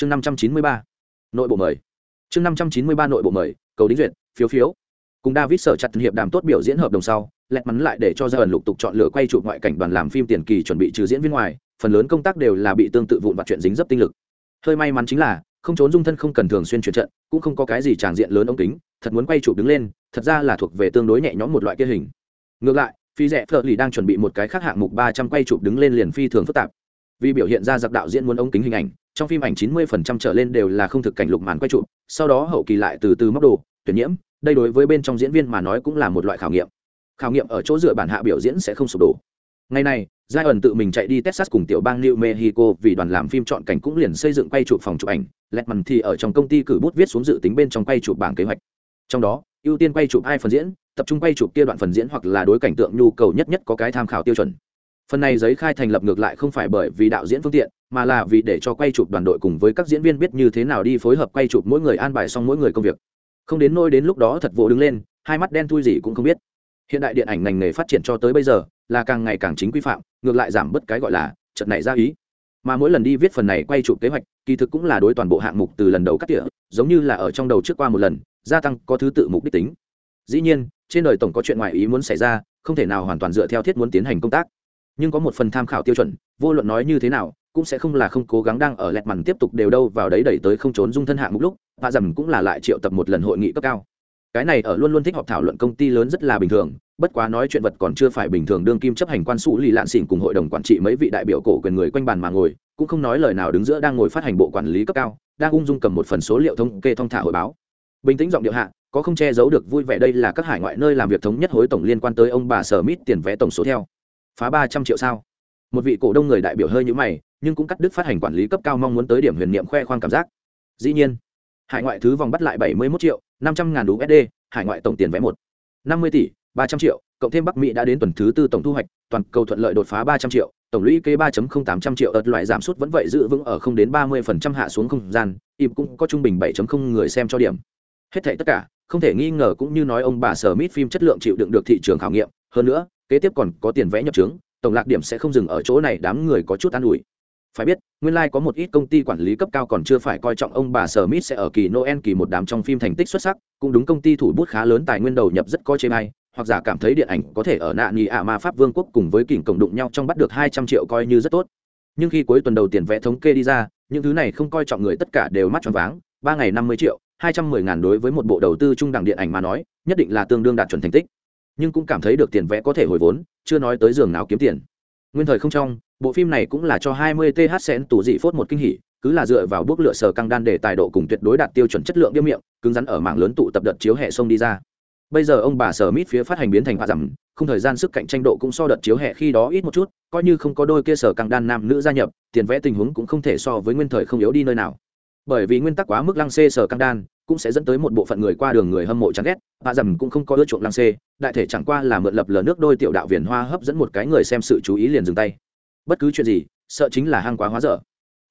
chương năm trăm chín mươi ba, nội bộ mời. Chương năm trăm chín mươi ba, nội bộ mời, cầu đính duyệt, phiếu phiếu. Cùng david sở chặt hiệp đàm tốt biểu diễn hợp đồng sau lẹt mắn lại để cho gia ẩn lục tục chọn lựa quay chụp ngoại cảnh đoàn làm phim tiền kỳ chuẩn bị trừ diễn viên ngoài, phần lớn công tác đều là bị tương tự vụn vặt chuyện dính dấp tinh lực. Hơi may mắn chính là, không trốn dung thân không cần thường xuyên chuyển trận, cũng không có cái gì tràng diện lớn ống kính, thật muốn quay chụp đứng lên, thật ra là thuộc về tương đối nhẹ nhõm một loại kia hình. Ngược lại, phi rẻ phở lì đang chuẩn bị một cái khác hạng mục ba trăm quay chụp đứng lên liền phi thường phức tạp. Vì biểu hiện ra giặc đạo diễn muốn ống kính hình ảnh trong phim ảnh chín mươi phần trăm trở lên đều là không thực cảnh lục màn quay chụp, sau đó hậu kỳ lại từ từ móc đồ, tuyển nhiễm, đây đối với bên trong diễn viên mà nói cũng là một loại khảo nghiệm. Khảo nghiệm ở chỗ dựa bản hạ biểu diễn sẽ không sụp đổ. Ngày này giai ẩn tự mình chạy đi texas cùng tiểu bang new mexico vì đoàn làm phim chọn cảnh cũng liền xây dựng quay chụp phòng chụp ảnh. Letman thì ở trong công ty cử bút viết xuống dự tính bên trong quay chụp bảng kế hoạch. Trong đó, ưu tiên quay chụp hai phần diễn, tập trung quay chụp kia đoạn phần diễn hoặc là đối cảnh tượng nhu cầu nhất nhất có cái tham khảo tiêu chuẩn phần này giấy khai thành lập ngược lại không phải bởi vì đạo diễn phương tiện, mà là vì để cho quay chụp đoàn đội cùng với các diễn viên biết như thế nào đi phối hợp quay chụp mỗi người an bài xong mỗi người công việc. Không đến nôi đến lúc đó thật vỗ đứng lên, hai mắt đen thui gì cũng không biết. Hiện đại điện ảnh ngành nghề phát triển cho tới bây giờ là càng ngày càng chính quy phạm, ngược lại giảm bớt cái gọi là trận này ra ý. Mà mỗi lần đi viết phần này quay chụp kế hoạch, kỳ thực cũng là đối toàn bộ hạng mục từ lần đầu cắt tỉa, giống như là ở trong đầu trước qua một lần, gia tăng có thứ tự mục đích tính. Dĩ nhiên, trên đời tổng có chuyện ngoài ý muốn xảy ra, không thể nào hoàn toàn dựa theo thiết muốn tiến hành công tác nhưng có một phần tham khảo tiêu chuẩn, vô luận nói như thế nào, cũng sẽ không là không cố gắng đang ở lẹt mằn tiếp tục đều đâu vào đấy đẩy tới không trốn dung thân hạng mục lúc hạ dầm cũng là lại triệu tập một lần hội nghị cấp cao. Cái này ở luôn luôn thích họp thảo luận công ty lớn rất là bình thường, bất quá nói chuyện vật còn chưa phải bình thường đương kim chấp hành quan sụ lì lạn xỉn cùng hội đồng quản trị mấy vị đại biểu cổ quyền người quanh bàn mà ngồi, cũng không nói lời nào đứng giữa đang ngồi phát hành bộ quản lý cấp cao, đang ung dung cầm một phần số liệu thống kê thông thả hội báo. Bình tĩnh giọng điệu hạ, có không che giấu được vui vẻ đây là các hải ngoại nơi làm việc thống nhất hối tổng liên quan tới ông bà sở mít tiền vé tổng số theo phá ba trăm triệu sao? Một vị cổ đông người đại biểu hơi như mày, nhưng cũng cắt đứt phát hành quản lý cấp cao mong muốn tới điểm huyền niệm khoe khoang cảm giác. Dĩ nhiên, hải ngoại thứ vòng bắt lại bảy mươi 71 triệu, năm trăm ngàn usd hải ngoại tổng tiền vé một. năm mươi tỷ, ba trăm triệu, cộng thêm bắc mỹ đã đến tuần thứ tư tổng thu hoạch, toàn cầu thuận lợi đột phá ba trăm triệu, tổng lũy kế ba tám trăm triệu ợt loại giảm sút vẫn vậy giữ vững ở không đến ba mươi phần trăm hạ xuống không gian ịp cũng có trung bình bảy người xem cho điểm. Hết thảy tất cả, không thể nghi ngờ cũng như nói ông bà sở mít phim chất lượng chịu đựng được thị trường khảo nghiệm. Hơn nữa kế tiếp còn có tiền vẽ nhập trướng, tổng lạc điểm sẽ không dừng ở chỗ này, đám người có chút an ủi. Phải biết, nguyên lai、like、có một ít công ty quản lý cấp cao còn chưa phải coi trọng ông bà sở mít sẽ ở kỳ noel kỳ một đám trong phim thành tích xuất sắc, cũng đúng công ty thủ bút khá lớn tài nguyên đầu nhập rất coi chê may hoặc giả cảm thấy điện ảnh có thể ở nạ nghỉ ạ ma pháp vương quốc cùng với kỉnh cộng đụng nhau trong bắt được hai trăm triệu coi như rất tốt. Nhưng khi cuối tuần đầu tiền vẽ thống kê đi ra, những thứ này không coi trọng người tất cả đều mắt cho váng, ba ngày năm mươi triệu, hai trăm mười ngàn đối với một bộ đầu tư trung đẳng điện ảnh mà nói, nhất định là tương đương đạt chuẩn thành tích nhưng cũng cảm thấy được tiền vẽ có thể hồi vốn, chưa nói tới giường nào kiếm tiền. Nguyên thời không trong, bộ phim này cũng là cho 20 th sen tủ dị phốt một kinh hỉ, cứ là dựa vào bước lựa sở căng đan để tài độ cùng tuyệt đối đạt tiêu chuẩn chất lượng điêu miệng, cứng rắn ở mảng lớn tụ tập đợt chiếu hệ sông đi ra. Bây giờ ông bà sở mít phía phát hành biến thành hạ giảm không thời gian sức cạnh tranh độ cũng so đợt chiếu hệ khi đó ít một chút, coi như không có đôi kia sở căng đan nam nữ gia nhập, tiền vẽ tình huống cũng không thể so với nguyên thời không yếu đi nơi nào. Bởi vì nguyên tắc quá mức lăng xê sở căng đan cũng sẽ dẫn tới một bộ phận người qua đường người hâm mộ chán ghét. Bà dầm cũng không có ưa chuộng lăng xê, đại thể chẳng qua là mượn lập lờ nước đôi tiểu đạo viền hoa hấp dẫn một cái người xem sự chú ý liền dừng tay. Bất cứ chuyện gì, sợ chính là hang quá hóa dở.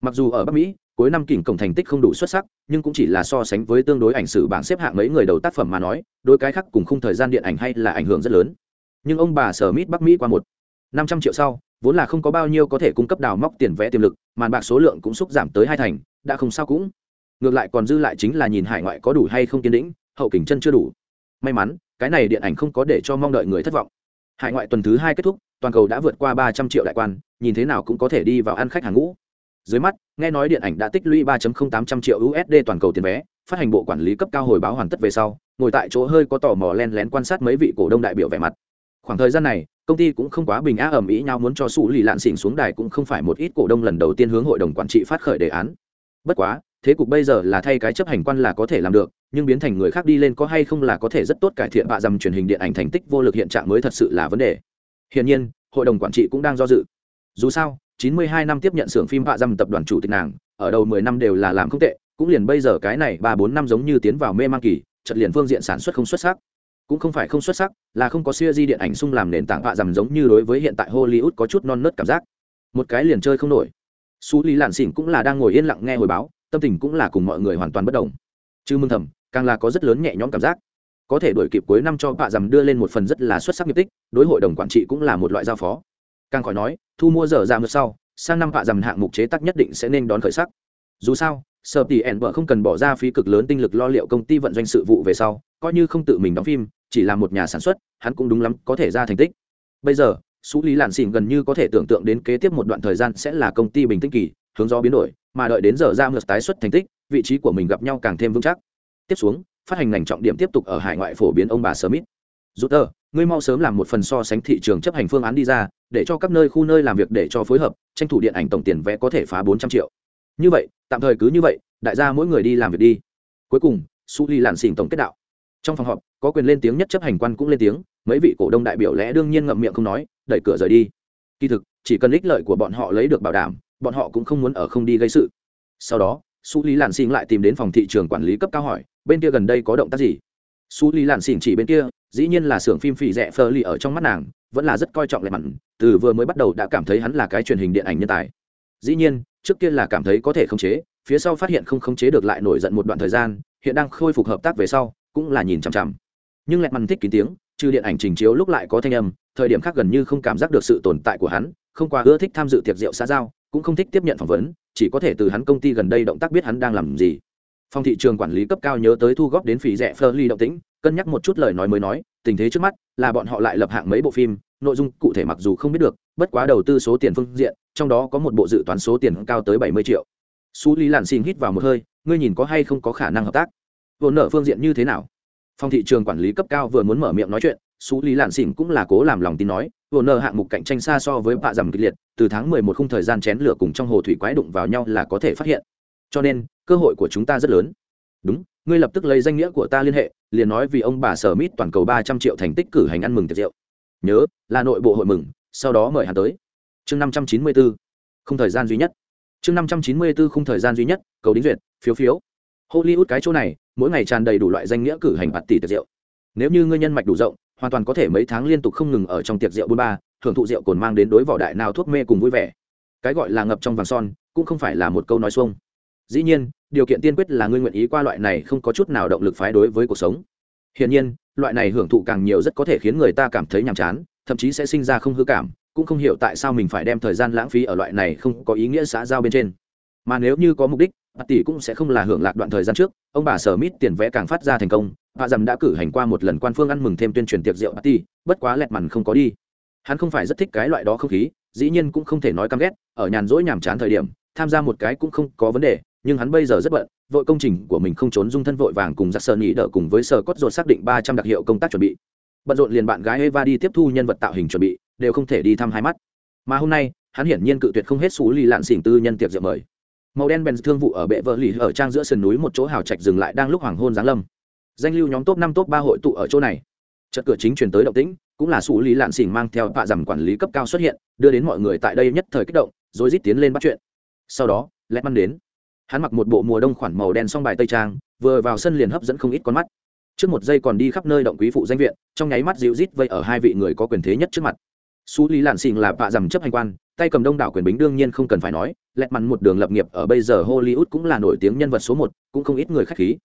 Mặc dù ở bắc mỹ, cuối năm kỉnh cổng thành tích không đủ xuất sắc, nhưng cũng chỉ là so sánh với tương đối ảnh sử bảng xếp hạng mấy người đầu tác phẩm mà nói đôi cái khác cùng khung thời gian điện ảnh hay là ảnh hưởng rất lớn. Nhưng ông bà sở mít bắc mỹ qua một, năm trăm triệu sau, vốn là không có bao nhiêu có thể cung cấp đào móc tiền vẽ tiềm lực, màn bạc số lượng cũng xúc giảm tới hai thành, đã không sao cũng ngược lại còn dư lại chính là nhìn hải ngoại có đủ hay không kiên đĩnh hậu kình chân chưa đủ. May mắn, cái này điện ảnh không có để cho mong đợi người thất vọng. Hải ngoại tuần thứ hai kết thúc, toàn cầu đã vượt qua ba trăm triệu đại quan, nhìn thế nào cũng có thể đi vào ăn khách hàng ngũ. Dưới mắt, nghe nói điện ảnh đã tích lũy ba tám trăm triệu usd toàn cầu tiền vé, phát hành bộ quản lý cấp cao hồi báo hoàn tất về sau, ngồi tại chỗ hơi có tò mò len lén quan sát mấy vị cổ đông đại biểu vẻ mặt. Khoảng thời gian này, công ty cũng không quá bình á ẩm ý nhau muốn cho sụ lì lạn xỉn xuống đài cũng không phải một ít cổ đông lần đầu tiên hướng hội đồng quản trị phát khởi đề án. Bất quá thế cục bây giờ là thay cái chấp hành quan là có thể làm được, nhưng biến thành người khác đi lên có hay không là có thể rất tốt cải thiện bạ dầm truyền hình điện ảnh thành tích vô lực hiện trạng mới thật sự là vấn đề. Hiển nhiên, hội đồng quản trị cũng đang do dự. Dù sao 92 năm tiếp nhận xưởng phim bạ dầm tập đoàn chủ tịch nàng, ở đầu 10 năm đều là làm không tệ, cũng liền bây giờ cái này ba bốn năm giống như tiến vào mê mang kỳ chật liền phương diện sản xuất không xuất sắc. Cũng không phải không xuất sắc, là không có siêu di điện ảnh sung làm nền tảng bạ dầm giống như đối với hiện tại hollywood có chút non nớt cảm giác. Một cái liền chơi không nổi. Su lý lạn xỉn cũng là đang ngồi yên lặng nghe hồi báo tâm tình cũng là cùng mọi người hoàn toàn bất đồng. Chứ mừng thầm, càng là có rất lớn nhẹ nhõm cảm giác. Có thể đổi kịp cuối năm cho bạ dầm đưa lên một phần rất là xuất sắc nghiệp tích, đối hội đồng quản trị cũng là một loại giao phó. Càng khỏi nói, thu mua dở ra ngược sau, sang năm bạ dầm hạng mục chế tác nhất định sẽ nên đón khởi sắc. Dù sao, sở tỷ ẻn vợ không cần bỏ ra phí cực lớn tinh lực lo liệu công ty vận doanh sự vụ về sau, coi như không tự mình đóng phim, chỉ là một nhà sản xuất, hắn cũng đúng lắm, có thể ra thành tích. Bây giờ xú lý lạn xỉn gần như có thể tưởng tượng đến kế tiếp một đoạn thời gian sẽ là công ty bình tĩnh kỳ hướng gió biến đổi, mà đợi đến giờ ra ngược tái xuất thành tích, vị trí của mình gặp nhau càng thêm vững chắc. Tiếp xuống, phát hành ngành trọng điểm tiếp tục ở hải ngoại phổ biến ông bà smith. Rút tờ ngươi mau sớm làm một phần so sánh thị trường chấp hành phương án đi ra, để cho các nơi khu nơi làm việc để cho phối hợp, tranh thủ điện ảnh tổng tiền vé có thể phá bốn trăm triệu. Như vậy, tạm thời cứ như vậy, đại gia mỗi người đi làm việc đi. Cuối cùng, su ly làn xỉn tổng kết đạo. Trong phòng họp, có quyền lên tiếng nhất chấp hành quan cũng lên tiếng, mấy vị cổ đông đại biểu lẽ đương nhiên ngậm miệng không nói, đẩy cửa rời đi. Kỳ thực, chỉ cần ích lợi của bọn họ lấy được bảo đảm bọn họ cũng không muốn ở không đi gây sự. Sau đó, su lý làn xỉn lại tìm đến phòng thị trường quản lý cấp cao hỏi, bên kia gần đây có động tác gì? Su lý làn xỉn chỉ bên kia, dĩ nhiên là xưởng phim phì rẻ phơ ly ở trong mắt nàng, vẫn là rất coi trọng lệ mặn từ vừa mới bắt đầu đã cảm thấy hắn là cái truyền hình điện ảnh nhân tài. Dĩ nhiên, trước kia là cảm thấy có thể khống chế, phía sau phát hiện không khống chế được lại nổi giận một đoạn thời gian, hiện đang khôi phục hợp tác về sau, cũng là nhìn chằm chằm. Nhưng lẹt mặn thích kín tiếng, trừ điện ảnh trình chiếu lúc lại có thanh âm, thời điểm khác gần như không cảm giác được sự tồn tại của hắn, không qua ưa thích tham dự tiệc rượu xã giao cũng không thích tiếp nhận phỏng vấn, chỉ có thể từ hắn công ty gần đây động tác biết hắn đang làm gì. Phòng thị trường quản lý cấp cao nhớ tới thu góp đến phí rẻ phơ ly động tĩnh, cân nhắc một chút lời nói mới nói, tình thế trước mắt là bọn họ lại lập hạng mấy bộ phim, nội dung cụ thể mặc dù không biết được, bất quá đầu tư số tiền phương diện, trong đó có một bộ dự toán số tiền cao tới bảy mươi triệu. Su lý lặn xin hít vào một hơi, ngươi nhìn có hay không có khả năng hợp tác? Vốn nợ phương diện như thế nào? Phòng thị trường quản lý cấp cao vừa muốn mở miệng nói chuyện xú lý lạn xỉn cũng là cố làm lòng tin nói, vừa nợ hạng mục cạnh tranh xa so với bạ dầm kịch liệt, từ tháng mười một khung thời gian chén lửa cùng trong hồ thủy quái đụng vào nhau là có thể phát hiện. Cho nên, cơ hội của chúng ta rất lớn. Đúng, ngươi lập tức lấy danh nghĩa của ta liên hệ, liền nói vì ông bà sở mít toàn cầu ba trăm triệu thành tích cử hành ăn mừng tiệc rượu. Nhớ, là nội bộ hội mừng, sau đó mời hắn tới. Chương năm trăm chín mươi bốn không thời gian duy nhất. Chương năm trăm chín mươi bốn không thời gian duy nhất, cầu đính duyệt, phiếu phiếu. Hollywood cái chỗ này mỗi ngày tràn đầy đủ loại danh nghĩa cử hành bạt tỷ tiệc rượu. Nếu như ngươi nhân mạch đủ rộng, hoàn toàn có thể mấy tháng liên tục không ngừng ở trong tiệc rượu bôn ba, thưởng thụ rượu cồn mang đến đối vỏ đại nào thuốc mê cùng vui vẻ. Cái gọi là ngập trong vàng son, cũng không phải là một câu nói xuông. Dĩ nhiên, điều kiện tiên quyết là ngươi nguyện ý qua loại này không có chút nào động lực phái đối với cuộc sống. Hiển nhiên, loại này hưởng thụ càng nhiều rất có thể khiến người ta cảm thấy nhàm chán, thậm chí sẽ sinh ra không hư cảm, cũng không hiểu tại sao mình phải đem thời gian lãng phí ở loại này không có ý nghĩa xã giao bên trên. Mà nếu như có mục đích bà tỷ cũng sẽ không là hưởng lạc đoạn thời gian trước, ông bà sở mít tiền vẽ càng phát ra thành công, bà dầm đã cử hành qua một lần quan phương ăn mừng thêm tuyên truyền tiệc rượu bà tỷ, bất quá lẹt mằn không có đi. Hắn không phải rất thích cái loại đó không khí, dĩ nhiên cũng không thể nói căm ghét, ở nhàn rỗi nhàm chán thời điểm, tham gia một cái cũng không có vấn đề, nhưng hắn bây giờ rất bận, vội công trình của mình không trốn dung thân vội vàng cùng giặc sơn nghĩ đỡ cùng với sở cốt ruột xác định ba trăm đặc hiệu công tác chuẩn bị. Bận rộn liền bạn gái eva đi tiếp thu nhân vật tạo hình chuẩn bị, đều không thể đi thăm hai mắt. Mà hôm nay, hắn hiển nhiên cự tuyệt không hết xú lì lạn xỉn tư nhân tiệc rượu mời màu đen bèn thương vụ ở bệ vợ lì ở trang giữa sườn núi một chỗ hào trạch dừng lại đang lúc hoàng hôn giáng lâm. Danh lưu nhóm top năm, top ba hội tụ ở chỗ này. Trận cửa chính truyền tới động tĩnh, cũng là xú lý lạn xỉn mang theo bạ dầm quản lý cấp cao xuất hiện, đưa đến mọi người tại đây nhất thời kích động, rồi rít tiến lên bắt chuyện. Sau đó, lẹt măn đến. Hắn mặc một bộ mùa đông khoản màu đen song bài tây trang, vừa vào sân liền hấp dẫn không ít con mắt. Trước một giây còn đi khắp nơi động quý phụ danh viện, trong nháy mắt dịu rít vây ở hai vị người có quyền thế nhất trước mặt. Su lý lạn xỉn là bạ dầm chấp hành quan, tay cầm đông đảo quyền bính đương nhiên không cần phải nói lẹt mặn một đường lập nghiệp ở bây giờ hollywood cũng là nổi tiếng nhân vật số một cũng không ít người khách khí.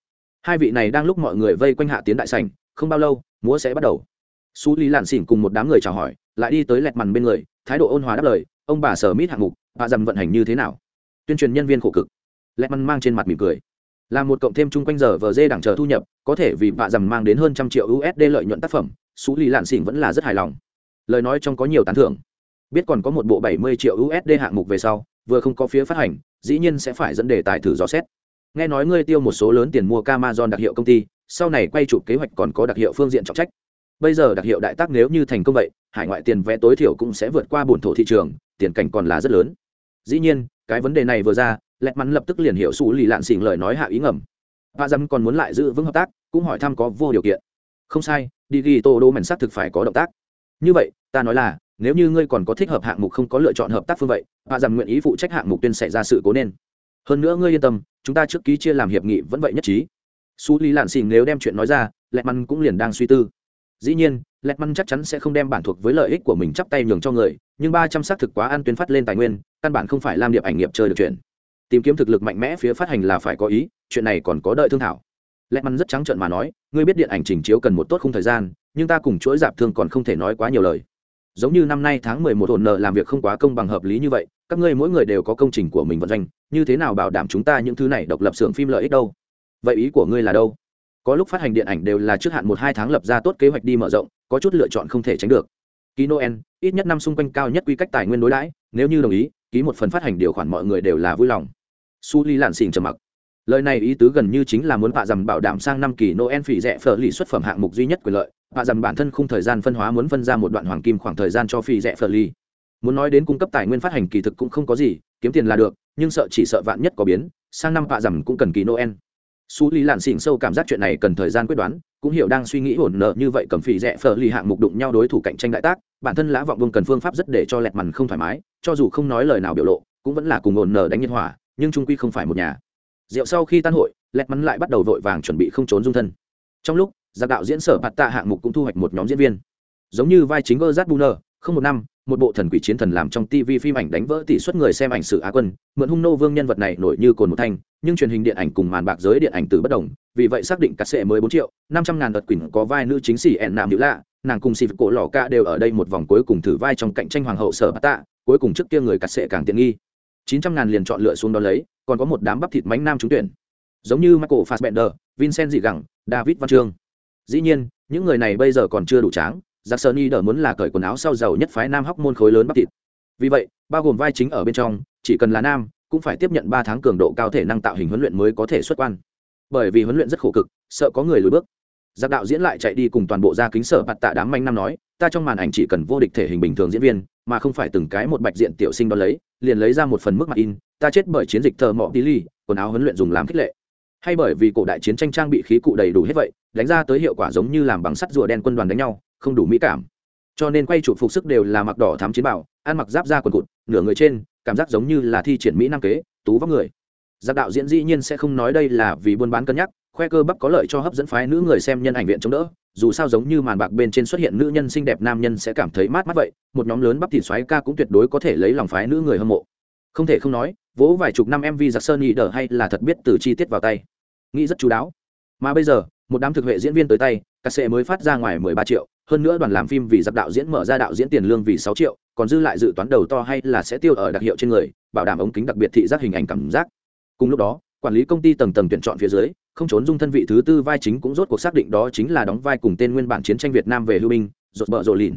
Hai vị này đang lúc mọi người vây quanh hạ tiến đại sảnh không bao lâu múa sẽ bắt đầu. Su lý lạn xỉn cùng một đám người chào hỏi lại đi tới lẹt mặn bên người thái độ ôn hòa đáp lời ông bà sở mít hạng mục bà dầm vận hành như thế nào? Tuyên truyền nhân viên khổ cực. Lẹt mặn mang trên mặt mỉm cười. Là một cộng thêm chung quanh giờ vờ dê đẳng chờ thu nhập có thể vì bà dầm mang đến hơn trăm triệu usd lợi nhuận tác phẩm su lý lạn xỉn vẫn là rất hài lòng. Lời nói trong có nhiều tán thưởng. Biết còn có một bộ 70 triệu USD hạng mục về sau, vừa không có phía phát hành, dĩ nhiên sẽ phải dẫn đề tài thử dò xét. Nghe nói ngươi tiêu một số lớn tiền mua Amazon đặc hiệu công ty, sau này quay chụp kế hoạch còn có đặc hiệu phương diện trọng trách. Bây giờ đặc hiệu đại tác nếu như thành công vậy, hải ngoại tiền vé tối thiểu cũng sẽ vượt qua bổn thổ thị trường, tiền cảnh còn là rất lớn. Dĩ nhiên, cái vấn đề này vừa ra, Lẹt Mắn lập tức liền hiểu sủ lì lạn xỉn lời nói hạ ý ngầm. Và dám còn muốn lại giữ vững hợp tác, cũng hỏi thăm có vô điều kiện. Không sai, đi ghi tô đô mảnh sắc thực phải có động tác. Như vậy, ta nói là, nếu như ngươi còn có thích hợp hạng mục không có lựa chọn hợp tác phương vậy, hạ rằng nguyện ý phụ trách hạng mục tuyên xảy ra sự cố nên. Hơn nữa ngươi yên tâm, chúng ta trước ký chia làm hiệp nghị vẫn vậy nhất trí. Su lý lạn xỉn nếu đem chuyện nói ra lẹt măn cũng liền đang suy tư. Dĩ nhiên lẹt măn chắc chắn sẽ không đem bản thuộc với lợi ích của mình chắp tay nhường cho người, nhưng ba trăm xác thực quá ăn tuyên phát lên tài nguyên, căn bản không phải làm điệp ảnh nghiệp chơi được chuyện. Tìm kiếm thực lực mạnh mẽ phía phát hành là phải có ý, chuyện này còn có đợi thương thảo. Lẹt măn rất trắng trợn mà nói, ngươi biết điện ảnh trình chiếu cần một tốt không thời gian, nhưng ta cùng chuỗi dạp thương còn không thể nói quá nhiều lời giống như năm nay tháng mười một ổn nợ làm việc không quá công bằng hợp lý như vậy, các ngươi mỗi người đều có công trình của mình vận doanh, như thế nào bảo đảm chúng ta những thứ này độc lập xưởng phim lợi ích đâu? Vậy ý của ngươi là đâu? Có lúc phát hành điện ảnh đều là trước hạn một hai tháng lập ra tốt kế hoạch đi mở rộng, có chút lựa chọn không thể tránh được. Ký noel, ít nhất năm xung quanh cao nhất quy cách tài nguyên đối đãi, nếu như đồng ý, ký một phần phát hành điều khoản mọi người đều là vui lòng. Su ly lạn xỉn trầm mặc. Lời này ý tứ gần như chính là muốn bạ dầm bảo đảm sang năm kỳ noel phỉ rẻ phở lì xuất phẩm hạng mục duy nhất quyền lợi và dầm bản thân khung thời gian phân hóa muốn phân ra một đoạn hoàng kim khoảng thời gian cho phi rẻ phở ly. Muốn nói đến cung cấp tài nguyên phát hành kỳ thực cũng không có gì, kiếm tiền là được, nhưng sợ chỉ sợ vạn nhất có biến, sang năm vạ dầm cũng cần kỳ noel. Xú lý lạn xỉn sâu cảm giác chuyện này cần thời gian quyết đoán, cũng hiểu đang suy nghĩ hỗn nợ như vậy cầm phì rẻ phở lì hạng mục đụng nhau đối thủ cạnh tranh đại tác, bản thân lã vọng vương cần phương pháp rất để cho lẹt mằn không thoải mái, cho dù không nói lời nào biểu lộ, cũng vẫn là cùng ổn nợ đánh nhân hỏa nhưng trung quy không phải một nhà. Rượu sau khi tan hội, lẹt mắn lại bắt đầu vội vàng chuẩn bị không trốn dung thân. Trong lúc giặc đạo diễn sở bạt tạ hạng mục cũng thu hoạch một nhóm diễn viên. Giống như vai chính gơ rát buner, không một năm, một bộ thần quỷ chiến thần làm trong tv phim ảnh đánh vỡ tỷ suất người xem ảnh sự á quân, mượn hung nô vương nhân vật này nổi như cồn một thanh, nhưng truyền hình điện ảnh cùng màn bạc giới điện ảnh từ bất đồng, vì vậy xác định cắt sệ mới bốn triệu, năm trăm ngàn đợt quỷ có vai nữ chính xỉ ẹn nạm nữ lạ, nàng cùng xì cổ lò ca đều ở đây một vòng cuối cùng thử vai trong cạnh tranh hoàng hậu sở bát tạ, cuối cùng trước kia người cắt sệ càng tiện nghi. Chín trăm ngàn liền chọn lựa xuống đó lấy, còn có một đám bắp thịt mánh nam trúng tuyển. Giống như michael fassbender, vincent dị gẳng, david văn trương dĩ nhiên, những người này bây giờ còn chưa đủ tráng giặc sơn y đỡ muốn là cởi quần áo sau giàu nhất phái nam hóc môn khối lớn bắp thịt. Vì vậy, bao gồm vai chính ở bên trong, chỉ cần là nam, cũng phải tiếp nhận ba tháng cường độ cao thể năng tạo hình huấn luyện mới có thể xuất quan. Bởi vì huấn luyện rất khổ cực, sợ có người lùi bước. Giặc đạo diễn lại chạy đi cùng toàn bộ gia kính sở bạt tạ đám manh năm nói, ta trong màn ảnh chỉ cần vô địch thể hình bình thường diễn viên, mà không phải từng cái một bạch diện tiểu sinh đo lấy, liền lấy ra một phần mức mặt in, ta chết bởi chiến dịch thờ mọ tí ly quần áo huấn luyện dùng làm khích lệ hay bởi vì cổ đại chiến tranh trang bị khí cụ đầy đủ hết vậy, đánh ra tới hiệu quả giống như làm bằng sắt rùa đen quân đoàn đánh nhau, không đủ mỹ cảm. Cho nên quay chụp phục sức đều là mặc đỏ thám chiến bảo, ăn mặc giáp da quần cụt, nửa người trên, cảm giác giống như là thi triển mỹ nam kế, tú vóc người. Giặc đạo diễn dĩ nhiên sẽ không nói đây là vì buôn bán cân nhắc, khoe cơ bắp có lợi cho hấp dẫn phái nữ người xem nhân ảnh viện chống đỡ. Dù sao giống như màn bạc bên trên xuất hiện nữ nhân xinh đẹp nam nhân sẽ cảm thấy mát mắt vậy, một nhóm lớn bắp thịt xoáy ca cũng tuyệt đối có thể lấy lòng phái nữ người hâm mộ. Không thể không nói, vỗ vài chục năm mv giặc sơn nhị đờ hay là thật biết từ chi tiết vào tay nghĩ rất chú đáo. Mà bây giờ, một đám thực hệ diễn viên tới tay, ca sĩ mới phát ra ngoài mười ba triệu, hơn nữa đoàn làm phim vì giặc đạo diễn mở ra đạo diễn tiền lương vì sáu triệu, còn dư lại dự toán đầu to hay là sẽ tiêu ở đặc hiệu trên người, bảo đảm ống kính đặc biệt thị giác hình ảnh cảm giác. Cùng lúc đó, quản lý công ty tầng tầng tuyển chọn phía dưới, không trốn dung thân vị thứ tư vai chính cũng rốt cuộc xác định đó chính là đóng vai cùng tên nguyên bản chiến tranh việt nam về hưu binh, rột bợ rộ lìn.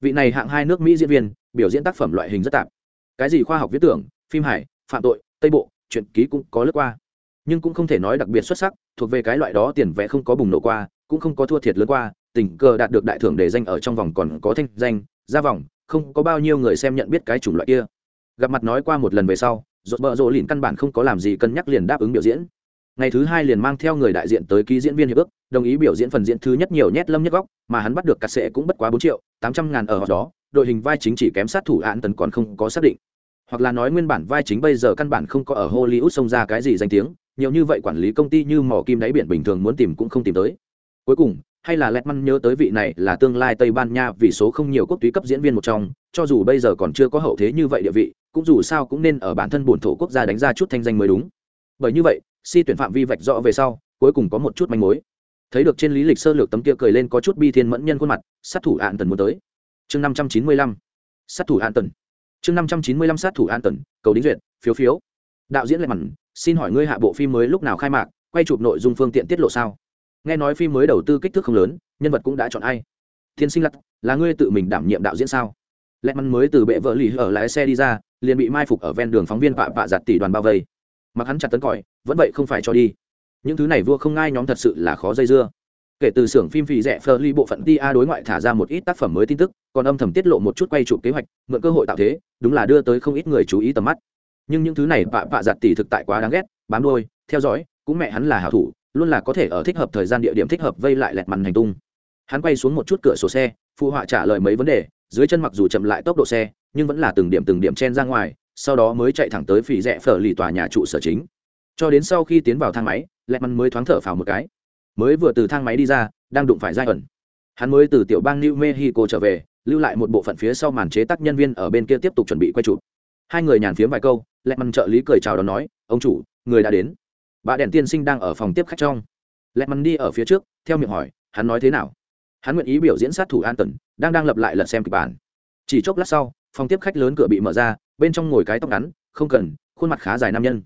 Vị này hạng hai nước mỹ diễn viên, biểu diễn tác phẩm loại hình rất tạp. Cái gì khoa học viết tưởng, phim hải phạm tội, tây bộ, chuyện ký cũng có lướt qua nhưng cũng không thể nói đặc biệt xuất sắc, thuộc về cái loại đó tiền vẽ không có bùng nổ qua, cũng không có thua thiệt lớn qua, tình cờ đạt được đại thưởng để danh ở trong vòng còn có thanh danh, ra vòng, không có bao nhiêu người xem nhận biết cái chủng loại kia. Gặp mặt nói qua một lần về sau rột bợ rộ lìn căn bản không có làm gì cân nhắc liền đáp ứng biểu diễn. Ngày thứ hai liền mang theo người đại diện tới ký diễn viên hiệp ước, đồng ý biểu diễn phần diễn thứ nhất nhiều nhét lâm nhất góc, mà hắn bắt được cắt sệ cũng bất quá bốn triệu, tám trăm ngàn ở đó, đội hình vai chính chỉ kém sát thủ án tần còn không có xác định. Hoặc là nói nguyên bản vai chính bây giờ căn bản không có ở hollywood xông ra cái gì danh tiếng nhiều như vậy quản lý công ty như mỏ kim đáy biển bình thường muốn tìm cũng không tìm tới cuối cùng hay là Letman nhớ tới vị này là tương lai Tây Ban Nha vì số không nhiều quốc túy cấp diễn viên một trong, cho dù bây giờ còn chưa có hậu thế như vậy địa vị, cũng dù sao cũng nên ở bản thân bổn thổ quốc gia đánh ra chút thanh danh mới đúng. Bởi như vậy, si tuyển phạm vi vạch rõ về sau, cuối cùng có một chút manh mối. Thấy được trên lý lịch sơ lược tấm kia cười lên có chút bi thiên mẫn nhân khuôn mặt, sát thủ án tần muốn tới. Chương năm trăm chín mươi lăm Sát thủ án tần. Chương năm trăm chín mươi lăm sát thủ án tần, cầu đính duyệt, phiếu phiếu. Đạo diễn Letman, xin hỏi ngươi hạ bộ phim mới lúc nào khai mạc, quay chụp nội dung phương tiện tiết lộ sao? nghe nói phim mới đầu tư kích thước không lớn nhân vật cũng đã chọn ai? Thiên sinh lặt là ngươi tự mình đảm nhiệm đạo diễn sao? Lẹt mắn mới từ bệ vợ lì ở lái xe đi ra liền bị mai phục ở ven đường phóng viên vạ vạ giặt tỷ đoàn bao vây. Mặc hắn chặt tấn còi vẫn vậy không phải cho đi. Những thứ này vua không ngai nhóm thật sự là khó dây dưa. Kể từ xưởng phim phì rẻ phơ ly bộ phận tia đối ngoại thả ra một ít tác phẩm mới tin tức còn âm thầm tiết lộ một chút quay chụp kế hoạch mượn cơ hội tạo thế đúng là đưa tới không ít người chú ý tầm mắt nhưng những thứ này vạ vạ giặt tỷ thực tại quá đáng ghét, bám đôi theo dõi, cũng mẹ hắn là hảo thủ, luôn là có thể ở thích hợp thời gian địa điểm thích hợp vây lại lẹt màn hành tung. Hắn quay xuống một chút cửa sổ xe, phụ họa trả lời mấy vấn đề, dưới chân mặc dù chậm lại tốc độ xe, nhưng vẫn là từng điểm từng điểm chen ra ngoài, sau đó mới chạy thẳng tới phỉ rẽ phở lì tòa nhà trụ sở chính. Cho đến sau khi tiến vào thang máy, lẹt màn mới thoáng thở phào một cái. Mới vừa từ thang máy đi ra, đang đụng phải giai ẩn. Hắn mới từ tiểu bang new mexico trở về, lưu lại một bộ phận phía sau màn chế tác nhân viên ở bên kia tiếp tục chuẩn bị quay chụp. Hai người nhàn phiếm vài câu lẹt mằn trợ lý cười chào đón nói, ông chủ, người đã đến. Bà đèn tiên sinh đang ở phòng tiếp khách trong. Lẹt mằn đi ở phía trước, theo miệng hỏi, hắn nói thế nào? Hắn nguyện ý biểu diễn sát thủ an tần đang đang lập lại lật xem kịch bản. Chỉ chốc lát sau, phòng tiếp khách lớn cửa bị mở ra, bên trong ngồi cái tóc ngắn, không cần, khuôn mặt khá dài nam nhân.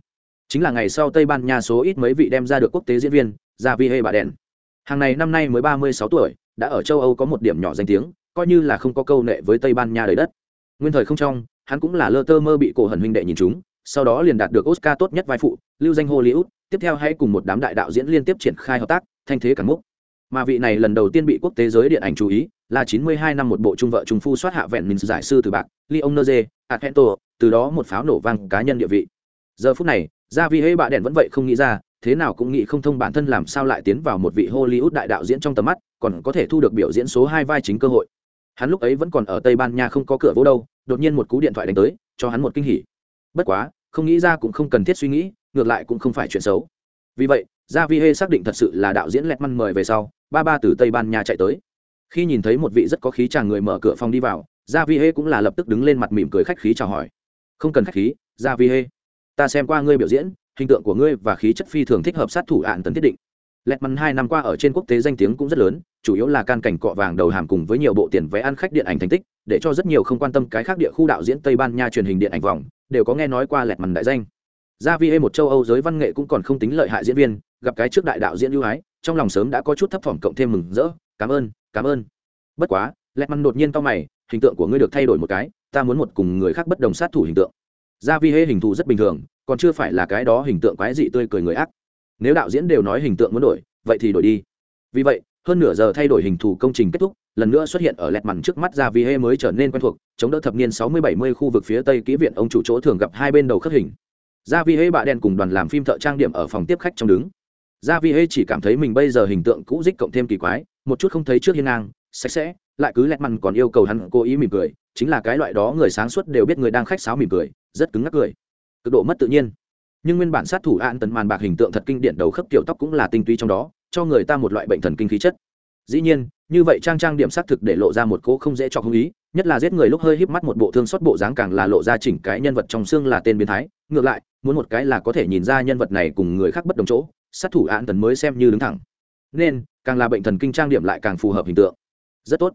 Chính là ngày sau tây ban nha số ít mấy vị đem ra được quốc tế diễn viên ra vi hê bà đèn. Hàng này năm nay mới ba mươi sáu tuổi, đã ở châu âu có một điểm nhỏ danh tiếng, coi như là không có câu nệ với tây ban nha đời đất nguyên thời không trong hắn cũng là lơ tơ mơ bị cổ hần huynh đệ nhìn chúng sau đó liền đạt được oscar tốt nhất vai phụ lưu danh hollywood tiếp theo hãy cùng một đám đại đạo diễn liên tiếp triển khai hợp tác thanh thế cản múc mà vị này lần đầu tiên bị quốc tế giới điện ảnh chú ý là 92 năm một bộ trung vợ trung phu soát hạ vẹn mình giải sư từ bạc Leon Neze, atento từ đó một pháo nổ vang cá nhân địa vị. Giờ phút này, Gia Vi Hê bạ đèn vẫn vậy không nghĩ ra, thế nào cũng nghĩ không thông bản thân làm sao lại tiến vào một vị Hollywood đại đạo diễn trong tầm mắt, còn có thể thu được biểu diễn số hai vai chính cơ hội. Hắn lúc ấy vẫn còn ở Tây Ban Nha không có cửa vô đâu, đột nhiên một cú điện thoại đánh tới, cho hắn một kinh hỉ. Bất quá, không nghĩ ra cũng không cần thiết suy nghĩ, ngược lại cũng không phải chuyện xấu. Vì vậy, Gia Vi Hê xác định thật sự là đạo diễn lẹt măn mời về sau, ba ba từ Tây Ban Nha chạy tới khi nhìn thấy một vị rất có khí chàng người mở cửa phòng đi vào gia vi hê cũng là lập tức đứng lên mặt mỉm cười khách khí chào hỏi không cần khách khí gia vi hê ta xem qua ngươi biểu diễn hình tượng của ngươi và khí chất phi thường thích hợp sát thủ ạn tấn thiết định lẹt mắn hai năm qua ở trên quốc tế danh tiếng cũng rất lớn, chủ yếu là can cảnh cọ vàng đầu hàm cùng với nhiều bộ tiền vé ăn khách điện ảnh thành tích, để cho rất nhiều không quan tâm cái khác địa khu đạo diễn tây ban nha truyền hình điện ảnh vòng, đều có nghe nói qua lẹt mắn đại danh. Gia vi ê một châu âu giới văn nghệ cũng còn không tính lợi hại diễn viên, gặp cái trước đại đạo diễn ưu ái, trong lòng sớm đã có chút thấp thỏm cộng thêm mừng rỡ, cảm ơn cảm ơn. Bất quá, lẹt mắn đột nhiên to mày, hình tượng của ngươi được thay đổi một cái, ta muốn một cùng người khác bất đồng sát thủ hình tượng. Gia vi hê hình thù rất bình thường, còn chưa phải là cái đó hình tượng quái dị tươi cười người ác nếu đạo diễn đều nói hình tượng muốn đổi, vậy thì đổi đi. Vì vậy, hơn nửa giờ thay đổi hình thù công trình kết thúc, lần nữa xuất hiện ở lẹt mằn trước mắt Ra vi hê mới trở nên quen thuộc, chống đỡ thập niên sáu mươi bảy mươi khu vực phía tây kỹ viện ông chủ chỗ thường gặp hai bên đầu khắc hình. Ra vi hê bạ đen cùng đoàn làm phim thợ trang điểm ở phòng tiếp khách trong đứng. Ra vi hê chỉ cảm thấy mình bây giờ hình tượng cũ dích cộng thêm kỳ quái, một chút không thấy trước hiên ngang, sạch sẽ, lại cứ lẹt mằn còn yêu cầu hắn cố ý mỉm cười, chính là cái loại đó người sáng suốt đều biết người đang khách sáo mỉm cười, rất cứng ngắc cười. Cực độ mất tự nhiên nhưng nguyên bản sát thủ an tần màn bạc hình tượng thật kinh điển đầu khớp kiểu tóc cũng là tinh túy trong đó, cho người ta một loại bệnh thần kinh khí chất. Dĩ nhiên, như vậy trang trang điểm xác thực để lộ ra một cỗ không dễ cho hung ý, nhất là giết người lúc hơi híp mắt một bộ thương xót bộ dáng càng là lộ ra chỉnh cái nhân vật trong xương là tên biến thái. Ngược lại, muốn một cái là có thể nhìn ra nhân vật này cùng người khác bất đồng chỗ, sát thủ an tần mới xem như đứng thẳng. Nên, càng là bệnh thần kinh trang điểm lại càng phù hợp hình tượng. Rất tốt.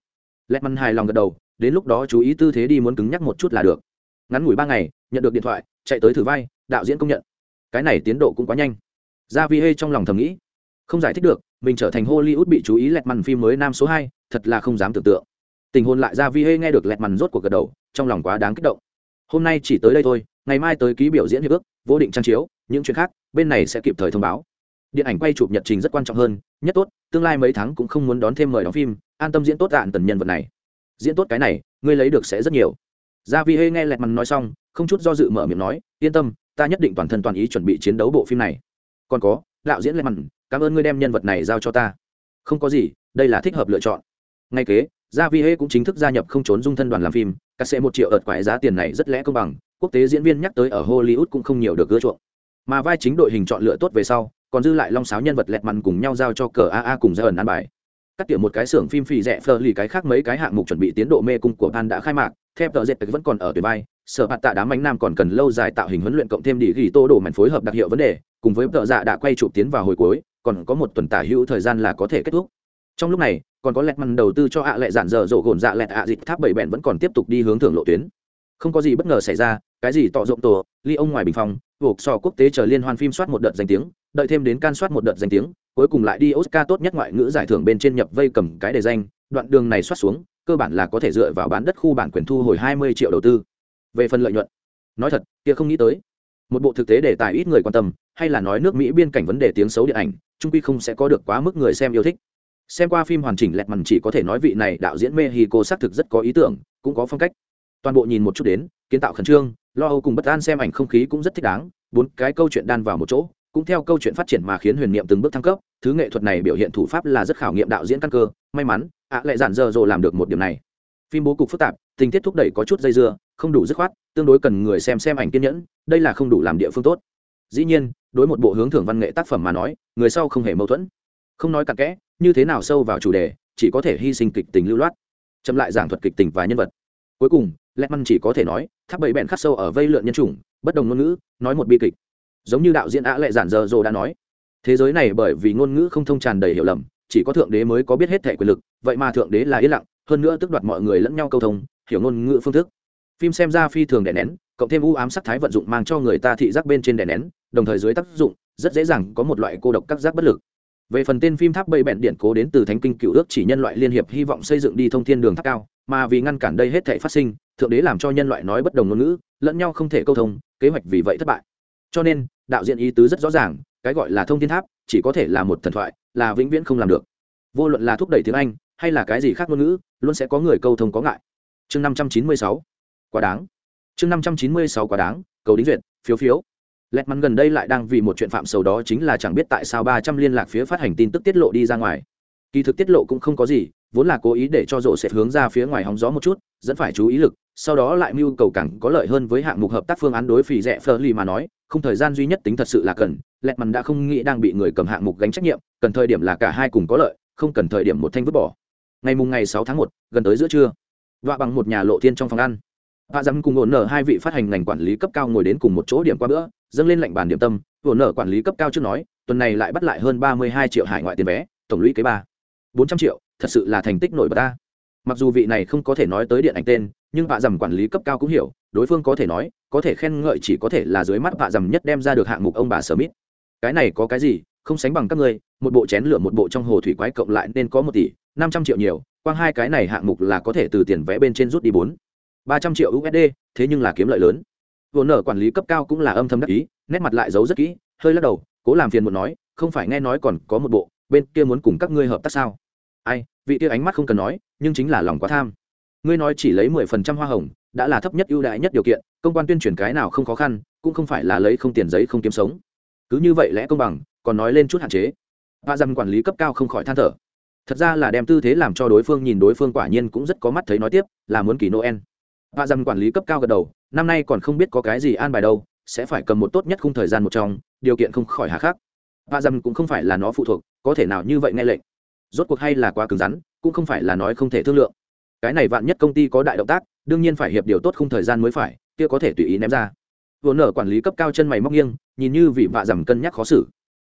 Lẹt măn hài lòng gật đầu, đến lúc đó chú ý tư thế đi muốn cứng nhắc một chút là được. Ngắn ngủi ba ngày, nhận được điện thoại, chạy tới thử vai, đạo diễn công nhận cái này tiến độ cũng quá nhanh. Ra vi hê trong lòng thầm nghĩ, không giải thích được, mình trở thành hollywood bị chú ý lẹt mằn phim mới nam số hai, thật là không dám tưởng tượng. Tình hôn lại ra vi hê nghe được lẹt mằn rốt cuộc gật đầu, trong lòng quá đáng kích động. Hôm nay chỉ tới đây thôi, ngày mai tới ký biểu diễn hiệp ước, vô định trang chiếu, những chuyện khác, bên này sẽ kịp thời thông báo. Điện ảnh quay chụp nhật trình rất quan trọng hơn, nhất tốt, tương lai mấy tháng cũng không muốn đón thêm mời đóng phim, an tâm diễn tốt đạn tần nhân vật này. Diễn tốt cái này, ngươi lấy được sẽ rất nhiều. Gia vi hê nghe lẹt mằn nói xong, không chút do dự mở miệng nói, yên tâm ta nhất định toàn thân toàn ý chuẩn bị chiến đấu bộ phim này. Còn có, đạo diễn lê mặn, cảm ơn ngươi đem nhân vật này giao cho ta. Không có gì, đây là thích hợp lựa chọn. Ngay kế, gia vi hê cũng chính thức gia nhập không trốn dung thân đoàn làm phim, các sẽ một triệu ợt quái giá tiền này rất lẽ công bằng, quốc tế diễn viên nhắc tới ở hollywood cũng không nhiều được ưa chuộng. Mà vai chính đội hình chọn lựa tốt về sau, còn dư lại long sáo nhân vật lẹt mặn cùng nhau giao cho cờ aa cùng ra ẩn an bài. Cắt tiệm một cái xưởng phim phì rẻ phờ lì cái khác mấy cái hạng mục chuẩn bị tiến độ mê cung của ban đã khai mạc, theo tờ dệt vẫn còn ở tuyển vai sở hạt tạ đám ánh nam còn cần lâu dài tạo hình huấn luyện cộng thêm đi ghi tô đổ mảnh phối hợp đặc hiệu vấn đề, cùng với tợ dạ đã quay chụp tiến vào hồi cuối, còn có một tuần tả hữu thời gian là có thể kết thúc. Trong lúc này, còn có lẹt măn đầu tư cho ạ lệ giản dở dỗ gồn dạ lẹt ạ dịch tháp bảy bẹn vẫn còn tiếp tục đi hướng thưởng lộ tuyến. Không có gì bất ngờ xảy ra, cái gì tọ rộng tổ, ly ông ngoài bình phòng, buộc sò quốc tế chờ liên hoan phim soát một đợt danh tiếng, đợi thêm đến can soát một đợt danh tiếng, cuối cùng lại đi oscar tốt nhất ngoại ngữ giải thưởng bên trên nhập vây cầm cái đề danh, đoạn đường này soát xuống, cơ bản là có thể dựa vào bán đất khu bản quyền thu hồi hai mươi triệu đầu tư về phần lợi nhuận. Nói thật, kia không nghĩ tới. Một bộ thực tế để tài ít người quan tâm, hay là nói nước mỹ biên cảnh vấn đề tiếng xấu điện ảnh trung quy không sẽ có được quá mức người xem yêu thích. Xem qua phim hoàn chỉnh lẹt mằn chỉ có thể nói vị này đạo diễn mexico xác thực rất có ý tưởng, cũng có phong cách. Toàn bộ nhìn một chút đến, kiến tạo khẩn trương, lo âu cùng bất an xem ảnh không khí cũng rất thích đáng, bốn cái câu chuyện đan vào một chỗ, cũng theo câu chuyện phát triển mà khiến huyền niệm từng bước thăng cấp, thứ nghệ thuật này biểu hiện thủ pháp là rất khảo nghiệm đạo diễn căn cơ, may mắn, ạ lại giản dơ dồ làm được một điểm này. Phim bố cục phức tạp, tình tiết thúc đẩy có chút dây dưa không đủ dứt khoát, tương đối cần người xem xem ảnh kiên nhẫn, đây là không đủ làm địa phương tốt. Dĩ nhiên, đối một bộ hướng thưởng văn nghệ tác phẩm mà nói, người sau không hề mâu thuẫn. Không nói cặn kẽ, như thế nào sâu vào chủ đề, chỉ có thể hy sinh kịch tình lưu loát. Chậm lại giảng thuật kịch tình và nhân vật. Cuối cùng lẹt măn chỉ có thể nói, tháp bảy bẹn khắc sâu ở vây lượn nhân chủng, bất đồng ngôn ngữ, nói một bi kịch. Giống như đạo diễn ạ lệ giản giờ dồ đã nói, thế giới này bởi vì ngôn ngữ không thông tràn đầy hiểu lầm, chỉ có thượng đế mới có biết hết thẻ quyền lực, vậy mà thượng đế là yên lặng, hơn nữa tức đoạt mọi người lẫn nhau câu thông, hiểu ngôn ngữ phương thức phim xem ra phi thường đè nén, cộng thêm u ám sắc thái vận dụng mang cho người ta thị giác bên trên đè nén, đồng thời dưới tác dụng, rất dễ dàng có một loại cô độc các giác bất lực. Về phần tên phim tháp bầy bẹn điện cố đến từ thánh kinh cựu ước chỉ nhân loại liên hiệp hy vọng xây dựng đi thông thiên đường tháp cao, mà vì ngăn cản đây hết thể phát sinh, thượng đế làm cho nhân loại nói bất đồng ngôn ngữ, lẫn nhau không thể câu thông, kế hoạch vì vậy thất bại. Cho nên, đạo diễn ý tứ rất rõ ràng, cái gọi là thông thiên tháp, chỉ có thể là một thần thoại, là vĩnh viễn không làm được. Vô luận là thúc đẩy tiếng anh, hay là cái gì khác ngôn ngữ, luôn sẽ có người câu thông có ngại. Chương năm trăm chín mươi sáu quá đáng. Chương năm trăm chín mươi sáu quá đáng, cầu đính duyệt, phiếu phiếu. Lẹt mắn gần đây lại đang vì một chuyện phạm sầu đó chính là chẳng biết tại sao ba trăm liên lạc phía phát hành tin tức tiết lộ đi ra ngoài. Kỳ thực tiết lộ cũng không có gì, vốn là cố ý để cho rộ sẽ hướng ra phía ngoài hóng gió một chút, dẫn phải chú ý lực, sau đó lại mưu cầu cẳng có lợi hơn với hạng mục hợp tác phương án đối phì rẻ phơ ly mà nói, không thời gian duy nhất tính thật sự là cần, lẹt mắn đã không nghĩ đang bị người cầm hạng mục gánh trách nhiệm, cần thời điểm là cả hai cùng có lợi, không cần thời điểm một thanh vứt bỏ. Ngày mùng ngày sáu tháng một, gần tới giữa trưa. Vạ bằng một nhà lộ thiên trong phòng ăn. Hạ dám cùng ổn nở hai vị phát hành ngành quản lý cấp cao ngồi đến cùng một chỗ điểm qua bữa, dâng lên lệnh bàn điểm tâm, ổn nở quản lý cấp cao trước nói, tuần này lại bắt lại hơn ba mươi hai triệu hải ngoại tiền vé, tổng lũy kế ba bốn trăm triệu, thật sự là thành tích nổi bật ta. Mặc dù vị này không có thể nói tới điện ảnh tên, nhưng hạ Dặm quản lý cấp cao cũng hiểu, đối phương có thể nói, có thể khen ngợi chỉ có thể là dưới mắt hạ Dặm nhất đem ra được hạng mục ông bà Smith. Cái này có cái gì, không sánh bằng các ngươi, một bộ chén lửa một bộ trong hồ thủy quái cộng lại nên có một tỷ, năm trăm triệu nhiều, quang hai cái này hạng mục là có thể từ tiền vẽ bên trên rút đi bốn ba trăm triệu usd thế nhưng là kiếm lợi lớn. Vốn nở quản lý cấp cao cũng là âm thầm đắc ý, nét mặt lại giấu rất kỹ, hơi lắc đầu, cố làm phiền một nói, không phải nghe nói còn có một bộ, bên kia muốn cùng các ngươi hợp tác sao? Ai, vị kia ánh mắt không cần nói, nhưng chính là lòng quá tham. Ngươi nói chỉ lấy mười phần trăm hoa hồng, đã là thấp nhất ưu đãi nhất điều kiện, công quan tuyên truyền cái nào không khó khăn, cũng không phải là lấy không tiền giấy không kiếm sống. Cứ như vậy lẽ công bằng, còn nói lên chút hạn chế. Và rằng quản lý cấp cao không khỏi than thở. Thật ra là đem tư thế làm cho đối phương nhìn đối phương quả nhiên cũng rất có mắt thấy nói tiếp, là muốn kỳ noel và rằng quản lý cấp cao gật đầu, năm nay còn không biết có cái gì an bài đâu, sẽ phải cầm một tốt nhất khung thời gian một trong, điều kiện không khỏi hà khắc. Và rằng cũng không phải là nó phụ thuộc, có thể nào như vậy nghe lệnh. Rốt cuộc hay là quá cứng rắn, cũng không phải là nói không thể thương lượng. Cái này vạn nhất công ty có đại động tác, đương nhiên phải hiệp điều tốt khung thời gian mới phải, kia có thể tùy ý ném ra. Vốn nở quản lý cấp cao chân mày móc nghiêng, nhìn như vị vạ rằng cân nhắc khó xử.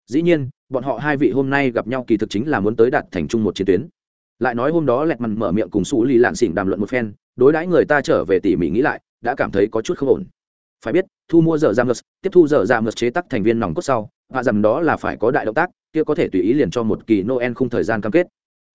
Dĩ nhiên, bọn họ hai vị hôm nay gặp nhau kỳ thực chính là muốn tới đạt thành chung một chiến tuyến lại nói hôm đó lẹt mằn mở miệng cùng xù lì lạn xỉn đàm luận một phen, đối đãi người ta trở về tỉ mỉ nghĩ lại, đã cảm thấy có chút không ổn. Phải biết, thu mua giờ giam ngược tiếp thu giờ giam ngược chế tắc thành viên nòng cốt sau hạ dầm đó là phải có đại động tác, kia có thể tùy ý liền cho một kỳ noel không thời gian cam kết.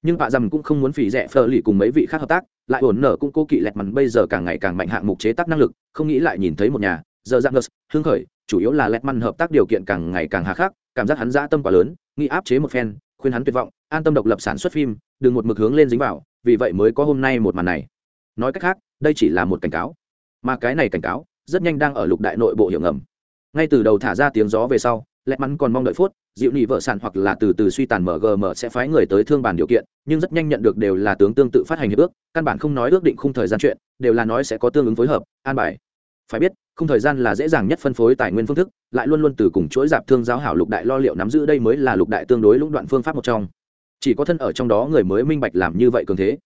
Nhưng hạ dầm cũng không muốn phỉ rẻ phờ lì cùng mấy vị khác hợp tác, lại ổn nở cũng cố kỵ lẹt mằn bây giờ càng ngày càng mạnh hạng mục chế tác năng lực, không nghĩ lại nhìn thấy một nhà giờ giam ngược hương khởi, chủ yếu là lẹt mằn hợp tác điều kiện càng ngày càng hà khắc, cảm giác hắn dã tâm quá lớn nghĩ áp chế một phen, khuyên hắn tuyệt vọng an tâm độc lập sản xuất phim, đừng một mực hướng lên dính vào, vì vậy mới có hôm nay một màn này. Nói cách khác, đây chỉ là một cảnh cáo. Mà cái này cảnh cáo, rất nhanh đang ở lục đại nội bộ hiểu ngầm. Ngay từ đầu thả ra tiếng gió về sau lẹt mắn còn mong đợi phút, dịu nị vợ sản hoặc là từ từ suy tàn mgm sẽ phái người tới thương bản điều kiện, nhưng rất nhanh nhận được đều là tướng tương tự phát hành hiệp ước, căn bản không nói ước định khung thời gian chuyện, đều là nói sẽ có tương ứng phối hợp, an bài. Phải biết, khung thời gian là dễ dàng nhất phân phối tài nguyên phương thức, lại luôn luôn từ cùng chuỗi dạp thương giáo hảo lục đại lo liệu nắm giữ đây mới là lục đại tương đối lũng đoạn phương pháp một trong chỉ có thân ở trong đó người mới minh bạch làm như vậy cường thế.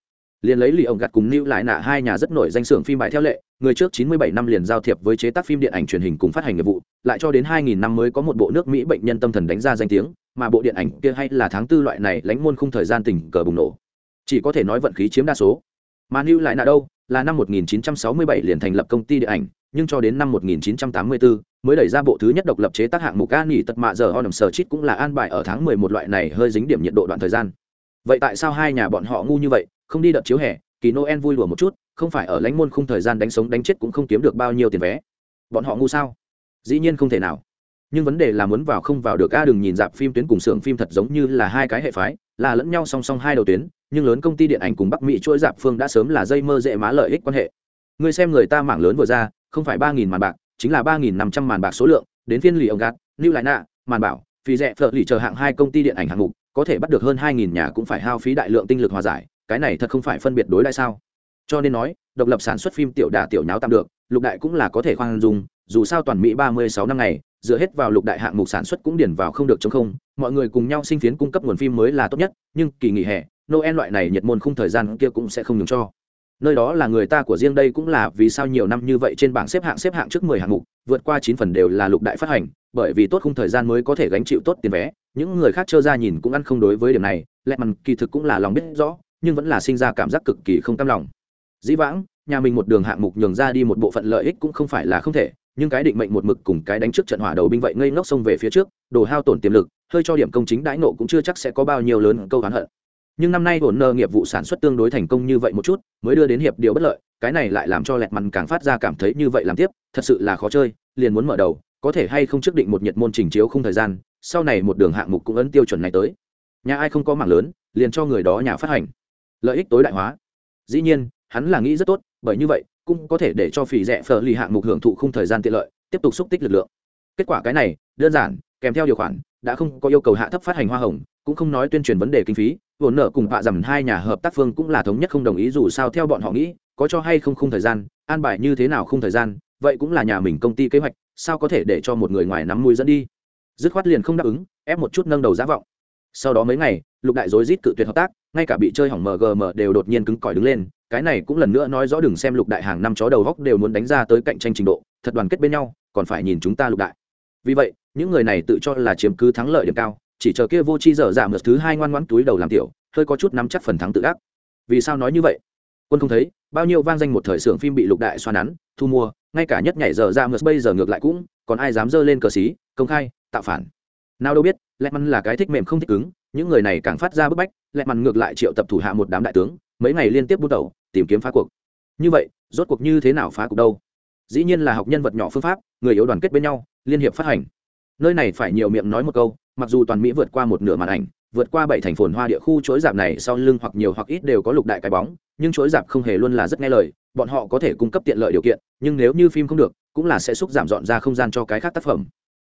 Liền lấy lì ông gặt cùng lưu lại nạ hai nhà rất nổi danh xưởng phim bài theo lệ, người trước 97 năm liền giao thiệp với chế tác phim điện ảnh truyền hình cùng phát hành nghiệp vụ, lại cho đến 2000 năm mới có một bộ nước mỹ bệnh nhân tâm thần đánh ra danh tiếng, mà bộ điện ảnh kia hay là tháng tư loại này lánh môn khung thời gian tình cờ bùng nổ. Chỉ có thể nói vận khí chiếm đa số. Mà lưu lại nạ đâu? Là năm 1967 liền thành lập công ty điện ảnh, nhưng cho đến năm 1984 mới đẩy ra bộ thứ nhất độc lập chế tác hạng mục an nghỉ tật mạ giờ Honor chít cũng là an bài ở tháng 11 loại này hơi dính điểm nhiệt độ đoạn thời gian. Vậy tại sao hai nhà bọn họ ngu như vậy, không đi đợt chiếu hè, kỳ Noel vui đùa một chút, không phải ở lãnh môn khung thời gian đánh sống đánh chết cũng không kiếm được bao nhiêu tiền vé. Bọn họ ngu sao? Dĩ nhiên không thể nào. Nhưng vấn đề là muốn vào không vào được a đừng nhìn dạp phim tuyến cùng xưởng phim thật giống như là hai cái hệ phái, là lẫn nhau song song hai đầu tuyến, nhưng lớn công ty điện ảnh cùng Bắc Mỹ chuỗi dạp phương đã sớm là dây mơ dễ má lợi ích quan hệ. Người xem người ta mảng lớn vừa ra, không phải ba nghìn màn bạc, chính là ba nghìn năm trăm màn bạc số lượng, đến phiên lì ông gạt new lại nạ màn bảo phí rẻ phở lì chờ hạng hai công ty điện ảnh hạng mục có thể bắt được hơn hai nghìn nhà cũng phải hao phí đại lượng tinh lực hòa giải cái này thật không phải phân biệt đối đãi sao. Cho nên nói độc lập sản xuất phim tiểu đà tiểu nháo tạm được lục đại cũng là có thể khoan dung dù sao toàn mỹ ba mươi sáu năm ngày dựa hết vào lục đại hạng mục sản xuất cũng điển vào không được chống không mọi người cùng nhau sinh phiến cung cấp nguồn phim mới là tốt nhất nhưng kỳ nghỉ hè noel loại này nhiệt môn không thời gian kia cũng sẽ không nhường cho nơi đó là người ta của riêng đây cũng là vì sao nhiều năm như vậy trên bảng xếp hạng xếp hạng trước mười hạng mục, vượt qua chín phần đều là lục đại phát hành, bởi vì tốt khung thời gian mới có thể gánh chịu tốt tiền vé. Những người khác trơ ra nhìn cũng ăn không đối với điểm này lẹ mằn kỳ thực cũng là lòng biết rõ, nhưng vẫn là sinh ra cảm giác cực kỳ không cam lòng. Dĩ vãng, nhà mình một đường hạng mục nhường ra đi một bộ phận lợi ích cũng không phải là không thể, nhưng cái định mệnh một mực cùng cái đánh trước trận hỏa đầu binh vậy ngây ngốc xông về phía trước, đồ hao tổn tiềm lực, hơi cho điểm công chính đãi nộ cũng chưa chắc sẽ có bao nhiêu lớn câu oán hận nhưng năm nay ổn nơ nghiệp vụ sản xuất tương đối thành công như vậy một chút, mới đưa đến hiệp điều bất lợi, cái này lại làm cho lẹt mằn càng phát ra cảm thấy như vậy làm tiếp, thật sự là khó chơi, liền muốn mở đầu, có thể hay không trước định một nhiệt môn trình chiếu không thời gian, sau này một đường hạng mục cũng ấn tiêu chuẩn này tới. Nhà ai không có mảng lớn, liền cho người đó nhà phát hành. Lợi ích tối đại hóa. Dĩ nhiên, hắn là nghĩ rất tốt, bởi như vậy, cũng có thể để cho phỉ rẻ phở lì hạng mục hưởng thụ không thời gian tiện lợi, tiếp tục xúc tích lực lượng. Kết quả cái này, đơn giản, kèm theo điều khoản, đã không có yêu cầu hạ thấp phát hành hoa hồng, cũng không nói tuyên truyền vấn đề kinh phí vốn nợ cùng vạ dầm hai nhà hợp tác phương cũng là thống nhất không đồng ý dù sao theo bọn họ nghĩ, có cho hay không không thời gian, an bài như thế nào không thời gian, vậy cũng là nhà mình công ty kế hoạch, sao có thể để cho một người ngoài nắm mũi dẫn đi? Dứt khoát liền không đáp ứng, ép một chút nâng đầu giá vọng. Sau đó mấy ngày, lục đại dối rít cự tuyệt hợp tác, ngay cả bị chơi hỏng mgm đều đột nhiên cứng cỏi đứng lên, cái này cũng lần nữa nói rõ đừng xem lục đại hàng năm chó đầu góc đều muốn đánh ra tới cạnh tranh trình độ, thật đoàn kết bên nhau, còn phải nhìn chúng ta lục đại. Vì vậy, những người này tự cho là chiếm cứ thắng lợi điểm cao chỉ chờ kia vô chi dở giảm mượt thứ hai ngoan ngoãn túi đầu làm tiểu, hơi có chút nắm chắc phần thắng tự ác vì sao nói như vậy? Quân không thấy, bao nhiêu vang danh một thời xưởng phim bị lục đại xoa nắn thu mua, ngay cả nhất nhảy giờ ra dạ mượt bây giờ ngược lại cũng, còn ai dám dơ lên cờ xí, công khai, tạo phản. Nào đâu biết lẹ mắn là cái thích mềm không thích cứng, những người này càng phát ra bức bách lẹ mắn ngược lại triệu tập thủ hạ một đám đại tướng, mấy ngày liên tiếp bút đầu tìm kiếm phá cuộc. Như vậy, rốt cuộc như thế nào phá cuộc đâu? Dĩ nhiên là học nhân vật nhỏ phương pháp, người yếu đoàn kết bên nhau, liên hiệp phát hành. Nơi này phải nhiều miệng nói một câu mặc dù toàn mỹ vượt qua một nửa màn ảnh, vượt qua bảy thành phồn hoa địa khu chuỗi giảm này sau lưng hoặc nhiều hoặc ít đều có lục đại cái bóng, nhưng chuỗi giảm không hề luôn là rất nghe lời, bọn họ có thể cung cấp tiện lợi điều kiện, nhưng nếu như phim không được, cũng là sẽ xúc giảm dọn ra không gian cho cái khác tác phẩm.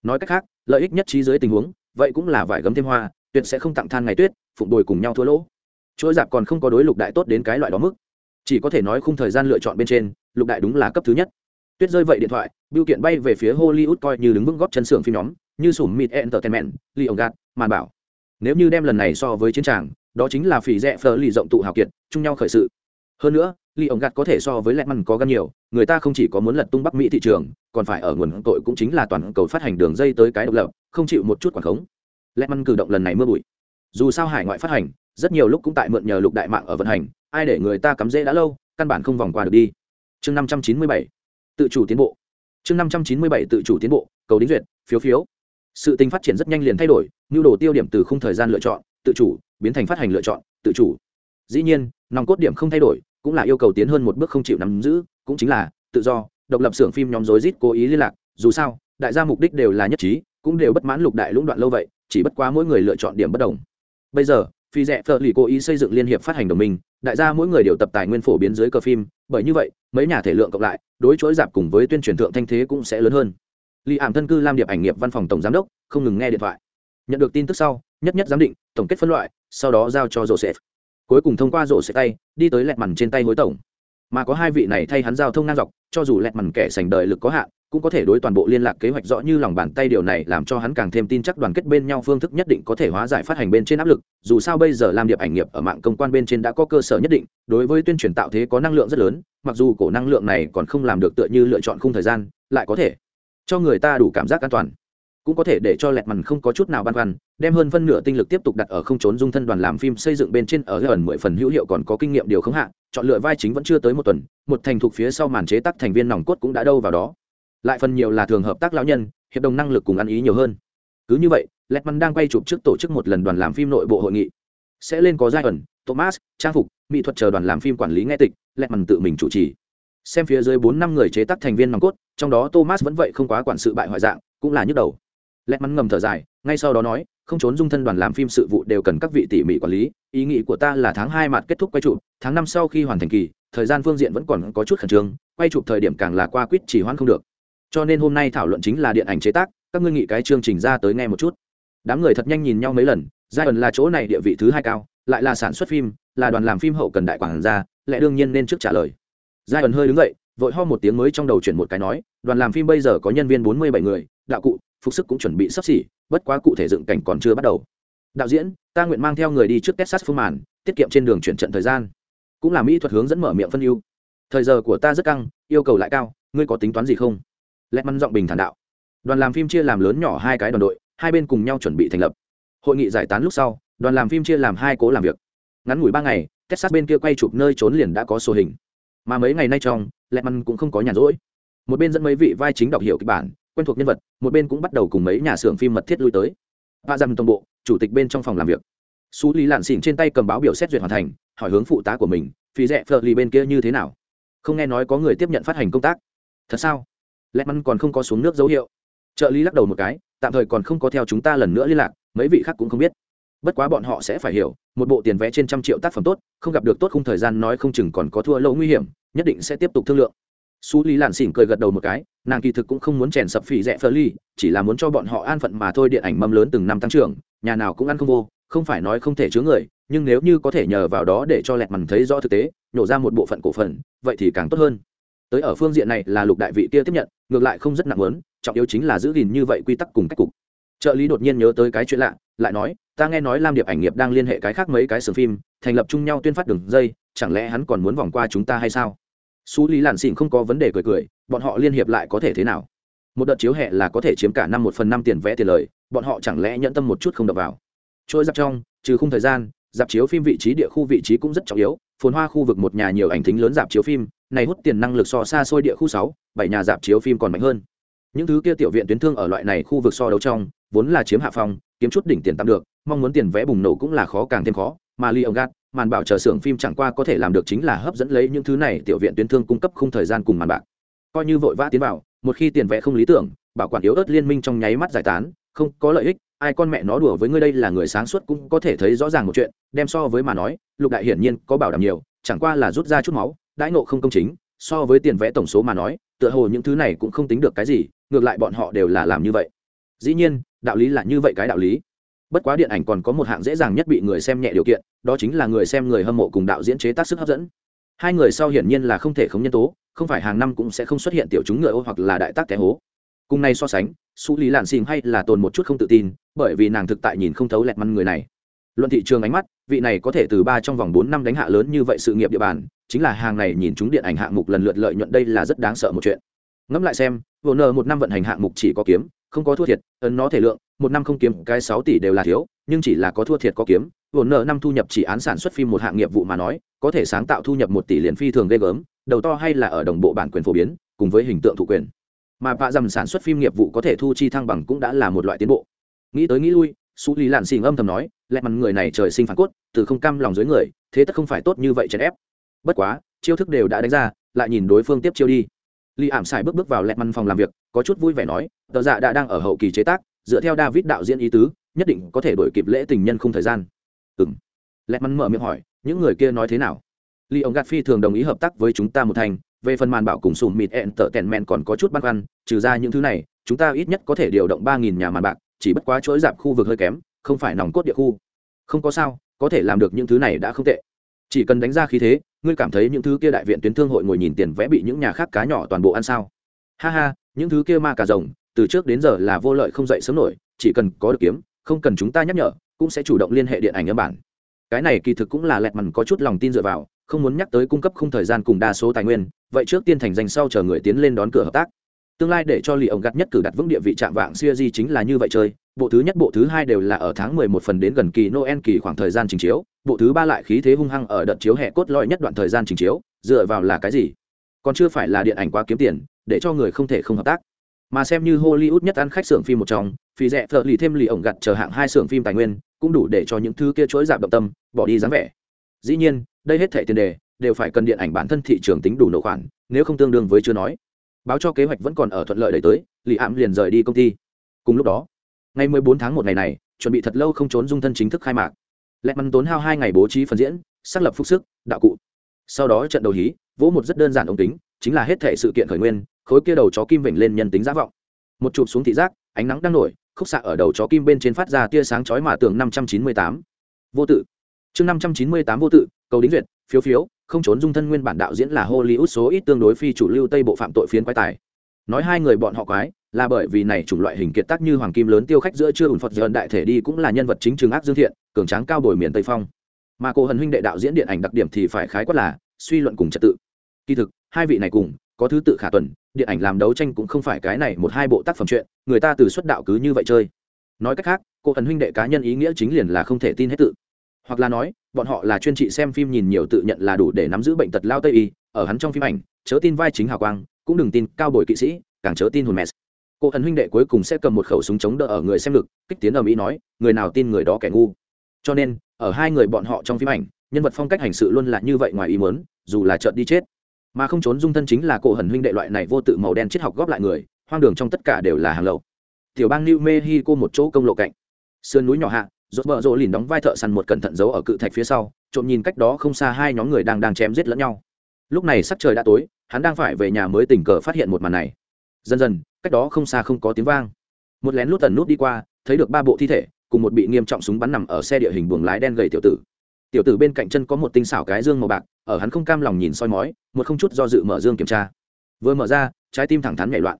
Nói cách khác, lợi ích nhất trí dưới tình huống, vậy cũng là vải gấm thêm hoa, tuyệt sẽ không tặng than ngày tuyết, phụng bồi cùng nhau thua lỗ. Chuỗi giảm còn không có đối lục đại tốt đến cái loại đó mức. Chỉ có thể nói khung thời gian lựa chọn bên trên, lục đại đúng là cấp thứ nhất. Tuyết rơi vậy điện thoại, biêu kiện bay về phía hollywood coi như đứng vững góp chân xưởng phim nhóm như sủm mịt entertainment, lee ông gạt, màn bảo. Nếu như đem lần này so với chiến tràng, đó chính là phỉ rẽ phở lì rộng tụ hào kiệt, chung nhau khởi sự. Hơn nữa, lee ông gạt có thể so với lẹt măn có gan nhiều, người ta không chỉ có muốn lật tung bắc mỹ thị trường, còn phải ở nguồn tội cũng chính là toàn cầu phát hành đường dây tới cái độc lập, không chịu một chút quản khống. Lẹt măn cử động lần này mưa bụi. Dù sao hải ngoại phát hành, rất nhiều lúc cũng tại mượn nhờ lục đại mạng ở vận hành, ai để người ta cắm dễ đã lâu, căn bản không vòng qua được đi. Chương năm trăm chín mươi bảy, tự chủ tiến bộ. Chương năm trăm chín mươi bảy, tự chủ tiến bộ, cầu đính duyệt, phiếu phiếu sự tình phát triển rất nhanh liền thay đổi, nhu đồ tiêu điểm từ khung thời gian lựa chọn, tự chủ, biến thành phát hành lựa chọn, tự chủ. Dĩ nhiên, nòng cốt điểm không thay đổi, cũng là yêu cầu tiến hơn một bước không chịu nắm giữ, cũng chính là tự do, độc lập xưởng phim nhóm rối rít cố ý liên lạc, dù sao, đại gia mục đích đều là nhất trí, cũng đều bất mãn lục đại lũng đoạn lâu vậy, chỉ bất quá mỗi người lựa chọn điểm bất đồng. Bây giờ, phi rẽ phở lì cố ý xây dựng liên hiệp phát hành đồng minh, đại gia mỗi người đều tập tài nguyên phổ biến dưới cờ phim, bởi như vậy, mấy nhà thể lượng cộng lại, đối chối giảm cùng với tuyên truyền thượng thanh thế cũng sẽ lớn hơn. Lý ảm thân cư lam điệp ảnh nghiệp văn phòng tổng giám đốc, không ngừng nghe điện thoại. Nhận được tin tức sau, nhất nhất giám định, tổng kết phân loại, sau đó giao cho joseph. Cuối cùng thông qua rổ tay, đi tới lẹt mằn trên tay hối tổng. Mà có hai vị này thay hắn giao thông ngang dọc, cho dù lẹt mằn kẻ sành đời lực có hạn, cũng có thể đối toàn bộ liên lạc kế hoạch rõ như lòng bàn tay điều này làm cho hắn càng thêm tin chắc đoàn kết bên nhau phương thức nhất định có thể hóa giải phát hành bên trên áp lực. Dù sao bây giờ làm điệp ảnh nghiệp ở mạng công quan bên trên đã có cơ sở nhất định, đối với tuyên truyền tạo thế có năng lượng rất lớn, mặc dù cổ năng lượng này còn không làm được tựa như lựa chọn khung thời gian, lại có thể cho người ta đủ cảm giác an toàn. Cũng có thể để cho lẹt mằn không có chút nào băn khoăn, đem hơn phân nửa tinh lực tiếp tục đặt ở không trốn dung thân đoàn làm phim xây dựng bên trên ở gần mười phần hữu hiệu còn có kinh nghiệm điều khống hạ, chọn lựa vai chính vẫn chưa tới một tuần, một thành thục phía sau màn chế tác thành viên nòng cốt cũng đã đâu vào đó. Lại phần nhiều là thường hợp tác lão nhân, hiệp đồng năng lực cùng ăn ý nhiều hơn. Cứ như vậy, lẹt mằn đang quay chụp trước tổ chức một lần đoàn làm phim nội bộ hội nghị. Sẽ lên có giai ẩn, thomas, trang phục, mỹ thuật chờ đoàn làm phim quản lý nghe tịch, lẹt mằn tự mình chủ trì xem phía dưới bốn năm người chế tác thành viên nòng cốt, trong đó thomas vẫn vậy không quá quản sự bại hoại dạng, cũng là nhức đầu. Lẹt mắn ngầm thở dài, ngay sau đó nói, không trốn dung thân đoàn làm phim sự vụ đều cần các vị tỉ mỉ quản lý, ý nghĩ của ta là tháng hai mặt kết thúc quay chụp, tháng năm sau khi hoàn thành kỳ, thời gian phương diện vẫn còn có chút khẩn trương, quay chụp thời điểm càng là qua quýt chỉ hoãn không được. Cho nên hôm nay thảo luận chính là điện ảnh chế tác, các ngươi nghĩ cái chương trình ra tới nghe một chút. Đám người thật nhanh nhìn nhau mấy lần giai ẩn là chỗ này địa vị thứ hai cao, lại là sản xuất phim, là đoàn làm phim hậu cần đại quản gia, lẽ đương nhiên nên trước trả lời giai ẩn hơi đứng dậy, vội ho một tiếng mới trong đầu chuyển một cái nói, đoàn làm phim bây giờ có nhân viên bốn mươi bảy người, đạo cụ, phục sức cũng chuẩn bị sắp xỉ, bất quá cụ thể dựng cảnh còn chưa bắt đầu. Đạo diễn, ta nguyện mang theo người đi trước texas phương màn, tiết kiệm trên đường chuyển trận thời gian. Cũng là mỹ thuật hướng dẫn mở miệng phân ưu. Thời giờ của ta rất căng, yêu cầu lại cao, ngươi có tính toán gì không? Lẹt măn giọng bình thản đạo. Đoàn làm phim chia làm lớn nhỏ hai cái đoàn đội, hai bên cùng nhau chuẩn bị thành lập. Hội nghị giải tán lúc sau, đoàn làm phim chia làm hai cố làm việc. Ngắn ngủi ba ngày, texas bên kia quay chụp nơi trốn liền đã có số hình mà mấy ngày nay trong, lẹ măn cũng không có nhàn rỗi. Một bên dẫn mấy vị vai chính đọc hiểu kịch bản, quen thuộc nhân vật, một bên cũng bắt đầu cùng mấy nhà xưởng phim mật thiết lui tới. Và dằm tổng bộ, chủ tịch bên trong phòng làm việc. Xú lý lạn xỉn trên tay cầm báo biểu xét duyệt hoàn thành, hỏi hướng phụ tá của mình, phí rẽ phờ lì bên kia như thế nào? Không nghe nói có người tiếp nhận phát hành công tác. Thật sao? Lẹ măn còn không có xuống nước dấu hiệu. Trợ lý lắc đầu một cái, tạm thời còn không có theo chúng ta lần nữa liên lạc, mấy vị khác cũng không biết. Bất quá bọn họ sẽ phải hiểu, một bộ tiền vẽ trên trăm triệu tác phẩm tốt, không gặp được tốt không thời gian nói không chừng còn có thua lỗ nguy hiểm nhất định sẽ tiếp tục thương lượng. Su lý lạn xỉn cười gật đầu một cái, nàng kỳ thực cũng không muốn chèn sập phỉ rẽ phơ ly chỉ là muốn cho bọn họ an phận mà thôi điện ảnh mâm lớn từng năm tăng trưởng, nhà nào cũng ăn không vô, không phải nói không thể chứa người, nhưng nếu như có thể nhờ vào đó để cho lẹt mằn thấy rõ thực tế nhổ ra một bộ phận cổ phần, vậy thì càng tốt hơn. Tới ở phương diện này là lục đại vị kia tiếp nhận, ngược lại không rất nặng lớn trọng yếu chính là giữ gìn như vậy quy tắc cùng cách cục. Trợ lý đột nhiên nhớ tới cái chuyện lạ, lại nói, ta nghe nói lam điệp ảnh nghiệp đang liên hệ cái khác mấy cái sườn phim, thành lập chung nhau tuyên phát đường dây, chẳng lẽ hắn còn muốn vòng qua chúng ta hay sao? Xú Lý Lạn Xỉn không có vấn đề cười cười, bọn họ liên hiệp lại có thể thế nào? Một đợt chiếu hẹ là có thể chiếm cả năm một phần năm tiền vẽ tiền lời, bọn họ chẳng lẽ nhẫn tâm một chút không đập vào? Trôi giáp trong, trừ khung thời gian, dạp chiếu phim vị trí địa khu vị trí cũng rất trọng yếu, phồn hoa khu vực một nhà nhiều ảnh thính lớn dạp chiếu phim, này hút tiền năng lực so xa xôi địa khu sáu, bảy nhà dạp chiếu phim còn mạnh hơn. Những thứ kia tiểu viện tuyến thương ở loại này khu vực so đấu trong, vốn là chiếm hạ phòng, kiếm chút đỉnh tiền tạm được, mong muốn tiền vẽ bùng nổ cũng là khó càng thêm khó, mà ông Gạt, màn bảo chờ xưởng phim chẳng qua có thể làm được chính là hấp dẫn lấy những thứ này tiểu viện tuyến thương cung cấp khung thời gian cùng màn bạc. Coi như vội vã tiến vào, một khi tiền vẽ không lý tưởng, bảo quản yếu ớt liên minh trong nháy mắt giải tán, không có lợi ích, ai con mẹ nó đùa với ngươi đây là người sáng suốt cũng có thể thấy rõ ràng một chuyện, đem so với mà nói, lục đại hiển nhiên có bảo đảm nhiều, chẳng qua là rút ra chút máu, đãi ngộ không công chính, so với tiền vẽ tổng số mà nói, tựa hồ những thứ này cũng không tính được cái gì, ngược lại bọn họ đều là làm như vậy. Dĩ nhiên, đạo lý là như vậy cái đạo lý. Bất quá điện ảnh còn có một hạng dễ dàng nhất bị người xem nhẹ điều kiện đó chính là người xem người hâm mộ cùng đạo diễn chế tác sức hấp dẫn. Hai người sau hiển nhiên là không thể không nhân tố, không phải hàng năm cũng sẽ không xuất hiện tiểu chúng ngựa ô hoặc là đại tác té hố. Cùng này so sánh, su lý lạn xìm hay là tồn một chút không tự tin, bởi vì nàng thực tại nhìn không thấu lẹt măn người này. Luận thị trường ánh mắt, vị này có thể từ ba trong vòng bốn năm đánh hạ lớn như vậy sự nghiệp địa bàn, chính là hàng này nhìn chúng điện ảnh hạng mục lần lượt lợi nhuận đây là rất đáng sợ một chuyện. Ngẫm lại xem vô nợ một năm vận hành hạng mục chỉ có kiếm, không có thua thiệt, ấn nó thể lượng, một năm không kiếm, cái sáu tỷ đều là thiếu, nhưng chỉ là có thua thiệt có kiếm vốn nợ năm thu nhập chỉ án sản xuất phim một hạng nghiệp vụ mà nói có thể sáng tạo thu nhập một tỷ liền phi thường ghê gớm đầu to hay là ở đồng bộ bản quyền phổ biến cùng với hình tượng thụ quyền. Mà bạ dầm sản xuất phim nghiệp vụ có thể thu chi thăng bằng cũng đã là một loại tiến bộ. Nghĩ tới nghĩ lui su lý lạn xì âm thầm nói lẹ mặt người này trời sinh phản cốt từ không cam lòng dưới người thế tất không phải tốt như vậy chèn ép. Bất quá chiêu thức đều đã đánh ra lại nhìn đối phương tiếp chiêu đi. Lý Ảm Sải bước bước vào lẹt măn phòng làm việc, có chút vui vẻ nói, tờ dạ đã đang ở hậu kỳ chế tác, dựa theo David đạo diễn ý tứ, nhất định có thể đổi kịp lễ tình nhân không thời gian ừng Lẹt mắn mở miệng hỏi, những người kia nói thế nào? li ông Phi thường đồng ý hợp tác với chúng ta một thành, về phần màn bảo cùng sùm mịt ẹn tở tèn men còn có chút băn khoăn, trừ ra những thứ này, chúng ta ít nhất có thể điều động ba nghìn nhà màn bạc, chỉ bất quá chuỗi giảm khu vực hơi kém, không phải nòng cốt địa khu. Không có sao, có thể làm được những thứ này đã không tệ. Chỉ cần đánh ra khí thế, ngươi cảm thấy những thứ kia đại viện tuyến thương hội ngồi nhìn tiền vẽ bị những nhà khác cá nhỏ toàn bộ ăn sao ha ha những thứ kia ma cà rồng từ trước đến giờ là vô lợi không dậy sớm nổi chỉ cần có được kiếm không cần chúng ta nhắc nhở cũng sẽ chủ động liên hệ điện ảnh âm bản. Cái này kỳ thực cũng là lẹt mằn có chút lòng tin dựa vào, không muốn nhắc tới cung cấp không thời gian cùng đa số tài nguyên, vậy trước tiên thành danh sau chờ người tiến lên đón cửa hợp tác. Tương lai để cho lì ông gặt nhất cử đặt vững địa vị chạm vạng siêu di chính là như vậy chơi, bộ thứ nhất, bộ thứ hai đều là ở tháng mười một phần đến gần kỳ noel kỳ khoảng thời gian trình chiếu, bộ thứ ba lại khí thế hung hăng ở đợt chiếu hè cốt lõi nhất đoạn thời gian trình chiếu, dựa vào là cái gì? Còn chưa phải là điện ảnh quá kiếm tiền, để cho người không thể không hợp tác. Mà xem như hollywood nhất ăn khách xưởng phim một trong, phí rẻ thợ lì thêm lì ổng gặt chờ hạng hai xưởng phim tài nguyên cũng đủ để cho những thứ kia chuỗi giảm động tâm bỏ đi dáng vẻ. Dĩ nhiên đây hết thẻ tiền đề đều phải cần điện ảnh bản thân thị trường tính đủ nộp khoản nếu không tương đương với chưa nói. Báo cho kế hoạch vẫn còn ở thuận lợi đẩy tới lì ảm liền rời đi công ty. Cùng lúc đó ngày 14 tháng một ngày này chuẩn bị thật lâu không trốn dung thân chính thức khai mạc. Lẹt mắn tốn hao hai ngày bố trí phần diễn xác lập phúc sức đạo cụ. Sau đó trận đầu hí vỗ một rất đơn giản ống tính, chính là hết thể sự kiện khởi nguyên khối kia đầu chó kim vểnh lên nhân tính giả vọng. Một chụp xuống thị giác ánh nắng đang nổi khúc xạ ở đầu chó kim bên trên phát ra tia sáng chói mà tường năm trăm chín mươi tám. Vô tự. Chương năm trăm chín mươi tám vô tự, cầu đính duyệt, phiếu phiếu, không trốn dung thân nguyên bản đạo diễn là hollywood số ít tương đối phi chủ lưu tây bộ phạm tội phiến quái tài. Nói hai người bọn họ quái, là bởi vì này chủng loại hình kiệt tác như hoàng kim lớn tiêu khách giữa chưa ủn phật dần đại thể đi cũng là nhân vật chính trường ác dương thiện, cường tráng cao bồi miền tây phong. Mà cô hần huynh đệ đạo diễn điện ảnh đặc điểm thì phải khái quát là suy luận cùng trật tự. Kỳ thực, hai vị này cùng có thứ tự khả tuần, điện ảnh làm đấu tranh cũng không phải cái này một hai bộ tác phẩm chuyện, người ta từ xuất đạo cứ như vậy chơi. Nói cách khác, cô thần huynh đệ cá nhân ý nghĩa chính liền là không thể tin hết tự. Hoặc là nói, bọn họ là chuyên trị xem phim nhìn nhiều tự nhận là đủ để nắm giữ bệnh tật lao tây y, ở hắn trong phim ảnh, chớ tin vai chính hào quang, cũng đừng tin cao bồi kỵ sĩ, càng chớ tin hồn mẹ. Cô ẩn huynh đệ cuối cùng sẽ cầm một khẩu súng chống đỡ ở người xem lực kích tiến ở mỹ nói, người nào tin người đó kẻ ngu. Cho nên, ở hai người bọn họ trong phim ảnh, nhân vật phong cách hành sự luôn là như vậy ngoài ý muốn, dù là chợt đi chết mà không trốn dung thân chính là cổ hần huynh đệ loại này vô tự màu đen triết học góp lại người, hoang đường trong tất cả đều là hàng lậu. Tiểu bang new mexico một chỗ công lộ cạnh. Sườn núi nhỏ hạ, rốt bờ rộ lìn đóng vai thợ săn một cẩn thận giấu ở cự thạch phía sau, trộm nhìn cách đó không xa hai nhóm người đang đang chém giết lẫn nhau. Lúc này sắc trời đã tối, hắn đang phải về nhà mới tình cờ phát hiện một màn này. Dần dần, cách đó không xa không có tiếng vang. Một lén lút tần nút đi qua, thấy được ba bộ thi thể, cùng một bị nghiêm trọng súng bắn nằm ở xe địa hình buồng lái đen gầy tiểu tử. Tiểu tử bên cạnh chân có một tinh xảo cái dương màu bạc ở hắn không cam lòng nhìn soi mói, một không chút do dự mở dương kiểm tra. Vừa mở ra, trái tim thẳng thắn nhảy loạn.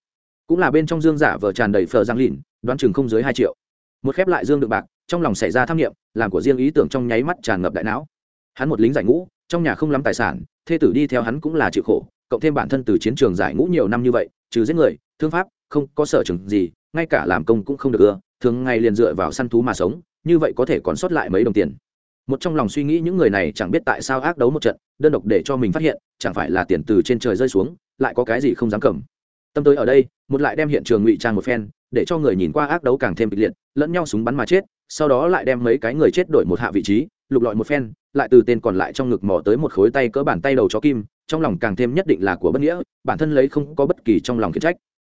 Cũng là bên trong dương giả vờ tràn đầy phờ giang lìn, đoán chừng không dưới hai triệu. Một khép lại dương được bạc, trong lòng xảy ra tham nghiệm làm của riêng ý tưởng trong nháy mắt tràn ngập đại não. Hắn một lính giải ngũ, trong nhà không lắm tài sản, thê tử đi theo hắn cũng là chịu khổ, cộng thêm bản thân từ chiến trường giải ngũ nhiều năm như vậy, trừ giết người, thương pháp, không có sở trường gì, ngay cả làm công cũng không được ưa, thường ngày liền dựa vào săn thú mà sống, như vậy có thể còn sót lại mấy đồng tiền một trong lòng suy nghĩ những người này chẳng biết tại sao ác đấu một trận, đơn độc để cho mình phát hiện, chẳng phải là tiền từ trên trời rơi xuống, lại có cái gì không dám cầm. Tâm tới ở đây, một lại đem hiện trường ngụy trang một phen, để cho người nhìn qua ác đấu càng thêm kịch liệt, lẫn nhau súng bắn mà chết, sau đó lại đem mấy cái người chết đổi một hạ vị trí, lục lọi một phen, lại từ tên còn lại trong ngực mò tới một khối tay cỡ bàn tay đầu chó kim, trong lòng càng thêm nhất định là của bất nghĩa, bản thân lấy không có bất kỳ trong lòng khiển trách.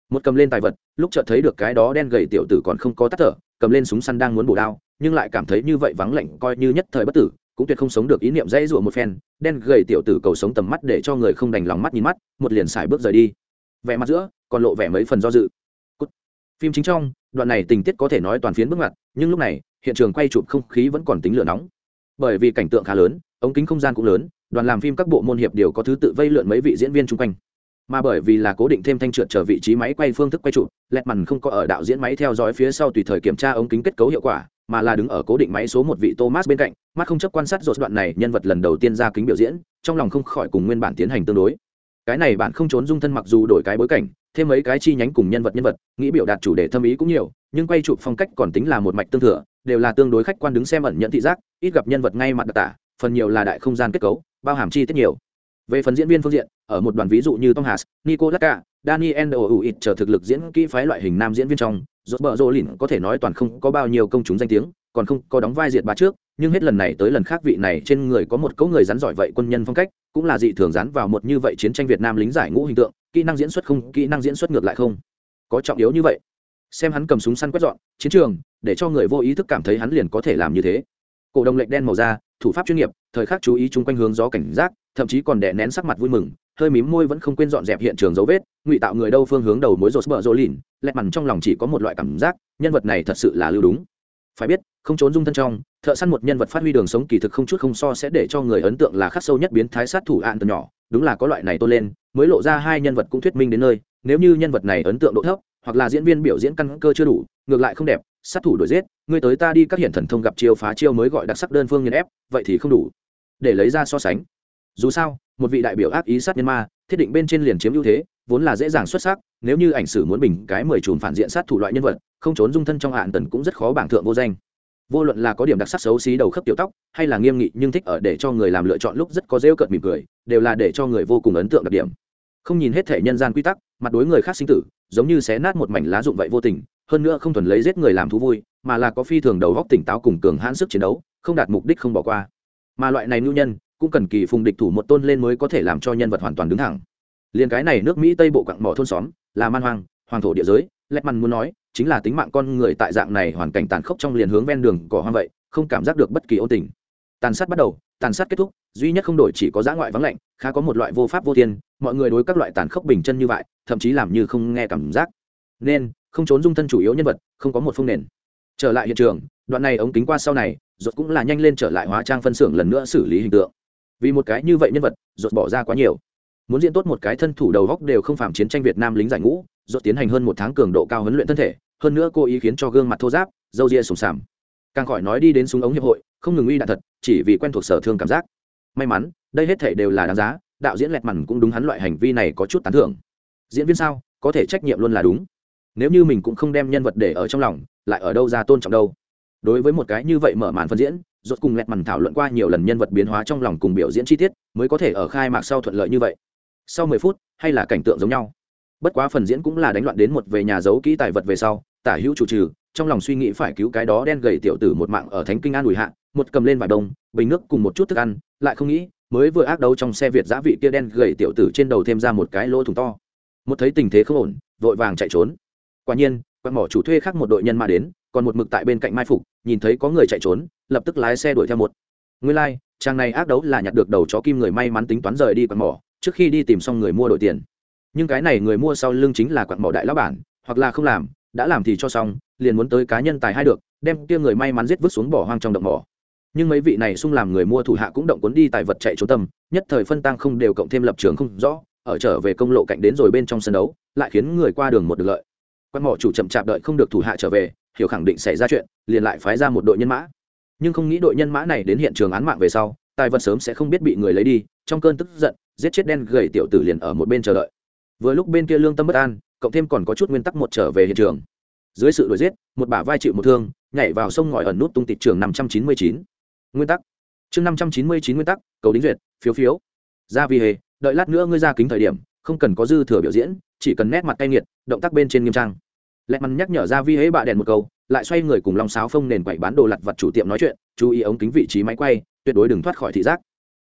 Một cầm lên tài vật, lúc chợt thấy được cái đó đen gầy tiểu tử còn không có tắt thở, cầm lên súng săn đang muốn bổ đao nhưng lại cảm thấy như vậy vắng lạnh coi như nhất thời bất tử, cũng tuyệt không sống được ý niệm dãy rủa một phen, đen gầy tiểu tử cầu sống tầm mắt để cho người không đành lòng mắt nhìn mắt, một liền xài bước rời đi. Vẻ mặt giữa, còn lộ vẻ mấy phần do dự. Cút. phim chính trong, đoạn này tình tiết có thể nói toàn phiến bước ngoặt, nhưng lúc này, hiện trường quay chụp không khí vẫn còn tính lửa nóng. Bởi vì cảnh tượng khá lớn, ống kính không gian cũng lớn, đoàn làm phim các bộ môn hiệp đều có thứ tự vây lượn mấy vị diễn viên chung quanh. Mà bởi vì là cố định thêm thanh trượt trở vị trí máy quay phương thức quay chụp lẹt mằn không có ở đạo diễn máy theo dõi phía sau tùy thời kiểm tra ống kính kết cấu hiệu quả mà là đứng ở cố định máy số một vị thomas bên cạnh, mắt không chấp quan sát dột đoạn này nhân vật lần đầu tiên ra kính biểu diễn, trong lòng không khỏi cùng nguyên bản tiến hành tương đối. Cái này bạn không trốn dung thân mặc dù đổi cái bối cảnh, thêm mấy cái chi nhánh cùng nhân vật nhân vật, nghĩ biểu đạt chủ đề thâm ý cũng nhiều, nhưng quay chụp phong cách còn tính là một mạch tương thừa, đều là tương đối khách quan đứng xem ẩn nhận thị giác, ít gặp nhân vật ngay mặt đặc tả, phần nhiều là đại không gian kết cấu, bao hàm chi tiết nhiều. Về phần diễn viên phương diện, ở một đoàn ví dụ như tom hass nico laka daniel ouit chờ thực lực diễn kỹ phái loại hình nam diễn viên trong rốt bờ rô lìn có thể nói toàn không có bao nhiêu công chúng danh tiếng, còn không có đóng vai diệt bá trước, nhưng hết lần này tới lần khác vị này trên người có một cấu người rắn giỏi vậy quân nhân phong cách, cũng là dị thường rắn vào một như vậy chiến tranh việt nam lính giải ngũ hình tượng, kỹ năng diễn xuất không, kỹ năng diễn xuất ngược lại không. Có trọng yếu như vậy. Xem hắn cầm súng săn quét dọn, chiến trường, để cho người vô ý thức cảm thấy hắn liền có thể làm như thế. Cổ đồng lệnh đen màu da, thủ pháp chuyên nghiệp, thời khắc chú ý chung quanh hướng gió cảnh giác thậm chí còn đè nén sắc mặt vui mừng, hơi mím môi vẫn không quên dọn dẹp hiện trường dấu vết, ngụy tạo người đâu phương hướng đầu mối rột bờ rô lìn, lẹt mằn trong lòng chỉ có một loại cảm giác, nhân vật này thật sự là lưu đúng. Phải biết, không trốn dung thân trong, thợ săn một nhân vật phát huy đường sống kỳ thực không chút không so sẽ để cho người ấn tượng là khắc sâu nhất biến thái sát thủ ạn từ nhỏ, đúng là có loại này tôi lên, mới lộ ra hai nhân vật cũng thuyết minh đến nơi, nếu như nhân vật này ấn tượng độ thấp, hoặc là diễn viên biểu diễn căn cơ chưa đủ, ngược lại không đẹp, sát thủ đổi giết, ngươi tới ta đi các hiện thần thông gặp chiêu phá chiêu mới gọi đặc sắc đơn phương nhân ép, vậy thì không đủ. Để lấy ra so sánh dù sao, một vị đại biểu ác ý sát nhân ma, thiết định bên trên liền chiếm ưu thế, vốn là dễ dàng xuất sắc, nếu như ảnh sử muốn bình cái mười chùm phản diện sát thủ loại nhân vật, không trốn dung thân trong hạn tần cũng rất khó bảng thượng vô danh. Vô luận là có điểm đặc sắc xấu xí đầu khớp tiểu tóc, hay là nghiêm nghị nhưng thích ở để cho người làm lựa chọn lúc rất có rêu cợt mỉm cười, đều là để cho người vô cùng ấn tượng đặc điểm. Không nhìn hết thể nhân gian quy tắc, mặt đối người khác sinh tử, giống như xé nát một mảnh lá dụng vậy vô tình, hơn nữa không thuần lấy giết người làm thú vui, mà là có phi thường đầu góc tỉnh táo cùng cường hãn sức chiến đấu, không đạt mục đích không bỏ qua. Mà loại này nhu nhân cũng cần kỳ phùng địch thủ một tôn lên mới có thể làm cho nhân vật hoàn toàn đứng thẳng. Liền cái này nước mỹ tây bộ quặng mỏ thôn xóm, là man hoang, hoàng thổ địa giới, lẹt mằn muốn nói, chính là tính mạng con người tại dạng này hoàn cảnh tàn khốc trong liền hướng ven đường cỏ hoang vậy, không cảm giác được bất kỳ ôn tình. Tàn sát bắt đầu, tàn sát kết thúc, duy nhất không đổi chỉ có giã ngoại vắng lạnh, khá có một loại vô pháp vô thiên, mọi người đối các loại tàn khốc bình chân như vậy, thậm chí làm như không nghe cảm giác. Nên, không trốn dung thân chủ yếu nhân vật, không có một phương nền. Trở lại hiện trường, đoạn này ống kính qua sau này, rốt cũng là nhanh lên trở lại hóa trang phân xưởng lần nữa xử lý hình tượng vì một cái như vậy nhân vật dột bỏ ra quá nhiều. Muốn diễn tốt một cái thân thủ đầu góc đều không phạm chiến tranh việt nam lính giải ngũ dột tiến hành hơn một tháng cường độ cao huấn luyện thân thể, hơn nữa cô ý khiến cho gương mặt thô ráp dâu ria sùng sàm. Càng khỏi nói đi đến súng ống hiệp hội, không ngừng uy đạn thật, chỉ vì quen thuộc sở thương cảm giác. May mắn, đây hết thể đều là đáng giá, đạo diễn lẹt mằn cũng đúng hắn loại hành vi này có chút tán thưởng. Diễn viên sao, có thể trách nhiệm luôn là đúng. Nếu như mình cũng không đem nhân vật để ở trong lòng, lại ở đâu ra tôn trọng đâu. Đối với một cái như vậy mở màn phân diễn rốt cùng lẹt mằn thảo luận qua nhiều lần nhân vật biến hóa trong lòng cùng biểu diễn chi tiết, mới có thể ở khai mạc sau thuận lợi như vậy. Sau mười phút, hay là cảnh tượng giống nhau. Bất quá phần diễn cũng là đánh loạn đến một về nhà giấu kỹ tài vật về sau, tả hữu chủ trừ, trong lòng suy nghĩ phải cứu cái đó đen gầy tiểu tử một mạng ở thánh kinh an ủi hạ, một cầm lên vài đông bình nước cùng một chút thức ăn, lại không nghĩ, mới vừa ác đấu trong xe việt giã vị kia đen gầy tiểu tử trên đầu thêm ra một cái lỗ thủng to. Một thấy tình thế không ổn, vội vàng chạy trốn. Quả nhiên quan mỏ chủ thuê khác một đội nhân mà đến, còn một mực tại bên cạnh mai phục nhìn thấy có người chạy trốn lập tức lái xe đuổi theo một. Nguyên lai、like, trang này ác đấu là nhặt được đầu chó kim người may mắn tính toán rời đi quạt mỏ trước khi đi tìm xong người mua đổi tiền. Nhưng cái này người mua sau lưng chính là quạt mỏ đại lão bản hoặc là không làm đã làm thì cho xong liền muốn tới cá nhân tài hai được đem kia người may mắn giết vứt xuống bỏ hoang trong động mỏ. Nhưng mấy vị này xung làm người mua thủ hạ cũng động cuốn đi tài vật chạy trốn tâm nhất thời phân tăng không đều cộng thêm lập trường không rõ ở trở về công lộ cạnh đến rồi bên trong sân đấu lại khiến người qua đường một được lợi. Quan mỏ chủ chậm chạp đợi không được thủ hạ trở về hiểu khẳng định xảy ra chuyện, liền lại phái ra một đội nhân mã. Nhưng không nghĩ đội nhân mã này đến hiện trường án mạng về sau, tài vật sớm sẽ không biết bị người lấy đi, trong cơn tức giận, giết chết đen gầy tiểu tử liền ở một bên chờ đợi. Vừa lúc bên kia lương tâm bất an, cộng thêm còn có chút nguyên tắc một trở về hiện trường. Dưới sự đuổi giết, một bả vai chịu một thương, nhảy vào sông ngòi ẩn nút tung tịt trường năm trăm chín mươi chín. Nguyên tắc. Chương năm trăm chín mươi chín nguyên tắc, cầu đính duyệt, phiếu phiếu. Ra vì hề, đợi lát nữa ngươi ra kính thời điểm, không cần có dư thừa biểu diễn, chỉ cần nét mặt cay nghiệt, động tác bên trên nghiêm trang lẹ mắn nhắc nhở ra vi hễ bạ đèn một câu lại xoay người cùng long sáo phông nền quậy bán đồ lặt vặt chủ tiệm nói chuyện chú ý ống kính vị trí máy quay tuyệt đối đừng thoát khỏi thị giác.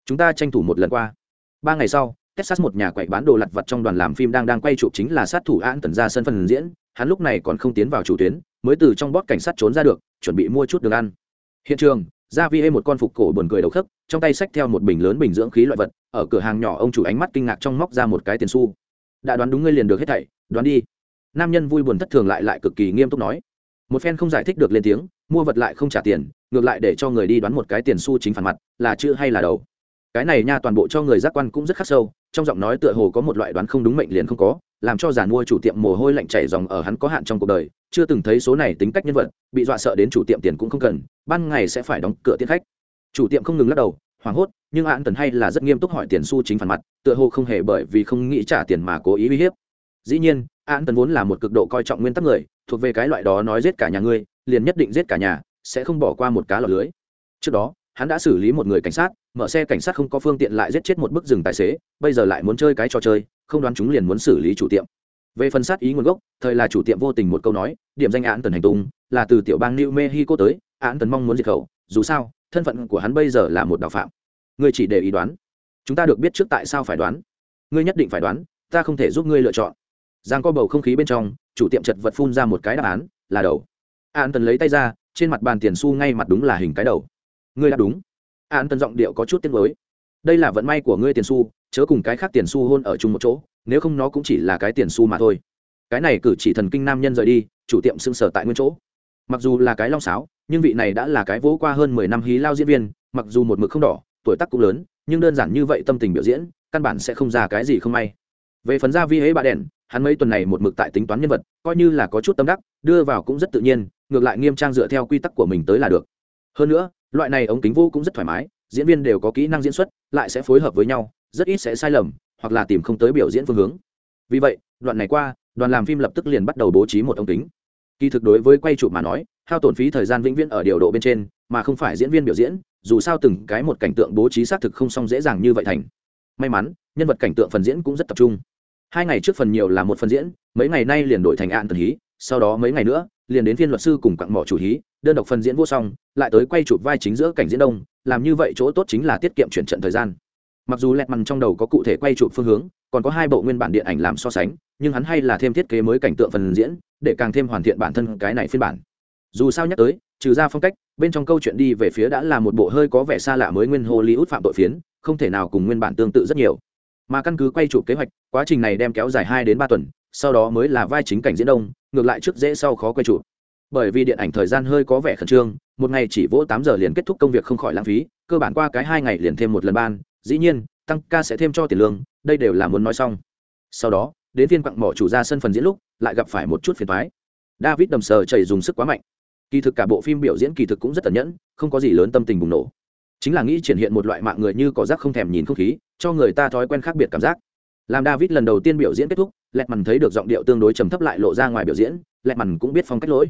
Chúng ta tranh thủ một lần qua. Ba ngày sau texas một nhà quậy bán đồ lặt vặt trong đoàn làm phim đang đang quay chụp chính là sát thủ an tần ra sân phần diễn hắn lúc này còn không tiến vào chủ tuyến mới từ trong bót cảnh sát trốn ra được chuẩn bị mua chút đường ăn. Hiện trường ra vi hê một con phục cổ buồn cười đầu khớp, trong tay xách theo một bình lớn bình dưỡng khí loại vật ở cửa hàng nhỏ ông chủ ánh mắt kinh ngạc trong móc ra một cái tiền xu. Đã đoán đúng ngươi liền được hết thảy đoán đi nam nhân vui buồn thất thường lại lại cực kỳ nghiêm túc nói. Một phen không giải thích được lên tiếng, mua vật lại không trả tiền, ngược lại để cho người đi đoán một cái tiền xu chính phản mặt, là chữ hay là đầu. Cái này nha toàn bộ cho người giác quan cũng rất khắc sâu, trong giọng nói tựa hồ có một loại đoán không đúng mệnh liền không có, làm cho giàn mua chủ tiệm mồ hôi lạnh chảy dòng ở hắn có hạn trong cuộc đời, chưa từng thấy số này tính cách nhân vật, bị dọa sợ đến chủ tiệm tiền cũng không cần, ban ngày sẽ phải đóng cửa tiết khách. Chủ tiệm không ngừng lắc đầu, hoảng hốt, nhưng an tần hay là rất nghiêm túc hỏi tiền xu chính phản mặt, tựa hồ không hề bởi vì không nghĩ trả tiền mà cố ý uy hiếp. Dĩ nhiên an tần vốn là một cực độ coi trọng nguyên tắc người, thuộc về cái loại đó nói giết cả nhà ngươi, liền nhất định giết cả nhà, sẽ không bỏ qua một cá lọt lưới. Trước đó, hắn đã xử lý một người cảnh sát, mở xe cảnh sát không có phương tiện lại giết chết một bức rừng tài xế, bây giờ lại muốn chơi cái trò chơi, không đoán chúng liền muốn xử lý chủ tiệm. Về phần sát ý nguồn gốc, thời là chủ tiệm vô tình một câu nói, điểm danh án tần hành tung, là từ tiểu bang new mexico tới án tần mong muốn diệt khẩu, dù sao, thân phận của hắn bây giờ là một đạo phạm. Ngươi chỉ để ý đoán. Chúng ta được biết trước tại sao phải đoán. Ngươi nhất định phải đoán, ta không thể giúp ngươi lựa chọn giang co bầu không khí bên trong, chủ tiệm chật vật phun ra một cái đáp án, là đầu. An tần lấy tay ra, trên mặt bàn tiền xu ngay mặt đúng là hình cái đầu. Ngươi đáp đúng. An tần giọng điệu có chút tiếng mới đây là vận may của ngươi tiền xu, chớ cùng cái khác tiền xu hôn ở chung một chỗ, nếu không nó cũng chỉ là cái tiền xu mà thôi. Cái này cử chỉ thần kinh nam nhân rời đi, chủ tiệm sưng sở tại nguyên chỗ. Mặc dù là cái long sáo, nhưng vị này đã là cái vỗ qua hơn mười năm hí lao diễn viên, mặc dù một mực không đỏ, tuổi tác cũng lớn, nhưng đơn giản như vậy tâm tình biểu diễn, căn bản sẽ không ra cái gì không may. Về phần gia vi hễ bà đèn hắn mấy tuần này một mực tại tính toán nhân vật, coi như là có chút tâm đắc, đưa vào cũng rất tự nhiên, ngược lại nghiêm trang dựa theo quy tắc của mình tới là được. Hơn nữa, loại này ống kính vô cũng rất thoải mái, diễn viên đều có kỹ năng diễn xuất, lại sẽ phối hợp với nhau, rất ít sẽ sai lầm, hoặc là tìm không tới biểu diễn phương hướng. Vì vậy, đoạn này qua, đoàn làm phim lập tức liền bắt đầu bố trí một ống kính. Kỳ thực đối với quay chụp mà nói, hao tổn phí thời gian vĩnh viễn ở điều độ bên trên, mà không phải diễn viên biểu diễn, dù sao từng cái một cảnh tượng bố trí xác thực không xong dễ dàng như vậy thành. May mắn, nhân vật cảnh tượng phần diễn cũng rất tập trung hai ngày trước phần nhiều là một phần diễn, mấy ngày nay liền đổi thành ạn tần hí, sau đó mấy ngày nữa, liền đến phiên luật sư cùng quặng mỏ chủ hí, đơn độc phần diễn vô xong lại tới quay chụp vai chính giữa cảnh diễn đông, làm như vậy chỗ tốt chính là tiết kiệm chuyển trận thời gian. Mặc dù lẹt mằn trong đầu có cụ thể quay chụp phương hướng, còn có hai bộ nguyên bản điện ảnh làm so sánh, nhưng hắn hay là thêm thiết kế mới cảnh tượng phần diễn, để càng thêm hoàn thiện bản thân cái này phiên bản. Dù sao nhắc tới, trừ ra phong cách, bên trong câu chuyện đi về phía đã là một bộ hơi có vẻ xa lạ mới nguyên hollywood phạm tội phiến, không thể nào cùng nguyên bản tương tự rất nhiều mà căn cứ quay chụp kế hoạch, quá trình này đem kéo dài hai đến ba tuần, sau đó mới là vai chính cảnh diễn đông, ngược lại trước dễ sau khó quay chụp. Bởi vì điện ảnh thời gian hơi có vẻ khẩn trương, một ngày chỉ vỗ tám giờ liền kết thúc công việc không khỏi lãng phí, cơ bản qua cái hai ngày liền thêm một lần ban, dĩ nhiên, tăng ca sẽ thêm cho tiền lương, đây đều là muốn nói xong. Sau đó, đến viên quặng mỏ chủ ra sân phần diễn lúc, lại gặp phải một chút phiền thoái david đầm sờ chảy dùng sức quá mạnh. Kỳ thực cả bộ phim biểu diễn kỳ thực cũng rất tẩn nhẫn, không có gì lớn tâm tình bùng nổ chính là nghĩ triển hiện một loại mạng người như có rác không thèm nhìn không khí, cho người ta thói quen khác biệt cảm giác. Làm david lần đầu tiên biểu diễn kết thúc lẹt mằn thấy được giọng điệu tương đối trầm thấp lại lộ ra ngoài biểu diễn lẹt mằn cũng biết phong cách lỗi.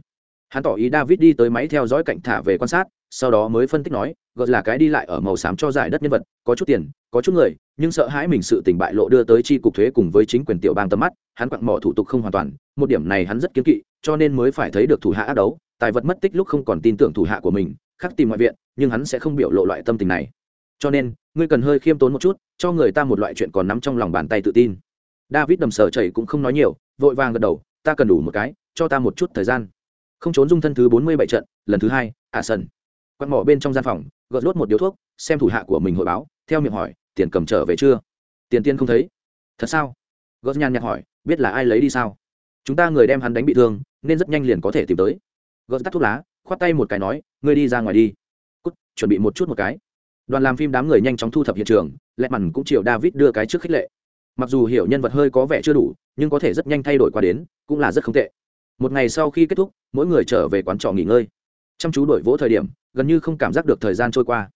Hắn tỏ ý david đi tới máy theo dõi cạnh thả về quan sát, sau đó mới phân tích nói gợt là cái đi lại ở màu xám cho giải đất nhân vật, có chút tiền, có chút người, nhưng sợ hãi mình sự tình bại lộ đưa tới chi cục thuế cùng với chính quyền tiểu bang tầm mắt, hắn quặng mỏ thủ tục không hoàn toàn, một điểm này hắn rất kiếm kỵ, cho nên mới phải thấy được thủ hạ ác đấu, tài vật mất tích lúc không còn tin tưởng thủ hạ của mình khác tìm ngoại viện, nhưng hắn sẽ không biểu lộ loại tâm tình này. Cho nên, ngươi cần hơi khiêm tốn một chút, cho người ta một loại chuyện còn nắm trong lòng bàn tay tự tin. David đầm sở chảy cũng không nói nhiều, vội vàng gật đầu, ta cần đủ một cái, cho ta một chút thời gian. Không trốn dung thân thứ bốn mươi bảy trận, lần thứ hai à sân quặn mỏ bên trong gian phòng, gợt lốt một điếu thuốc, xem thủ hạ của mình hội báo, theo miệng hỏi, tiền cầm trở về chưa? Tiền tiên không thấy. Thật sao? Gợt nhàn nhạt hỏi, biết là ai lấy đi sao? Chúng ta người đem hắn đánh bị thương, nên rất nhanh liền có thể tìm tới. Gợt tắt thuốc lá khoát tay một cái nói ngươi đi ra ngoài đi. Cút chuẩn bị một chút một cái. Đoàn làm phim đám người nhanh chóng thu thập hiện trường lẹ mằn cũng chịu david đưa cái trước khích lệ. Mặc dù hiểu nhân vật hơi có vẻ chưa đủ nhưng có thể rất nhanh thay đổi qua đến cũng là rất không tệ. Một ngày sau khi kết thúc mỗi người trở về quán trọ nghỉ ngơi. Chăm chú đổi vỗ thời điểm gần như không cảm giác được thời gian trôi qua.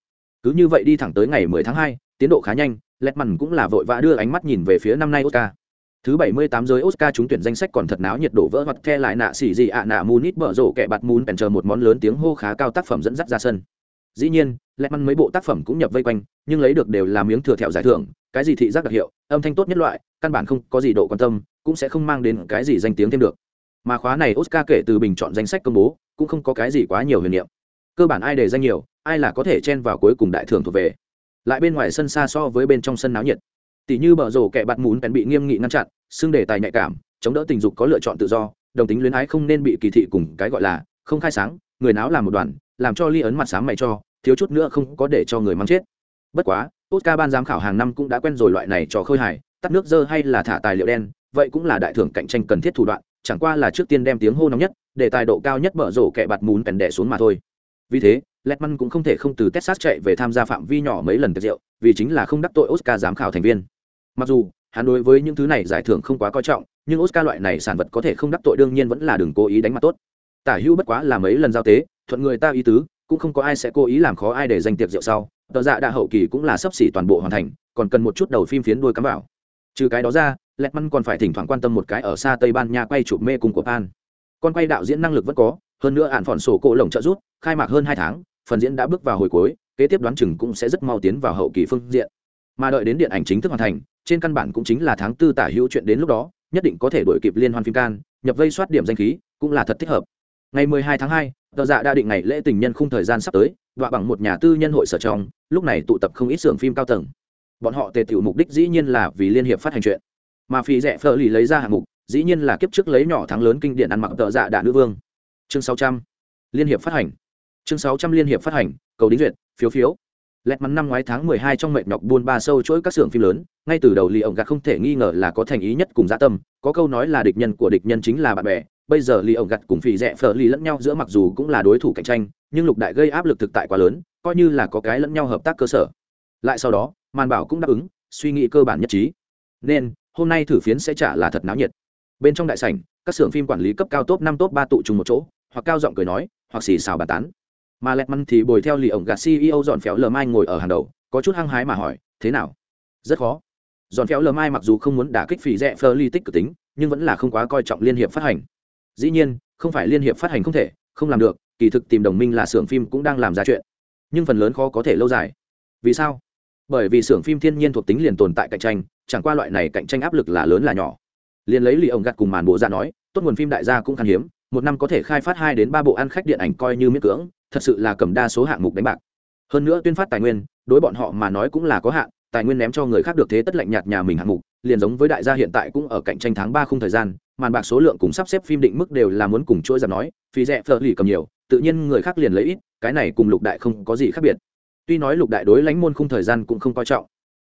Cứ như vậy đi thẳng tới ngày 10 tháng 2, tiến độ khá nhanh lẹt mằn cũng là vội vã đưa ánh mắt nhìn về phía năm nay oscar thứ 78 giới oscar trúng tuyển danh sách còn thật náo nhiệt đổ vỡ hoặc the lại nạ xỉ gì ạ, nạ munit bở rổ kẻ bạt mun bèn chờ một món lớn tiếng hô khá cao tác phẩm dẫn dắt ra sân. Dĩ nhiên lẹt măn mấy bộ tác phẩm cũng nhập vây quanh, nhưng lấy được đều là miếng thừa thẹo giải thưởng, cái gì thị giác đặc hiệu, âm thanh tốt nhất loại, căn bản không có gì độ quan tâm, cũng sẽ không mang đến cái gì danh tiếng thêm được. Mà khóa này oscar kể từ bình chọn danh sách công bố, cũng không có cái gì quá nhiều huyền niệm. Cơ bản ai đề danh nhiều, ai là có thể chen vào cuối cùng đại thưởng thuộc về. Lại bên ngoài sân xa so với bên trong sân náo nhiệt tỷ như bờ rổ kẻ bạt mún bèn bị nghiêm nghị ngăn chặn xưng đề tài nhạy cảm chống đỡ tình dục có lựa chọn tự do đồng tính luyến ái không nên bị kỳ thị cùng cái gọi là không khai sáng người náo làm một đoàn làm cho ly ấn mặt sáng mày cho thiếu chút nữa không có để cho người mắng chết bất quá oscar ban giám khảo hàng năm cũng đã quen rồi loại này trò khơi hài tắt nước dơ hay là thả tài liệu đen vậy cũng là đại thưởng cạnh tranh cần thiết thủ đoạn chẳng qua là trước tiên đem tiếng hô nóng nhất để tài độ cao nhất bở rổ kẻ bạt mún bèn đẻ xuống mà thôi vì thế Letman cũng không thể không từ Texas chạy về tham gia phạm vi nhỏ mấy lần tiệc rượu, vì chính là không đắc tội Oscar giám khảo thành viên. Mặc dù, hắn đối với những thứ này giải thưởng không quá coi trọng, nhưng Oscar loại này sản vật có thể không đắc tội đương nhiên vẫn là đừng cố ý đánh mặt tốt. Tả Hữu bất quá là mấy lần giao tế, thuận người ta ý tứ, cũng không có ai sẽ cố ý làm khó ai để giành tiệc rượu sau. Tờ dạ đã hậu kỳ cũng là sắp xỉ toàn bộ hoàn thành, còn cần một chút đầu phim phiến đuôi cắm vào. Trừ cái đó ra, Letman còn phải thỉnh thoảng quan tâm một cái ở xa Tây Ban Nha quay chụp mê cùng của Pan. Con quay đạo diễn năng lực vẫn có, hơn nữa ản phòn sổ cổ lồng trợ rút, khai mạc hơn hai tháng, phần diễn đã bước vào hồi cuối kế tiếp đoán chừng cũng sẽ rất mau tiến vào hậu kỳ phương diện mà đợi đến điện ảnh chính thức hoàn thành trên căn bản cũng chính là tháng tư tả hữu chuyện đến lúc đó nhất định có thể đổi kịp liên hoan phim can nhập vây soát điểm danh khí cũng là thật thích hợp. Ngày 12 tháng 2, tờ dạ đã định ngày lễ tình nhân khung thời gian sắp tới đọa bằng một nhà tư nhân hội sở trong lúc này tụ tập không ít xưởng phim cao tầng. Bọn họ tề tiểu mục đích dĩ nhiên là vì liên hiệp phát hành chuyện. Mà phí rẻ phở lì lấy ra hạng mục dĩ nhiên là kiếp trước lấy nhỏ thắng lớn kinh điển ăn mặc tờ dạ đạ nữ vương. Chương 600. liên hiệp phát hành. Chương sáu trăm liên hiệp phát hành cầu đính duyệt phiếu phiếu lẹt mắn năm ngoái tháng mười hai trong mệt nhọc buôn ba sâu chuỗi các xưởng phim lớn, ngay từ đầu lì ổng gạt không thể nghi ngờ là có thành ý nhất cùng gia tâm, có câu nói là địch nhân của địch nhân chính là bạn bè. Bây giờ lì ổng gạt cùng phì rẽ phở lì lẫn nhau giữa mặc dù cũng là đối thủ cạnh tranh, nhưng lục đại gây áp lực thực tại quá lớn, coi như là có cái lẫn nhau hợp tác cơ sở. Lại sau đó, màn bảo cũng đáp ứng, suy nghĩ cơ bản nhất trí. Nên, hôm nay thử phiến sẽ trả là thật náo nhiệt. Bên trong đại sảnh, các xưởng phim quản lý cấp cao top năm, top ba tụ trùng một chỗ, hoặc cao giọng cười nói, hoặc xì xào bàn tán mà lẹt măn thì bồi theo lì ổng gạt ceo dọn phéo lờ mai ngồi ở hàng đầu, có chút hăng hái mà hỏi, thế nào? Rất khó. Dọn phéo lờ mai mặc dù không muốn đả kích phỉ rẽ phơ ly tích cực tính, nhưng vẫn là không quá coi trọng liên hiệp phát hành. Dĩ nhiên, không phải liên hiệp phát hành không thể, không làm được, kỳ thực tìm đồng minh là xưởng phim cũng đang làm ra chuyện. Nhưng phần lớn khó có thể lâu dài. Vì sao? Bởi vì xưởng phim thiên nhiên thuộc tính liền tồn tại cạnh tranh, chẳng qua loại này cạnh tranh áp lực là lớn là nhỏ. Liền lấy lì ổng gạt cùng màn bộ ra dạ nói, tốt nguồn phim đại gia cũng khan hiếm, một năm có thể khai phát hai đến ba bộ ăn khách điện ảnh coi như miễn cưỡng thật sự là cầm đa số hạng mục đánh bạc. Hơn nữa tuyên phát tài nguyên, đối bọn họ mà nói cũng là có hạn, tài nguyên ném cho người khác được thế tất lạnh nhạt nhà mình hạng mục, liền giống với đại gia hiện tại cũng ở cạnh tranh tháng ba khung thời gian, màn bạc số lượng cùng sắp xếp phim định mức đều là muốn cùng chuỗi giảm nói, phí rẻ phở lì cầm nhiều, tự nhiên người khác liền lấy ít, cái này cùng lục đại không có gì khác biệt. Tuy nói lục đại đối lãnh môn khung thời gian cũng không coi trọng,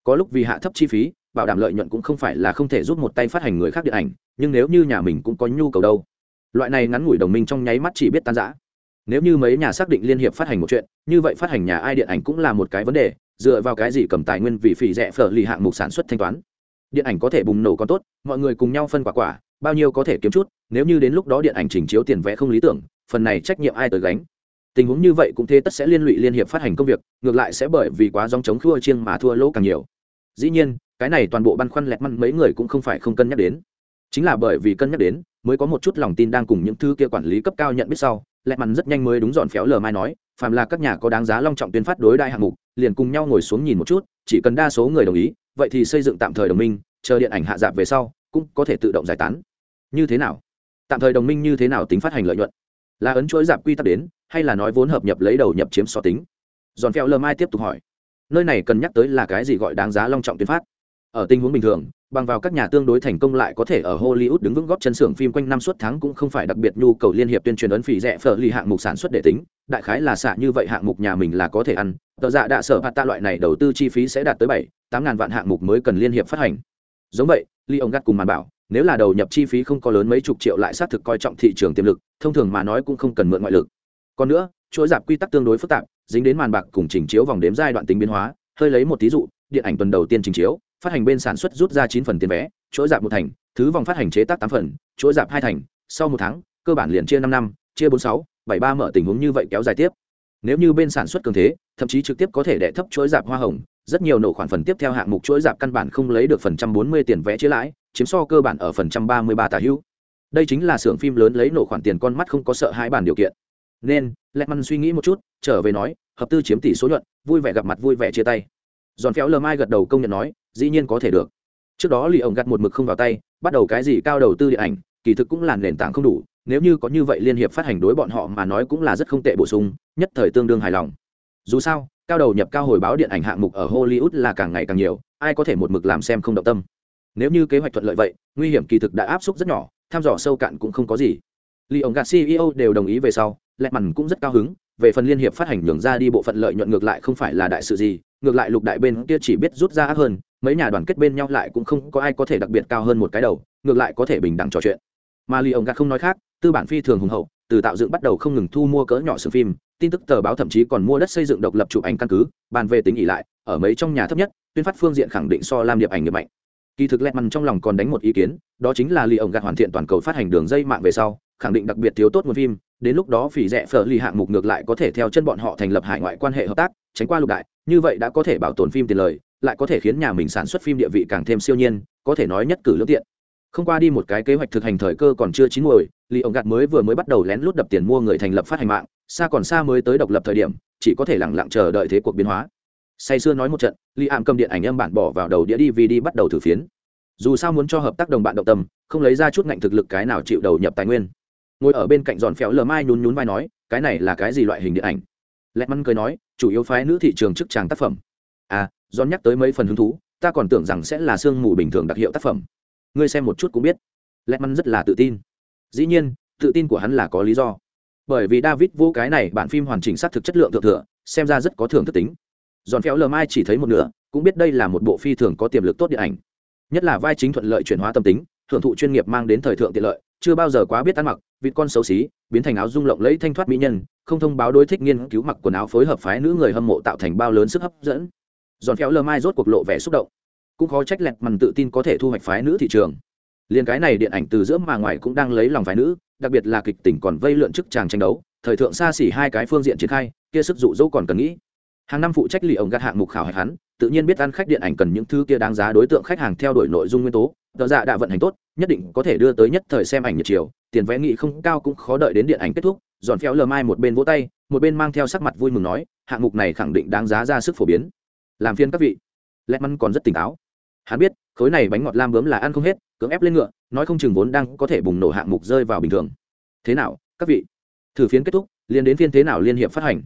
có lúc vì hạ thấp chi phí, bảo đảm lợi nhuận cũng không phải là không thể giúp một tay phát hành người khác điện ảnh, nhưng nếu như nhà mình cũng có nhu cầu đâu. Loại này ngắn ngủi đồng minh trong nháy mắt chỉ biết tan rã nếu như mấy nhà xác định liên hiệp phát hành một chuyện, như vậy phát hành nhà ai điện ảnh cũng là một cái vấn đề, dựa vào cái gì cầm tài nguyên vì phỉ rẻ phở lì hạng mục sản xuất thanh toán. Điện ảnh có thể bùng nổ còn tốt, mọi người cùng nhau phân quả quả, bao nhiêu có thể kiếm chút, nếu như đến lúc đó điện ảnh chỉnh chiếu tiền vẽ không lý tưởng, phần này trách nhiệm ai tới gánh. Tình huống như vậy cũng thế tất sẽ liên lụy liên hiệp phát hành công việc, ngược lại sẽ bởi vì quá dòng chống khua chiêng mà thua lỗ càng nhiều. Dĩ nhiên, cái này toàn bộ băn khoăn lẹt măn mấy người cũng không phải không cân nhắc đến chính là bởi vì cân nhắc đến, mới có một chút lòng tin đang cùng những thứ kia quản lý cấp cao nhận biết sau lẹ mắn rất nhanh mới đúng dọn phéo lờ mai nói, phàm là các nhà có đáng giá long trọng tuyên phát đối đại hạng mục, liền cùng nhau ngồi xuống nhìn một chút, chỉ cần đa số người đồng ý, vậy thì xây dựng tạm thời đồng minh, chờ điện ảnh hạ dạp về sau, cũng có thể tự động giải tán. Như thế nào? Tạm thời đồng minh như thế nào tính phát hành lợi nhuận? Là ấn chuỗi giảm quy tắc đến, hay là nói vốn hợp nhập lấy đầu nhập chiếm so tính? Giòn phèo lơ mai tiếp tục hỏi. Nơi này cần nhắc tới là cái gì gọi đáng giá long trọng tuyên phát? Ở tình huống bình thường, bằng vào các nhà tương đối thành công lại có thể ở hollywood đứng vững góp chân xưởng phim quanh năm suốt tháng cũng không phải đặc biệt nhu cầu liên hiệp tuyên truyền ấn phỉ rẻ phở lì hạng mục sản xuất để tính. Đại khái là xạ như vậy hạng mục nhà mình là có thể ăn. Tờ dạ đạ sở hạt ta loại này đầu tư chi phí sẽ đạt tới bảy, tám ngàn vạn hạng mục mới cần liên hiệp phát hành. Giống vậy ly ông gắt cùng màn bảo, nếu là đầu nhập chi phí không có lớn mấy chục triệu lại xác thực coi trọng thị trường tiềm lực, thông thường mà nói cũng không cần mượn ngoại lực. Còn nữa, chuỗi giảm quy tắc tương đối phức tạp, dính đến màn bạc cùng trình chiếu vòng đếm giai đoạn tính biến hóa. Hơi lấy một thí dụ, điện ảnh tuần đầu tiên trình chiếu phát hành bên sản xuất rút ra chín phần tiền vé, chuỗi giảm một thành, thứ vòng phát hành chế tác tám phần, chuỗi giảm hai thành, sau một tháng, cơ bản liền chia năm năm, chia bốn sáu, bảy ba mở tình huống như vậy kéo dài tiếp. Nếu như bên sản xuất cường thế, thậm chí trực tiếp có thể đẻ thấp chuỗi giảm hoa hồng, rất nhiều nổ khoản phần tiếp theo hạng mục chuỗi giảm căn bản không lấy được phần trăm bốn mươi tiền vé chia lãi, chiếm so cơ bản ở phần trăm ba mươi ba tà hữu. Đây chính là xưởng phim lớn lấy nổ khoản tiền con mắt không có sợ hai bản điều kiện. Nên lẹt suy nghĩ một chút, trở về nói, hợp tư chiếm tỷ số nhuận, vui vẻ gặp mặt vui vẻ chia tay. Giòn phéo lờ mai gật đầu công nhận nói dĩ nhiên có thể được. Trước đó lì ổng gặt một mực không vào tay bắt đầu cái gì cao đầu tư điện ảnh kỳ thực cũng là nền tảng không đủ nếu như có như vậy liên hiệp phát hành đối bọn họ mà nói cũng là rất không tệ bổ sung nhất thời tương đương hài lòng. Dù sao cao đầu nhập cao hồi báo điện ảnh hạng mục ở hollywood là càng ngày càng nhiều ai có thể một mực làm xem không động tâm. Nếu như kế hoạch thuận lợi vậy nguy hiểm kỳ thực đã áp suất rất nhỏ tham dò sâu cạn cũng không có gì. Lì ổng gạt CEO đều đồng ý về sau, Lệ Mằn cũng rất cao hứng, về phần liên hiệp phát hành nhường ra đi bộ phận lợi nhuận ngược lại không phải là đại sự gì, ngược lại lục đại bên kia chỉ biết rút ra ác hơn, mấy nhà đoàn kết bên nhau lại cũng không có ai có thể đặc biệt cao hơn một cái đầu, ngược lại có thể bình đẳng trò chuyện. Mà lì ổng gạt không nói khác, tư bản phi thường hùng hậu, từ tạo dựng bắt đầu không ngừng thu mua cỡ nhỏ sưởng phim, tin tức tờ báo thậm chí còn mua đất xây dựng độc lập chụp ảnh căn cứ, bàn về tính ỉ lại, ở mấy trong nhà thấp nhất, tuyên phát phương diện khẳng định so Lam Điệp ảnh nghiệp mạnh kỳ thực lẹt mằn trong lòng còn đánh một ý kiến đó chính là lì ổng gạt hoàn thiện toàn cầu phát hành đường dây mạng về sau khẳng định đặc biệt thiếu tốt nguồn phim đến lúc đó phỉ rẻ phở lì hạng mục ngược lại có thể theo chân bọn họ thành lập hải ngoại quan hệ hợp tác tránh qua lục đại như vậy đã có thể bảo tồn phim tiền lời lại có thể khiến nhà mình sản xuất phim địa vị càng thêm siêu nhiên, có thể nói nhất cử lương tiện. Không qua đi một cái kế hoạch thực hành thời cơ còn chưa chín muồi lì ổng gạt mới vừa mới bắt đầu lén lút đập tiền mua người thành lập phát hành mạng, xa còn xa mới tới độc lập thời điểm, chỉ có thể lẳng lặng chờ đợi thế cuộc biến hóa. Say xưa nói một trận, Lý ảm cầm điện ảnh âm bản bỏ vào đầu đĩa dvd bắt đầu thử phiến. Dù sao muốn cho hợp tác đồng bạn động tâm, không lấy ra chút ngạnh thực lực cái nào chịu đầu nhập tài nguyên. Ngồi ở bên cạnh giòn phéo lờ mai nhún nhún vai nói, cái này là cái gì loại hình điện ảnh? Lẹt măn cười nói, chủ yếu phái nữ thị trường chức tràng tác phẩm. À giòn nhắc tới mấy phần hứng thú, ta còn tưởng rằng sẽ là sương mù bình thường đặc hiệu tác phẩm. Ngươi xem một chút cũng biết. Lẹt măn rất là tự tin. Dĩ nhiên, tự tin của hắn là có lý do. Bởi vì david vô cái này bản phim hoàn chỉnh sát thực chất lượng thượng thừa, xem ra rất có thưởng thức tính. Giòn phéo lờ mai chỉ thấy một nửa, cũng biết đây là một bộ phi thường có tiềm lực tốt điện ảnh. Nhất là vai chính thuận lợi chuyển hóa tâm tính, thưởng thụ chuyên nghiệp mang đến thời thượng tiện lợi, chưa bao giờ quá biết ăn mặc, vịt con xấu xí, biến thành áo rung lộng lẫy thanh thoát mỹ nhân, không thông báo đối thích nghiên cứu mặc quần áo phối hợp phái nữ người hâm mộ tạo thành bao lớn sức hấp dẫn giòn phéo lơ mai rốt cuộc lộ vẻ xúc động. Cũng khó trách lẹt mằn tự tin có thể thu hoạch phái nữ thị trường. Liền cái này điện ảnh từ giữa mà ngoài cũng đang lấy lòng phái nữ, đặc biệt là kịch tỉnh còn vây lượn chức chàng tranh đấu, thời thượng xa xỉ hai cái phương diện triển khai, kia sức dụ dỗ còn cần nghĩ. Hàng năm phụ trách lì ổng gạt hạng mục khảo hạch hắn, tự nhiên biết ăn khách điện ảnh cần những thứ kia đáng giá đối tượng khách hàng theo đuổi nội dung nguyên tố. Tờ dạ đã vận hành tốt, nhất định có thể đưa tới nhất thời xem ảnh nhiệt chiều, tiền vé nghị không cao cũng khó đợi đến điện ảnh kết thúc. Giòn phéo lờ mai một bên vỗ tay, một bên mang theo sắc mặt vui mừng nói, hạng mục này khẳng định đáng giá ra sức phổ biến làm phiên các vị. Lẹt mắn còn rất tỉnh táo. Hắn biết, khối này bánh ngọt lam bướm là ăn không hết, cưỡng ép lên ngựa, nói không chừng vốn đang có thể bùng nổ hạng mục rơi vào bình thường. Thế nào, các vị? Thử phiến kết thúc liên đến phiên thế nào liên hiệp phát hành.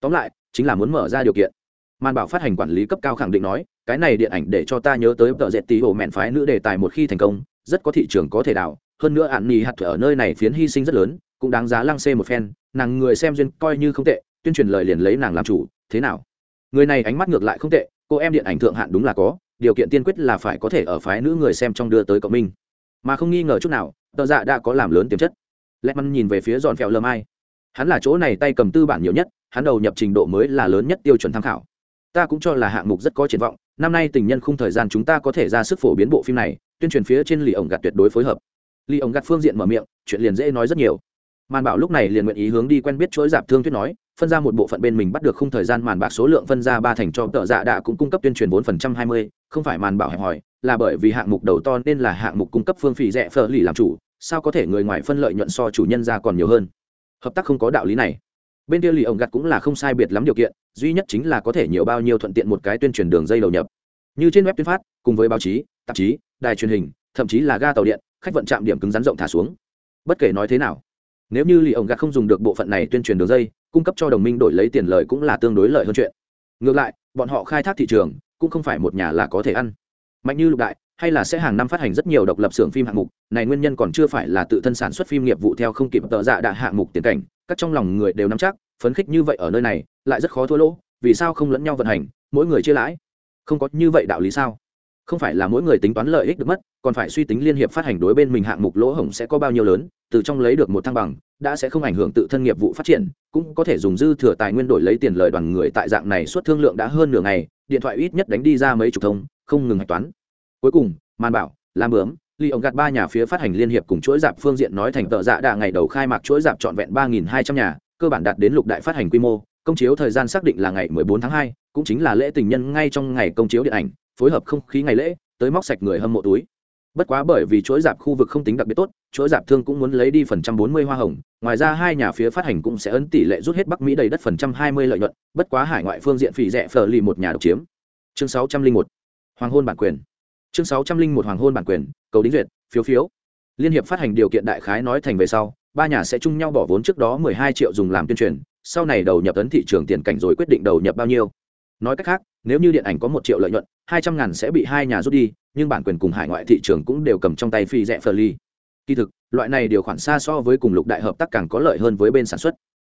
Tóm lại, chính là muốn mở ra điều kiện. Màn bảo phát hành quản lý cấp cao khẳng định nói, cái này điện ảnh để cho ta nhớ tới vợ dệt tí hồ mẹn phái nữ đề tài một khi thành công, rất có thị trường có thể đào. Hơn nữa ạn nhì hạt ở nơi này phiến hy sinh rất lớn, cũng đáng giá lăng xê một phen, nàng người xem duyên coi như không tệ, tuyên truyền lời liền lấy nàng làm chủ, thế nào? Người này ánh mắt ngược lại không tệ, cô em điện ảnh thượng hạn đúng là có, điều kiện tiên quyết là phải có thể ở phái nữ người xem trong đưa tới cộng minh. Mà không nghi ngờ chút nào, tờ dạ đã có làm lớn tiềm chất. Lẹ măn nhìn về phía giòn phèo lơ mai hắn là chỗ này tay cầm tư bản nhiều nhất, hắn đầu nhập trình độ mới là lớn nhất tiêu chuẩn tham khảo. Ta cũng cho là hạng mục rất có triển vọng, năm nay tình nhân khung thời gian chúng ta có thể ra sức phổ biến bộ phim này, tuyên truyền phía trên lì ổng gạt tuyệt đối phối hợp. Lì ổng gạt phương diện mở miệng, chuyện liền dễ nói rất nhiều màn bảo lúc này liền nguyện ý hướng đi quen biết chuỗi dạp thương thuyết nói, phân ra một bộ phận bên mình bắt được khung thời gian màn bạc số lượng phân ra ba thành cho tợ dạ đã cũng cung cấp tuyên truyền bốn phần trăm hai mươi, không phải màn bảo hẹp hòi, là bởi vì hạng mục đầu to nên là hạng mục cung cấp phương phí rẻ phở lì làm chủ, sao có thể người ngoài phân lợi nhuận so chủ nhân ra còn nhiều hơn? Hợp tác không có đạo lý này. Bên kia lì ổng gặt cũng là không sai biệt lắm điều kiện, duy nhất chính là có thể nhiều bao nhiêu thuận tiện một cái tuyên truyền đường dây đầu nhập. Như trên web tuyên phát, cùng với báo chí, tạp chí, đài truyền hình, thậm chí là ga tàu điện, khách vận trạm điểm cứng rắn rộng thả xuống. Bất kể nói thế nào nếu như lì ổng gạt không dùng được bộ phận này tuyên truyền đường dây, cung cấp cho đồng minh đổi lấy tiền lời cũng là tương đối lợi hơn chuyện. Ngược lại, bọn họ khai thác thị trường, cũng không phải một nhà là có thể ăn. Mạnh như lục đại, hay là sẽ hàng năm phát hành rất nhiều độc lập xưởng phim hạng mục, này nguyên nhân còn chưa phải là tự thân sản xuất phim nghiệp vụ theo không kịp tợ dạ đạ hạng mục tiền cảnh, các trong lòng người đều nắm chắc, phấn khích như vậy ở nơi này, lại rất khó thua lỗ, vì sao không lẫn nhau vận hành, mỗi người chia lãi? Không có như vậy đạo lý sao? Không phải là mỗi người tính toán lợi ích được mất còn phải suy tính liên hiệp phát hành đối bên mình hạng mục lỗ hổng sẽ có bao nhiêu lớn từ trong lấy được một thăng bằng đã sẽ không ảnh hưởng tự thân nghiệp vụ phát triển cũng có thể dùng dư thừa tài nguyên đổi lấy tiền lời đoàn người tại dạng này suốt thương lượng đã hơn nửa ngày điện thoại ít nhất đánh đi ra mấy chục thông không ngừng hạch toán. Cuối cùng màn bảo làm bướm ly ông gạt ba nhà phía phát hành liên hiệp cùng chuỗi dạp phương diện nói thành tợ dạ đà ngày đầu khai mạc chuỗi dạp trọn vẹn ba nghìn hai trăm nhà cơ bản đạt đến lục đại phát hành quy mô công chiếu thời gian xác định là ngày 14 tháng 2, cũng chính là lễ tình nhân ngay trong ngày công chiếu điện ảnh phối hợp không khí ngày lễ, tới móc sạch người hâm mộ túi. Bất quá bởi vì chuỗi dạp khu vực không tính đặc biệt tốt, chuỗi dạp thương cũng muốn lấy đi phần trăm bốn mươi hoa hồng, ngoài ra hai nhà phía phát hành cũng sẽ ấn tỷ lệ rút hết bắc mỹ đầy đất phần trăm hai mươi lợi nhuận, bất quá hải ngoại phương diện phỉ rẻ phờ lì một nhà độc chiếm. Chương sáu trăm linh một, hoàng hôn bản quyền. Chương sáu trăm linh một, hoàng hôn bản quyền, cầu đính duyệt, phiếu phiếu. Liên hiệp phát hành điều kiện đại khái nói thành về sau, ba nhà sẽ chung nhau bỏ vốn trước đó mười hai triệu dùng làm tuyên truyền, sau này đầu nhập ấn thị trường tiền cảnh rồi quyết định đầu nhập bao nhiêu. Nói cách khác, nếu như điện ảnh có một triệu lợi nhuận hai trăm ngàn sẽ bị hai nhà rút đi, nhưng bản quyền cùng hải ngoại thị trường cũng đều cầm trong tay phi rẻ phờ ly. Kỳ thực, loại này điều khoản xa so với cùng lục đại hợp tác càng có lợi hơn với bên sản xuất.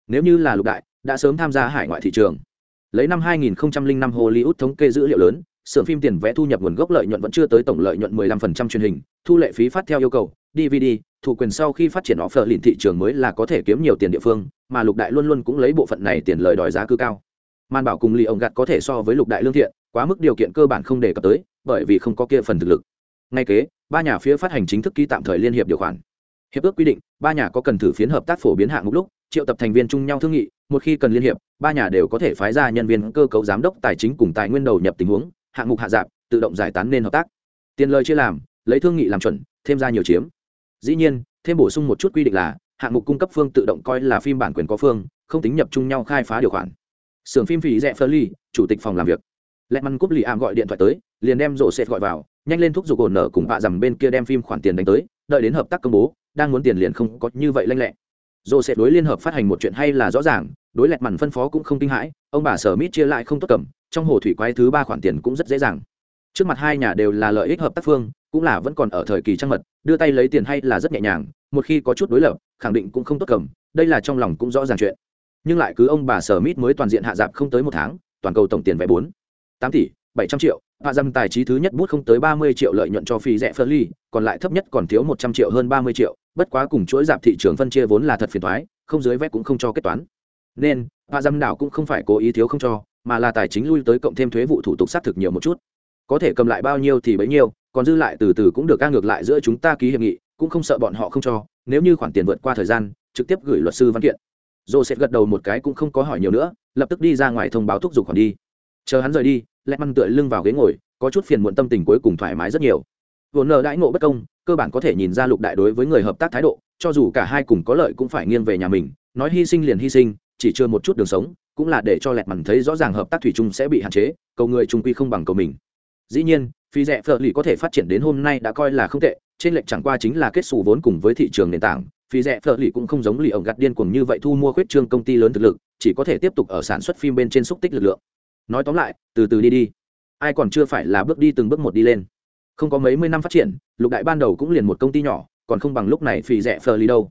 Nếu như là lục đại, đã sớm tham gia hải ngoại thị trường. Lấy năm 2005 hollywood thống kê dữ liệu lớn, xưởng phim tiền vẽ thu nhập nguồn gốc lợi nhuận vẫn chưa tới tổng lợi nhuận 15% truyền hình, thu lệ phí phát theo yêu cầu dvd thủ quyền sau khi phát triển nó phở lìn thị trường mới là có thể kiếm nhiều tiền địa phương, mà lục đại luôn luôn cũng lấy bộ phận này tiền lợi đòi giá cư cao. Man bảo cùng lì ông gạt có thể so với lục đại lương thiện quá mức điều kiện cơ bản không đề cập tới bởi vì không có kia phần thực lực. Ngay kế ba nhà phía phát hành chính thức ký tạm thời liên hiệp điều khoản. Hiệp ước quy định ba nhà có cần thử phiến hợp tác phổ biến hạng mục lúc triệu tập thành viên chung nhau thương nghị một khi cần liên hiệp ba nhà đều có thể phái ra nhân viên cơ cấu giám đốc tài chính cùng tài nguyên đầu nhập tình huống hạng mục hạ giảm, tự động giải tán nên hợp tác. Tiền lời chia làm lấy thương nghị làm chuẩn thêm ra nhiều chiếm. Dĩ nhiên thêm bổ sung một chút quy định là hạng mục cung cấp phương tự động coi là phim bản quyền có phương không tính nhập chung nhau khai phá điều khoản. Xưởng phim phí rẻ phơ ly chủ tịch phòng làm việc lẹ măn cúp lì ảm gọi điện thoại tới, liền đem rổ xẹt gọi vào, nhanh lên thúc giục ổn nở cùng bạ dầm bên kia đem phim khoản tiền đánh tới, đợi đến hợp tác công bố, đang muốn tiền liền không có như vậy lanh lẹ. Rổ xẹt đối liên hợp phát hành một chuyện hay là rõ ràng, đối lẹt mằn phân phó cũng không kinh hãi, ông bà sở mít chia lại không tốt cầm, trong hồ thủy quái thứ ba khoản tiền cũng rất dễ dàng. Trước mặt hai nhà đều là lợi ích hợp tác phương, cũng là vẫn còn ở thời kỳ trăng mật, đưa tay lấy tiền hay là rất nhẹ nhàng, một khi có chút đối lập, khẳng định cũng không tốt cầm, đây là trong lòng cũng rõ ràng chuyện. Nhưng lại cứ ông bà sở mít mới toàn diện hạ dạp không tới một tháng, toàn cầu tổng tiền vẽ bốn tám tỷ, bảy trăm triệu hạ dâm tài trí thứ nhất bút không tới ba mươi triệu lợi nhuận cho phí rẻ phân ly, còn lại thấp nhất còn thiếu một trăm triệu hơn ba mươi triệu, bất quá cùng chuỗi giảm thị trường phân chia vốn là thật phiền thoái không dưới vét cũng không cho kết toán. Nên hạ dâm đảo cũng không phải cố ý thiếu không cho, mà là tài chính lui tới cộng thêm thuế vụ thủ tục xác thực nhiều một chút. Có thể cầm lại bao nhiêu thì bấy nhiêu, còn dư lại từ từ cũng được ca ngược lại giữa chúng ta ký hiệp nghị, cũng không sợ bọn họ không cho, nếu như khoản tiền vượt qua thời gian, trực tiếp gửi luật sư văn kiện. Sẽ gật đầu một cái cũng không có hỏi nhiều nữa, lập tức đi ra ngoài thông báo thúc giục khoản đi chờ hắn rời đi, lẹ măn tựa lưng vào ghế ngồi, có chút phiền muộn tâm tình cuối cùng thoải mái rất nhiều. Vốn nợ đãi ngộ bất công, cơ bản có thể nhìn ra lục đại đối với người hợp tác thái độ, cho dù cả hai cùng có lợi cũng phải nghiêng về nhà mình, nói hy sinh liền hy sinh, chỉ chưa một chút đường sống, cũng là để cho lẹt mằn thấy rõ ràng hợp tác thủy chung sẽ bị hạn chế, cầu người trung quy không bằng cầu mình. Dĩ nhiên, phi rẻ phở lì có thể phát triển đến hôm nay đã coi là không tệ, trên lệnh chẳng qua chính là kết xù vốn cùng với thị trường nền tảng, phi rẻ phở lì cũng không giống lì ổng gặt điên cuồng như vậy thu mua khuyết trương công ty lớn thực lực, chỉ có thể tiếp tục ở sản xuất phim bên trên xúc tích lực lượng nói tóm lại, từ từ đi đi. Ai còn chưa phải là bước đi từng bước một đi lên. Không có mấy mươi năm phát triển, lục đại ban đầu cũng liền một công ty nhỏ, còn không bằng lúc này phì rẻ phờ lì đâu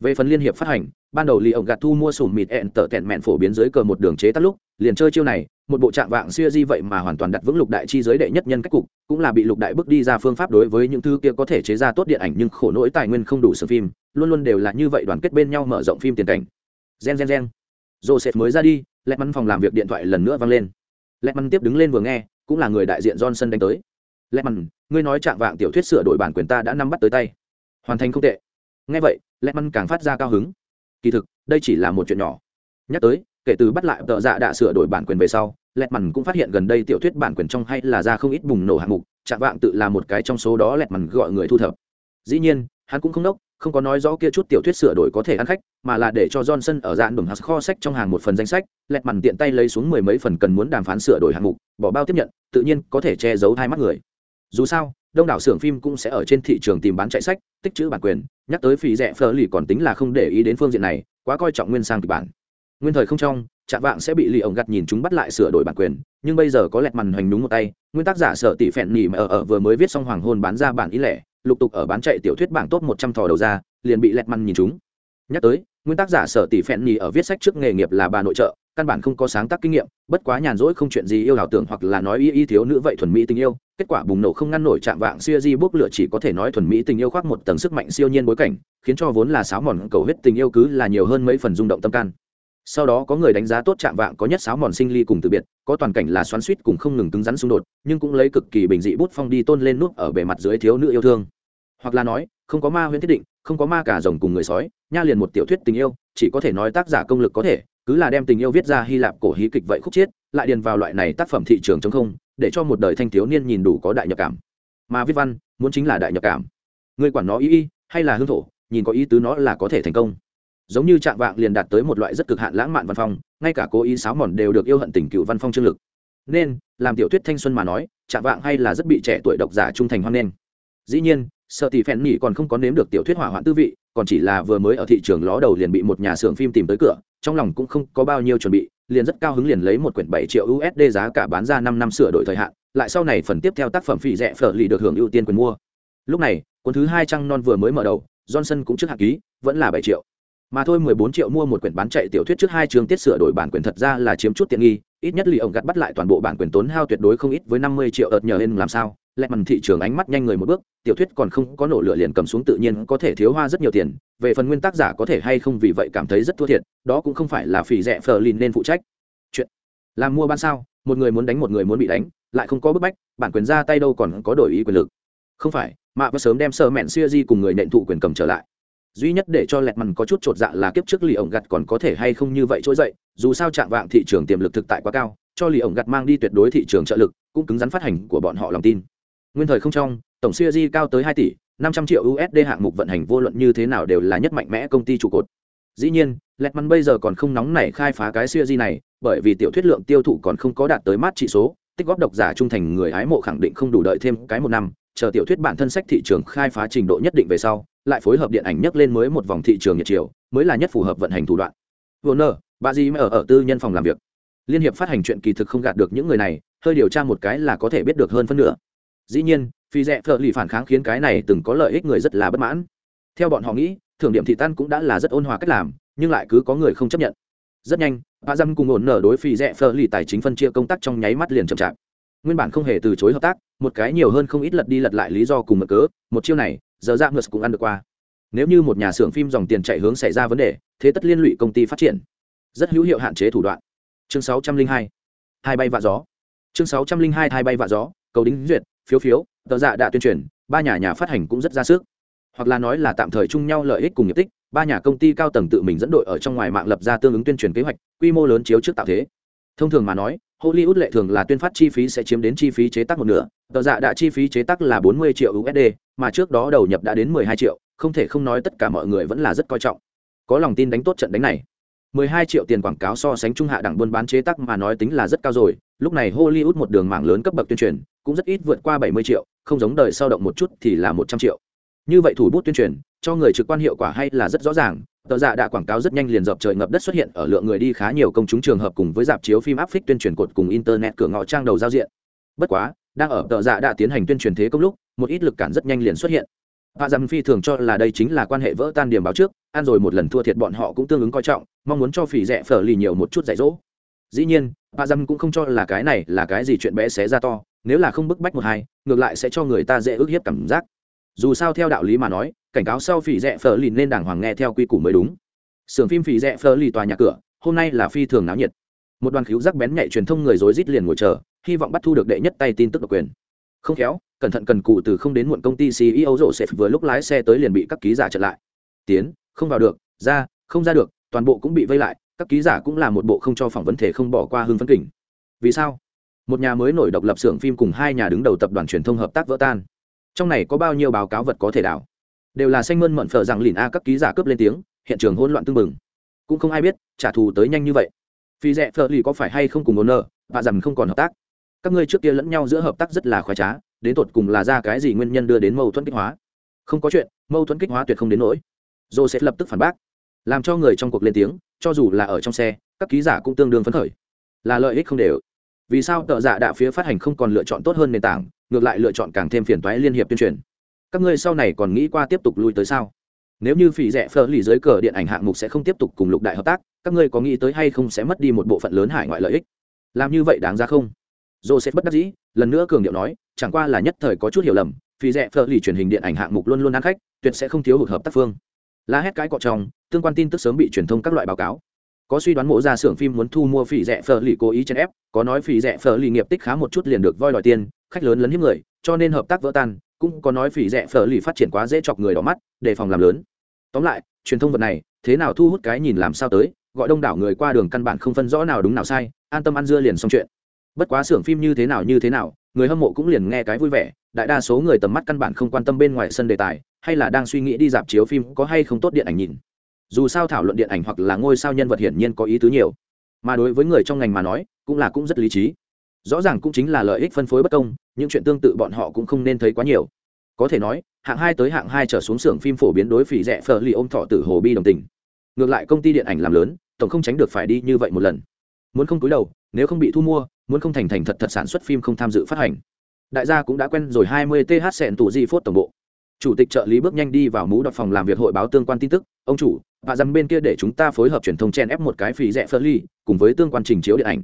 về phần liên hiệp phát hành, ban đầu lì ổng gạt thu mua sùm mịt ẹn tở tẹn mẹn phổ biến dưới cờ một đường chế tắt lúc, liền chơi chiêu này, một bộ trạng vạng xuya di vậy mà hoàn toàn đặt vững lục đại chi giới đệ nhất nhân cách cục, cũng là bị lục đại bước đi ra phương pháp đối với những thứ kia có thể chế ra tốt điện ảnh nhưng khổ nỗi tài nguyên không đủ sự phim, luôn luôn đều là như vậy đoàn kết bên nhau mở rộng phim tiền cảnh. Gen gen gen. Joseph mới ra đi, lẹt mắn phòng làm việc điện thoại lần nữa vang lên lẹt mắn tiếp đứng lên vừa nghe, cũng là người đại diện johnson đánh tới. Lẹt mắn ngươi nói trạng vạng tiểu thuyết sửa đổi bản quyền ta đã nắm bắt tới tay. Hoàn thành không tệ. Nghe vậy, lẹt mắn càng phát ra cao hứng. Kỳ thực, đây chỉ là một chuyện nhỏ. Nhắc tới, kể từ bắt lại tợ dạ đã sửa đổi bản quyền về sau, lẹt mằn cũng phát hiện gần đây tiểu thuyết bản quyền trong hay là ra không ít bùng nổ hạng mục chạm vạng tự là một cái trong số đó lẹt mằn gọi người thu thập. Dĩ nhiên, hắn cũng không đốc không có nói rõ kia chút tiểu thuyết sửa đổi có thể ăn khách mà là để cho johnson ở dạng đồn hạt kho sách trong hàng một phần danh sách lẹt mằn tiện tay lấy xuống mười mấy phần cần muốn đàm phán sửa đổi hạng mục bỏ bao tiếp nhận tự nhiên có thể che giấu hai mắt người. Dù sao đông đảo xưởng phim cũng sẽ ở trên thị trường tìm bán chạy sách tích chữ bản quyền nhắc tới phí rẻ phở lì còn tính là không để ý đến phương diện này quá coi trọng nguyên sang kịch bản. Nguyên thời không trong chạm vạng sẽ bị lì ổng gặt nhìn chúng bắt lại sửa đổi bản quyền nhưng bây giờ có lẹt màn hoành đúng một tay nguyên tác giả sở tỷ phèn nhỉ mà ở, ở vừa mới viết xong hoàng hôn bán ra bản ý lẻ lục tục ở bán chạy tiểu thuyết bảng top một trăm thò đầu ra, liền bị lẹt măn nhìn chúng. Nhắc tới, nguyên tác giả sở tỷ phèn nhì ở viết sách trước nghề nghiệp là bà nội trợ, căn bản không có sáng tác kinh nghiệm, bất quá nhàn rỗi không chuyện gì yêu ảo tưởng hoặc là nói y y thiếu nữ vậy thuần mỹ tình yêu, kết quả bùng nổ không ngăn nổi chạm vạng siêu di bốc lửa chỉ có thể nói thuần mỹ tình yêu khoác một tầng sức mạnh siêu nhiên bối cảnh, khiến cho vốn là sáo mòn cầu hết tình yêu cứ là nhiều hơn mấy phần rung động tâm can sau đó có người đánh giá tốt chạm vạng có nhất sáo mòn sinh ly cùng từ biệt, có toàn cảnh là xoắn suýt cùng không ngừng cứng rắn xung đột, nhưng cũng lấy cực kỳ bình dị bút phong đi tôn lên nút ở bề mặt dưới thiếu nữ yêu thương. Hoặc là nói, không có ma huyễn thiết định, không có ma cả rồng cùng người sói, nha liền một tiểu thuyết tình yêu, chỉ có thể nói tác giả công lực có thể, cứ là đem tình yêu viết ra hy lạp cổ hí kịch vậy khúc chiết, lại điền vào loại này tác phẩm thị trường chống không, để cho một đời thanh thiếu niên nhìn đủ có đại nhập cảm. Mà viết văn, muốn chính là đại nhập cảm. Người quản nó y y, hay là hương thổ, nhìn có ý tứ nó là có thể thành công giống như trạng vạng liền đạt tới một loại rất cực hạn lãng mạn văn phong, ngay cả cố ý sáo mòn đều được yêu hận tình cựu văn phong trương lực. Nên, làm tiểu thuyết thanh xuân mà nói trạng vạng hay là rất bị trẻ tuổi độc giả trung thành hoan nghênh. Dĩ nhiên, sợ tỷ phèn nhỉ còn không có nếm được tiểu thuyết hỏa hoạn tư vị, còn chỉ là vừa mới ở thị trường ló đầu liền bị một nhà xưởng phim tìm tới cửa, trong lòng cũng không có bao nhiêu chuẩn bị, liền rất cao hứng liền lấy một quyển bảy triệu usd giá cả bán ra năm năm sửa đổi thời hạn, lại sau này phần tiếp theo tác phẩm phỉ rẻ phở lì được hưởng ưu tiên quyền mua. Lúc này, cuốn thứ hai trăng non vừa mới mở đầu, johnson cũng trước hạ ký, vẫn là bảy triệu mà thôi mười bốn triệu mua một quyển bán chạy tiểu thuyết trước hai chương tiết sửa đổi bản quyền thật ra là chiếm chút tiện nghi, ít nhất lì ổng gặt bắt lại toàn bộ bản quyền tốn hao tuyệt đối không ít với năm mươi triệu ợt nhờ lên làm sao. Lẹ mằn thị trường ánh mắt nhanh người một bước, tiểu thuyết còn không có nổ lửa liền cầm xuống tự nhiên có thể thiếu hoa rất nhiều tiền, về phần nguyên tác giả có thể hay không vì vậy cảm thấy rất thua thiệt, đó cũng không phải là phỉ rẻ phờ lìn nên phụ trách. Chuyện làm mua bán sao, một người muốn đánh một người muốn bị đánh, lại không có bức bách, bản quyền ra tay đâu còn có đổi ý quyền lực. Không phải, mạ vẫn sớm đem sơ mẹn xuya di cùng người nện thụ quyền cầm trở lại duy nhất để cho lẹt mằn có chút chột dạ là kiếp trước lì ổng gặt còn có thể hay không như vậy trỗi dậy, dù sao chạm vạng thị trường tiềm lực thực tại quá cao, cho lì ổng gặt mang đi tuyệt đối thị trường trợ lực, cũng cứng rắn phát hành của bọn họ lòng tin. Nguyên thời không trong, tổng siêu di cao tới hai tỷ, năm trăm triệu usd hạng mục vận hành vô luận như thế nào đều là nhất mạnh mẽ công ty trụ cột. Dĩ nhiên, lẹt mằn bây giờ còn không nóng nảy khai phá cái siêu di này, bởi vì tiểu thuyết lượng tiêu thụ còn không có đạt tới mát trị số, tích góp độc giả trung thành người hái mộ khẳng định không đủ đợi thêm cái một năm chờ tiểu thuyết bản thân sách thị trường khai phá trình độ nhất định về sau lại phối hợp điện ảnh nhấc lên mới một vòng thị trường nhiệt chiều mới là nhất phù hợp vận hành thủ đoạn. Warner, bà gì ở ở tư nhân phòng làm việc. Liên hiệp phát hành chuyện kỳ thực không gạt được những người này hơi điều tra một cái là có thể biết được hơn phân nửa. Dĩ nhiên phi rẽ phở lì phản kháng khiến cái này từng có lợi ích người rất là bất mãn. Theo bọn họ nghĩ thưởng điểm thị tan cũng đã là rất ôn hòa cách làm nhưng lại cứ có người không chấp nhận. Rất nhanh bà dâm cùng ổn nở đối phi rẽ phở lì tài chính phân chia công tác trong nháy mắt liền chậm chạp. Nguyên bản không hề từ chối hợp tác một cái nhiều hơn không ít lật đi lật lại lý do cùng mở cớ, một chiêu này, giờ ra ngược cũng ăn được qua. Nếu như một nhà xưởng phim dòng tiền chạy hướng xảy ra vấn đề, thế tất liên lụy công ty phát triển. Rất hữu hiệu hạn chế thủ đoạn. Chương 602. hai bay vạ gió. Chương 602 hai bay vạ gió, cầu đính duyệt, phiếu phiếu, tờ dạ đã tuyên truyền, ba nhà nhà phát hành cũng rất ra sức. Hoặc là nói là tạm thời chung nhau lợi ích cùng nghiệp tích, ba nhà công ty cao tầng tự mình dẫn đội ở trong ngoài mạng lập ra tương ứng tuyên truyền kế hoạch, quy mô lớn chiếu trước tạo thế. Thông thường mà nói hollywood lệ thường là tuyên phát chi phí sẽ chiếm đến chi phí chế tác một nửa, tờ dạ đã chi phí chế tác là 40 triệu usd mà trước đó đầu nhập đã đến 12 triệu, không thể không nói tất cả mọi người vẫn là rất coi trọng. Có lòng tin đánh tốt trận đánh này. 12 triệu tiền quảng cáo so sánh trung hạ đẳng buôn bán chế tác mà nói tính là rất cao rồi, lúc này hollywood một đường mạng lớn cấp bậc tuyên truyền, cũng rất ít vượt qua 70 triệu, không giống đời sau động một chút thì là 100 triệu. Như vậy thủ bút tuyên truyền, cho người trực quan hiệu quả hay là rất rõ ràng tờ giả đã quảng cáo rất nhanh liền dọc trời ngập đất xuất hiện ở lượng người đi khá nhiều công chúng trường hợp cùng với dạp chiếu phim áp phích tuyên truyền cột cùng internet cửa ngõ trang đầu giao diện bất quá đang ở tờ giả đã tiến hành tuyên truyền thế công lúc một ít lực cản rất nhanh liền xuất hiện Hạ Dầm Phi thường cho là đây chính là quan hệ vỡ tan điểm báo trước, ăn rồi một lần thua thiệt bọn họ cũng tương ứng coi trọng, mong muốn cho phỉ rẻ phở lì nhiều một chút dạy dỗ. Dĩ nhiên, Hạ Dầm cũng không cho là cái này là cái gì chuyện bé xé ra to, nếu là không bức bách một hai, ngược lại sẽ cho người ta dễ ức hiếp cảm giác. Dù sao theo đạo lý mà nói, cảnh cáo sau phỉ rẻ phở lìn lên đàng hoàng nghe theo quy củ mới đúng. Sưởng phim phỉ rẻ phở lì tòa nhà cửa, hôm nay là phi thường náo nhiệt. Một đoàn cứu rắc bén nhạy truyền thông người rối rít liền ngồi chờ, hy vọng bắt thu được đệ nhất tay tin tức độc quyền. Không khéo, cẩn thận cần cụ từ không đến muộn công ty ceo rộ sẽ vừa lúc lái xe tới liền bị các ký giả chặn lại tiến không vào được ra không ra được toàn bộ cũng bị vây lại các ký giả cũng là một bộ không cho phỏng vấn thể không bỏ qua hương phấn kỉnh vì sao một nhà mới nổi độc lập xưởng phim cùng hai nhà đứng đầu tập đoàn truyền thông hợp tác vỡ tan trong này có bao nhiêu báo cáo vật có thể đảo đều là xanh mơn mận phở rằng lìn a các ký giả cướp lên tiếng, hiện trường hỗn loạn tưng bừng. Cũng không ai biết, trả thù tới nhanh như vậy. Phi rẽ phở lì có phải hay không cùng ổn nợ và rằng không còn hợp tác? Các ngươi trước kia lẫn nhau giữa hợp tác rất là khoái trá, đến tột cùng là ra cái gì nguyên nhân đưa đến mâu thuẫn kích hóa? Không có chuyện, mâu thuẫn kích hóa tuyệt không đến nỗi. Dô sẽ lập tức phản bác. Làm cho người trong cuộc lên tiếng, cho dù là ở trong xe, các ký giả cũng tương đương phấn khởi. Là lợi ích không đều. Vì sao tờ giả dạ đạo phía phát hành không còn lựa chọn tốt hơn nền tảng, ngược lại lựa chọn càng thêm phiền toái liên hiệp tuyên truyền? Các ngươi sau này còn nghĩ qua tiếp tục lui tới sao? Nếu như phỉ rẻ phở lì dưới cờ điện ảnh hạng mục sẽ không tiếp tục cùng lục đại hợp tác, các ngươi có nghĩ tới hay không sẽ mất đi một bộ phận lớn hải ngoại lợi ích? Làm như vậy đáng ra không? Joseph bất đắc dĩ, lần nữa cường điệu nói, chẳng qua là nhất thời có chút hiểu lầm, phỉ rẻ phở lì truyền hình điện ảnh hạng mục luôn luôn ăn khách, tuyệt sẽ không thiếu hụt hợp tác phương. La hét cái cọ trong tương quan tin tức sớm bị truyền thông các loại báo cáo. Có suy đoán mộ ra xưởng phim muốn thu mua phỉ rẻ phở lì cố ý chèn ép, có nói phỉ rẻ phở lì nghiệp tích khá một chút liền được voi đòi tiền, khách lớn lấn hiếp người, cho nên hợp tác vỡ tan cũng có nói phỉ rẻ phở lì phát triển quá dễ chọc người đỏ mắt, đề phòng làm lớn. Tóm lại, truyền thông vật này, thế nào thu hút cái nhìn làm sao tới, gọi đông đảo người qua đường căn bản không phân rõ nào đúng nào sai, an tâm ăn dưa liền xong chuyện. Bất quá xưởng phim như thế nào như thế nào, người hâm mộ cũng liền nghe cái vui vẻ, đại đa số người tầm mắt căn bản không quan tâm bên ngoài sân đề tài, hay là đang suy nghĩ đi dạp chiếu phim có hay không tốt điện ảnh nhìn. Dù sao thảo luận điện ảnh hoặc là ngôi sao nhân vật hiển nhiên có ý tứ nhiều. Mà đối với người trong ngành mà nói, cũng là cũng rất lý trí. Rõ ràng cũng chính là lợi ích phân phối bất công những chuyện tương tự bọn họ cũng không nên thấy quá nhiều. Có thể nói, hạng hai tới hạng hai trở xuống xưởng phim phổ biến đối phỉ rẻ phở lì ôm thọ tử hồ bi đồng tình. Ngược lại công ty điện ảnh làm lớn, tổng không tránh được phải đi như vậy một lần. Muốn không túi đầu, nếu không bị thu mua, muốn không thành thành thật thật sản xuất phim không tham dự phát hành. Đại gia cũng đã quen rồi hai mươi th sẹn tù di phốt tổng bộ. Chủ tịch trợ lý bước nhanh đi vào mũ đọc phòng làm việc hội báo tương quan tin tức. Ông chủ và rằng bên kia để chúng ta phối hợp truyền thông chen ép một cái phí rẻ phơ ly cùng với tương quan trình chiếu điện ảnh.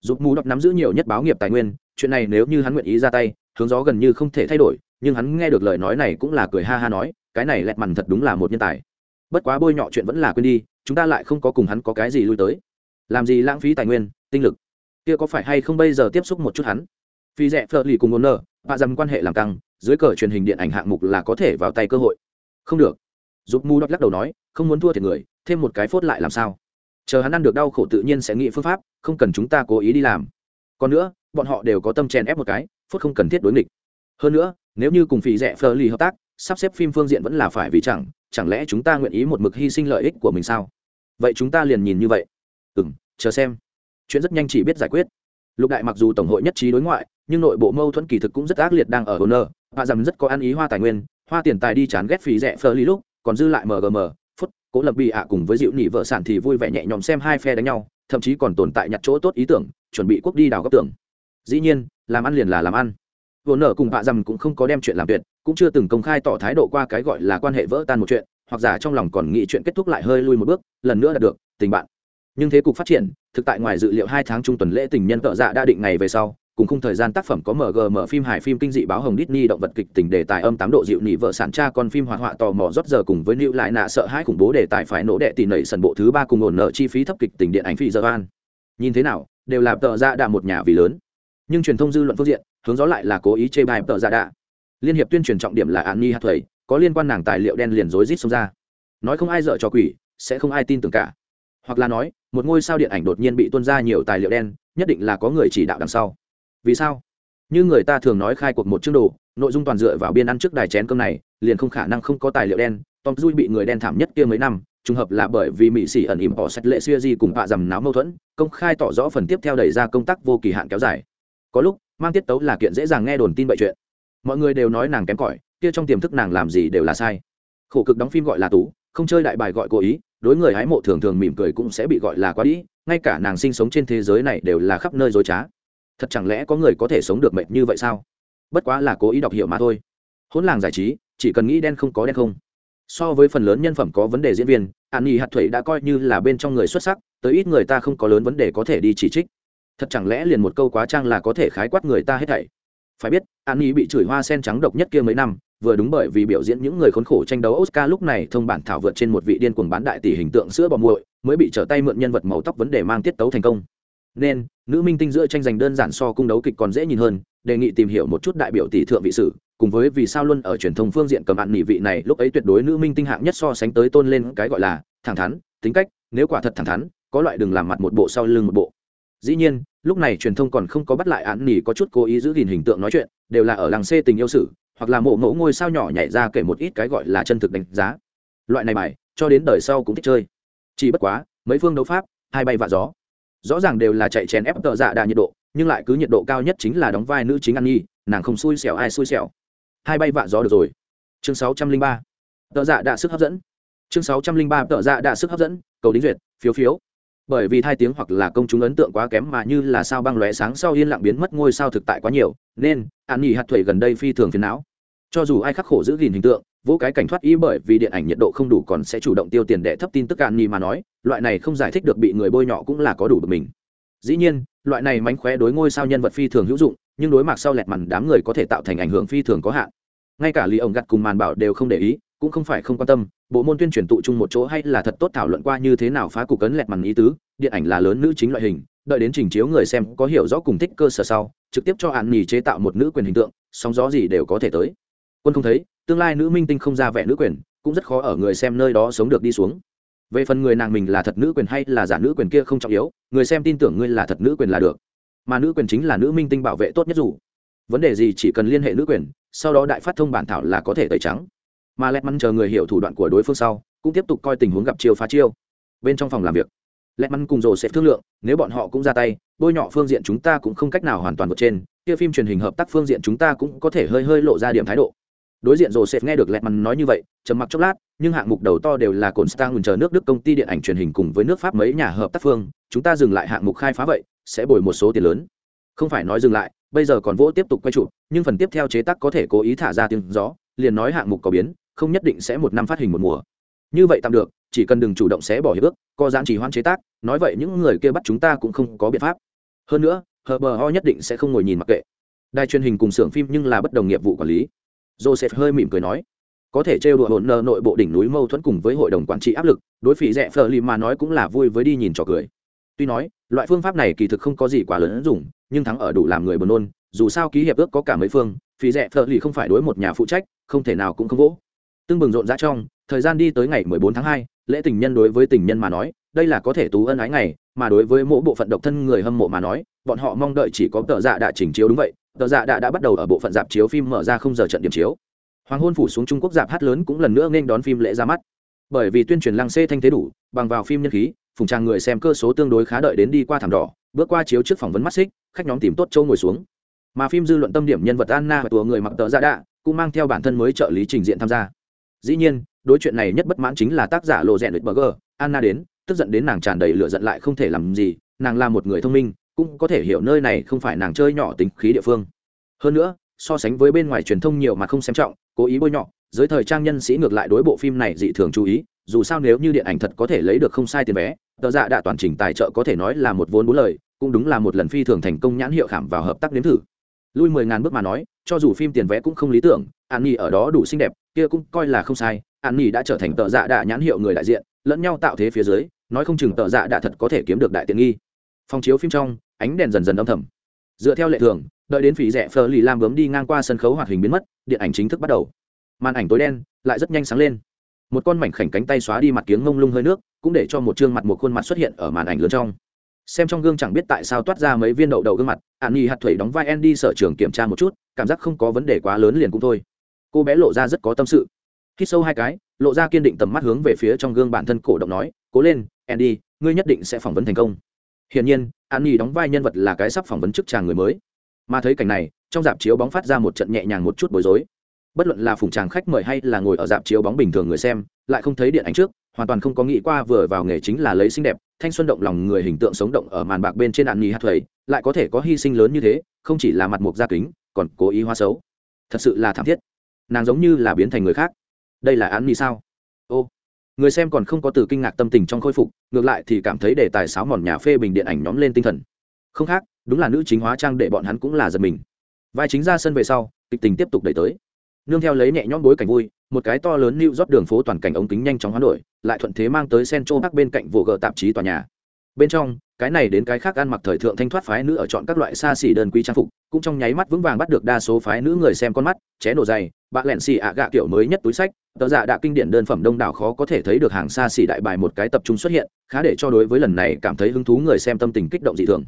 Giúp mũ đọc nắm giữ nhiều nhất báo nghiệp tài nguyên chuyện này nếu như hắn nguyện ý ra tay, hướng gió gần như không thể thay đổi, nhưng hắn nghe được lời nói này cũng là cười ha ha nói, cái này lẹt mằn thật đúng là một nhân tài. Bất quá bôi nhọ chuyện vẫn là quên đi, chúng ta lại không có cùng hắn có cái gì lui tới. Làm gì lãng phí tài nguyên, tinh lực? Kia có phải hay không bây giờ tiếp xúc một chút hắn? Phi rẻ phở lì cùng ngôn nơ, và dầm quan hệ làm căng, dưới cờ truyền hình điện ảnh hạng mục là có thể vào tay cơ hội. Không được. Giúp mu đọc lắc đầu nói, không muốn thua thiệt người, thêm một cái phốt lại làm sao? Chờ hắn ăn được đau khổ tự nhiên sẽ nghĩ phương pháp, không cần chúng ta cố ý đi làm còn nữa, bọn họ đều có tâm chèn ép một cái, phút không cần thiết đối nghịch. Hơn nữa, nếu như cùng phì rẻ phờ lì hợp tác, sắp xếp phim phương diện vẫn là phải vì chẳng chẳng lẽ chúng ta nguyện ý một mực hy sinh lợi ích của mình sao? Vậy chúng ta liền nhìn như vậy. Ừ m chờ xem. Chuyện rất nhanh chỉ biết giải quyết. Lục đại mặc dù tổng hội nhất trí đối ngoại, nhưng nội bộ mâu thuẫn kỳ thực cũng rất ác liệt đang ở hồ nơ và rằng rất có ăn ý hoa tài nguyên, hoa tiền tài đi chán ghét phí rẻ phơ ly lúc, còn dư lại mgm phút, cố lập bị ạ cùng với dịu nhị vợ sản thì vui vẻ nhẹ nhõm xem hai phe đánh nhau, thậm chí còn tồn tại nhặt chỗ tốt ý tưởng chuẩn bị quốc đi đào góc tường. Dĩ nhiên, làm ăn liền là làm ăn. Vô nợ cùng vạ dầm cũng không có đem chuyện làm tuyệt, cũng chưa từng công khai tỏ thái độ qua cái gọi là quan hệ vỡ tan một chuyện, hoặc giả trong lòng còn nghĩ chuyện kết thúc lại hơi lui một bước, lần nữa đạt được, tình bạn. Nhưng thế cục phát triển, thực tại ngoài dự liệu hai tháng trung tuần lễ tình nhân tợ dạ đã định ngày về sau, cùng khung thời gian tác phẩm có mgm phim hài phim kinh dị báo hồng Disney động vật kịch tình đề tài âm tám độ dịu nị vợ sản cha con phim hoạt họa tò mò rót giờ cùng với lưu lại nạ sợ hãi khủng bố đề tài phải nổ đệ tỷ nảy sần bộ thứ ba cùng ổn nợ chi phí thấp kịch tình điện ảnh phi giờ an. Nhìn thế nào đều là tợ ra dạ đạ một nhà vì lớn. Nhưng truyền thông dư luận phương diện, hướng gió lại là cố ý chê bài tợ ra dạ đạ. Liên hiệp tuyên truyền trọng điểm là an ni hạt thầy có liên quan nàng tài liệu đen liền rối rít xông ra. Nói không ai dợ cho quỷ, sẽ không ai tin tưởng cả. Hoặc là nói, một ngôi sao điện ảnh đột nhiên bị tuân ra nhiều tài liệu đen, nhất định là có người chỉ đạo đằng sau. Vì sao? Như người ta thường nói khai cuộc một chương đồ, nội dung toàn dựa vào biên ăn trước đài chén cơm này, liền không khả năng không có tài liệu đen, tom dui bị người đen thảm nhất kia mấy năm trùng hợp là bởi vì mỹ sĩ ẩn ỉm bỏ sách lệ xuya di cùng bạ dầm náo mâu thuẫn, công khai tỏ rõ phần tiếp theo đẩy ra công tác vô kỳ hạn kéo dài. Có lúc, mang tiết tấu là kiện dễ dàng nghe đồn tin bậy chuyện. Mọi người đều nói nàng kém cỏi, kia trong tiềm thức nàng làm gì đều là sai. Khổ cực đóng phim gọi là tú, không chơi đại bài gọi cố ý, đối người hái mộ thường thường mỉm cười cũng sẽ bị gọi là quá đĩ, ngay cả nàng sinh sống trên thế giới này đều là khắp nơi dối trá. Thật chẳng lẽ có người có thể sống được mệt như vậy sao? Bất quá là cố ý đọc hiểu mà thôi. Hỗn làng giải trí, chỉ cần nghĩ đen không có đen không so với phần lớn nhân phẩm có vấn đề diễn viên, an nhi hạt thuẩy đã coi như là bên trong người xuất sắc, tới ít người ta không có lớn vấn đề có thể đi chỉ trích. Thật chẳng lẽ liền một câu quá trang là có thể khái quát người ta hết thảy? Phải biết, an nhi bị chửi hoa sen trắng độc nhất kia mấy năm, vừa đúng bởi vì biểu diễn những người khốn khổ tranh đấu oscar lúc này thông bản thảo vượt trên một vị điên cuồng bán đại tỷ hình tượng sữa bò muội, mới bị trở tay mượn nhân vật màu tóc vấn đề mang tiết tấu thành công. Nên, nữ minh tinh giữa tranh giành đơn giản so cung đấu kịch còn dễ nhìn hơn, đề nghị tìm hiểu một chút đại biểu tỷ thượng vị sử cùng với vì sao luôn ở truyền thông phương diện cầm hạn nghị vị này, lúc ấy tuyệt đối nữ minh tinh hạng nhất so sánh tới tôn lên cái gọi là thẳng thắn, tính cách, nếu quả thật thẳng thắn, có loại đừng làm mặt một bộ sau lưng một bộ. Dĩ nhiên, lúc này truyền thông còn không có bắt lại án nỉ có chút cố ý giữ gìn hình tượng nói chuyện, đều là ở làng xê tình yêu sử, hoặc là mộ mẫu ngôi sao nhỏ nhảy ra kể một ít cái gọi là chân thực đánh giá. Loại này bài, cho đến đời sau cũng thích chơi. Chỉ bất quá, mấy phương đấu pháp, hai bay vạ gió. Rõ ràng đều là chạy chèn ép tợ dạ đà nhiệt độ, nhưng lại cứ nhiệt độ cao nhất chính là đóng vai nữ chính ăn nhi, nàng không xui xẻo ai xui xẻo hai bay vạ gió được rồi. Chương sáu trăm linh ba. Tợ dạ đã sức hấp dẫn. Chương sáu trăm linh ba, tợ dạ đã sức hấp dẫn, cầu đính duyệt, phiếu phiếu. Bởi vì hai tiếng hoặc là công chúng ấn tượng quá kém mà như là sao băng lóe sáng sau yên lặng biến mất ngôi sao thực tại quá nhiều, nên, an nghỉ hạt thủy gần đây phi thường phiền não. Cho dù ai khắc khổ giữ gìn hình tượng, vô cái cảnh thoát ý bởi vì điện ảnh nhiệt độ không đủ còn sẽ chủ động tiêu tiền để thấp tin tức an nghỉ mà nói, loại này không giải thích được bị người bôi nhọ cũng là có đủ được mình. Dĩ nhiên, loại này mánh khóe đối ngôi sao nhân vật phi thường hữu dụng nhưng đối mặt sau lẹt mằn đám người có thể tạo thành ảnh hưởng phi thường có hạn. Ngay cả lý ổng gặt cùng màn bảo đều không để ý, cũng không phải không quan tâm, bộ môn tuyên truyền tụ chung một chỗ hay là thật tốt thảo luận qua như thế nào phá cục cấn lẹt mằn ý tứ, điện ảnh là lớn nữ chính loại hình, đợi đến trình chiếu người xem có hiểu rõ cùng thích cơ sở sau, trực tiếp cho hạn nhì chế tạo một nữ quyền hình tượng, sóng gió gì đều có thể tới. Quân không thấy, tương lai nữ minh tinh không ra vẻ nữ quyền, cũng rất khó ở người xem nơi đó sống được đi xuống. Về phần người nàng mình là thật nữ quyền hay là giả nữ quyền kia không trọng yếu, người xem tin tưởng ngươi là thật nữ quyền là được mà nữ quyền chính là nữ minh tinh bảo vệ tốt nhất dù. Vấn đề gì chỉ cần liên hệ nữ quyền, sau đó đại phát thông bản thảo là có thể tẩy trắng. Mà lẹt mắn chờ người hiểu thủ đoạn của đối phương sau, cũng tiếp tục coi tình huống gặp chiêu phá chiêu. Bên trong phòng làm việc, lẹt mắn cùng rồ sẽ thương lượng, nếu bọn họ cũng ra tay, bôi nhọ phương diện chúng ta cũng không cách nào hoàn toàn vượt trên. Kia phim truyền hình hợp tác phương diện chúng ta cũng có thể hơi hơi lộ ra điểm thái độ đối diện joseph sẽ nghe được lẹt mắn nói như vậy, trầm mặc chốc lát, nhưng hạng mục đầu to đều là cồn stang chờ nước đức công ty điện ảnh truyền hình cùng với nước pháp mấy nhà hợp tác phương. Chúng ta dừng lại hạng mục khai phá vậy, sẽ bồi một số tiền lớn. Không phải nói dừng lại, bây giờ còn vỗ tiếp tục quay trụ nhưng phần tiếp theo chế tác có thể cố ý thả ra tiếng gió, liền nói hạng mục có biến, không nhất định sẽ một năm phát hình một mùa. Như vậy tạm được, chỉ cần đừng chủ động xé bỏ hiệp ước, co giãn chỉ hoãn chế tác, nói vậy những người kia bắt chúng ta cũng không có biện pháp. Hơn nữa hờ bờ ho nhất định sẽ không ngồi nhìn mặc kệ. Đài truyền hình cùng xưởng phim nhưng là bất đồng nghiệp vụ quản lý joseph hơi mỉm cười nói có thể trêu đùa hỗn nợ nội bộ đỉnh núi mâu thuẫn cùng với hội đồng quản trị áp lực đối phỉ rẻ phờ lì mà nói cũng là vui với đi nhìn trò cười. Tuy nói loại phương pháp này kỳ thực không có gì quá lớn dùng nhưng thắng ở đủ làm người buồn nôn dù sao ký hiệp ước có cả mấy phương phỉ rẻ phờ lì không phải đối một nhà phụ trách không thể nào cũng không vỗ. Tương bừng rộn rã trong thời gian đi tới ngày 14 tháng 2, lễ tình nhân đối với tình nhân mà nói đây là có thể tú ân ái ngày mà đối với mỗi bộ phận độc thân người hâm mộ mà nói bọn họ mong đợi chỉ có tờ dạ đã chỉnh chiếu đúng vậy tờ dạ đã đã bắt đầu ở bộ phận dạp chiếu phim mở ra không giờ trận điểm chiếu. Hoàng hôn phủ xuống trung quốc dạp hát lớn cũng lần nữa nên đón phim lễ ra mắt. Bởi vì tuyên truyền lăng xê thanh thế đủ, bằng vào phim nhân khí, phùng trang người xem cơ số tương đối khá đợi đến đi qua thảm đỏ, bước qua chiếu trước phỏng vấn mắt xích, khách nhóm tìm tốt châu ngồi xuống. Mà phim dư luận tâm điểm nhân vật anna và tùa người mặc tờ dạ đạ cũng mang theo bản thân mới trợ lý trình diện tham gia. Dĩ nhiên, đối chuyện này nhất bất mãn chính là tác giả lộ rèn burger anna đến, tức giận đến nàng tràn đầy lửa giận lại không thể làm gì, nàng là một người thông minh cũng có thể hiểu nơi này không phải nàng chơi nhỏ tính khí địa phương. Hơn nữa, so sánh với bên ngoài truyền thông nhiều mà không xem trọng, cố ý bôi nhọ, giới thời trang nhân sĩ ngược lại đối bộ phim này dị thường chú ý, dù sao nếu như điện ảnh thật có thể lấy được không sai tiền vé, tờ dạ đã toàn trình tài trợ có thể nói là một vốn bốn lời, cũng đúng là một lần phi thường thành công nhãn hiệu khảm vào hợp tác nếm thử. Lui mười ngàn bước mà nói, cho dù phim tiền vé cũng không lý tưởng, an nhi ở đó đủ xinh đẹp, kia cũng coi là không sai, an nhi đã trở thành tờ dạ đã nhãn hiệu người đại diện, lẫn nhau tạo thế phía dưới, nói không chừng tờ dạ đã thật có thể kiếm được đại tiện nghi. Phòng chiếu phim trong ánh đèn dần dần âm thầm. Dựa theo lệ thường, đợi đến phỉ rẻ phờ lì lam bướm đi ngang qua sân khấu hoạt hình biến mất, điện ảnh chính thức bắt đầu. Màn ảnh tối đen lại rất nhanh sáng lên. Một con mảnh khảnh cánh tay xóa đi mặt kiếng ngông lung hơi nước, cũng để cho một chương mặt một khuôn mặt xuất hiện ở màn ảnh lớn trong. Xem trong gương chẳng biết tại sao toát ra mấy viên đậu đầu gương mặt ạn nhi hạt thủy đóng vai andy sở trường kiểm tra một chút, cảm giác không có vấn đề quá lớn liền cũng thôi. Cô bé lộ ra rất có tâm sự. Khi sâu hai cái, lộ ra kiên định tầm mắt hướng về phía trong gương bản thân cổ động nói, cố lên, andy, ngươi nhất định sẽ phỏng vấn thành công. Hiển nhiên an nhi đóng vai nhân vật là cái sắp phỏng vấn chức chàng người mới. Mà thấy cảnh này, trong dạp chiếu bóng phát ra một trận nhẹ nhàng một chút bối rối. Bất luận là phùng tràng khách mời hay là ngồi ở dạp chiếu bóng bình thường người xem, lại không thấy điện ảnh trước, hoàn toàn không có nghĩ qua vừa vào nghề chính là lấy xinh đẹp, thanh xuân động lòng người hình tượng sống động ở màn bạc bên trên an nhi hát thuầy lại có thể có hy sinh lớn như thế, không chỉ là mặt mục gia kính, còn cố ý hóa xấu. Thật sự là thảm thiết. Nàng giống như là biến thành người khác. Đây là an nhi sao? Ô người xem còn không có từ kinh ngạc tâm tình trong khôi phục, ngược lại thì cảm thấy đề tài sáo mòn nhà phê bình điện ảnh nhóm lên tinh thần. Không khác, đúng là nữ chính hóa trang để bọn hắn cũng là giật mình. Vai chính ra sân về sau, kịch tình tiếp tục đẩy tới. Nương theo lấy nhẹ nhõm bối cảnh vui, một cái to lớn lưu rót đường phố toàn cảnh ống kính nhanh chóng hoán đổi, lại thuận thế mang tới central bắc bên cạnh vụ gờ tạp chí tòa nhà bên trong, cái này đến cái khác ăn mặc thời thượng thanh thoát phái nữ ở chọn các loại xa xỉ đơn quý trang phục, cũng trong nháy mắt vững vàng bắt được đa số phái nữ người xem con mắt, ché nổ dày, bạ lẹn xì ạ gạ kiểu mới nhất túi sách, tờ dạ giả đã kinh điển đơn phẩm đông đảo khó có thể thấy được hàng xa xỉ đại bài một cái tập trung xuất hiện, khá để cho đối với lần này cảm thấy hứng thú người xem tâm tình kích động dị thường.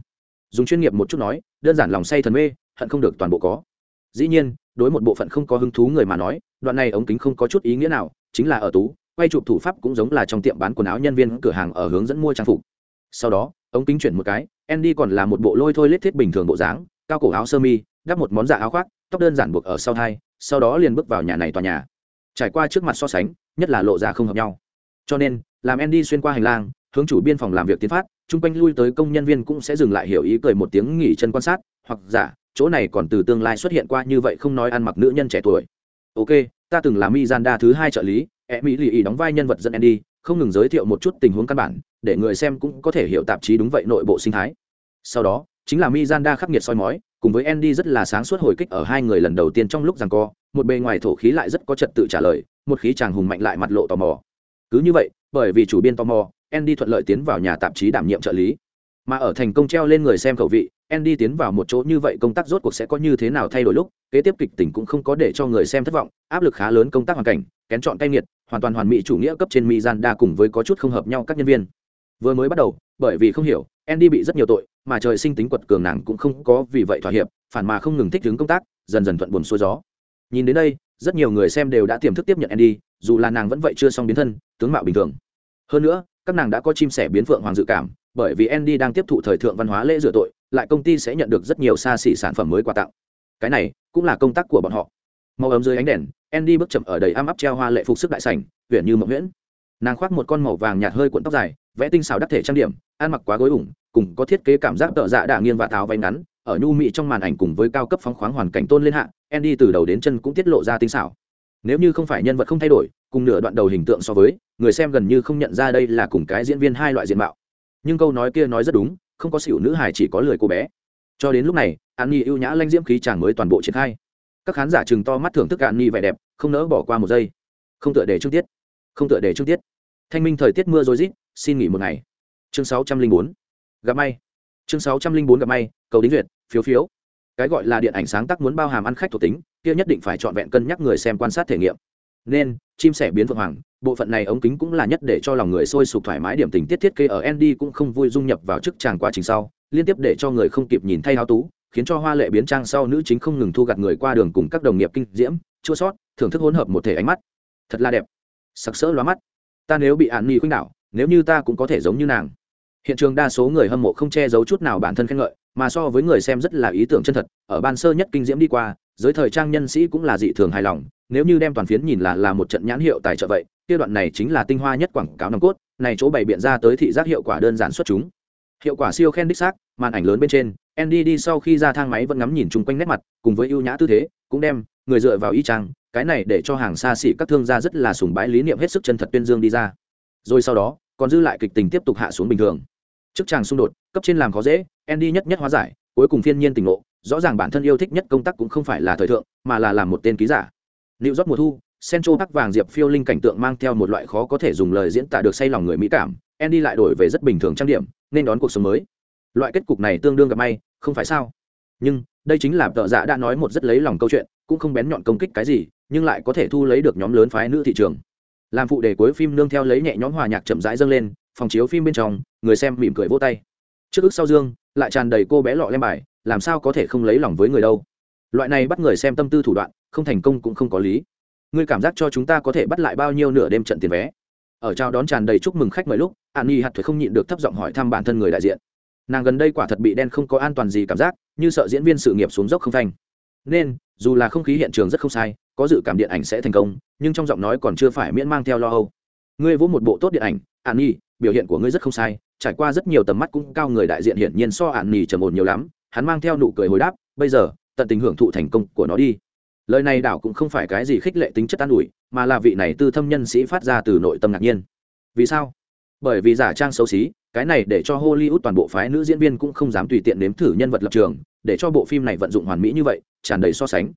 Dùng chuyên nghiệp một chút nói, đơn giản lòng say thần mê, hận không được toàn bộ có. Dĩ nhiên, đối một bộ phận không có hứng thú người mà nói, đoạn này ống kính không có chút ý nghĩa nào, chính là ở tú, quay chụp thủ pháp cũng giống là trong tiệm bán quần áo nhân viên cửa hàng ở hướng dẫn mua trang phục sau đó, ống kính chuyển một cái, andy còn là một bộ lôi thôi lết thiết bình thường bộ dáng, cao cổ áo sơ mi, đắp một món dạ áo khoác, tóc đơn giản buộc ở sau thai, sau đó liền bước vào nhà này tòa nhà. Trải qua trước mặt so sánh, nhất là lộ ra không hợp nhau. Cho nên, làm andy xuyên qua hành lang, hướng chủ biên phòng làm việc tiến phát, chung quanh lui tới công nhân viên cũng sẽ dừng lại hiểu ý cười một tiếng nghỉ chân quan sát, hoặc giả, chỗ này còn từ tương lai xuất hiện qua như vậy không nói ăn mặc nữ nhân trẻ tuổi. Ok, ta từng là đa thứ hai trợ lý e mỹ lì ý đóng vai nhân vật dẫn andy không ngừng giới thiệu một chút tình huống căn bản, để người xem cũng có thể hiểu tạp chí đúng vậy nội bộ sinh thái. Sau đó, chính là mizanda khắc nghiệt soi mói, cùng với andy rất là sáng suốt hồi kích ở hai người lần đầu tiên trong lúc rằng co, một bề ngoài thổ khí lại rất có trật tự trả lời, một khí chàng hùng mạnh lại mặt lộ tò mò. Cứ như vậy, bởi vì chủ biên tò mò, andy thuận lợi tiến vào nhà tạp chí đảm nhiệm trợ lý. Mà ở thành công treo lên người xem khẩu vị andy tiến vào một chỗ như vậy công tác rốt cuộc sẽ có như thế nào thay đổi lúc, kế tiếp kịch tình cũng không có để cho người xem thất vọng, áp lực khá lớn công tác hoàn cảnh, kén chọn cay nghiệt, hoàn toàn hoàn mỹ chủ nghĩa cấp trên Miranda cùng với có chút không hợp nhau các nhân viên. Vừa mới bắt đầu, bởi vì không hiểu, andy bị rất nhiều tội, mà trời sinh tính quật cường nàng cũng không có vì vậy thỏa hiệp, phản mà không ngừng thích ứng công tác, dần dần thuận buồn xuôi gió. Nhìn đến đây, rất nhiều người xem đều đã tiềm thức tiếp nhận andy, dù là nàng vẫn vậy chưa xong biến thân, tướng mạo bình thường. Hơn nữa, các nàng đã có chim sẻ biến phượng hoàng dự cảm, bởi vì andy đang tiếp thụ thời thượng văn hóa lễ rửa tội lại công ty sẽ nhận được rất nhiều xa xỉ sản phẩm mới quà tặng. Cái này cũng là công tác của bọn họ. Màu ấm dưới ánh đèn, andy bước chậm ở đầy am áp treo hoa lệ phục sức đại sảnh huyện như mộng nguyễn nàng khoác một con màu vàng nhạt hơi cuộn tóc dài, vẽ tinh xào đắc thể trang điểm, ăn mặc quá gối ủng, cùng có thiết kế cảm giác tợ dạ đà nghiêng và tháo váy ngắn, ở nhu mị trong màn ảnh cùng với cao cấp phóng khoáng hoàn cảnh tôn lên hạ, andy từ đầu đến chân cũng tiết lộ ra tinh xảo. Nếu như không phải nhân vật không thay đổi, cùng nửa đoạn đầu hình tượng so với, người xem gần như không nhận ra đây là cùng cái diễn viên hai loại diện mạo. Nhưng câu nói kia nói rất đúng không có xỉu nữ hài chỉ có lười cô bé. Cho đến lúc này, an nhi ưu nhã lanh diễm khí chàng mới toàn bộ triển khai. Các khán giả chừng to mắt thưởng thức an nhi vẻ đẹp, không nỡ bỏ qua một giây. Không tựa để trương tiết. Không tựa để trương tiết. Thanh minh thời tiết mưa rồi rít, xin nghỉ một ngày. Chương sáu trăm linh bốn. Gặp may. Chương sáu trăm linh bốn gặp may, cầu đính duyệt, phiếu phiếu. Cái gọi là điện ảnh sáng tác muốn bao hàm ăn khách thuộc tính, kia nhất định phải trọn vẹn cân nhắc người xem quan sát thể nghiệm nên, chim sẻ biến vượng hoàng, bộ phận này ống kính cũng là nhất để cho lòng người sôi sục thoải mái điểm tình tiết thiết kế ở Andy cũng không vui dung nhập vào chức tràng quá trình sau, liên tiếp để cho người không kịp nhìn thay áo tú, khiến cho hoa lệ biến trang sau nữ chính không ngừng thu gặt người qua đường cùng các đồng nghiệp kinh diễm, chua sót, thưởng thức hỗn hợp một thể ánh mắt. Thật là đẹp. Sặc sỡ lóa mắt. Ta nếu bị ạn nhi khuynh đảo, nếu như ta cũng có thể giống như nàng. Hiện trường đa số người hâm mộ không che giấu chút nào bản thân khen ngợi, mà so với người xem rất là ý tưởng chân thật, ở ban sơ nhất kinh diễm đi qua, giới thời trang nhân sĩ cũng là dị thường hài lòng nếu như đem toàn phiến nhìn là là một trận nhãn hiệu tài trợ vậy, kia đoạn này chính là tinh hoa nhất quảng cáo nòng cốt, này chỗ bày biện ra tới thị giác hiệu quả đơn giản xuất chúng. Hiệu quả siêu khen đích xác, màn ảnh lớn bên trên andy đi sau khi ra thang máy vẫn ngắm nhìn chung quanh nét mặt, cùng với ưu nhã tư thế, cũng đem người dựa vào y trang cái này để cho hàng xa xỉ các thương gia rất là sùng bái lý niệm hết sức chân thật tuyên dương đi ra. Rồi sau đó, còn dư lại kịch tình tiếp tục hạ xuống bình thường. Trước chàng xung đột, cấp trên làm khó dễ andy nhất nhất hóa giải, cuối cùng phiên nhiên tình ngộ, rõ ràng bản thân yêu thích nhất công tác cũng không phải là thời thượng, mà là làm một tên ký giả liệu rót mùa thu, central park vàng diệp phiêu linh cảnh tượng mang theo một loại khó có thể dùng lời diễn tả được say lòng người mỹ cảm, andy lại đổi về rất bình thường trang điểm, nên đón cuộc sống mới. Loại kết cục này tương đương gặp may, không phải sao? Nhưng, đây chính là tợ dạ đã nói một rất lấy lòng câu chuyện, cũng không bén nhọn công kích cái gì, nhưng lại có thể thu lấy được nhóm lớn phái nữ thị trường. Làm phụ đề cuối phim nương theo lấy nhẹ nhóm hòa nhạc chậm rãi dâng lên, phòng chiếu phim bên trong, người xem mỉm cười vô tay. Trước ức sau dương, lại tràn đầy cô bé lọ lem bài, làm sao có thể không lấy lòng với người đâu? Loại này bắt người xem tâm tư thủ đoạn không thành công cũng không có lý. Ngươi cảm giác cho chúng ta có thể bắt lại bao nhiêu nửa đêm trận tiền vé? Ở chào đón tràn đầy chúc mừng khách mời lúc, an nhi hạt thuế không nhịn được thấp giọng hỏi thăm bản thân người đại diện. Nàng gần đây quả thật bị đen không có an toàn gì cảm giác, như sợ diễn viên sự nghiệp xuống dốc không phanh. Nên, dù là không khí hiện trường rất không sai, có dự cảm điện ảnh sẽ thành công, nhưng trong giọng nói còn chưa phải miễn mang theo lo âu. Ngươi vỗ một bộ tốt điện ảnh, an nhi, biểu hiện của ngươi rất không sai, trải qua rất nhiều tầm mắt cũng cao người đại diện hiển nhiên so an nhi trầm ổn nhiều lắm, hắn mang theo nụ cười hồi đáp, bây giờ, tận tình hưởng thụ thành công của nó đi lời này đảo cũng không phải cái gì khích lệ tính chất an ủi, mà là vị này tư thâm nhân sĩ phát ra từ nội tâm ngạc nhiên. Vì sao? Bởi vì giả trang xấu xí, cái này để cho hollywood toàn bộ phái nữ diễn viên cũng không dám tùy tiện nếm thử nhân vật lập trường, để cho bộ phim này vận dụng hoàn mỹ như vậy, tràn đầy so sánh.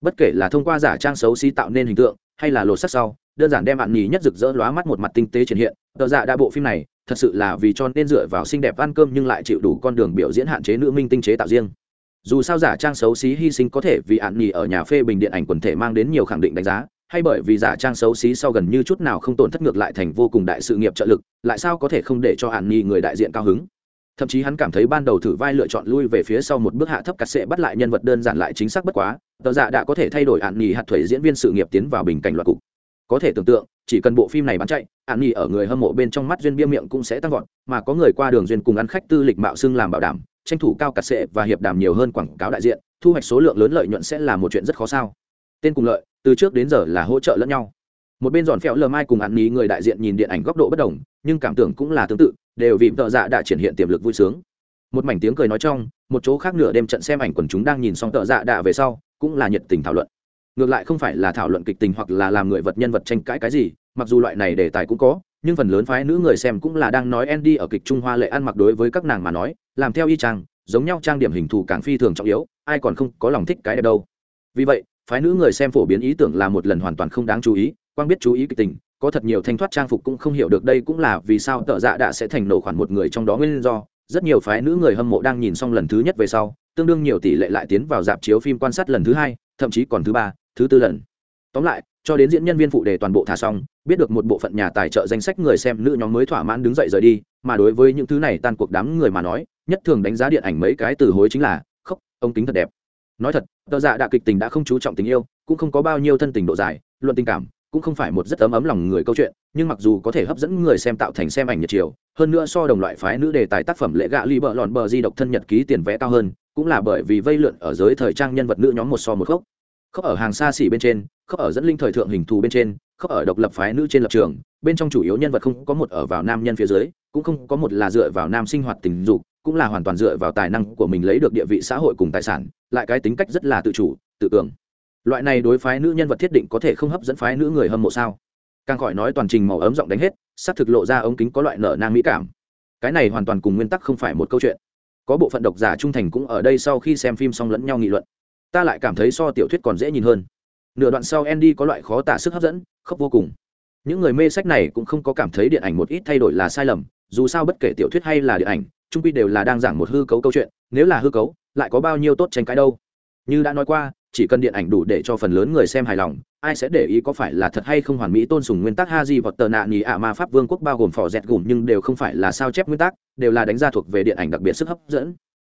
Bất kể là thông qua giả trang xấu xí tạo nên hình tượng, hay là lột sắc sau, đơn giản đem bạn nhì nhất rực rỡ lóa mắt một mặt tinh tế triển hiện, tờ dạ đa bộ phim này, thật sự là vì cho nên dựa vào xinh đẹp ăn cơm nhưng lại chịu đủ con đường biểu diễn hạn chế nữ minh tinh chế tạo riêng dù sao giả trang xấu xí hy sinh có thể vì ạn nhì ở nhà phê bình điện ảnh quần thể mang đến nhiều khẳng định đánh giá, hay bởi vì giả trang xấu xí sau gần như chút nào không tổn thất ngược lại thành vô cùng đại sự nghiệp trợ lực, lại sao có thể không để cho ạn nhì người đại diện cao hứng? Thậm chí hắn cảm thấy ban đầu thử vai lựa chọn lui về phía sau một bước hạ thấp cắt sệ bắt lại nhân vật đơn giản lại chính xác bất quá, tờ giả đã có thể thay đổi ạn nhì hạt thuẩy diễn viên sự nghiệp tiến vào bình cảnh loạt cục. Có thể tưởng tượng, chỉ cần bộ phim này bán chạy, ạn nhì ở người hâm mộ bên trong mắt duyên bia miệng cũng sẽ tăng vọt, mà có người qua đường duyên cùng ăn khách tư lịch mạo xưng làm bảo đảm tranh thủ cao cắt sệ và hiệp đàm nhiều hơn quảng cáo đại diện thu hoạch số lượng lớn lợi nhuận sẽ là một chuyện rất khó sao. Tên cùng lợi từ trước đến giờ là hỗ trợ lẫn nhau. Một bên giòn phèo lờ mai cùng ăn ní người đại diện nhìn điện ảnh góc độ bất đồng nhưng cảm tưởng cũng là tương tự đều vì tợ dạ đã triển hiện tiềm lực vui sướng. Một mảnh tiếng cười nói trong một chỗ khác nửa đêm trận xem ảnh quần chúng đang nhìn xong tợ dạ đạ về sau cũng là nhiệt tình thảo luận. Ngược lại không phải là thảo luận kịch tình hoặc là làm người vật nhân vật tranh cãi cái gì mặc dù loại này đề tài cũng có nhưng phần lớn phái nữ người xem cũng là đang nói Andy ở kịch Trung Hoa lệ ăn mặc đối với các nàng mà nói, làm theo y trang, giống nhau trang điểm hình thù càng phi thường trọng yếu, ai còn không có lòng thích cái đẹp đâu. Vì vậy, phái nữ người xem phổ biến ý tưởng là một lần hoàn toàn không đáng chú ý, quang biết chú ý kịch tình, có thật nhiều thanh thoát trang phục cũng không hiểu được đây cũng là vì sao tợ dạ đã sẽ thành nổ khoản một người trong đó nguyên do, rất nhiều phái nữ người hâm mộ đang nhìn xong lần thứ nhất về sau tương đương nhiều tỷ lệ lại tiến vào dạp chiếu phim quan sát lần thứ hai thậm chí còn thứ ba thứ tư lần tóm lại cho đến diễn nhân viên phụ đề toàn bộ thả xong biết được một bộ phận nhà tài trợ danh sách người xem nữ nhóm mới thỏa mãn đứng dậy rời đi mà đối với những thứ này tan cuộc đám người mà nói nhất thường đánh giá điện ảnh mấy cái từ hối chính là, khóc, ông kính thật đẹp. Nói thật, tờ dạ đạ kịch tình đã không chú trọng tình yêu, cũng không có bao nhiêu thân tình độ dài, luận tình cảm, cũng không phải một rất ấm ấm lòng người câu chuyện, nhưng mặc dù có thể hấp dẫn người xem tạo thành xem ảnh nhật chiều, hơn nữa so đồng loại phái nữ đề tài tác phẩm lễ gạ ly bợ lòn bờ di độc thân nhật ký tiền vẽ cao hơn, cũng là bởi vì vây lượn ở giới thời trang nhân vật nữ nhóm một so một khốc. Khốc ở hàng xa xỉ bên trên, khốc ở dẫn linh thời thượng hình thù bên trên, khốc ở độc lập phái nữ trên lập trường, bên trong chủ yếu nhân vật không có một ở vào nam nhân phía dưới, cũng không có một là dựa vào nam sinh hoạt tình dục cũng là hoàn toàn dựa vào tài năng của mình lấy được địa vị xã hội cùng tài sản, lại cái tính cách rất là tự chủ, tự cường. Loại này đối phái nữ nhân vật thiết định có thể không hấp dẫn phái nữ người hâm mộ sao? Càng khỏi nói toàn trình màu ấm giọng đánh hết sắp thực lộ ra ống kính có loại nợ nang mỹ cảm. Cái này hoàn toàn cùng nguyên tắc không phải một câu chuyện. Có bộ phận độc giả trung thành cũng ở đây sau khi xem phim xong lẫn nhau nghị luận. Ta lại cảm thấy so tiểu thuyết còn dễ nhìn hơn. Nửa đoạn sau andy có loại khó tả sức hấp dẫn, khóc vô cùng. Những người mê sách này cũng không có cảm thấy điện ảnh một ít thay đổi là sai lầm, dù sao bất kể tiểu thuyết hay là điện ảnh trung quy đều là đang giảng một hư cấu câu chuyện, nếu là hư cấu, lại có bao nhiêu tốt tranh cãi đâu. Như đã nói qua, chỉ cần điện ảnh đủ để cho phần lớn người xem hài lòng, ai sẽ để ý có phải là thật hay không hoàn mỹ tôn sùng nguyên tắc ha di vọt tờ nạ nhì ạ ma pháp vương quốc bao gồm phò dẹt gùm nhưng đều không phải là sao chép nguyên tắc, đều là đánh giá thuộc về điện ảnh đặc biệt sức hấp dẫn.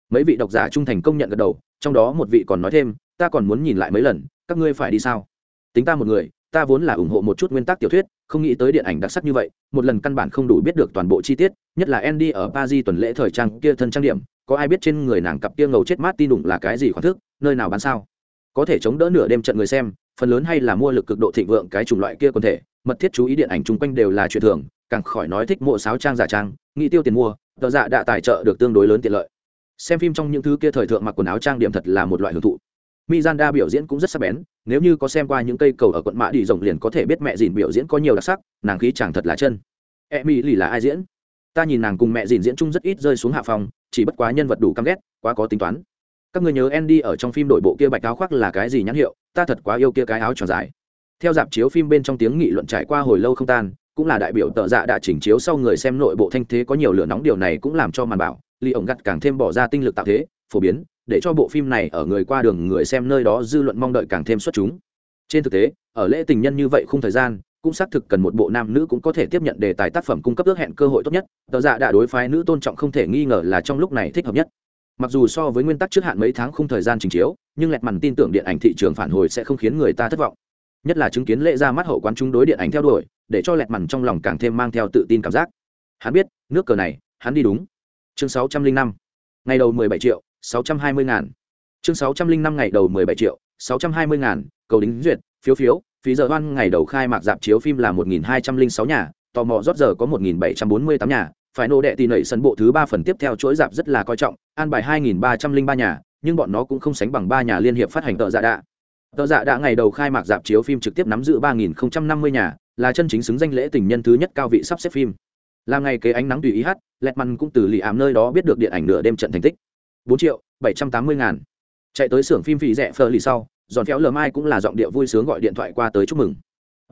Mấy vị độc giả trung thành công nhận gật đầu, trong đó một vị còn nói thêm, ta còn muốn nhìn lại mấy lần, các ngươi phải đi sao? Tính ta một người ta vốn là ủng hộ một chút nguyên tắc tiểu thuyết không nghĩ tới điện ảnh đặc sắc như vậy một lần căn bản không đủ biết được toàn bộ chi tiết nhất là andy ở paris tuần lễ thời trang kia thân trang điểm có ai biết trên người nàng cặp kia ngầu chết mát tin đủng là cái gì khoản thức nơi nào bán sao? Có thể chống đỡ nửa đêm trận người xem phần lớn hay là mua lực cực độ thịnh vượng cái chủng loại kia quần thể mật thiết chú ý điện ảnh chung quanh đều là chuyện thường càng khỏi nói thích mua sáo trang giả trang nghĩ tiêu tiền mua tờ dạ đã tài trợ được tương đối lớn tiện lợi. Xem phim trong những thứ kia thời thượng mặc quần áo trang điểm thật là một loại hưởng thụ. Mizanda biểu diễn cũng rất sắc bén, nếu như có xem qua những cây cầu ở quận Mã Đi rồng liền có thể biết mẹ Dìn biểu diễn có nhiều đặc sắc, nàng khí chẳng thật là chân. e mỹ lì là ai diễn? Ta nhìn nàng cùng mẹ Dìn diễn chung rất ít rơi xuống hạ phòng, chỉ bất quá nhân vật đủ căm ghét, quá có tính toán các người nhớ Andy ở trong phim đội bộ kia bạch áo khoác là cái gì nhãn hiệu ta thật quá yêu kia cái áo tròn dài theo dạp chiếu phim bên trong tiếng nghị luận trải qua hồi lâu không tan cũng là đại biểu tợ dạ đã chỉnh chiếu sau người xem nội bộ thanh thế có nhiều lửa nóng điều này cũng làm cho màn bảo ly ổng gặt càng thêm bỏ ra tinh lực tạo thế phổ biến để cho bộ phim này ở người qua đường người xem nơi đó dư luận mong đợi càng thêm xuất chúng. Trên thực tế, ở lễ tình nhân như vậy không thời gian, cũng xác thực cần một bộ nam nữ cũng có thể tiếp nhận đề tài tác phẩm cung cấp ước hẹn cơ hội tốt nhất. Tờ dạ đã đối phái nữ tôn trọng không thể nghi ngờ là trong lúc này thích hợp nhất. Mặc dù so với nguyên tắc trước hạn mấy tháng không thời gian trình chiếu, nhưng lẹt mằn tin tưởng điện ảnh thị trường phản hồi sẽ không khiến người ta thất vọng. Nhất là chứng kiến lễ ra mắt hậu quán chúng đối điện ảnh theo đuổi, để cho lẹt mằn trong lòng càng thêm mang theo tự tin cảm giác. Hắn biết, nước cờ này, hắn đi đúng. Chương sáu trăm linh năm. Ngày đầu mười bảy triệu sáu trăm hai mươi ngàn. Chương sáu trăm linh năm ngày đầu mười bảy triệu, sáu trăm hai mươi ngàn, cầu đính duyệt, phiếu phiếu, phí giờ hoan ngày đầu khai mạc dạp chiếu phim là một nghìn hai trăm linh sáu nhà, tò mò rót giờ có một nghìn bảy trăm bốn mươi tám nhà, phải nô đệ tì nảy sân bộ thứ ba phần tiếp theo chuỗi dạp rất là coi trọng, an bài hai nghìn ba trăm linh ba nhà, nhưng bọn nó cũng không sánh bằng ba nhà liên hiệp phát hành tợ dạ đạ. Tợ dạ đạ ngày đầu khai mạc dạp chiếu phim trực tiếp nắm giữ ba nghìn năm mươi nhà, là chân chính xứng danh lễ tình nhân thứ nhất cao vị sắp xếp phim. Là ngày kế ánh nắng tùy ý hát, lẹt măn cũng từ lì ảm nơi đó biết được điện ảnh nửa đêm trận thành tích bốn triệu bảy trăm tám mươi ngàn. Chạy tới xưởng phim vị rẻ phờ lì sau, giòn phéo lờ mai cũng là giọng điệu vui sướng gọi điện thoại qua tới chúc mừng.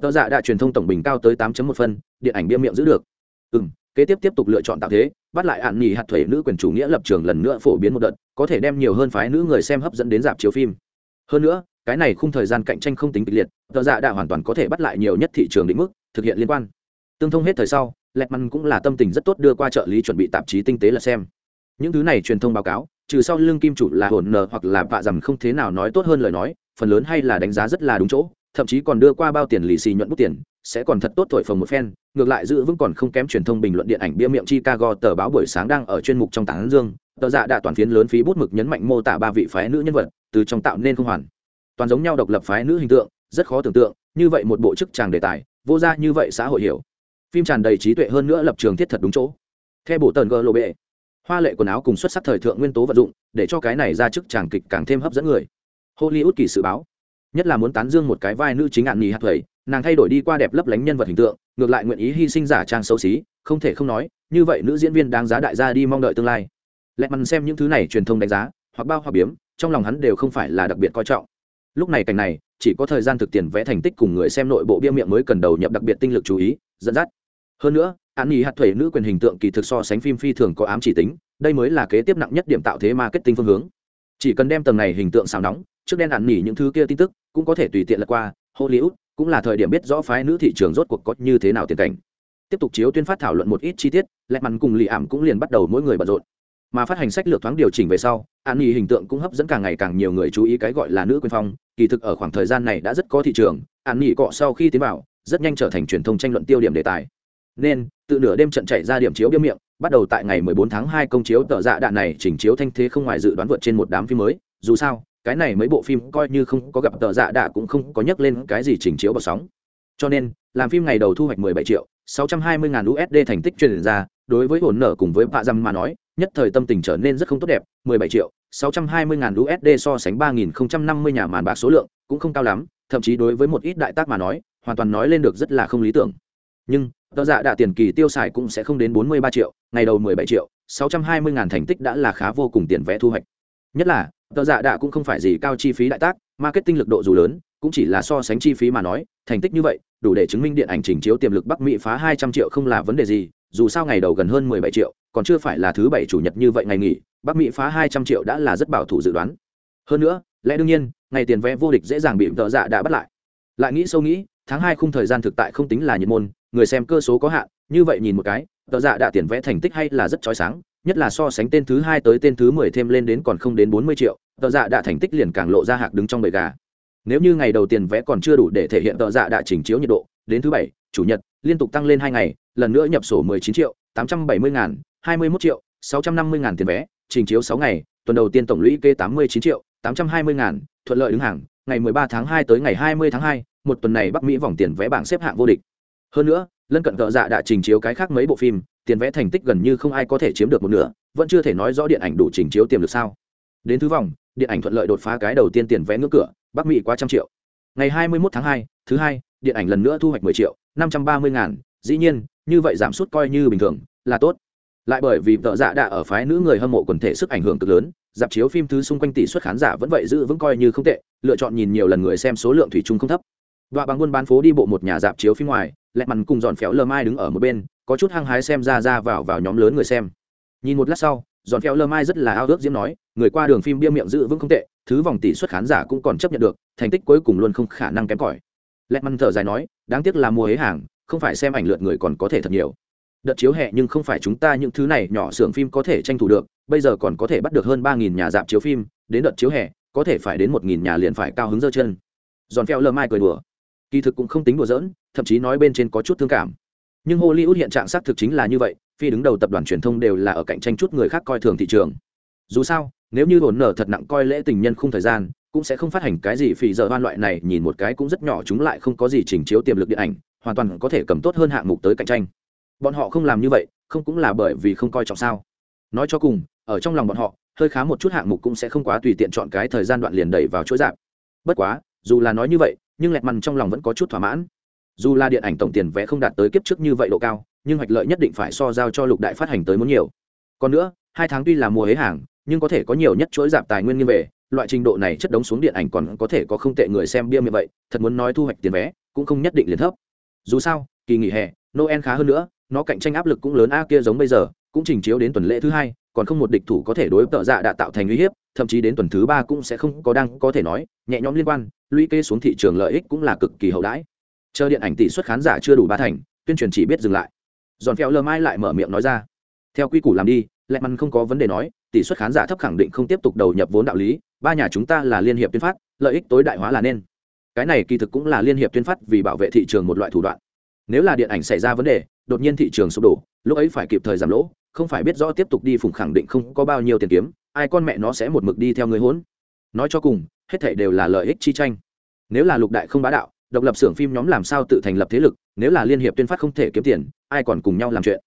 Tờ dạ đã truyền thông tổng bình cao tới 8 một phân, điện ảnh bia miệng giữ được. Ừ kế tiếp tiếp tục lựa chọn tạo thế, bắt lại hạn nghỉ hạt thuế nữ quyền chủ nghĩa lập trường lần nữa phổ biến một đợt, có thể đem nhiều hơn phái nữ người xem hấp dẫn đến dạp chiếu phim. Hơn nữa, cái này khung thời gian cạnh tranh không tính kịch liệt, tờ dạ đã hoàn toàn có thể bắt lại nhiều nhất thị trường định mức, thực hiện liên quan. Tương thông hết thời sau lẹt măn cũng là tâm tình rất tốt đưa qua trợ lý chuẩn bị tạp chí tinh tế là xem. Những thứ này truyền thông báo cáo trừ sau lưng kim chủ là hồn nờ hoặc là vạ dầm không thế nào nói tốt hơn lời nói, phần lớn hay là đánh giá rất là đúng chỗ, thậm chí còn đưa qua bao tiền lì xì nhuận bút tiền, sẽ còn thật tốt thổi phồng một phen, ngược lại giữ vững còn không kém truyền thông bình luận điện ảnh bia miệng chicago tờ báo buổi sáng đang ở chuyên mục trong tảng dương, tờ dạ đã toàn phiến lớn phí bút mực nhấn mạnh mô tả ba vị phái nữ nhân vật, từ trong tạo nên không hoàn. Toàn giống nhau độc lập phái nữ hình tượng, rất khó tưởng tượng, như vậy một bộ chức tràng đề tài, vô ra như vậy xã hội hiểu. Phim tràn đầy trí tuệ hơn nữa lập trường thiết thật đúng chỗ. Theo bộ tần gờ lộ bệ hoa lệ quần áo cùng xuất sắc thời thượng nguyên tố vận dụng, để cho cái này ra chức tràng kịch càng thêm hấp dẫn người. Hollywood kỳ sự báo. Nhất là muốn tán dương một cái vai nữ chính ạn nhì hạt thầy, nàng thay đổi đi qua đẹp lấp lánh nhân vật hình tượng, ngược lại nguyện ý hy sinh giả trang xấu xí, không thể không nói, như vậy nữ diễn viên đáng giá đại gia đi mong đợi tương lai. Lẹ mằn xem những thứ này truyền thông đánh giá, hoặc bao hoặc biếm, trong lòng hắn đều không phải là đặc biệt coi trọng. Lúc này cảnh này, chỉ có thời gian thực tiền vẽ thành tích cùng người xem nội bộ bia miệng mới cần đầu nhập đặc biệt tinh lực chú ý, dẫn dắt. Hơn nữa an nghỉ hạt thuế nữ quyền hình tượng kỳ thực so sánh phim phi thường có ám chỉ tính, đây mới là kế tiếp nặng nhất điểm tạo thế marketing phương hướng. Chỉ cần đem tầng này hình tượng xào nóng, trước đen an nghỉ những thứ kia tin tức cũng có thể tùy tiện lật qua, hollywood cũng là thời điểm biết rõ phái nữ thị trường rốt cuộc có như thế nào tiền cảnh. Tiếp tục chiếu tuyên phát thảo luận một ít chi tiết lẹ mặn cùng lì ảm cũng liền bắt đầu mỗi người bận rộn. Mà phát hành sách lược thoáng điều chỉnh về sau an nghỉ hình tượng cũng hấp dẫn càng ngày càng nhiều người chú ý cái gọi là nữ quyền phong, kỳ thực ở khoảng thời gian này đã rất có thị trường an nghỉ cọ sau khi tiến vào, rất nhanh trở thành truyền thông tranh luận tiêu điểm đề tài. Nên tự nửa đêm trận chạy ra điểm chiếu biêu miệng, bắt đầu tại ngày 14 tháng 2 công chiếu tờ dạ đạn này chỉnh chiếu thanh thế không ngoài dự đoán vượt trên một đám phim mới. Dù sao, cái này mấy bộ phim coi như không có gặp tờ dạ đạ cũng không có nhắc lên cái gì chỉnh chiếu vào sóng. Cho nên, làm phim ngày đầu thu hoạch 17 triệu 620 ngàn USD thành tích truyền ra, đối với hồn nở cùng với bạ dăm mà nói, nhất thời tâm tình trở nên rất không tốt đẹp 17 triệu 620 ngàn USD so sánh 3050 nhà màn bạc số lượng cũng không cao lắm, thậm chí đối với một ít đại tác mà nói, hoàn toàn nói lên được rất là không lý tưởng. Nhưng tờ dạ đạ tiền kỳ tiêu xài cũng sẽ không đến 43 triệu, ngày đầu 17 triệu 620 ngàn thành tích đã là khá vô cùng tiền vẽ thu hoạch. Nhất là, tờ dạ đạ cũng không phải gì cao chi phí đại tác, marketing lực độ dù lớn, cũng chỉ là so sánh chi phí mà nói, thành tích như vậy, đủ để chứng minh điện ảnh trình chiếu tiềm lực bắc mỹ phá 200 triệu không là vấn đề gì, dù sao ngày đầu gần hơn 17 triệu, còn chưa phải là thứ bảy chủ nhật như vậy ngày nghỉ, bắc mỹ phá 200 triệu đã là rất bảo thủ dự đoán. Hơn nữa, lẽ đương nhiên, ngày tiền vé vô địch dễ dàng bị tờ dạ đã bắt lại. Lại nghĩ sâu nghĩ, tháng hai khung thời gian thực tại không tính là nhiệt môn người xem cơ số có hạn, như vậy nhìn một cái, tờ dạ đã tiền vẽ thành tích hay là rất chói sáng, nhất là so sánh tên thứ hai tới tên thứ mười thêm lên đến còn không đến bốn mươi triệu, tờ dạ đã thành tích liền càng lộ ra hạc đứng trong bầy gà. Nếu như ngày đầu tiền vẽ còn chưa đủ để thể hiện tờ dạ đã chỉnh chiếu nhiệt độ, đến thứ bảy, chủ nhật, liên tục tăng lên hai ngày, lần nữa nhập sổ mười chín triệu, tám trăm bảy mươi ngàn, hai mươi mốt triệu, sáu trăm năm mươi ngàn tiền vé trình chiếu sáu ngày, tuần đầu tiên tổng lũy kê tám mươi chín triệu, tám trăm hai mươi ngàn, thuận lợi đứng hàng, ngày mười ba tháng hai tới ngày hai mươi tháng hai, một tuần này bắc mỹ vòng tiền vé bảng xếp hạng vô địch hơn nữa lân cận tợ dạ đã trình chiếu cái khác mấy bộ phim tiền vẽ thành tích gần như không ai có thể chiếm được một nửa vẫn chưa thể nói rõ điện ảnh đủ trình chiếu tiềm lực sao. Đến thứ vòng điện ảnh thuận lợi đột phá cái đầu tiên tiền vé ngưỡng cửa bắc mỹ quá trăm triệu. Ngày hai mươi 21 tháng hai thứ hai điện ảnh lần nữa thu hoạch mười triệu năm trăm ba mươi ngàn dĩ nhiên như vậy giảm sút coi như bình thường là tốt. Lại bởi vì vợ dạ đã ở phái nữ người hâm mộ quần thể sức ảnh hưởng cực lớn dạp chiếu phim thứ xung quanh tỷ suất khán giả vẫn vậy giữ vững coi như không tệ lựa chọn nhìn nhiều lần người xem số lượng thủy chung không thấp. Đoạ bằng buôn bán phố đi bộ một nhà dạp chiếu phim ngoài, lẹ mằn cùng dọn phéo lơ mai đứng ở một bên, có chút hăng hái xem ra ra vào vào nhóm lớn người xem. Nhìn một lát sau, dọn phéo lơ mai rất là ao ước diễm nói, người qua đường phim bia miệng giữ vững không tệ, thứ vòng tỷ suất khán giả cũng còn chấp nhận được, thành tích cuối cùng luôn không khả năng kém cỏi. Lẹ mằn thở dài nói, đáng tiếc là mua hế hàng, không phải xem ảnh lượt người còn có thể thật nhiều. Đợt chiếu hè nhưng không phải chúng ta những thứ này nhỏ xưởng phim có thể tranh thủ được, bây giờ còn có thể bắt được hơn ba nghìn nhà dạp chiếu phim, đến đợt chiếu hè, có thể phải đến một nghìn nhà liền phải cao hứng dơ chân. Giòn phèo lơ mai cười đùa kỳ thực cũng không tính đùa giỡn, thậm chí nói bên trên có chút thương cảm. Nhưng hollywood hiện trạng xác thực chính là như vậy, phi đứng đầu tập đoàn truyền thông đều là ở cạnh tranh chút người khác coi thường thị trường. Dù sao, nếu như hồn nở thật nặng coi lễ tình nhân không thời gian, cũng sẽ không phát hành cái gì phì giờ hoan loại này, nhìn một cái cũng rất nhỏ, chúng lại không có gì chỉnh chiếu tiềm lực điện ảnh, hoàn toàn có thể cầm tốt hơn hạng mục tới cạnh tranh. Bọn họ không làm như vậy, không cũng là bởi vì không coi trọng sao. Nói cho cùng, ở trong lòng bọn họ, hơi khá một chút hạng mục cũng sẽ không quá tùy tiện chọn cái thời gian đoạn liền đẩy vào chuỗi dạng bất quá, dù là nói như vậy nhưng lẹt mằn trong lòng vẫn có chút thỏa mãn. Dù là điện ảnh tổng tiền vé không đạt tới kiếp trước như vậy độ cao, nhưng hoạch lợi nhất định phải so giao cho lục đại phát hành tới muốn nhiều. Còn nữa, hai tháng tuy là mùa hế hàng, nhưng có thể có nhiều nhất chuỗi giảm tài nguyên như về, loại trình độ này chất đống xuống điện ảnh còn có thể có không tệ người xem bia như vậy, thật muốn nói thu hoạch tiền vé, cũng không nhất định liền thấp. Dù sao, kỳ nghỉ hè, noel khá hơn nữa, nó cạnh tranh áp lực cũng lớn, a, kia giống bây giờ, cũng trình chiếu đến tuần lễ thứ hai còn không một địch thủ có thể đối tợ dạ đã tạo thành uy hiếp, thậm chí đến tuần thứ ba cũng sẽ không có đang có thể nói, nhẹ nhõm liên quan, lũy kê xuống thị trường lợi ích cũng là cực kỳ hậu đãi. Chờ điện ảnh tỷ suất khán giả chưa đủ ba thành, tuyên truyền chỉ biết dừng lại. Giòn phèo lơ mai lại mở miệng nói ra, theo quy củ làm đi lẹ mắn không có vấn đề nói, tỷ suất khán giả thấp khẳng định không tiếp tục đầu nhập vốn đạo lý, ba nhà chúng ta là liên hiệp tuyên phát, lợi ích tối đại hóa là nên. Cái này kỳ thực cũng là liên hiệp tuyên phát vì bảo vệ thị trường một loại thủ đoạn. Nếu là điện ảnh xảy ra vấn đề, đột nhiên thị trường sụp đổ, lúc ấy phải kịp thời giảm lỗ không phải biết rõ tiếp tục đi phùng khẳng định không có bao nhiêu tiền kiếm, ai con mẹ nó sẽ một mực đi theo người hỗn nói cho cùng, hết thảy đều là lợi ích chi tranh. Nếu là lục đại không bá đạo, độc lập xưởng phim nhóm làm sao tự thành lập thế lực, nếu là liên hiệp tuyên phát không thể kiếm tiền, ai còn cùng nhau làm chuyện?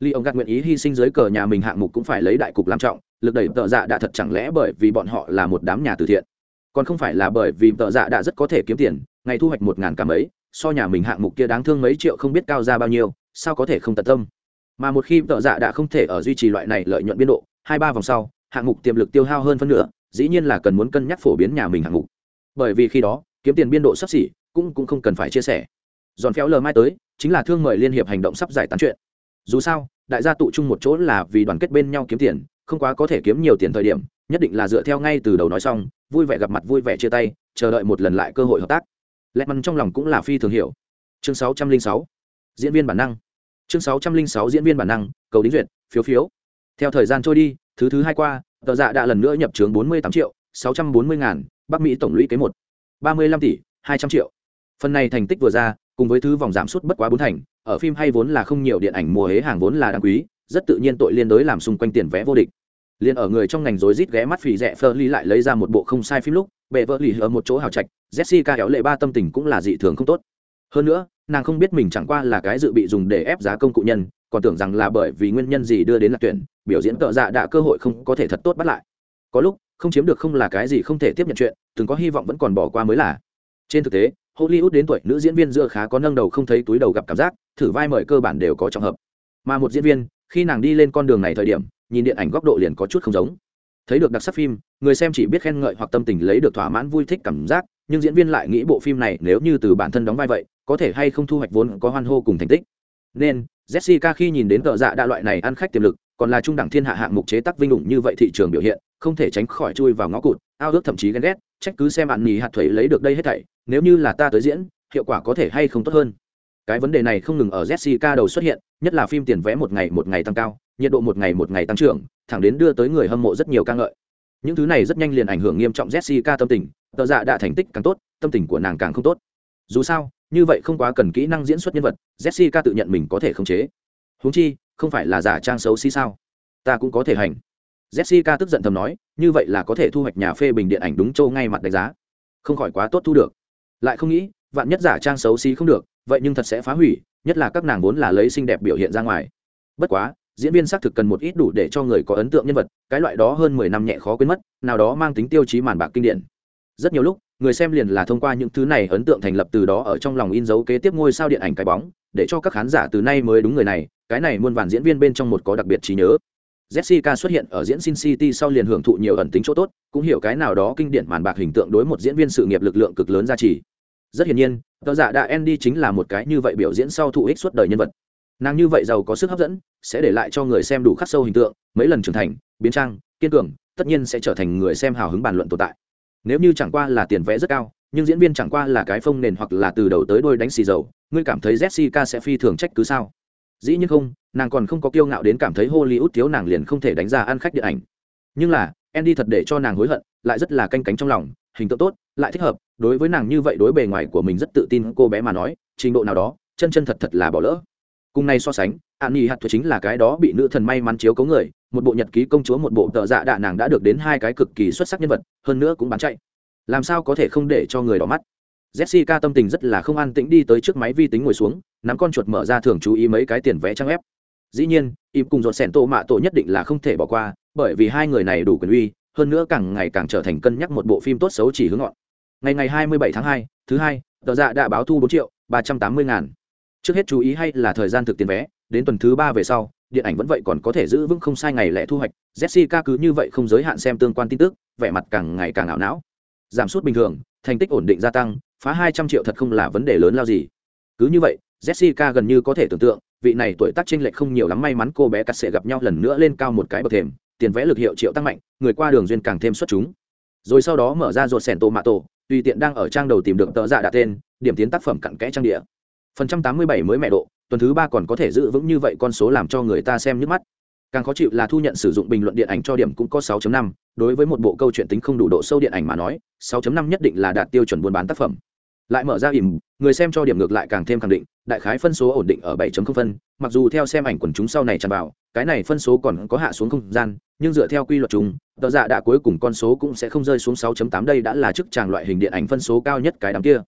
Ly ông gạt nguyện ý hy sinh dưới cờ nhà mình hạng mục cũng phải lấy đại cục làm trọng, lực đẩy tợ dạ đã thật chẳng lẽ bởi vì bọn họ là một đám nhà từ thiện? Còn không phải là bởi vì tợ dạ đã rất có thể kiếm tiền, ngày thu hoạch một ngàn cả mấy, so nhà mình hạng mục kia đáng thương mấy triệu không biết cao ra bao nhiêu, sao có thể không tận tâm? Mà một khi tợ dạ đã không thể ở duy trì loại này lợi nhuận biên độ, hai ba vòng sau, hạng mục tiềm lực tiêu hao hơn phân nửa, dĩ nhiên là cần muốn cân nhắc phổ biến nhà mình hạng mục. Bởi vì khi đó, kiếm tiền biên độ sắp xỉ, cũng cũng không cần phải chia sẻ. Giòn phéo lờ mai tới, chính là thương mời liên hiệp hành động sắp giải tán chuyện. Dù sao, đại gia tụ chung một chỗ là vì đoàn kết bên nhau kiếm tiền, không quá có thể kiếm nhiều tiền thời điểm, nhất định là dựa theo ngay từ đầu nói xong, vui vẻ gặp mặt vui vẻ chia tay, chờ đợi một lần lại cơ hội hợp tác. Lẹ măn trong lòng cũng là phi thường hiểu. Chương 606. diễn viên bản năng chương 606 diễn viên bản năng, cầu đính duyệt, phiếu phiếu. Theo thời gian trôi đi, thứ thứ hai qua, tờ dạ đã lần nữa nhập trướng 48 triệu 640 ngàn, bắc mỹ tổng lũy kế một. 35 tỷ 200 triệu. Phần này thành tích vừa ra, cùng với thứ vòng giảm sút bất quá bốn thành, ở phim hay vốn là không nhiều điện ảnh mùa hế hàng vốn là đáng quý, rất tự nhiên tội liên đối làm xung quanh tiền vé vô địch. Liền ở người trong ngành rối rít ghé mắt phì rẻ phơ ly lại lấy ra một bộ không sai phim lúc, bệ vợ lì ở một chỗ hào trạch, jessica kéo lệ ba tâm tình cũng là dị thường không tốt. Hơn nữa nàng không biết mình chẳng qua là cái dự bị dùng để ép giá công cụ nhân, còn tưởng rằng là bởi vì nguyên nhân gì đưa đến lạc tuyển, biểu diễn cỡ dạ đã cơ hội không có thể thật tốt bắt lại. Có lúc, không chiếm được không là cái gì không thể tiếp nhận chuyện, từng có hy vọng vẫn còn bỏ qua mới là. Trên thực tế, hollywood đến tuổi nữ diễn viên dựa khá có nâng đầu không thấy túi đầu gặp cảm giác, thử vai mời cơ bản đều có trọng hợp. Mà một diễn viên, khi nàng đi lên con đường này thời điểm, nhìn điện ảnh góc độ liền có chút không giống thấy được đặc sắc phim, người xem chỉ biết khen ngợi hoặc tâm tình lấy được thỏa mãn vui thích cảm giác, nhưng diễn viên lại nghĩ bộ phim này nếu như từ bản thân đóng vai vậy, có thể hay không thu hoạch vốn có hoan hô cùng thành tích. Nên, jessica khi nhìn đến tờ dạ đa loại này ăn khách tiềm lực, còn là trung đẳng thiên hạ hạng mục chế tác vinh đủng như vậy thị trường biểu hiện, không thể tránh khỏi chui vào ngõ cụt, ao ước thậm chí ghen ghét, trách cứ xem bạn nhì hạt thuế lấy được đây hết thảy, nếu như là ta tới diễn, hiệu quả có thể hay không tốt hơn. Cái vấn đề này không ngừng ở jessica đầu xuất hiện, nhất là phim tiền vé một ngày một ngày tăng cao, nhiệt độ một ngày một ngày tăng trưởng thẳng đến đưa tới người hâm mộ rất nhiều ca ngợi. Những thứ này rất nhanh liền ảnh hưởng nghiêm trọng jessica tâm tình, tờ dạ đã thành tích càng tốt, tâm tình của nàng càng không tốt. Dù sao, như vậy không quá cần kỹ năng diễn xuất nhân vật, jessica tự nhận mình có thể khống chế. Húng chi, không phải là giả trang xấu xí sao? Ta cũng có thể hành. Jessica tức giận thầm nói, như vậy là có thể thu hoạch nhà phê bình điện ảnh đúng châu ngay mặt đánh giá. Không khỏi quá tốt thu được. Lại không nghĩ, vạn nhất giả trang xấu xí không được, vậy nhưng thật sẽ phá hủy, nhất là các nàng vốn là lấy xinh đẹp biểu hiện ra ngoài. Bất quá diễn viên xác thực cần một ít đủ để cho người có ấn tượng nhân vật cái loại đó hơn mười năm nhẹ khó quên mất nào đó mang tính tiêu chí màn bạc kinh điển. Rất nhiều lúc người xem liền là thông qua những thứ này ấn tượng thành lập từ đó ở trong lòng in dấu kế tiếp ngôi sao điện ảnh cái bóng để cho các khán giả từ nay mới đúng người này cái này muôn vàn diễn viên bên trong một có đặc biệt trí nhớ. Jessica xuất hiện ở diễn Sin City sau liền hưởng thụ nhiều ẩn tính chỗ tốt, cũng hiểu cái nào đó kinh điển màn bạc hình tượng đối một diễn viên sự nghiệp lực lượng cực lớn gia trì. Rất hiển nhiên, tờ giả đã Andy chính là một cái như vậy biểu diễn sau thụ ích suốt đời nhân vật nàng như vậy giàu có sức hấp dẫn, sẽ để lại cho người xem đủ khắc sâu hình tượng, mấy lần trưởng thành, biến trang, kiên cường, tất nhiên sẽ trở thành người xem hào hứng bàn luận tồn tại. Nếu như chẳng qua là tiền vẽ rất cao, nhưng diễn viên chẳng qua là cái phông nền hoặc là từ đầu tới đôi đánh xì dầu, ngươi cảm thấy jessica sẽ phi thường trách cứ sao? Dĩ nhiên không, nàng còn không có kiêu ngạo đến cảm thấy hollywood thiếu nàng liền không thể đánh ra ăn khách điện ảnh. Nhưng là, andy thật để cho nàng hối hận, lại rất là canh cánh trong lòng, hình tượng tốt, lại thích hợp, đối với nàng như vậy đối bề ngoài của mình rất tự tin, cô bé mà nói, trình độ nào đó, chân chân thật thật là bỏ lỡ cùng này so sánh an nhi hạt thuật chính là cái đó bị nữ thần may mắn chiếu cấu người một bộ nhật ký công chúa một bộ tợ dạ đạ nàng đã được đến hai cái cực kỳ xuất sắc nhân vật hơn nữa cũng bán chạy. Làm sao có thể không để cho người đỏ mắt? Jessica tâm tình rất là không an tĩnh đi tới trước máy vi tính ngồi xuống nắm con chuột mở ra thường chú ý mấy cái tiền vẽ trang ép dĩ nhiên im cùng dọn sẻn tô mạ tổ nhất định là không thể bỏ qua bởi vì hai người này đủ quyền uy hơn nữa càng ngày càng trở thành cân nhắc một bộ phim tốt xấu chỉ hướng ngọn. Ngày ngày 27 tháng 2, thứ hai tờ dạ đã báo thu 4 triệu 380 ngàn trước hết chú ý hay là thời gian thực tiền vé, đến tuần thứ ba về sau, điện ảnh vẫn vậy còn có thể giữ vững không sai ngày lẻ thu hoạch. Jessica cứ như vậy không giới hạn xem tương quan tin tức, vẻ mặt càng ngày càng ảo não. Giảm sút bình thường, thành tích ổn định gia tăng, phá hai trăm triệu thật không là vấn đề lớn lao gì. Cứ như vậy, jessica gần như có thể tưởng tượng, vị này tuổi tác chênh lệch không nhiều lắm may mắn cô bé cắt sẽ gặp nhau lần nữa lên cao một cái bậc thềm, tiền vẽ lực hiệu triệu tăng mạnh, người qua đường duyên càng thêm xuất chúng. Rồi sau đó mở ra ruột sẻn tô mạ tổ, tùy tiện đang ở trang đầu tìm được tợ dạ đặt tên, điểm tiến tác phẩm cặn kẽ trang địa phần trăm tám mươi bảy mới mẹ độ tuần thứ ba còn có thể giữ vững như vậy con số làm cho người ta xem nước mắt. Càng khó chịu là thu nhận sử dụng bình luận điện ảnh cho điểm cũng có 6.5, đối với một bộ câu chuyện tính không đủ độ sâu điện ảnh mà nói 6.5 nhất định là đạt tiêu chuẩn buôn bán tác phẩm. Lại mở ra ỉm người xem cho điểm ngược lại càng thêm khẳng định đại khái phân số ổn định ở 7.0 phân mặc dù theo xem ảnh quần chúng sau này tràn vào cái này phân số còn có hạ xuống không gian nhưng dựa theo quy luật chúng, tờ giả đã cuối cùng con số cũng sẽ không rơi xuống 6.8 đây đã là chức tràng loại hình điện ảnh phân số cao nhất cái đám kia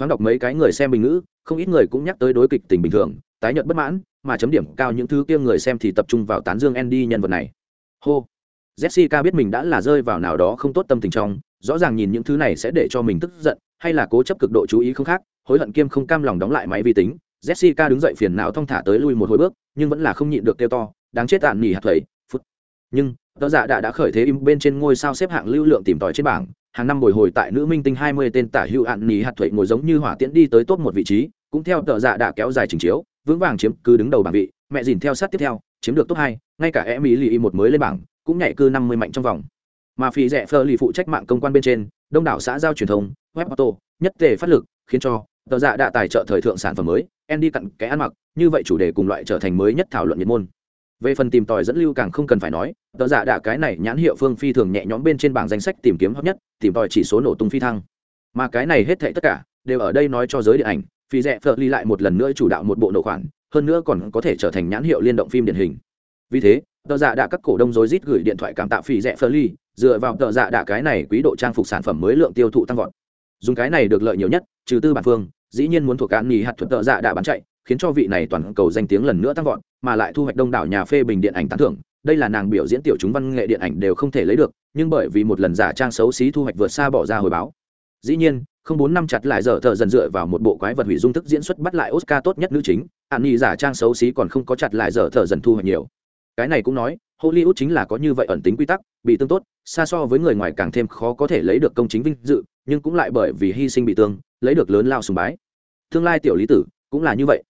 thoáng đọc mấy cái người xem bình ngữ không ít người cũng nhắc tới đối kịch tình bình thường tái nhận bất mãn mà chấm điểm cao những thứ kia người xem thì tập trung vào tán dương Andy nhân vật này. Hô. Jessica biết mình đã là rơi vào nào đó không tốt tâm tình trong, rõ ràng nhìn những thứ này sẽ để cho mình tức giận, hay là cố chấp cực độ chú ý không khác, hối hận kiêm không cam lòng đóng lại máy vi tính. Jessica đứng dậy phiền não thong thả tới lui một hồi bước, nhưng vẫn là không nhịn được kêu to, đáng chết tạn nhỉ hạt thầy, phút. Nhưng, tớ giả đã đã khởi thế im bên trên ngôi sao xếp hạng lưu lượng tìm tòi trên bảng, hàng năm bồi hồi tại nữ minh tinh 20 tên tả hữu ạn nhỉ hạt thuệ ngồi giống như hỏa tiễn đi tới top một vị trí, cũng theo tờ dạ đã kéo dài trình chiếu, vững vàng chiếm cứ đứng đầu bảng vị mẹ dìn theo sát tiếp theo chiếm được top hai ngay cả em ý lì một mới lên bảng cũng nhảy cư năm mươi mạnh trong vòng. Mà phí rẻ phơ lì phụ trách mạng công quan bên trên đông đảo xã giao truyền thông web auto nhất thể phát lực khiến cho tờ dạ đã tài trợ thời thượng sản phẩm mới andy cặn cái ăn mặc như vậy chủ đề cùng loại trở thành mới nhất thảo luận nhiệt môn về phần tìm tòi dẫn lưu càng không cần phải nói, tờ giả đạ cái này nhãn hiệu phương phi thường nhẹ nhõm bên trên bảng danh sách tìm kiếm hấp nhất, tìm tòi chỉ số nổ tung phi thăng. Mà cái này hết thệ tất cả, đều ở đây nói cho giới điện ảnh, phi rẽ phở ly lại một lần nữa chủ đạo một bộ nổ khoản, hơn nữa còn có thể trở thành nhãn hiệu liên động phim điển hình. Vì thế, tờ giả đã các cổ đông rối rít gửi điện thoại cảm tạ phi rẽ phở ly dựa vào tờ giả đạ cái này quý độ trang phục sản phẩm mới lượng tiêu thụ tăng vọt. Dùng cái này được lợi nhiều nhất, trừ tư bản phương, dĩ nhiên muốn thuộc cạn nghỉ hạt thuật tờ giả đã bán chạy khiến cho vị này toàn cầu danh tiếng lần nữa tăng vọt, mà lại thu hoạch đông đảo nhà phê bình điện ảnh tán thưởng. Đây là nàng biểu diễn tiểu chúng văn nghệ điện ảnh đều không thể lấy được, nhưng bởi vì một lần giả trang xấu xí thu hoạch vượt xa bỏ ra hồi báo. Dĩ nhiên, không bốn năm chặt lại dở thợ dần dựa vào một bộ quái vật hủy dung thức diễn xuất bắt lại oscar tốt nhất nữ chính Ảnh nhi giả trang xấu xí còn không có chặt lại dở thợ dần thu hoạch nhiều. Cái này cũng nói, hollywood chính là có như vậy ẩn tính quy tắc, bị tương tốt, xa so với người ngoài càng thêm khó có thể lấy được công chính vinh dự, nhưng cũng lại bởi vì hy sinh bị tương, lấy được lớn lao sùng bái. Tương lai tiểu lý tử cũng là như vậy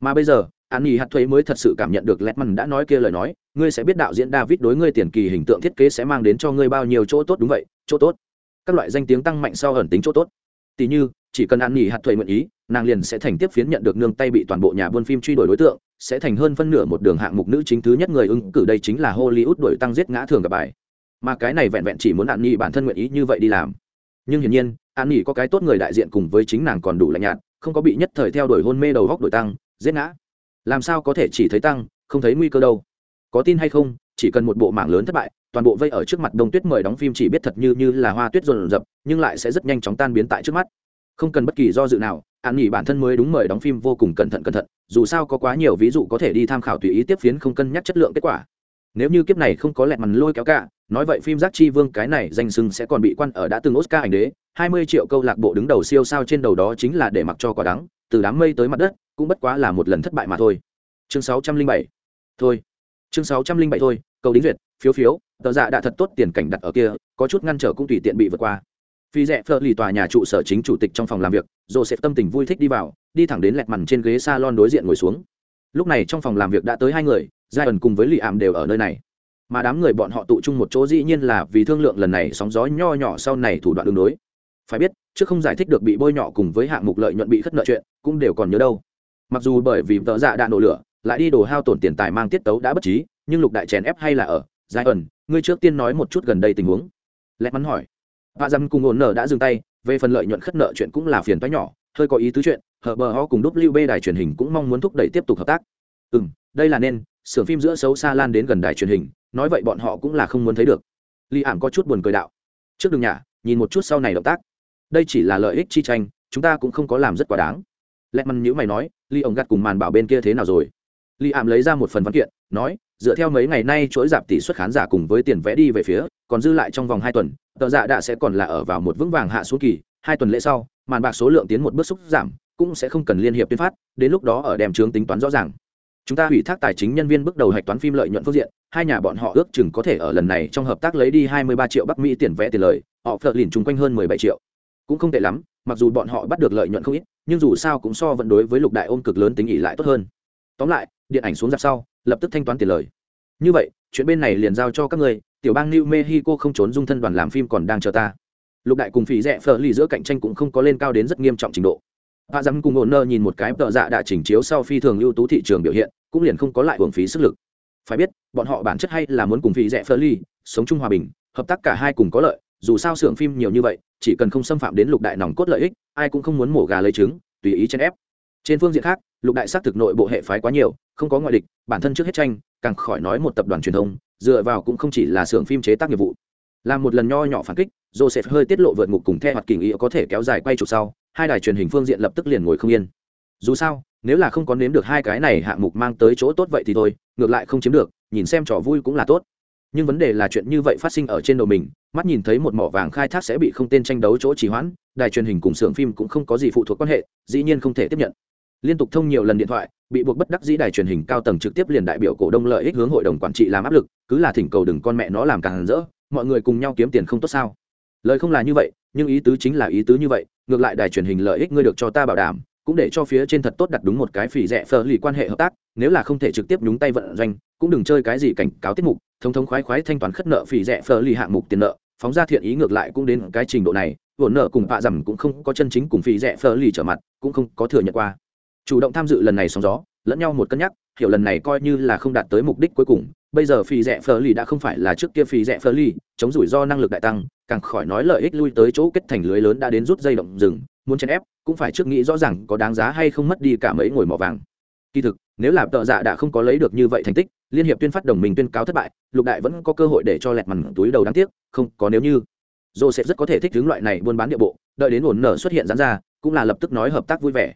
mà bây giờ an nhi hạt thuế mới thật sự cảm nhận được lẹt mằn đã nói kia lời nói ngươi sẽ biết đạo diễn david đối ngươi tiền kỳ hình tượng thiết kế sẽ mang đến cho ngươi bao nhiêu chỗ tốt đúng vậy chỗ tốt các loại danh tiếng tăng mạnh sau ẩn tính chỗ tốt Tỷ như, chỉ cần an nghỉ hạt thuế nguyện ý, nàng liền sẽ thành tiếp phiến nhận được nương tay bị toàn bộ nhà buôn phim truy đuổi đối tượng, sẽ thành hơn phân nửa một đường hạng mục nữ chính thứ nhất người ứng cử đây chính là Hollywood đuổi tăng giết ngã thường gặp bài. Mà cái này vẹn vẹn chỉ muốn an nghỉ bản thân nguyện ý như vậy đi làm. Nhưng hiển nhiên, an nghỉ có cái tốt người đại diện cùng với chính nàng còn đủ lạnh nhạt, không có bị nhất thời theo đuổi hôn mê đầu góc đuổi tăng, giết ngã. Làm sao có thể chỉ thấy tăng, không thấy nguy cơ đâu? Có tin hay không, chỉ cần một bộ mảng lớn thất bại, toàn bộ vây ở trước mặt đông tuyết mời đóng phim chỉ biết thật như như là hoa tuyết rộn rập nhưng lại sẽ rất nhanh chóng tan biến tại trước mắt không cần bất kỳ do dự nào an nghỉ bản thân mới đúng mời đóng phim vô cùng cẩn thận cẩn thận dù sao có quá nhiều ví dụ có thể đi tham khảo tùy ý tiếp phiến không cân nhắc chất lượng kết quả nếu như kiếp này không có lẹt mằn lôi kéo cả nói vậy phim giác chi vương cái này danh sưng sẽ còn bị quan ở đã từng oscar ảnh đế hai mươi triệu câu lạc bộ đứng đầu siêu sao trên đầu đó chính là để mặc cho quả đắng từ đám mây tới mặt đất, cũng bất quá là một lần thất bại mà thôi. Chương sáu trăm linh bảy. Thôi. Chương sáu trăm linh bảy thôi, cầu đính duyệt, phiếu phiếu, tờ dạ đã thật tốt tiền cảnh đặt ở kia, có chút ngăn trở cũng tùy tiện bị vượt qua. Phi dạ rẽ phơ lì tòa nhà trụ sở chính chủ tịch trong phòng làm việc, joseph tâm tình vui thích đi vào, đi thẳng đến lẹt mằn trên ghế s a lon đối diện ngồi xuống. Lúc này trong phòng làm việc đã tới hai người giai ẩn cùng với lì ảm đều ở nơi này. Mà đám người bọn họ tụ chung một chỗ dĩ nhiên là vì thương lượng lần này sóng gió nho nhỏ sau này thủ đoạn đường đối phải biết trước không giải thích được bị bôi nhọ cùng với hạng mục lợi nhuận bị khất nợ chuyện cũng đều còn nhớ đâu mặc dù bởi vì tợ dạ đã nổ lửa lại đi đồ hao tổn tiền tài mang tiết tấu đã bất trí nhưng lục đại chèn ép hay là ở giai ẩn ngươi trước tiên nói một chút gần đây tình huống lẽ mắn hỏi Vạ dăm cùng ổn nở đã dừng tay, về phần lợi nhuận khất nợ chuyện cũng là phiền toái nhỏ, hơi có ý tứ chuyện, hở bờ ho cùng WB đài truyền hình cũng mong muốn thúc đẩy tiếp tục hợp tác. Ừm, đây là nên, sưởng phim giữa xấu xa lan đến gần đài truyền hình, nói vậy bọn họ cũng là không muốn thấy được. ly Ảm có chút buồn cười đạo. Trước đường nhà, nhìn một chút sau này động tác. Đây chỉ là lợi ích chi tranh, chúng ta cũng không có làm rất quá đáng. Lẹt măn nhữ mày nói, Lý ổng gắt cùng màn bảo bên kia thế nào rồi? Lý Ảm lấy ra một phần văn kiện, nói, dựa theo mấy ngày nay chuỗi giảm tỷ suất khán giả cùng với tiền vẽ đi về phía, còn dư lại trong vòng hai tuần, tờ dạ đã sẽ còn là ở vào một vững vàng hạ xuống kỳ hai tuần lễ sau màn bạc số lượng tiến một bước xúc giảm cũng sẽ không cần liên hiệp tuyên phát đến lúc đó ở đem trướng tính toán rõ ràng chúng ta ủy thác tài chính nhân viên bước đầu hạch toán phim lợi nhuận phương diện hai nhà bọn họ ước chừng có thể ở lần này trong hợp tác lấy đi 23 triệu bắc mỹ tiền vẽ tiền lời họ phật lìn chung quanh hơn 17 triệu cũng không tệ lắm mặc dù bọn họ bắt được lợi nhuận không ít nhưng dù sao cũng so vẫn đối với lục đại ôm cực lớn tính ỉ lại tốt hơn. Tóm lại điện ảnh xuống dạp sau lập tức thanh toán tiền lời. Như vậy chuyện bên này liền giao cho các người tiểu bang new mexico không trốn dung thân đoàn làm phim còn đang chờ ta. Lục đại cùng phí rẻ phở lì giữa cạnh tranh cũng không có lên cao đến rất nghiêm trọng trình độ. Hạ dám cùng ổn nơ nhìn một cái tợ dạ đã chỉnh chiếu sau phi thường ưu tú thị trường biểu hiện, cũng liền không có lại hưởng phí sức lực. phải biết bọn họ bản chất hay là muốn cùng phí rẻ phở ly sống chung hòa bình hợp tác cả hai cùng có lợi dù sao xưởng phim nhiều như vậy, chỉ cần không xâm phạm đến lục đại nòng cốt lợi ích, ai cũng không muốn mổ gà lấy trứng, tùy ý chen ép. Trên phương diện khác, lục đại xác thực nội bộ hệ phái quá nhiều, không có ngoại địch, bản thân trước hết tranh, càng khỏi nói một tập đoàn truyền thông, dựa vào cũng không chỉ là xưởng phim chế tác nghiệp vụ. Làm một lần nho nhỏ phản kích, joseph hơi tiết lộ vượt ngục cùng theo hoạt kỳ ý có thể kéo dài quay chụp sau, hai đài truyền hình phương diện lập tức liền ngồi không yên. Dù sao, nếu là không có nếm được hai cái này hạng mục mang tới chỗ tốt vậy thì thôi, ngược lại không chiếm được, nhìn xem trò vui cũng là tốt nhưng vấn đề là chuyện như vậy phát sinh ở trên đầu mình, mắt nhìn thấy một mỏ vàng khai thác sẽ bị không tên tranh đấu chỗ trì hoãn, đài truyền hình cùng xưởng phim cũng không có gì phụ thuộc quan hệ, dĩ nhiên không thể tiếp nhận. Liên tục thông nhiều lần điện thoại, bị buộc bất đắc dĩ đài truyền hình cao tầng trực tiếp liền đại biểu cổ đông lợi ích hướng hội đồng quản trị làm áp lực, cứ là thỉnh cầu đừng con mẹ nó làm càng rỡ, mọi người cùng nhau kiếm tiền không tốt sao? Lời không là như vậy, nhưng ý tứ chính là ý tứ như vậy, ngược lại đài truyền hình lợi ích ngươi được cho ta bảo đảm, cũng để cho phía trên thật tốt đặt đúng một cái phỉ rẻ phờ lì quan hệ hợp tác, nếu là không thể trực tiếp nhúng tay vận doanh, cũng đừng chơi cái gì cảnh cáo tiết mục thống thống khoái khoái thanh toán khất nợ phỉ rẻ phờ lì hạng mục tiền nợ, phóng ra thiện ý ngược lại cũng đến cái trình độ này vốn nợ cùng vạ dầm cũng không có chân chính cùng phỉ rẻ phờ lì trở mặt, cũng không có thừa nhận qua. Chủ động tham dự lần này sóng gió, lẫn nhau một cân nhắc, hiểu lần này coi như là không đạt tới mục đích cuối cùng, bây giờ phỉ rẻ phờ lì đã không phải là trước kia phỉ rẻ phờ lì, chống rủi ro năng lực đại tăng, càng khỏi nói lợi ích lui tới chỗ kết thành lưới lớn đã đến rút dây động rừng, muốn chèn ép, cũng phải trước nghĩ rõ ràng có đáng giá hay không mất đi cả mấy ngồi mỏ vàng. Kỳ thực nếu là tợ dạ đã không có lấy được như vậy thành tích, liên hiệp tuyên phát đồng minh tuyên cáo thất bại, lục đại vẫn có cơ hội để cho lẹt mằn túi đầu đáng tiếc, không có nếu như. Dô sẽ rất có thể thích hướng loại này buôn bán địa bộ, đợi đến ổn nở xuất hiện dán ra, cũng là lập tức nói hợp tác vui vẻ.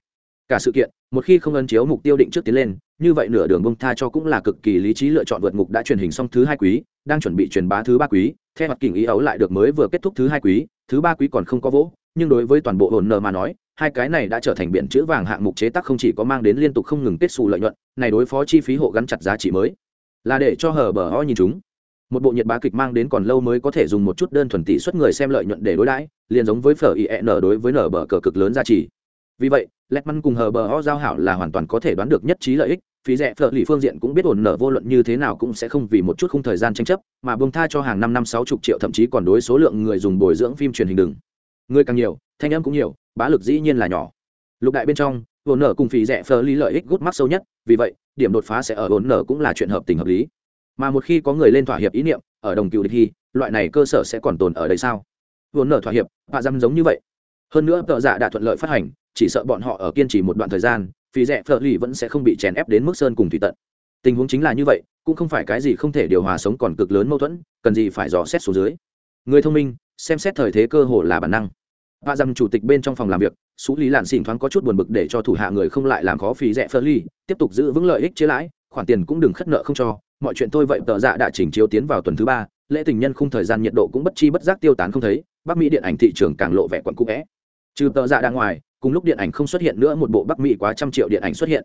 Cả sự kiện, một khi không ân chiếu mục tiêu định trước tiến lên, như vậy nửa đường bông tha cho cũng là cực kỳ lý trí lựa chọn vượt mục đã truyền hình xong thứ hai quý, đang chuẩn bị truyền bá thứ ba quý, theo mặt kình ý ấu lại được mới vừa kết thúc thứ hai quý, thứ ba quý còn không có vỗ, nhưng đối với toàn bộ ổn nở mà nói hai cái này đã trở thành biện chữ vàng hạng mục chế tác không chỉ có mang đến liên tục không ngừng kết xù lợi nhuận, này đối phó chi phí hộ gắn chặt giá trị mới. Là để cho hờ bờ ho nhìn chúng. Một bộ nhiệt bá kịch mang đến còn lâu mới có thể dùng một chút đơn thuần tỷ suất người xem lợi nhuận để đối đãi, liền giống với phở ien đối với nở bờ cờ cực lớn giá trị. Vì vậy Letman cùng hờ bờ ho giao hảo là hoàn toàn có thể đoán được nhất trí lợi ích, phí rẻ phở lì phương diện cũng biết ổn nở vô luận như thế nào cũng sẽ không vì một chút khung thời gian tranh chấp, mà bông tha cho hàng năm năm sáu chục triệu, thậm chí còn đối số lượng người dùng bồi dưỡng phim truyền hình đừng. Người càng nhiều, thanh âm cũng nhiều bá lực dĩ nhiên là nhỏ. Lục đại bên trong ổn nở cùng phí rẻ phờ lì lợi ích gút mắc sâu nhất, vì vậy, điểm đột phá sẽ ở ổn nở cũng là chuyện hợp tình hợp lý. Mà một khi có người lên thỏa hiệp ý niệm, ở đồng cựu địch thi loại này cơ sở sẽ còn tồn ở đây sao? Ổn nở thỏa hiệp, hạ dăm giống như vậy. Hơn nữa, tợ giả đã thuận lợi phát hành, chỉ sợ bọn họ ở kiên trì một đoạn thời gian phí rẻ phờ lì vẫn sẽ không bị chèn ép đến mức sơn cùng thủy tận. Tình huống chính là như vậy, cũng không phải cái gì không thể điều hòa sống còn cực lớn mâu thuẫn, cần gì phải dò xét xuống dưới. Người thông minh, xem xét thời thế cơ hồ là bản năng và rằng chủ tịch bên trong phòng làm việc xú lý lạn xỉn thoáng có chút buồn bực để cho thủ hạ người không lại làm khó phí rẻ phơ ly, tiếp tục giữ vững lợi ích chế lãi, khoản tiền cũng đừng khất nợ không cho, mọi chuyện tôi vậy, tờ dạ đã chỉnh chiếu tiến vào tuần thứ ba, lễ tình nhân khung thời gian nhiệt độ cũng bất chi bất giác tiêu tán không thấy, bắc mỹ điện ảnh thị trường càng lộ vẻ quặn cũ vẽ. Trừ tờ dạ đang ngoài, cùng lúc điện ảnh không xuất hiện nữa một bộ bắc mỹ quá trăm triệu điện ảnh xuất hiện.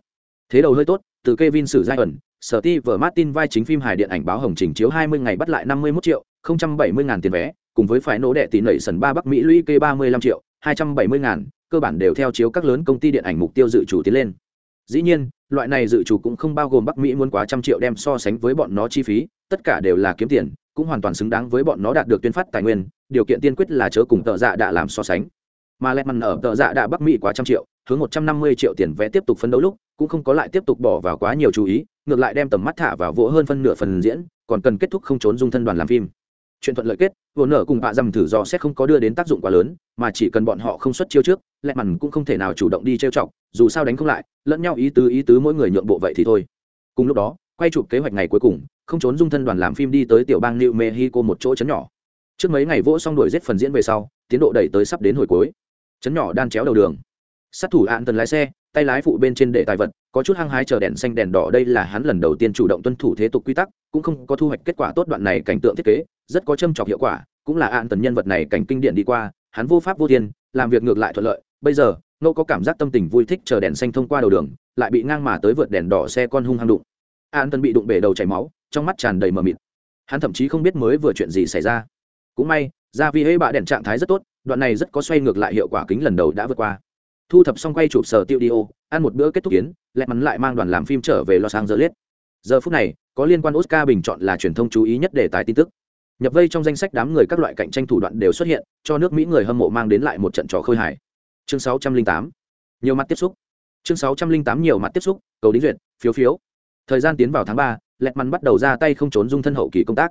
Thế đầu hơi tốt, từ Kevin sử giai ẩn sở ti vở martin vai chính phim hài điện ảnh báo hồng trình chiếu 20 ngày bắt lại 51 triệu 070 ngàn tiền vé cùng với phải nỗ đệ tỷ nảy sần ba bắc mỹ lũy kê 35 triệu 270 ngàn, cơ bản đều theo chiếu các lớn công ty điện ảnh mục tiêu dự chủ tiến lên. Dĩ nhiên, loại này dự chủ cũng không bao gồm bắc mỹ muốn quá trăm triệu đem so sánh với bọn nó chi phí, tất cả đều là kiếm tiền, cũng hoàn toàn xứng đáng với bọn nó đạt được tuyên phát tài nguyên, điều kiện tiên quyết là chớ cùng tợ dạ đã làm so sánh. Mà lẹt mằn ở tợ dạ đã bắc mỹ quá trăm triệu, hướng một trăm năm mươi triệu tiền vé tiếp tục phấn đấu lúc, cũng không có lại tiếp tục bỏ vào quá nhiều chú ý, ngược lại đem tầm mắt thả vào vỗ hơn phân nửa phần diễn, còn cần kết thúc không trốn dung thân đoàn làm phim chuyện thuận lợi kết, vừa nở cùng bạ dầm thử do xét không có đưa đến tác dụng quá lớn, mà chỉ cần bọn họ không xuất chiêu trước, lẹ mằn cũng không thể nào chủ động đi trêu chọc, dù sao đánh không lại, lẫn nhau ý tứ ý tứ mỗi người nhượng bộ vậy thì thôi. Cùng lúc đó, quay chụp kế hoạch ngày cuối cùng, không trốn dung thân đoàn làm phim đi tới tiểu bang new mexico một chỗ chấn nhỏ. Trước mấy ngày vỗ xong đuổi giết phần diễn về sau, tiến độ đẩy tới sắp đến hồi cuối. Chấn nhỏ đan chéo đầu đường sát thủ an tần lái xe, tay lái phụ bên trên để tài vật, có chút hăng hái chờ đèn xanh đèn đỏ đây là hắn lần đầu tiên chủ động tuân thủ thế tục quy tắc, cũng không có thu hoạch kết quả tốt đoạn này cảnh tượng thiết kế, rất có châm trọc hiệu quả, cũng là an tần nhân vật này cảnh kinh điển đi qua, hắn vô pháp vô thiên, làm việc ngược lại thuận lợi. Bây giờ nô có cảm giác tâm tình vui thích chờ đèn xanh thông qua đầu đường, lại bị ngang mà tới vượt đèn đỏ xe con hung hăng đụng. An tần bị đụng bể đầu chảy máu, trong mắt tràn đầy mờ mịt. Hắn thậm chí không biết mới vừa chuyện gì xảy ra. Cũng may ra vì hễ bạ đèn trạng thái rất tốt, đoạn này rất có xoay ngược lại hiệu quả kính lần đầu đã vượt qua thu thập xong quay chụp sở tiêu đi ô, ăn một bữa kết thúc kiến, lẹ mắn lại mang đoàn làm phim trở về los angeles. Giờ phút này, có liên quan oscar bình chọn là truyền thông chú ý nhất đề tài tin tức. Nhập vây trong danh sách đám người các loại cạnh tranh thủ đoạn đều xuất hiện, cho nước mỹ người hâm mộ mang đến lại một trận trò khơi hải chương 608. nhiều mặt tiếp xúc. Chương 608 nhiều mặt tiếp xúc, cầu đính duyệt, phiếu phiếu. Thời gian tiến vào tháng ba lẹt mắn bắt đầu ra tay không trốn dung thân hậu kỳ công tác.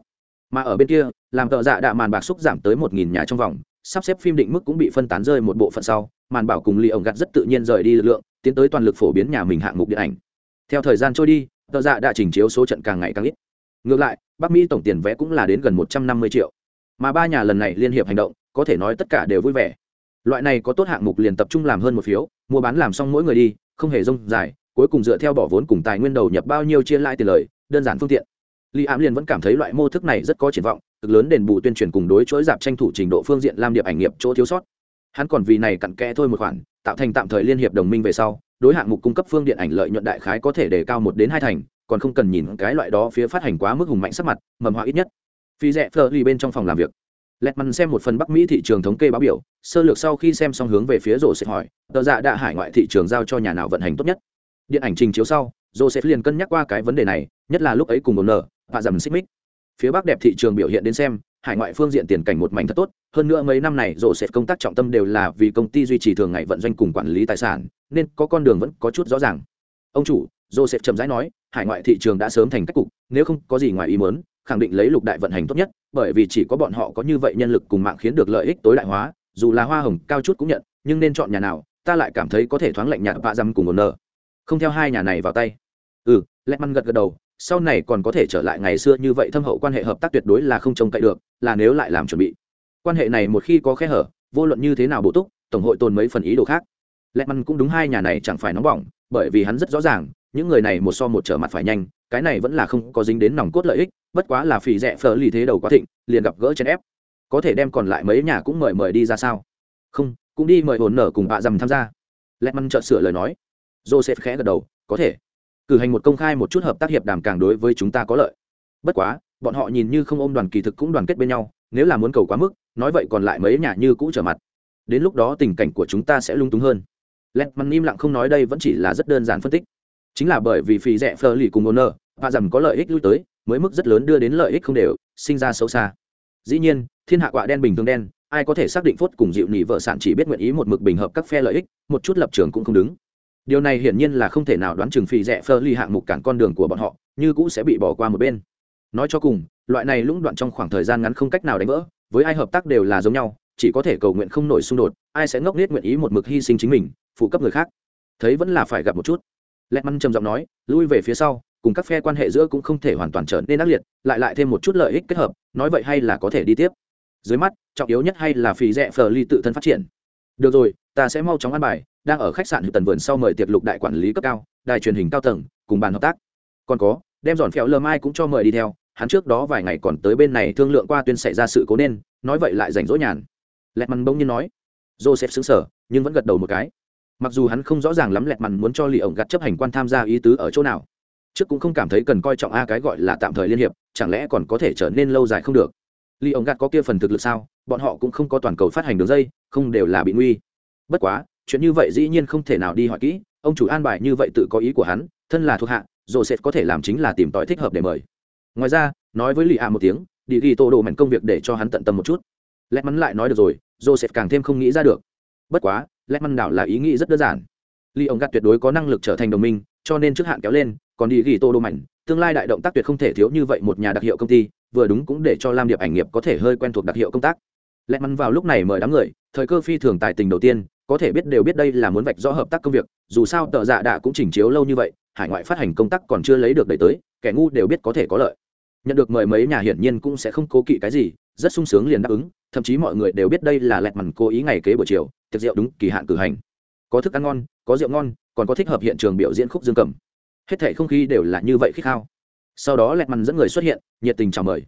Mà ở bên kia, làm cờ dạ đạ màn bạc xúc giảm tới một nghìn nhà trong vòng, sắp xếp phim định mức cũng bị phân tán rơi một bộ phận sau màn bảo cùng lì ổng gặt rất tự nhiên rời đi lực lượng tiến tới toàn lực phổ biến nhà mình hạng mục điện ảnh. Theo thời gian trôi đi tờ dạ đã trình chiếu số trận càng ngày càng ít. Ngược lại bắc mỹ tổng tiền vé cũng là đến gần một trăm năm mươi triệu. Mà ba nhà lần này liên hiệp hành động có thể nói tất cả đều vui vẻ. Loại này có tốt hạng mục liền tập trung làm hơn một phiếu mua bán làm xong mỗi người đi không hề rông dài cuối cùng dựa theo bỏ vốn cùng tài nguyên đầu nhập bao nhiêu chia lãi tiền lời đơn giản phương tiện. Lý Ám liền vẫn cảm thấy loại mô thức này rất có triển vọng, cực lớn đền bù tuyên truyền cùng đối chối giảm tranh thủ trình độ phương diện làm điệp ảnh nghiệp chỗ thiếu sót. Hắn còn vì này cặn kẽ thôi một khoản, tạo thành tạm thời liên hiệp đồng minh về sau, đối hạng mục cung cấp phương điện ảnh lợi nhuận đại khái có thể đề cao một đến hai thành, còn không cần nhìn cái loại đó phía phát hành quá mức hùng mạnh sắc mặt, mầm hoa ít nhất. Phi rẽ Fleur ly bên trong phòng làm việc. Letman xem một phần Bắc Mỹ thị trường thống kê báo biểu, sơ lược sau khi xem xong hướng về phía rổ sẽ hỏi, tờ dạ đã hải ngoại thị trường giao cho nhà nào vận hành tốt nhất. Điện ảnh trình chiếu sau, Joseph liền cân nhắc qua cái vấn đề này, nhất là lúc ấy cùng nở, và dầm xích mích phía bắc đẹp thị trường biểu hiện đến xem hải ngoại phương diện tiền cảnh một mảnh thật tốt, hơn nữa mấy năm này rổ sẽ công tác trọng tâm đều là vì công ty duy trì thường ngày vận doanh cùng quản lý tài sản, nên có con đường vẫn có chút rõ ràng. Ông chủ, rộ sẽ chậm rãi nói, hải ngoại thị trường đã sớm thành cách cục, nếu không có gì ngoài ý muốn, khẳng định lấy lục đại vận hành tốt nhất, bởi vì chỉ có bọn họ có như vậy nhân lực cùng mạng khiến được lợi ích tối đại hóa, dù là hoa hồng cao chút cũng nhận, nhưng nên chọn nhà nào, ta lại cảm thấy có thể thoáng lạnh nhạt vạ dăm cùng một nợ. Không theo hai nhà này vào tay. Ừ lẹt măn gật gật đầu sau này còn có thể trở lại ngày xưa như vậy thâm hậu quan hệ hợp tác tuyệt đối là không trông cậy được, là nếu lại làm chuẩn bị. Quan hệ này một khi có khe hở, vô luận như thế nào bổ túc, tổng hội tồn mấy phần ý đồ khác. Lẹ măn cũng đúng hai nhà này chẳng phải nóng bỏng, bởi vì hắn rất rõ ràng, những người này một so một trở mặt phải nhanh, cái này vẫn là không có dính đến nòng cốt lợi ích, bất quá là phì rẻ phở lì thế đầu quá thịnh, liền gặp gỡ chèn ép. Có thể đem còn lại mấy nhà cũng mời mời đi ra sao? Không, cũng đi mời hồn nở cùng bạ dầm tham gia. Lẹ măn chợt sửa lời nói. Joseph khẽ gật đầu, có thể cử hành một công khai một chút hợp tác hiệp đàm càng đối với chúng ta có lợi. Bất quá, bọn họ nhìn như không ôm đoàn kỳ thực cũng đoàn kết bên nhau, nếu là muốn cầu quá mức, nói vậy còn lại mấy nhà như cũ trở mặt. Đến lúc đó tình cảnh của chúng ta sẽ lung túng hơn. Lẹt mắn im lặng không nói đây vẫn chỉ là rất đơn giản phân tích. Chính là bởi vì phí rẻ phờ lì cùng owner và rằng có lợi ích lui tới, mới mức rất lớn đưa đến lợi ích không đều, sinh ra xấu xa. Dĩ nhiên, thiên hạ quạ đen bình thường đen, ai có thể xác định phốt cùng dịu nỉ vợ sản chỉ biết nguyện ý một mực bình hợp các phe lợi ích, một chút lập trường cũng không đứng điều này hiển nhiên là không thể nào đoán chừng phì Rẽ phơ ly hạng mục cản con đường của bọn họ, như cũ sẽ bị bỏ qua một bên. Nói cho cùng, loại này lũng đoạn trong khoảng thời gian ngắn không cách nào đánh vỡ, với ai hợp tác đều là giống nhau, chỉ có thể cầu nguyện không nổi xung đột, ai sẽ ngốc n nguyện ý một mực hy sinh chính mình, phụ cấp người khác. Thấy vẫn là phải gặp một chút. Lẹt măn trầm giọng nói, lui về phía sau, cùng các phe quan hệ giữa cũng không thể hoàn toàn trở nên ác liệt, lại lại thêm một chút lợi ích kết hợp, nói vậy hay là có thể đi tiếp. Dưới mắt, trọng yếu nhất hay là phì Rẽ phờ ly tự thân phát triển. Được rồi, ta sẽ mau chóng ăn bài đang ở khách sạn hữu tần vườn sau mời tiệc lục đại quản lý cấp cao, đài truyền hình cao tầng, cùng bàn hợp tác. Còn có, đem dọn phèo lơ mai cũng cho mời đi theo, hắn trước đó vài ngày còn tới bên này thương lượng qua tuyên xảy ra sự cố nên, nói vậy lại rảnh rỗi nhàn. Lẹt mằn bỗng nhiên nói. Joseph xứng sở nhưng vẫn gật đầu một cái. Mặc dù hắn không rõ ràng lắm lẹt mằn muốn cho lì ổng gặt chấp hành quan tham gia ý tứ ở chỗ nào, trước cũng không cảm thấy cần coi trọng a cái gọi là tạm thời liên hiệp, chẳng lẽ còn có thể trở nên lâu dài không được. Lì ổng gặt có kia phần thực lực sao, bọn họ cũng không có toàn cầu phát hành đường dây, không đều là bị nguy. Bất quá chuyện như vậy dĩ nhiên không thể nào đi hỏi kỹ, ông chủ an bài như vậy tự có ý của hắn, thân là thuộc hạ rồi sẽ có thể làm chính là tìm tòi thích hợp để mời. Ngoài ra, nói với lì ạ một tiếng, đi ghi tô đồ mảnh công việc để cho hắn tận tâm một chút. Lẽ mắn lại nói được rồi joseph càng thêm không nghĩ ra được. Bất quá lẽ mắn đảo là ý nghĩ rất đơn giản. Lì ông gắt tuyệt đối có năng lực trở thành đồng minh, cho nên trước hạn kéo lên, còn đi ghi tô đồ mảnh, tương lai đại động tác tuyệt không thể thiếu như vậy một nhà đặc hiệu công ty, vừa đúng cũng để cho lam điệp ảnh nghiệp có thể hơi quen thuộc đặc hiệu công tác. Lẽ mắn vào lúc này mời đám người, thời cơ phi thường tài tình đầu tiên có thể biết đều biết đây là muốn vạch rõ hợp tác công việc, dù sao tờ dạ đạ cũng chỉnh chiếu lâu như vậy, hải ngoại phát hành công tác còn chưa lấy được đẩy tới, kẻ ngu đều biết có thể có lợi. Nhận được mời mấy nhà hiển nhiên cũng sẽ không cố kỵ cái gì, rất sung sướng liền đáp ứng, thậm chí mọi người đều biết đây là lẹt mằn cố ý ngày kế buổi chiều, tiệc rượu đúng kỳ hạn cử hành. Có thức ăn ngon, có rượu ngon, còn có thích hợp hiện trường biểu diễn khúc dương cầm. Hết thảy không khí đều là như vậy khích khao. Sau đó lẹt mằn dẫn người xuất hiện, nhiệt tình chào mời.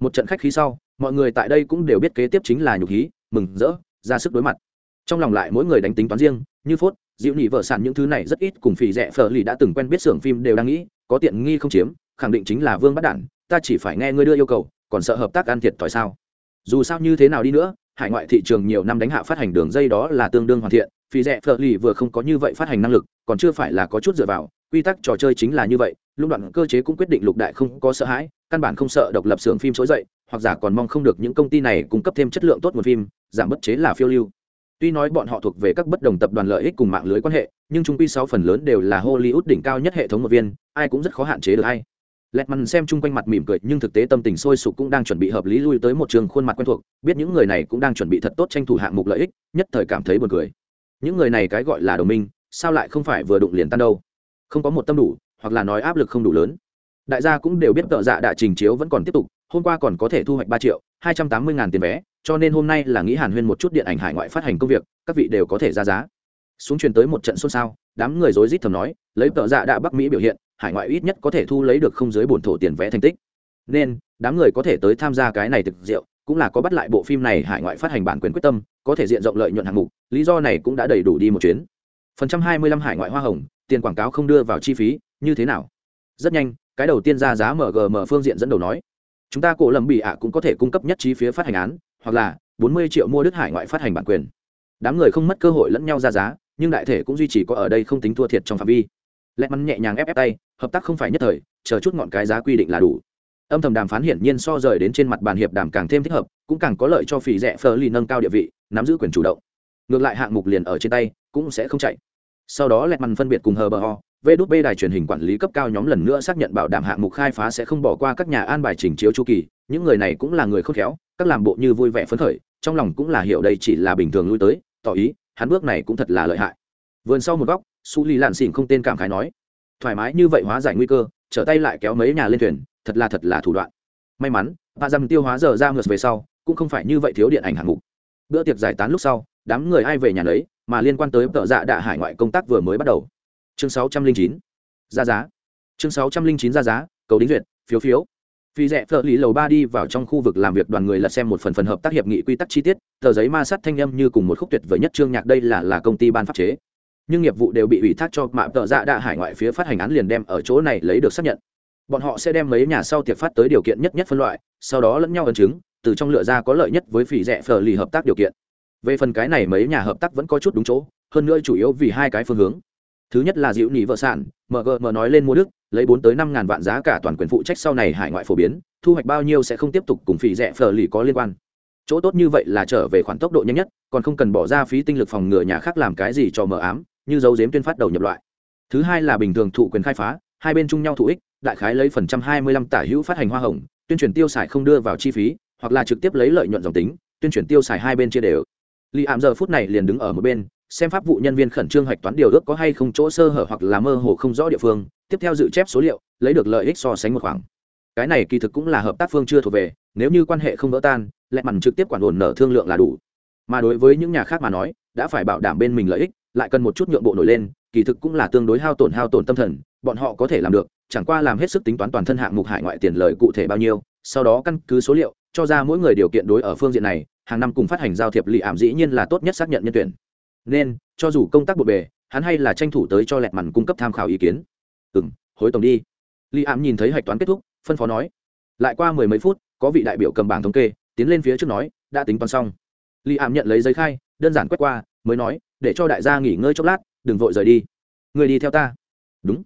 Một trận khách khí sau, mọi người tại đây cũng đều biết kế tiếp chính là nhục hí, mừng rỡ, ra sức đối mặt trong lòng lại mỗi người đánh tính toán riêng, như phốt, dịu nhị vợ sản những thứ này rất ít cùng phì rẻ phở lì đã từng quen biết xưởng phim đều đang nghĩ, có tiện nghi không chiếm, khẳng định chính là vương bắt đản, ta chỉ phải nghe ngươi đưa yêu cầu, còn sợ hợp tác ăn thiệt thòi sao? Dù sao như thế nào đi nữa, hải ngoại thị trường nhiều năm đánh hạ phát hành đường dây đó là tương đương hoàn thiện, phì rẻ phở lì vừa không có như vậy phát hành năng lực, còn chưa phải là có chút dựa vào, quy tắc trò chơi chính là như vậy lúc đoạn cơ chế cũng quyết định lục đại không có sợ hãi, căn bản không sợ độc lập xưởng phim trỗi dậy, hoặc giả còn mong không được những công ty này cung cấp thêm chất lượng tốt một phim, giảm bất chế là phiêu lưu tuy nói bọn họ thuộc về các bất đồng tập đoàn lợi ích cùng mạng lưới quan hệ, nhưng chúng quy sáu phần lớn đều là hollywood đỉnh cao nhất hệ thống một viên, ai cũng rất khó hạn chế được hay lẹt mằn xem chung quanh mặt mỉm cười, nhưng thực tế tâm tình sôi sục cũng đang chuẩn bị hợp lý lui tới một trường khuôn mặt quen thuộc, biết những người này cũng đang chuẩn bị thật tốt tranh thủ hạng mục lợi ích, nhất thời cảm thấy buồn cười. Những người này cái gọi là đồng minh, sao lại không phải vừa đụng liền tan đâu? Không có một tâm đủ, hoặc là nói áp lực không đủ lớn. Đại gia cũng đều biết tợ dạ đại trình chiếu vẫn còn tiếp tục, hôm qua còn có thể thu hoạch ba triệu hai trăm tám mươi ngàn tiền vé cho nên hôm nay là nghĩ hàn huyên một chút điện ảnh hải ngoại phát hành công việc, các vị đều có thể ra giá. Xuống truyền tới một trận xôn xao, đám người rối rít thầm nói, lấy tợ dạ đã bắc mỹ biểu hiện, hải ngoại ít nhất có thể thu lấy được không dưới bổn thổ tiền vé thành tích. Nên, đám người có thể tới tham gia cái này thực diệu cũng là có bắt lại bộ phim này hải ngoại phát hành bản quyền quyết tâm, có thể diện rộng lợi nhuận hạng mục, lý do này cũng đã đầy đủ đi một chuyến. Phần trăm hai mươi lăm hải ngoại hoa hồng, tiền quảng cáo không đưa vào chi phí, như thế nào? Rất nhanh, cái đầu tiên ra giá mgm phương diện dẫn đầu nói, chúng ta cổ lầm bị ạ cũng có thể cung cấp nhất trí phía phát hành án hoặc là bốn mươi triệu mua đức hải ngoại phát hành bản quyền. Đám người không mất cơ hội lẫn nhau ra giá, nhưng đại thể cũng duy trì có ở đây không tính thua thiệt trong phạm vi. Lẹ mắn nhẹ nhàng ép ép tay, hợp tác không phải nhất thời, chờ chút ngọn cái giá quy định là đủ. Âm thầm đàm phán hiển nhiên so rời đến trên mặt bàn hiệp đàm càng thêm thích hợp, cũng càng có lợi cho phỉ rẻ Fleur nâng cao địa vị, nắm giữ quyền chủ động. Ngược lại hạng mục liền ở trên tay, cũng sẽ không chạy. Sau đó lẹt mắn phân biệt cùng hờ bờ ho vê đút bê đài truyền hình quản lý cấp cao nhóm lần nữa xác nhận bảo đảm hạng mục khai phá sẽ không bỏ qua các nhà an bài trình chiếu chu kỳ. Những người này cũng là người khôn khéo, các làm bộ như vui vẻ phấn khởi, trong lòng cũng là hiểu đây chỉ là bình thường lui tới, tỏ ý, hắn bước này cũng thật là lợi hại. Vườn sau một góc, su ly lạn xỉn không tên cảm khái nói, thoải mái như vậy hóa giải nguy cơ, trở tay lại kéo mấy nhà lên thuyền, thật là thật là thủ đoạn. May mắn bà dầm tiêu hóa giờ ra ngược về sau, cũng không phải như vậy thiếu điện ảnh hạng mục. Bữa tiệc giải tán lúc sau, đám người ai về nhà lấy mà liên quan tới tợ dạ đạ hải ngoại công tác vừa mới bắt đầu chương sáu trăm linh chín. Ra giá. Chương sáu trăm linh chín ra giá, cầu đính duyệt, phiếu phiếu. Phi rẽ phở lý lầu ba đi vào trong khu vực làm việc đoàn người lật xem một phần phần hợp tác hiệp nghị quy tắc chi tiết, tờ giấy ma sát thanh âm như cùng một khúc tuyệt vời nhất chương nhạc đây là là công ty ban pháp chế. Nhưng nghiệp vụ đều bị ủy thác cho mạ tợ dạ đại hải ngoại phía phát hành án liền đem ở chỗ này lấy được xác nhận. Bọn họ sẽ đem mấy nhà sau tiệc phát tới điều kiện nhất nhất phân loại, sau đó lẫn nhau ấn chứng, từ trong lựa ra có lợi nhất với phỉ rẻ phở lì hợp tác điều kiện. Về phần cái này mấy nhà hợp tác vẫn có chút đúng chỗ, hơn nữa chủ yếu vì hai cái phương hướng thứ nhất là dịu nỉ vợ sản mgm nói lên mua đức, lấy bốn tới năm ngàn vạn giá cả toàn quyền phụ trách sau này hải ngoại phổ biến, thu hoạch bao nhiêu sẽ không tiếp tục cùng phỉ rẻ phờ lì có liên quan. Chỗ tốt như vậy là trở về khoản tốc độ nhanh nhất, còn không cần bỏ ra phí tinh lực phòng ngừa nhà khác làm cái gì cho mờ ám, như dấu dếm tuyên phát đầu nhập loại. Thứ hai là bình thường thụ quyền khai phá, hai bên chung nhau thụ ích, đại khái lấy phần trăm hai mươi lăm tả hữu phát hành hoa hồng, tuyên truyền tiêu xài không đưa vào chi phí, hoặc là trực tiếp lấy lợi nhuận dòng tính, tuyên truyền tiêu xài hai bên chia đều. Lì ảm giờ phút này liền đứng ở một bên xem pháp vụ nhân viên khẩn trương hoạch toán điều ước có hay không chỗ sơ hở hoặc là mơ hồ không rõ địa phương, tiếp theo dự chép số liệu, lấy được lợi ích so sánh một khoảng. Cái này kỳ thực cũng là hợp tác phương chưa thuộc về, nếu như quan hệ không vỡ tan lại mặn trực tiếp quản ổn nở thương lượng là đủ. Mà đối với những nhà khác mà nói, đã phải bảo đảm bên mình lợi ích, lại cần một chút nhượng bộ nổi lên, kỳ thực cũng là tương đối hao tổn hao tổn tâm thần, bọn họ có thể làm được, chẳng qua làm hết sức tính toán toàn thân hạng mục hải ngoại tiền lời cụ thể bao nhiêu, sau đó căn cứ số liệu, cho ra mỗi người điều kiện đối ở phương diện này, hàng năm cùng phát hành giao thiệp lì ảm dĩ nhiên là tốt nhất xác nhận nhân tuyển nên, cho dù công tác bộ bề, hắn hay là tranh thủ tới cho lẹt mằn cung cấp tham khảo ý kiến. Ừ m hối tổng đi. Li ám nhìn thấy hạch toán kết thúc, phân phó nói. Lại qua mười mấy phút, có vị đại biểu cầm bảng thống kê, tiến lên phía trước nói, đã tính toán xong. Li ám nhận lấy giấy khai, đơn giản quét qua, mới nói, để cho đại gia nghỉ ngơi chốc lát, đừng vội rời đi. Người đi theo ta. Đúng.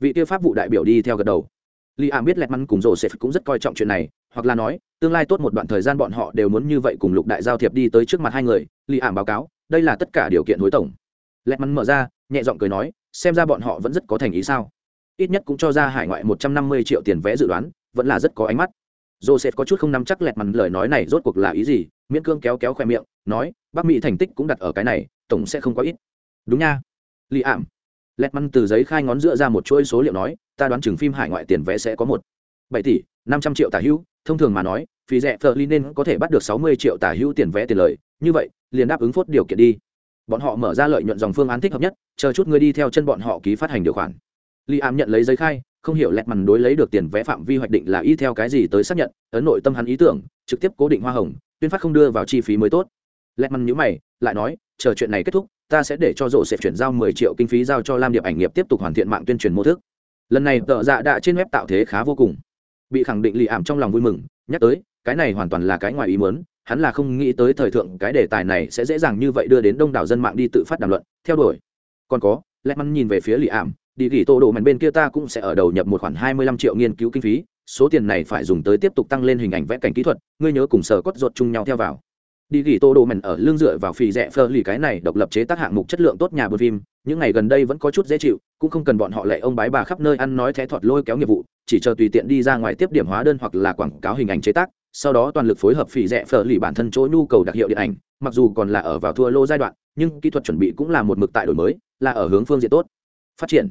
Vị tiêu pháp vụ đại biểu đi theo gật đầu. Li Ám biết lẹt mắn cùng rổ sẽ cũng rất coi trọng chuyện này, hoặc là nói, tương lai tốt một đoạn thời gian bọn họ đều muốn như vậy cùng lục đại giao thiệp đi tới trước mặt hai người li ảm báo cáo đây là tất cả điều kiện hối tổng. Lẹt mắn mở ra, nhẹ giọng cười nói, xem ra bọn họ vẫn rất có thành ý sao? Ít nhất cũng cho ra hải ngoại một trăm năm mươi triệu tiền vé dự đoán, vẫn là rất có ánh mắt. Joseph có chút không nắm chắc lẹt mắn lời nói này rốt cuộc là ý gì, miễn cương kéo kéo khoe miệng, nói, bắc mỹ thành tích cũng đặt ở cái này, tổng sẽ không có ít. Đúng nha. Lì ảm. Lẹt mắn từ giấy khai ngón giữa ra một chuỗi số liệu nói, ta đoán chừng phim hải ngoại tiền vé sẽ có một. Bảy tỷ, năm trăm triệu tả hữu thông thường mà nói, phí rẻ phờ li nên có thể bắt được sáu mươi triệu tả hữu tiền vé tiền lời, như vậy, liền đáp ứng phốt điều kiện đi. Bọn họ mở ra lợi nhuận dòng phương án thích hợp nhất, chờ chút người đi theo chân bọn họ ký phát hành điều khoản. Li Ám nhận lấy giấy khai, không hiểu lẹt mằn đối lấy được tiền vé phạm vi hoạch định là y theo cái gì tới xác nhận, ấn nội tâm hắn ý tưởng, trực tiếp cố định hoa hồng, tuyên phát không đưa vào chi phí mới tốt. Lẹt mằn nhữ mày, lại nói, chờ chuyện này kết thúc, ta sẽ để cho rộ sẽ chuyển giao mười triệu kinh phí giao cho lam điệp ảnh nghiệp tiếp tục hoàn thiện mạng tuyên truyền mô thức. Lần này tợ dạ đã trên web tạo thế khá vô cùng bị khẳng định lì ảm trong lòng vui mừng, nhắc tới, cái này hoàn toàn là cái ngoài ý muốn, hắn là không nghĩ tới thời thượng cái đề tài này sẽ dễ dàng như vậy đưa đến đông đảo dân mạng đi tự phát đàm luận, theo đuổi. Còn có lẽ mắn nhìn về phía lì ảm, đi gỉ tô đồ mảnh bên kia ta cũng sẽ ở đầu nhập một khoản hai mươi lăm triệu nghiên cứu kinh phí, số tiền này phải dùng tới tiếp tục tăng lên hình ảnh vẽ cảnh kỹ thuật, ngươi nhớ cùng sở cốt ruột chung nhau theo vào đi ghi tô đồ mèn ở lương dựa vào phì rẽ phơ lì cái này độc lập chế tác hạng mục chất lượng tốt nhà buôn phim. Những ngày gần đây vẫn có chút dễ chịu, cũng không cần bọn họ lệ ông bái bà khắp nơi ăn nói thé thọt lôi kéo nghiệp vụ, chỉ chờ tùy tiện đi ra ngoài tiếp điểm hóa đơn hoặc là quảng cáo hình ảnh chế tác, sau đó toàn lực phối hợp phì rẽ phơ lì bản thân chỗ nhu cầu đặc hiệu điện ảnh, mặc dù còn là ở vào thua lô giai đoạn, nhưng kỹ thuật chuẩn bị cũng là một mực tại đổi mới, là ở hướng phương diện tốt. Phát triển.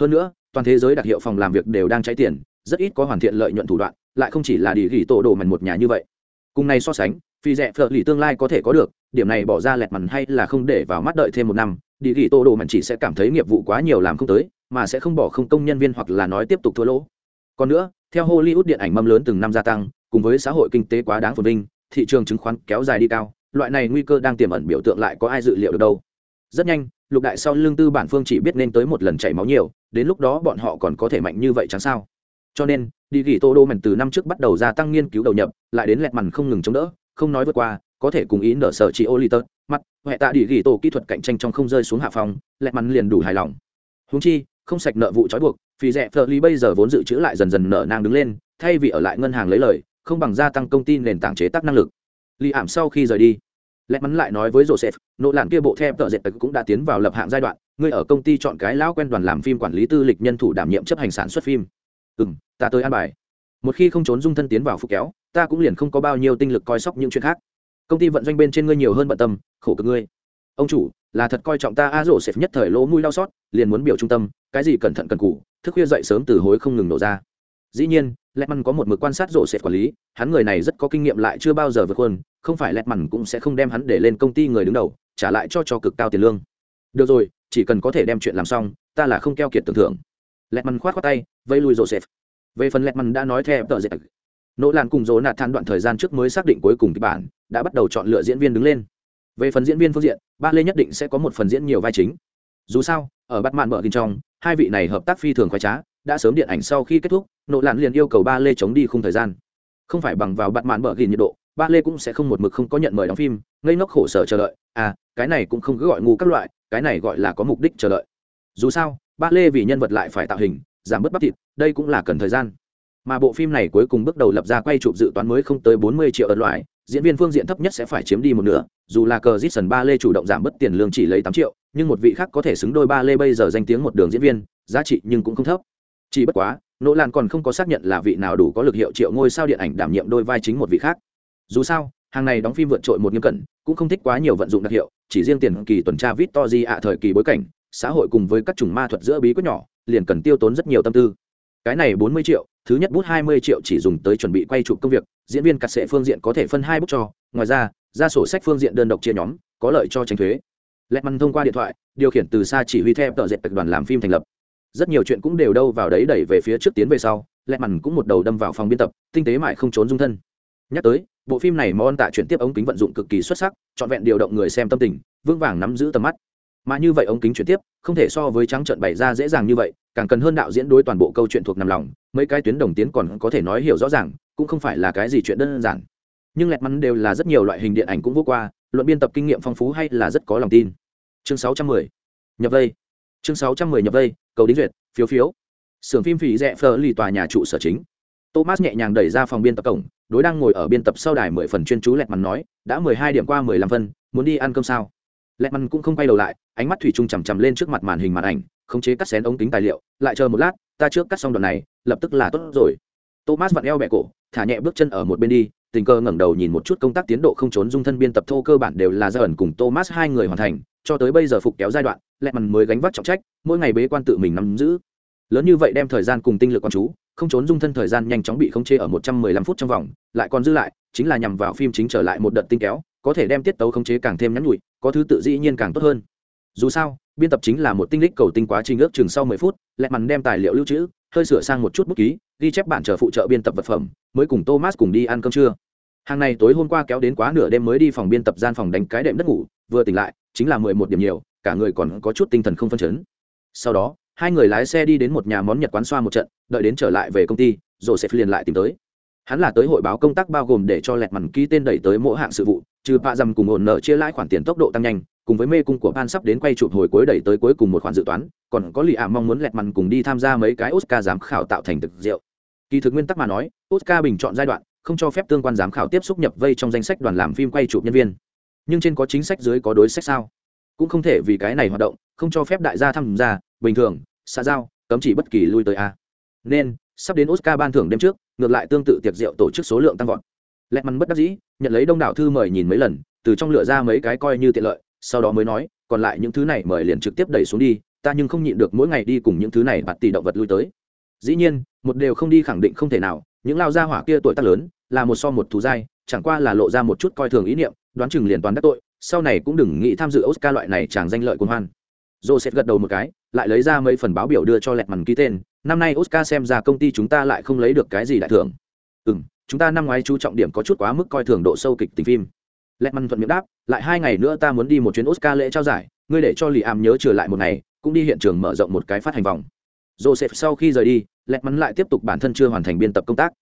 Hơn nữa, toàn thế giới đặc hiệu phòng làm việc đều đang cháy tiền, rất ít có hoàn thiện lợi nhuận thủ đoạn, lại không chỉ là đi ghi tổ đồ mần một nhà như vậy. Cùng này so sánh phi rẻ phở lì tương lai có thể có được, điểm này bỏ ra lẹt mằn hay là không để vào mắt đợi thêm một năm, đi ghi tô đồ mặn chỉ sẽ cảm thấy nghiệp vụ quá nhiều làm không tới, mà sẽ không bỏ không công nhân viên hoặc là nói tiếp tục thua lỗ. Còn nữa, theo hollywood điện ảnh mâm lớn từng năm gia tăng, cùng với xã hội kinh tế quá đáng phồn vinh, thị trường chứng khoán kéo dài đi cao, loại này nguy cơ đang tiềm ẩn biểu tượng lại có ai dự liệu được đâu. Rất nhanh, lục đại sau lương tư bản phương chỉ biết nên tới một lần chảy máu nhiều, đến lúc đó bọn họ còn có thể mạnh như vậy chẳng sao. Cho nên, đi ghi tô đô mèn từ năm trước bắt đầu gia tăng nghiên cứu đầu nhập, lại đến lẹt mằn không ngừng chống đỡ không nói vượt qua có thể cùng ý nở sở chị ô mặt, hệ huệ tạ đi ghi tổ kỹ thuật cạnh tranh trong không rơi xuống hạ phòng lẹt mắn liền đủ hài lòng. Húng chi không sạch nợ vụ trói buộc phí rẻ phờ ly bây giờ vốn dự trữ lại dần dần nợ nang đứng lên thay vì ở lại ngân hàng lấy lời không bằng gia tăng công ty nền tảng chế tác năng lực. Ly ảm sau khi rời đi lẹ mắn lại nói với joseph nỗ lạn kia bộ theo tợ dệt cũng đã tiến vào lập hạng giai đoạn ngươi ở công ty chọn cái lão quen đoàn làm phim quản lý tư lịch nhân thủ đảm nhiệm chấp hành sản xuất phim. Ừ ta tới an bài một khi không trốn dung thân tiến vào phục kéo, ta cũng liền không có bao nhiêu tinh lực coi sóc những chuyện khác. Công ty vận doanh bên trên ngươi nhiều hơn bận tâm, khổ cực ngươi. Ông chủ, là thật coi trọng ta a rổ xẹp nhất thời lỗ mũi đau xót, liền muốn biểu trung tâm, cái gì cẩn thận cần cù, thức khuya dậy sớm từ hối không ngừng nổ ra. Dĩ nhiên lẹt mằn có một mực quan sát rổ xẹp quản lý, hắn người này rất có kinh nghiệm lại chưa bao giờ vượt hơn không phải lẹt mằn cũng sẽ không đem hắn để lên công ty người đứng đầu, trả lại cho cho cực cao tiền lương. Được rồi, chỉ cần có thể đem chuyện làm xong, ta là không keo kiệt tưởng thưởng. Lẹt mằn khoát khoát tay vây lui xẹp về phần lẹt mằn đã nói theo tờ dệt. Nỗ lan cùng dỗ nạt than đoạn thời gian trước mới xác định cuối cùng kịch bản, đã bắt đầu chọn lựa diễn viên đứng lên. Về phần diễn viên phương diện, ba lê nhất định sẽ có một phần diễn nhiều vai chính. Dù sao, ở bắt mạn mở kinh trong, hai vị này hợp tác phi thường khoái trá, đã sớm điện ảnh sau khi kết thúc, nỗ lan liền yêu cầu ba lê chống đi khung thời gian. Không phải bằng vào bắt mạn mở ghi nhiệt độ, ba lê cũng sẽ không một mực không có nhận mời đóng phim, ngây ngốc khổ sở chờ đợi. À cái này cũng không cứ gọi ngu các loại, cái này gọi là có mục đích chờ đợi. Dù sao, ba lê vì nhân vật lại phải tạo hình giảm bớt bắp thịt, đây cũng là cần thời gian. Mà bộ phim này cuối cùng bước đầu lập ra quay chụp dự toán mới không tới bốn mươi triệu ấn loại, diễn viên phương diện thấp nhất sẽ phải chiếm đi một nửa, dù là cờ dít sần ba lê chủ động giảm bớt tiền lương chỉ lấy tám triệu, nhưng một vị khác có thể xứng đôi ba lê bây giờ danh tiếng một đường diễn viên, giá trị nhưng cũng không thấp. Chỉ bất quá, nỗ lan còn không có xác nhận là vị nào đủ có lực hiệu triệu ngôi sao điện ảnh đảm nhiệm đôi vai chính một vị khác. Dù sao, hàng này đóng phim vượt trội một nghiêm cẩn, cũng không thích quá nhiều vận dụng đặc hiệu, chỉ riêng tiền kỳ tuần tra vít to di ạ thời kỳ bối cảnh, xã hội cùng với các chủng ma thuật giữa bí quyết nhỏ liền cần tiêu tốn rất nhiều tâm tư. Cái này bốn mươi triệu, thứ nhất bút hai mươi triệu chỉ dùng tới chuẩn bị quay chụp công việc, diễn viên cắt sệ phương diện có thể phân hai bút cho, ngoài ra ra sổ sách phương diện đơn độc chia nhóm, có lợi cho tránh thuế. Lẹt măn thông qua điện thoại, điều khiển từ xa chỉ huy theo tờ dệt tập đoàn làm phim thành lập. Rất nhiều chuyện cũng đều đâu vào đấy đẩy về phía trước tiến về sau, lẹt măn cũng một đầu đâm vào phòng biên tập, tinh tế mãi không trốn dung thân. Nhắc tới, bộ phim này món tạ chuyển tiếp ống kính vận dụng cực kỳ xuất sắc, trọn vẹn điều động người xem tâm tình, vững vàng nắm giữ tầm mắt mà như vậy ống kính chuyển tiếp, không thể so với trắng trận bày ra dễ dàng như vậy, càng cần hơn đạo diễn đối toàn bộ câu chuyện thuộc nằm lòng, mấy cái tuyến đồng tiến còn có thể nói hiểu rõ ràng, cũng không phải là cái gì chuyện đơn giản. Nhưng lẹt mắn đều là rất nhiều loại hình điện ảnh cũng vô qua, luận biên tập kinh nghiệm phong phú hay là rất có lòng tin. Chương 610. nhập vây. Chương 610 nhập vây, cầu đính duyệt, phiếu phiếu. Xưởng phim phỉ rẻ phờ lì tòa nhà trụ sở chính. Thomas nhẹ nhàng đẩy ra phòng biên tập cổng, đối đang ngồi ở biên tập sau đài mười phần chuyên chú lẹt mắn nói, đã mười hai điểm qua mười lăm phân, muốn đi ăn cơm sao? Lẹt mắn cũng không quay đầu lại, ánh mắt thủy chung chằm chằm lên trước mặt màn hình màn ảnh, khống chế cắt xén ống kính tài liệu, lại chờ một lát, ta trước cắt xong đoạn này, lập tức là tốt rồi. Thomas vặn eo bẹ cổ, thả nhẹ bước chân ở một bên đi, tình cờ ngẩng đầu nhìn một chút công tác tiến độ không trốn dung thân biên tập thô cơ bản đều là ra ẩn cùng thomas hai người hoàn thành, cho tới bây giờ phục kéo giai đoạn lẹ mằn mới gánh vác trọng trách, mỗi ngày bế quan tự mình nắm giữ. Lớn như vậy đem thời gian cùng tinh lực con chú, không trốn dung thân thời gian nhanh chóng bị khống chế ở một trăm mười lăm phút trong vòng, lại còn dư lại, chính là nhằm vào phim chính trở lại một đợt tinh kéo có thể đem tiết tấu khống chế càng thêm nhắn nhụi, có thứ tự dĩ nhiên càng tốt hơn. Dù sao, biên tập chính là một tinh lích cầu tinh quá trình ước chừng sau mười phút, lẹ mằn đem tài liệu lưu trữ, hơi sửa sang một chút bút ký, ghi chép bản chờ phụ trợ biên tập vật phẩm, mới cùng thomas cùng đi ăn cơm trưa. Hàng này tối hôm qua kéo đến quá nửa đêm mới đi phòng biên tập gian phòng đánh cái đệm đất ngủ, vừa tỉnh lại, chính là mười một điểm nhiều, cả người còn có chút tinh thần không phân chấn. Sau đó, hai người lái xe đi đến một nhà món nhật quán xoa một trận, đợi đến trở lại về công ty, rồi sẽ liền lại tìm tới hắn là tới hội báo công tác bao gồm để cho lẹt mằn ký tên đẩy tới mỗi hạng sự vụ, trừ bạ dầm cùng ổn nợ chia lãi khoản tiền tốc độ tăng nhanh, cùng với mê cung của ban sắp đến quay chụp hồi cuối đẩy tới cuối cùng một khoản dự toán, còn có lì ạ mong muốn lẹt mằn cùng đi tham gia mấy cái oscar giám khảo tạo thành thực rượu. Kỳ thực nguyên tắc mà nói, oscar bình chọn giai đoạn, không cho phép tương quan giám khảo tiếp xúc nhập vây trong danh sách đoàn làm phim quay chụp nhân viên. Nhưng trên có chính sách dưới có đối sách sao? Cũng không thể vì cái này hoạt động, không cho phép đại gia tham gia, bình thường, xã giao, cấm chỉ bất kỳ lui tới a. Nên sắp đến oscar ban thưởng đêm trước, ngược lại tương tự tiệc rượu tổ chức số lượng tăng vọt. Lẹt mắn bất đắc dĩ, nhận lấy đông đảo thư mời nhìn mấy lần, từ trong lựa ra mấy cái coi như tiện lợi, sau đó mới nói, còn lại những thứ này mời liền trực tiếp đẩy xuống đi, ta nhưng không nhịn được mỗi ngày đi cùng những thứ này bạt tỷ động vật lui tới. Dĩ nhiên, một đều không đi khẳng định không thể nào, những lao gia hỏa kia tuổi tác lớn, là một so một thú dai, chẳng qua là lộ ra một chút coi thường ý niệm, đoán chừng liền toàn đắc tội, sau này cũng đừng nghĩ tham dự oscar loại này chẳng danh lợi quân hoan. Joseph gật đầu một cái lại lấy ra mấy phần báo biểu đưa cho lẹt mằn ký tên. Năm nay oscar xem ra công ty chúng ta lại không lấy được cái gì đại thưởng. Ừ m chúng ta năm ngoái chú trọng điểm có chút quá mức coi thường độ sâu kịch tình phim. Lẹt mằn thuận miệng đáp, lại hai ngày nữa ta muốn đi một chuyến oscar lễ trao giải. Ngươi để cho lì ảm nhớ trở lại một ngày, cũng đi hiện trường mở rộng một cái phát hành vòng. Joseph sau khi rời đi, lẹt mắn lại tiếp tục bản thân chưa hoàn thành biên tập công tác.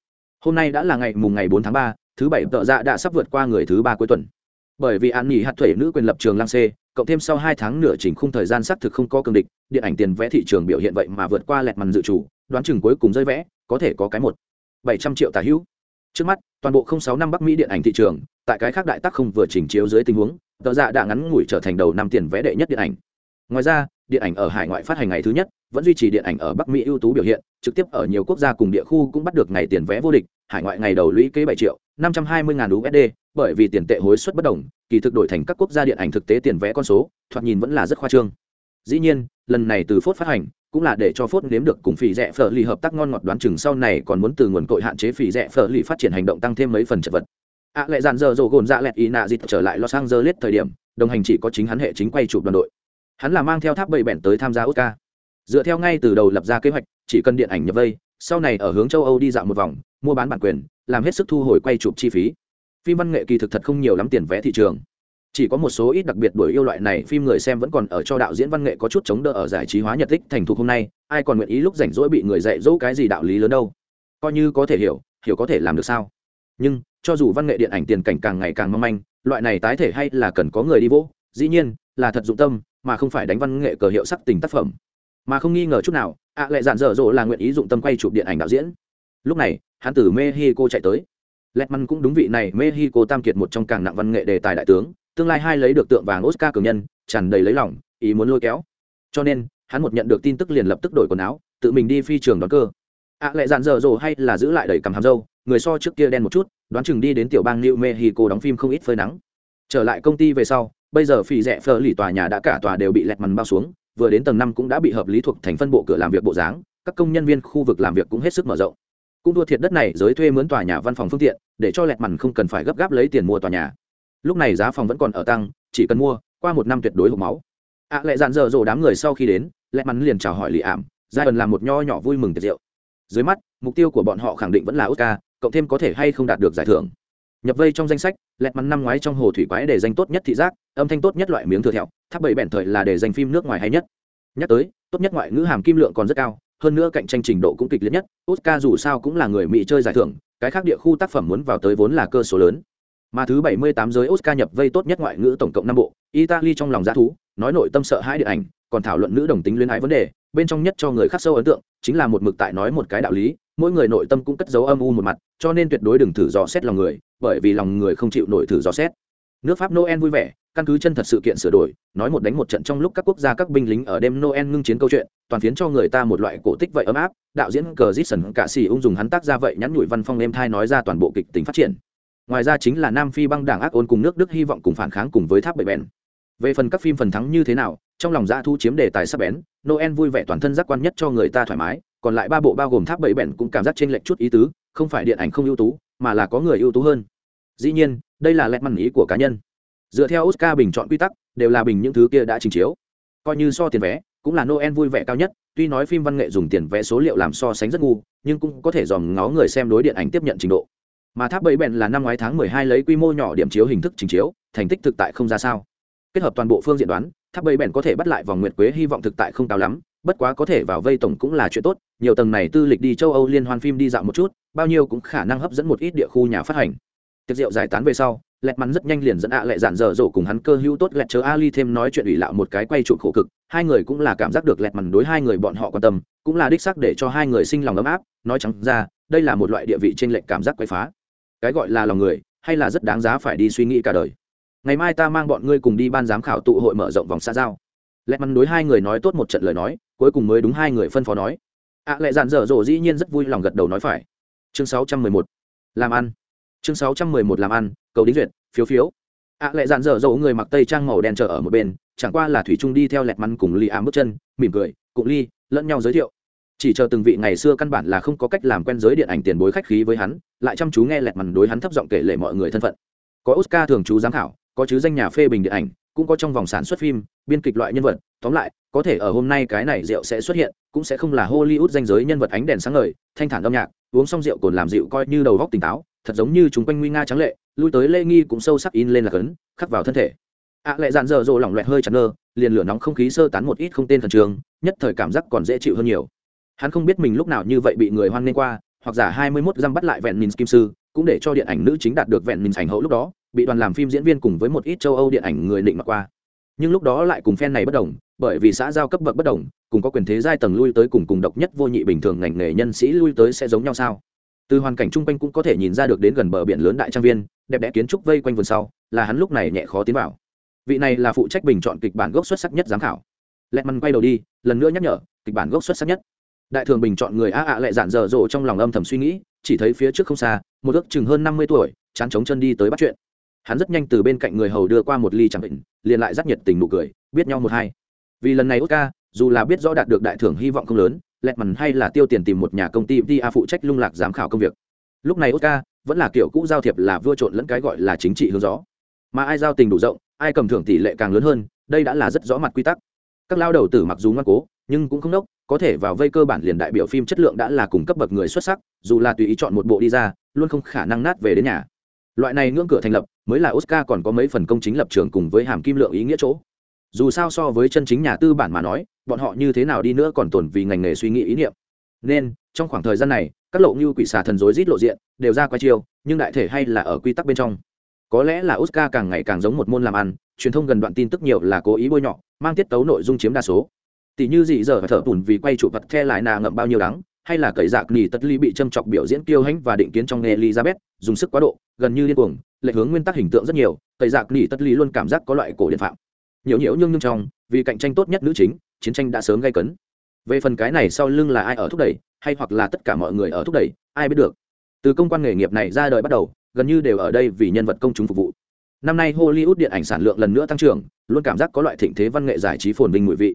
Hôm nay đã là ngày mùng ngày bốn tháng ba, thứ bảy tợ dạ đã sắp vượt qua người thứ ba cuối tuần bởi vì an nghỉ hạt thuế nữ quyền lập trường lang xê, cộng thêm sau hai tháng nửa chỉnh khung thời gian xác thực không có cường địch, điện ảnh tiền vẽ thị trường biểu hiện vậy mà vượt qua lẹt mằn dự chủ đoán chừng cuối cùng rơi vẽ, có thể có cái một, bảy trăm triệu tà hữu. Trước mắt, toàn bộ không sáu năm bắc mỹ điện ảnh thị trường, tại cái khác đại tác không vừa chỉnh chiếu dưới tình huống, tờ dạ đã ngắn ngủi trở thành đầu năm tiền vẽ đệ nhất điện ảnh. Ngoài ra, điện ảnh ở hải ngoại phát hành ngày thứ nhất, vẫn duy trì điện ảnh ở bắc mỹ ưu tú biểu hiện, trực tiếp ở nhiều quốc gia cùng địa khu cũng bắt được ngày tiền vé vô địch, hải ngoại ngày đầu lũy kế bảy triệu năm trăm hai mươi ngàn usd bởi vì tiền tệ hối suất bất đồng kỳ thực đổi thành các quốc gia điện ảnh thực tế tiền vẽ con số thoạt nhìn vẫn là rất khoa trương. Dĩ nhiên lần này từ phốt phát hành cũng là để cho phốt nếm được cùng phỉ rẻ phở lì hợp tác ngon ngọt đoán chừng sau này còn muốn từ nguồn cội hạn chế phỉ rẻ phở lì phát triển hành động tăng thêm mấy phần chật vật. Ạ à, lại dàn dở dồ gồn dạ lẹt ý nạ dịt trở lại los angeles thời điểm đồng hành chỉ có chính hắn hệ chính quay chụp đoàn đội. Hắn là mang theo tháp bầy bẹn tới tham gia oscar. Dựa theo ngay từ đầu lập ra kế hoạch chỉ cần điện ảnh nhập vây sau này ở hướng châu âu đi dạo một vòng mua bán bản quyền làm hết sức thu hồi quay chụp chi phí phim văn nghệ kỳ thực thật không nhiều lắm tiền vé thị trường. Chỉ có một số ít đặc biệt đuổi yêu loại này phim người xem vẫn còn ở cho đạo diễn văn nghệ có chút chống đỡ ở giải trí hóa nhật tích thành thục hôm nay, ai còn nguyện ý lúc rảnh rỗi bị người dạy dỗ cái gì đạo lý lớn đâu. Coi như có thể hiểu hiểu có thể làm được sao. Nhưng, cho dù văn nghệ điện ảnh tiền cảnh càng ngày càng mong manh, loại này tái thể hay là cần có người đi vỗ, dĩ nhiên, là thật dụng tâm, mà không phải đánh văn nghệ cờ hiệu sắc tình tác phẩm. Mà không nghi ngờ chút nào, ạ à lại dạn dở dỗ là nguyện ý dụng tâm quay chụp điện ảnh đạo diễn. Lúc này, hắn từ mexico chạy tới. Letman cũng đúng vị này Mexico tam kiệt một trong càng nặng văn nghệ đề tài đại tướng, tương lai hai lấy được tượng vàng Oscar cường nhân, tràn đầy lấy lòng, ý muốn lôi kéo. Cho nên, hắn một nhận được tin tức liền lập tức đổi quần áo, tự mình đi phi trường đón cơ. ạ à, lại dạn dở dỗ hay là giữ lại đầy cầm hàm râu, người so trước kia đen một chút, đoán chừng đi đến tiểu bang New Mexico đóng phim không ít phơi nắng. Trở lại công ty về sau, bây giờ phỉ rẻ phở lì tòa nhà đã cả tòa đều bị lẹt mằn bao xuống vừa đến tầng năm cũng đã bị hợp lý thuộc thành phân bộ cửa làm việc bộ dáng các công nhân viên khu vực làm việc cũng hết sức mở rộng cũng thua thiệt đất này giới thuê mướn tòa nhà văn phòng phương tiện để cho lẹt mằn không cần phải gấp gáp lấy tiền mua tòa nhà. Lúc này giá phòng vẫn còn ở tăng chỉ cần mua qua một năm tuyệt đối hộp máu. Ạ à, lại dạn dở dỗ đám người sau khi đến lẹt mằn liền chào hỏi lì ảm giai ẩn làm một nho nhỏ vui mừng tiệc rượu. Dưới mắt mục tiêu của bọn họ khẳng định vẫn là oscar cộng thêm có thể hay không đạt được giải thưởng. Nhập vây trong danh sách lẹt mắn năm ngoái trong hồ thủy quái để danh tốt nhất thị giác âm thanh tốt nhất loại miếng thừa thẹo tháp bảy bèn thời là để danh phim nước ngoài hay nhất. Nhắc tới tốt nhất ngoại ngữ hàm kim lượng còn rất cao hơn nữa cạnh tranh trình độ cũng kịch liệt nhất, oscar dù sao cũng là người mỹ chơi giải thưởng, cái khác địa khu tác phẩm muốn vào tới vốn là cơ số lớn. Mà thứ 78 giới oscar nhập vây tốt nhất ngoại ngữ tổng cộng năm bộ, italy trong lòng giá thú, nói nội tâm sợ hãi điện ảnh, còn thảo luận nữ đồng tính luyến ái vấn đề, bên trong nhất cho người khác sâu ấn tượng, chính là một mực tại nói một cái đạo lý, mỗi người nội tâm cũng cất dấu âm u một mặt, cho nên tuyệt đối đừng thử dò xét lòng người, bởi vì lòng người không chịu nổi thử dò xét nước pháp noel vui vẻ, căn cứ chân thật sự kiện sửa đổi, nói một đánh một trận trong lúc các quốc gia các binh lính ở đêm noel ngưng chiến câu chuyện, toàn phiến cho người ta một loại cổ tích vậy ấm áp, đạo diễn cờ dít sần cả xì ung dùng hắn tác ra vậy nhắn nhủi văn phong êm thai nói ra toàn bộ kịch tính phát triển. Ngoài ra chính là nam phi băng đảng ác ôn cùng nước đức hy vọng cùng phản kháng cùng với tháp bậy bèn về phần các phim phần thắng như thế nào, trong lòng gia thu chiếm đề tài sắp bén, noel vui vẻ toàn thân giác quan nhất cho người ta thoải mái, còn lại ba bộ bao gồm tháp bảy bèn cũng cảm giác trên lệch chút ý tứ, không phải điện ảnh không ưu tú, mà là có người ưu tú hơn. Dĩ nhiên đây là lẹt mặn ý của cá nhân. Dựa theo oscar bình chọn quy tắc, đều là bình những thứ kia đã trình chiếu. Coi như so tiền vé, cũng là noel vui vẻ cao nhất, tuy nói phim văn nghệ dùng tiền vé số liệu làm so sánh rất ngu, nhưng cũng có thể dòm ngó người xem đối điện ảnh tiếp nhận trình độ. Mà tháp bẫy bèn là năm ngoái tháng 12 lấy quy mô nhỏ điểm chiếu hình thức trình chiếu, thành tích thực tại không ra sao. Kết hợp toàn bộ phương diện đoán, tháp bẫy bèn có thể bắt lại vòng nguyệt quế hy vọng thực tại không cao lắm, bất quá có thể vào vây tổng cũng là chuyện tốt, nhiều tầng này tư lịch đi châu âu liên hoan phim đi dạo một chút, bao nhiêu cũng khả năng hấp dẫn một ít địa khu nhà phát hành tiệc rượu giải tán về sau lẹt mắn rất nhanh liền dẫn ạ à lệ dở dỗ cùng hắn cơ hữu tốt lẹt chớ ali thêm nói chuyện ủy lạo một cái quay trụ khổ cực. Hai người cũng là cảm giác được lẹt mắn đối hai người bọn họ quan tâm cũng là đích xác để cho hai người sinh lòng ấm áp nói chẳng ra đây là một loại địa vị trên lệnh cảm giác quay phá. Cái gọi là lòng người hay là rất đáng giá phải đi suy nghĩ cả đời. Ngày mai ta mang bọn ngươi cùng đi ban giám khảo tụ hội mở rộng vòng xa giao. Lẹt mắn đối hai người nói tốt một trận lời nói cuối cùng mới đúng hai người phân phó nói. Ạ à, lẹ dạn dở dỗ dĩ nhiên rất vui lòng gật đầu nói phải. Chương 611. làm ăn chương 611 làm ăn cầu đính duyệt phiếu phiếu. Ạ à, lẹ dạn dở dầu người mặc tây trang màu đen chờ ở một bên chẳng qua là thủy trung đi theo lẹt mắn cùng ly ám bước chân mỉm cười cùng ly lẫn nhau giới thiệu. Chỉ chờ từng vị ngày xưa căn bản là không có cách làm quen giới điện ảnh tiền bối khách khí với hắn lại chăm chú nghe lẹt mằn đối hắn thấp giọng kể lệ mọi người thân phận. Có oscar thường chú giám khảo có chứ danh nhà phê bình điện ảnh cũng có trong vòng sản xuất phim biên kịch loại nhân vật. Tóm lại có thể ở hôm nay cái này rượu sẽ xuất hiện cũng sẽ không là hollywood danh giới nhân vật ánh đèn sáng ngời thanh thản âm nhạc uống xong rượu còn làm rượu coi như đầu góc tỉnh táo thật giống như chúng quanh nguy nga trắng lệ lui tới lê nghi cũng sâu sắc in lên là cấn khắc vào thân thể. Ạ à, lại dạn dở dồ lỏng loẹt hơi chặt nơ liền lửa nóng không khí sơ tán một ít không tên thần trường nhất thời cảm giác còn dễ chịu hơn nhiều. Hắn không biết mình lúc nào như vậy bị người hoan nghênh qua hoặc giả hai mươi 21 dăm bắt lại vẹn minh kim sư cũng để cho điện ảnh nữ chính đạt được vẹn minh ảnh hậu lúc đó bị đoàn làm phim diễn viên cùng với một ít châu âu điện ảnh người định mặc qua. Nhưng lúc đó lại cùng fan này bất đồng bởi vì xã giao cấp bậc bất đồng cùng có quyền thế giai tầng lui tới cùng cùng độc nhất vô nhị bình thường ngành nghề nhân sĩ lui tới sẽ giống nhau sao? Từ hoàn cảnh chung quanh cũng có thể nhìn ra được đến gần bờ biển lớn đại trang viên, đẹp đẽ kiến trúc vây quanh vườn sau, là hắn lúc này nhẹ khó tiến vào. Vị này là phụ trách bình chọn kịch bản gốc xuất sắc nhất giám khảo. Lẹ mằn quay đầu đi, lần nữa nhắc nhở, kịch bản gốc xuất sắc nhất. Đại thường bình chọn người a ạ lại giản dở dộ trong lòng âm thầm suy nghĩ, chỉ thấy phía trước không xa, một ước chừng hơn năm mươi tuổi, chán chống chân đi tới bắt chuyện. Hắn rất nhanh từ bên cạnh người hầu đưa qua một ly chẳng định liền lại rất nhiệt tình nụ cười, biết nhau một hai. Vì lần này oscar, dù là biết rõ đạt được đại thưởng hy vọng không lớn lẹt mằn hay là tiêu tiền tìm một nhà công ty pa phụ trách lung lạc giám khảo công việc. Lúc này oscar vẫn là kiểu cũ giao thiệp là vua trộn lẫn cái gọi là chính trị hướng gió. Mà ai giao tình đủ rộng, ai cầm thưởng tỷ lệ càng lớn hơn, đây đã là rất rõ mặt quy tắc. Các lao đầu tử mặc dù ngoan cố, nhưng cũng không đốc, có thể vào vây cơ bản liền đại biểu phim chất lượng đã là cùng cấp bậc người xuất sắc, dù là tùy ý chọn một bộ đi ra, luôn không khả năng nát về đến nhà. Loại này ngưỡng cửa thành lập, mới là oscar còn có mấy phần công chính lập trường cùng với hàm kim lượng ý nghĩa chỗ dù sao so với chân chính nhà tư bản mà nói, bọn họ như thế nào đi nữa còn tồn vì ngành nghề suy nghĩ ý niệm. Nên, trong khoảng thời gian này, các lộ như quỷ xà thần dối rít lộ diện, đều ra quay chiêu, nhưng đại thể hay là ở quy tắc bên trong. Có lẽ là oscar càng ngày càng giống một môn làm ăn, truyền thông gần đoạn tin tức nhiều là cố ý bôi nhọ, mang tiết tấu nội dung chiếm đa số. Tỷ như dị giờ thở tủn vì quay trụ vật the lại nà ngậm bao nhiêu đắng, hay là cậy dạc nỉ tất ly bị châm chọc biểu diễn kiêu hãnh và định kiến trong nghề elizabeth, dùng sức quá độ, gần như điên cuồng lệ hướng nguyên tắc hình tượng rất nhiều, cậy dạc nỉ tất ly luôn cảm giác có loại cổ điện phạm nhiều nhiễu nhưng nhưng trong, vì cạnh tranh tốt nhất nữ chính, chiến tranh đã sớm gây cấn. Về phần cái này sau lưng là ai ở thúc đẩy, hay hoặc là tất cả mọi người ở thúc đẩy, ai biết được. Từ công quan nghề nghiệp này ra đời bắt đầu, gần như đều ở đây vì nhân vật công chúng phục vụ. Năm nay hollywood điện ảnh sản lượng lần nữa tăng trưởng, luôn cảm giác có loại thịnh thế văn nghệ giải trí phồn vinh mùi vị.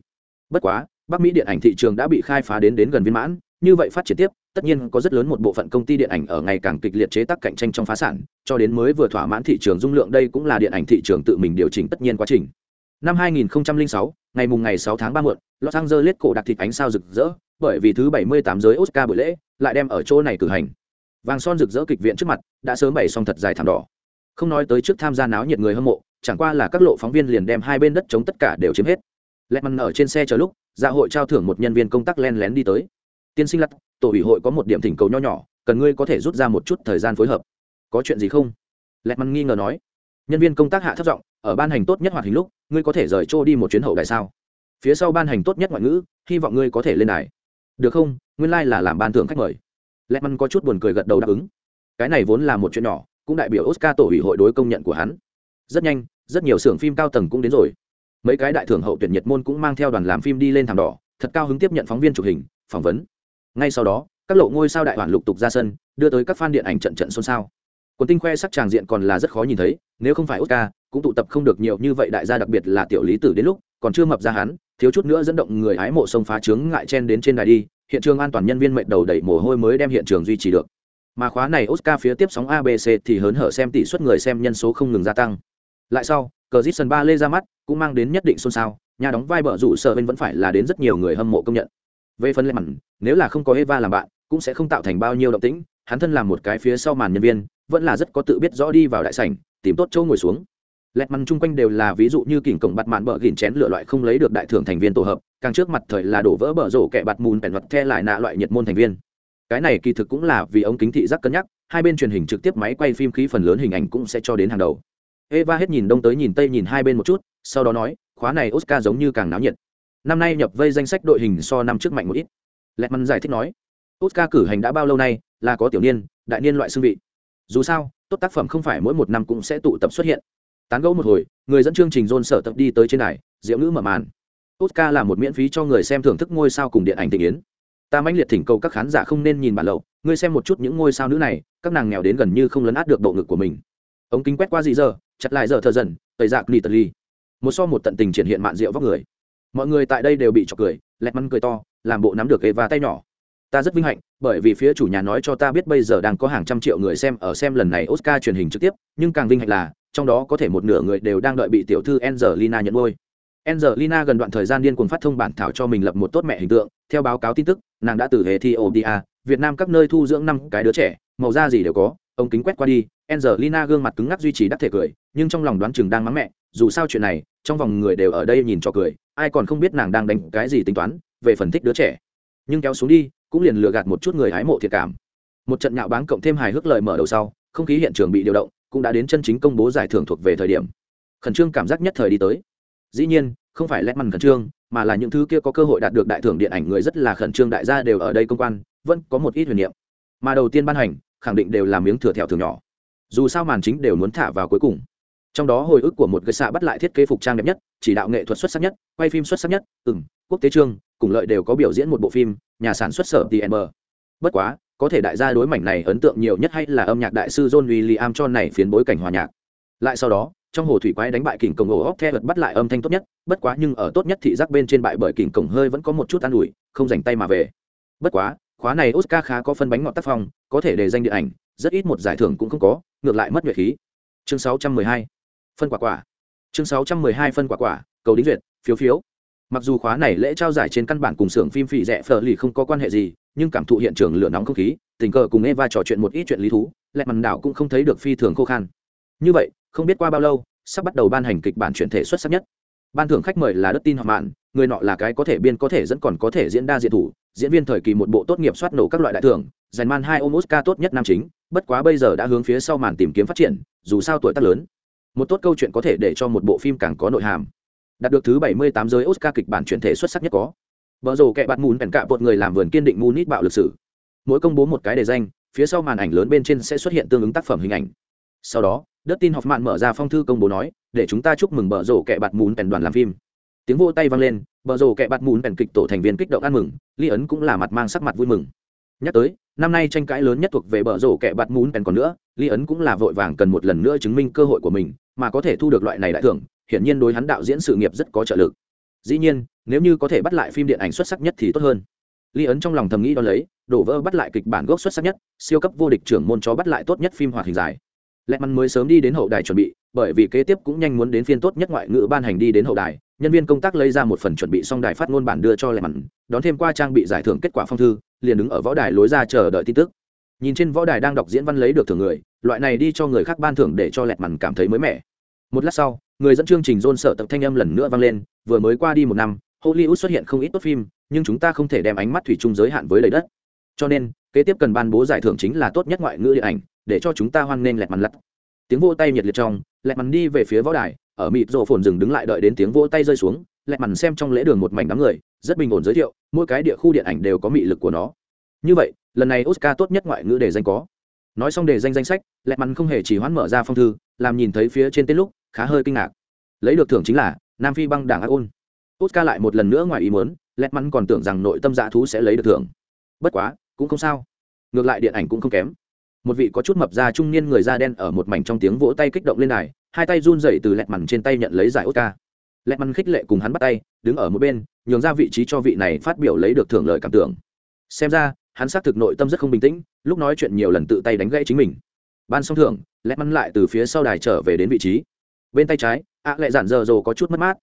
Bất quá, bắc mỹ điện ảnh thị trường đã bị khai phá đến đến gần viên mãn, như vậy phát triển tiếp, tất nhiên có rất lớn một bộ phận công ty điện ảnh ở ngày càng kịch liệt chế tác cạnh tranh trong phá sản, cho đến mới vừa thỏa mãn thị trường dung lượng đây cũng là điện ảnh thị trường tự mình điều chỉnh tất nhiên quá trình năm 2006, ngày mùng ngày 6 tháng 3 muộn Los Angeles cổ đặc thịt ánh sao rực rỡ bởi vì thứ 78 giới Oscar buổi lễ lại đem ở chỗ này cử hành. Vàng son rực rỡ kịch viện trước mặt đã sớm bày xong thật dài thảm đỏ. Không nói tới trước tham gia náo nhiệt người hâm mộ chẳng qua là các lộ phóng viên liền đem hai bên đất chống tất cả đều chiếm hết. Lẹt ở trên xe chờ lúc dạ hội trao thưởng một nhân viên công tác len lén đi tới. Tiên sinh lặt tổ ủy hội có một điểm thỉnh cầu nho nhỏ cần ngươi có thể rút ra một chút thời gian phối hợp. Có chuyện gì không? Lẹt nghi ngờ nói. Nhân viên công tác hạ thấp giọng ở ban hành tốt nhất hoạt hình lúc, ngươi có thể rời chỗ đi một chuyến hậu đại sao? Phía sau ban hành tốt nhất ngoại ngữ, hy vọng ngươi có thể lên đài. Được không? Nguyên lai、like、là làm ban thưởng khách mời. Lẹt măn có chút buồn cười gật đầu đáp ứng. Cái này vốn là một chuyện nhỏ, cũng đại biểu oscar tổ ủy hội đối công nhận của hắn. Rất nhanh, rất nhiều xưởng phim cao tầng cũng đến rồi. Mấy cái đại thưởng hậu tuyển nhiệt môn cũng mang theo đoàn làm phim đi lên thảm đỏ, thật cao hứng tiếp nhận phóng viên chụp hình, phỏng vấn. Ngay sau đó, các lộ ngôi sao đại hoàn lục tục ra sân, đưa tới các fan điện ảnh trận trận xôn xao. Quần tinh khoe sắc tràng diện còn là rất khó nhìn thấy, nếu không phải oscar cũng tụ tập không được nhiều như vậy đại gia đặc biệt là tiểu lý tử đến lúc, còn chưa mập ra hắn, thiếu chút nữa dẫn động người hái mộ sông phá trướng ngại chen đến trên đài đi, hiện trường an toàn nhân viên mệnh đầu đẩy mồ hôi mới đem hiện trường duy trì được. Mà khóa này oscar phía tiếp sóng abc thì hớn hở xem tỷ suất người xem nhân số không ngừng gia tăng. Lại sau, cờ dít sân ba lê ra mắt, cũng mang đến nhất định xôn xao, nhà đóng vai bở rủ sợ bên vẫn phải là đến rất nhiều người hâm mộ công nhận. Về phần lệ mặn nếu là không có eva làm bạn, cũng sẽ không tạo thành bao nhiêu động tĩnh, hắn thân làm một cái phía sau màn nhân viên, vẫn là rất có tự biết rõ đi vào đại sảnh, tìm tốt chỗ ngồi xuống lẹt mặn chung quanh đều là ví dụ như kỉnh cổng bạt mạn bờ gỉn chén lựa loại không lấy được đại thưởng thành viên tổ hợp, càng trước mặt thời là đổ vỡ bờ rổ kẻ bạt mùn bèn vật the lại nạ loại nhiệt môn thành viên. Cái này kỳ thực cũng là vì ông kính thị giác cân nhắc, hai bên truyền hình trực tiếp máy quay phim khí phần lớn hình ảnh cũng sẽ cho đến hàng đầu. Eva hết nhìn đông tới nhìn tây nhìn hai bên một chút, sau đó nói, khóa này oscar giống như càng náo nhiệt. Năm nay nhập vây danh sách đội hình so năm trước mạnh một ít. Lẹt măn giải thích nói, oscar cử hành đã bao lâu nay, là có tiểu niên, đại niên loại xương vị. Dù sao, tốt tác phẩm không phải mỗi một năm cũng sẽ tụ tập xuất hiện tán gẫu một hồi, người dẫn chương trình dôn sở tập đi tới trên này diệu ngữ mở màn. Oscar là một miễn phí cho người xem thưởng thức ngôi sao cùng điện ảnh tình yến. Ta mãnh liệt thỉnh cầu các khán giả không nên nhìn bản lậu, ngươi xem một chút những ngôi sao nữ này, các nàng nghèo đến gần như không lấn át được bộ ngực của mình. Ống kính quét qua gì giờ, chặt lại giờ thờ dần, tẩy dạc nỉ tật ly. Một so một tận tình triển hiện mạn rượu vóc người. Mọi người tại đây đều bị trọc cười, lẹt măn cười to, làm bộ nắm được ghế và tay nhỏ. Ta rất vinh hạnh, bởi vì phía chủ nhà nói cho ta biết bây giờ đang có hàng trăm triệu người xem, ở xem lần này oscar truyền hình trực tiếp, nhưng càng vinh hạnh là trong đó có thể một nửa người đều đang đợi bị tiểu thư angelina nhận ngôi angelina gần đoạn thời gian điên cuồng phát thông bản thảo cho mình lập một tốt mẹ hình tượng, theo báo cáo tin tức, nàng đã từ ethiopia à, việt nam các nơi thu dưỡng năm cái đứa trẻ, màu da gì đều có, ông kính quét qua đi, angelina gương mặt cứng ngắc duy trì đắc thể cười, nhưng trong lòng đoán chừng đang mắng mẹ, dù sao chuyện này, trong vòng người đều ở đây nhìn cho cười, ai còn không biết nàng đang đánh cái gì tính toán, về phần thích đứa trẻ. Nhưng kéo xuống đi, cũng liền lừa gạt một chút người hái mộ thiệt cảm. Một trận nhạo báng cộng thêm hài hước lời mở đầu sau, không khí hiện trường bị điều động cũng đã đến chân chính công bố giải thưởng thuộc về thời điểm. Khẩn trương cảm giác nhất thời đi tới. Dĩ nhiên, không phải lét mằn khẩn trương, mà là những thứ kia có cơ hội đạt được đại thưởng điện ảnh người rất là khẩn trương đại gia đều ở đây công quan, vẫn có một ít huyền niệm. Mà đầu tiên ban hành, khẳng định đều là miếng thừa thẹo thường nhỏ. Dù sao màn chính đều muốn thả vào cuối cùng. Trong đó hồi ức của một gây xạ bắt lại thiết kế phục trang đẹp nhất, chỉ đạo nghệ thuật xuất sắc nhất, quay phim xuất sắc nhất ừ m quốc tế trương cùng lợi đều có biểu diễn một bộ phim, nhà sản xuất sở tm bất quá có thể đại gia đối mảnh này ấn tượng nhiều nhất hay là âm nhạc đại sư john william cho này phiến bối cảnh hòa nhạc. Lại sau đó, trong hồ thủy quái đánh bại kình cổng ổ óc theo vật bắt lại âm thanh tốt nhất, bất quá nhưng ở tốt nhất thị giác bên trên bại bởi kình cổng hơi vẫn có một chút an ủi, không rảnh tay mà về. Bất quá, khóa này oscar khá có phân bánh ngọt tác phong, có thể để danh điện ảnh, rất ít một giải thưởng cũng không có, ngược lại mất nhuệ khí. Chương 612. phân quả quả. Chương 612 phân quả quả, cầu đính duyệt, phiếu phiếu. Mặc dù khóa này lễ trao giải trên căn bản cùng xưởng phim phỉ rẻ phở lì không có quan hệ gì nhưng cảm thụ hiện trường lửa nóng không khí, tình cờ cùng eva trò chuyện một ít chuyện lý thú lẹ mằn đảo cũng không thấy được phi thường khô khan. Như vậy, không biết qua bao lâu, sắp bắt đầu ban hành kịch bản chuyển thể xuất sắc nhất. Ban thưởng khách mời là đất tin họ mạn, người nọ là cái có thể biên có thể dẫn còn có thể diễn đa diện thủ, diễn viên thời kỳ một bộ tốt nghiệp soát nổ các loại đại thưởng dành man hai ôm oscar tốt nhất nam chính, bất quá bây giờ đã hướng phía sau màn tìm kiếm phát triển, dù sao tuổi tác lớn. Một tốt câu chuyện có thể để cho một bộ phim càng có nội hàm. Đạt được thứ bảy mươi tám giới oscar kịch bản chuyển thể xuất sắc nhất có. Bờ rồ kẹ bạt mùn bèn cạ vột người làm vườn kiên định Munich bạo lực sử. Mỗi công bố một cái đề danh, phía sau màn ảnh lớn bên trên sẽ xuất hiện tương ứng tác phẩm hình ảnh. Sau đó đất tin học mạn mở ra phong thư công bố nói, để chúng ta chúc mừng bờ rổ kẹ bạt mùn bèn đoàn làm phim. Tiếng vỗ tay vang lên bờ rổ kẹ bạt mùn bèn kịch tổ thành viên kích động ăn mừng Lý ấn cũng là mặt mang sắc mặt vui mừng. Nhắc tới, năm nay tranh cãi lớn nhất thuộc về bờ rổ kẹ bạt mùn bèn còn nữa Lý ấn cũng là vội vàng cần một lần nữa chứng minh cơ hội của mình, mà có thể thu được loại này đại thưởng, hiển nhiên đối hắn đạo diễn sự nghiệp rất có trợ lực dĩ nhiên, nếu như có thể bắt lại phim điện ảnh xuất sắc nhất thì tốt hơn. Ly ấn trong lòng thầm nghĩ đo lấy, đổ vỡ bắt lại kịch bản gốc xuất sắc nhất, siêu cấp vô địch trưởng môn cho bắt lại tốt nhất phim hoạt hình dài. Lẹ mắn mới sớm đi đến hậu đài chuẩn bị, bởi vì kế tiếp cũng nhanh muốn đến phiên tốt nhất ngoại ngữ ban hành đi đến hậu đài, nhân viên công tác lấy ra một phần chuẩn bị xong đài phát ngôn bản đưa cho lẹ mắn đón thêm qua trang bị giải thưởng kết quả phong thư, liền đứng ở võ đài lối ra chờ đợi tin tức. Nhìn trên võ đài đang đọc diễn văn lấy được thưởng người, loại này đi cho người khác ban thưởng để cho lẹ mắn cảm thấy mới mẻ. Một lát sau người dẫn chương trình John sợ tập thanh âm lần nữa vang lên, vừa mới qua đi một năm, hollywood xuất hiện không ít tốt phim, nhưng chúng ta không thể đem ánh mắt thủy chung giới hạn với lấy đất. Cho nên, kế tiếp cần ban bố giải thưởng chính là tốt nhất ngoại ngữ điện ảnh, để cho chúng ta hoan nghênh lẹt màn lật. tiếng vô tay nhiệt liệt trong, lẹt màn đi về phía võ đài, ở mịt rộ phồn dừng đứng lại đợi đến tiếng vô tay rơi xuống, lẹt màn xem trong lễ đường một mảnh đám người, rất bình ổn giới thiệu, mỗi cái địa khu điện ảnh đều có mị lực của nó. Như vậy, lần này oscar tốt nhất ngoại ngữ để danh có. Nói xong đề danh danh sách, lẹt màn không hề chỉ hoãn mở ra phong thư, làm nhìn thấy phía trên tên lúc khá hơi kinh ngạc. Lấy được thưởng chính là nam phi băng đảng ác ôn oscar lại một lần nữa ngoài ý muốn, lẹt mắn còn tưởng rằng nội tâm dạ thú sẽ lấy được thưởng. Bất quá, cũng không sao. Ngược lại điện ảnh cũng không kém. Một vị có chút mập da trung niên người da đen ở một mảnh trong tiếng vỗ tay kích động lên đài, hai tay run rẩy từ lẹt mằn trên tay nhận lấy giải oscar. Lẹt mằn khích lệ cùng hắn bắt tay, đứng ở một bên, nhường ra vị trí cho vị này phát biểu lấy được thưởng lời cảm tưởng. Xem ra, hắn xác thực nội tâm rất không bình tĩnh, lúc nói chuyện nhiều lần tự tay đánh gãy chính mình. Ban xong thưởng, lẹt mằn lại từ phía sau đài trở về đến vị trí bên tay trái, ạ lại giản dở dồ có chút mất mát.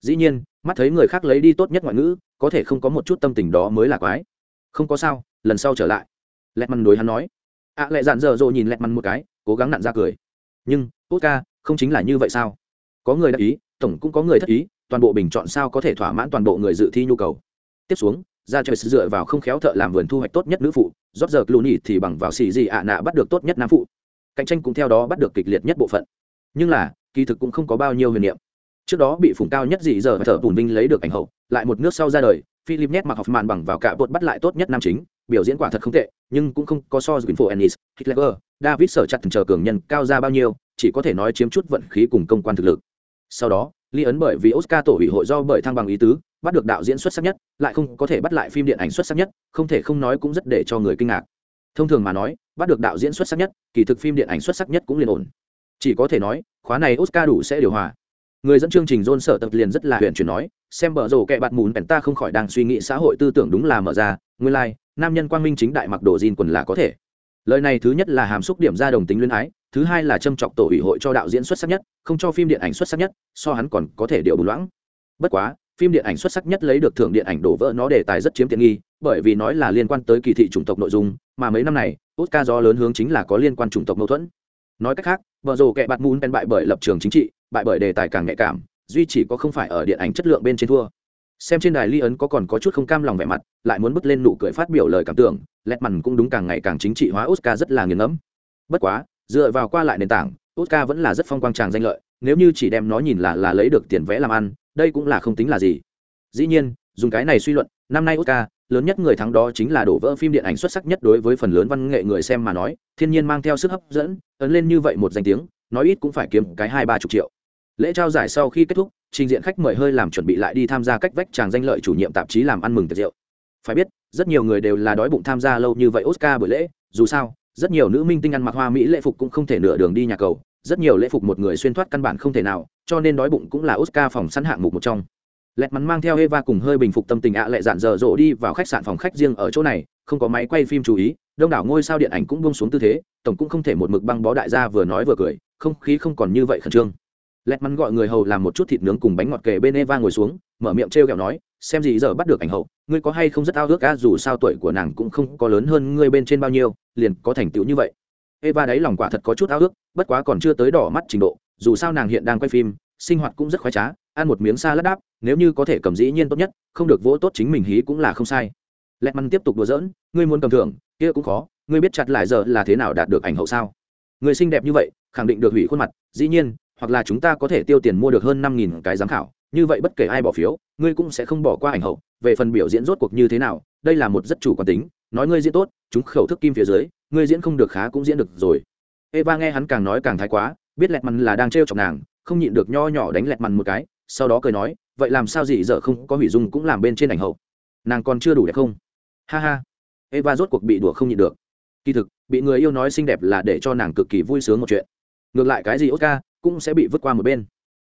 Dĩ nhiên, mắt thấy người khác lấy đi tốt nhất ngoại ngữ, có thể không có một chút tâm tình đó mới là quái. Không có sao, lần sau trở lại. Lẹt mằn đối hắn nói. Ạ lại giản dở dồ nhìn lẹt mằn một cái, cố gắng nặn ra cười. Nhưng, tốt ca, không chính là như vậy sao? Có người đắc ý, tổng cũng có người thất ý, toàn bộ bình chọn sao có thể thỏa mãn toàn bộ người dự thi nhu cầu. Tiếp xuống, ra chơi dựa vào không khéo thợ làm vườn thu hoạch tốt nhất nữ phụ rót giờ cluny thì bằng vào xì gì ạ nạ bắt được tốt nhất nam phụ. Cạnh tranh cũng theo đó bắt được kịch liệt nhất bộ phận nhưng là, kỳ thực cũng không có bao nhiêu huyền niệm. Trước đó bị phủng cao nhất dị giờ thợ bùn binh lấy được ảnh hậu, lại một nước sau ra đời, philip nét mặc học màn bằng vào cả bột bắt lại tốt nhất nam chính, biểu diễn quả thật không tệ, nhưng cũng không có so với info ennis, hitler, david sở chặt chờ cường nhân cao ra bao nhiêu, chỉ có thể nói chiếm chút vận khí cùng công quan thực lực. Sau đó, ly ấn bởi vì oscar tổ ủy hội do bởi thăng bằng ý tứ, bắt được đạo diễn xuất sắc nhất, lại không có thể bắt lại phim điện ảnh xuất sắc nhất, không thể không nói cũng rất để cho người kinh ngạc. Thông thường mà nói, bắt được đạo diễn xuất sắc nhất, kỳ thực phim điện ảnh xuất sắc nhất cũng liền ổn chỉ có thể nói khóa này oscar đủ sẽ điều hòa. Người dẫn chương trình john sở tập liền rất là huyền chuyển nói xem bờ rổ kẹ bạt mùn bèn ta không khỏi đang suy nghĩ xã hội tư tưởng đúng là mở ra nguyên lai、like, nam nhân quang minh chính đại mặc đồ jean quần là có thể. Lời này thứ nhất là hàm xúc điểm ra đồng tính luyến ái thứ hai là châm chọc tổ ủy hội cho đạo diễn xuất sắc nhất không cho phim điện ảnh xuất sắc nhất so hắn còn có thể điệu bù loãng. Bất quá phim điện ảnh xuất sắc nhất lấy được thưởng điện ảnh đổ vỡ nó đề tài rất chiếm tiện nghi bởi vì nói là liên quan tới kỳ thị chủng tộc nội dung mà mấy năm này oscar do lớn hướng chính là có liên quan chủng tộc mâu thuẫn. Nói cách khác vợ rồ kẻ bạt mún bèn bại bởi lập trường chính trị, bại bởi đề tài càng nhạy cảm, duy chỉ có không phải ở điện ảnh chất lượng bên trên thua. Xem trên đài ly ấn có còn có chút không cam lòng vẻ mặt, lại muốn bước lên nụ cười phát biểu lời cảm tưởng lẹt mằn cũng đúng càng ngày càng chính trị hóa oscar rất là nghiền ngẫm. Bất quá, dựa vào qua lại nền tảng, oscar vẫn là rất phong quang tràng danh lợi, nếu như chỉ đem nó nhìn là là lấy được tiền vẽ làm ăn, đây cũng là không tính là gì. Dĩ nhiên, dùng cái này suy luận, năm nay oscar lớn nhất người thắng đó chính là đổ vỡ phim điện ảnh xuất sắc nhất đối với phần lớn văn nghệ người xem mà nói, thiên nhiên mang theo sức hấp dẫn, ấn lên như vậy một danh tiếng, nói ít cũng phải kiếm cái hai ba chục triệu. Lễ trao giải sau khi kết thúc, trình diện khách mời hơi làm chuẩn bị lại đi tham gia cách vách chàng danh lợi chủ nhiệm tạp chí làm ăn mừng tiệc rượu. Phải biết, rất nhiều người đều là đói bụng tham gia lâu như vậy oscar buổi lễ, dù sao, rất nhiều nữ minh tinh ăn mặc hoa mỹ lễ phục cũng không thể nửa đường đi nhà cầu, rất nhiều lễ phục một người xuyên thoát căn bản không thể nào, cho nên đói bụng cũng là oscar phòng sẵn hạng mục một trong lẹt mắn mang theo eva cùng hơi bình phục tâm tình ạ à lại dạn dở dỗ đi vào khách sạn phòng khách riêng ở chỗ này, không có máy quay phim chú ý, đông đảo ngôi sao điện ảnh cũng buông xuống tư thế, tổng cũng không thể một mực băng bó đại gia vừa nói vừa cười, không khí không còn như vậy khẩn trương. Lẹt mắn gọi người hầu làm một chút thịt nướng cùng bánh ngọt kề bên eva ngồi xuống, mở miệng t r kẹo nói, xem gì giờ bắt được ảnh hậu, ngươi có hay không rất ao ước ca dù sao tuổi của nàng cũng không có lớn hơn ngươi bên trên bao nhiêu, liền có thành tựu như vậy. Eva đấy lòng quả thật có chút ao ước, bất quá còn chưa tới đỏ mắt trình độ, dù sao nàng hiện đang quay phim sinh hoạt cũng rất khoái trá, ăn một miếng xa lát đáp, nếu như có thể cầm dĩ nhiên tốt nhất, không được vỗ tốt chính mình hí cũng là không sai. Lẹ măn tiếp tục đùa giỡn, ngươi muốn cầm thưởng, kia cũng khó, ngươi biết chặt lại giờ là thế nào đạt được ảnh hậu sao? Người xinh đẹp như vậy, khẳng định được hủy khuôn mặt, dĩ nhiên, hoặc là chúng ta có thể tiêu tiền mua được hơn năm nghìn cái giám khảo, như vậy bất kể ai bỏ phiếu, ngươi cũng sẽ không bỏ qua ảnh hậu. Về phần biểu diễn rốt cuộc như thế nào, đây là một rất chủ quan tính, nói ngươi diễn tốt, chúng khẩu thức kim phía dưới, ngươi diễn không được khá cũng diễn được rồi. Eva nghe hắn càng nói càng thái quá, biết lẹt mằn là đang trêu chọc nàng không nhịn được nho nhỏ đánh lẹt mằn một cái, sau đó cười nói, vậy làm sao gì giờ không có hủy dung cũng làm bên trên ảnh hậu? Nàng còn chưa đủ đẹp không? Ha ha. Eva rốt cuộc bị đùa không nhịn được. Kỳ thực, bị người yêu nói xinh đẹp là để cho nàng cực kỳ vui sướng một chuyện. Ngược lại cái gì oscar cũng sẽ bị vứt qua một bên.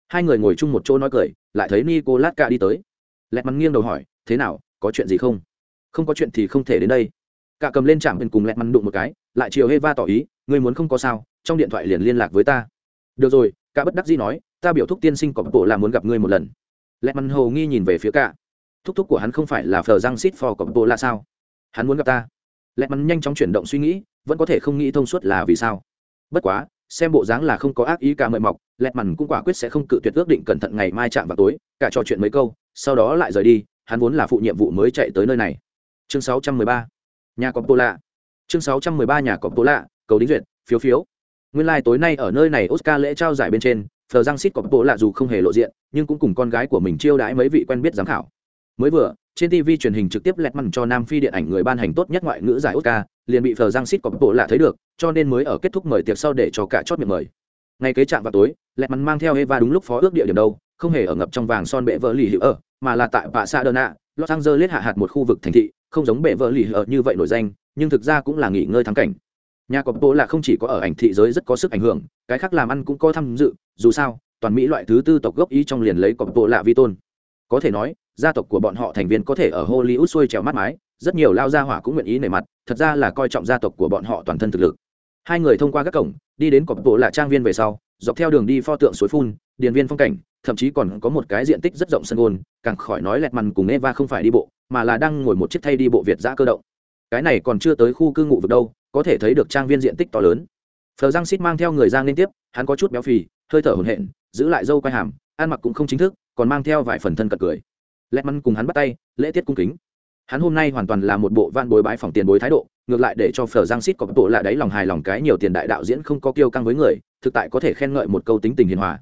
Hai người ngồi chung một chỗ nói cười, lại thấy nico lát cả đi tới. Lẹt mắn nghiêng đầu hỏi, thế nào, có chuyện gì không? Không có chuyện thì không thể đến đây. Cả cầm lên chạm bên cùng lẹt mắn đụng một cái, lại chiều heva tỏ ý, ngươi muốn không có sao, trong điện thoại liền liên lạc với ta. Được rồi cả bất đắc dĩ nói, ta biểu thúc tiên sinh có bộ là muốn gặp ngươi một lần. Lẹ mắn hồ nghi nhìn về phía cả. Thúc thúc của hắn không phải là phờ răng xít phò có bộ là sao? Hắn muốn gặp ta. Lẹ mắn nhanh chóng chuyển động suy nghĩ, vẫn có thể không nghĩ thông suốt là vì sao. Bất quá, xem bộ dáng là không có ác ý cả mời mọc lẹt mằn cũng quả quyết sẽ không cự tuyệt ước định cẩn thận ngày mai chạm vào tối, cả trò chuyện mấy câu, sau đó lại rời đi, hắn vốn là phụ nhiệm vụ mới chạy tới nơi này. Chương 613. nhà cọp tô lạ chương 613 nhà cọp tô lạ cầu đính duyệt, phiếu phiếu nguyên lai tối nay ở nơi này oscar lễ trao giải bên trên, thờ giang xít cọp bộ lạ dù không hề lộ diện, nhưng cũng cùng con gái của mình chiêu đãi mấy vị quen biết giám khảo. Mới vừa, trên tv truyền hình trực tiếp lẹt mặn cho nam phi điện ảnh người ban hành tốt nhất ngoại ngữ giải oscar, liền bị phờ giang xít cọp bộ lạ thấy được, cho nên mới ở kết thúc mời tiệc sau để cho cả chót miệng mời. Ngay kế chạm vào tối, lẹt mặn mang theo eva đúng lúc phó ước địa điểm đâu, không hề ở ngập trong vàng son bệ vợ lì hữu ở, mà là tại bạ Sa đơn nạ los angeles hạ hạt một khu vực thành thị, không giống bệ vợ lì ở như vậy nổi danh, nhưng thực ra cũng là nghỉ ngơi thắng cảnh nhà cọp bộ là không chỉ có ở ảnh thị giới rất có sức ảnh hưởng, cái khác làm ăn cũng có tham dự, dù sao, toàn mỹ loại thứ tư tộc gốc ý trong liền lấy cọp bộ lạ vi tôn. Có thể nói, gia tộc của bọn họ thành viên có thể ở hollywood xuôi trèo mắt mái, rất nhiều lao gia hỏa cũng nguyện ý nề mặt, thật ra là coi trọng gia tộc của bọn họ toàn thân thực lực. Hai người thông qua các cổng, đi đến cọp bộ lạ trang viên về sau, dọc theo đường đi pho tượng suối phun, điền viên phong cảnh, thậm chí còn có một cái diện tích rất rộng sân gôn, càng khỏi nói lẹt mằn cùng eva không phải đi bộ, mà là đang ngồi một chiếc thay đi bộ việt giã cơ động. Cái này còn chưa tới khu cư ngụ vực đâu có thể thấy được trang viên diện tích to lớn. Phờ giang xít mang theo người Giang liên tiếp, hắn có chút béo phì, hơi thở hồn hện giữ lại dâu quai hàm, ăn mặc cũng không chính thức, còn mang theo vài phần thân cật cười. Lẹt mằn cùng hắn bắt tay, lễ tiết cung kính. Hắn hôm nay hoàn toàn là một bộ van bối bãi phòng tiền bối thái độ, ngược lại để cho phở giang xít có bộ lạ đáy lòng hài lòng cái nhiều tiền đại đạo diễn không có kiêu căng với người, thực tại có thể khen ngợi một câu tính tình hiền hòa.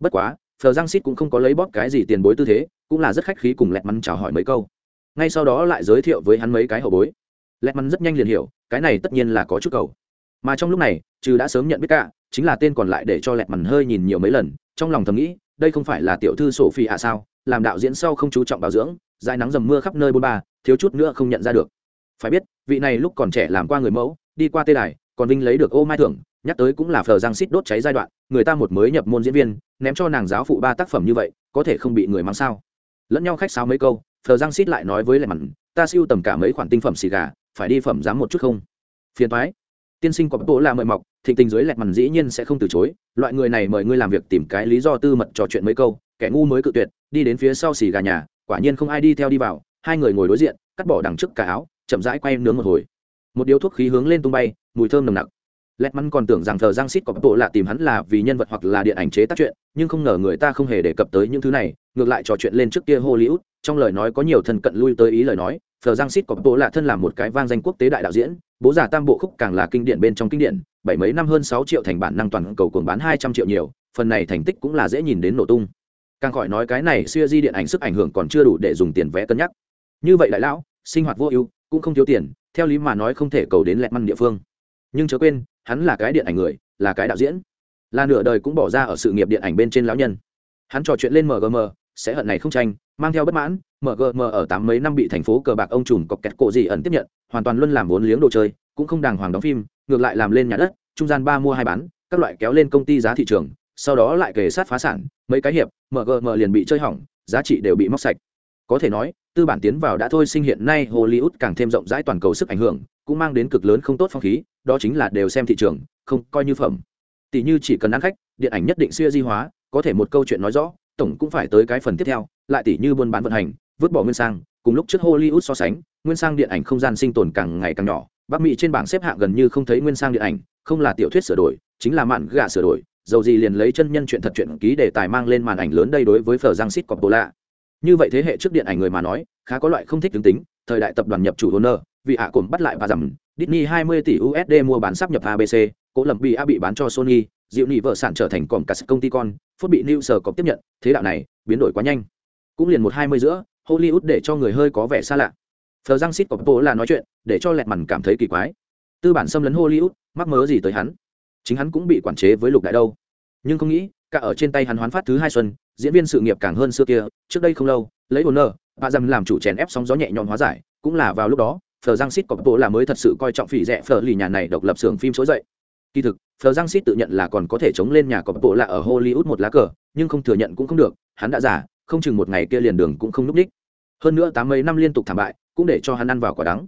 Bất quá phở giang xít cũng không có lấy bóp cái gì tiền bối tư thế, cũng là rất khách khí cùng lẹt mắn chào hỏi mấy câu. Ngay sau đó lại giới thiệu với hắn mấy cái hậu bối. Lẹt mắn rất nhanh liền hiểu cái này tất nhiên là có chút cầu. Mà trong lúc này, trừ đã sớm nhận biết cả, chính là tên còn lại để cho lẹt mằn hơi nhìn nhiều mấy lần, trong lòng thầm nghĩ, đây không phải là tiểu thư sổ phi ạ sao? Làm đạo diễn sau không chú trọng bảo dưỡng dài nắng dầm mưa khắp nơi bôn ba, thiếu chút nữa không nhận ra được. Phải biết, vị này lúc còn trẻ làm qua người mẫu, đi qua tê đài, còn vinh lấy được ô mai thưởng, nhắc tới cũng là phờ giang xít đốt cháy giai đoạn, người ta một mới nhập môn diễn viên, ném cho nàng giáo phụ ba tác phẩm như vậy, có thể không bị người mắng sao? Lẫn nhau khách sáo mấy câu, phờ giang xít lại nói với lẹt mằn ta siêu tầm cả mấy khoản tinh phẩm xì gà, phải đi phẩm dám một chút không? Phiền thoái tiên sinh có bộ là mời mọc, thịnh tình dưới lẹt mằn dĩ nhiên sẽ không từ chối. Loại người này mời ngươi làm việc tìm cái lý do tư mật trò chuyện mấy câu, kẻ ngu mới cự tuyệt, đi đến phía sau xì gà nhà, quả nhiên không ai đi theo đi vào. Hai người ngồi đối diện, cắt bỏ đằng trước cả áo, chậm rãi quay nướng một hồi. Một điếu thuốc khí hướng lên tung bay, mùi thơm nồng nặc lẹt mắn còn tưởng rằng thờ giang xít có bộ lạ tìm hắn là vì nhân vật hoặc là điện ảnh chế tác chuyện, nhưng không ngờ người ta không hề đề cập tới những thứ này, ngược lại trò chuyện lên trước kia hollywood, trong lời nói có nhiều thân cận lui tới ý lời nói, thờ giang xít có bộ lạ thân là một cái vang danh quốc tế đại đạo diễn, bố giả tam bộ khúc càng là kinh điển bên trong kinh điển, bảy mấy năm hơn sáu triệu thành bản năng toàn cầu cuồng bán hai trăm triệu nhiều, phần này thành tích cũng là dễ nhìn đến nổ tung. Càng khỏi nói cái này Xưa di điện ảnh sức ảnh hưởng còn chưa đủ để dùng tiền vé cân nhắc. Như vậy đại lão, sinh hoạt vô ưu, cũng không thiếu tiền, theo lý mà nói không thể cầu đến lẹt măn địa phương. Nhưng chớ quên hắn là cái điện ảnh người, là cái đạo diễn. Là nửa đời cũng bỏ ra ở sự nghiệp điện ảnh bên trên lão nhân. Hắn trò chuyện lên mgm sẽ hận này không tranh, mang theo bất mãn mgm ở tám mấy năm bị thành phố cờ bạc ông trùm cọc kẹt cổ gì ẩn tiếp nhận, hoàn toàn luôn làm vốn liếng đồ chơi, cũng không đàng hoàng đóng phim, ngược lại làm lên nhà đất, trung gian ba mua hai bán, các loại kéo lên công ty giá thị trường, sau đó lại kề sát phá sản, mấy cái hiệp mgm liền bị chơi hỏng, giá trị đều bị móc sạch. Có thể nói, tư bản tiến vào đã thôi, sinh hiện nay hollywood càng thêm rộng rãi toàn cầu sức ảnh hưởng, cũng mang đến cực lớn không tốt phong khí đó chính là đều xem thị trường, không coi như phẩm. Tỷ như chỉ cần ăn khách, điện ảnh nhất định xuya di hóa, có thể một câu chuyện nói rõ, tổng cũng phải tới cái phần tiếp theo, lại tỷ như buôn bán vận hành, vứt bỏ nguyên sang, cùng lúc trước hollywood so sánh, nguyên sang điện ảnh không gian sinh tồn càng ngày càng nhỏ, bắc mỹ trên bảng xếp hạng gần như không thấy nguyên sang điện ảnh, không là tiểu thuyết sửa đổi, chính là mạn gà sửa đổi, dầu gì liền lấy chân nhân chuyện thật chuyện ký để tài mang lên màn ảnh lớn đây đối với phở giang xít cọp bộ lạ. Như vậy thế hệ trước điện ảnh người mà nói, khá có loại không thích tướng tính, thời đại tập đoàn nhập chủ honor vị hạ cồn bắt lại và giảm Disney 20 tỷ USD mua bán sắp nhập ABC, cố lầm bị A bị bán cho Sony, Diệu nị vợ sản trở thành cổng cả công ty con, phút bị New Sở cọp tiếp nhận, thế đạo này biến đổi quá nhanh. Cũng liền một hai mươi giữa, Hollywood để cho người hơi có vẻ xa lạ. Phờ răng Sít Bố là nói chuyện, để cho lẹt mằn cảm thấy kỳ quái. Tư bản xâm lấn Hollywood, mắc mớ gì tới hắn? Chính hắn cũng bị quản chế với lục đại đâu. Nhưng không nghĩ, cả ở trên tay hắn hoán phát thứ hai xuân, diễn viên sự nghiệp càng hơn xưa kia, trước đây không lâu, lấy Warner, bà dầm làm chủ chèn ép sóng gió nhẹ nhõm hóa giải, cũng là vào lúc đó, Phờ Giang Sít Cọp Bộ là mới thật sự coi trọng phỉ rẻ Phờ lì nhà này độc lập xưởng phim trỗi dậy. Kỳ thực, Phờ Giang Sít tự nhận là còn có thể chống lên nhà Cọp Bộ là ở Hollywood một lá cờ, nhưng không thừa nhận cũng không được, hắn đã giả, không chừng một ngày kia liền đường cũng không núp đích. Hơn nữa tám mấy năm liên tục thảm bại, cũng để cho hắn ăn vào quả đắng.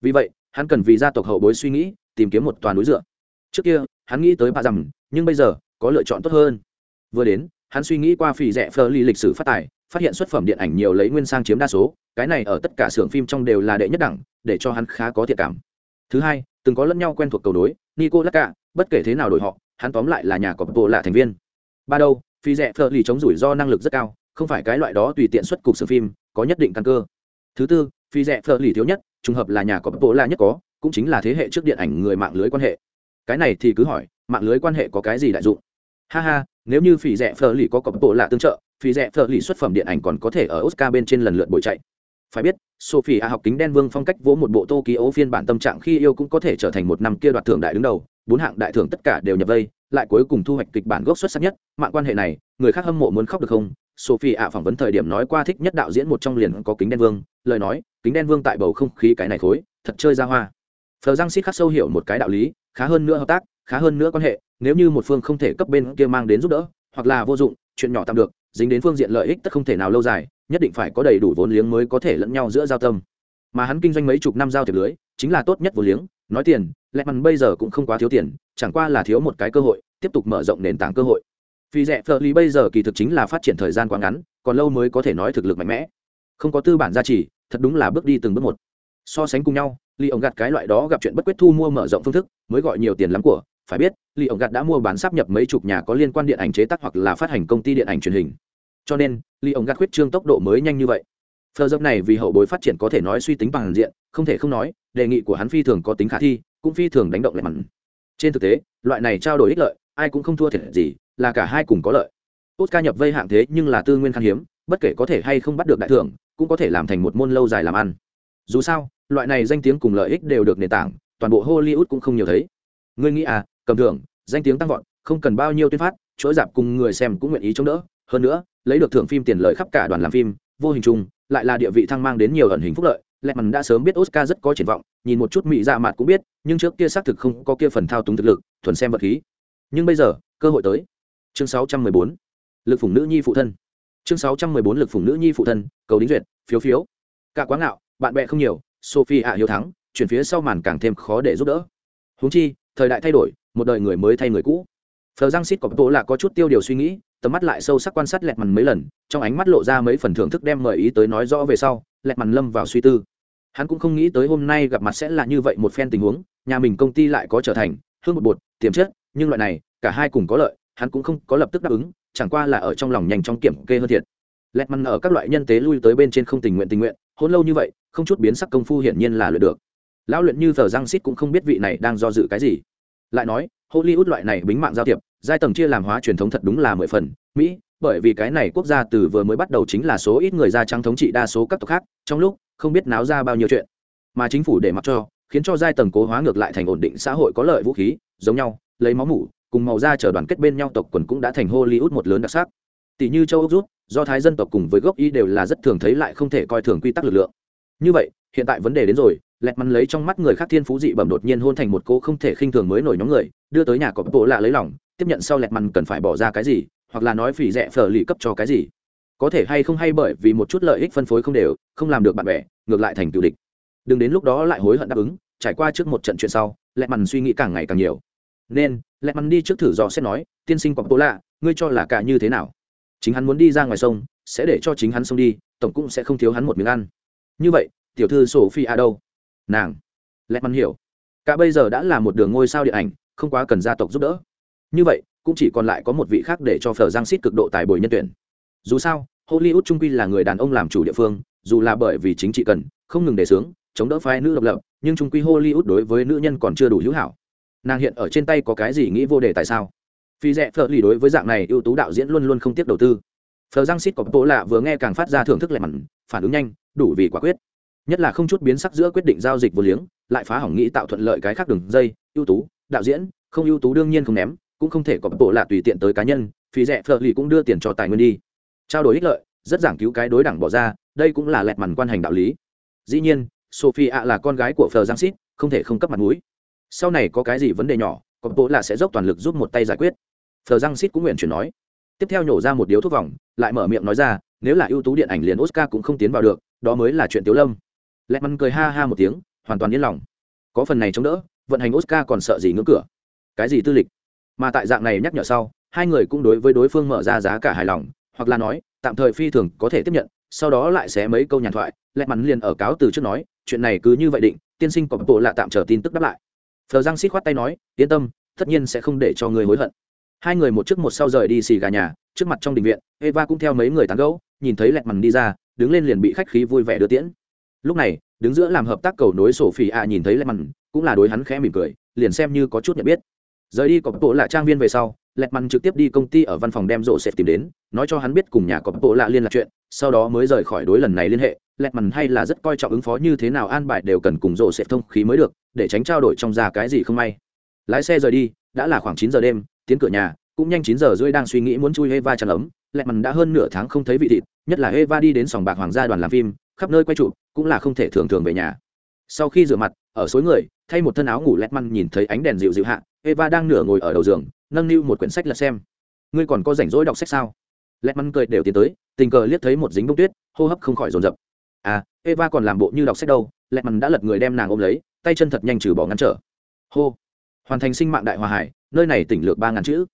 Vì vậy, hắn cần vì gia tộc hậu bối suy nghĩ, tìm kiếm một toàn núi dựa. Trước kia, hắn nghĩ tới bà rằng, nhưng bây giờ, có lựa chọn tốt hơn. Vừa đến, hắn suy nghĩ qua phỉ rẻ Phờ lì lịch sử phát tài, phát hiện xuất phẩm điện ảnh nhiều lấy nguyên sang chiếm đa số, cái này ở tất cả xưởng phim trong đều là đệ nhất đẳng để cho hắn khá có thiện cảm. Thứ hai, từng có lẫn nhau quen thuộc cầu đối nico lắc cả, bất kể thế nào đổi họ, hắn tóm lại là nhà có bộ là thành viên. Ba đâu, phi rẻ phở lì chống rủi ro năng lực rất cao, không phải cái loại đó tùy tiện xuất cục sự phim, có nhất định căn cơ. Thứ tư, phi rẻ phở lì thiếu nhất, trùng hợp là nhà có bộ là nhất có, cũng chính là thế hệ trước điện ảnh người mạng lưới quan hệ. Cái này thì cứ hỏi, mạng lưới quan hệ có cái gì đại dụng? Ha ha, nếu như phi rẻ phở lì có cọp bộ là tương trợ, phi rẻ phở lì xuất phẩm điện ảnh còn có thể ở oscar bên trên lần lượt bồi chạy phải biết sophie học kính đen vương phong cách vỗ một bộ tokyo phiên bản tâm trạng khi yêu cũng có thể trở thành một năm kia đoạt thưởng đại đứng đầu, bốn hạng đại thưởng tất cả đều nhập vây, lại cuối cùng thu hoạch kịch bản gốc xuất sắc nhất, mạng quan hệ này, người khác hâm mộ muốn khóc được không? Sophie ạ phỏng vấn thời điểm nói qua thích nhất đạo diễn một trong liền có kính đen vương, lời nói, kính đen vương tại bầu không khí cái này khối, thật chơi ra hoa. Phờ giang xít khắc sâu hiểu một cái đạo lý, khá hơn nữa hợp tác, khá hơn nữa quan hệ, nếu như một phương không thể cấp bên kia mang đến giúp đỡ, hoặc là vô dụng, chuyện nhỏ tạm được dính đến phương diện lợi ích tất không thể nào lâu dài, nhất định phải có đầy đủ vốn liếng mới có thể lẫn nhau giữa giao tâm. Mà hắn kinh doanh mấy chục năm giao thiệp lưới, chính là tốt nhất vốn liếng, nói tiền lẹ mằn bây giờ cũng không quá thiếu tiền, chẳng qua là thiếu một cái cơ hội, tiếp tục mở rộng nền tảng cơ hội. Vì rẻ phở lý bây giờ kỳ thực chính là phát triển thời gian quá ngắn, còn lâu mới có thể nói thực lực mạnh mẽ. Không có tư bản gia trì, thật đúng là bước đi từng bước một. So sánh cùng nhau ly ông gạt cái loại đó gặp chuyện bất quyết thu mua mở rộng phương thức, mới gọi nhiều tiền lắm của phải biết ly ông gạt đã mua bán sắp nhập mấy chục nhà có liên quan điện ảnh chế tác hoặc là phát hành công ty điện ảnh truyền hình. Cho nên ly ông gạt khuyết trương tốc độ mới nhanh như vậy. Phờ dốc này vì hậu bối phát triển có thể nói suy tính bằng diện, không thể không nói, đề nghị của hắn phi thường có tính khả thi, cũng phi thường đánh động lại mặn. Trên thực tế, loại này trao đổi ích lợi, ai cũng không thua thiệt gì, là cả hai cùng có lợi. Tốt ca nhập vây hạng thế nhưng là tư nguyên khan hiếm, bất kể có thể hay không bắt được đại thưởng, cũng có thể làm thành một môn lâu dài làm ăn. Dù sao, loại này danh tiếng cùng lợi ích đều được nền tảng, toàn bộ hollywood cũng không nhiều thấy. Ngươi nghĩ à cầm thưởng, danh tiếng tăng vọt, không cần bao nhiêu tuyên phát chỗ dạp cùng người xem cũng nguyện ý chống đỡ. Hơn nữa, lấy được thưởng phim tiền lợi khắp cả đoàn làm phim, vô hình chung, lại là địa vị thăng mang đến nhiều ẩn hình phúc lợi. Lẹ mằn đã sớm biết oscar rất có triển vọng, nhìn một chút mỹ dạ mặt cũng biết, nhưng trước kia xác thực không có kia phần thao túng thực lực, thuần xem vật khí. Nhưng bây giờ, cơ hội tới. Chương 614. lực phủng nữ nhi phụ thân. Chương 614 lực phủng nữ nhi phụ thân, cầu đính duyệt, phiếu phiếu. Cả quá ngạo, bạn bè không nhiều, sophie ạ hiếu thắng, chuyển phía sau màn càng thêm khó để giúp đỡ. Huống chi, thời đại thay đổi một đời người mới thay người cũ. Phờ giang xít có bộ là có chút tiêu điều suy nghĩ, tầm mắt lại sâu sắc quan sát lẹt mằn mấy lần, trong ánh mắt lộ ra mấy phần thưởng thức đem mời ý tới nói rõ về sau lẹt mằn lâm vào suy tư. Hắn cũng không nghĩ tới hôm nay gặp mặt sẽ là như vậy một phen tình huống, nhà mình công ty lại có trở thành, hương một bột, tiềm chất, nhưng loại này, cả hai cùng có lợi, hắn cũng không có lập tức đáp ứng, chẳng qua là ở trong lòng nhanh chóng kiểm kê hơn thiệt. Lẹt mằn ở các loại nhân tế lui tới bên trên không tình nguyện tình nguyện, hôn lâu như vậy, không chút biến sắc công phu hiển nhiên là luyện được. Lão luyện như thờ giang xít cũng không biết vị này đang do dự cái gì lại nói hollywood loại này bính mạng giao thiệp giai tầng chia làm hóa truyền thống thật đúng là mười phần. Mỹ bởi vì cái này quốc gia từ vừa mới bắt đầu chính là số ít người da trắng thống trị đa số các tộc khác trong lúc không biết náo ra bao nhiêu chuyện. Mà chính phủ để mặc cho khiến cho giai tầng cố hóa ngược lại thành ổn định xã hội có lợi vũ khí giống nhau lấy máu mủ cùng màu da chờ đoàn kết bên nhau tộc quần cũng đã thành hollywood một lớn đặc sắc. Tỷ như châu Âu, rút do thái dân tộc cùng với gốc y đều là rất thường thấy lại không thể coi thường quy tắc lực lượng. Như vậy hiện tại vấn đề đến rồi lẹt mắn lấy trong mắt người khác thiên phú dị bẩm đột nhiên hôn thành một cô không thể khinh thường mới nổi nhóm người, đưa tới nhà có bộ lạ lấy lòng, tiếp nhận sau lẹt mắn cần phải bỏ ra cái gì, hoặc là nói phỉ rẻ phở lì cấp cho cái gì. Có thể hay không hay bởi vì một chút lợi ích phân phối không đều, không làm được bạn bè, ngược lại thành cựu địch. Đừng đến lúc đó lại hối hận đáp ứng, trải qua trước một trận chuyện sau, lẹt mắn suy nghĩ càng ngày càng nhiều. Nên, lẹt mắn đi trước thử dò xét nói, tiên sinh có bộ lạ, ngươi cho là cả như thế nào? Chính hắn muốn đi ra ngoài sông, sẽ để cho chính hắn sông đi, tổng cũng sẽ không thiếu hắn một miếng ăn. Như vậy, tiểu thư sổ phi a đâu? Nàng. Lẹt mắn hiểu. Cả bây giờ đã là một đường ngôi sao điện ảnh, không quá cần gia tộc giúp đỡ. Như vậy, cũng chỉ còn lại có một vị khác để cho phở giang xít cực độ tài bồi nhân tuyển. Dù sao, hollywood trung quy là người đàn ông làm chủ địa phương, dù là bởi vì chính trị cần, không ngừng đề xướng, chống đỡ phái nữ độc lập, nhưng trung quy hollywood đối với nữ nhân còn chưa đủ hữu hảo. Nàng hiện ở trên tay có cái gì nghĩ vô đề tại sao? Phi rẽ phở lì đối với dạng này ưu tú đạo diễn luôn luôn không tiếp đầu tư. Phở giang xít có bộ lạ vừa nghe càng phát ra thưởng thức lẻ mặn phản ứng nhanh, đủ vì quả quyết nhất là không chút biến sắc giữa quyết định giao dịch vô liếng, lại phá hỏng nghĩ tạo thuận lợi cái khác đường dây, ưu tú, đạo diễn, không ưu tú đương nhiên không ném, cũng không thể có bộ lạ tùy tiện tới cá nhân, phí rẻ phở lì cũng đưa tiền cho tài nguyên đi. Trao đổi ích lợi, rất giảng cứu cái đối đẳng bỏ ra, đây cũng là lẹt mằn quan hành đạo lý. Dĩ nhiên sophie ạ là con gái của phờ giang xít không thể không cấp mặt mũi. Sau này có cái gì vấn đề nhỏ, có bộ là sẽ dốc toàn lực giúp một tay giải quyết. Phờ giang xít cũng nguyện chuyển nói. Tiếp theo nhổ ra một điếu thuốc vòng, lại mở miệng nói ra, nếu là ưu tú điện ảnh liền oscar cũng không tiến vào được, đó mới là chuyện tiếu lâm lẹt mắn cười ha ha một tiếng, hoàn toàn yên lòng. Có phần này chống đỡ, vận hành oscar còn sợ gì ngưỡng cửa. Cái gì tư lịch? Mà tại dạng này nhắc nhở sau, hai người cũng đối với đối phương mở ra giá cả hài lòng, hoặc là nói, tạm thời phi thường có thể tiếp nhận, sau đó lại xé mấy câu nhàn thoại lẹt mắn liền ở cáo từ trước nói, chuyện này cứ như vậy định, tiên sinh có bộ lạ tạm chờ tin tức đáp lại. Phờ giang xít khoát tay nói, yên tâm, tất nhiên sẽ không để cho người hối hận. Hai người một trước một sau rời đi xì gà nhà, trước mặt trong đình viện, eva cũng theo mấy người tán gẫu, nhìn thấy lẹt mằn đi ra, đứng lên liền bị khách khí vui vẻ đưa tiễn lúc này đứng giữa làm hợp tác cầu nối sổ phi ạ nhìn thấy lẹt mặn cũng là đối hắn khẽ mỉm cười liền xem như có chút nhận biết. Rời đi có bộ lạ trang viên về sau lẹt mặn trực tiếp đi công ty ở văn phòng đem rộ sẽ tìm đến nói cho hắn biết cùng nhà có bộ lạ liên lạc chuyện sau đó mới rời khỏi đối lần này liên hệ. Lẹt mặn hay là rất coi trọng ứng phó như thế nào an bài đều cần cùng rộ sẽ thông khí mới được để tránh trao đổi trong ra cái gì không may. Lái xe rời đi đã là khoảng chín giờ đêm tiến cửa nhà cũng nhanh chín giờ rưỡi đang suy nghĩ muốn chui Eva chăn ấm, lẹt mằn đã hơn nửa tháng không thấy vị thịt, nhất là Eva đi đến sòng bạc hoàng gia đoàn làm phim, khắp nơi quay trụ cũng là không thể thường thường về nhà. Sau khi rửa mặt, ở suối người, thay một thân áo ngủ lẹt mằn nhìn thấy ánh đèn dịu dịu hạ, eva đang nửa ngồi ở đầu giường nâng niu một quyển sách lật xem. Ngươi còn có rảnh rỗi đọc sách sao? Lẹt mắn cười đều tiến tới tình cờ liếc thấy một dính bông tuyết hô hấp không khỏi rồn rập à eva còn làm bộ như đọc sách đâu lẹt mắn đã lật người đem nàng ôm lấy tay chân thật nhanh trừ bỏ ngăn trở. Hô. Hoàn thành sinh mạng đại hòa hải nơi này tỉnh lược ba ngàn chữ.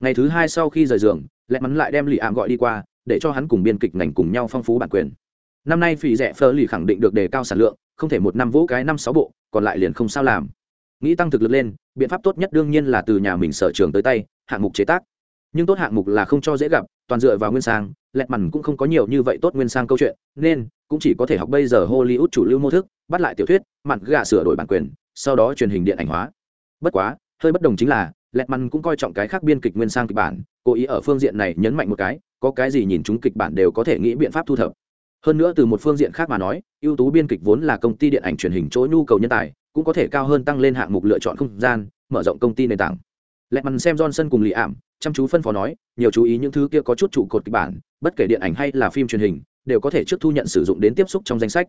Ngày thứ hai sau khi rời giường lẹt mắn lại đem lì ảm gọi đi qua để cho hắn cùng biên kịch ngành cùng nhau phong phú bản quyền năm nay phỉ rẻ phơ lì khẳng định được đề cao sản lượng, không thể một năm vỗ cái năm sáu bộ, còn lại liền không sao làm. Nghĩ tăng thực lực lên, biện pháp tốt nhất đương nhiên là từ nhà mình sở trường tới tay, hạng mục chế tác. Nhưng tốt hạng mục là không cho dễ gặp, toàn dựa vào nguyên sang, lẹt mằn cũng không có nhiều như vậy tốt nguyên sang câu chuyện, nên cũng chỉ có thể học bây giờ hollywood chủ lưu mô thức, bắt lại tiểu thuyết mặn gà sửa đổi bản quyền, sau đó truyền hình điện ảnh hóa. Bất quá, hơi bất đồng chính là, lẹt mằn cũng coi trọng cái khác biên kịch nguyên sang kịch bản, cố ý ở phương diện này nhấn mạnh một cái, có cái gì nhìn chúng kịch bản đều có thể nghĩ biện pháp thu thập hơn nữa từ một phương diện khác mà nói, ưu tú biên kịch vốn là công ty điện ảnh truyền hình chỗ nhu cầu nhân tài, cũng có thể cao hơn tăng lên hạng mục lựa chọn không gian, mở rộng công ty nền tảng. Lẹ mằn xem johnson cùng lì ảm, chăm chú phân phó nói, nhiều chú ý những thứ kia có chút trụ cột kịch bản, bất kể điện ảnh hay là phim truyền hình, đều có thể trước thu nhận sử dụng đến tiếp xúc trong danh sách.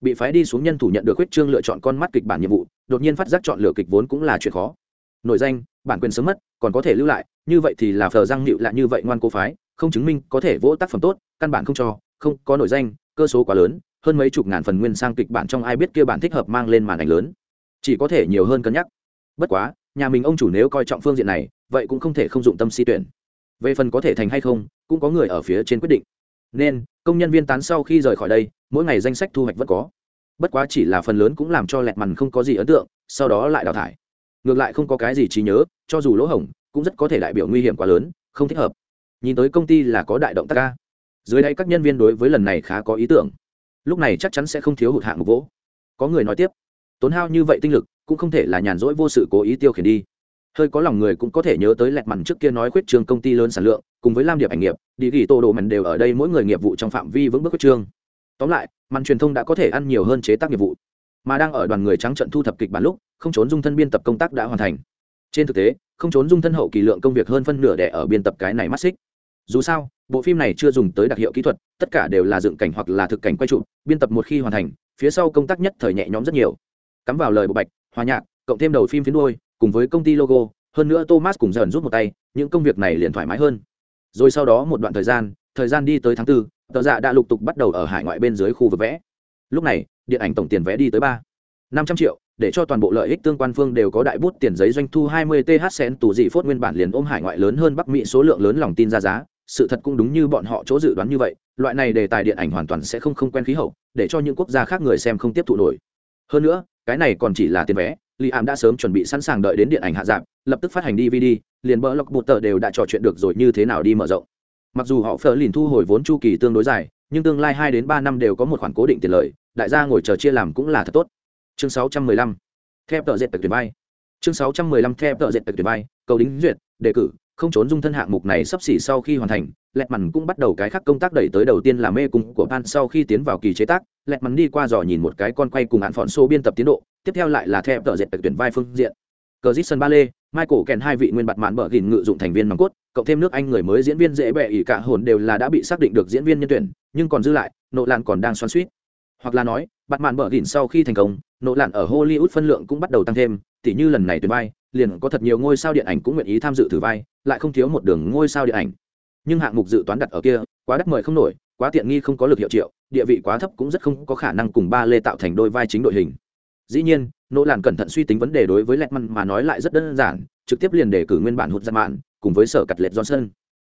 Bị phái đi xuống nhân thủ nhận được huyết trương lựa chọn con mắt kịch bản nhiệm vụ, đột nhiên phát giác chọn lựa kịch vốn cũng là chuyện khó. Nội danh, bản quyền sớm mất, còn có thể lưu lại, như vậy thì là phờ răng nịu lại như vậy ngoan cố phái, không chứng minh có thể vỗ tác phẩm tốt, căn bản không cho không có nội danh, cơ số quá lớn, hơn mấy chục ngàn phần nguyên sang kịch bản trong ai biết kia bản thích hợp mang lên màn ảnh lớn. Chỉ có thể nhiều hơn cân nhắc. Bất quá, nhà mình ông chủ nếu coi trọng phương diện này, vậy cũng không thể không dụng tâm si tuyển. Về phần có thể thành hay không, cũng có người ở phía trên quyết định. Nên, công nhân viên tán sau khi rời khỏi đây, mỗi ngày danh sách thu hoạch vẫn có. Bất quá chỉ là phần lớn cũng làm cho lẹt mằn không có gì ấn tượng, sau đó lại đào thải. Ngược lại không có cái gì trí nhớ, cho dù lỗ hổng, cũng rất có thể đại biểu nguy hiểm quá lớn, không thích hợp. Nhìn tới công ty là có đại động tác ca dưới đây các nhân viên đối với lần này khá có ý tưởng. Lúc này chắc chắn sẽ không thiếu hụt hạng mục vỗ. Có người nói tiếp, tốn hao như vậy tinh lực, cũng không thể là nhàn rỗi vô sự cố ý tiêu khiển đi. Hơi có lòng người cũng có thể nhớ tới lẹt mặn trước kia nói khuyết trường công ty lớn sản lượng, cùng với lam điệp ảnh nghiệp, đi ghi tô đồ mặn đều ở đây mỗi người nghiệp vụ trong phạm vi vững bước khuyết trương. Tóm lại, màn truyền thông đã có thể ăn nhiều hơn chế tác nghiệp vụ. Mà đang ở đoàn người trắng trận thu thập kịch bản lúc, không trốn dung thân biên tập công tác đã hoàn thành. Trên thực tế, không trốn dung thân hậu kỳ lượng công việc hơn phân nửa để ở biên tập cái này mắt xích. Dù sao bộ phim này chưa dùng tới đặc hiệu kỹ thuật, tất cả đều là dựng cảnh hoặc là thực cảnh quay trụ biên tập một khi hoàn thành, phía sau công tác nhất thời nhẹ nhõm rất nhiều. Cắm vào lời bộ bạch, hòa nhạc, cộng thêm đầu phim phiến đôi cùng với công ty logo, hơn nữa thomas cùng dần rút một tay, những công việc này liền thoải mái hơn. Rồi sau đó một đoạn thời gian thời gian đi tới tháng tư, tờ dạ đã lục tục bắt đầu ở hải ngoại bên dưới khu vực vẽ. Lúc này, điện ảnh tổng tiền vẽ đi tới ba, năm trăm triệu, để cho toàn bộ lợi ích tương quan phương đều có đại bút tiền giấy doanh thu 20 th sen tù dị phốt nguyên bản liền ôm hải ngoại lớn hơn bắc mỹ số lượng lớn lòng tin ra giá sự thật cũng đúng như bọn họ chỗ dự đoán như vậy loại này đề tài điện ảnh hoàn toàn sẽ không không quen khí hậu để cho những quốc gia khác người xem không tiếp thụ nổi. Hơn nữa cái này còn chỉ là tiền vé li am đã sớm chuẩn bị sẵn sàng đợi đến điện ảnh hạ dạng lập tức phát hành dvd liền bỡ lọc một tờ đều đã trò chuyện được rồi như thế nào đi mở rộng. Mặc dù họ phờ lìn thu hồi vốn chu kỳ tương đối dài nhưng tương lai hai đến ba năm đều có một khoản cố định tiền lợi đại gia ngồi chờ chia làm cũng là thật tốt. Chương sáu trăm mười lăm. Theo tờ dệt tật tuyển bay. chương sáu trăm mười lăm theo tờ dệt tật tuyển bay, cầu đính duyệt đề cử không trốn dung thân hạng mục này sắp xỉ sau khi hoàn thành, lẹt mằn cũng bắt đầu cái khác công tác đẩy tới đầu tiên là mê cung của ban sau khi tiến vào kỳ chế tác, lẹt mằn đi qua dò nhìn một cái con quay cùng hạn phọn số biên tập tiến độ, tiếp theo lại là theo tờ dệt tuyển vai phương diện. Cờ dít sân ba lê michael kèn hai vị nguyên bặt mạn bở gìn ngự dụng thành viên nòng cốt, cộng thêm nước anh người mới diễn viên dễ bẹ ỉ cả hồn đều là đã bị xác định được diễn viên nhân tuyển, nhưng còn dư lại, nộ lạn còn đang xoắn suýt. Hoặc là nói bặt mạn bở gìn sau khi thành công, nộ lạn ở hollywood phân lượng cũng bắt đầu tăng thêm, tỉ như lần này tuyển vai liền có thật nhiều ngôi sao điện ảnh cũng nguyện ý tham dự thử vai, lại không thiếu một đường ngôi sao điện ảnh. Nhưng hạng mục dự toán đặt ở kia, quá đắt mời không nổi, quá tiện nghi không có lực hiệu triệu, địa vị quá thấp cũng rất không có khả năng cùng ba lê tạo thành đôi vai chính đội hình. Dĩ nhiên, nỗ làn cẩn thận suy tính vấn đề đối với lẹt măn mà nói lại rất đơn giản, trực tiếp liền đề cử nguyên bản hụt giặt mạn, cùng với sở cặt lệch johnson.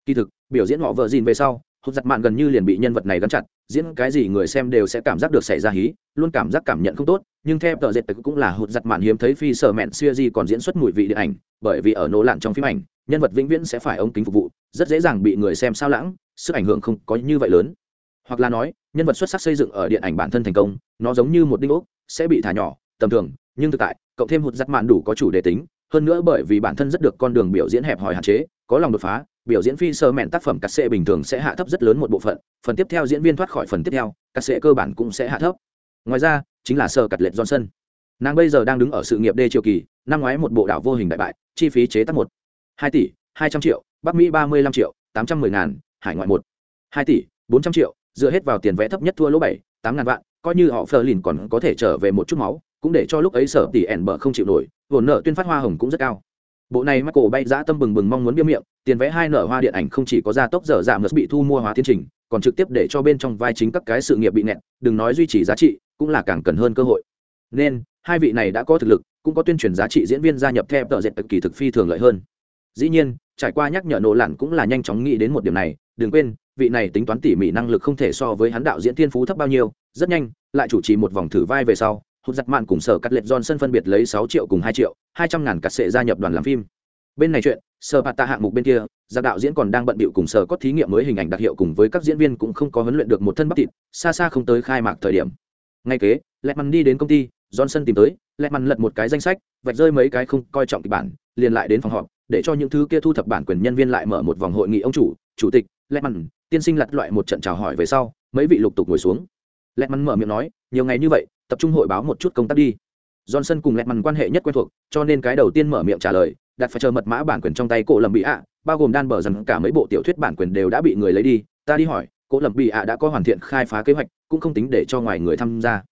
Kỳ thực, biểu diễn họ vợ dìn về sau hụt giặt mạn gần như liền bị nhân vật này gắn chặt, diễn cái gì người xem đều sẽ cảm giác được xảy ra hí, luôn cảm giác cảm nhận không tốt, nhưng theo tờ dệt cũng là hụt giặt mạn hiếm thấy phi sở mẹn xuya di còn diễn xuất mùi vị điện ảnh, bởi vì ở nỗ lặn trong phim ảnh, nhân vật vĩnh viễn sẽ phải ống kính phục vụ, rất dễ dàng bị người xem sao lãng, sức ảnh hưởng không có như vậy lớn. Hoặc là nói, nhân vật xuất sắc xây dựng ở điện ảnh bản thân thành công, nó giống như một đinh ốc, sẽ bị thả nhỏ, tầm thường, nhưng thực tại, cộng thêm hụt giặt mạn đủ có chủ đề tính hơn nữa bởi vì bản thân rất được con đường biểu diễn hẹp hòi hạn chế, có lòng đột phá, biểu diễn phi sơ mẹn tác phẩm cắt xệ bình thường sẽ hạ thấp rất lớn một bộ phận, phần tiếp theo diễn viên thoát khỏi phần tiếp theo, cắt xệ cơ bản cũng sẽ hạ thấp. Ngoài ra, chính là sơ cắt lệch johnson. Nàng bây giờ đang đứng ở sự nghiệp đê triều kỳ, năm ngoái một bộ đảo vô hình đại bại, chi phí chế tác một. Hai tỷ, hai trăm triệu, bắc mỹ ba mươi lăm triệu, tám trăm mười ngàn, hải ngoại một. Hai tỷ, bốn trăm triệu, dựa hết vào tiền vẽ thấp nhất thua lỗ bảy, tám ngàn vạn, coi như họ phờ lìn còn có thể trở về một chút máu cũng để cho lúc ấy sở tỷ ẻn bở không chịu nổi vồn nợ tuyên phát hoa hồng cũng rất cao. Bộ này mắc cổ bay giã tâm bừng bừng mong muốn biêm miệng, tiền vẽ hai nở hoa điện ảnh không chỉ có gia tốc dở giảm mật bị thu mua hóa tiến trình, còn trực tiếp để cho bên trong vai chính các cái sự nghiệp bị nẹt, đừng nói duy trì giá trị, cũng là càng cần hơn cơ hội. Nên, hai vị này đã có thực lực, cũng có tuyên truyền giá trị diễn viên gia nhập theo tờ dệt kỳ thực phi thường lợi hơn. Dĩ nhiên, trải qua nhắc nhở nổ lặn cũng là nhanh chóng nghĩ đến một điểm này, đừng quên, vị này tính toán tỉ mỉ năng lực không thể so với hắn đạo diễn thiên phú thấp bao nhiêu, rất nhanh, lại chủ trì một vòng thử vai về sau hụt giặt mạn cùng sở cắt lệch sân phân biệt lấy sáu triệu cùng hai triệu, hai trăm ngàn cắt sệ gia nhập đoàn làm phim. Bên này chuyện, sở bạt tạ hạng mục bên kia, giặc đạo diễn còn đang bận bịu cùng sở có thí nghiệm mới hình ảnh đặc hiệu cùng với các diễn viên cũng không có huấn luyện được một thân bắp thịt, xa xa không tới khai mạc thời điểm. Ngay kế, lẹt mằn đi đến công ty, johnson tìm tới, lẹt mằn lật một cái danh sách, vạch rơi mấy cái không coi trọng kịch bản, liền lại đến phòng họp, để cho những thứ kia thu thập bản quyền nhân viên lại mở một vòng hội nghị ông chủ chủ tịch, lẹt mằn tiên sinh lặt loại một trận chào hỏi về sau, mấy vị lục tục ngồi xuống. Lẹt mằn mở miệng nói, nhiều ngày như vậy tập trung hội báo một chút công tác đi. Johnson cùng lẹt mằn quan hệ nhất quen thuộc, cho nên cái đầu tiên mở miệng trả lời, đặt phải chờ mật mã bản quyền trong tay cổ lầm bị ạ, bao gồm đan bờ rằng cả mấy bộ tiểu thuyết bản quyền đều đã bị người lấy đi. Ta đi hỏi, cổ lầm bị ạ đã có hoàn thiện khai phá kế hoạch, cũng không tính để cho ngoài người tham gia.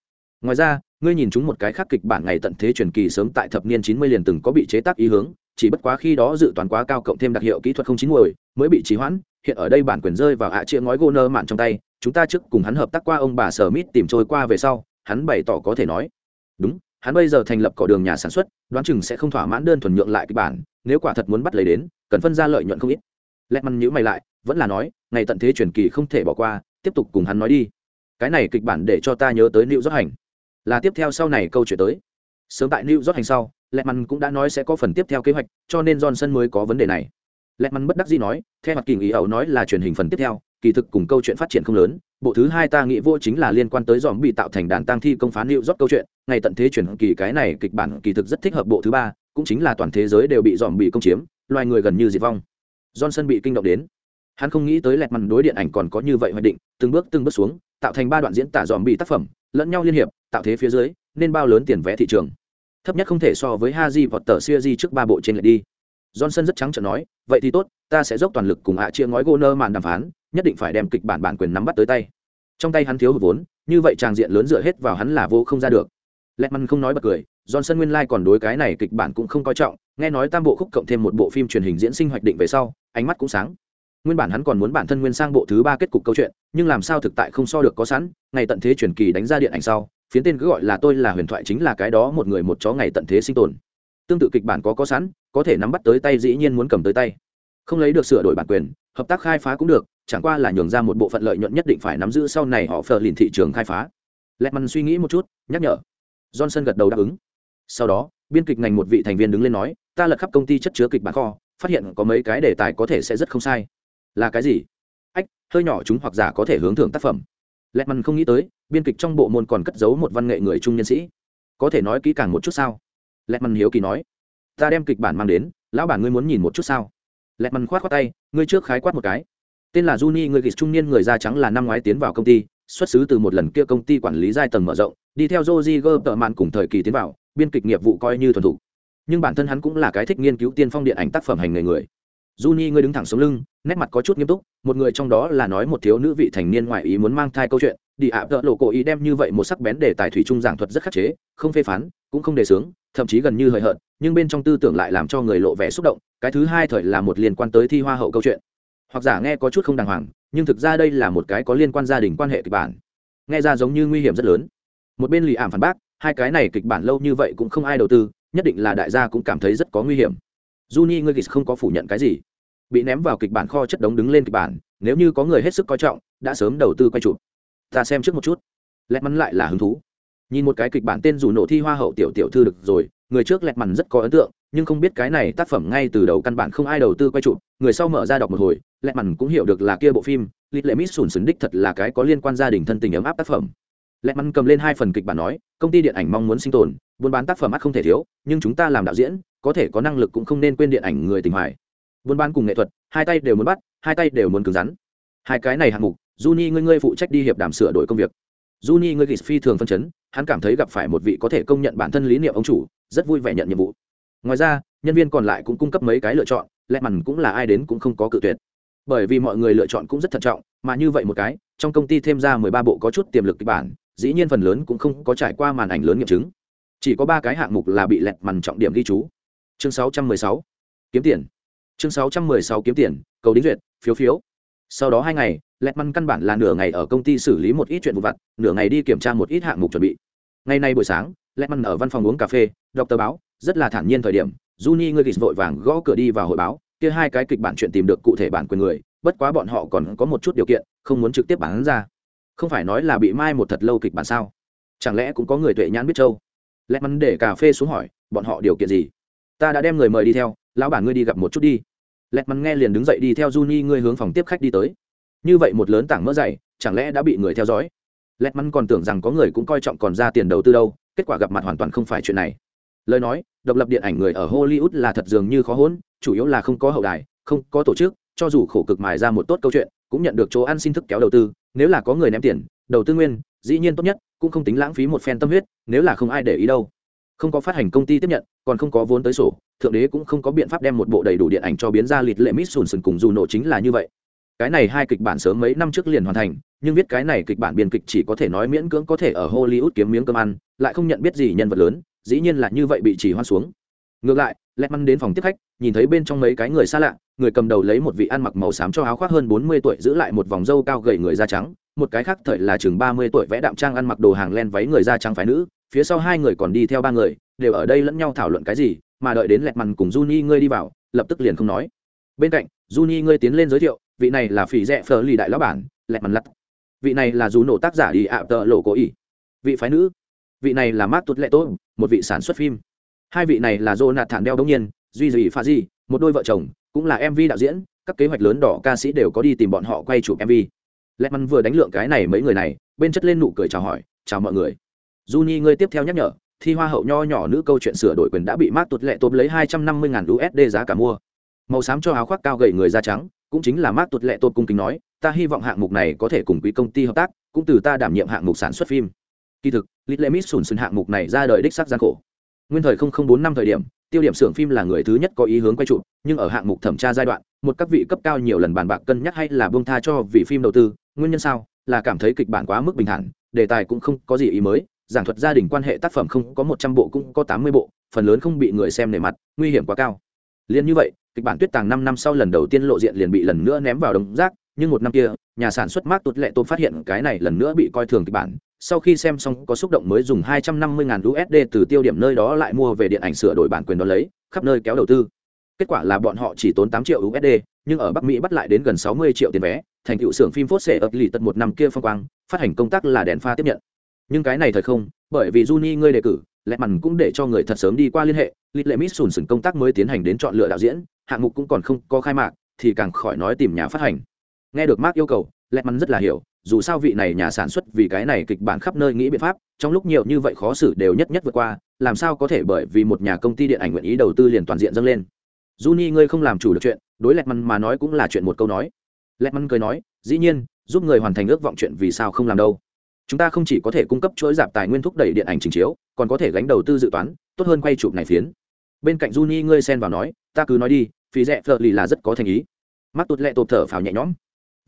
Ngoài ra, ngươi nhìn chúng một cái khác kịch bản ngày tận thế truyền kỳ sớm tại thập niên chín mươi liền từng có bị chế tác ý hướng, chỉ bất quá khi đó dự toán quá cao cộng thêm đặc hiệu kỹ thuật không chín muồi, mới bị trì hoãn, hiện ở đây bản quyền rơi vào ạ chia ngói gô nơ mạn trong tay, chúng ta trước cùng hắn hợp tác qua ông bà sở mít tìm trôi qua về sau hắn bày tỏ có thể nói. Đúng, hắn bây giờ thành lập cỏ đường nhà sản xuất, đoán chừng sẽ không thỏa mãn đơn thuần nhượng lại kịch bản, nếu quả thật muốn bắt lấy đến, cần phân ra lợi nhuận không ít. Lẹt măn nhữ mày lại, vẫn là nói, ngày tận thế truyền kỳ không thể bỏ qua, tiếp tục cùng hắn nói đi. Cái này kịch bản để cho ta nhớ tới lưu rót hành. Là tiếp theo sau này câu chuyện tới. Sớm tại lưu rót hành sau, lẹt măn cũng đã nói sẽ có phần tiếp theo kế hoạch, cho nên johnson mới có vấn đề này. Lẹt măn bất đắc dĩ nói, theo mặt kỳ ý ẩu nói là truyền hình phần tiếp theo kỳ thực cùng câu chuyện phát triển không lớn, bộ thứ hai ta nghĩ vô chính là liên quan tới dòm bị tạo thành đàn tăng thi công phá liệu rót câu chuyện, ngày tận thế chuyển kỳ cái này kịch bản kỳ thực rất thích hợp bộ thứ ba, cũng chính là toàn thế giới đều bị dòm bị công chiếm, loài người gần như diệt vong. Johnson bị kinh động đến. Hắn không nghĩ tới lẹt mằn đối điện ảnh còn có như vậy hoạch định, từng bước từng bước xuống, tạo thành ba đoạn diễn tả dòm bị tác phẩm, lẫn nhau liên hiệp, tạo thế phía dưới, nên bao lớn tiền vé thị trường. Thấp nhất không thể so với haji vọt tờ siêu di trước ba bộ trên lệ đi. Johnson rất trắng trợn nói, vậy thì tốt, ta sẽ dốc toàn lực cùng hạ à chia ngói gô nơ màn đàm phán nhất định phải đem kịch bản bản quyền nắm bắt tới tay. Trong tay hắn thiếu hụt vốn, như vậy tràng diện lớn dựa hết vào hắn là vô không ra được. Lẹt măn không nói bật cười, johnson nguyên lai、like、còn đối cái này kịch bản cũng không coi trọng, nghe nói tam bộ khúc cộng thêm một bộ phim truyền hình diễn sinh hoạch định về sau, ánh mắt cũng sáng. Nguyên bản hắn còn muốn bản thân nguyên sang bộ thứ ba kết cục câu chuyện, nhưng làm sao thực tại không so được có sẵn, ngày tận thế truyền kỳ đánh ra điện ảnh sau, phiến tên cứ gọi là tôi là huyền thoại chính là cái đó một người một chó ngày tận thế sinh tồn. Tương tự kịch bản có có sẵn, có thể nắm bắt tới tay dĩ nhiên muốn cầm tới tay. Không lấy được sửa đổi bản quyền, hợp tác khai phá cũng được chẳng qua là nhường ra một bộ phận lợi nhuận nhất định phải nắm giữ sau này họ phờ lìn thị trường khai phá. Lẹt mằn suy nghĩ một chút, nhắc nhở. Johnson gật đầu đáp ứng. Sau đó, biên kịch ngành một vị thành viên đứng lên nói, ta lật khắp công ty chất chứa kịch bản kho, phát hiện có mấy cái đề tài có thể sẽ rất không sai. Là cái gì? Ách, hơi nhỏ chúng hoặc giả có thể hướng thưởng tác phẩm. Lẹt mằn không nghĩ tới, biên kịch trong bộ môn còn cất giấu một văn nghệ người trung nhân sĩ. Có thể nói kỹ càng một chút sao? Lẹt mằn hiếu kỳ nói. Ta đem kịch bản mang đến, lão bản ngươi muốn nhìn một chút sao? Lẹt mằn khoát khoát tay, ngươi trước khái quát một cái tên là Juni, người kịch trung niên người da trắng là năm ngoái tiến vào công ty, xuất xứ từ một lần kia công ty quản lý giai tầng mở rộng, đi theo Roger tợ mạn cùng thời kỳ tiến vào, biên kịch nghiệp vụ coi như thuần thủ nhưng bản thân hắn cũng là cái thích nghiên cứu tiên phong điện ảnh tác phẩm hành nghề người. Juni, người đứng thẳng sống lưng, nét mặt có chút nghiêm túc, một người trong đó là nói một thiếu nữ vị thành niên ngoại ý muốn mang thai câu chuyện, đi ạ, tợ lộ cổ ý đem như vậy một sắc bén để tài thủy trung giảng thuật rất khắc chế, không phê phán, cũng không đề sướng thậm chí gần như hời hợt, nhưng bên trong tư tưởng lại làm cho người lộ vẻ xúc động, cái thứ hai thời là một liên quan tới thi hoa hậu câu chuyện hoặc giả nghe có chút không đàng hoàng, nhưng thực ra đây là một cái có liên quan gia đình quan hệ kịch bản. Nghe ra giống như nguy hiểm rất lớn. Một bên lì ảm phản bác, hai cái này kịch bản lâu như vậy cũng không ai đầu tư, nhất định là đại gia cũng cảm thấy rất có nguy hiểm. Juni ngươi không có phủ nhận cái gì. Bị ném vào kịch bản kho chất đống đứng lên kịch bản, nếu như có người hết sức coi trọng, đã sớm đầu tư quay chụp. Ta xem trước một chút. Lẹt mắn lại là hứng thú. Nhìn một cái kịch bản tên dù nổ thi hoa hậu tiểu tiểu thư được rồi, người trước lẹt mắn rất có ấn tượng nhưng không biết cái này tác phẩm ngay từ đầu căn bản không ai đầu tư quay trụ người sau mở ra đọc một hồi, lẹ mằn cũng hiểu được là kia bộ phim, lít lệ mít sùn sùn đích thật là cái có liên quan gia đình thân tình ấm áp tác phẩm. Lẹ mằn cầm lên hai phần kịch bản nói, công ty điện ảnh mong muốn sinh tồn, buôn bán tác phẩm ắt không thể thiếu, nhưng chúng ta làm đạo diễn, có thể có năng lực cũng không nên quên điện ảnh người tình hoài. Buôn bán cùng nghệ thuật, hai tay đều muốn bắt, hai tay đều muốn cứng rắn. Hai cái này hạng mục, Juni ngươi ngươi phụ trách đi hiệp đàm sửa đổi công việc. Juni ngươi phi thường phân chấn, hắn cảm thấy gặp phải một vị có thể công nhận bản thân lý niệm ông chủ, rất vui vẻ nhận nhiệm vụ ngoài ra, nhân viên còn lại cũng cung cấp mấy cái lựa chọn lẹ mằn cũng là ai đến cũng không có cự tuyệt. Bởi vì mọi người lựa chọn cũng rất thận trọng, mà như vậy một cái, trong công ty thêm ra mười ba bộ có chút tiềm lực kịch bản, dĩ nhiên phần lớn cũng không có trải qua màn ảnh lớn nghiệm chứng. Chỉ có ba cái hạng mục là bị lẹt mằn trọng điểm ghi chú. Chương sáu trăm mười sáu, kiếm tiền. Chương sáu trăm mười sáu kiếm tiền, cầu đính duyệt, phiếu phiếu. Sau đó hai ngày, lẹt mằn căn bản là nửa ngày ở công ty xử lý một ít chuyện vụ vặt, nửa ngày đi kiểm tra một ít hạng mục chuẩn bị. Ngày nay buổi sáng, lẹt mằn ở văn phòng uống cà phê, đọc tờ báo rất là thản nhiên thời điểm Juni ngươi vội vàng gõ cửa đi vào hội báo, kia hai cái kịch bản chuyện tìm được cụ thể bản quyền người, bất quá bọn họ còn có một chút điều kiện, không muốn trực tiếp bán ra. Không phải nói là bị mai một thật lâu kịch bản sao? Chẳng lẽ cũng có người tuệ nhãn biết châu? lẽ mắn để cà phê xuống hỏi, bọn họ điều kiện gì? Ta đã đem người mời đi theo, lão bản ngươi đi gặp một chút đi. Lẹt mắn nghe liền đứng dậy đi theo Juni ngươi hướng phòng tiếp khách đi tới. Như vậy một lớn tảng mỡ dày, chẳng lẽ đã bị người theo dõi? Lẹt mắn còn tưởng rằng có người cũng coi trọng còn ra tiền đầu tư đâu, kết quả gặp mặt hoàn toàn không phải chuyện này lời nói, độc lập điện ảnh người ở hollywood là thật dường như khó hỗn chủ yếu là không có hậu đài, không có tổ chức, cho dù khổ cực mài ra một tốt câu chuyện, cũng nhận được chỗ ăn xin thức kéo đầu tư, nếu là có người ném tiền, đầu tư nguyên, dĩ nhiên tốt nhất, cũng không tính lãng phí một phen tâm huyết, nếu là không ai để ý đâu. Không có phát hành công ty tiếp nhận, còn không có vốn tới sổ, thượng đế cũng không có biện pháp đem một bộ đầy đủ điện ảnh cho biến ra lịt lệ mít sùn sùn cùng dù nổ chính là như vậy. Cái này hai kịch bản sớm mấy năm trước liền hoàn thành, nhưng viết cái này kịch bản biên kịch chỉ có thể nói miễn cưỡng có thể ở hollywood kiếm miếng cơm ăn, lại không nhận biết gì nhân vật lớn dĩ nhiên là như vậy bị chỉ hoan xuống. Ngược lại, lẹt măn đến phòng tiếp khách, nhìn thấy bên trong mấy cái người xa lạ, người cầm đầu lấy một vị ăn mặc màu xám cho áo khoác hơn bốn mươi tuổi giữ lại một vòng râu cao gầy người da trắng, một cái khác thời là chừng ba mươi tuổi vẽ đạm trang ăn mặc đồ hàng len váy người da trắng phái nữ, phía sau hai người còn đi theo ba người, đều ở đây lẫn nhau thảo luận cái gì, mà đợi đến lẹt măn cùng Juni ngươi đi vào, lập tức liền không nói. Bên cạnh, Juni ngươi tiến lên giới thiệu, vị này là phỉ rẽ phở lì đại lão bản, lẹt măn lặt vị này là dù nổ tác giả đi ạ tợ lộ cố ý vị phái nữ vị này là mát tuột lệ tốt một vị sản xuất phim. Hai vị này là Jonathan đeo đông nhiên, duy duy pha di, một đôi vợ chồng, cũng là mv đạo diễn, các kế hoạch lớn đỏ ca sĩ đều có đi tìm bọn họ quay chụp mv Lẹ mắn vừa đánh lượng cái này mấy người này, bên chất lên nụ cười chào hỏi, chào mọi người. Juni, ngươi tiếp theo nhắc nhở, thi hoa hậu nho nhỏ nữ câu chuyện sửa đổi quyền đã bị mát tuột lệ tốp lấy hai trăm năm mươi ngàn usd giá cả mua. Màu xám cho áo khoác cao gầy người da trắng, cũng chính là mát tuột lệ tốp cung kính nói, ta hy vọng hạng mục này có thể cùng quý công ty hợp tác, cũng từ ta đảm nhiệm hạng mục sản xuất phim kỳ thực, Little Miss sùn sùn hạng mục này ra đời đích sắc gian khổ. Nguyên thời bốn năm thời điểm, tiêu điểm xưởng phim là người thứ nhất có ý hướng quay trụ nhưng ở hạng mục thẩm tra giai đoạn, một các vị cấp cao nhiều lần bàn bạc cân nhắc hay là buông tha cho vì phim đầu tư, nguyên nhân sao? Là cảm thấy kịch bản quá mức bình thản, đề tài cũng không có gì ý mới, giảng thuật gia đình quan hệ tác phẩm không có một trăm bộ cũng có tám mươi bộ, phần lớn không bị người xem nề mặt, nguy hiểm quá cao. Liền như vậy, kịch bản tuyết tàng năm năm sau lần đầu tiên lộ diện liền bị lần nữa ném vào đống rác, nhưng một năm kia, nhà sản xuất mark tốt lệ tôn phát hiện cái này lần nữa bị coi thường kịch bản sau khi xem xong có xúc động mới dùng hai trăm năm mươi ngàn usd từ tiêu điểm nơi đó lại mua về điện ảnh sửa đổi bản quyền đó lấy, khắp nơi kéo đầu tư. Kết quả là bọn họ chỉ tốn tám triệu usd nhưng ở bắc mỹ bắt lại đến gần sáu mươi triệu tiền vé, thành tựu xưởng phim phốt xệ ập lì tật một năm kia phong quang, phát hành công tác là đèn pha tiếp nhận. Nhưng cái này thời không, bởi vì Juni ngươi đề cử lẹ mằn cũng để cho người thật sớm đi qua liên hệ lịch lệ mít sùn sùn công tác mới tiến hành đến chọn lựa đạo diễn, hạng mục cũng còn không có khai mạc, thì càng khỏi nói tìm nhà phát hành. Nghe được mark yêu cầu lẹ mằn rất là hiểu dù sao vị này nhà sản xuất vì cái này kịch bản khắp nơi nghĩ biện pháp, trong lúc nhiều như vậy khó xử đều nhất nhất vượt qua, làm sao có thể bởi vì một nhà công ty điện ảnh nguyện ý đầu tư liền toàn diện dâng lên. Juni, ngươi không làm chủ được chuyện, đối lẹt măn mà nói cũng là chuyện một câu nói. Lẹt măn cười nói, dĩ nhiên, giúp người hoàn thành ước vọng chuyện vì sao không làm đâu? Chúng ta không chỉ có thể cung cấp chuỗi dạp tài nguyên thúc đẩy điện ảnh trình chiếu, còn có thể gánh đầu tư dự toán, tốt hơn quay chụp này phiến. Bên cạnh Juni, ngươi xen vào nói, ta cứ nói đi, phí rẻ phở lì là rất có thành ý. Mắt tụt lẹ tột thở phào nhẹ nhõm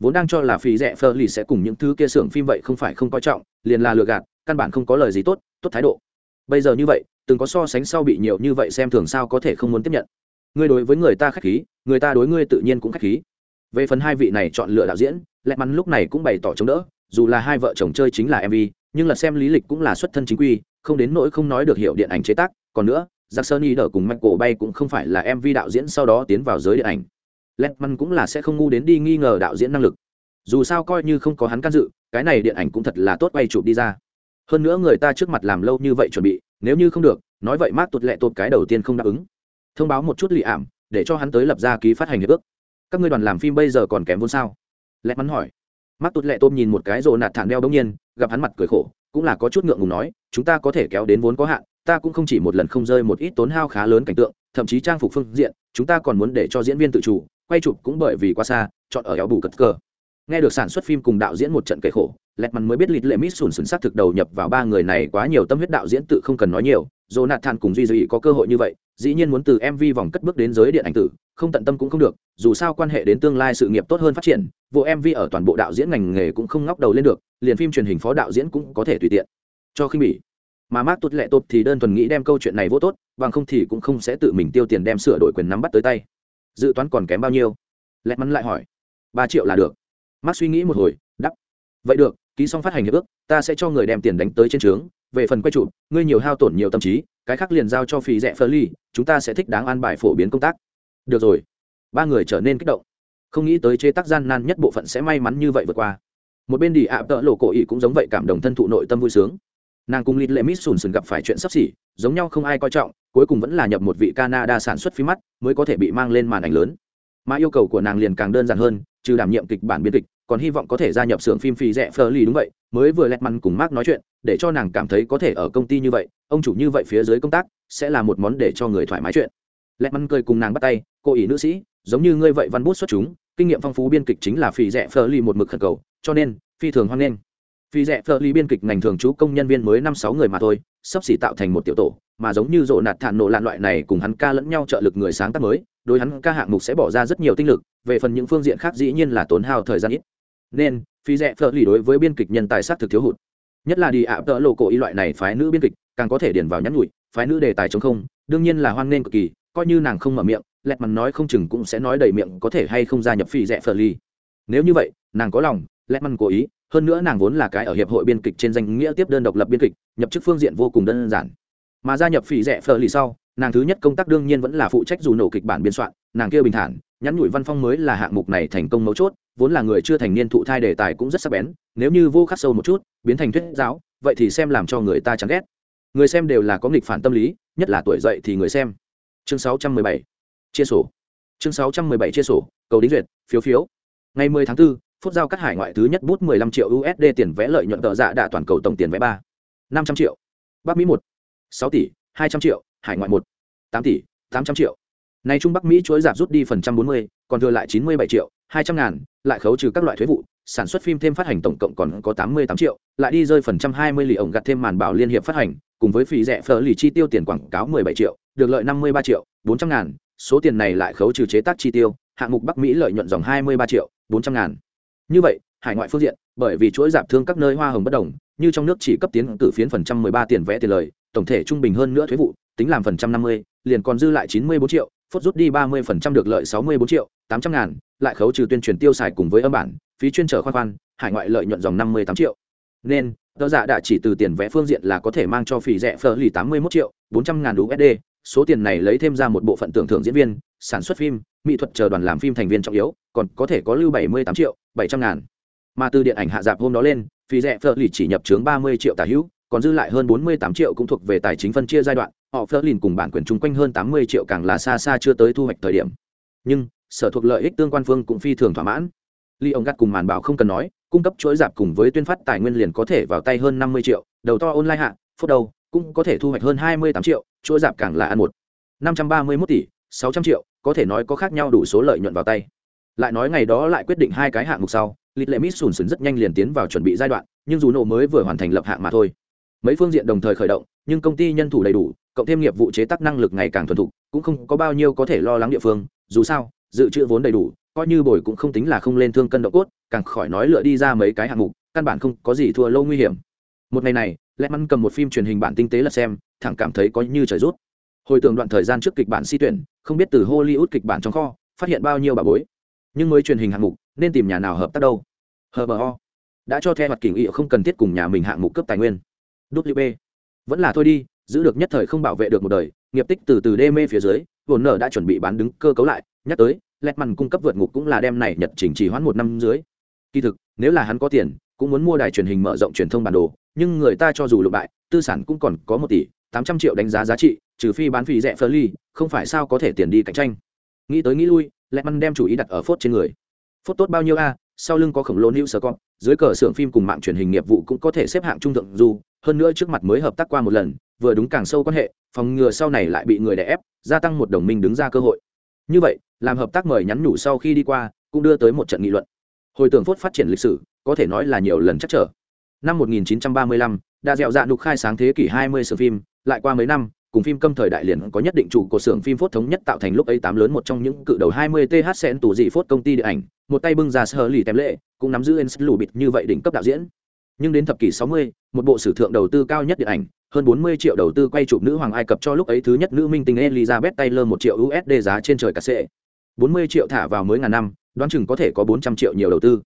vốn đang cho là phí rẻ phở lì sẽ cùng những thứ kia xưởng phim vậy không phải không coi trọng, liền là lừa gạt, căn bản không có lời gì tốt tốt thái độ. Bây giờ như vậy, từng có so sánh sau bị nhiều như vậy xem thường sao có thể không muốn tiếp nhận. Ngươi đối với người ta khách khí, người ta đối ngươi tự nhiên cũng khách khí. Về phần hai vị này chọn lựa đạo diễn lẹ mắn lúc này cũng bày tỏ chống đỡ, dù là hai vợ chồng chơi chính là mv nhưng là xem lý lịch cũng là xuất thân chính quy, không đến nỗi không nói được hiểu điện ảnh chế tác, còn nữa giặc sơn y đờ cùng mạch cổ bay cũng không phải là mv đạo diễn sau đó tiến vào giới điện ảnh letman cũng là sẽ không ngu đến đi nghi ngờ đạo diễn năng lực. Dù sao coi như không có hắn can dự, cái này điện ảnh cũng thật là tốt quay chụp đi ra. Hơn nữa người ta trước mặt làm lâu như vậy chuẩn bị, nếu như không được, nói vậy mát tụt lẹ tụt cái đầu tiên không đáp ứng. Thông báo một chút lì ảm, để cho hắn tới lập ra ký phát hành hiệp ước. Các ngươi đoàn làm phim bây giờ còn kém vốn sao? Lẹ mắn hỏi. Mắt tụt lẹ tôm nhìn một cái rồ nạt thản đeo bỗng nhiên, gặp hắn mặt cười khổ, cũng là có chút ngượng ngùng nói, chúng ta có thể kéo đến vốn có hạn, ta cũng không chỉ một lần không rơi một ít tốn hao khá lớn cảnh tượng, thậm chí trang phục phương diện, chúng ta còn muốn để cho diễn viên tự chủ quay chụp cũng bởi vì quá xa, chọn ở eo bù cất cơ nghe được sản xuất phim cùng đạo diễn một trận kể khổ lẹt mắn mới biết lịt lệ mít sùn sùn sát thực đầu nhập vào ba người này quá nhiều tâm huyết đạo diễn tự không cần nói nhiều, jonathan cùng duy duy có cơ hội như vậy, dĩ nhiên muốn từ mv vòng cất bước đến giới điện ảnh tử, không tận tâm cũng không được, dù sao quan hệ đến tương lai sự nghiệp tốt hơn phát triển vụ mv ở toàn bộ đạo diễn ngành nghề cũng không ngóc đầu lên được, liền phim truyền hình phó đạo diễn cũng có thể tùy tiện. Cho khi bỉ. Mà mát tốt lệ tốt thì đơn thuần nghĩ đem câu chuyện này vô tốt, bằng không thì cũng không sẽ tự mình tiêu tiền đem sửa đổi quyền nắm bắt tới tay dự toán còn kém bao nhiêu? Lẹt mắn lại hỏi. Ba triệu là được. Mắt suy nghĩ một hồi đắp vậy được, ký xong phát hành hiệp ước, ta sẽ cho người đem tiền đánh tới trên trướng. Về phần quay trụ ngươi nhiều hao tổn nhiều tâm trí, cái khác liền giao cho phí rẻ phơ ly chúng ta sẽ thích đáng an bài phổ biến công tác. Được rồi. Ba người trở nên kích động. Không nghĩ tới chế tác gian nan nhất bộ phận sẽ may mắn như vậy vượt qua. Một bên đi ạ tợ lộ cổ ý cũng giống vậy cảm động thân thụ nội tâm vui sướng nàng cùng lít lệ mít sùn sùn gặp phải chuyện sắp xỉ, giống nhau không ai coi trọng, cuối cùng vẫn là nhập một vị canada sản xuất phim mắt, mới có thể bị mang lên màn ảnh lớn. Mà yêu cầu của nàng liền càng đơn giản hơn, trừ đảm nhiệm kịch bản biên kịch, còn hy vọng có thể gia nhập xưởng phim phì rẻ phờ lì đúng vậy, mới vừa lẹt măn cùng mark nói chuyện, để cho nàng cảm thấy có thể ở công ty như vậy, ông chủ như vậy phía dưới công tác, sẽ là một món để cho người thoải mái chuyện. Lẹt măn cười cùng nàng bắt tay, cô ý nữ sĩ, giống như ngươi vậy văn bút xuất chúng, kinh nghiệm phong phú biên kịch chính là phì rẻ phờ lì một mực khẩn cầu, cho nên, phi thường hoan nghênh. Phi rẻ Phở ly biên kịch ngành thường trú công nhân viên mới năm sáu người mà thôi, sắp xỉ tạo thành một tiểu tổ, mà giống như rộ nạt thản nổ lạn loại này cùng hắn ca lẫn nhau trợ lực người sáng tác mới, đối hắn ca hạng mục sẽ bỏ ra rất nhiều tinh lực, về phần những phương diện khác dĩ nhiên là tốn hao thời gian ít. Nên, phi rẻ Phở ly đối với biên kịch nhân tài sát thực thiếu hụt. Nhất là đi ạ tợ lộ cổ y loại này phái nữ biên kịch, càng có thể điền vào nhắn nhủi, phái nữ đề tài chống không, đương nhiên là hoan nghênh cực kỳ, coi như nàng không mở miệng, lẹt mằn nói không chừng cũng sẽ nói đầy miệng có thể hay không gia nhập phi rẻ Phở ly nếu như vậy, nàng có lòng, lẹt mằn cố ý hơn nữa nàng vốn là cái ở hiệp hội biên kịch trên danh nghĩa tiếp đơn độc lập biên kịch nhập chức phương diện vô cùng đơn giản. Mà gia nhập phỉ rẻ phờ lì sau nàng thứ nhất công tác đương nhiên vẫn là phụ trách dù nổ kịch bản biên soạn nàng kia bình thản nhắn nhủi văn phong mới là hạng mục này thành công mấu chốt vốn là người chưa thành niên thụ thai đề tài cũng rất sắc bén nếu như vô khắc sâu một chút biến thành thuyết giáo vậy thì xem làm cho người ta chán ghét. Người xem đều là có nghịch phản tâm lý nhất là tuổi dậy thì người xem. Chương 617 chia sổ. Chương 617 chia sổ cầu đính duyệt phiếu phiếu. Ngày 10 tháng 4, phút giao cắt hải ngoại thứ nhất bút 15 triệu USD tiền vẽ lợi nhuận tờ dạ đã toàn cầu tổng tiền vẽ 3. 500 triệu Bắc Mỹ 1. 6 tỷ 200 triệu hải ngoại 1. 8 tỷ 800 triệu này Trung Bắc Mỹ chuối giảm rút đi phần trăm 40, còn thừa lại 97 triệu 200 ngàn lại khấu trừ các loại thuế vụ sản xuất phim thêm phát hành tổng cộng còn có 88 triệu lại đi rơi phần trăm 20 lì ổng gặt thêm màn bảo liên hiệp phát hành cùng với phí rẻ phở lì chi tiêu tiền quảng cáo 17 triệu được lợi 53 triệu 400 ngàn số tiền này lại khấu trừ chế tác chi tiêu hạng mục Bắc Mỹ lợi nhuận dòng 23 triệu 400 ngàn như vậy, hải ngoại phương diện, bởi vì chuỗi giảm thương các nơi hoa hồng bất đồng, như trong nước chỉ cấp tiến cử phiến phần trăm mười ba tiền vẽ tiền lời, tổng thể trung bình hơn nữa thuế vụ, tính làm phần trăm năm mươi, liền còn dư lại chín mươi bốn triệu phốt rút đi ba mươi phần trăm được lợi sáu mươi bốn triệu, tám trăm ngàn, lại khấu trừ tuyên truyền tiêu xài cùng với âm bản, phí chuyên trở khoan khoan, hải ngoại lợi nhuận dòng năm mươi tám triệu. Nên, tờ giả đã chỉ từ tiền vẽ phương diện là có thể mang cho phí rẻ phở lì tám mươi một triệu, bốn trăm ngàn usd số tiền này lấy thêm ra một bộ phận tưởng thưởng diễn viên, sản xuất phim, mỹ thuật chờ đoàn làm phim thành viên trọng yếu, còn có thể có lưu bảy mươi tám triệu bảy trăm ngàn. Mà từ điện ảnh hạ dạp hôm đó lên, phí rẻ phở lì chỉ nhập trướng ba mươi triệu tả hữu, còn dư lại hơn bốn mươi tám triệu cũng thuộc về tài chính phân chia giai đoạn, họ phở lìn cùng bản quyền chung quanh hơn tám mươi triệu càng là xa xa chưa tới thu hoạch thời điểm. Nhưng, sở thuộc lợi ích tương quan phương cũng phi thường thỏa mãn. Ly ông gắt cùng màn bảo không cần nói, cung cấp chuỗi dạp cùng với tuyên phát tài nguyên liền có thể vào tay hơn năm mươi triệu, đầu to online hạ phút đầu, cũng có thể thu hoạch hơn hai mươi tám triệu, chuỗi dạp càng là ăn một. năm trăm ba mươi mốt tỷ, sáu trăm triệu, có thể nói có khác nhau đủ số lợi nhuận vào tay lại nói ngày đó lại quyết định hai cái hạng mục sau lịch lệ mít sùn sùn rất nhanh liền tiến vào chuẩn bị giai đoạn, nhưng dù nổ mới vừa hoàn thành lập hạng mà thôi. Mấy phương diện đồng thời khởi động, nhưng công ty nhân thủ đầy đủ, cộng thêm nghiệp vụ chế tác năng lực ngày càng thuần thục, cũng không có bao nhiêu có thể lo lắng địa phương. Dù sao, dự trữ vốn đầy đủ, coi như bồi cũng không tính là không lên thương cân độ cốt, càng khỏi nói lựa đi ra mấy cái hạng mục, căn bản không có gì thua lâu nguy hiểm. Một ngày này lẽ mắn cầm một phim truyền hình bản tinh tế là xem, thẳng cảm thấy có như trời rút. Hồi tưởng đoạn thời gian trước kịch bản si tuyển, không biết từ hollywood kịch bản trong kho, phát hiện bao nhiêu bà bối nhưng mới truyền hình hạng mục, nên tìm nhà nào hợp tác đâu? Hờ ho đã cho theo mặt kỷ nghị không cần thiết cùng nhà mình hạng mục cấp tài nguyên. Wp vẫn là thôi đi, giữ được nhất thời không bảo vệ được một đời, nghiệp tích từ từ đê mê phía dưới vốn nở đã chuẩn bị bán đứng cơ cấu lại, nhắc tới lẹt mằn cung cấp vượt ngục cũng là đem này nhật chỉnh chỉ hoãn một năm dưới. Kỳ thực, nếu là hắn có tiền, cũng muốn mua đài truyền hình mở rộng truyền thông bản đồ, nhưng người ta cho dù lục bại, tư sản cũng còn có một tỷ tám trăm triệu đánh giá giá trị, trừ phi bán phí rẻ phơ ly không phải sao có thể tiền đi cạnh tranh. Nghĩ tới nghĩ lui lẹ măn đem chủ ý đặt ở phốt trên người. Phốt tốt bao nhiêu a? Sau lưng có khổng lồ new sơ con dưới cờ xưởng phim cùng mạng truyền hình nghiệp vụ cũng có thể xếp hạng trung thượng du hơn nữa trước mặt mới hợp tác qua một lần vừa đúng càng sâu quan hệ phòng ngừa sau này lại bị người đè ép gia tăng một đồng minh đứng ra cơ hội. Như vậy làm hợp tác mời nhắn nhủ sau khi đi qua cũng đưa tới một trận nghị luận. Hồi tưởng phốt phát triển lịch sử có thể nói là nhiều lần chắc trở. Năm 1935, đã dẹo dạ đục khai sáng thế kỷ 20 sử phim lại qua mấy năm cùng phim câm thời đại liền có nhất định chủ của xưởng phim phốt thống nhất tạo thành lúc ấy tám lớn một trong những cự đầu 20 th sen tủ dị phốt công ty điện ảnh một tay bưng ra sơ lì tém lệ cũng nắm giữ ens lù bịt như vậy đỉnh cấp đạo diễn. Nhưng đến thập kỷ 60, một bộ sử thượng đầu tư cao nhất điện ảnh hơn 40 triệu đầu tư quay chụp nữ hoàng ai cập cho lúc ấy thứ nhất nữ minh tinh elizabeth taylor một triệu usd giá trên trời cả sệ. 40 triệu thả vào mới ngàn năm đoán chừng có thể có 400 triệu nhiều đầu tư.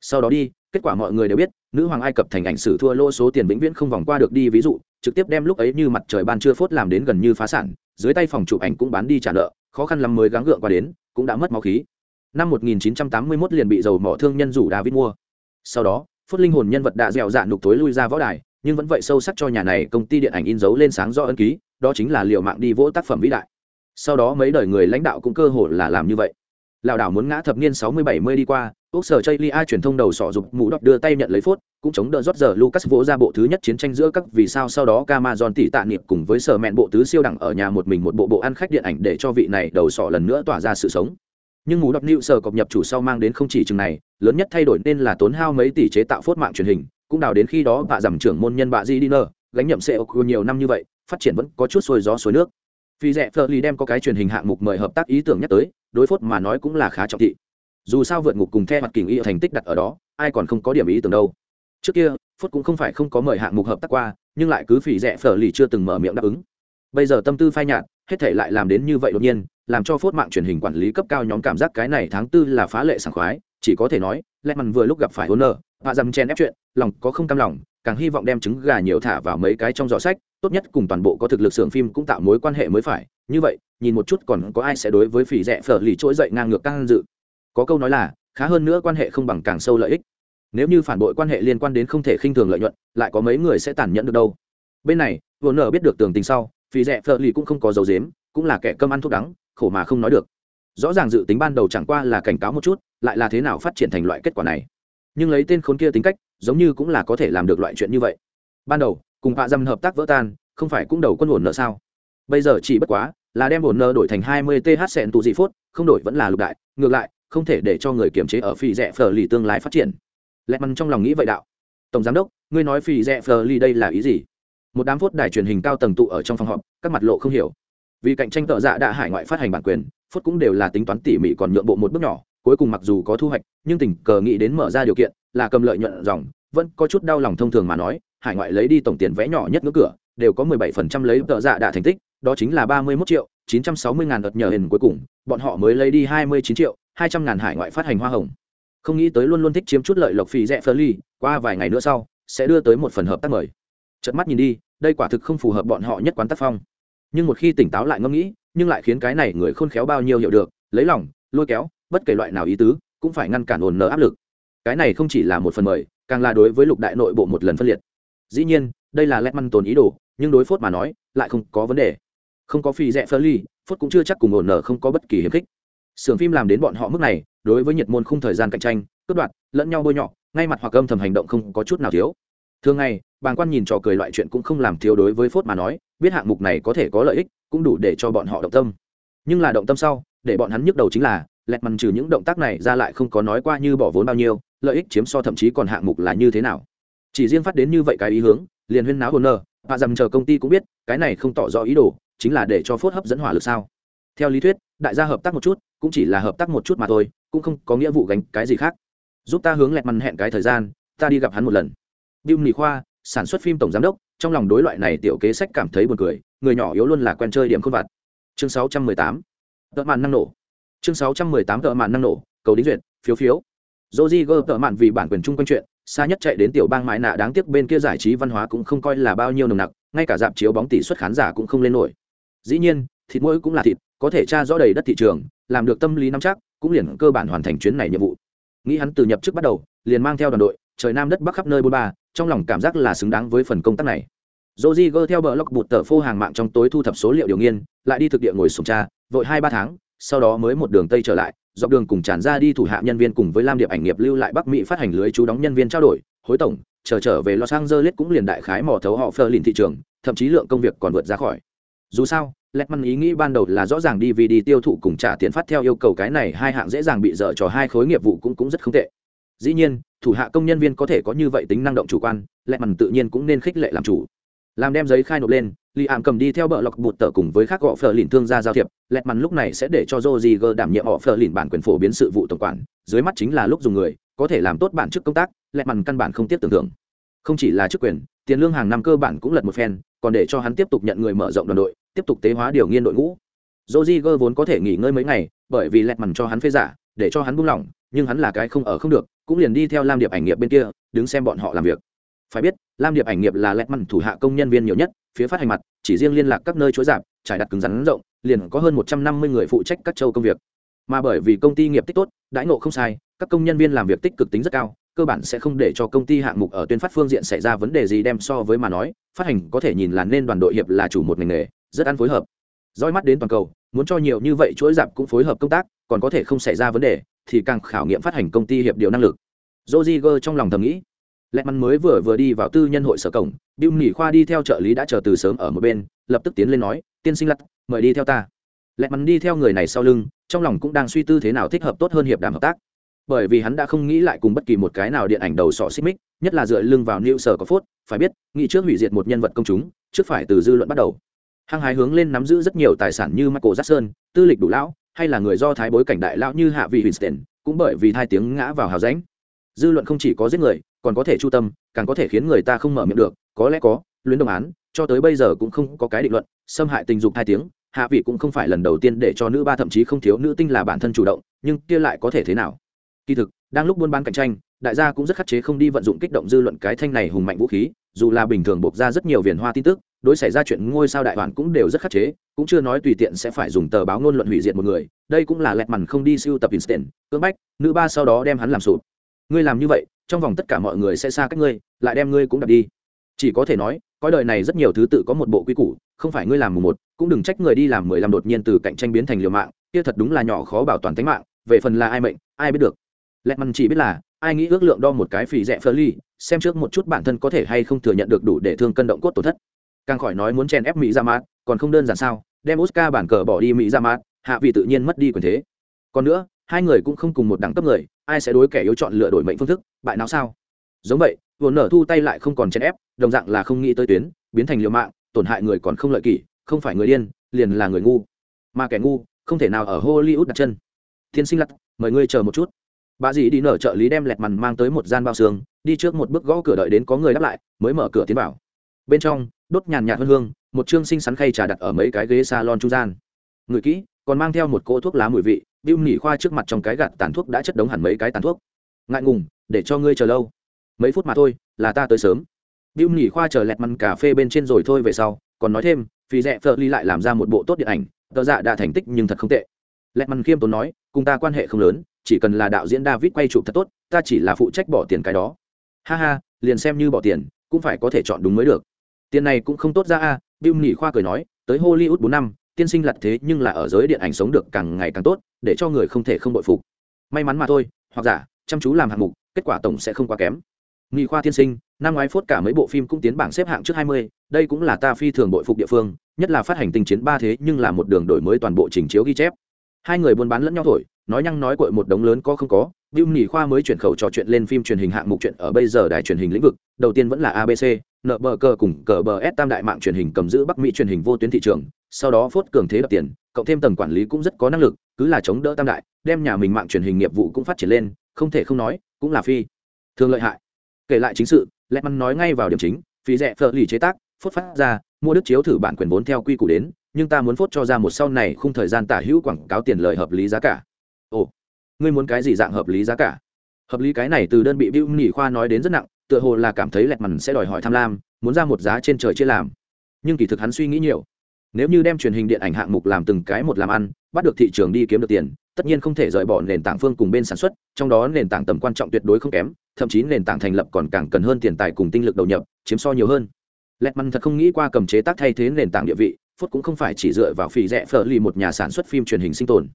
Sau đó đi kết quả mọi người đều biết nữ hoàng ai cập thành ảnh sử thua lô số tiền vĩnh viễn không vòng qua được đi ví dụ trực tiếp đem lúc ấy như mặt trời ban chưa phốt làm đến gần như phá sản, dưới tay phòng chụp ảnh cũng bán đi trả nợ, khó khăn lắm mới gắng gượng qua đến, cũng đã mất máu khí. Năm 1981 liền bị dầu mỏ thương nhân rủ David mua. Sau đó, phốt linh hồn nhân vật đã dẻo dạn nục tối lui ra võ đài, nhưng vẫn vậy sâu sắc cho nhà này công ty điện ảnh in dấu lên sáng do ân ký, đó chính là liệu mạng đi vỗ tác phẩm vĩ đại. Sau đó mấy đời người lãnh đạo cũng cơ hội là làm như vậy. Lảo đảo muốn ngã thập niên sáu mươi bảy mươi đi qua úc sở chây lia truyền thông đầu sọ dục mũ đọc đưa tay nhận lấy phốt cũng chống đỡ rót giờ lucas vỗ ra bộ thứ nhất chiến tranh giữa các vì sao sau đó Camazon tỷ tạ niệm cùng với sở mẹn bộ tứ siêu đẳng ở nhà một mình một bộ bộ ăn khách điện ảnh để cho vị này đầu sọ lần nữa tỏa ra sự sống. Nhưng mũ đọc nịu sở cập nhập chủ sau mang đến không chỉ chừng này, lớn nhất thay đổi nên là tốn hao mấy tỷ chế tạo phốt mạng truyền hình, cũng đào đến khi đó bạ giảm trưởng môn nhân bạ di đi gánh nhậm xe nhiều năm như vậy, phát triển vẫn có chút xuôi gió suối nước. Vì rẻ Fleury đem có cái truyền hình hạng mục mời hợp tác ý tưởng nhắc tới, đối phốt mà nói cũng là khá trọng thị. Dù sao vượt ngục cùng theo mặt kình y thành tích đặt ở đó, ai còn không có điểm ý tưởng đâu trước kia, phốt cũng không phải không có mời hạng mục hợp tác qua, nhưng lại cứ phỉ rẻ phở lì chưa từng mở miệng đáp ứng. Bây giờ tâm tư phai nhạt, hết thể lại làm đến như vậy đột nhiên, làm cho phốt mạng truyền hình quản lý cấp cao nhóm cảm giác cái này tháng tư là phá lệ sảng khoái, chỉ có thể nói lẽ mằn vừa lúc gặp phải hôn nợ hạ dầm chen ép chuyện, lòng có không cam lòng, càng hy vọng đem trứng gà nhiều thả vào mấy cái trong giỏ sách, tốt nhất cùng toàn bộ có thực lực xưởng phim cũng tạo mối quan hệ mới phải, như vậy, nhìn một chút còn có ai sẽ đối với phỉ rẻ phở lì trỗi dậy ngang ngược căng dự. Có câu nói là, khá hơn nữa quan hệ không bằng càng sâu lợi ích nếu như phản bội quan hệ liên quan đến không thể khinh thường lợi nhuận, lại có mấy người sẽ tàn nhẫn được đâu? Bên này vừa nở biết được tường tình sau, phi rẻ phở lì cũng không có dấu dếm cũng là kẻ cơm ăn thuốc đắng, khổ mà không nói được. Rõ ràng dự tính ban đầu chẳng qua là cảnh cáo một chút, lại là thế nào phát triển thành loại kết quả này. Nhưng lấy tên khốn kia tính cách, giống như cũng là có thể làm được loại chuyện như vậy. Ban đầu, cùng hạ dâm hợp tác vỡ tan, không phải cũng đầu quân ổn nợ sao? Bây giờ chỉ bất quá, là đem ổn nợ đổi thành hai mươi th sẹn tù dị phốt, không đổi vẫn là lục đại, ngược lại, không thể để cho người kiểm chế ở phi rẻ phờ lì tương lai phát triển lẹt mằn trong lòng nghĩ vậy đạo. Tổng giám đốc, ngươi nói phi rẻ phờ ly đây là ý gì? Một đám phốt đài truyền hình cao tầng tụ ở trong phòng họp, các mặt lộ không hiểu. Vì cạnh tranh tợ dạ đã hải ngoại phát hành bản quyền, phốt cũng đều là tính toán tỉ mỉ còn nhượng bộ một bước nhỏ, cuối cùng mặc dù có thu hoạch, nhưng tình cờ nghĩ đến mở ra điều kiện, là cầm lợi nhuận dòng, vẫn có chút đau lòng thông thường mà nói, hải ngoại lấy đi tổng tiền vẽ nhỏ nhất ngưỡng cửa, đều có 17% lấy tợ dạ đã thành tích, đó chính là 31 triệu 960 ngàn đợt nhờ hình cuối cùng, bọn họ mới lấy đi 29 triệu 200 ngàn hải ngoại phát hành hoa hồng không nghĩ tới luôn luôn thích chiếm chút lợi lộc phì rẻ phơ ly qua vài ngày nữa sau, sẽ đưa tới một phần hợp tác mời. Chợt mắt nhìn đi, đây quả thực không phù hợp bọn họ nhất quán tác phong. Nhưng một khi tỉnh táo lại ngẫm nghĩ, nhưng lại khiến cái này người khôn khéo bao nhiêu hiểu được, lấy lòng, lôi kéo, bất kể loại nào ý tứ, cũng phải ngăn cản ồn nở áp lực. Cái này không chỉ là một phần mời, càng là đối với lục đại nội bộ một lần phân liệt. Dĩ nhiên, đây là lét măn tồn ý đồ, nhưng đối phốt mà nói, lại không có vấn đề. Không có phi rẽ phơ ly phốt cũng chưa chắc cùng ổn nở không có bất kỳ hiếm khích. Sưởng phim làm đến bọn họ mức này đối với nhiệt môn khung thời gian cạnh tranh, cướp đoạt, lẫn nhau bôi nhọ, ngay mặt hoặc âm thầm hành động không có chút nào thiếu. Thường ngày, bàng quan nhìn trò cười loại chuyện cũng không làm thiếu đối với phốt mà nói, biết hạng mục này có thể có lợi ích, cũng đủ để cho bọn họ động tâm. Nhưng là động tâm sau, để bọn hắn nhức đầu chính là, lẹt mằn trừ những động tác này ra lại không có nói qua như bỏ vốn bao nhiêu, lợi ích chiếm so thậm chí còn hạng mục là như thế nào. Chỉ riêng phát đến như vậy cái ý hướng, liền huyên náo hồn nơ và dầm chờ công ty cũng biết, cái này không tỏ rõ ý đồ, chính là để cho phốt hấp dẫn hỏa lực sao. Theo lý thuyết, đại gia hợp tác một chút, cũng chỉ là hợp tác một chút mà thôi cũng không có nghĩa vụ gánh cái gì khác giúp ta hướng lẹt mằn hẹn cái thời gian ta đi gặp hắn một lần điêu Nỉ Khoa, sản xuất phim tổng giám đốc, trong lòng đối loại này tiểu kế sách cảm thấy buồn cười, người nhỏ yếu luôn là quen chơi điểm khôn vặt. Chương 618. Tợ mạn năng nổ. Chương 618 tợ mạn năng nổ, cầu đính duyệt, phiếu phiếu. Roger tợ mạn vì bản quyền chung quanh chuyện, xa nhất chạy đến tiểu bang mãi nạ đáng tiếc bên kia giải trí văn hóa cũng không coi là bao nhiêu nồng nặc, ngay cả dạp chiếu bóng tỷ suất khán giả cũng không lên nổi. Dĩ nhiên, thịt mũi cũng là thịt, có thể tra rõ đầy đất thị trường, làm được tâm lý nắm chắc, cũng liền cơ bản hoàn thành chuyến này nhiệm vụ. Nghĩ hắn từ nhập chức bắt đầu, liền mang theo đoàn đội, trời nam đất bắc khắp nơi bôn ba, trong lòng cảm giác là xứng đáng với phần công tác này roger theo bờ log bụt tờ phô hàng mạng trong tối thu thập số liệu điều nghiên, lại đi thực địa ngồi sùng tra, vội hai ba tháng, sau đó mới một đường tây trở lại, dọc đường cùng tràn ra đi thủ hạ nhân viên cùng với Lam Điệp ảnh nghiệp lưu lại Bắc Mỹ phát hành lưới chú đóng nhân viên trao đổi, hối tổng, chờ trở về Los Angeles cũng liền đại khái mò thấu họ phơ lìn thị trường, thậm chí lượng công việc còn vượt ra khỏi. Dù sao, Letman ý nghĩ ban đầu là rõ ràng DVD tiêu thụ cùng trả tiền phát theo yêu cầu cái này hai hạng dễ dàng bị dở trò hai khối nghiệp vụ cũng cũng rất không tệ. Dĩ nhiên, thủ hạ công nhân viên có thể có như vậy tính năng động chủ quan lẹ mằn tự nhiên cũng nên khích lệ làm chủ làm đem giấy khai nộp lên li ảm cầm đi theo bờ lọc bụt tờ cùng với các gọ phờ lìn thương gia giao thiệp lẹt mằn lúc này sẽ để cho joe đảm nhiệm họ phờ lìn bản quyền phổ biến sự vụ tổng quản dưới mắt chính là lúc dùng người có thể làm tốt bản chức công tác lẹt mằn căn bản không tiếp tưởng tượng không chỉ là chức quyền, tiền lương hàng năm cơ bản cũng lật một phen, còn để cho hắn tiếp tục nhận người mở rộng đoàn đội, tiếp tục tế hóa điều nghiên đội ngũ. Joe vốn có thể nghỉ ngơi mấy ngày, bởi vì lẹt mằn cho hắn phê giả, để cho hắn buông lỏng, nhưng hắn là cái không ở không được, cũng liền đi theo lam điệp ảnh nghiệp bên kia, đứng xem bọn họ làm việc. Phải biết, lam điệp ảnh nghiệp là lẹt mằn thủ hạ công nhân viên nhiều nhất, phía phát hành mặt, chỉ riêng liên lạc các nơi chối giảm, trải đặt cứng rắn rộng, liền có hơn một trăm năm mươi người phụ trách các châu công việc. Mà bởi vì công ty nghiệp tích tốt, đãi ngộ không sai, các công nhân viên làm việc tích cực tính rất cao cơ bản sẽ không để cho công ty hạng mục ở tuyên phát phương diện xảy ra vấn đề gì đem so với mà nói, phát hành có thể nhìn là nên đoàn đội hiệp là chủ một ngành nghề, rất ăn phối hợp. Roi mắt đến toàn cầu, muốn cho nhiều như vậy chuỗi dạp cũng phối hợp công tác, còn có thể không xảy ra vấn đề, thì càng khảo nghiệm phát hành công ty hiệp điều năng lực. Roger trong lòng thầm nghĩ. Lẹt mắn mới vừa vừa đi vào tư nhân hội sở cổng, bill nghỉ khoa đi theo trợ lý đã chờ từ sớm ở một bên, lập tức tiến lên nói, tiên sinh lặt mời đi theo ta. Lẹt mắn đi theo người này sau lưng, trong lòng cũng đang suy tư thế nào thích hợp tốt hơn hiệp đàm hợp tác bởi vì hắn đã không nghĩ lại cùng bất kỳ một cái nào điện ảnh đầu sọ xích mích nhất là dựa lưng vào New Sở có phốt, phải biết, nghĩ trước hủy diệt một nhân vật công chúng, trước phải từ dư luận bắt đầu. Hăng hái hướng lên nắm giữ rất nhiều tài sản như Michael Jackson, tư lịch đủ lão, hay là người do thái bối cảnh đại lão như Hạ Vị Winston, cũng bởi vì thai tiếng ngã vào hào ránh Dư luận không chỉ có giết người, còn có thể chu tâm, càng có thể khiến người ta không mở miệng được, có lẽ có, luyến đồng án, cho tới bây giờ cũng không có cái định luận, xâm hại tình dục thai tiếng, Hạ Vị cũng không phải lần đầu tiên để cho nữ ba thậm chí không thiếu nữ tinh là bản thân chủ động, nhưng kia lại có thể thế nào? Kỳ thực, đang lúc buôn bán cạnh tranh, đại gia cũng rất khắc chế không đi vận dụng kích động dư luận cái thanh này hùng mạnh vũ khí dù là bình thường buộc ra rất nhiều viền hoa tin tức đối xảy ra chuyện ngôi sao đại hoàn cũng đều rất khắc chế cũng chưa nói tùy tiện sẽ phải dùng tờ báo ngôn luận hủy diệt một người đây cũng là lẹt mằn không đi siêu tập instant cưỡng bách nữ ba sau đó đem hắn làm sụp. Ngươi làm như vậy trong vòng tất cả mọi người sẽ xa cách ngươi lại đem ngươi cũng đặt đi. Chỉ có thể nói coi đời này rất nhiều thứ tự có một bộ quy củ không phải ngươi làm mùng một cũng đừng trách người đi làm mười lăm đột nhiên từ cạnh tranh biến thành liều mạng kia thật đúng là nhỏ khó bảo toàn tính mạng về phần là ai mệnh ai biết được lẹt mằn chỉ biết là, ai nghĩ ước lượng đo một cái phì rẻ phơ ly, xem trước một chút bản thân có thể hay không thừa nhận được đủ để thương cân động cốt tổn thất. Càng khỏi nói muốn chèn ép mỹ dạ ra mát còn không đơn giản sao, đem oscar bản cờ bỏ đi mỹ dạ ra mát hạ vị tự nhiên mất đi quyền thế. Còn nữa, hai người cũng không cùng một đẳng cấp người, ai sẽ đối kẻ yếu chọn lựa đổi mệnh phương thức, bại não sao? Giống vậy vừa nở thu tay lại không còn chèn ép, đồng dạng là không nghĩ tới tuyến, biến thành liều mạng, tổn hại người còn không lợi kỷ, không phải người điên, liền là người ngu. Mà kẻ ngu, không thể nào ở hollywood đặt chân. Thiên sinh lặt mời ngươi chờ một chút bà dì đi nở trợ lý đem lẹt mằn mang tới một gian bao xương, đi trước một bước gõ cửa đợi đến có người đáp lại, mới mở cửa tiến vào. Bên trong, đốt nhàn nhạt hơn hương, một chương xinh xắn khay trà đặt ở mấy cái ghế salon trung gian. Người kỹ, còn mang theo một cỗ thuốc lá mùi vị bưu nỉ khoa trước mặt trong cái gạt tàn thuốc đã chất đống hẳn mấy cái tàn thuốc. Ngại ngùng, để cho ngươi chờ lâu. Mấy phút mà thôi, là ta tới sớm. Bưu nỉ khoa chờ lẹt mằn cà phê bên trên rồi thôi về sau, còn nói thêm vì rẽ phở ly lại làm ra một bộ tốt điện ảnh, tờ dạ đã thành tích nhưng thật không tệ. Lẹt mằn khiêm tốn nói, cùng ta quan hệ không lớn chỉ cần là đạo diễn david quay chụp thật tốt, ta chỉ là phụ trách bỏ tiền cái đó. Ha ha, liền xem như bỏ tiền, cũng phải có thể chọn đúng mới được. Tiền này cũng không tốt ra a, bill nỉ khoa cười nói, tới hollywood bốn năm, tiên sinh lặt thế nhưng là ở giới điện ảnh sống được càng ngày càng tốt, để cho người không thể không bội phục. May mắn mà thôi, hoặc giả, chăm chú làm hạng mục, kết quả tổng sẽ không quá kém. Nghị khoa tiên sinh, năm ngoái phốt cả mấy bộ phim cũng tiến bảng xếp hạng trước hai mươi, đây cũng là ta phi thường bội phục địa phương, nhất là phát hành tình chiến ba thế nhưng là một đường đổi mới toàn bộ trình chiếu ghi chép. Hai người buôn bán lẫn nhau thổi nói nhăng nói cội một đống lớn có không có Bill Nỉ khoa mới chuyển khẩu trò chuyện lên phim truyền hình hạng mục chuyện ở bây giờ đài truyền hình lĩnh vực, đầu tiên vẫn là ABC, nợ bờ cờ cùng cờ bờ S tam đại mạng truyền hình cầm giữ Bắc Mỹ truyền hình vô tuyến thị trường, sau đó phốt cường thế đập tiền, cộng thêm tầng quản lý cũng rất có năng lực, cứ là chống đỡ tam đại, đem nhà mình mạng truyền hình nghiệp vụ cũng phát triển lên, không thể không nói, cũng là phi thường lợi hại. Kể lại chính sự, Lehman nói ngay vào điểm chính, phí rẻ phở lì chế tác, phốt phát ra, mua đức chiếu thử bản quyền vốn theo quy củ đến, nhưng ta muốn phốt cho ra một sau này khung thời gian tả hữu quảng cáo tiền lời hợp lý giá cả ồ, ngươi muốn cái gì dạng hợp lý giá cả? Hợp lý cái này từ đơn bị bưu nỉ khoa nói đến rất nặng, tựa hồ là cảm thấy lẹt mằn sẽ đòi hỏi tham lam, muốn ra một giá trên trời chia làm. Nhưng kỳ thực hắn suy nghĩ nhiều. Nếu như đem truyền hình điện ảnh hạng mục làm từng cái một làm ăn, bắt được thị trường đi kiếm được tiền, tất nhiên không thể rời bỏ nền tảng phương cùng bên sản xuất, trong đó nền tảng tầm quan trọng tuyệt đối không kém, thậm chí nền tảng thành lập còn càng cần hơn tiền tài cùng tinh lực đầu nhập, chiếm so nhiều hơn. Lẹt mằn thật không nghĩ qua cầm chế tác thay thế nền tảng địa vị, phút cũng không phải chỉ dựa vào phỉ rẻ phở lì một nhà sản xuất phim truyền hình sinh tồn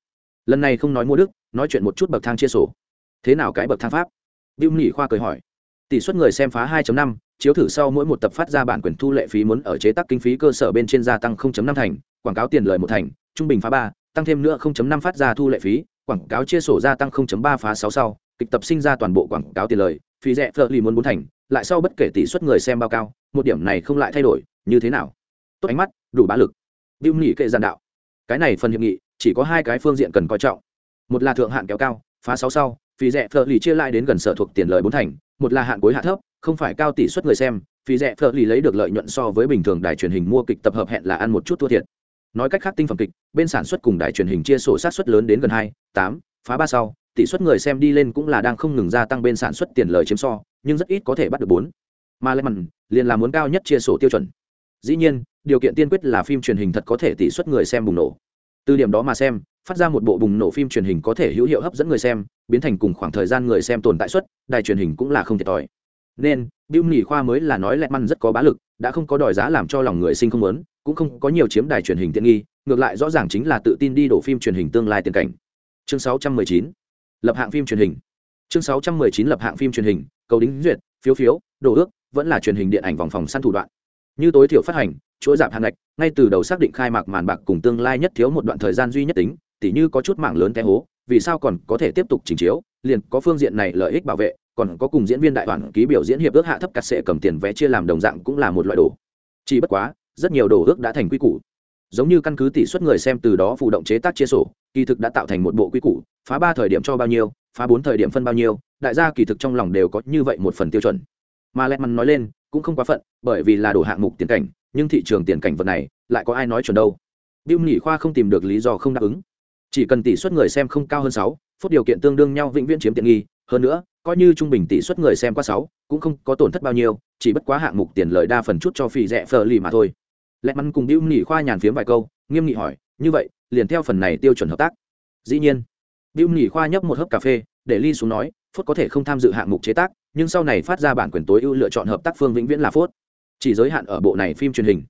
lần này không nói mua đức nói chuyện một chút bậc thang chia sổ. Thế nào cái bậc thang pháp? Bill nghỉ khoa cười hỏi. Tỷ suất người xem phá 2.5, chiếu thử sau mỗi một tập phát ra bản quyền thu lệ phí muốn ở chế tác kinh phí cơ sở bên trên gia tăng 0.5 thành quảng cáo tiền lời một thành trung bình phá 3, tăng thêm nữa 0.5 phát ra thu lệ phí quảng cáo chia sổ gia tăng 0.3 phá 6 sau kịch tập sinh ra toàn bộ quảng cáo tiền lời phí rẻ phở lì muốn bốn thành lại sau bất kể tỷ suất người xem bao cao một điểm này không lại thay đổi như thế nào? Tốt ánh mắt đủ bá lực. Bill nghỉ kệ giàn đạo. Cái này phần hiệp nghị chỉ có hai cái phương diện cần coi trọng. Một là thượng hạn kéo cao, phá sáu sau, phí rẻ phở lì chia lại đến gần sở thuộc tiền lợi bốn thành. Một là hạn cuối hạ thấp, không phải cao tỷ suất người xem, phí rẻ phở lì lấy được lợi nhuận so với bình thường đài truyền hình mua kịch tập hợp hẹn là ăn một chút thua thiệt. Nói cách khác tinh phẩm kịch, bên sản xuất cùng đài truyền hình chia sổ sát suất lớn đến gần hai, tám, phá ba sau, tỷ suất người xem đi lên cũng là đang không ngừng gia tăng bên sản xuất tiền lời chiếm so, nhưng rất ít có thể bắt được bốn. Mà lên mặn liền là muốn cao nhất chia sổ tiêu chuẩn. Dĩ nhiên, điều kiện tiên quyết là phim truyền hình thật có thể tỷ suất người xem bùng nổ từ điểm đó mà xem phát ra một bộ bùng nổ phim truyền hình có thể hữu hiệu hấp dẫn người xem biến thành cùng khoảng thời gian người xem tồn tại suất đài truyền hình cũng là không thiệt thòi nên Bill nghỉ khoa mới là nói lẹt măn rất có bá lực, đã không có đòi giá làm cho lòng người sinh không muốn, cũng không có nhiều chiếm đài truyền hình tiện nghi, ngược lại rõ ràng chính là tự tin đi đổ phim truyền hình tương lai tiền cảnh. Chương 619. Lập hạng phim truyền hình. Chương 619 lập hạng phim truyền hình, cầu đính duyệt, phiếu phiếu, đồ ước, vẫn là truyền hình điện ảnh vòng phòng săn thủ đoạn. Như tối thiểu phát hành, chuỗi giảm hàng ngạch ngay từ đầu xác định khai mạc màn bạc cùng tương lai nhất thiếu một đoạn thời gian duy nhất tính tỉ như có chút mảng lớn té hố vì sao còn có thể tiếp tục trình chiếu liền có phương diện này lợi ích bảo vệ còn có cùng diễn viên đại đoàn ký biểu diễn hiệp ước hạ thấp cắt sệ cầm tiền vé chia làm đồng dạng cũng là một loại đồ. Chỉ bất quá rất nhiều đồ ước đã thành quy củ. Giống như căn cứ tỷ suất người xem từ đó phụ động chế tác chia sổ kỳ thực đã tạo thành một bộ quy củ phá ba thời điểm cho bao nhiêu phá bốn thời điểm phân bao nhiêu đại gia kỳ thực trong lòng đều có như vậy một phần tiêu chuẩn. Mà lẹt mắn nói lên cũng không quá phận, bởi vì là đồ hạng mục tiền cảnh, nhưng thị trường tiền cảnh vật này, lại có ai nói chuẩn đâu. Bill nghỉ khoa không tìm được lý do không đáp ứng. Chỉ cần tỷ suất người xem không cao hơn sáu, phút điều kiện tương đương nhau vĩnh viễn chiếm tiện nghi, hơn nữa, coi như trung bình tỷ suất người xem qua sáu, cũng không có tổn thất bao nhiêu, chỉ bất quá hạng mục tiền lời đa phần chút cho phì rẻ phờ lì mà thôi. Lẹ mắn cùng Bill nghỉ khoa nhàn phiếm vài câu, nghiêm nghị hỏi, như vậy, liền theo phần này tiêu chuẩn hợp tác? Dĩ nhiên. Bill nghỉ khoa nhấp một hớp cà phê, để ly xuống nói, phút có thể không tham dự hạng mục chế tác nhưng sau này phát ra bản quyền tối ưu lựa chọn hợp tác phương vĩnh viễn là phốt. Chỉ giới hạn ở bộ này phim truyền hình.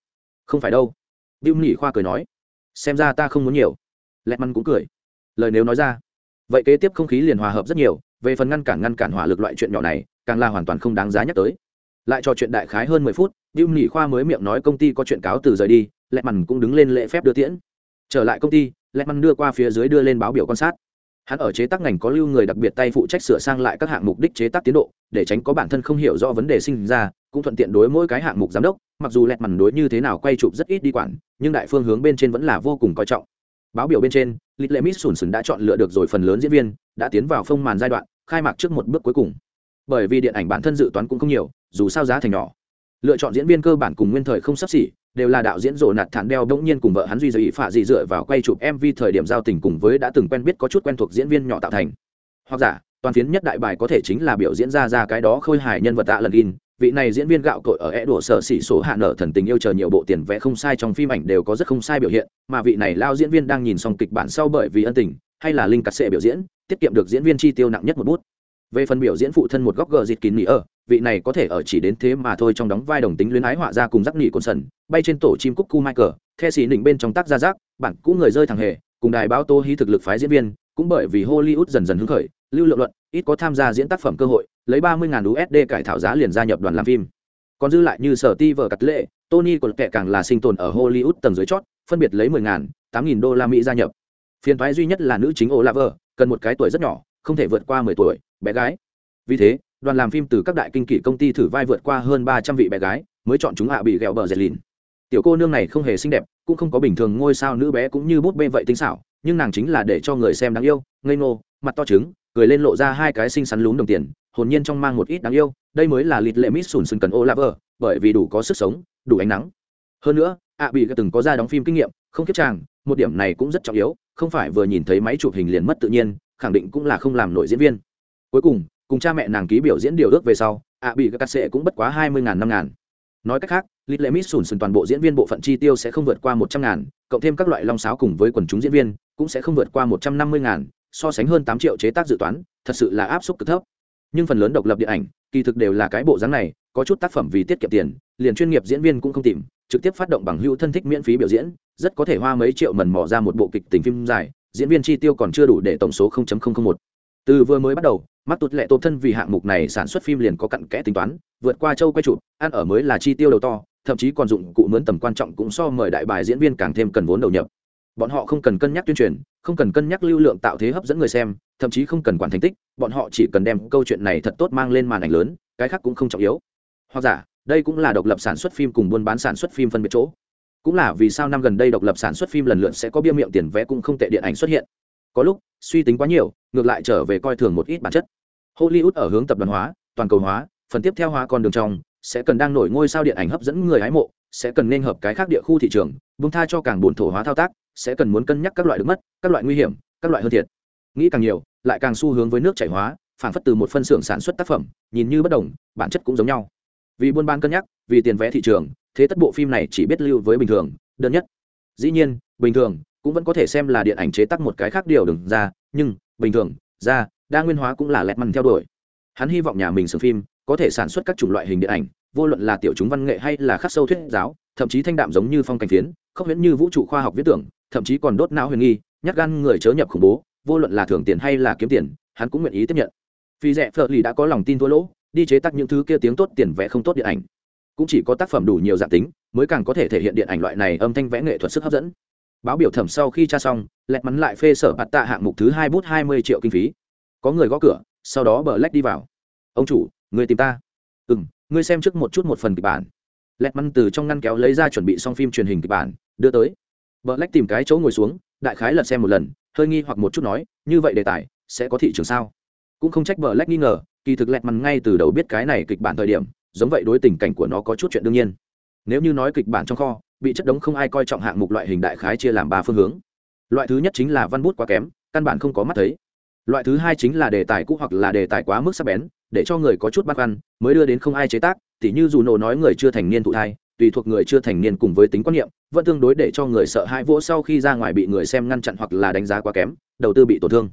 Không phải đâu. Bill nghỉ khoa cười nói. Xem ra ta không muốn nhiều. Lẹt măn cũng cười. Lời nếu nói ra. Vậy kế tiếp không khí liền hòa hợp rất nhiều, về phần ngăn cản ngăn cản hỏa lực loại chuyện nhỏ này, càng là hoàn toàn không đáng giá nhắc tới. Lại cho chuyện đại khái hơn mười phút Bill nghỉ khoa mới miệng nói công ty có chuyện cáo từ rời đi, lẹt măn cũng đứng lên lễ phép đưa tiễn. Trở lại công ty, lẹt măn đưa qua phía dưới đưa lên báo biểu quan sát hắn ở chế tác ngành có lưu người đặc biệt tay phụ trách sửa sang lại các hạng mục đích chế tác tiến độ, để tránh có bản thân không hiểu rõ vấn đề sinh ra, cũng thuận tiện đối mỗi cái hạng mục giám đốc, mặc dù lẹt mằn đối như thế nào quay chụp rất ít đi quản, nhưng đại phương hướng bên trên vẫn là vô cùng coi trọng. Báo biểu bên trên, lịch lệ mít sùn sùn đã chọn lựa được rồi phần lớn diễn viên, đã tiến vào phông màn giai đoạn, khai mạc trước một bước cuối cùng. Bởi vì điện ảnh bản thân dự toán cũng không nhiều, dù sao giá thành nhỏ. Lựa chọn diễn viên cơ bản cùng nguyên thời không sắp xỉ đều là đạo diễn rồ nạt thản đeo đống nhiên cùng vợ hắn duy dạy phạ dị dựa vào quay chụp mv thời điểm giao tình cùng với đã từng quen biết có chút quen thuộc diễn viên nhỏ tạo thành. Hoặc giả, toàn phiến nhất đại bài có thể chính là biểu diễn ra ra cái đó khôi hài nhân vật tạ lần in. Vị này diễn viên gạo cội ở é đổ sở xỉ số hạ nở thần tình yêu chờ nhiều bộ tiền vẽ không sai trong phim ảnh đều có rất không sai biểu hiện, mà vị này lao diễn viên đang nhìn xong kịch bản sau bởi vì ân tình, hay là linh cắt sệ biểu diễn, tiết kiệm được diễn viên chi tiêu nặng nhất một bút. Về phần biểu diễn phụ thân một góc gờ dịt kín nỉ ở vị này có thể ở chỉ đến thế mà thôi trong đóng vai đồng tính luyến ái họa ra cùng giác nỉ cồn sần bay trên tổ chim cúc cu michael the xì nỉnh bên trong tác gia giác bản cũ người rơi thằng hề cùng đài báo tô hí thực lực phái diễn viên cũng bởi vì hollywood dần dần hứng khởi lưu lượng luận ít có tham gia diễn tác phẩm cơ hội lấy ba mươi usd cải thảo giá liền gia nhập đoàn làm phim. Còn dư lại như sở ti vở cắt lệ tony còn kệ càng là sinh tồn ở hollywood tầng dưới chót phân biệt lấy mười ngàn tám nghìn đô la mỹ gia nhập. Phiền thoái duy nhất là nữ chính Oliver, cần một cái tuổi rất nhỏ không thể vượt qua mười tuổi bé gái. Vì thế đoàn làm phim từ các đại kinh kỷ công ty thử vai vượt qua hơn ba trăm vị bé gái, mới chọn chúng hạ bị ghẹo bờ dệt lìn. Tiểu cô nương này không hề xinh đẹp, cũng không có bình thường ngôi sao nữ bé cũng như bút bê vậy tinh xảo, nhưng nàng chính là để cho người xem đáng yêu, ngây ngô, mặt to trứng, cười lên lộ ra hai cái xinh xắn lún đồng tiền, hồn nhiên trong mang một ít đáng yêu, đây mới là lịt lệ mít sùn sùn cần ô la bởi vì đủ có sức sống, đủ ánh nắng. Hơn nữa, ạ bị từng có ra đóng phim kinh nghiệm, không kiếp chàng, một điểm này cũng rất trọng yếu, không phải vừa nhìn thấy máy chụp hình liền mất tự nhiên, khẳng định cũng là không làm nổi diễn viên. Cuối cùng cùng cha mẹ nàng ký biểu diễn điều ước về sau, ạ bị các cắt sệ cũng bất quá hai mươi ngàn năm ngàn nói cách khác, lít lệ mít sùn sùn toàn bộ diễn viên bộ phận chi tiêu sẽ không vượt qua một trăm ngàn, cộng thêm các loại long sáo cùng với quần chúng diễn viên, cũng sẽ không vượt qua một trăm năm mươi ngàn, so sánh hơn tám triệu chế tác dự toán, thật sự là áp suất cực thấp nhưng phần lớn độc lập điện ảnh, kỳ thực đều là cái bộ dáng này, có chút tác phẩm vì tiết kiệm tiền, liền chuyên nghiệp diễn viên cũng không tìm, trực tiếp phát động bằng hữu thân thích miễn phí biểu diễn, rất có thể hoa mấy triệu mần mỏ ra một bộ kịch tình phim dài, diễn viên chi tiêu còn chưa đủ để tổng số 0.001 từ vừa mới bắt đầu mắt tụt lệ tộp thân vì hạng mục này sản xuất phim liền có cặn kẽ tính toán, vượt qua châu quay chụp, ăn ở mới là chi tiêu đầu to, thậm chí còn dụng cụ mướn tầm quan trọng cũng so mời đại bài diễn viên càng thêm cần vốn đầu nhập. Bọn họ không cần cân nhắc tuyên truyền, không cần cân nhắc lưu lượng tạo thế hấp dẫn người xem, thậm chí không cần quản thành tích, bọn họ chỉ cần đem câu chuyện này thật tốt mang lên màn ảnh lớn, cái khác cũng không trọng yếu. Hoặc giả, đây cũng là độc lập sản xuất phim cùng buôn bán sản xuất phim phân biệt chỗ. Cũng là vì sao năm gần đây độc lập sản xuất phim lần lượt sẽ có bia miệng tiền vé cũng không tệ điện ảnh xuất hiện. Có lúc, suy tính quá nhiều ngược lại trở về coi thường một ít bản chất. Hollywood ở hướng tập đoàn hóa, toàn cầu hóa, phần tiếp theo hóa con đường trong, sẽ cần đang nổi ngôi sao điện ảnh hấp dẫn người hái mộ, sẽ cần nên hợp cái khác địa khu thị trường bung tha cho càng bổn thổ hóa thao tác, sẽ cần muốn cân nhắc các loại được mất, các loại nguy hiểm, các loại hơn thiệt. Nghĩ càng nhiều, lại càng xu hướng với nước chảy hóa, phản phất từ một phân xưởng sản xuất tác phẩm, nhìn như bất đồng, bản chất cũng giống nhau. Vì buôn bán cân nhắc, vì tiền vé thị trường, thế tất bộ phim này chỉ biết lưu với bình thường, đơn nhất. Dĩ nhiên, bình thường cũng vẫn có thể xem là điện ảnh chế tác một cái khác điều đừng ra, nhưng bình thường, ra, đa nguyên hóa cũng là lẹt mằn theo đuổi. Hắn hy vọng nhà mình sửa phim có thể sản xuất các chủng loại hình điện ảnh, vô luận là tiểu chúng văn nghệ hay là khắc sâu thuyết giáo, thậm chí thanh đạm giống như phong cảnh phiến không huyễn như vũ trụ khoa học viết tưởng, thậm chí còn đốt não huyền nghi nhắc gan người chớ nhập khủng bố, vô luận là thưởng tiền hay là kiếm tiền, hắn cũng nguyện ý tiếp nhận. Vì rẻ phở lì đã có lòng tin thua lỗ, đi chế tác những thứ kia tiếng tốt tiền vẽ không tốt điện ảnh. Cũng chỉ có tác phẩm đủ nhiều dạng tính, mới càng có thể thể hiện điện ảnh loại này âm thanh vẽ nghệ thuật sức hấp dẫn báo biểu thẩm sau khi tra xong, lẹt mắn lại phê sở bạt tạ hạng mục thứ hai bút hai mươi triệu kinh phí. Có người gõ cửa, sau đó bờ lách đi vào. Ông chủ, người tìm ta. Ừ m ngươi xem trước một chút một phần kịch bản. Lẹt mắn từ trong ngăn kéo lấy ra chuẩn bị xong phim truyền hình kịch bản, đưa tới. Bờ lách tìm cái chỗ ngồi xuống, đại khái lật xem một lần, hơi nghi hoặc một chút nói, như vậy đề tài sẽ có thị trường sao? Cũng không trách bờ lách nghi ngờ, kỳ thực lẹt mắn ngay từ đầu biết cái này kịch bản thời điểm, giống vậy đối tình cảnh của nó có chút chuyện đương nhiên. Nếu như nói kịch bản trong kho bị chất đống không ai coi trọng hạng mục loại hình đại khái chia làm ba phương hướng. Loại thứ nhất chính là văn bút quá kém, căn bản không có mắt thấy. Loại thứ hai chính là đề tài cũ hoặc là đề tài quá mức sắc bén, để cho người có chút băn khoăn, mới đưa đến không ai chế tác, tỉ như dù nổ nói người chưa thành niên thụ thai, tùy thuộc người chưa thành niên cùng với tính quan niệm, vẫn tương đối để cho người sợ hãi vỗ sau khi ra ngoài bị người xem ngăn chặn hoặc là đánh giá quá kém, đầu tư bị tổn thương.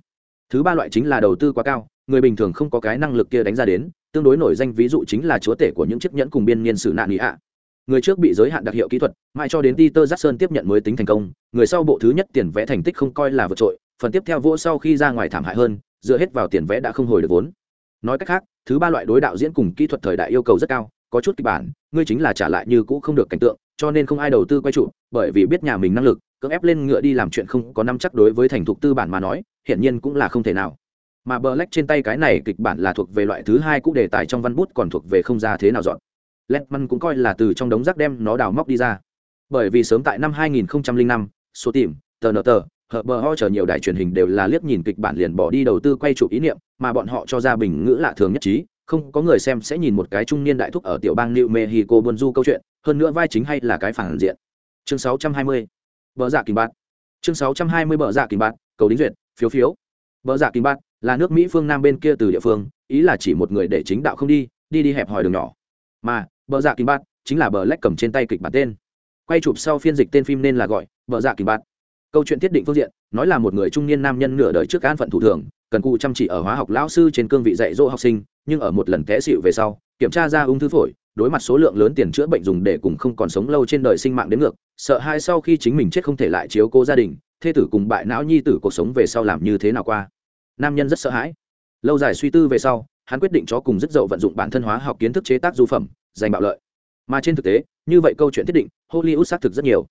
Thứ ba loại chính là đầu tư quá cao, người bình thường không có cái năng lực kia đánh ra đến, tương đối nổi danh ví dụ chính là chúa tể của những chiếc nhẫn cùng biên niên sử nạn ý ạ người trước bị giới hạn đặc hiệu kỹ thuật, mãi cho đến peter jackson tiếp nhận mới tính thành công, người sau bộ thứ nhất tiền vẽ thành tích không coi là vượt trội, phần tiếp theo vỗ sau khi ra ngoài thảm hại hơn, dựa hết vào tiền vẽ đã không hồi được vốn. Nói cách khác, thứ ba loại đối đạo diễn cùng kỹ thuật thời đại yêu cầu rất cao, có chút kịch bản, ngươi chính là trả lại như cũ không được cảnh tượng, cho nên không ai đầu tư quay trụ, bởi vì biết nhà mình năng lực, cưỡng ép lên ngựa đi làm chuyện không có năm chắc đối với thành thục tư bản mà nói, hiển nhiên cũng là không thể nào. Mà bờ lách trên tay cái này kịch bản là thuộc về loại thứ hai cũng đề tài trong văn bút còn thuộc về không ra thế nào dọn. Letman cũng coi là từ trong đống rác đem nó đào móc đi ra bởi vì sớm tại năm 2005, số tìm tờ nợ tờ hợp bờ ho chờ nhiều đài truyền hình đều là liếc nhìn kịch bản liền bỏ đi đầu tư quay chụp ý niệm mà bọn họ cho ra bình ngữ lạ thường nhất trí không có người xem sẽ nhìn một cái trung niên đại thúc ở tiểu bang New Mexico buôn du câu chuyện, hơn nữa vai chính hay là cái phản diện. Chương 620. Bờ dạ kình bạt. Chương 620 bờ dạ kình bạt, cầu đính duyệt, phiếu phiếu. Bờ dạ kình bạt là nước Mỹ phương Nam bên kia từ địa phương, ý là chỉ một người để chính đạo không đi, đi đi hẹp hòi đường nhỏ. Mà, bờ dạ kình bạt chính là bờ lách cầm trên tay kịch bản tên. Quay chụp sau phiên dịch tên phim nên là gọi bờ dạ kình bạt. Câu chuyện thiết định phương diện, nói là một người trung niên nam nhân nửa đời trước an phận thủ thường, cần cù chăm chỉ ở hóa học lão sư trên cương vị dạy dỗ học sinh, nhưng ở một lần té xỉu về sau kiểm tra ra ung thư phổi đối mặt số lượng lớn tiền chữa bệnh dùng để cùng không còn sống lâu trên đời sinh mạng đến ngược sợ hai sau khi chính mình chết không thể lại chiếu cố gia đình thê tử cùng bại não nhi tử cuộc sống về sau làm như thế nào qua nam nhân rất sợ hãi lâu dài suy tư về sau hắn quyết định cho cùng rất dậu vận dụng bản thân hóa học kiến thức chế tác du phẩm giành bạo lợi. Mà trên thực tế, như vậy câu chuyện thiết định, hollywood xác thực rất nhiều.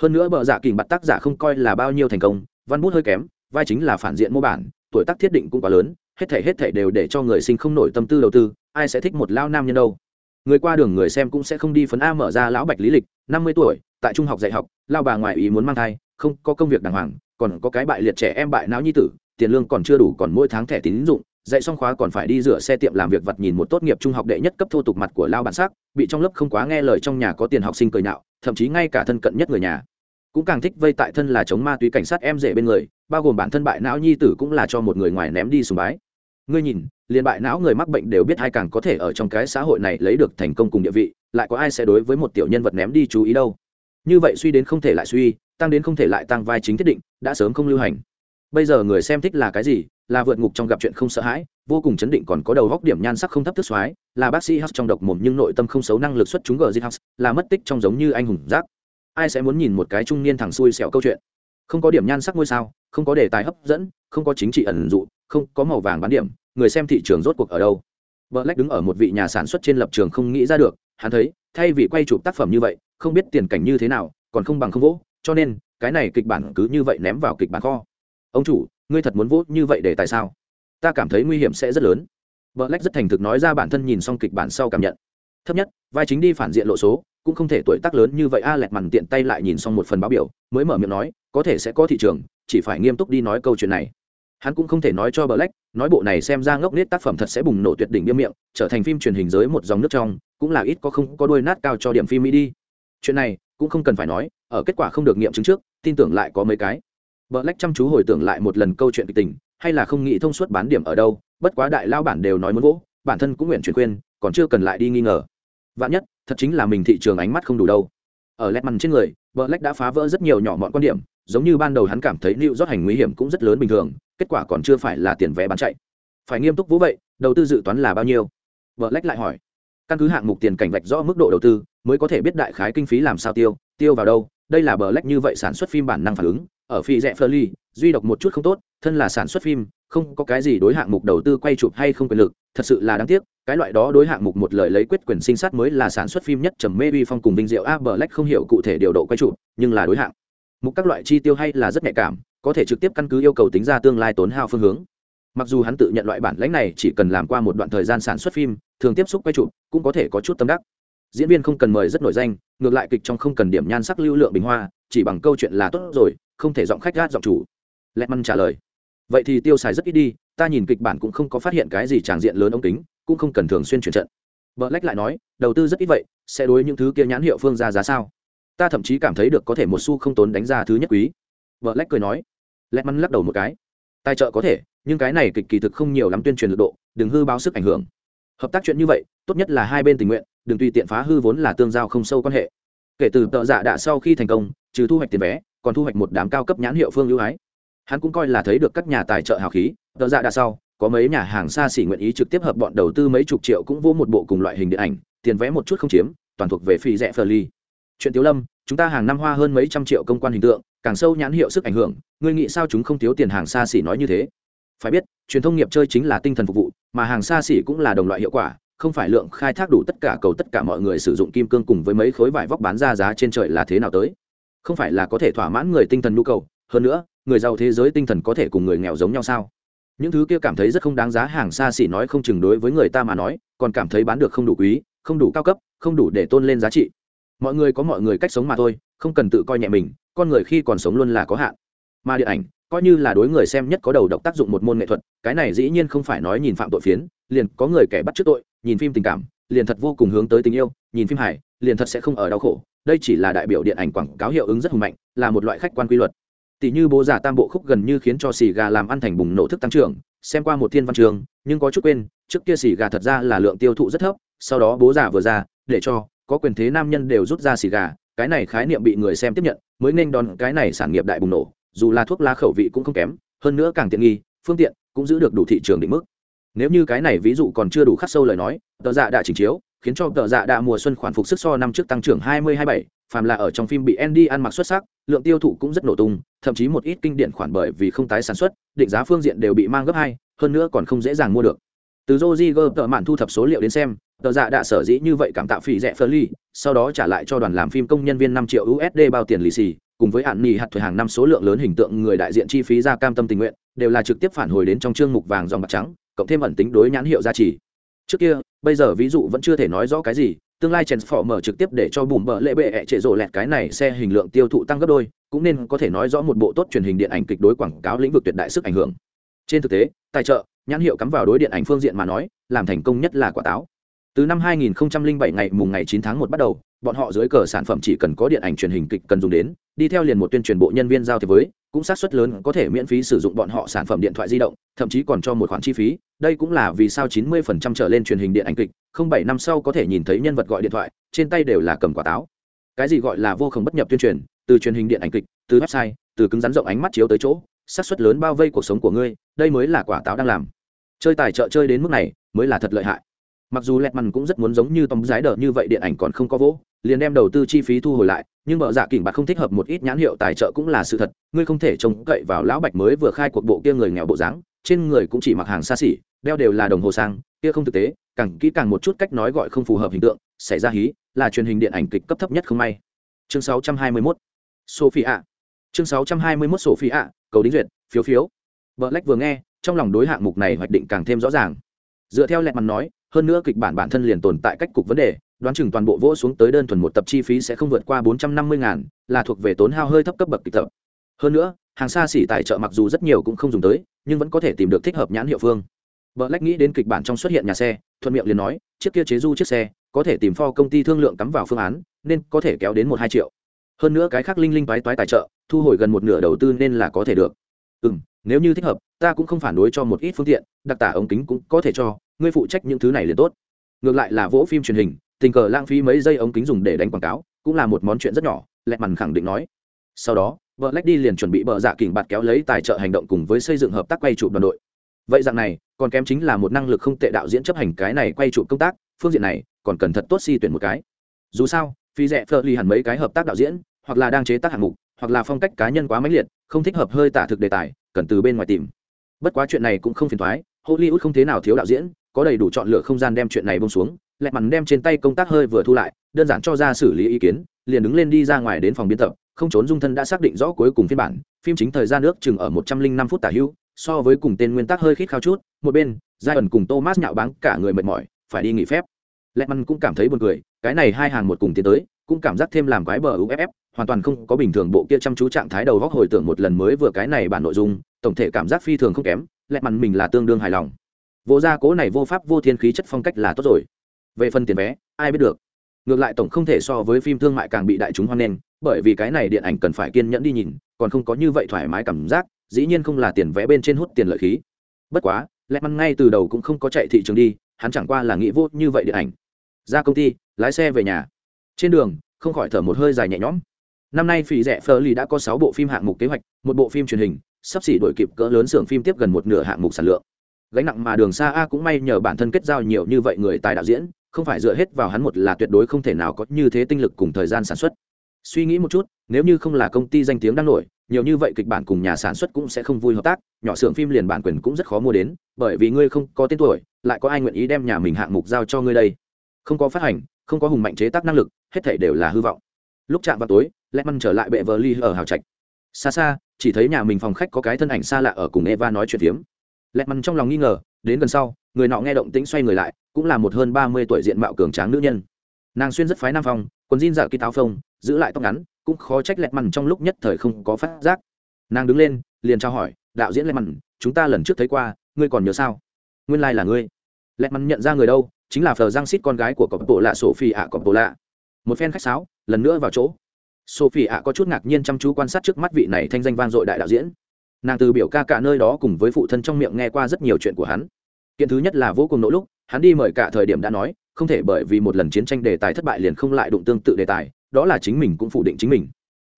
Hơn nữa bờ giả kình bặt tác giả không coi là bao nhiêu thành công, văn bút hơi kém, vai chính là phản diện mô bản, tuổi tác thiết định cũng quá lớn, hết thảy hết thảy đều để cho người sinh không nổi tâm tư đầu tư, ai sẽ thích một lao nam nhân đâu. Người qua đường người xem cũng sẽ không đi phấn a mở ra lão bạch lý lịch, năm mươi tuổi, tại trung học dạy học, lao bà ngoại ý muốn mang thai, không có công việc đàng hoàng, còn có cái bại liệt trẻ em bại não nhi tử, tiền lương còn chưa đủ còn mỗi tháng thẻ tín dụng dạy xong khóa còn phải đi rửa xe tiệm làm việc vặt nhìn một tốt nghiệp trung học đệ nhất cấp thô tục mặt của lao bản sắc, bị trong lớp không quá nghe lời trong nhà có tiền học sinh cười nạo thậm chí ngay cả thân cận nhất người nhà. Cũng càng thích vây tại thân là chống ma túy cảnh sát em rể bên người, bao gồm bản thân bại não nhi tử cũng là cho một người ngoài ném đi sùng bái. Ngươi nhìn, liền bại não người mắc bệnh đều biết hai càng có thể ở trong cái xã hội này lấy được thành công cùng địa vị, lại có ai sẽ đối với một tiểu nhân vật ném đi chú ý đâu? Như vậy suy đến không thể lại suy, tăng đến không thể lại tăng vai chính thiết định, đã sớm không lưu hành. Bây giờ người xem thích là cái gì là vượt ngục trong gặp chuyện không sợ hãi vô cùng chấn định còn có đầu góc điểm nhan sắc không thấp thức xoái là bác sĩ hắc trong độc mồm nhưng nội tâm không xấu năng lực xuất chúng gờ di hắc là mất tích trong giống như anh hùng giác ai sẽ muốn nhìn một cái trung niên thẳng xuôi xẻo câu chuyện? Không có điểm nhan sắc ngôi sao không có đề tài hấp dẫn không có chính trị ẩn dụ không có màu vàng bán điểm người xem thị trường rốt cuộc ở đâu? Black đứng ở một vị nhà sản xuất trên lập trường không nghĩ ra được, hắn thấy, thay vì quay chụp tác phẩm như vậy, không biết tiền cảnh như thế nào, còn không bằng không vỗ, cho nên, cái này kịch bản cứ như vậy ném vào kịch bản kho. Ông chủ, ngươi thật muốn vỗ như vậy để tại sao? Ta cảm thấy nguy hiểm sẽ rất lớn. Black rất thành thực nói ra bản thân nhìn xong kịch bản sau cảm nhận. Thấp nhất, vai chính đi phản diện lộ số, cũng không thể tuổi tác lớn như vậy a lẹt mằn tiện tay lại nhìn xong một phần báo biểu, mới mở miệng nói, có thể sẽ có thị trường, chỉ phải nghiêm túc đi nói câu chuyện này hắn cũng không thể nói cho Black, nói bộ này xem ra ngốc nết tác phẩm thật sẽ bùng nổ tuyệt đỉnh biêm miệng, trở thành phim truyền hình giới một dòng nước trong, cũng là ít có không có đuôi nát cao cho điểm phim mỹ đi. Chuyện này cũng không cần phải nói, ở kết quả không được nghiệm chứng trước, tin tưởng lại có mấy cái. Black chăm chú hồi tưởng lại một lần câu chuyện kịch tình, hay là không nghĩ thông suốt bán điểm ở đâu, bất quá đại lao bản đều nói muốn vỗ, bản thân cũng nguyện chuyển khuyên, còn chưa cần lại đi nghi ngờ. Vạn nhất, thật chính là mình thị trường ánh mắt không đủ đâu. Ở lẹt mằn trên người, lách đã phá vỡ rất nhiều nhỏ mọn quan điểm, giống như ban đầu hắn cảm thấy lưu rót hành nguy hiểm cũng rất lớn bình thường, kết quả còn chưa phải là tiền vé bán chạy phải nghiêm túc vũ vậy đầu tư dự toán là bao nhiêu vợ lách lại hỏi căn cứ hạng mục tiền cảnh vạch rõ mức độ đầu tư mới có thể biết đại khái kinh phí làm sao tiêu tiêu vào đâu đây là bờ lách như vậy sản xuất phim bản năng phản ứng. Ở phi rẽ phơ ly duy độc một chút không tốt, thân là sản xuất phim, không có cái gì đối hạng mục đầu tư quay chụp hay không quyền lực, thật sự là đáng tiếc, cái loại đó đối hạng mục một lời lấy quyết quyền sinh sát mới là sản xuất phim nhất trầm mê vi phong cùng vinh diệu. A, bờ lách không hiểu cụ thể điều độ quay chụp, nhưng là đối hạng mục các loại chi tiêu hay là rất nhạy cảm, có thể trực tiếp căn cứ yêu cầu tính ra tương lai tốn hao phương hướng. Mặc dù hắn tự nhận loại bản lãnh này chỉ cần làm qua một đoạn thời gian sản xuất phim, thường tiếp xúc quay chụp cũng có thể có chút tâm đắc diễn viên không cần mời rất nổi danh, ngược lại kịch trong không cần điểm nhan sắc lưu lượng bình hoa, chỉ bằng câu chuyện là tốt rồi, không thể giọng khách gát giọng chủ. Lẹt măn trả lời. Vậy thì tiêu xài rất ít đi, ta nhìn kịch bản cũng không có phát hiện cái gì tràng diện lớn ống kính, cũng không cần thường xuyên chuyển trận. Vợ lách lại nói, đầu tư rất ít vậy, sẽ đối những thứ kia nhãn hiệu phương ra giá sao? Ta thậm chí cảm thấy được có thể một xu không tốn đánh ra thứ nhất quý. Vợ lách cười nói. Lẹt măn lắc đầu một cái. Tài trợ có thể, nhưng cái này kịch kỳ thực không nhiều lắm tuyên truyền lực độ, đừng hư báo sức ảnh hưởng. Hợp tác chuyện như vậy, tốt nhất là hai bên tình nguyện đừng tùy tiện phá hư vốn là tương giao không sâu quan hệ. Kể từ tợ dạ đã sau khi thành công, trừ thu hoạch tiền vé, còn thu hoạch một đám cao cấp nhãn hiệu phương ưu ái. Hắn cũng coi là thấy được các nhà tài trợ hào khí, tợ dạ đã sau, có mấy nhà hàng xa xỉ nguyện ý trực tiếp hợp bọn đầu tư mấy chục triệu cũng vô một bộ cùng loại hình điện ảnh, tiền vé một chút không chiếm, toàn thuộc về phi rẻ phờ ly chuyện tiếu lâm, chúng ta hàng năm hoa hơn mấy trăm triệu công quan hình tượng, càng sâu nhãn hiệu sức ảnh hưởng, ngươi nghĩ sao chúng không thiếu tiền hàng xa xỉ nói như thế? Phải biết, truyền thông nghiệp chơi chính là tinh thần phục vụ, mà hàng xa xỉ cũng là đồng loại hiệu quả không phải lượng khai thác đủ tất cả cầu tất cả mọi người sử dụng kim cương cùng với mấy khối vải vóc bán ra giá trên trời là thế nào tới. Không phải là có thể thỏa mãn người tinh thần nhu cầu, hơn nữa, người giàu thế giới tinh thần có thể cùng người nghèo giống nhau sao? Những thứ kia cảm thấy rất không đáng giá hàng xa xỉ nói không chừng đối với người ta mà nói, còn cảm thấy bán được không đủ quý, không đủ cao cấp, không đủ để tôn lên giá trị. Mọi người có mọi người cách sống mà thôi, không cần tự coi nhẹ mình, con người khi còn sống luôn là có hạn. Mà điện ảnh, coi như là đối người xem nhất có đầu độc tác dụng một môn nghệ thuật, cái này dĩ nhiên không phải nói nhìn phạm tội phiến, liền có người kẻ bắt trước tội nhìn phim tình cảm, liền thật vô cùng hướng tới tình yêu, nhìn phim hài, liền thật sẽ không ở đau khổ. Đây chỉ là đại biểu điện ảnh quảng cáo hiệu ứng rất hùng mạnh, là một loại khách quan quy luật. Tỷ như bố giả tam bộ khúc gần như khiến cho xì gà làm ăn thành bùng nổ thức tăng trưởng, xem qua một thiên văn trường, nhưng có chút quên, trước kia xì gà thật ra là lượng tiêu thụ rất thấp, sau đó bố giả vừa ra, để cho có quyền thế nam nhân đều rút ra xì gà, cái này khái niệm bị người xem tiếp nhận, mới nên đón cái này sản nghiệp đại bùng nổ. Dù là thuốc lá khẩu vị cũng không kém, hơn nữa càng tiện nghi, phương tiện cũng giữ được đủ thị trường định mức nếu như cái này ví dụ còn chưa đủ khắc sâu lời nói tờ dạ đã chỉnh chiếu khiến cho tờ dạ đã mùa xuân khoản phục sức so năm trước tăng trưởng 20-27, phàm là ở trong phim bị Andy ăn mặc xuất sắc, lượng tiêu thụ cũng rất nổ tung, thậm chí một ít kinh điển khoản bởi vì không tái sản xuất, định giá phương diện đều bị mang gấp hai, hơn nữa còn không dễ dàng mua được. Từ Roger tờ mạn thu thập số liệu đến xem, tờ dạ đã sở dĩ như vậy cảm tạo phỉ rẻ Furley, sau đó trả lại cho đoàn làm phim công nhân viên 5 triệu USD bao tiền lì xì, cùng với hạn nghỉ hạt thuế hàng năm số lượng lớn hình tượng người đại diện chi phí ra cam tâm tình nguyện, đều là trực tiếp phản hồi đến trong chương mục vàng dòng bạc trắng, cộng thêm ẩn tính đối nhãn hiệu giá trị trước kia, bây giờ ví dụ vẫn chưa thể nói rõ cái gì, tương lai mở trực tiếp để cho bùm bờ lệ bệ ẹ trệ rộ lẹt cái này xe hình lượng tiêu thụ tăng gấp đôi, cũng nên có thể nói rõ một bộ tốt truyền hình điện ảnh kịch đối quảng cáo lĩnh vực tuyệt đại sức ảnh hưởng. Trên thực tế, tài trợ, nhãn hiệu cắm vào đối điện ảnh phương diện mà nói, làm thành công nhất là quả táo. Từ năm 2007 ngày mùng ngày 9 tháng 1 bắt đầu bọn họ dưới cờ sản phẩm chỉ cần có điện ảnh truyền hình kịch cần dùng đến, đi theo liền một tuyên truyền bộ nhân viên giao thế với, cũng sát suất lớn có thể miễn phí sử dụng bọn họ sản phẩm điện thoại di động, thậm chí còn cho một khoản chi phí. Đây cũng là vì sao 90% trở lên truyền hình điện ảnh kịch, không bảy năm sau có thể nhìn thấy nhân vật gọi điện thoại, trên tay đều là cầm quả táo. Cái gì gọi là vô không bất nhập tuyên truyền, từ truyền hình điện ảnh kịch, từ website, từ cứng rắn rộng ánh mắt chiếu tới chỗ sát suất lớn bao vây cuộc sống của ngươi, đây mới là quả táo đang làm. Chơi tài trợ chơi đến mức này, mới là thật lợi hại. Mặc dù lẹt mằn cũng rất muốn giống như tóm giái đờ như vậy, điện ảnh còn không có vỗ liền đem đầu tư chi phí thu hồi lại, nhưng vợ dạ kỉnh bạc không thích hợp một ít nhãn hiệu tài trợ cũng là sự thật, ngươi không thể trông cậy vào lão bạch mới vừa khai cuộc bộ kia người nghèo bộ dáng, trên người cũng chỉ mặc hàng xa xỉ, đeo đều là đồng hồ sang, kia không thực tế, càng kỹ càng một chút cách nói gọi không phù hợp hình tượng, xảy ra hí, là truyền hình điện ảnh kịch cấp thấp nhất không may. Chương 621 sophie ạ chương 621 sophie ạ cầu đính duyệt, phiếu phiếu. Vợ lách vừa nghe, trong lòng đối hạng mục này hoạch định càng thêm rõ ràng. Dựa theo lẹt mặt nói, hơn nữa kịch bản bản thân liền tồn tại cách cục vấn đề đoán chừng toàn bộ vỗ xuống tới đơn thuần một tập chi phí sẽ không vượt qua bốn trăm năm mươi ngàn, là thuộc về tốn hao hơi thấp cấp bậc kịch tập. Hơn nữa, hàng xa xỉ tài trợ mặc dù rất nhiều cũng không dùng tới, nhưng vẫn có thể tìm được thích hợp nhãn hiệu phương. Vợ lách nghĩ đến kịch bản trong xuất hiện nhà xe, thuận miệng liền nói, chiếc kia chế du chiếc xe, có thể tìm pho công ty thương lượng cắm vào phương án, nên có thể kéo đến một hai triệu. Hơn nữa cái khác linh linh toái toái tài trợ, thu hồi gần một nửa đầu tư nên là có thể được. Ừ m nếu như thích hợp, ta cũng không phản đối cho một ít phương tiện, đặc tả ống kính cũng có thể cho, ngươi phụ trách những thứ này liền tốt. Ngược lại là vỗ phim truyền hình tình cờ lãng phí mấy giây ống kính dùng để đánh quảng cáo, cũng là một món chuyện rất nhỏ, lẹt mằn khẳng định nói. Sau đó, vợ lách đi liền chuẩn bị bờ dạ kỉnh bạt kéo lấy tài trợ hành động cùng với xây dựng hợp tác quay chụp đoàn đội. Vậy dạng này, còn kém chính là một năng lực không tệ đạo diễn chấp hành cái này quay chụp công tác, phương diện này, còn cần thật tốt si tuyển một cái. Dù sao phi rẻ phơ ly hẳn mấy cái hợp tác đạo diễn, hoặc là đang chế tác hạng mục, hoặc là phong cách cá nhân quá mãnh liệt, không thích hợp hơi tả thực đề tài, cần từ bên ngoài tìm. Bất quá chuyện này cũng không phiền thoái hollywood không thế nào thiếu đạo diễn, có đầy đủ chọn lựa không gian đem chuyện này bông xuống lẹ mằn đem trên tay công tác hơi vừa thu lại, đơn giản cho ra xử lý ý kiến, liền đứng lên đi ra ngoài đến phòng biên tập, không trốn dung thân đã xác định rõ cuối cùng phiên bản, phim chính thời gian nước chừng ở một trăm linh năm phút tả hữu, so với cùng tên nguyên tắc hơi khít khao chút, một bên, giai ẩn cùng thomas nhạo báng cả người mệt mỏi, phải đi nghỉ phép. Lẹ mằn cũng cảm thấy buồn cười, cái này hai hàng một cùng tiến tới, cũng cảm giác thêm làm quái bờ uff hoàn toàn không có bình thường bộ kia chăm chú trạng thái đầu góc hồi tưởng một lần mới vừa cái này bản nội dung, tổng thể cảm giác phi thường không kém, lẹ mằn mình là tương đương hài lòng. Vô gia cố này vô pháp vô thiên khí chất phong cách là tốt rồi về phần tiền vé, ai biết được. Ngược lại tổng không thể so với phim thương mại càng bị đại chúng hoan nghênh, bởi vì cái này điện ảnh cần phải kiên nhẫn đi nhìn, còn không có như vậy thoải mái cảm giác, dĩ nhiên không là tiền vé bên trên hút tiền lợi khí. Bất quá lẹ măn ngay từ đầu cũng không có chạy thị trường đi, hắn chẳng qua là nghĩ vô như vậy điện ảnh. Ra công ty, lái xe về nhà. Trên đường, không khỏi thở một hơi dài nhẹ nhõm. Năm nay phỉ rẻ phơ lì đã có sáu bộ phim hạng mục kế hoạch, một bộ phim truyền hình, sắp xỉ đổi kịp cỡ lớn xưởng phim tiếp gần một nửa hạng mục sản lượng. Gánh nặng mà đường xa a cũng may nhờ bản thân kết giao nhiều như vậy người tài đạo diễn không phải dựa hết vào hắn một là tuyệt đối không thể nào có như thế tinh lực cùng thời gian sản xuất. Suy nghĩ một chút, nếu như không là công ty danh tiếng đang nổi, nhiều như vậy kịch bản cùng nhà sản xuất cũng sẽ không vui hợp tác, nhỏ xưởng phim liền bản quyền cũng rất khó mua đến, bởi vì ngươi không có tên tuổi, lại có ai nguyện ý đem nhà mình hạng mục giao cho ngươi đây? Không có phát hành, không có hùng mạnh chế tác năng lực, hết thể đều là hư vọng. Lúc chạm vào tối lẽ măn trở lại bệ vờ ly ở hào trạch. Xa xa, chỉ thấy nhà mình phòng khách có cái thân ảnh xa lạ ở cùng eva nói chuyện phiếm. Lẹ măn trong lòng nghi ngờ, đến gần sau, người nọ nghe động tĩnh xoay người lại cũng là một hơn ba mươi tuổi diện mạo cường tráng nữ nhân. Nàng xuyên rất phái nam phong, quần jean dạ kỳ táo phông, giữ lại tóc ngắn, cũng khó trách lẹt mằn trong lúc nhất thời không có phát giác. Nàng đứng lên, liền trao hỏi, đạo diễn lẹt mằn, chúng ta lần trước thấy qua, ngươi còn nhớ sao? Nguyên lai、like、là ngươi. Lẹt mằn nhận ra người đâu, chính là phờ giang xít con gái của cọp bộ lạ sổ phi ạ cọp bộ lạ. Một phen khách sáo, lần nữa vào chỗ. Sophie ạ có chút ngạc nhiên chăm chú quan sát trước mắt vị này thanh danh vang dội đại đạo diễn. Nàng từ biểu ca cả nơi đó cùng với phụ thân trong miệng nghe qua rất nhiều chuyện của hắn. Kiện thứ nhất là vô cùng nỗ lúc hắn đi mời cả thời điểm đã nói, không thể bởi vì một lần chiến tranh đề tài thất bại liền không lại đụng tương tự đề tài, đó là chính mình cũng phủ định chính mình.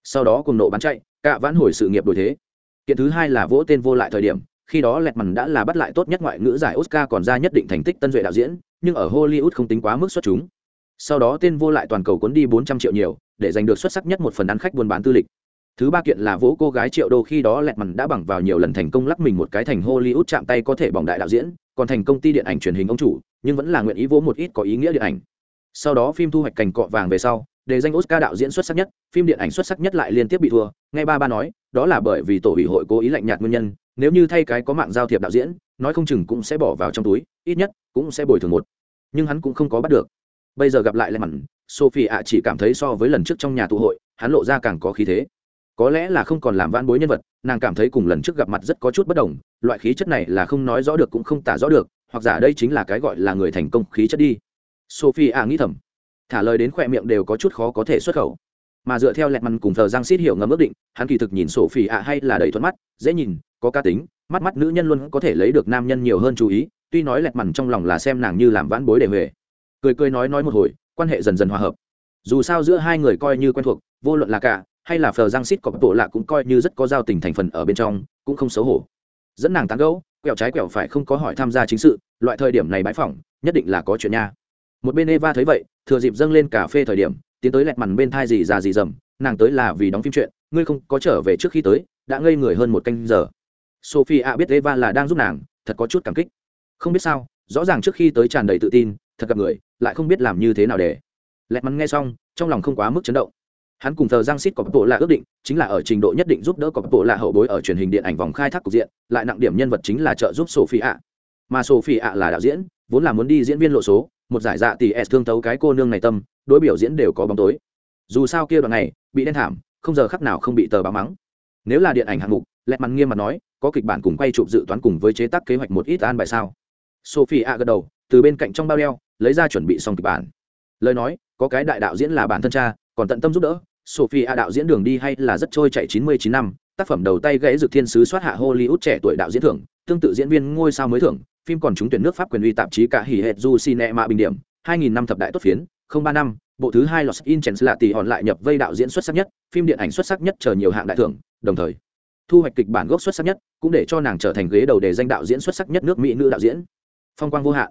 Sau đó cùng nộ bán chạy, cả vãn hồi sự nghiệp đổi thế. Kiện thứ hai là vỗ tên vô lại thời điểm, khi đó lẹt mằn đã là bắt lại tốt nhất ngoại ngữ giải oscar còn ra nhất định thành tích tân duệ đạo diễn, nhưng ở hollywood không tính quá mức xuất chúng. Sau đó tên vô lại toàn cầu cuốn đi bốn trăm triệu nhiều, để giành được xuất sắc nhất một phần ăn khách buôn bán tư lịch. Thứ ba kiện là vỗ cô gái triệu đô khi đó lẹt mằn đã bằng vào nhiều lần thành công lắc mình một cái thành hollywood chạm tay có thể bỏng đại đạo diễn còn thành công ty điện ảnh truyền hình ông chủ, nhưng vẫn là nguyện ý vỗ một ít có ý nghĩa điện ảnh. Sau đó phim thu hoạch cành cọ vàng về sau, để danh oscar đạo diễn xuất sắc nhất, phim điện ảnh xuất sắc nhất lại liên tiếp bị thua. Nghe ba ba nói, đó là bởi vì tổ ủy hội cố ý lạnh nhạt nguyên nhân, nếu như thay cái có mạng giao thiệp đạo diễn, nói không chừng cũng sẽ bỏ vào trong túi, ít nhất cũng sẽ bồi thường một. Nhưng hắn cũng không có bắt được. Bây giờ gặp lại lại mặn sophie ạ chỉ cảm thấy so với lần trước trong nhà tụ hội, hắn lộ ra càng có khí thế có lẽ là không còn làm van bối nhân vật, nàng cảm thấy cùng lần trước gặp mặt rất có chút bất đồng, loại khí chất này là không nói rõ được cũng không tả rõ được, hoặc giả đây chính là cái gọi là người thành công khí chất đi. Sophie a nghĩ thầm. Thả lời đến khỏe miệng đều có chút khó có thể xuất khẩu. Mà dựa theo lẹt mằn cùng thờ giang xít hiểu ngầm ước định, hắn kỳ thực nhìn sophie a hay là đầy thuận mắt, dễ nhìn, có cá tính, mắt mắt nữ nhân luôn có thể lấy được nam nhân nhiều hơn chú ý, tuy nói lẹt mằn trong lòng là xem nàng như làm vãn bối để về cười cười nói nói một hồi, quan hệ dần dần hòa hợp. Dù sao giữa hai người coi như quen thuộc, vô luận là cả hay là phờ giang xít cọp bộ lạ cũng coi như rất có giao tình thành phần ở bên trong, cũng không xấu hổ. Dẫn nàng tán gẫu, quẹo trái quẹo phải không có hỏi tham gia chính sự, loại thời điểm này bãi phỏng, nhất định là có chuyện nha. Một bên eva thấy vậy, thừa dịp dâng lên cà phê thời điểm, tiến tới lẹt mằn bên thai gì già gì dầm, nàng tới là vì đóng phim chuyện, ngươi không có trở về trước khi tới, đã ngây người hơn một canh giờ. Sophie a biết eva là đang giúp nàng, thật có chút cảm kích. Không biết sao, rõ ràng trước khi tới tràn đầy tự tin, thật gặp người, lại không biết làm như thế nào để. Lẹt mắn nghe xong, trong lòng không quá mức chấn động hắn cùng thờ giang xít có bộ là ước định, chính là ở trình độ nhất định giúp đỡ có bộ là hậu bối ở truyền hình điện ảnh vòng khai thác cục diện, lại nặng điểm nhân vật chính là trợ giúp sophie ạ mà sophie ạ là đạo diễn, vốn là muốn đi diễn viên lộ số, một giải dạ tỷ s thương tấu cái cô nương này tâm, đối biểu diễn đều có bóng tối. Dù sao kia đoạn này, bị đen thảm, không giờ khắc nào không bị tờ báo mắng. Nếu là điện ảnh hạng mục, lẹt mắn nghiêm mặt nói, có kịch bản cùng quay chụp dự toán cùng với chế tác kế hoạch một ít an bài sao? Sophie ạ gật đầu, từ bên cạnh trong bao đeo, lấy ra chuẩn bị xong kịch bản. Lời nói, có cái đại đạo diễn là bản thân cha, còn tận tâm giúp đỡ sophie a đạo diễn đường đi hay là rất trôi chạy chín mươi chín năm tác phẩm đầu tay gãy dược thiên sứ soát hạ hollywood trẻ tuổi đạo diễn thưởng tương tự diễn viên ngôi sao mới thưởng phim còn trúng tuyển nước pháp quyền uy tạp chí cả hỉ hệt du cinema bình điểm hai nghìn năm thập đại tốt phiến không ba năm bộ thứ hai Los Angeles là tỷ hòn lại nhập vây đạo diễn xuất sắc nhất, phim điện ảnh xuất sắc nhất chờ nhiều hạng đại thưởng, đồng thời thu hoạch kịch bản gốc xuất sắc nhất, cũng để cho nàng trở thành ghế đầu đề danh đạo diễn xuất sắc nhất nước Mỹ nữ đạo diễn. Phong quang vô hạn.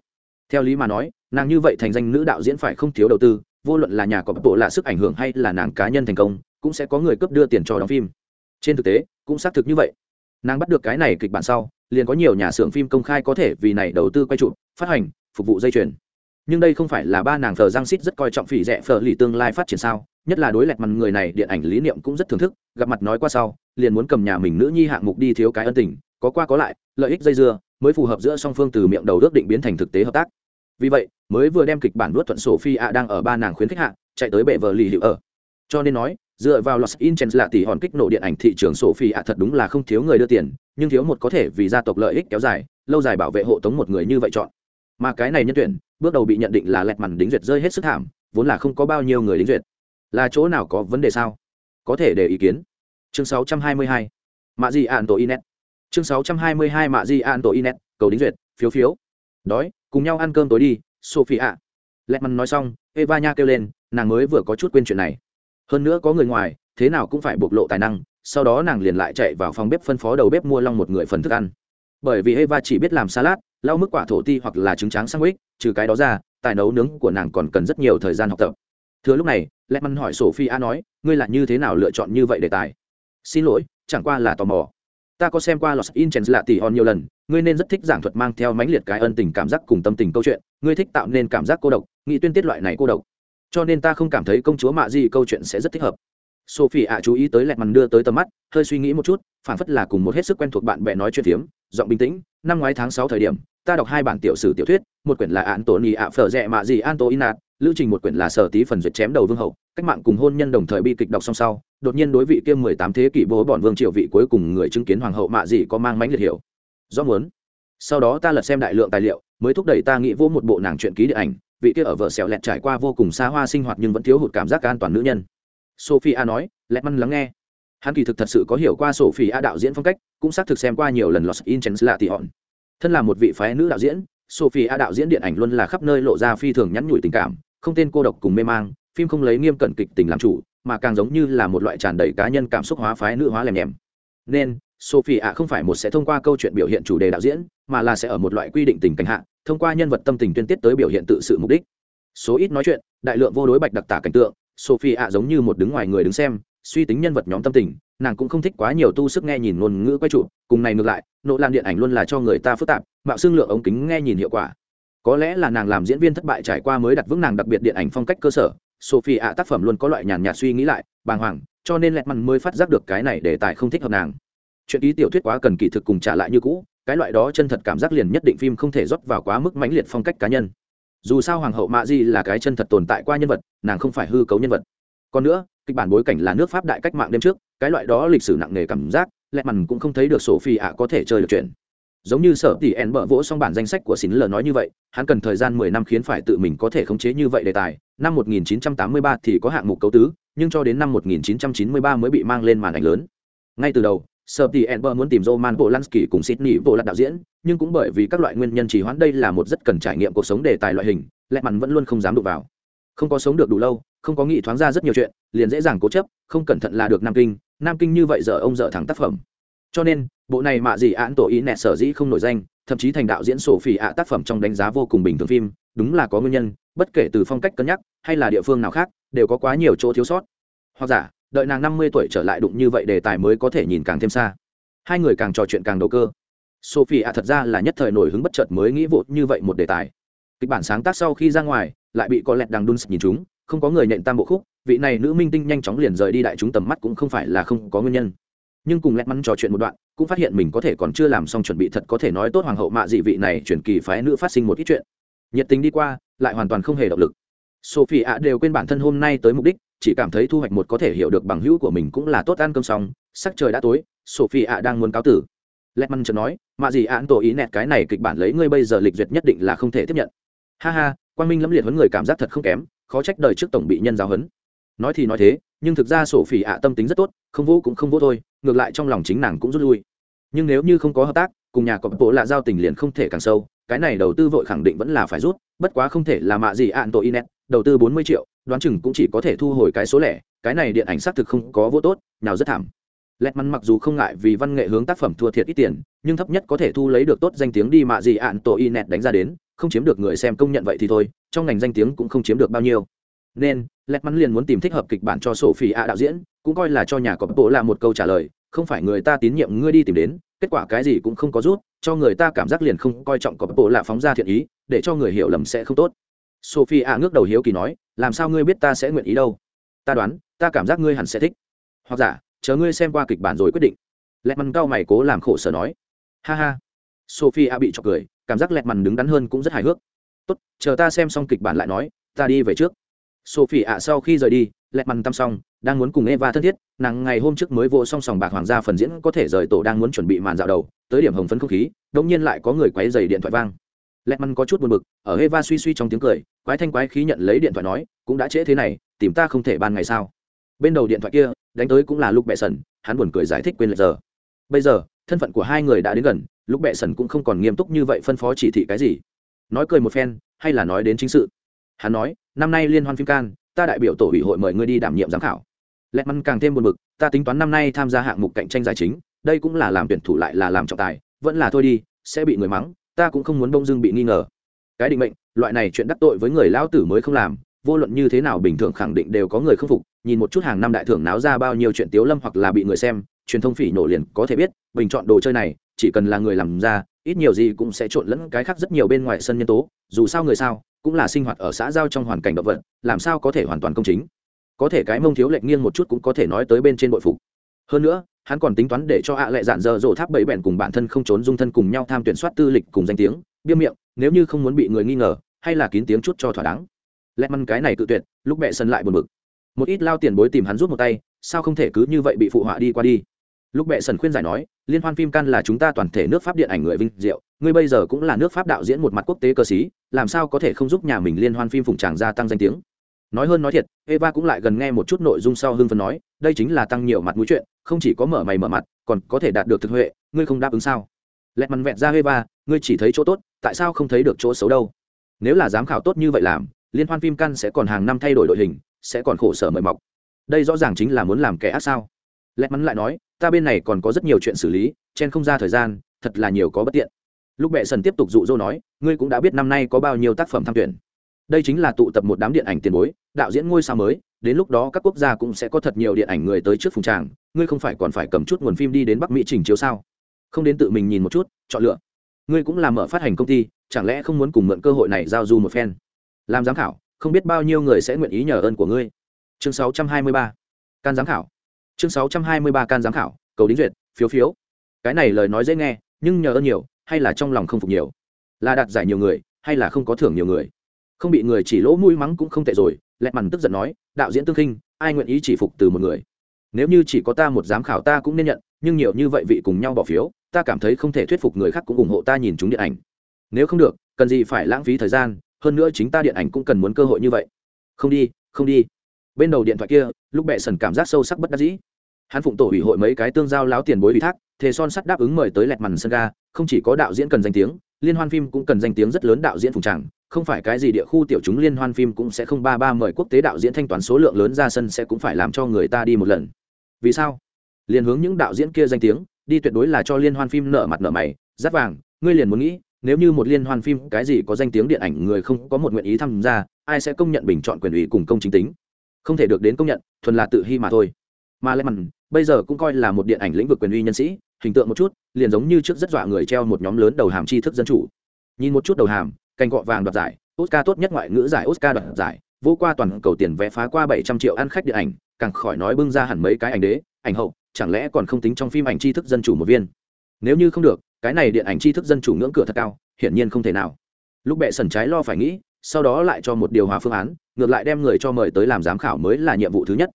Theo lý mà nói, nàng như vậy thành danh nữ đạo diễn phải không thiếu đầu tư, vô luận là nhà có bộ là sức ảnh hưởng hay là nàng cá nhân thành công, cũng sẽ có người cấp đưa tiền cho đóng phim. Trên thực tế, cũng xác thực như vậy. Nàng bắt được cái này kịch bản sau, liền có nhiều nhà xưởng phim công khai có thể vì này đầu tư quay trụ phát hành, phục vụ dây chuyền. Nhưng đây không phải là ba nàng thờ giang xít rất coi trọng phỉ rẻ phở lì tương lai phát triển sao, nhất là đối lẹt mặt người này điện ảnh lý niệm cũng rất thưởng thức, gặp mặt nói qua sau, liền muốn cầm nhà mình nữ nhi hạng mục đi thiếu cái ân tình, có qua có lại, lợi ích dây dưa, mới phù hợp giữa song phương từ miệng đầu ước định biến thành thực tế hợp tác vì vậy, mới vừa đem kịch bản nuốt thuận sổ phi ạ đang ở ba nàng khuyến khách hạ, chạy tới bệ vợ lì hiệu ở. Cho nên nói, dựa vào los inches là tỷ hòn kích nổ điện ảnh thị trường sổ phi ạ thật đúng là không thiếu người đưa tiền, nhưng thiếu một có thể vì gia tộc lợi ích kéo dài, lâu dài bảo vệ hộ tống một người như vậy chọn. Mà cái này nhân tuyển, bước đầu bị nhận định là lẹt mằn đính duyệt rơi hết sức thảm, vốn là không có bao nhiêu người đính duyệt. Là chỗ nào có vấn đề sao? Có thể để ý kiến. Chương 622. mạ di an tổ inet chương 622 mạ di an tổ inet cầu đính duyệt, phiếu phiếu. Đói cùng nhau ăn cơm tối đi sophie ạ lẹt mắn nói xong, eva nha kêu lên, nàng mới vừa có chút quên chuyện này. Hơn nữa có người ngoài, thế nào cũng phải bộc lộ tài năng, sau đó nàng liền lại chạy vào phòng bếp phân phó đầu bếp mua long một người phần thức ăn. Bởi vì eva chỉ biết làm salad, lau mức quả thổ ti hoặc là trứng trắng sandwich, trừ cái đó ra, tài nấu nướng của nàng còn cần rất nhiều thời gian học tập. Thừa lúc này lẹt mắn hỏi sophie a nói, ngươi là như thế nào lựa chọn như vậy đề tài? Xin lỗi, chẳng qua là tò mò ta có xem qua los Angeles lạ tỷ hòn nhiều lần, ngươi nên rất thích giảng thuật mang theo mãnh liệt cái ân tình cảm giác cùng tâm tình câu chuyện, ngươi thích tạo nên cảm giác cô độc, nghĩ tuyên tiết loại này cô độc. Cho nên ta không cảm thấy công chúa mạ gì câu chuyện sẽ rất thích hợp. Sophie ạ chú ý tới lẹt màn đưa tới tầm mắt, hơi suy nghĩ một chút, phản phất là cùng một hết sức quen thuộc bạn bè nói chuyện phiếm, giọng bình tĩnh, năm ngoái tháng sáu thời điểm, ta đọc hai bản tiểu sử tiểu thuyết, một quyển là án tổ nì ạ phở rẻ mạ gì an lưu trình một quyển là sở tí phần duyệt chém đầu vương hậu, cách mạng cùng hôn nhân đồng thời bi kịch đọc song sau, đột nhiên đối vị kiêm mười tám thế kỷ bố bọn vương triều vị cuối cùng người chứng kiến hoàng hậu mạ gì có mang mánh liệt hiểu. Do muốn. Sau đó ta lật xem đại lượng tài liệu, mới thúc đẩy ta nghĩ vô một bộ nàng truyện ký điện ảnh, vị kia ở vợ xẻo lẹt trải qua vô cùng xa hoa sinh hoạt nhưng vẫn thiếu hụt cảm giác an toàn nữ nhân. Sophia nói, lẹt măn lắng nghe. Hắn kỳ thực thật sự có hiểu qua sophia đạo diễn phong cách, cũng xác thực xem qua nhiều lần los inchens là thì hòn. Thân là một vị phái nữ đạo diễn sophie a đạo diễn điện ảnh luôn là khắp nơi lộ ra phi thường nhắn nhủi tình cảm không tên cô độc cùng mê mang, phim không lấy nghiêm cẩn kịch tình làm chủ, mà càng giống như là một loại tràn đầy cá nhân cảm xúc hóa phái nữ hóa lèm nhèm. Nên sophie a không phải một sẽ thông qua câu chuyện biểu hiện chủ đề đạo diễn, mà là sẽ ở một loại quy định tình cảnh hạ, thông qua nhân vật tâm tình tuyên tiết tới biểu hiện tự sự mục đích. Số ít nói chuyện, đại lượng vô đối bạch đặc tả cảnh tượng sophie a giống như một đứng ngoài người đứng xem, suy tính nhân vật nhóm tâm tình, nàng cũng không thích quá nhiều tu sức nghe nhìn ngôn ngữ quay trụ, cùng này ngược lại nỗ làm điện ảnh luôn là cho người ta phức tạp, mạo xương lượng ống kính nghe nhìn hiệu quả có lẽ là nàng làm diễn viên thất bại trải qua mới đặt vững nàng đặc biệt điện ảnh phong cách cơ sở, sophie ạ tác phẩm luôn có loại nhàn nhạt suy nghĩ lại, bàng hoàng, cho nên lẹt mặn mới phát giác được cái này để tài không thích hợp nàng. Chuyện ký tiểu thuyết quá cần kỳ thực cùng trả lại như cũ, cái loại đó chân thật cảm giác liền nhất định phim không thể rót vào quá mức mãnh liệt phong cách cá nhân. Dù sao hoàng hậu mạ di là cái chân thật tồn tại qua nhân vật, nàng không phải hư cấu nhân vật. Còn nữa, kịch bản bối cảnh là nước pháp đại cách mạng đêm trước, cái loại đó lịch sử nặng nề cảm giác lẹ mằn cũng không thấy được sổ phi ạ có thể chơi được chuyện giống như sở tỷ en bợ vỗ xong bản danh sách của xin lờ nói như vậy, hắn cần thời gian mười năm khiến phải tự mình có thể khống chế như vậy đề tài. Năm 1983 thì có hạng mục cấu tứ, nhưng cho đến năm 1993 mới bị mang lên màn ảnh lớn. Ngay từ đầu, sở tỷ en bợ muốn tìm roman polanski cùng sydney vô lạt đạo diễn, nhưng cũng bởi vì các loại nguyên nhân trì hoãn đây là một rất cần trải nghiệm cuộc sống đề tài loại hình lẹ mặn vẫn luôn không dám đụng vào. Không có sống được đủ lâu, không có nghĩ thoáng ra rất nhiều chuyện, liền dễ dàng cố chấp, không cẩn thận là được nam kinh. Nam kinh như vậy giờ ông dở thẳng tác phẩm cho nên, bộ này mạ gì án tổ ý nẹ sở dĩ không nổi danh, thậm chí thành đạo diễn sổ phỉ ạ tác phẩm trong đánh giá vô cùng bình thường phim, đúng là có nguyên nhân, bất kể từ phong cách cân nhắc, hay là địa phương nào khác, đều có quá nhiều chỗ thiếu sót. Hoặc giả, đợi nàng năm mươi tuổi trở lại đụng như vậy đề tài mới có thể nhìn càng thêm xa. Hai người càng trò chuyện càng đầu cơ. Sophie ạ thật ra là nhất thời nổi hứng bất chợt mới nghĩ vội như vậy một đề tài. Kịch bản sáng tác sau khi ra ngoài, lại bị có lẹt đằng đun nhìn chúng, không có người nhận tam bộ khúc, vị này nữ minh tinh nhanh chóng liền rời đi đại chúng tầm mắt cũng không phải là không có nguyên nhân nhưng cùng lẹt mắn trò chuyện một đoạn, cũng phát hiện mình có thể còn chưa làm xong chuẩn bị thật có thể nói tốt hoàng hậu mạ dị vị này chuyển kỳ phái nữ phát sinh một ít chuyện. Nhiệt tình đi qua, lại hoàn toàn không hề động lực. Sophie ạ đều quên bản thân hôm nay tới mục đích, chỉ cảm thấy thu hoạch một có thể hiểu được bằng hữu của mình cũng là tốt ăn cơm xong, sắc trời đã tối sophie ạ đang muốn cáo tử. Lẹt mắn chợt nói, mạ dị án tổ ý nẹt cái này kịch bản lấy ngươi bây giờ lịch duyệt nhất định là không thể tiếp nhận. Ha ha quan minh lẫm liệt huấn người cảm giác thật không kém, khó trách đời trước tổng bị nhân giáo huấn. Nói thì nói thế nhưng thực ra sổ phỉ ạ tâm tính rất tốt, không vô cũng không vô thôi, ngược lại trong lòng chính nàng cũng rút lui. Nhưng nếu như không có hợp tác, cùng nhà có bộ lạ giao tình liền không thể càng sâu, cái này đầu tư vội khẳng định vẫn là phải rút, bất quá không thể là mạ gì ạn tội inet, đầu tư bốn mươi triệu, đoán chừng cũng chỉ có thể thu hồi cái số lẻ, cái này điện ảnh xác thực không có vô tốt nào rất thảm. Lẹt mắn mặc dù không ngại vì văn nghệ hướng tác phẩm thua thiệt ít tiền, nhưng thấp nhất có thể thu lấy được tốt danh tiếng đi mạ gì ạn tội inet đánh ra đến, không chiếm được người xem công nhận vậy thì thôi, trong ngành danh tiếng cũng không chiếm được bao nhiêu nên, lẹt mắn liền muốn tìm thích hợp kịch bản cho sổ phỉ ạ đạo diễn, cũng coi là cho nhà có bộ là một câu trả lời, không phải người ta tín nhiệm ngươi đi tìm đến, kết quả cái gì cũng không có rút, cho người ta cảm giác liền không coi trọng có bộ là phóng ra thiện ý, để cho người hiểu lầm sẽ không tốt. Sophie ạ ngước đầu hiếu kỳ nói, làm sao ngươi biết ta sẽ nguyện ý đâu? Ta đoán, ta cảm giác ngươi hẳn sẽ thích. Hoặc giả, chờ ngươi xem qua kịch bản rồi quyết định. Lẹt mắn cao mày cố làm khổ sở nói. Ha ha. Sophie a bị chọc cười, cảm giác lẹt mằn đứng đắn hơn cũng rất hài hước. Tốt, chờ ta xem xong kịch bản lại nói, ta đi về trước sophie ạ, sau khi rời đi lẹt mằn tăm xong, đang muốn cùng eva thân thiết, nàng ngày hôm trước mới vô song sòng bạc hoàng gia phần diễn có thể rời tổ đang muốn chuẩn bị màn dạo đầu, tới điểm hồng phấn không khí, đống nhiên lại có người quấy dày điện thoại vang. Lẹt mằn có chút buồn bực, ở eva suy suy trong tiếng cười, quái thanh quái khí nhận lấy điện thoại nói, cũng đã trễ thế này, tìm ta không thể ban ngày sao? Bên đầu điện thoại kia, đánh tới cũng là lúc bệ sần, hắn buồn cười giải thích quên lệch giờ. Bây giờ, thân phận của hai người đã đến gần, lúc bệ sần cũng không còn nghiêm túc như vậy phân phó chỉ thị cái gì. Nói cười một phen, hay là nói đến chính sự. Hắn nói năm nay liên hoan phim can, ta đại biểu tổ ủy hội mời ngươi đi đảm nhiệm giám khảo. Lẹt mắn càng thêm buồn bực, ta tính toán năm nay tham gia hạng mục cạnh tranh giải chính, đây cũng là làm tuyển thủ lại là làm trọng tài, vẫn là thôi đi, sẽ bị người mắng, ta cũng không muốn bông dưng bị nghi ngờ. Cái định mệnh, loại này chuyện đắc tội với người lão tử mới không làm, vô luận như thế nào bình thường khẳng định đều có người không phục, nhìn một chút hàng năm đại thưởng náo ra bao nhiêu chuyện tiếu lâm hoặc là bị người xem, truyền thông phỉ nổ liền có thể biết, bình chọn đồ chơi này, chỉ cần là người làm ra, ít nhiều gì cũng sẽ trộn lẫn cái khác rất nhiều bên ngoài sân nhân tố, dù sao người sao cũng là sinh hoạt ở xã giao trong hoàn cảnh động vật, làm sao có thể hoàn toàn công chính? Có thể cái mông thiếu lệch nghiêng một chút cũng có thể nói tới bên trên bội phục. Hơn nữa, hắn còn tính toán để cho ạ à lệ dạn dơ dỗ tháp bảy bẹn cùng bản thân không trốn dung thân cùng nhau tham tuyển soát tư lịch cùng danh tiếng biêm miệng, nếu như không muốn bị người nghi ngờ, hay là kín tiếng chút cho thỏa đáng. Lẹt măn cái này tự tuyệt, lúc mẹ sân lại buồn bực. Một ít lao tiền bối tìm hắn rút một tay, sao không thể cứ như vậy bị phụ họa đi qua đi? Lúc mẹ sần khuyên giải nói liên hoan phim can là chúng ta toàn thể nước pháp điện ảnh người vinh diệu. Ngươi bây giờ cũng là nước pháp đạo diễn một mặt quốc tế cơ sĩ, làm sao có thể không giúp nhà mình liên hoan phim phụng tràng gia tăng danh tiếng? Nói hơn nói thiệt, eva cũng lại gần nghe một chút nội dung sau hưng phấn nói, đây chính là tăng nhiều mặt mũi chuyện, không chỉ có mở mày mở mặt, còn có thể đạt được thực huệ, ngươi không đáp ứng sao? Lẹt mặt vẹn ra eva, ngươi chỉ thấy chỗ tốt, tại sao không thấy được chỗ xấu đâu? Nếu là giám khảo tốt như vậy làm, liên hoan phim căn sẽ còn hàng năm thay đổi đội hình, sẽ còn khổ sở mời mọc. Đây rõ ràng chính là muốn làm kẻ ác sao? Lẹt mắn lại nói, ta bên này còn có rất nhiều chuyện xử lý, chen không ra thời gian, thật là nhiều có bất tiện. Lúc bệ sần tiếp tục dụ dỗ nói, ngươi cũng đã biết năm nay có bao nhiêu tác phẩm tham tuyển. Đây chính là tụ tập một đám điện ảnh tiền bối, đạo diễn ngôi sao mới, đến lúc đó các quốc gia cũng sẽ có thật nhiều điện ảnh người tới trước phùng tràng, ngươi không phải còn phải cầm chút nguồn phim đi đến bắc mỹ trình chiếu sao? Không đến tự mình nhìn một chút, chọn lựa. Ngươi cũng làm mở phát hành công ty, chẳng lẽ không muốn cùng mượn cơ hội này giao du một phen? Làm giám khảo, không biết bao nhiêu người sẽ nguyện ý nhờ ơn của ngươi. Chương 623. can giám khảo chương 623 can giám khảo, cầu đính duyệt, phiếu phiếu. Cái này lời nói dễ nghe, nhưng nhờ ơn nhiều, hay là trong lòng không phục nhiều. Là đạt giải nhiều người, hay là không có thưởng nhiều người. Không bị người chỉ lỗ mũi mắng cũng không tệ rồi lẹt mằn tức giận nói, đạo diễn tương khinh ai nguyện ý chỉ phục từ một người? Nếu như chỉ có ta một giám khảo ta cũng nên nhận, nhưng nhiều như vậy vị cùng nhau bỏ phiếu, ta cảm thấy không thể thuyết phục người khác cũng ủng hộ ta nhìn chúng điện ảnh. Nếu không được, cần gì phải lãng phí thời gian, hơn nữa chính ta điện ảnh cũng cần muốn cơ hội như vậy. Không đi không đi bên đầu điện thoại kia, lúc bệ sần cảm giác sâu sắc bất đắc dĩ. Hắn phụng tổ ủy hội mấy cái tương giao láo tiền bối ủy thác, thề son sắt đáp ứng mời tới lẹt màn sân ga, không chỉ có đạo diễn cần danh tiếng, liên hoan phim cũng cần danh tiếng rất lớn đạo diễn phùng tràng. Không phải cái gì địa khu tiểu chúng liên hoan phim cũng sẽ không ba ba mời quốc tế đạo diễn thanh toán số lượng lớn ra sân sẽ cũng phải làm cho người ta đi một lần. Vì sao? Liền hướng những đạo diễn kia danh tiếng, đi tuyệt đối là cho liên hoan phim nợ mặt nợ mày, rát vàng, ngươi liền muốn nghĩ, nếu như một liên hoan phim cái gì có danh tiếng điện ảnh người không có một nguyện ý tham gia, ai sẽ công nhận bình chọn quyền ủy cùng công chính tính? Không thể được đến công nhận, thuần là tự hy mà thôi. Mà lẽ mặn, bây giờ cũng coi là một điện ảnh lĩnh vực quyền uy nhân sĩ, hình tượng một chút, liền giống như trước rất dọa người treo một nhóm lớn đầu hàm tri thức dân chủ. Nhìn một chút đầu hàm, cành gọ vàng đoạt giải, oscar tốt nhất ngoại ngữ giải oscar đoạt giải, vô qua toàn cầu tiền vẽ phá qua bảy trăm triệu ăn khách điện ảnh, càng khỏi nói bưng ra hẳn mấy cái ảnh đế, ảnh hậu, chẳng lẽ còn không tính trong phim ảnh tri thức dân chủ một viên? Nếu như không được, cái này điện ảnh tri thức dân chủ ngưỡng cửa thật cao, hiển nhiên không thể nào. Lúc bệ sần trái lo phải nghĩ sau đó lại cho một điều hòa phương án, ngược lại đem người cho mời tới làm giám khảo mới là nhiệm vụ thứ nhất.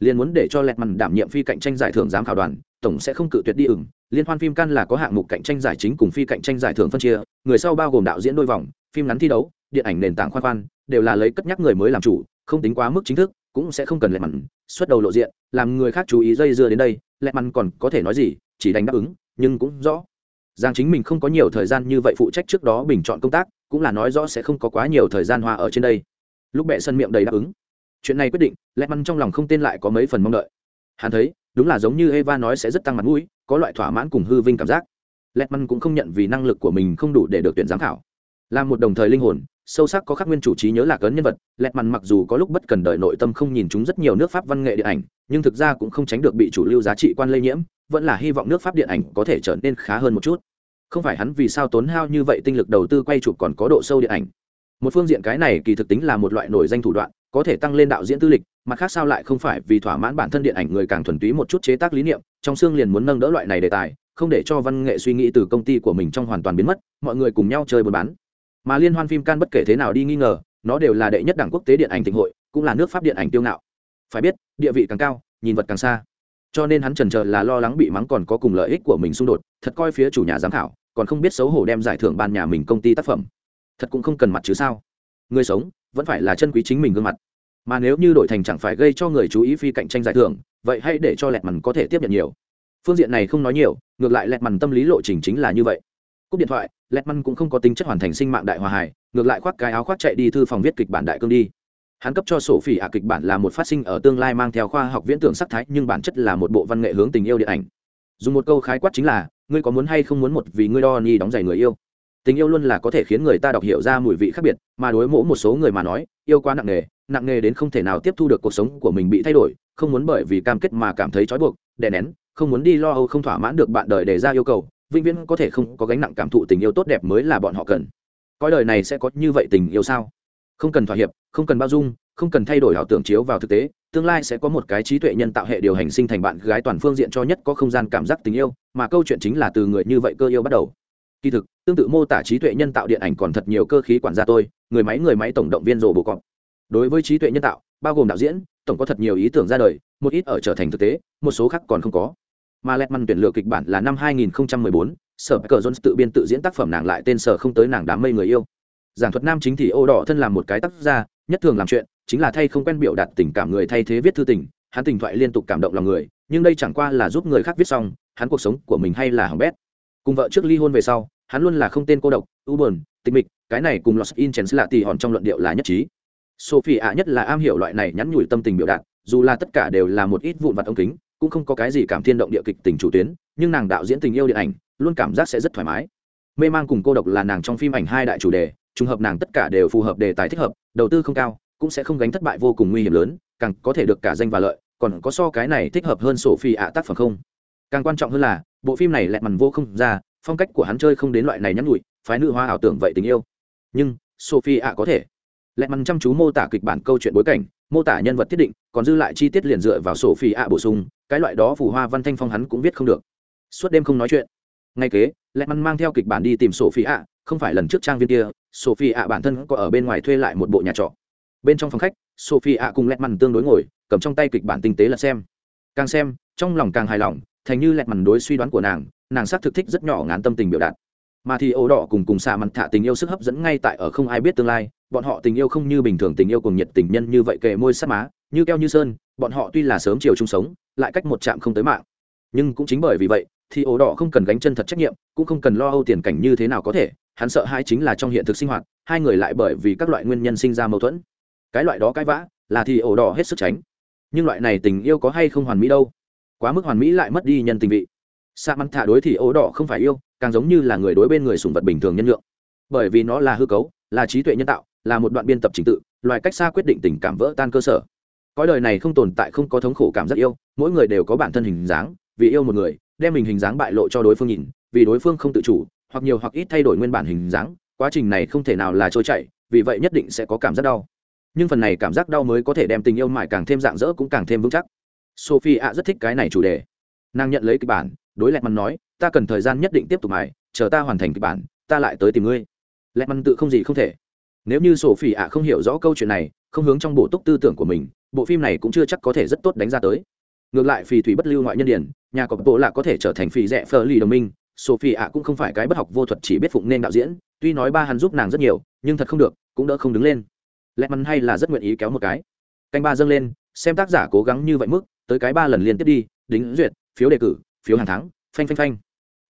Liền muốn để cho lẹt mằn đảm nhiệm phi cạnh tranh giải thưởng giám khảo đoàn, tổng sẽ không cự tuyệt đi ửng. Liên hoan phim căn là có hạng mục cạnh tranh giải chính cùng phi cạnh tranh giải thưởng phân chia, người sau bao gồm đạo diễn đôi vòng, phim ngắn thi đấu, điện ảnh nền tảng khoan khoan, đều là lấy cất nhắc người mới làm chủ, không tính quá mức chính thức, cũng sẽ không cần lẹt mằn xuất đầu lộ diện, làm người khác chú ý dây dưa đến đây, lẹt mằn còn có thể nói gì, chỉ đánh đáp ứng, nhưng cũng rõ giang chính mình không có nhiều thời gian như vậy phụ trách trước đó bình chọn công tác, cũng là nói rõ sẽ không có quá nhiều thời gian hoa ở trên đây. Lúc bệ sân miệng đầy đáp ứng. Chuyện này quyết định lẹt măn trong lòng không tên lại có mấy phần mong đợi. Hắn thấy, đúng là giống như eva nói sẽ rất tăng mặt mũi, có loại thỏa mãn cùng hư vinh cảm giác. Lẹt măn cũng không nhận vì năng lực của mình không đủ để được tuyển giám khảo. Là một đồng thời linh hồn sâu sắc có khắc nguyên chủ trí nhớ lạc ấn nhân vật, lẹt mằn mặc dù có lúc bất cần đời nội tâm không nhìn chúng rất nhiều nước pháp văn nghệ điện ảnh, nhưng thực ra cũng không tránh được bị chủ lưu giá trị quan lây nhiễm, vẫn là hy vọng nước pháp điện ảnh có thể trở nên khá hơn một chút. Không phải hắn vì sao tốn hao như vậy tinh lực đầu tư quay chụp còn có độ sâu điện ảnh. Một phương diện cái này kỳ thực tính là một loại nổi danh thủ đoạn, có thể tăng lên đạo diễn tư lịch, mặt khác sao lại không phải vì thỏa mãn bản thân điện ảnh người càng thuần túy một chút chế tác lý niệm, trong xương liền muốn nâng đỡ loại này đề tài, không để cho văn nghệ suy nghĩ từ công ty của mình trong hoàn toàn biến mất, mọi người cùng nhau chơi buôn bán mà liên hoan phim can bất kể thế nào đi nghi ngờ, nó đều là đệ nhất đảng quốc tế điện ảnh tỉnh hội, cũng là nước pháp điện ảnh tiêu ngạo. Phải biết, địa vị càng cao, nhìn vật càng xa. Cho nên hắn trần trờ là lo lắng bị mắng còn có cùng lợi ích của mình xung đột, thật coi phía chủ nhà giám khảo, còn không biết xấu hổ đem giải thưởng ban nhà mình công ty tác phẩm. Thật cũng không cần mặt chứ sao. Người sống, vẫn phải là chân quý chính mình gương mặt. Mà nếu như đổi thành chẳng phải gây cho người chú ý phi cạnh tranh giải thưởng, vậy hãy để cho lẹt mằn có thể tiếp nhận nhiều. Phương diện này không nói nhiều, ngược lại lẹt mằn tâm lý lộ trình chính là như vậy cúp điện thoại lẹt măn cũng không có tính chất hoàn thành sinh mạng đại hòa hải ngược lại khoác cái áo khoác chạy đi thư phòng viết kịch bản đại cương đi. Hắn cấp cho sổ phỉ ạ kịch bản là một phát sinh ở tương lai mang theo khoa học viễn tưởng sắc thái, nhưng bản chất là một bộ văn nghệ hướng tình yêu điện ảnh. Dùng một câu khái quát chính là, ngươi có muốn hay không muốn một vì ngươi đo ni đóng giày người yêu? Tình yêu luôn là có thể khiến người ta đọc hiểu ra mùi vị khác biệt, mà đối mỗ một số người mà nói, yêu quá nặng nề nặng nề đến không thể nào tiếp thu được cuộc sống của mình bị thay đổi, không muốn bởi vì cam kết mà cảm thấy trói buộc, đè nén, không muốn đi lo âu không thỏa mãn được bạn đời đề ra yêu cầu vĩnh viễn có thể không có gánh nặng cảm thụ tình yêu tốt đẹp mới là bọn họ cần. Coi đời này sẽ có như vậy tình yêu sao? Không cần thỏa hiệp, không cần bao dung, không cần thay đổi ảo tưởng chiếu vào thực tế, tương lai sẽ có một cái trí tuệ nhân tạo hệ điều hành sinh thành bạn gái toàn phương diện cho nhất có không gian cảm giác tình yêu, mà câu chuyện chính là từ người như vậy cơ yêu bắt đầu. Kỳ thực, tương tự mô tả trí tuệ nhân tạo điện ảnh còn thật nhiều cơ khí quản gia tôi, người máy người máy tổng động viên rồ bồ cọp. Đối với trí tuệ nhân tạo, bao gồm đạo diễn, tổng có thật nhiều ý tưởng ra đời, một ít ở trở thành thực tế, một số khác còn không có mà lẹt măn tuyển lựa kịch bản là năm 2014, sở cờ jones tự biên tự diễn tác phẩm nàng lại tên sở không tới nàng đám mây người yêu. Giảng thuật nam chính thì ô đỏ thân làm một cái tác gia nhất thường làm chuyện chính là thay không quen biểu đạt tình cảm người thay thế viết thư tình hắn tình thoại liên tục cảm động lòng người nhưng đây chẳng qua là giúp người khác viết xong hắn cuộc sống của mình hay là hỏng bét. Cùng vợ trước ly hôn về sau hắn luôn là không tên cô độc u buồn, tịch mịch cái này cùng los in chén lạ tì hòn trong luận điệu là nhất trí. Sophie ạ nhất là am hiểu loại này nhắn nhủi tâm tình biểu đạt dù là tất cả đều là một ít vụn vặt ống kính cũng không có cái gì cảm thiên động địa kịch tình chủ tuyến, nhưng nàng đạo diễn tình yêu điện ảnh luôn cảm giác sẽ rất thoải mái. Mê mang cùng cô độc là nàng trong phim ảnh hai đại chủ đề, trùng hợp nàng tất cả đều phù hợp đề tài thích hợp, đầu tư không cao, cũng sẽ không gánh thất bại vô cùng nguy hiểm lớn, càng có thể được cả danh và lợi, còn có so cái này thích hợp hơn sổ phi ạ tác phẩm không? Càng quan trọng hơn là, bộ phim này lẹt mằn vô không ra, phong cách của hắn chơi không đến loại này nhắn nhủi, phái nữ hoa ảo tưởng vậy tình yêu. Nhưng sophie ạ có thể. Lẹt mằn chăm chú mô tả kịch bản câu chuyện bối cảnh, mô tả nhân vật thiết định, còn dư lại chi tiết liền dựa vào sophie ạ bổ sung cái loại đó phủ hoa văn thanh phong hắn cũng viết không được. Suốt đêm không nói chuyện. Ngay kế lẹ măn mang theo kịch bản đi tìm sophie ạ không phải lần trước trang viên kia sophie ạ bản thân có ở bên ngoài thuê lại một bộ nhà trọ. Bên trong phòng khách sophie ạ cùng lẹ măn tương đối ngồi, cầm trong tay kịch bản tinh tế là xem. Càng xem, trong lòng càng hài lòng, thành như lẹ măn đối suy đoán của nàng nàng xác thực thích rất nhỏ ngán tâm tình biểu đạt. Mà thì ổ đỏ cùng cùng xạ mặt thả tình yêu sức hấp dẫn ngay tại ở không ai biết tương lai, bọn họ tình yêu không như bình thường tình yêu cùng nhiệt tình nhân như vậy kề môi sát má, như keo như sơn, bọn họ tuy là sớm chiều chung sống lại cách một trạm không tới mạng. Nhưng cũng chính bởi vì vậy, thì ổ đỏ không cần gánh chân thật trách nhiệm, cũng không cần lo âu tiền cảnh như thế nào có thể, hắn sợ hai chính là trong hiện thực sinh hoạt, hai người lại bởi vì các loại nguyên nhân sinh ra mâu thuẫn. Cái loại đó cãi vã, là thì ổ đỏ hết sức tránh. Nhưng loại này tình yêu có hay không hoàn mỹ đâu? Quá mức hoàn mỹ lại mất đi nhân tình vị. Sa mắn thả đối thì ổ đỏ không phải yêu, càng giống như là người đối bên người sùng vật bình thường nhân lượng bởi vì nó là hư cấu, là trí tuệ nhân tạo, là một đoạn biên tập trình tự, loài cách xa quyết định tình cảm vỡ tan cơ sở cõi đời này không tồn tại, không có thống khổ cảm giác yêu, mỗi người đều có bản thân hình dáng, vì yêu một người, đem mình hình dáng bại lộ cho đối phương nhìn, vì đối phương không tự chủ, hoặc nhiều hoặc ít thay đổi nguyên bản hình dáng, quá trình này không thể nào là trôi chảy, vì vậy nhất định sẽ có cảm giác đau. Nhưng phần này cảm giác đau mới có thể đem tình yêu mãi càng thêm dạng dỡ cũng càng thêm vững chắc. Sophie ạ rất thích cái này chủ đề. Nàng nhận lấy kịch bản, đối lẹt mắn nói, ta cần thời gian nhất định tiếp tục mài, chờ ta hoàn thành kịch bản, ta lại tới tìm ngươi. Lẹt mắn tự không gì không thể. Nếu như sophie ạ không hiểu rõ câu chuyện này, không hướng trong bộ túc tư tưởng của mình bộ phim này cũng chưa chắc có thể rất tốt đánh ra tới. Ngược lại phì thủy bất lưu ngoại nhân điển, nhà của bộ là có thể trở thành phì rẻ phờ lì đồng minh, sophie ạ cũng không phải cái bất học vô thuật chỉ biết phụng nên đạo diễn, tuy nói ba hắn giúp nàng rất nhiều, nhưng thật không được, cũng đỡ không đứng lên. Lẹt mắn hay là rất nguyện ý kéo một cái. Canh ba dâng lên, xem tác giả cố gắng như vậy mức, tới cái ba lần liên tiếp đi, đính duyệt, phiếu đề cử, phiếu hàng tháng, phanh phanh phanh.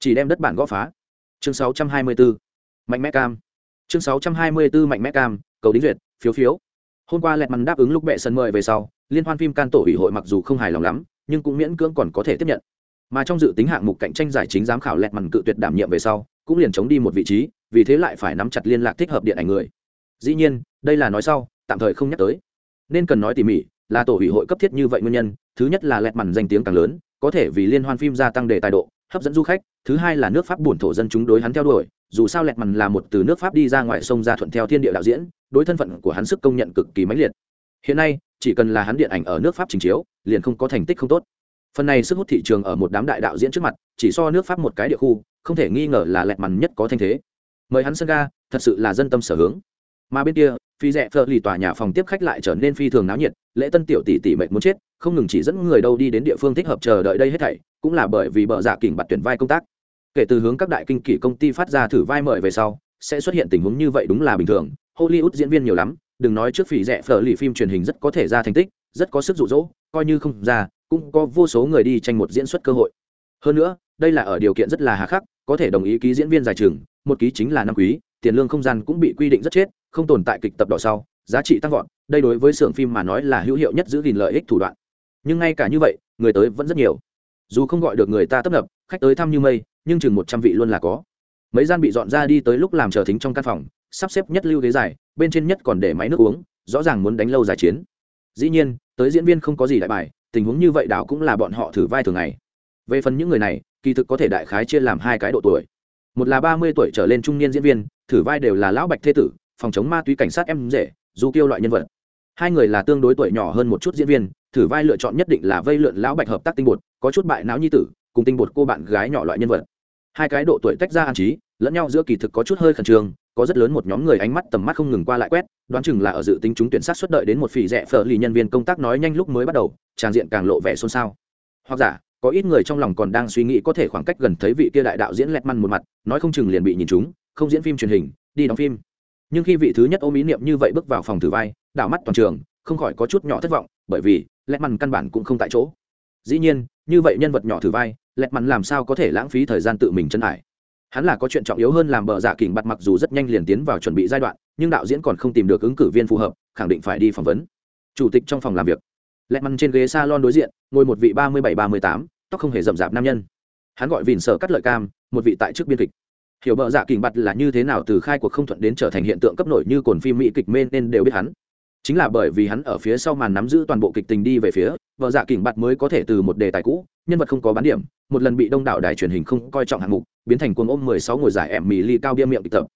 Chỉ đem đất bản gõ phá. Chương 624. mạnh mẽ cam. Chương 624 mạnh mẽ cam, cầu đính duyệt, phiếu phiếu hôm qua lẹt mắn đáp ứng lúc bệ sân mời về sau, liên hoan phim can tổ ủy hội mặc dù không hài lòng lắm, nhưng cũng miễn cưỡng còn có thể tiếp nhận. Mà trong dự tính hạng mục cạnh tranh giải chính giám khảo lẹt mằn cự tuyệt đảm nhiệm về sau, cũng liền chống đi một vị trí, vì thế lại phải nắm chặt liên lạc thích hợp điện ảnh người. Dĩ nhiên, đây là nói sau, tạm thời không nhắc tới. Nên cần nói tỉ mỉ, là tổ ủy hội cấp thiết như vậy nguyên nhân, thứ nhất là lẹt mằn danh tiếng càng lớn, có thể vì liên hoan phim gia tăng đề tài độ, hấp dẫn du khách, thứ hai là nước pháp buồn thổ dân chúng đối hắn theo đuổi, dù sao lẹt mằn là một từ nước pháp đi ra ngoài sông ra thuận theo thiên địa đạo diễn đối thân phận của hắn sức công nhận cực kỳ mãnh liệt. Hiện nay, chỉ cần là hắn điện ảnh ở nước pháp trình chiếu, liền không có thành tích không tốt. Phần này sức hút thị trường ở một đám đại đạo diễn trước mặt, chỉ so nước pháp một cái địa khu, không thể nghi ngờ là lẹt mằn nhất có thanh thế. Mời hắn sân ga, thật sự là dân tâm sở hướng. Mà bên kia, phi rẽ phở lì tòa nhà phòng tiếp khách lại trở nên phi thường náo nhiệt, lễ tân tiểu tỷ tỷ mệnh muốn chết, không ngừng chỉ dẫn người đâu đi đến địa phương thích hợp chờ đợi đây hết thảy, cũng là bởi vì bờ giả dạ kỉnh bặt tuyển vai công tác. Kể từ hướng các đại kinh kỷ công ty phát ra thử vai mời về sau, sẽ xuất hiện tình huống như vậy đúng là bình thường hollywood diễn viên nhiều lắm, đừng nói trước phỉ rẻ phở lì phim truyền hình rất có thể ra thành tích, rất có sức rụ rỗ coi như không ra, cũng có vô số người đi tranh một diễn xuất cơ hội. Hơn nữa, đây là ở điều kiện rất là hà khắc, có thể đồng ý ký diễn viên dài trường, một ký chính là năm quý, tiền lương không gian cũng bị quy định rất chết, không tồn tại kịch tập đỏ sau, giá trị tăng vọt, đây đối với xưởng phim mà nói là hữu hiệu nhất giữ gìn lợi ích thủ đoạn. Nhưng ngay cả như vậy, người tới vẫn rất nhiều. Dù không gọi được người ta tấp nập, khách tới thăm như mây, nhưng chừng một trăm vị luôn là có. Mấy gian bị dọn ra đi tới lúc làm chờ thính trong căn phòng sắp xếp nhất lưu ghế dài, bên trên nhất còn để máy nước uống, rõ ràng muốn đánh lâu dài chiến. Dĩ nhiên, tới diễn viên không có gì đại bài, tình huống như vậy đảo cũng là bọn họ thử vai thường ngày. Về phần những người này, kỳ thực có thể đại khái chia làm hai cái độ tuổi. Một là ba mươi tuổi trở lên trung niên diễn viên, thử vai đều là lão bạch thế tử, phòng chống ma túy cảnh sát em rể, du kiêu loại nhân vật. Hai người là tương đối tuổi nhỏ hơn một chút diễn viên, thử vai lựa chọn nhất định là vây lượn lão bạch hợp tác tinh bột, có chút bại não nhi tử, cùng tinh bột cô bạn gái nhỏ loại nhân vật. Hai cái độ tuổi tách ra an trí, lẫn nhau giữa kỳ thực có chút hơi khẩn trương có rất lớn một nhóm người ánh mắt tầm mắt không ngừng qua lại quét, đoán chừng là ở dự tính chúng tuyển sát xuất đợi đến một phỉ rẻ phở lì nhân viên công tác nói nhanh lúc mới bắt đầu, tràn diện càng lộ vẻ xôn xao. Hoặc giả, có ít người trong lòng còn đang suy nghĩ có thể khoảng cách gần thấy vị kia đại đạo diễn lẹt măn một mặt, nói không chừng liền bị nhìn chúng, không diễn phim truyền hình, đi đóng phim. Nhưng khi vị thứ nhất ôm ý niệm như vậy bước vào phòng thử vai, đảo mắt toàn trường, không khỏi có chút nhỏ thất vọng, bởi vì lẹt măn căn bản cũng không tại chỗ. Dĩ nhiên, như vậy nhân vật nhỏ thử vai, lẹt măn làm sao có thể lãng phí thời gian tự mình chân ải? Hắn là có chuyện trọng yếu hơn làm bờ giả kình bặt mặc dù rất nhanh liền tiến vào chuẩn bị giai đoạn, nhưng đạo diễn còn không tìm được ứng cử viên phù hợp, khẳng định phải đi phỏng vấn. Chủ tịch trong phòng làm việc. Lẹ măn trên ghế s a lon đối diện, ngồi một vị ba mươi bảy ba mươi tám, tóc không hề rậm rạp nam nhân. Hắn gọi vìn sở cắt lợi cam, một vị tại chức biên kịch. Hiểu bờ giả kình bặt là như thế nào từ khai cuộc không thuận đến trở thành hiện tượng cấp nổi như cồn phim mỹ kịch mê nên đều biết hắn chính là bởi vì hắn ở phía sau màn nắm giữ toàn bộ kịch tình đi về phía, vợ dạ kỉnh bạt mới có thể từ một đề tài cũ, nhân vật không có bán điểm, một lần bị đông đảo đài truyền hình không coi trọng hạng mục, biến thành cuồng ôm mười sáu ngồi giải ẻm mì ly cao bia miệng kịch tập.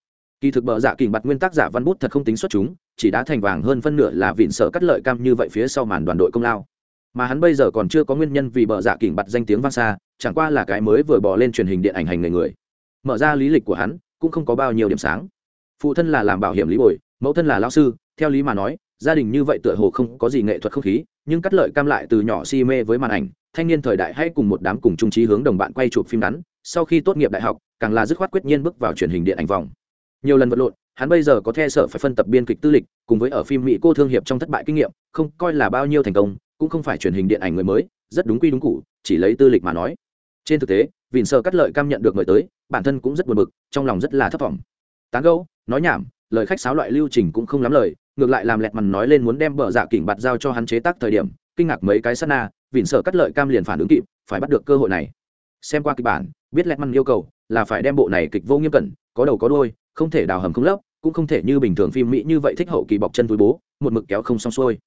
Kỳ thực bờ dạ kỉnh bạt nguyên tác giả văn bút thật không tính xuất chúng, chỉ đã thành vàng hơn phân nửa là vịn sợ cắt lợi cam như vậy phía sau màn đoàn đội công lao. Mà hắn bây giờ còn chưa có nguyên nhân vì bờ dạ kỉnh bạt danh tiếng vang xa, chẳng qua là cái mới vừa bỏ lên truyền hình điện ảnh hành người người. Mở ra lý lịch của hắn, cũng không có bao nhiêu điểm sáng. Phụ thân là làm bảo hiểm lý bồi, mẫu thân là lao sư, theo lý mà nói gia đình như vậy tựa hồ không có gì nghệ thuật không khí, nhưng cắt lợi cam lại từ nhỏ si mê với màn ảnh, thanh niên thời đại hay cùng một đám cùng trung trí hướng đồng bạn quay chụp phim ngắn, sau khi tốt nghiệp đại học, càng là dứt khoát quyết nhiên bước vào truyền hình điện ảnh vòng. Nhiều lần vật lộn, hắn bây giờ có the sợ phải phân tập biên kịch tư lịch, cùng với ở phim mỹ cô thương hiệp trong thất bại kinh nghiệm, không coi là bao nhiêu thành công, cũng không phải truyền hình điện ảnh người mới, rất đúng quy đúng cụ chỉ lấy tư lịch mà nói. Trên thực tế vịn sợ cắt lợi cam nhận được người tới, bản thân cũng rất buồn bực, trong lòng rất là thất vọng tán gẫu, nói nhảm, lời khách sáo loại lưu trình cũng không lắm lời ngược lại làm lẹt mằn nói lên muốn đem bờ dạ kỉnh bạt giao cho hắn chế tác thời điểm, kinh ngạc mấy cái sát na, vịn sở cắt lợi cam liền phản ứng kịp, phải bắt được cơ hội này. Xem qua kịch bản, biết lẹt mằn yêu cầu là phải đem bộ này kịch vô nghiêm cẩn, có đầu có đôi không thể đào hầm không lấp, cũng không thể như bình thường phim mỹ như vậy thích hậu kỳ bọc chân túi bố, một mực kéo không xong xuôi.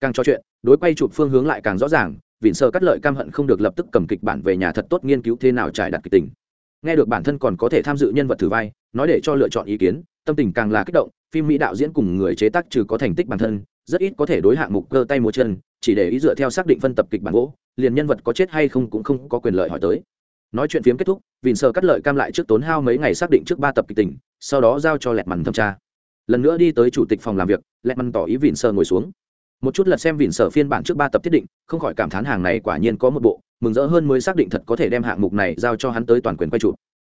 Càng trò chuyện, đối quay chụp phương hướng lại càng rõ ràng, vịn sở cắt lợi cam hận không được lập tức cầm kịch bản về nhà thật tốt nghiên cứu thế nào trải đặt kịch tình. Nghe được bản thân còn có thể tham dự nhân vật thử vai, nói để cho lựa chọn ý kiến tâm tình càng là kích động phim mỹ đạo diễn cùng người chế tác trừ có thành tích bản thân rất ít có thể đối hạng mục cơ tay múa chân chỉ để ý dựa theo xác định phân tập kịch bản gỗ liền nhân vật có chết hay không cũng không có quyền lợi hỏi tới. Nói chuyện phiếm kết thúc vìn sơ cắt lợi cam lại trước tốn hao mấy ngày xác định trước ba tập kịch tỉnh, sau đó giao cho lẹt mằn thẩm tra. Lần nữa đi tới chủ tịch phòng làm việc lẹt mằn tỏ ý vìn sơ ngồi xuống. Một chút lật xem vìn sở phiên bản trước ba tập thiết định không khỏi cảm thán hàng này quả nhiên có một bộ mừng rỡ hơn mới xác định thật có thể đem hạng mục này giao cho hắn tới toàn quyền quay chụp.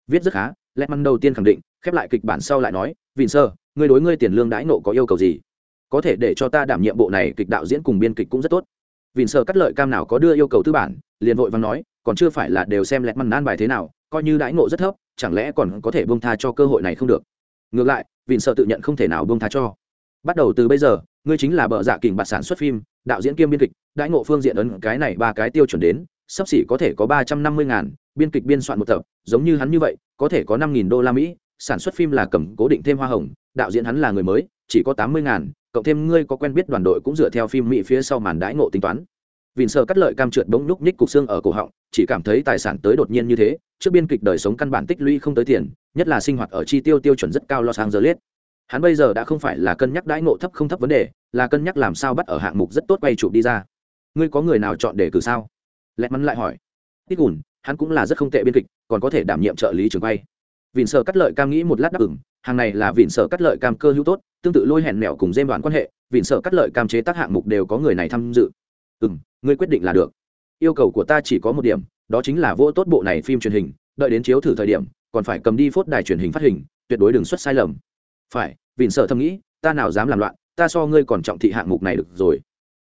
Viết rất khá lẹt mằn đầu tiên khẳng định, khép lại kịch bản sau lại nói, Vịn sơ ngươi đối ngươi tiền lương đãi nộ có yêu cầu gì? Có thể để cho ta đảm nhiệm bộ này kịch đạo diễn cùng biên kịch cũng rất tốt. Vịn Sơ cắt lợi cam nào có đưa yêu cầu tư bản, liền vội vàng nói, còn chưa phải là đều xem lẹt măn nan bài thế nào, coi như đãi Nộ rất thấp, chẳng lẽ còn có thể bông tha cho cơ hội này không được? Ngược lại, Vịn Sơ tự nhận không thể nào bông tha cho. Bắt đầu từ bây giờ, ngươi chính là bợ dạ kình bạt sản xuất phim, đạo diễn kiêm biên kịch, đãi ngộ phương diện ấn cái này ba cái tiêu chuẩn đến sắp xỉ có thể có ba trăm năm mươi ngàn, biên kịch biên soạn một tập, giống như hắn như vậy, có thể có năm nghìn đô la mỹ, sản xuất phim là cầm cố định thêm hoa hồng, đạo diễn hắn là người mới, chỉ có tám mươi ngàn, cộng thêm ngươi có quen biết đoàn đội cũng dựa theo phim mỹ phía sau màn đãi ngộ tính toán. Vịn sợ cắt lợi cam trượt bỗng núc ních cục xương ở cổ họng, chỉ cảm thấy tài sản tới đột nhiên như thế, trước biên kịch đời sống căn bản tích lũy không tới tiền, nhất là sinh hoạt ở chi tiêu tiêu chuẩn rất cao lo sang giờ liết hắn bây giờ đã không phải là cân nhắc đãi ngộ thấp không thấp vấn đề, là cân nhắc làm sao bắt ở hạng mục rất tốt quay chụp đi ra. Ngươi có người nào chọn để cử sao? Lẹt mắn lại hỏi. Ít ùn hắn cũng là rất không tệ biên kịch, còn có thể đảm nhiệm trợ lý trường quay. Vịn sở cắt lợi cam nghĩ một lát đáp ứng, hàng này là vịn sở cắt lợi cam cơ hữu tốt, tương tự lôi hẹn mẹo cùng dêm đoạn quan hệ, vịn sở cắt lợi cam chế tác hạng mục đều có người này tham dự. Ừ m ngươi quyết định là được. Yêu cầu của ta chỉ có một điểm, đó chính là vô tốt bộ này phim truyền hình, đợi đến chiếu thử thời điểm, còn phải cầm đi phốt đài truyền hình phát hình, tuyệt đối đừng xuất sai lầm. Phải, vịn sở thầm nghĩ, ta nào dám làm loạn, ta so ngươi còn trọng thị hạng mục này được rồi.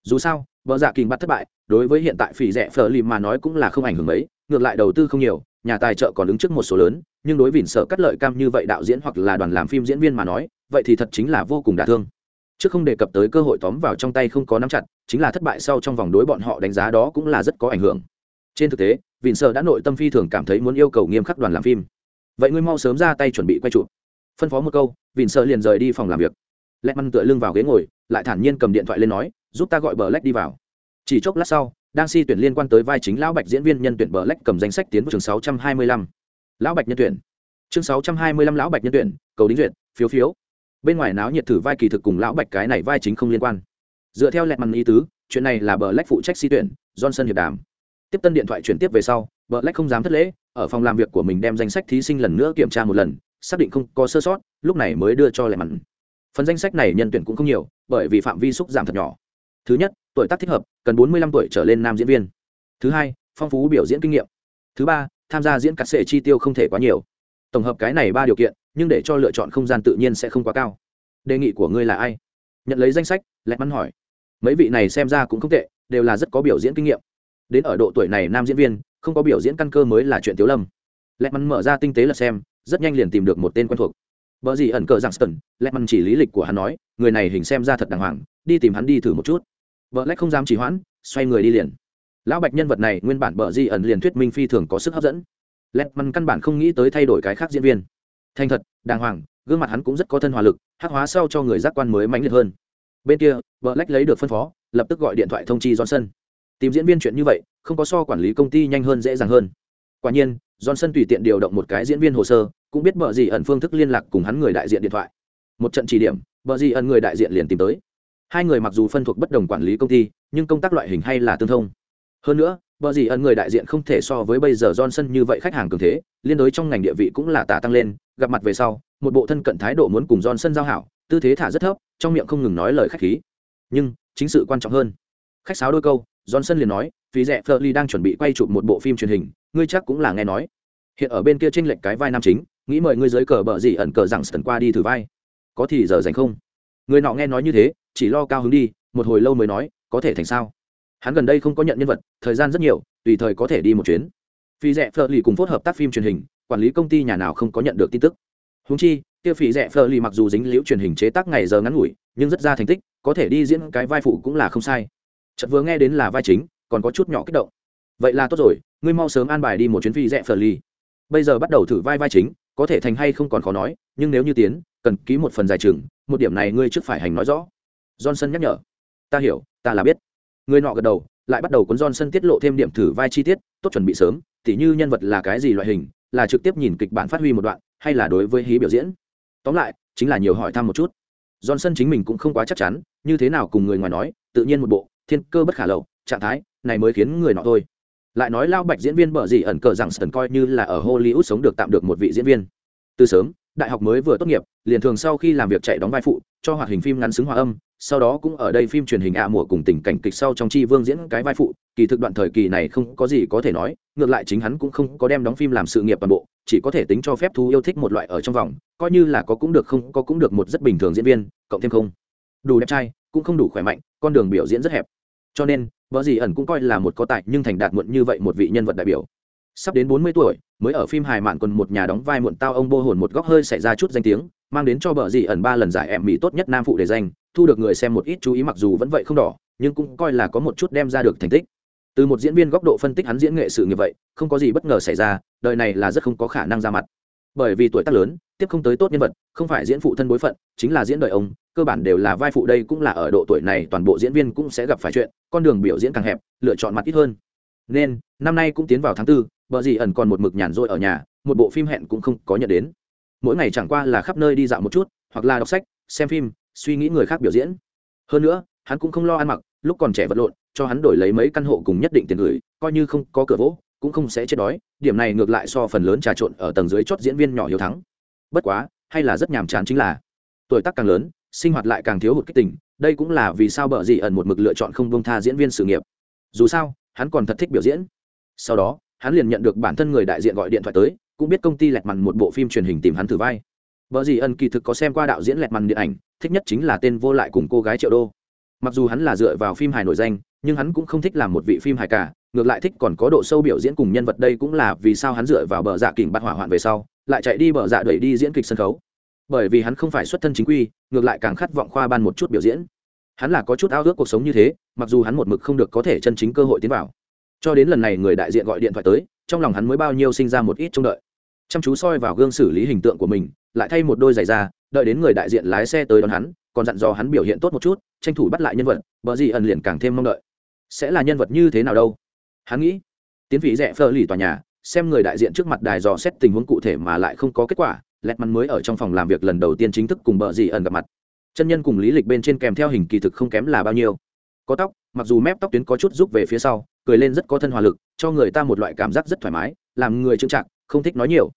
Dù sao vợ dạ kình bắt thất bại, đối với hiện tại phỉ rẻ phở lìm mà nói cũng là không ảnh hưởng mấy, ngược lại đầu tư không nhiều, nhà tài trợ còn đứng trước một số lớn, nhưng đối vỉn sở cắt lợi cam như vậy đạo diễn hoặc là đoàn làm phim diễn viên mà nói, vậy thì thật chính là vô cùng đả thương. Chứ không đề cập tới cơ hội tóm vào trong tay không có nắm chặt, chính là thất bại sau trong vòng đối bọn họ đánh giá đó cũng là rất có ảnh hưởng. Trên thực tế, vịn sở đã nội tâm phi thường cảm thấy muốn yêu cầu nghiêm khắc đoàn làm phim. Vậy ngươi mau sớm ra tay chuẩn bị quay chụp. Phân phó một câu, vịn sở liền rời đi phòng làm việc. Lẹ măn tựa lưng vào ghế ngồi, lại thản nhiên cầm điện thoại lên nói giúp ta gọi bờ lách đi vào. Chỉ chốc lát sau, đang si tuyển liên quan tới vai chính lão bạch diễn viên nhân tuyển bờ lách cầm danh sách tiến vào trường 625. lão bạch nhân tuyển. Chương 625 lão bạch nhân tuyển, cầu đính duyệt, phiếu phiếu. Bên ngoài náo nhiệt thử vai kỳ thực cùng lão bạch cái này vai chính không liên quan. Dựa theo lẹt mặn ý tứ, chuyện này là bờ lách phụ trách si tuyển, johnson hiệp đàm. Tiếp tân điện thoại chuyển tiếp về sau bờ lách không dám thất lễ, ở phòng làm việc của mình đem danh sách thí sinh lần nữa kiểm tra một lần, xác định không có sơ sót, lúc này mới đưa cho lẹt mặn phần danh sách này nhân tuyển cũng không nhiều, bởi vì phạm vi xúc giảm thật nhỏ thứ nhất tuổi tác thích hợp cần bốn mươi lăm tuổi trở lên nam diễn viên. Thứ hai phong phú biểu diễn kinh nghiệm. Thứ ba tham gia diễn cắt sệ chi tiêu không thể quá nhiều. Tổng hợp cái này ba điều kiện nhưng để cho lựa chọn không gian tự nhiên sẽ không quá cao. Đề nghị của ngươi là ai? Nhận lấy danh sách lẹt mắn hỏi. Mấy vị này xem ra cũng không tệ đều là rất có biểu diễn kinh nghiệm. Đến ở độ tuổi này nam diễn viên không có biểu diễn căn cơ mới là chuyện tiếu lâm. Lẹt mắn mở ra tinh tế là xem rất nhanh liền tìm được một tên quen thuộc. Bởi gì ẩn cờ rằng Ston, lẹt mắn chỉ lý lịch của hắn nói, người này hình xem ra thật đàng hoàng, đi tìm hắn đi thử một chút vợ lách không dám chỉ hoãn, xoay người đi liền. Lão bạch nhân vật này nguyên bản bờ di ẩn liền thuyết minh phi thường có sức hấp dẫn. Lẹt măn căn bản không nghĩ tới thay đổi cái khác diễn viên. Thành thật, đàng hoàng, gương mặt hắn cũng rất có thân hòa lực hát hóa sau cho người giác quan mới mãnh liệt hơn. Bên kia vợ lách lấy được phân phó, lập tức gọi điện thoại thông chi johnson. Tìm diễn viên chuyện như vậy, không có so quản lý công ty nhanh hơn dễ dàng hơn. Quả nhiên, johnson tùy tiện điều động một cái diễn viên hồ sơ, cũng biết bờ gì ẩn phương thức liên lạc cùng hắn người đại diện điện thoại. Một trận chỉ điểm, bờ gì ẩn người đại diện liền tìm tới hai người mặc dù phân thuộc bất đồng quản lý công ty, nhưng công tác loại hình hay là tương thông. Hơn nữa vợ gì ẩn người đại diện không thể so với bây giờ johnson như vậy khách hàng cường thế, liên đối trong ngành địa vị cũng là tả tăng lên. Gặp mặt về sau, một bộ thân cận thái độ muốn cùng johnson giao hảo, tư thế thả rất thấp, trong miệng không ngừng nói lời khách khí. Nhưng, chính sự quan trọng hơn. Khách sáo đôi câu, johnson liền nói, phí rẻ Fleur đang chuẩn bị quay chụp một bộ phim truyền hình, ngươi chắc cũng là nghe nói. Hiện ở bên kia tranh lệch cái vai nam chính, nghĩ mời ngươi dưới cờ bờ gì ẩn cờ rằng sần qua đi thử vai. Có thì giờ dành không? Người nọ nghe nói như thế chỉ lo cao hứng đi, một hồi lâu mới nói, có thể thành sao? Hắn gần đây không có nhận nhân vật, thời gian rất nhiều, tùy thời có thể đi một chuyến. Phi dạ rẽ phờ lì cùng phốt hợp tác phim truyền hình, quản lý công ty nhà nào không có nhận được tin tức. Húng chi tiêu phí rẽ dạ phờ lì mặc dù dính liễu truyền hình chế tác ngày giờ ngắn ngủi, nhưng rất ra thành tích, có thể đi diễn cái vai phụ cũng là không sai. Chợt vừa nghe đến là vai chính, còn có chút nhỏ kích động. Vậy là tốt rồi, ngươi mau sớm an bài đi một chuyến phi dạ rẽ phờ lì. Bây giờ bắt đầu thử vai vai chính, có thể thành hay không còn khó nói, nhưng nếu như tiến, cần ký một phần giải chừng một điểm này ngươi trước phải hành nói rõ johnson nhắc nhở. Ta hiểu, ta là biết. Người nọ gật đầu, lại bắt đầu cuốn johnson tiết lộ thêm điểm thử vai chi tiết, tốt chuẩn bị sớm, tỉ như nhân vật là cái gì loại hình, là trực tiếp nhìn kịch bản phát huy một đoạn, hay là đối với hí biểu diễn. Tóm lại, chính là nhiều hỏi thăm một chút. Johnson chính mình cũng không quá chắc chắn, như thế nào cùng người ngoài nói, tự nhiên một bộ, thiên cơ bất khả lậu, trạng thái, này mới khiến người nọ thôi. Lại nói lao bạch diễn viên bở gì ẩn cờ rằng sần coi như là ở hollywood sống được tạm được một vị diễn viên. Từ sớm đại học mới vừa tốt nghiệp, liền thường sau khi làm việc chạy đóng vai phụ, cho hoạt hình phim ngắn xứng hòa âm, sau đó cũng ở đây phim truyền hình ạ mùa cùng tình cảnh kịch sau trong chi vương diễn cái vai phụ, kỳ thực đoạn thời kỳ này không có gì có thể nói, ngược lại chính hắn cũng không có đem đóng phim làm sự nghiệp toàn bộ, chỉ có thể tính cho phép thú yêu thích một loại ở trong vòng, coi như là có cũng được không, có cũng được một rất bình thường diễn viên, cộng thêm không. Đủ đẹp trai, cũng không đủ khỏe mạnh, con đường biểu diễn rất hẹp. Cho nên, vợ gì ẩn cũng coi là một có tài, nhưng thành đạt muộn như vậy một vị nhân vật đại biểu. Sắp đến bốn mươi tuổi mới ở phim hài mạn quần một nhà đóng vai muộn tao ông bô hồn một góc hơi xảy ra chút danh tiếng, mang đến cho bờ dị ẩn ba lần giải em mỹ tốt nhất nam phụ để danh, thu được người xem một ít chú ý mặc dù vẫn vậy không đỏ, nhưng cũng coi là có một chút đem ra được thành tích. Từ một diễn viên góc độ phân tích hắn diễn nghệ sự như vậy, không có gì bất ngờ xảy ra, đời này là rất không có khả năng ra mặt. Bởi vì tuổi tác lớn, tiếp không tới tốt nhân vật, không phải diễn phụ thân bối phận, chính là diễn đời ông, cơ bản đều là vai phụ đây cũng là ở độ tuổi này toàn bộ diễn viên cũng sẽ gặp phải chuyện, con đường biểu diễn càng hẹp, lựa chọn mặt ít hơn. Nên, năm nay cũng tiến vào tháng tư bờ dì ẩn còn một mực nhàn rỗi ở nhà, một bộ phim hẹn cũng không có nhận đến. Mỗi ngày chẳng qua là khắp nơi đi dạo một chút, hoặc là đọc sách, xem phim, suy nghĩ người khác biểu diễn. Hơn nữa, hắn cũng không lo ăn mặc, lúc còn trẻ vật lộn, cho hắn đổi lấy mấy căn hộ cùng nhất định tiền gửi, coi như không có cửa vỗ, cũng không sẽ chết đói, điểm này ngược lại so phần lớn trà trộn ở tầng dưới chót diễn viên nhỏ hiếu thắng. Bất quá, hay là rất nhàm chán chính là, tuổi tác càng lớn, sinh hoạt lại càng thiếu hụt kích tình, đây cũng là vì sao bợ dị ẩn một mực lựa chọn không bông tha diễn viên sự nghiệp. Dù sao, hắn còn thật thích biểu diễn. Sau đó hắn liền nhận được bản thân người đại diện gọi điện thoại tới, cũng biết công ty lẹt mằn một bộ phim truyền hình tìm hắn thử vai. Vợ gì ân kỳ thực có xem qua đạo diễn lẹt mằn điện ảnh, thích nhất chính là tên vô lại cùng cô gái triệu đô. Mặc dù hắn là dựa vào phim hài nổi danh, nhưng hắn cũng không thích làm một vị phim hài cả, ngược lại thích còn có độ sâu biểu diễn cùng nhân vật đây cũng là vì sao hắn dựa vào bờ dạ kỉnh bắt hỏa hoạn về sau, lại chạy đi bờ dạ đẩy đi diễn kịch sân khấu. Bởi vì hắn không phải xuất thân chính quy, ngược lại càng khát vọng khoa ban một chút biểu diễn. Hắn là có chút ao ước cuộc sống như thế, mặc dù hắn một mực không được có thể chân chính cơ hội tiến vào cho đến lần này người đại diện gọi điện thoại tới, trong lòng hắn mới bao nhiêu sinh ra một ít trông đợi. Chăm chú soi vào gương xử lý hình tượng của mình, lại thay một đôi giày ra, đợi đến người đại diện lái xe tới đón hắn, còn dặn dò hắn biểu hiện tốt một chút, tranh thủ bắt lại nhân vật, bờ gì ẩn liền càng thêm mong đợi. Sẽ là nhân vật như thế nào đâu? Hắn nghĩ, tiến vị rẽ phơ lì tòa nhà, xem người đại diện trước mặt đài dò xét tình huống cụ thể mà lại không có kết quả, lẹt mắn mới ở trong phòng làm việc lần đầu tiên chính thức cùng bờ gì ẩn gặp mặt. Chân nhân cùng lý lịch bên trên kèm theo hình kỳ thực không kém là bao nhiêu. Có tóc, mặc dù mép tóc tuyến có chút rút về phía sau cười lên rất có thân hòa lực, cho người ta một loại cảm giác rất thoải mái, làm người trưng trạng không thích nói nhiều.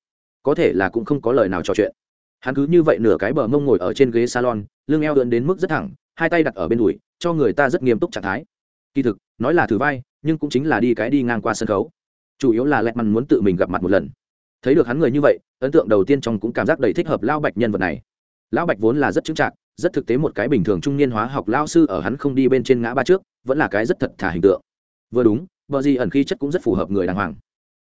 Có thể là cũng không có lời nào trò chuyện. Hắn cứ như vậy nửa cái bờ mông ngồi ở trên ghế salon, lưng eo ưỡn đến mức rất thẳng, hai tay đặt ở bên đùi, cho người ta rất nghiêm túc trạng thái. Kỳ thực, nói là thử vai, nhưng cũng chính là đi cái đi ngang qua sân khấu. Chủ yếu là lẹt mằn muốn tự mình gặp mặt một lần. Thấy được hắn người như vậy, ấn tượng đầu tiên trong cũng cảm giác đầy thích hợp lao bạch nhân vật này. Lão bạch vốn là rất chững chạc, rất thực tế một cái bình thường trung niên hóa học lao sư ở hắn không đi bên trên ngã ba trước, vẫn là cái rất thật thả hình tượng vừa đúng vợ gì ẩn khí chất cũng rất phù hợp người đàng hoàng.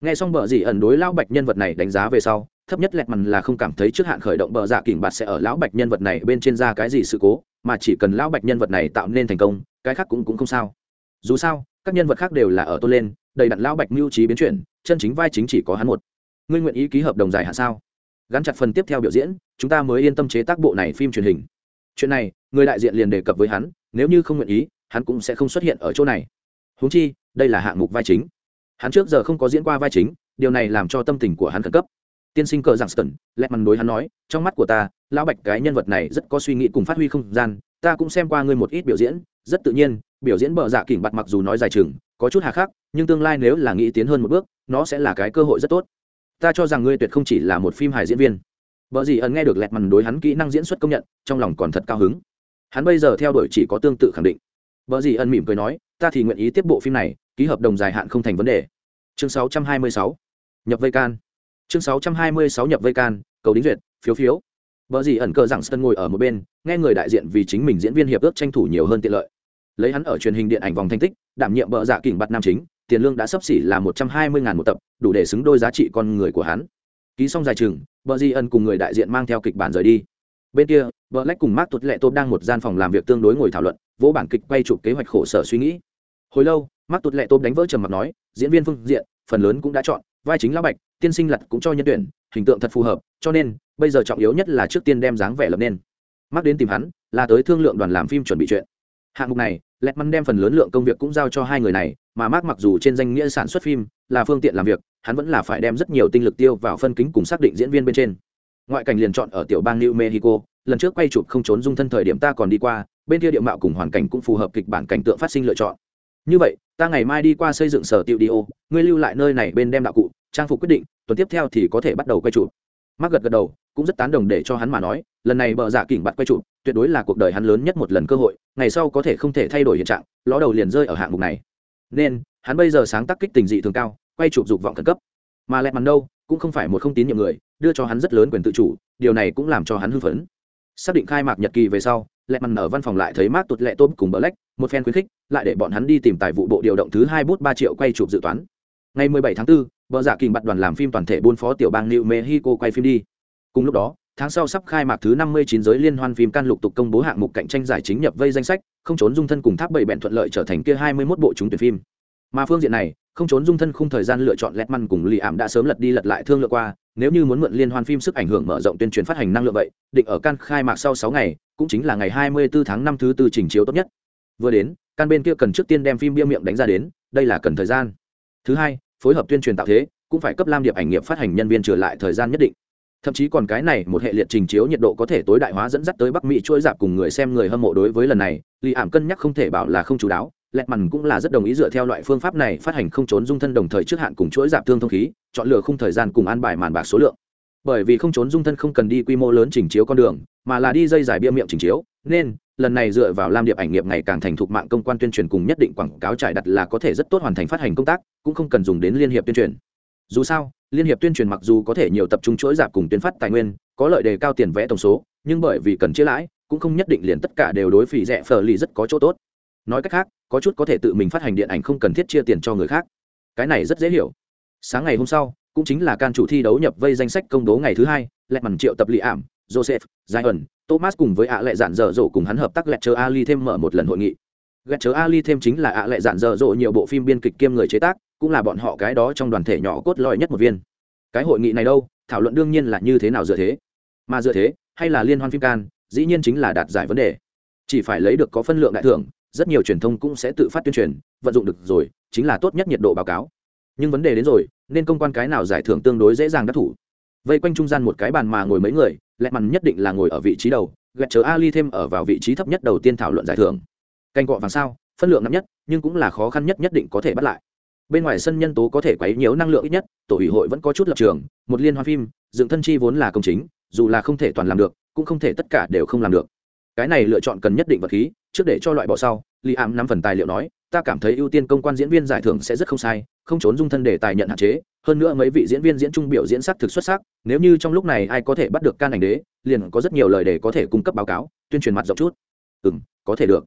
Nghe xong bờ gì ẩn đối lão bạch nhân vật này đánh giá về sau, thấp nhất lẹt mằn là không cảm thấy trước hạn khởi động bờ dạ kỉnh bạt sẽ ở lão bạch nhân vật này bên trên ra cái gì sự cố, mà chỉ cần lão bạch nhân vật này tạo nên thành công, cái khác cũng cũng không sao. Dù sao, các nhân vật khác đều là ở tôn lên, đầy đặn lão bạch mưu trí biến chuyển, chân chính vai chính chỉ có hắn một. Ngươi nguyện ý ký hợp đồng dài hạn sao? Gắn chặt phần tiếp theo biểu diễn, chúng ta mới yên tâm chế tác bộ này phim truyền hình. Chuyện này, người đại diện liền đề cập với hắn, nếu như không nguyện ý, hắn cũng sẽ không xuất hiện ở chỗ này húng chi, đây là hạng mục vai chính. Hắn trước giờ không có diễn qua vai chính, điều này làm cho tâm tình của hắn khẩn cấp. Tiên sinh cờ giảng sơn lẹt mằn đối hắn nói, trong mắt của ta, lão bạch cái nhân vật này rất có suy nghĩ cùng phát huy không gian, ta cũng xem qua ngươi một ít biểu diễn, rất tự nhiên, biểu diễn bờ dạ kỉnh bặt mặc dù nói dài chừng, có chút hà khắc, nhưng tương lai nếu là nghĩ tiến hơn một bước, nó sẽ là cái cơ hội rất tốt. Ta cho rằng ngươi tuyệt không chỉ là một phim hài diễn viên. Vợ gì ẩn nghe được lẹt mằn đối hắn kỹ năng diễn xuất công nhận, trong lòng còn thật cao hứng. Hắn bây giờ theo đuổi chỉ có tương tự khẳng định. Vợ gì ẩn mỉm cười nói ta thì nguyện ý tiếp bộ phim này, ký hợp đồng dài hạn không thành vấn đề. Chương 626. nhập vây can. Chương 626 nhập vây can, cầu đính duyệt, phiếu phiếu. Vợ gì ẩn cờ rằng sân ngồi ở một bên, nghe người đại diện vì chính mình diễn viên hiệp ước tranh thủ nhiều hơn tiện lợi. Lấy hắn ở truyền hình điện ảnh vòng thành tích, đảm nhiệm bợ dạ kỉnh bạt nam chính, tiền lương đã sấp xỉ là một trăm hai mươi ngàn một tập, đủ để xứng đôi giá trị con người của hắn. Ký xong dài chừng vợ di ân cùng người đại diện mang theo kịch bản rời đi. Bên kia vợ lách cùng mark Tuột lệ tôm đang một gian phòng làm việc tương đối ngồi thảo luận, vỗ bản kịch quay chụp kế hoạch khổ sở suy nghĩ hồi lâu mắt tụt lệ tôm đánh vỡ trầm mặt nói, diễn viên phương diện, phần lớn cũng đã chọn, vai chính lão bạch, tiên sinh lặt cũng cho nhân tuyển, hình tượng thật phù hợp, cho nên, bây giờ trọng yếu nhất là trước tiên đem dáng vẻ lập nên. Mắc đến tìm hắn, là tới thương lượng đoàn làm phim chuẩn bị chuyện. Hạng mục này lẹt mắn đem phần lớn lượng công việc cũng giao cho hai người này, mà mắc mặc dù trên danh nghĩa sản xuất phim, là phương tiện làm việc, hắn vẫn là phải đem rất nhiều tinh lực tiêu vào phân kính cùng xác định diễn viên bên trên. Ngoại cảnh liền chọn ở tiểu bang new mexico, lần trước quay chụp không trốn dung thân thời điểm ta còn đi qua, bên kia địa mạo cùng hoàn cảnh cũng phù hợp kịch bản cảnh tượng phát sinh lựa chọn như vậy, ta ngày mai đi qua xây dựng sở tiệu đi ô, ngươi lưu lại nơi này bên đem đạo cụ, trang phục quyết định, tuần tiếp theo thì có thể bắt đầu quay chụp. Mắc gật gật đầu, cũng rất tán đồng để cho hắn mà nói, lần này bờ giả kỉnh bạt quay chụp, tuyệt đối là cuộc đời hắn lớn nhất một lần cơ hội, ngày sau có thể không thể thay đổi hiện trạng, ló đầu liền rơi ở hạng mục này. Nên, hắn bây giờ sáng tác kích tình dị thường cao, quay chụp dục vọng khẩn cấp. Mà lẹt mắn đâu, cũng không phải một không tín nhiệm người, đưa cho hắn rất lớn quyền tự chủ, điều này cũng làm cho hắn hưng phấn. Xác định khai mạc nhật kỳ về sau, lẹt mắn ở văn phòng lại thấy mát tụt lẹ tôm cùng bờ lách một phen khuyến khích lại để bọn hắn đi tìm tài vụ bộ điều động thứ hai bút ba triệu quay chụp dự toán. Ngày 17 tháng 4, vợ giả kình bắt đoàn làm phim toàn thể buôn phó tiểu bang New Mexico quay phim đi. Cùng lúc đó tháng sau sắp khai mạc thứ 59 giới liên hoan phim can lục tục công bố hạng mục cạnh tranh giải chính nhập vây danh sách không trốn dung thân cùng tháp bảy bẹn thuận lợi trở thành kia 21 bộ trúng tuyển phim. Mà phương diện này không trốn dung thân khung thời gian lựa chọn lẹt măn cùng lì ảm đã sớm lật đi lật lại thương lượng qua nếu như muốn mượn liên hoan phim sức ảnh hưởng mở rộng tuyên truyền phát hành năng lượng vậy định ở can khai mạc sau sáu ngày cũng chính là ngày hai mươi bốn tháng năm thứ tư trình chiếu tốt nhất vừa đến, căn bên kia cần trước tiên đem phim bia miệng đánh ra đến, đây là cần thời gian. Thứ hai, phối hợp tuyên truyền tạo thế, cũng phải cấp lam điệp ảnh nghiệp phát hành nhân viên trở lại thời gian nhất định. Thậm chí còn cái này, một hệ liệt trình chiếu nhiệt độ có thể tối đại hóa dẫn dắt tới bắc mỹ chuỗi dạp cùng người xem người hâm mộ đối với lần này lì ảm cân nhắc không thể bảo là không chú đáo lẹt mằn cũng là rất đồng ý dựa theo loại phương pháp này phát hành không trốn dung thân đồng thời trước hạn cùng chuỗi dạp tương thông khí, chọn lựa khung thời gian cùng an bài màn bạc số lượng. Bởi vì không trốn dung thân không cần đi quy mô lớn trình chiếu con đường, mà là đi dây dài bia miệng trình chiếu, nên lần này dựa vào lam điệp ảnh nghiệp ngày càng thành thục mạng công quan tuyên truyền cùng nhất định quảng cáo trải đặt là có thể rất tốt hoàn thành phát hành công tác, cũng không cần dùng đến liên hiệp tuyên truyền. Dù sao, liên hiệp tuyên truyền mặc dù có thể nhiều tập trung chuỗi giảm cùng tuyên phát tài nguyên, có lợi đề cao tiền vẽ tổng số, nhưng bởi vì cần chia lãi, cũng không nhất định liền tất cả đều đối phỉ rẻ phở lì rất có chỗ tốt. Nói cách khác, có chút có thể tự mình phát hành điện ảnh không cần thiết chia tiền cho người khác. Cái này rất dễ hiểu. Sáng ngày hôm sau, cũng chính là can chủ thi đấu nhập vây danh sách công bố ngày thứ hai lẹt mằn triệu tập lì ảm joseph, zion, thomas cùng với ạ lệ Dặn dở dỗ cùng hắn hợp tác lẹt chờ ali thêm mở một lần hội nghị. Lẹt chờ ali thêm chính là ạ lệ Dặn dở dỗ nhiều bộ phim biên kịch kiêm người chế tác, cũng là bọn họ cái đó trong đoàn thể nhỏ cốt lõi nhất một viên. Cái hội nghị này đâu? Thảo luận đương nhiên là như thế nào dựa thế? Mà dựa thế, hay là liên hoan phim can, dĩ nhiên chính là đạt giải vấn đề. Chỉ phải lấy được có phân lượng đại thưởng, rất nhiều truyền thông cũng sẽ tự phát tuyên truyền, vận dụng được rồi, chính là tốt nhất nhiệt độ báo cáo. Nhưng vấn đề đến rồi, nên công quan cái nào giải thưởng tương đối dễ dàng đắc thủ? Vây quanh trung gian một cái bàn mà ngồi mấy người lẹ mằn nhất định là ngồi ở vị trí đầu gạch chờ ali thêm ở vào vị trí thấp nhất đầu tiên thảo luận giải thưởng. Canh cọ vàng sao, phân lượng nặng nhất, nhưng cũng là khó khăn nhất nhất định có thể bắt lại. Bên ngoài sân nhân tố có thể quấy nhiều năng lượng ít nhất, tổ ủy hội vẫn có chút lập trường, một liên hoan phim, dựng thân chi vốn là công chính, dù là không thể toàn làm được, cũng không thể tất cả đều không làm được. Cái này lựa chọn cần nhất định vật khí, trước để cho loại bỏ sau, li ám nắm phần tài liệu nói ta cảm thấy ưu tiên công quan diễn viên giải thưởng sẽ rất không sai, không trốn dung thân để tài nhận hạn chế, hơn nữa mấy vị diễn viên diễn trung biểu diễn sắc thực xuất sắc, nếu như trong lúc này ai có thể bắt được can ảnh đế, liền có rất nhiều lời để có thể cung cấp báo cáo, tuyên truyền mặt rộng chút. Ừ m có thể được.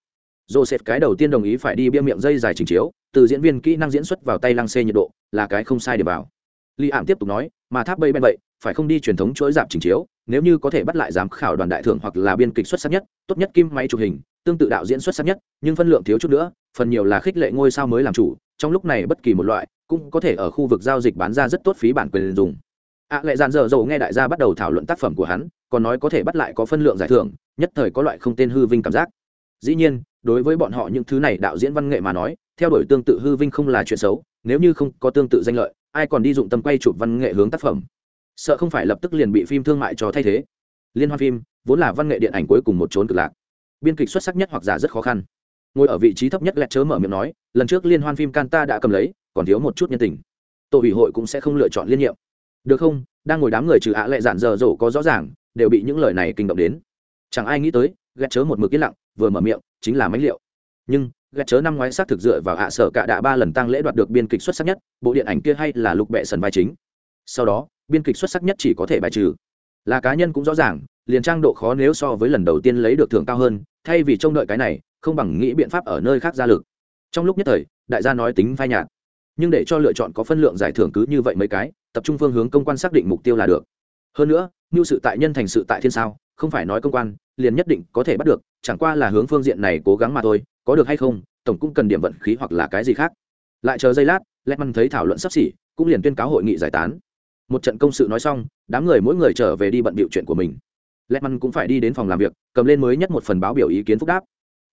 Joseph cái đầu tiên đồng ý phải đi bia miệng dây dài trình chiếu, từ diễn viên kỹ năng diễn xuất vào tay lăng xê nhiệt độ, là cái không sai để bảo li ảm tiếp tục nói, mà tháp bây bên vậy phải không đi truyền thống chuỗi giảm trình chiếu nếu như có thể bắt lại giám khảo đoàn đại thưởng hoặc là biên kịch xuất sắc nhất tốt nhất kim máy chụp hình tương tự đạo diễn xuất sắc nhất nhưng phân lượng thiếu chút nữa phần nhiều là khích lệ ngôi sao mới làm chủ trong lúc này bất kỳ một loại cũng có thể ở khu vực giao dịch bán ra rất tốt phí bản quyền dùng. Ạ à, lệ dàn dở dầu nghe đại gia bắt đầu thảo luận tác phẩm của hắn còn nói có thể bắt lại có phân lượng giải thưởng nhất thời có loại không tên hư vinh cảm giác. Dĩ nhiên đối với bọn họ những thứ này đạo diễn văn nghệ mà nói theo đuổi tương tự hư vinh không là chuyện xấu nếu như không có tương tự danh lợi ai còn đi dụng tâm quay chụp văn nghệ hướng tác phẩm? Sợ không phải lập tức liền bị phim thương mại cho thay thế. Liên hoan phim, vốn là văn nghệ điện ảnh cuối cùng một trốn cực lạc. Biên kịch xuất sắc nhất hoặc giả rất khó khăn. Ngồi ở vị trí thấp nhất lẹt chớ mở miệng nói, lần trước liên hoan phim can ta đã cầm lấy, còn thiếu một chút nhân tình. Tổ ủy hội cũng sẽ không lựa chọn liên nhiệm. Được không? Đang ngồi đám người trừ ạ lệ giản dở dỗ có rõ ràng, đều bị những lời này kinh động đến. Chẳng ai nghĩ tới ghét chớ một mực yên lặng, vừa mở miệng, chính là mấy liệu. Nhưng ghét chớ năm ngoái xác thực dựa vào ạ sở cả đã ba lần tăng lễ đoạt được biên kịch xuất sắc nhất, bộ điện ảnh kia hay là lục bệ sần vai chính. Sau đó biên kịch xuất sắc nhất chỉ có thể bài trừ. Là cá nhân cũng rõ ràng, liền trang độ khó nếu so với lần đầu tiên lấy được thưởng cao hơn, thay vì trông đợi cái này, không bằng nghĩ biện pháp ở nơi khác ra lực. Trong lúc nhất thời, đại gia nói tính phai nhạt. Nhưng để cho lựa chọn có phân lượng giải thưởng cứ như vậy mấy cái, tập trung phương hướng công quan xác định mục tiêu là được. Hơn nữa như sự tại nhân thành sự tại thiên sao, không phải nói công quan, liền nhất định có thể bắt được, chẳng qua là hướng phương diện này cố gắng mà thôi, có được hay không, tổng cũng cần điểm vận khí hoặc là cái gì khác. Lại chờ giây lát lét măn thấy thảo luận sắp xỉ, cũng liền tuyên cáo hội nghị giải tán một trận công sự nói xong, đám người mỗi người trở về đi bận bịu chuyện của mình. Lét măn cũng phải đi đến phòng làm việc, cầm lên mới nhất một phần báo biểu ý kiến phúc đáp.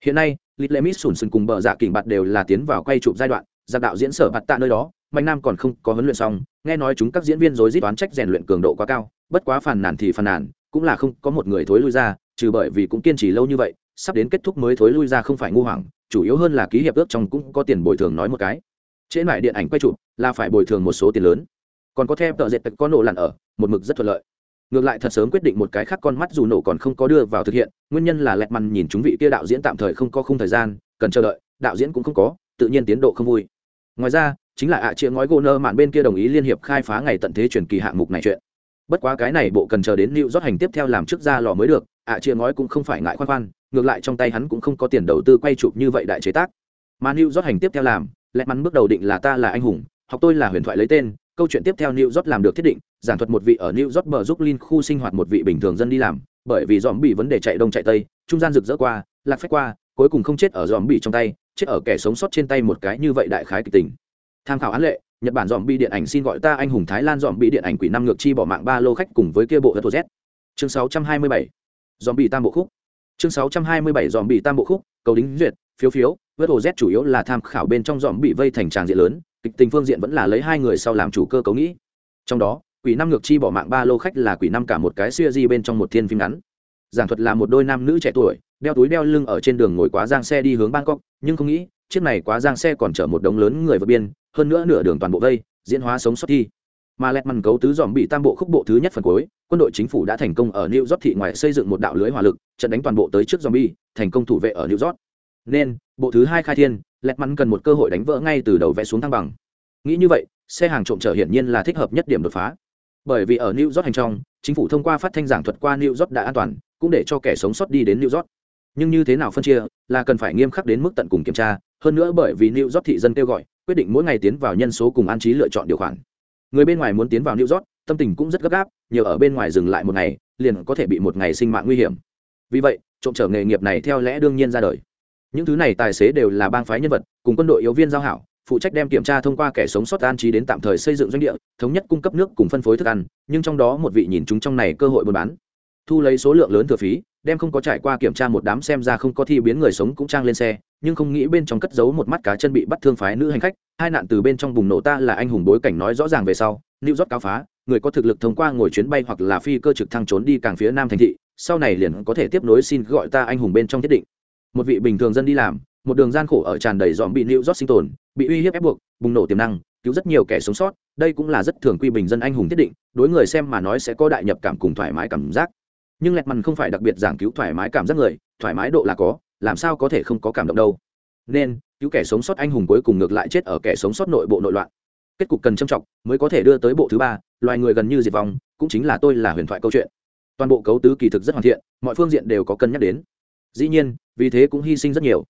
Hiện nay, lít lê mít sùn sùn cùng bờ dạ kỉnh bạt đều là tiến vào quay chụp giai đoạn, giặc đạo diễn sở bạt tạ nơi đó, mạnh nam còn không có huấn luyện xong, nghe nói chúng các diễn viên dối dít toán trách rèn luyện cường độ quá cao, bất quá phàn nàn thì phàn nàn, cũng là không có một người thối lui ra, trừ bởi vì cũng kiên trì lâu như vậy, sắp đến kết thúc mới thối lui ra không phải ngu hoảng, chủ yếu hơn là ký hiệp ước trong cũng có tiền bồi thường nói một cái. Trễ lại điện ảnh quay chụp là phải bồi thường một số tiền lớn còn có theo tờ dệt có nổ lặn ở, một mực rất thuận lợi. Ngược lại thật sớm quyết định một cái khác con mắt dù nổ còn không có đưa vào thực hiện, nguyên nhân là lẹt mằn nhìn chúng vị kia đạo diễn tạm thời không có khung thời gian, cần chờ đợi, đạo diễn cũng không có, tự nhiên tiến độ không vui. Ngoài ra, chính là ạ à chĩa ngói gỗ nơ mạn bên kia đồng ý liên hiệp khai phá ngày tận thế truyền kỳ hạng mục này chuyện. Bất quá cái này bộ cần chờ đến lưu rót hành tiếp theo làm trước ra lò mới được, ạ à chĩa ngói cũng không phải ngại khoan khoan, ngược lại trong tay hắn cũng không có tiền đầu tư quay chụp như vậy đại chế tác. Mà lưu rót hành tiếp theo làm, lẹt mắn bước đầu định là ta là anh hùng, học tôi là huyền thoại lấy tên câu chuyện tiếp theo New York làm được thiết định, giảng thuật một vị ở New York bờ Brooklyn khu sinh hoạt một vị bình thường dân đi làm, bởi vì dòm bị vấn đề chạy đông chạy tây, trung gian rực rỡ qua, lạc phách qua, cuối cùng không chết ở dòm bị trong tay, chết ở kẻ sống sót trên tay một cái như vậy đại khái kịch tình. Tham khảo án lệ, Nhật Bản dòm bị điện ảnh xin gọi ta anh hùng Thái Lan dòm bị điện ảnh quỷ năm ngược chi bỏ mạng ba lô khách cùng với kia bộ Hất Z. Chương 627. Dòm bị tam bộ khúc. Chương 627 dòm bị tam bộ khúc, cầu đính duyệt, phiếu phiếu, Hất Z chủ yếu là tham khảo bên trong dòm bị vây thành tràng diện lớn, kịch tình phương diện vẫn là lấy hai người sau làm chủ cơ cấu nghĩ. Trong đó, quỷ năm ngược chi bỏ mạng ba lô khách là quỷ năm cả một cái xuya di bên trong một thiên phim ngắn. Giảng thuật là một đôi nam nữ trẻ tuổi, đeo túi đeo lưng ở trên đường ngồi quá giang xe đi hướng bangkok, nhưng không nghĩ, chiếc này quá giang xe còn chở một đống lớn người vượt biên, hơn nữa nửa đường toàn bộ vây, diễn hóa sống sót thi mà lẹt mằn cấu tứ dòm bị tam bộ khúc bộ thứ nhất phần cuối, quân đội chính phủ đã thành công ở new york thị ngoài xây dựng một đạo lưới hỏa lực, trận đánh toàn bộ tới trước dòm bi thành công thủ vệ ở new york. Nên, bộ thứ hai khai thiên lẹt mắn cần một cơ hội đánh vỡ ngay từ đầu vẽ xuống thăng bằng. Nghĩ như vậy, xe hàng trộm chở hiển nhiên là thích hợp nhất điểm đột phá. Bởi vì ở new york hành trong, chính phủ thông qua phát thanh giảng thuật qua new york đã an toàn, cũng để cho kẻ sống sót đi đến new york. Nhưng như thế nào phân chia, là cần phải nghiêm khắc đến mức tận cùng kiểm tra, hơn nữa bởi vì new york thị dân kêu gọi, quyết định mỗi ngày tiến vào nhân số cùng an trí lựa chọn điều khoản. Người bên ngoài muốn tiến vào new york, tâm tình cũng rất gấp gáp nhiều ở bên ngoài dừng lại một ngày, liền có thể bị một ngày sinh mạng nguy hiểm. Vì vậy, trộm trở nghề nghiệp này theo lẽ đương nhiên ra đời những thứ này tài xế đều là bang phái nhân vật, cùng quân đội yếu viên giao hảo, phụ trách đem kiểm tra thông qua kẻ sống sót an trí đến tạm thời xây dựng doanh địa, thống nhất cung cấp nước cùng phân phối thức ăn, nhưng trong đó một vị nhìn chúng trong này cơ hội buôn bán. Thu lấy số lượng lớn thừa phí, đem không có trải qua kiểm tra một đám xem ra không có thi biến người sống cũng trang lên xe, nhưng không nghĩ bên trong cất giấu một mắt cá chân bị bắt thương phái nữ hành khách, hai nạn từ bên trong bùng nổ ta là anh hùng bối cảnh nói rõ ràng về sau lưu rót cáo phá, người có thực lực thông qua ngồi chuyến bay hoặc là phi cơ trực thăng trốn đi càng phía nam thành thị, sau này liền có thể tiếp nối xin gọi ta anh hùng bên trong thiết định một vị bình thường dân đi làm, một đường gian khổ ở tràn đầy dòm bị lưu rót sinh tồn, bị uy hiếp ép buộc, bùng nổ tiềm năng, cứu rất nhiều kẻ sống sót, đây cũng là rất thường quy bình dân anh hùng thiết định, đối người xem mà nói sẽ có đại nhập cảm cùng thoải mái cảm giác. Nhưng lẹt mằn không phải đặc biệt giảng cứu thoải mái cảm giác người, thoải mái độ là có, làm sao có thể không có cảm động đâu. Nên, cứu kẻ sống sót anh hùng cuối cùng ngược lại chết ở kẻ sống sót nội bộ nội loạn. Kết cục cần trâm trọng mới có thể đưa tới bộ thứ ba, loài người gần như diệt vong, cũng chính là tôi là huyền thoại câu chuyện. Toàn bộ cấu tứ kỳ thực rất hoàn thiện, mọi phương diện đều có cân nhắc đến dĩ nhiên, vì thế cũng hy sinh rất nhiều.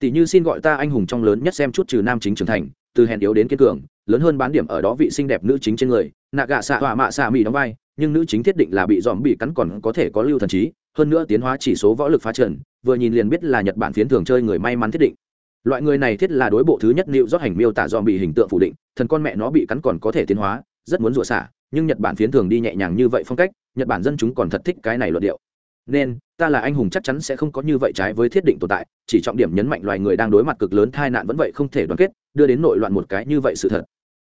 Tỷ như xin gọi ta anh hùng trong lớn nhất xem chút trừ nam chính trưởng thành, từ hèn yếu đến kiên cường, lớn hơn bán điểm ở đó vị xinh đẹp nữ chính trên người nạ gạ xạ họa mạ xạ mỹ đóng vai, nhưng nữ chính thiết định là bị dòm bị cắn còn có thể có lưu thần trí, hơn nữa tiến hóa chỉ số võ lực phá trần, vừa nhìn liền biết là nhật bản phiến thường chơi người may mắn thiết định. Loại người này thiết là đối bộ thứ nhất liệu rót hành miêu tả dòm bị hình tượng phủ định, thần con mẹ nó bị cắn còn có thể tiến hóa, rất muốn rủa xả, nhưng nhật bản phiến thường đi nhẹ nhàng như vậy phong cách, nhật bản dân chúng còn thật thích cái này luận điệu nên, ta là anh hùng chắc chắn sẽ không có như vậy trái với thiết định tồn tại, chỉ trọng điểm nhấn mạnh loài người đang đối mặt cực lớn tai nạn vẫn vậy không thể đoàn kết, đưa đến nội loạn một cái như vậy sự thật.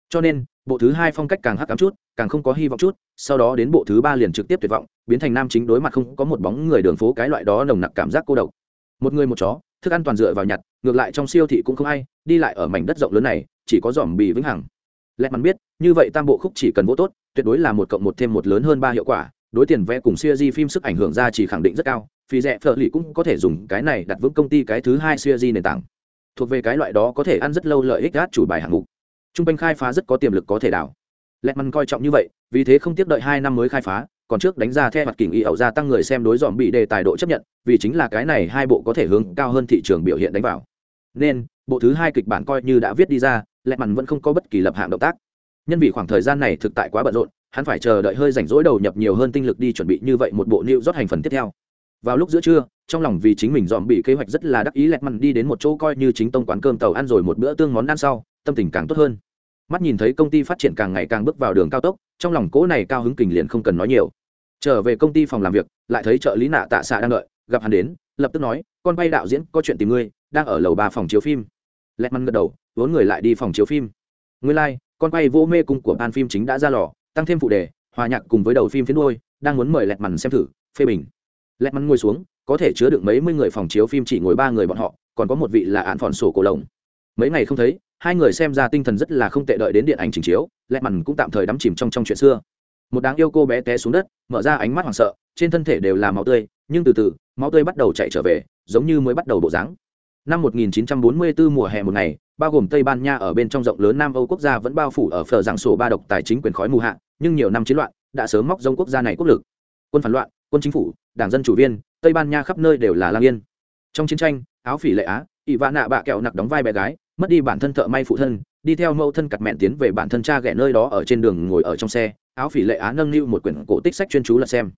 Cho nên, bộ thứ hai phong cách càng hắc ám chút, càng không có hy vọng chút, sau đó đến bộ thứ ba liền trực tiếp tuyệt vọng, biến thành nam chính đối mặt không có một bóng người đường phố cái loại đó nồng nặc cảm giác cô độc. Một người một chó, thức ăn toàn dựa vào nhặt, ngược lại trong siêu thị cũng không ai, đi lại ở mảnh đất rộng lớn này, chỉ có dòm bì vĩnh hằng. Lẽ mắn biết, như vậy tam bộ khúc chỉ cần vô tốt, tuyệt đối là một cộng một thêm một lớn hơn ba hiệu quả đối tiền vẽ cùng siêu di phim sức ảnh hưởng ra chỉ khẳng định rất cao phi rẻ phở lì cũng có thể dùng cái này đặt vững công ty cái thứ hai siêu di nền tảng. Thuộc về cái loại đó có thể ăn rất lâu lợi ích gát chủ bài hạng mục. Trung Bình khai phá rất có tiềm lực có thể đảo. Lẹt măn coi trọng như vậy, vì thế không tiếp đợi hai năm mới khai phá, còn trước đánh ra theo mặt kỉnh y ẩu gia tăng người xem đối dòm bị đề tài độ chấp nhận, vì chính là cái này hai bộ có thể hướng cao hơn thị trường biểu hiện đánh vào. Nên, bộ thứ hai kịch bản coi như đã viết đi ra lẹt măn vẫn không có bất kỳ lập hạng động tác. Nhân vì khoảng thời gian này thực tại quá bận rộn hắn phải chờ đợi hơi rảnh rỗi đầu nhập nhiều hơn tinh lực đi chuẩn bị như vậy một bộ nịu rót hành phần tiếp theo. Vào lúc giữa trưa trong lòng vì chính mình dòm bị kế hoạch rất là đắc ý lẹt mặn đi đến một chỗ coi như chính tông quán cơm tàu ăn rồi một bữa tương món ăn sau tâm tình càng tốt hơn. Mắt nhìn thấy công ty phát triển càng ngày càng bước vào đường cao tốc trong lòng cố này cao hứng kình liền không cần nói nhiều. Trở về công ty phòng làm việc lại thấy trợ lý nạ tạ xạ đang đợi gặp hắn đến lập tức nói con bay đạo diễn có chuyện tìm ngươi đang ở lầu ba phòng chiếu phim. Lẹt mặn gật đầu vốn người lại đi phòng chiếu phim. Ngươi lai、like, con bay vô mê cung của ban phim chính đã ra lò tăng thêm phụ đề, hòa nhạc cùng với đầu phim phiến đôi đang muốn mời lẹt mằn xem thử, phê bình. Lẹt mằn ngồi xuống, có thể chứa được mấy mươi người phòng chiếu phim chỉ ngồi ba người bọn họ, còn có một vị là ạn phòn sổ cổ lồng. Mấy ngày không thấy, hai người xem ra tinh thần rất là không tệ đợi đến điện ảnh trình chiếu, lẹt mằn cũng tạm thời đắm chìm trong trong chuyện xưa. Một đáng yêu cô bé té xuống đất, mở ra ánh mắt hoảng sợ, trên thân thể đều là máu tươi, nhưng từ từ, máu tươi bắt đầu chạy trở về, giống như mới bắt đầu bộ dáng. Năm 1944 mùa hè một ngày bao gồm tây ban nha ở bên trong rộng lớn nam âu quốc gia vẫn bao phủ ở phở giảng sổ ba độc tài chính quyền khói mù hạ, nhưng nhiều năm chiến loạn đã sớm móc rông quốc gia này quốc lực. Quân phản loạn, quân chính phủ, đảng dân chủ viên, tây ban nha khắp nơi đều là lang yên. Trong chiến tranh, áo phỉ lệ á ỵ vạ nạ bạ kẹo nặc đóng vai bé gái, mất đi bản thân thợ may phụ thân, đi theo mẫu thân cặt mẹn tiến về bản thân cha ghẻ nơi đó ở trên đường ngồi ở trong xe, áo phỉ lệ á nâng niu một quyển cổ tích sách chuyên chú lật xem.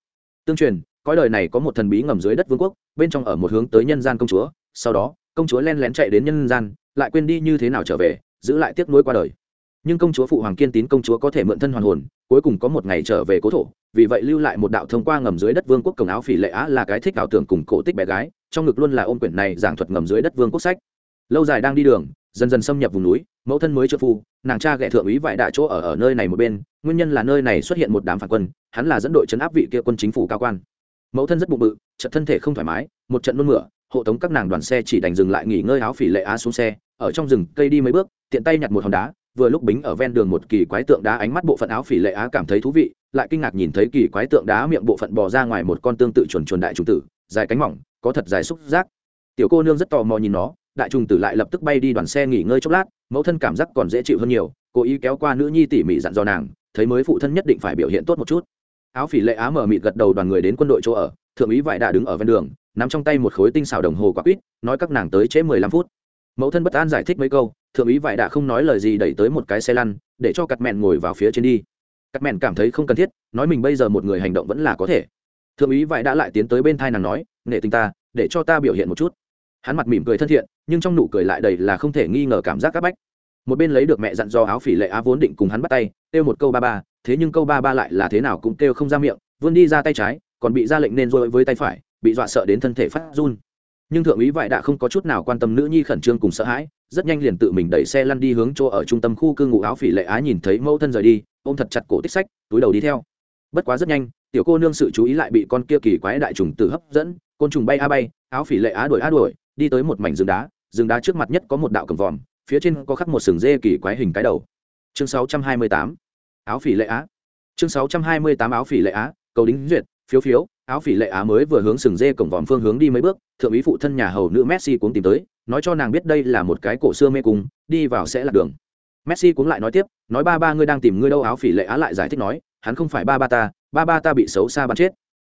Tương truyền, cõi đời này có một thần bí ngầm dưới đất vương quốc, bên trong ở một hướng tới nhân gian công chúa, sau đó, công chúa len lén chạy đến nhân gian lại quên đi như thế nào trở về, giữ lại tiếc nuối qua đời. Nhưng công chúa phụ hoàng kiên tín công chúa có thể mượn thân hoàn hồn, cuối cùng có một ngày trở về cố thổ, vì vậy lưu lại một đạo thông qua ngầm dưới đất vương quốc cổng áo phỉ lệ á là cái thích ảo tưởng cùng cổ tích bé gái, trong ngực luôn là ôm quyển này giảng thuật ngầm dưới đất vương quốc sách. Lâu dài đang đi đường, dần dần xâm nhập vùng núi, mẫu thân mới trợ phu, nàng cha ghẹ thượng úy vải đại chỗ ở ở nơi này một bên, nguyên nhân là nơi này xuất hiện một đám phản quân, hắn là dẫn đội chấn áp vị kia quân chính phủ cao quan. Mẫu thân rất bụng bự trận thân thể không thoải mái, một trận nôn mửa hộ tống các nàng đoàn xe chỉ đành dừng lại nghỉ ngơi áo phỉ lệ á xuống xe, ở trong rừng cây đi mấy bước, tiện tay nhặt một hòn đá, vừa lúc bính ở ven đường một kỳ quái tượng đá ánh mắt bộ phận áo phỉ lệ á cảm thấy thú vị, lại kinh ngạc nhìn thấy kỳ quái tượng đá miệng bộ phận bò ra ngoài một con tương tự chuồn chuồn đại trùng tử, dài cánh mỏng, có thật dài xúc giác. Tiểu cô nương rất tò mò nhìn nó, đại trùng tử lại lập tức bay đi đoàn xe nghỉ ngơi chốc lát, mẫu thân cảm giác còn dễ chịu hơn nhiều, cố ý kéo qua nữ nhi tỉ mỉ dặn dò nàng, thấy mới phụ thân nhất định phải biểu hiện tốt một chút. Áo phỉ lệ á mở mịt gật đầu đoàn người đến quân đội chỗ ở, thượng úy vải đã đứng ở ven đường nắm trong tay một khối tinh xảo đồng hồ quả quýt, nói các nàng tới trễ mười lăm phút. Mẫu thân bất an giải thích mấy câu, thượng úy vải đã không nói lời gì đẩy tới một cái xe lăn, để cho cặt mẹn ngồi vào phía trên đi. Cặt mẹn cảm thấy không cần thiết, nói mình bây giờ một người hành động vẫn là có thể. Thượng úy vải đã lại tiến tới bên thai nàng nói, nghệ tình ta, để cho ta biểu hiện một chút. Hắn mặt mỉm cười thân thiện, nhưng trong nụ cười lại đầy là không thể nghi ngờ cảm giác áp bách. Một bên lấy được mẹ dặn do áo phỉ lệ á vốn định cùng hắn bắt tay, kêu một câu ba ba, thế nhưng câu ba ba lại là thế nào cũng kêu không ra miệng, vươn đi ra tay trái, còn bị ra lệnh nên rồi với tay phải bị dọa sợ đến thân thể phát run. Nhưng thượng úy vải đã không có chút nào quan tâm nữ nhi khẩn trương cùng sợ hãi, rất nhanh liền tự mình đẩy xe lăn đi hướng chỗ ở trung tâm khu cư ngụ áo phỉ lệ á nhìn thấy mẫu thân rời đi, ôm thật chặt cổ tích sách, túi đầu đi theo. Bất quá rất nhanh, tiểu cô nương sự chú ý lại bị con kia kỳ quái đại trùng tử hấp dẫn, côn trùng bay a bay, áo phỉ lệ á đuổi á đuổi, đi tới một mảnh rừng đá rừng đá trước mặt nhất có một đạo cầm vòm, phía trên có khắc một sừng dê kỳ quái hình cái đầu. Chương 628 áo phỉ lệ á. Chương 628 áo phỉ lệ á, cầu đính duyệt, phiếu phiếu áo phỉ lệ á mới vừa hướng sừng dê cổng vòm phương hướng đi mấy bước, thượng úy phụ thân nhà hầu nữ messi cũng tìm tới, nói cho nàng biết đây là một cái cổ xưa mê cung, đi vào sẽ là đường. Messi cũng lại nói tiếp, nói ba ba ngươi đang tìm ngươi đâu, áo phỉ lệ á lại giải thích nói, hắn không phải ba ba ta, ba ba ta bị xấu xa bắn chết.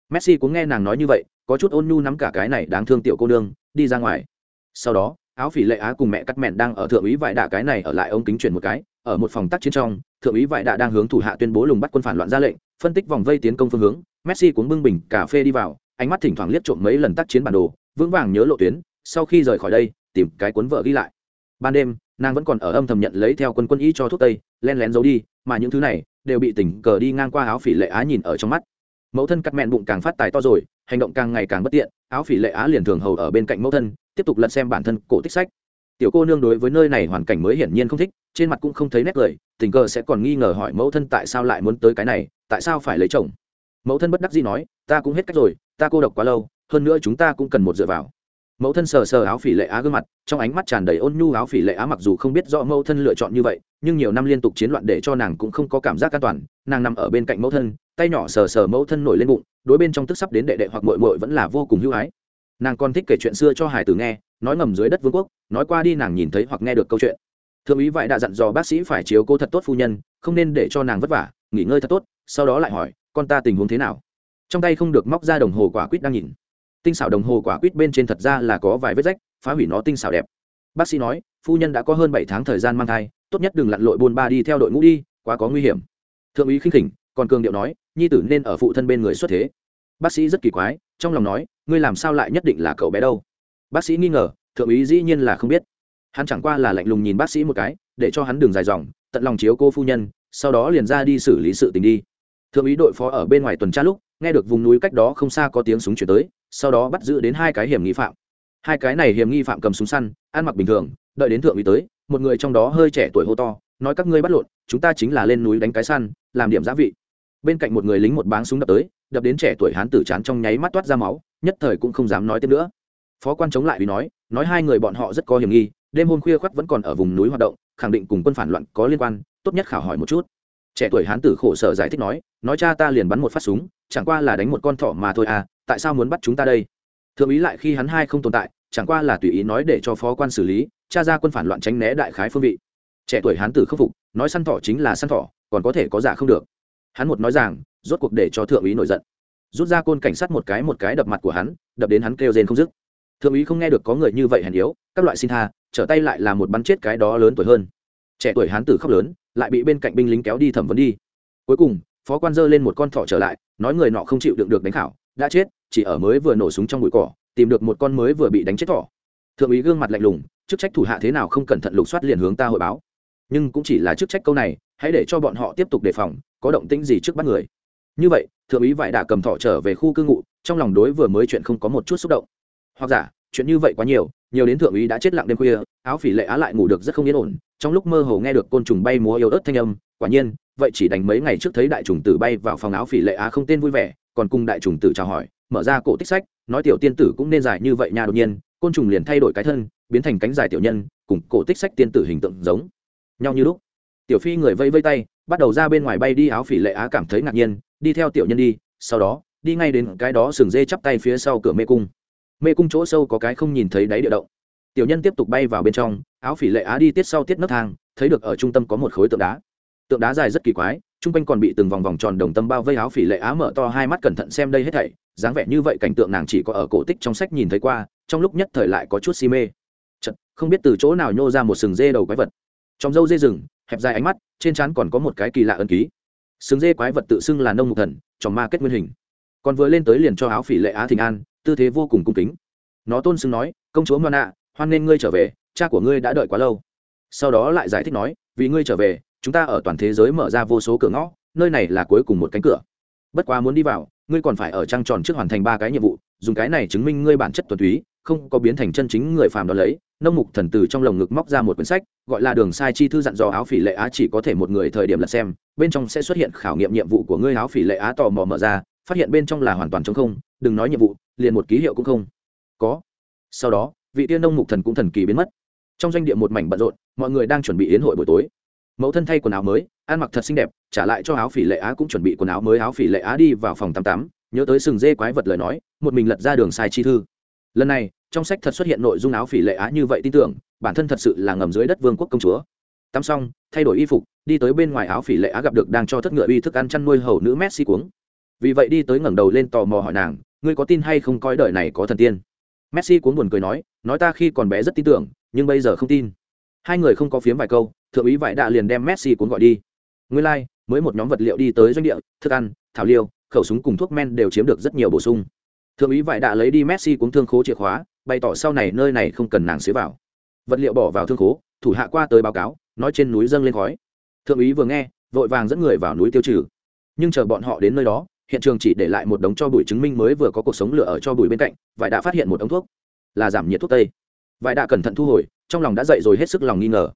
Messi cũng nghe nàng nói như vậy, có chút ôn nhu nắm cả cái này đáng thương tiểu cô nương, đi ra ngoài. Sau đó, áo phỉ lệ á cùng mẹ cắt mẹn đang ở thượng úy vải đạ cái này ở lại ông kính chuyển một cái, ở một phòng tác chiến trong, thượng úy vải đạ đang hướng thủ hạ tuyên bố lùng bắt quân phản loạn ra lệnh, phân tích vòng vây tiến công phương hướng messi cuốn bưng bình cà phê đi vào, ánh mắt thỉnh thoảng liếc trộm mấy lần tác chiến bản đồ, vững vàng nhớ lộ tuyến, sau khi rời khỏi đây, tìm cái cuốn vợ ghi lại. Ban đêm, nàng vẫn còn ở âm thầm nhận lấy theo quân quân y cho thuốc tây, len lén giấu đi, mà những thứ này đều bị tỉnh cờ đi ngang qua áo phỉ lệ á nhìn ở trong mắt. Mẫu thân cắt mẹn bụng càng phát tài to rồi, hành động càng ngày càng bất tiện, áo phỉ lệ á liền thường hầu ở bên cạnh mẫu thân, tiếp tục lật xem bản thân cổ tích sách. Tiểu cô nương đối với nơi này hoàn cảnh mới hiển nhiên không thích, trên mặt cũng không thấy nét cười, tình cờ sẽ còn nghi ngờ hỏi mẫu thân tại sao lại muốn tới cái này, tại sao phải lấy chồng mẫu thân bất đắc dĩ nói, ta cũng hết cách rồi, ta cô độc quá lâu, hơn nữa chúng ta cũng cần một dựa vào. Mẫu thân sờ sờ áo phỉ lệ á gương mặt, trong ánh mắt tràn đầy ôn nhu áo phỉ lệ á mặc dù không biết rõ mẫu thân lựa chọn như vậy, nhưng nhiều năm liên tục chiến loạn để cho nàng cũng không có cảm giác an toàn, nàng nằm ở bên cạnh mẫu thân, tay nhỏ sờ sờ mẫu thân nổi lên bụng, đối bên trong tức sắp đến đệ đệ hoặc mội mội vẫn là vô cùng hưu hái nàng còn thích kể chuyện xưa cho hải tử nghe, nói ngầm dưới đất vương quốc, nói qua đi nàng nhìn thấy hoặc nghe được câu chuyện. Thượng úy vậy đã dặn dò bác sĩ phải chiếu cô thật tốt phu nhân, không nên để cho nàng vất vả, nghỉ ngơi thật tốt, sau đó lại hỏi con ta tình huống thế nào? Trong tay không được móc ra đồng hồ quả quýt đang nhìn. Tinh xảo đồng hồ quả quýt bên trên thật ra là có vài vết rách, phá hủy nó tinh xảo đẹp. Bác sĩ nói, phu nhân đã có hơn bảy tháng thời gian mang thai, tốt nhất đừng lặn lội buôn ba đi theo đội ngũ đi, quá có nguy hiểm. Thượng úy khinh khỉnh, còn cường điệu nói, nhi tử nên ở phụ thân bên người xuất thế. Bác sĩ rất kỳ quái, trong lòng nói, ngươi làm sao lại nhất định là cậu bé đâu? Bác sĩ nghi ngờ, thượng úy dĩ nhiên là không biết. Hắn chẳng qua là lạnh lùng nhìn bác sĩ một cái, để cho hắn đường dài dòng, tận lòng chiếu cô phu nhân, sau đó liền ra đi xử lý sự tình đi thượng úy đội phó ở bên ngoài tuần tra lúc, nghe được vùng núi cách đó không xa có tiếng súng chuyển tới, sau đó bắt giữ đến hai cái hiểm nghi phạm. Hai cái này hiểm nghi phạm cầm súng săn, ăn mặc bình thường, đợi đến thượng úy tới, một người trong đó hơi trẻ tuổi hô to, nói các ngươi bắt lộn, chúng ta chính là lên núi đánh cái săn, làm điểm giá vị. Bên cạnh một người lính một báng súng đập tới, đập đến trẻ tuổi hán tử chán trong nháy mắt toát ra máu, nhất thời cũng không dám nói tiếp nữa. Phó quan chống lại vì nói nói hai người bọn họ rất có hiểm nghi, đêm hôm khuya khoắt vẫn còn ở vùng núi hoạt động, khẳng định cùng quân phản loạn có liên quan, tốt nhất khảo hỏi một chút trẻ tuổi hán tử khổ sở giải thích nói nói cha ta liền bắn một phát súng, chẳng qua là đánh một con thỏ mà thôi à tại sao muốn bắt chúng ta đây? Thượng ý lại khi hắn hai không tồn tại, chẳng qua là tùy ý nói để cho phó quan xử lý, cha ra quân phản loạn tránh né đại khái phương vị. Trẻ tuổi hán tử khâm phục, nói săn thỏ chính là săn thỏ, còn có thể có giả không được. Hắn một nói rằng, rốt cuộc để cho thượng úy nổi giận. Rút ra côn cảnh sát một cái một cái đập mặt của hắn, đập đến hắn kêu rên không dứt. Thượng úy không nghe được có người như vậy hèn yếu, các loại xin tha, trở tay lại là một bắn chết cái đó lớn tuổi hơn. Trẻ tuổi hán tử khóc lớn lại bị bên cạnh binh lính kéo đi thẩm vấn đi. Cuối cùng, phó quan dơ lên một con thỏ trở lại, nói người nọ không chịu đựng được đánh khảo, đã chết, chỉ ở mới vừa nổ súng trong bụi cỏ, tìm được một con mới vừa bị đánh chết thỏ. Thượng úy gương mặt lạnh lùng, chức trách thủ hạ thế nào không cẩn thận lục soát liền hướng ta hội báo. Nhưng cũng chỉ là chức trách câu này, hãy để cho bọn họ tiếp tục đề phòng, có động tĩnh gì trước bắt người. Như vậy, thượng úy vải đã cầm thỏ trở về khu cư ngụ, trong lòng đối vừa mới chuyện không có một chút xúc động. Hoặc giả, chuyện như vậy quá nhiều nhiều đến thượng úy đã chết lặng đêm khuya, áo phỉ lệ á lại ngủ được rất không yên ổn, trong lúc mơ hồ nghe được côn trùng bay múa yếu ớt thanh âm, quả nhiên, vậy chỉ đánh mấy ngày trước thấy đại trùng tử bay vào phòng áo phỉ lệ á không tên vui vẻ, còn cùng đại trùng tử chào hỏi, mở ra cổ tích sách, nói tiểu tiên tử cũng nên dài như vậy nha đột nhiên, côn trùng liền thay đổi cái thân, biến thành cánh dài tiểu nhân, cùng cổ tích sách tiên tử hình tượng giống. Nhau như lúc, tiểu phi người vây vây tay, bắt đầu ra bên ngoài bay đi, áo phỉ lệ á cảm thấy ngạc nhiên, đi theo tiểu nhân đi, sau đó, đi ngay đến cái đó sừng dê chắp tay phía sau cửa mê cung mê cung chỗ sâu có cái không nhìn thấy đáy địa động. Tiểu nhân tiếp tục bay vào bên trong áo phỉ lệ á đi tiết sau tiết nấc thang thấy được ở trung tâm có một khối tượng đá. Tượng đá dài rất kỳ quái chung quanh còn bị từng vòng vòng tròn đồng tâm bao vây áo phỉ lệ á mở to hai mắt cẩn thận xem đây hết thảy dáng vẻ như vậy cảnh tượng nàng chỉ có ở cổ tích trong sách nhìn thấy qua trong lúc nhất thời lại có chút si mê. Chật, không biết từ chỗ nào nhô ra một sừng dê đầu quái vật. Trong dâu dê rừng hẹp dài ánh mắt trên trán còn có một cái kỳ lạ ân ký. Sừng dê quái vật tự xưng là nông mục thần trong ma kết nguyên hình. Còn vừa lên tới liền cho áo phỉ lệ á thịnh an tư thế vô cùng cung kính. Nó tôn xưng nói, công chúa ngoan hoan nên ngươi trở về, cha của ngươi đã đợi quá lâu. Sau đó lại giải thích nói, vì ngươi trở về, chúng ta ở toàn thế giới mở ra vô số cửa ngõ, nơi này là cuối cùng một cánh cửa. Bất quá muốn đi vào, ngươi còn phải ở trăng tròn trước hoàn thành ba cái nhiệm vụ, dùng cái này chứng minh ngươi bản chất tuần túy, không có biến thành chân chính người phàm đó lấy. Nông mục thần từ trong lồng ngực móc ra một quyển sách, gọi là đường sai chi thư dặn dò áo phỉ lệ á chỉ có thể một người thời điểm là xem, bên trong sẽ xuất hiện khảo nghiệm nhiệm vụ của ngươi áo phỉ lệ á tò mò mở ra, phát hiện bên trong là hoàn toàn t không, đừng nói nhiệm vụ liền một ký hiệu cũng không. Có. Sau đó, vị tiên nông mục thần cũng thần kỳ biến mất. Trong doanh địa một mảnh bận rộn, mọi người đang chuẩn bị yến hội buổi tối. Mẫu thân thay quần áo mới, ăn mặc thật xinh đẹp, trả lại cho áo phỉ lệ á cũng chuẩn bị quần áo mới, áo phỉ lệ á đi vào phòng tám tám. nhớ tới sừng dê quái vật lời nói, một mình lật ra đường sai chi thư. Lần này, trong sách thật xuất hiện nội dung áo phỉ lệ á như vậy tin tưởng, bản thân thật sự là ngầm dưới đất vương quốc công chúa. Tắm xong, thay đổi y phục, đi tới bên ngoài áo phỉ lệ á gặp được đang cho thất ngựa uy thức ăn chăn nuôi hầu nữ messi cuống. Vì vậy đi tới ngẩng đầu lên tò mò hỏi nàng ngươi có tin hay không coi đời này có thần tiên? Messi cuốn buồn cười nói nói ta khi còn bé rất tin tưởng nhưng bây giờ không tin. Hai người không có phiếm vài câu thượng úy vải đạ liền đem messi cuốn gọi đi. Ngươi lai、like, mới một nhóm vật liệu đi tới doanh địa thức ăn thảo liêu khẩu súng cùng thuốc men đều chiếm được rất nhiều bổ sung. Thượng úy vải đạ lấy đi messi cuốn thương khố chìa khóa bày tỏ sau này nơi này không cần nàng xế vào. Vật liệu bỏ vào thương khố thủ hạ qua tới báo cáo nói trên núi dâng lên khói. Thượng úy vừa nghe vội vàng dẫn người vào núi tiêu trừ. Nhưng chờ bọn họ đến nơi đó hiện trường chỉ để lại một đống cho bụi chứng minh mới vừa có cuộc sống lửa ở cho bụi bên cạnh, vải đã phát hiện một ống thuốc. Là giảm nhiệt thuốc tây. Vải đã cẩn thận thu hồi, trong lòng đã dậy rồi hết sức lòng nghi ngờ.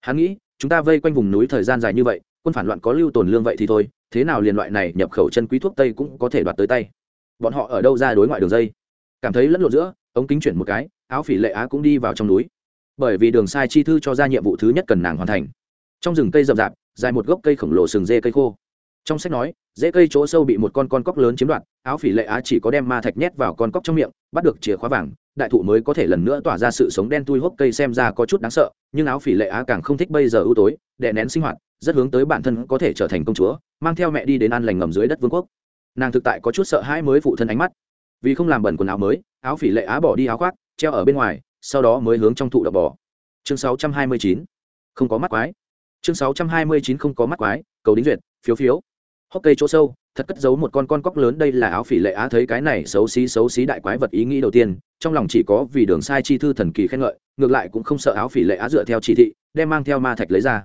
Hắn nghĩ, chúng ta vây quanh vùng núi thời gian dài như vậy, quân phản loạn có lưu tồn lương vậy thì thôi, thế nào liền loại này nhập khẩu chân quý thuốc tây cũng có thể đoạt tới tay. Bọn họ ở đâu ra đối ngoại đường dây? Cảm thấy lẫn lộn giữa, ống kính chuyển một cái, áo phỉ lệ á cũng đi vào trong núi. Bởi vì đường sai chi thư cho ra nhiệm vụ thứ nhất cần nàng hoàn thành. Trong rừng cây rậm rạp, dài một gốc cây khổng lồ sừng dê cây khô trong sách nói dễ cây chỗ sâu bị một con con cóc lớn chiếm đoạt, áo phỉ lệ á chỉ có đem ma thạch nhét vào con cóc trong miệng, bắt được chìa khóa vàng, đại thụ mới có thể lần nữa tỏa ra sự sống đen tui hốc cây xem ra có chút đáng sợ, nhưng áo phỉ lệ á càng không thích bây giờ ưu tối, đè nén sinh hoạt, rất hướng tới bản thân có thể trở thành công chúa, mang theo mẹ đi đến an lành ngầm dưới đất vương quốc. Nàng thực tại có chút sợ hãi mới phụ thân ánh mắt. Vì không làm bẩn quần áo mới, áo phỉ lệ á bỏ đi áo khoác, treo ở bên ngoài, sau đó mới hướng trong thụ đập bỏ chương 629. không có mắt quái. Chương 629 không có mắt quái, cầu đính duyệt, phiếu phiếu hốc cây chỗ sâu, thật cất giấu một con con cóc lớn đây là áo phỉ lệ á, thấy cái này xấu xí xấu xí đại quái vật ý nghĩ đầu tiên, trong lòng chỉ có vì đường sai chi thư thần kỳ khen ngợi, ngược lại cũng không sợ áo phỉ lệ á dựa theo chỉ thị, đem mang theo ma thạch lấy ra.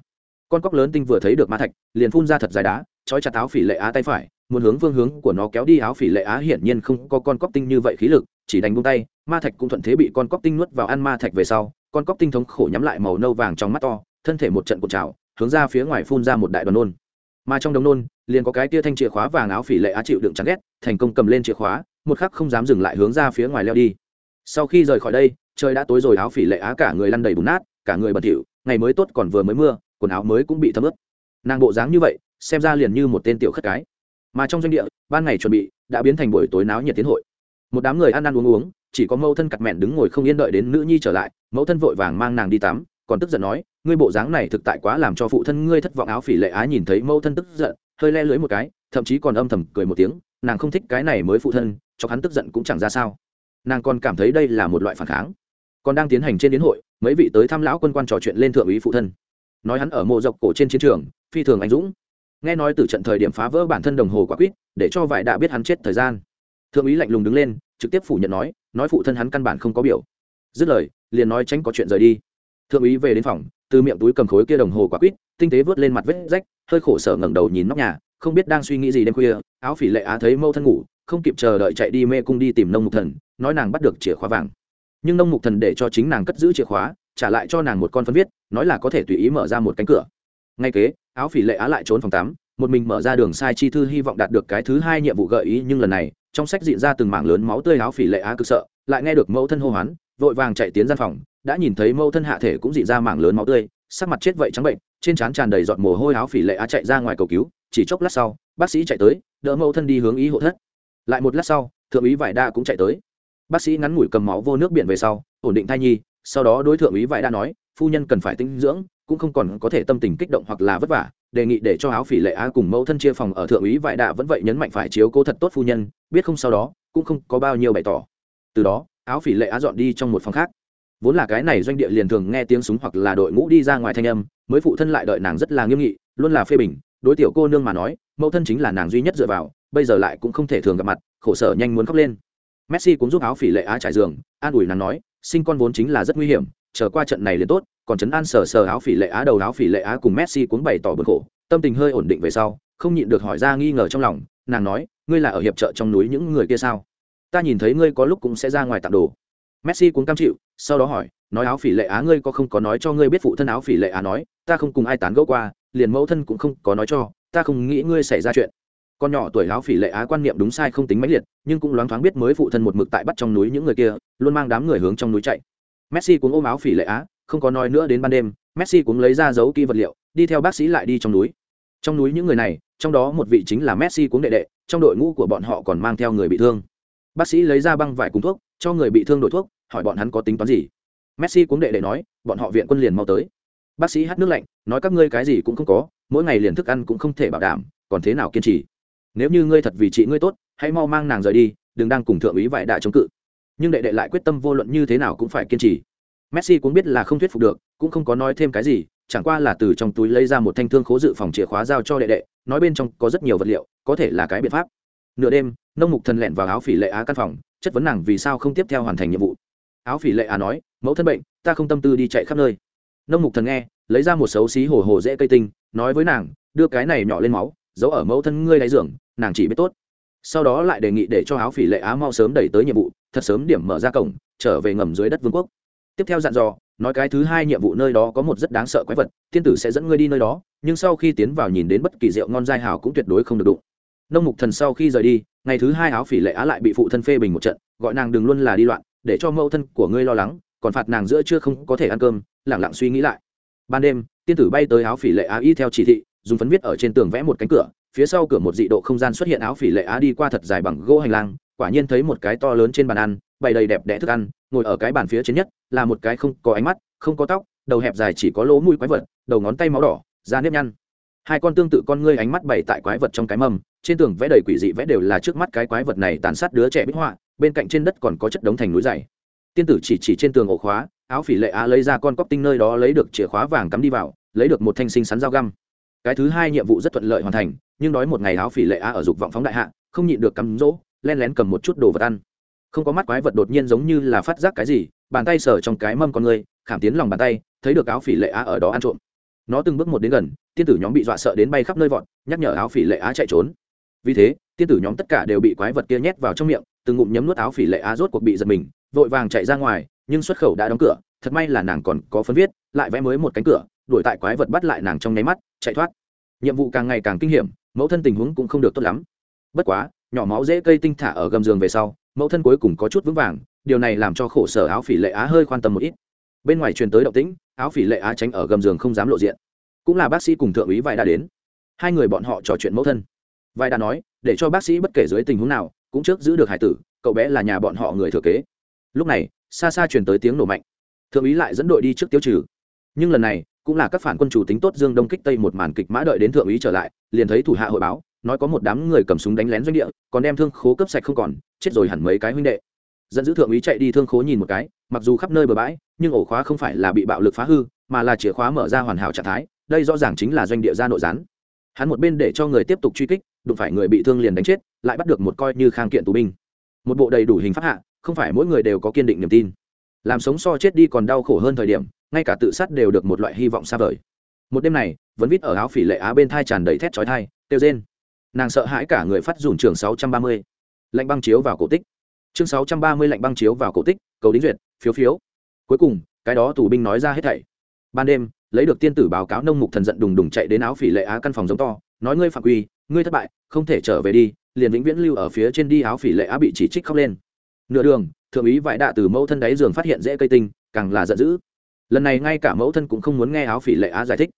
Con cóc lớn tinh vừa thấy được ma thạch, liền phun ra thật dài đá, trói chặt áo phỉ lệ á tay phải, muốn hướng phương hướng của nó kéo đi, áo phỉ lệ á hiển nhiên không có con cóc tinh như vậy khí lực, chỉ đánh bông tay, ma thạch cũng thuận thế bị con cóc tinh nuốt vào ăn ma thạch về sau, con cóc tinh thống khổ nhắm lại màu nâu vàng trong mắt to, thân thể một trận cột trào, hướng ra phía ngoài phun ra một đại đoàn nôn mà trong đống nôn, liền có cái tia thanh chìa khóa vàng áo phỉ lệ á chịu đựng chán ghét, thành công cầm lên chìa khóa, một khắc không dám dừng lại hướng ra phía ngoài leo đi. Sau khi rời khỏi đây, trời đã tối rồi, áo phỉ lệ á cả người lăn đầy bùn nát, cả người bẩn thỉu, ngày mới tốt còn vừa mới mưa, quần áo mới cũng bị thấm ướt. Nàng bộ dáng như vậy, xem ra liền như một tên tiểu khất cái. Mà trong doanh địa, ban ngày chuẩn bị đã biến thành buổi tối náo nhiệt tiến hội. Một đám người ăn ăn uống uống, chỉ có mẫu thân cặt mẹn đứng ngồi không yên đợi đến nữ nhi trở lại, mẫu thân vội vàng mang nàng đi tắm còn tức giận nói, ngươi bộ dáng này thực tại quá làm cho phụ thân ngươi thất vọng áo phỉ lệ á nhìn thấy mẫu thân tức giận, hơi le lưới một cái, thậm chí còn âm thầm cười một tiếng, nàng không thích cái này mới phụ thân, cho hắn tức giận cũng chẳng ra sao. Nàng còn cảm thấy đây là một loại phản kháng. Còn đang tiến hành trên đến hội, mấy vị tới thăm lão quân quan trò chuyện lên thượng úy phụ thân. Nói hắn ở mộ dọc cổ trên chiến trường, phi thường anh dũng. Nghe nói từ trận thời điểm phá vỡ bản thân đồng hồ quả quýt, để cho vải đã biết hắn chết thời gian. Thượng úy lạnh lùng đứng lên, trực tiếp phủ nhận nói nói phụ thân hắn căn bản không có biểu. Dứt lời, liền nói tránh có chuyện rời đi thượng úy về đến phòng, từ miệng túi cầm khối kia đồng hồ quả quýt, tinh tế vớt lên mặt vết rách, hơi khổ sở ngẩng đầu nhìn nóc nhà, không biết đang suy nghĩ gì đêm khuya, áo phỉ lệ á thấy mâu thân ngủ, không kịp chờ đợi chạy đi mê cung đi tìm nông mục thần, nói nàng bắt được chìa khóa vàng. Nhưng nông mục thần để cho chính nàng cất giữ chìa khóa, trả lại cho nàng một con phân viết, nói là có thể tùy ý mở ra một cánh cửa. Ngay kế, áo phỉ lệ á lại trốn phòng tắm, một mình mở ra đường sai chi thư hy vọng đạt được cái thứ hai nhiệm vụ gợi ý, nhưng lần này, trong sách diện ra từng mảng lớn máu tươi áo phỉ lệ á cực sợ, lại nghe được mẫu thân hô hoán, vội vàng chạy tiến gian phòng đã nhìn thấy mâu thân hạ thể cũng dị ra mảng lớn máu tươi, sắc mặt chết vậy trắng bệnh, trên trán tràn đầy giọt mồ hôi áo phỉ lệ á chạy ra ngoài cầu cứu, chỉ chốc lát sau, bác sĩ chạy tới, đỡ mâu thân đi hướng ý hộ thất. Lại một lát sau, thượng úy vải đa cũng chạy tới. Bác sĩ ngắn ngủi cầm máu vô nước biển về sau, ổn định thai nhi, sau đó đối thượng úy vải đa nói, phu nhân cần phải tinh dưỡng, cũng không còn có thể tâm tình kích động hoặc là vất vả, đề nghị để cho áo phỉ lệ á cùng mẫu thân chia phòng ở thượng úy vải đa vẫn vậy nhấn mạnh phải chiếu cố thật tốt phu nhân, biết không sau đó, cũng không có bao nhiêu bày tỏ. Từ đó, áo phỉ lệ á dọn đi trong một phòng khác vốn là cái này doanh địa liền thường nghe tiếng súng hoặc là đội ngũ đi ra ngoài thanh âm, mới phụ thân lại đợi nàng rất là nghiêm nghị, luôn là phê bình, đối tiểu cô nương mà nói, mẫu thân chính là nàng duy nhất dựa vào, bây giờ lại cũng không thể thường gặp mặt, khổ sở nhanh muốn khóc lên. Messi cũng giúp áo phỉ lệ á trải giường, an ủi nàng nói, sinh con vốn chính là rất nguy hiểm, chờ qua trận này liền tốt, còn chấn an sờ sờ áo phỉ lệ á đầu áo phỉ lệ á cùng messi cũng bày tỏ bực khổ, tâm tình hơi ổn định về sau, không nhịn được hỏi ra nghi ngờ trong lòng, nàng nói, ngươi là ở hiệp trợ trong núi những người kia sao? Ta nhìn thấy ngươi có lúc cũng sẽ ra ngoài tặng đồ messi cũng cam chịu, sau đó hỏi, nói áo phỉ lệ á ngươi có không có nói cho ngươi biết phụ thân áo phỉ lệ á nói, ta không cùng ai tán gẫu qua, liền mẫu thân cũng không có nói cho, ta không nghĩ ngươi xảy ra chuyện. Con nhỏ tuổi áo phỉ lệ á quan niệm đúng sai không tính mãnh liệt, nhưng cũng loáng thoáng biết mới phụ thân một mực tại bắt trong núi những người kia, luôn mang đám người hướng trong núi chạy. Messi cũng ôm áo phỉ lệ á, không có nói nữa đến ban đêm, messi cũng lấy ra dấu kỹ vật liệu, đi theo bác sĩ lại đi trong núi. Trong núi những người này, trong đó một vị chính là messi cũng đệ đệ, trong đội ngũ của bọn họ còn mang theo người bị thương. Bác sĩ lấy ra băng vải cùng thuốc, cho người bị thương đổi thuốc hỏi bọn hắn có tính toán gì? Messi cũng đệ đệ nói, bọn họ viện quân liền mau tới. Bác sĩ hát nước lạnh, nói các ngươi cái gì cũng không có, mỗi ngày liền thức ăn cũng không thể bảo đảm, còn thế nào kiên trì? Nếu như ngươi thật vì chị ngươi tốt, hãy mau mang nàng rời đi, đừng đang cùng thượng úy vải đại chống cự. Nhưng đệ đệ lại quyết tâm vô luận như thế nào cũng phải kiên trì. Messi cũng biết là không thuyết phục được, cũng không có nói thêm cái gì, chẳng qua là từ trong túi lấy ra một thanh thương khố dự phòng chìa khóa giao cho đệ đệ, nói bên trong có rất nhiều vật liệu, có thể là cái biện pháp. Nửa đêm, nông mục thần lẹn vào áo phỉ lệ á căn phòng, chất vấn nàng vì sao không tiếp theo hoàn thành nhiệm vụ áo phỉ lệ à nói, mẫu thân bệnh, ta không tâm tư đi chạy khắp nơi. Nông mục thần nghe, lấy ra một xấu xí hồ hồ dễ cây tinh, nói với nàng, đưa cái này nhỏ lên máu, giấu ở mẫu thân ngươi đáy giường, nàng chỉ biết tốt. Sau đó lại đề nghị để cho áo phỉ lệ á mau sớm đẩy tới nhiệm vụ, thật sớm điểm mở ra cổng, trở về ngầm dưới đất vương quốc. Tiếp theo dặn dò, nói cái thứ hai nhiệm vụ nơi đó có một rất đáng sợ quái vật thiên tử sẽ dẫn ngươi đi nơi đó, nhưng sau khi tiến vào nhìn đến bất kỳ rượu ngon dai hào cũng tuyệt đối không được đụng nông mục thần sau khi rời đi, ngày thứ hai áo phỉ lệ á lại bị phụ thân phê bình một trận, gọi nàng đừng luôn là đi loạn, để cho mẫu thân của ngươi lo lắng, còn phạt nàng giữa chưa không có thể ăn cơm lẳng lặng suy nghĩ lại. Ban đêm, tiên tử bay tới áo phỉ lệ á y theo chỉ thị, dùng phấn viết ở trên tường vẽ một cánh cửa, phía sau cửa một dị độ không gian xuất hiện áo phỉ lệ á đi qua thật dài bằng gỗ hành lang, quả nhiên thấy một cái to lớn trên bàn ăn, bày đầy đẹp đẽ thức ăn, ngồi ở cái bàn phía trên nhất, là một cái không có ánh mắt, không có tóc, đầu hẹp dài chỉ có lỗ mũi quái vật, đầu ngón tay máu đỏ, da nếp nhăn hai con tương tự con ngươi ánh mắt bày tại quái vật trong cái mâm, trên tường vẽ đầy quỷ dị vẽ đều là trước mắt cái quái vật này tàn sát đứa trẻ bích họa, bên cạnh trên đất còn có chất đống thành núi dày. Tiên tử chỉ chỉ trên tường ổ khóa, áo phỉ lệ á lấy ra con cóc tinh nơi đó lấy được chìa khóa vàng cắm đi vào, lấy được một thanh sinh sắn dao găm. Cái thứ hai nhiệm vụ rất thuận lợi hoàn thành, nhưng đói một ngày áo phỉ lệ á ở dục vọng phóng đại hạ, không nhịn được cắm rỗ len lén cầm một chút đồ vật ăn. Không có mắt quái vật đột nhiên giống như là phát giác cái gì, bàn tay sờ trong cái mâm con người khảm tiến lòng bàn tay, thấy được áo phỉ lệ á ở đó ăn trộm. Nó từng bước một đến gần tiên tử nhóm bị dọa sợ đến bay khắp nơi vọt, nhắc nhở áo phỉ lệ á chạy trốn. Vì thế, tiên tử nhóm tất cả đều bị quái vật kia nhét vào trong miệng, từng ngụm nhấm nuốt áo phỉ lệ á rốt cuộc bị giật mình, vội vàng chạy ra ngoài, nhưng xuất khẩu đã đóng cửa, thật may là nàng còn có phân viết, lại vẽ mới một cánh cửa, đuổi tại quái vật bắt lại nàng trong nháy mắt, chạy thoát. Nhiệm vụ càng ngày càng kinh hiểm, mẫu thân tình huống cũng không được tốt lắm. Bất quá, nhỏ máu dễ cây tinh thả ở gầm giường về sau, mẫu thân cuối cùng có chút vững vàng, điều này làm cho khổ sở áo phỉ lệ á hơi quan tâm một ít. Bên ngoài truyền tới động tĩnh, áo phỉ lệ á tránh ở gầm giường không dám lộ diện cũng là bác sĩ cùng thượng úy vài đã đến. Hai người bọn họ trò chuyện mẫu thân. Vài đã nói, để cho bác sĩ bất kể dưới tình huống nào, cũng trước giữ được hải tử, cậu bé là nhà bọn họ người thừa kế. Lúc này, xa xa truyền tới tiếng nổ mạnh. Thượng úy lại dẫn đội đi trước tiêu trừ. Nhưng lần này, cũng là các phản quân chủ tính tốt dương đông kích tây một màn kịch mã đợi đến thượng úy trở lại, liền thấy thủ hạ hội báo, nói có một đám người cầm súng đánh lén doanh địa, còn đem thương khố cấp sạch không còn, chết rồi hẳn mấy cái huynh đệ. Dẫn giữ thượng úy chạy đi thương khố nhìn một cái, mặc dù khắp nơi bờ bãi, nhưng ổ khóa không phải là bị bạo lực phá hư, mà là chìa khóa mở ra hoàn hảo trạng thái đây rõ ràng chính là doanh địa gia nội gián. Hắn một bên để cho người tiếp tục truy kích, đụng phải người bị thương liền đánh chết, lại bắt được một coi như khang kiện tù binh. Một bộ đầy đủ hình pháp hạ, không phải mỗi người đều có kiên định niềm tin. Làm sống so chết đi còn đau khổ hơn thời điểm, ngay cả tự sát đều được một loại hy vọng xa vời. Một đêm này, vẫn vít ở áo phỉ lệ á bên thai tràn đầy thét chói thai tiêu rên. Nàng sợ hãi cả người phát dùn trường sáu trăm ba mươi. Lạnh băng chiếu vào cổ tích. Chương sáu trăm ba mươi lạnh băng chiếu vào cổ tích, cầu đính duyệt, phiếu phiếu. Cuối cùng, cái đó tù binh nói ra hết thảy. Ban đêm lấy được tiên tử báo cáo nông mục thần giận đùng đùng chạy đến áo phỉ lệ á căn phòng giống to, nói ngươi phạm quy, ngươi thất bại, không thể trở về đi, liền vĩnh viễn lưu ở phía trên đi, áo phỉ lệ á bị chỉ trích khóc lên. Nửa đường, thượng úy vải đạ từ mẫu thân đáy giường phát hiện dễ cây tinh, càng là giận dữ. Lần này ngay cả mẫu thân cũng không muốn nghe áo phỉ lệ á giải thích.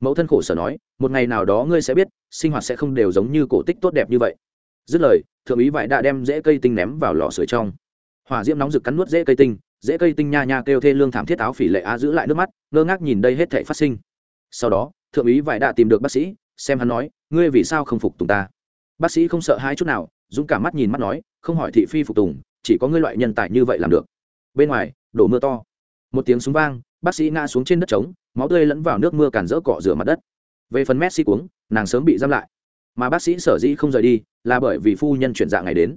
Mẫu thân khổ sở nói, một ngày nào đó ngươi sẽ biết, sinh hoạt sẽ không đều giống như cổ tích tốt đẹp như vậy. Dứt lời, thượng úy vải đạ đem dễ cây tinh ném vào lò sưởi trong. Hỏa diễm nóng rực cắn nuốt dễ cây tinh dễ cây tinh nha nha kêu thê lương thảm thiết áo phỉ lệ á giữ lại nước mắt, ngơ ngác nhìn đây hết thể phát sinh. Sau đó, thượng úy vải đạ tìm được bác sĩ, xem hắn nói, ngươi vì sao không phục tùng ta? Bác sĩ không sợ hai chút nào, dũng cảm mắt nhìn mắt nói, không hỏi thị phi phục tùng, chỉ có ngươi loại nhân tài như vậy làm được. Bên ngoài, đổ mưa to. Một tiếng súng vang, bác sĩ ngã xuống trên đất trống, máu tươi lẫn vào nước mưa càn rỡ cọ rửa mặt đất. Về phần messi cuống, nàng sớm bị giam lại. Mà bác sĩ sở dĩ không rời đi, là bởi vì phu nhân chuyển dạng ngày đến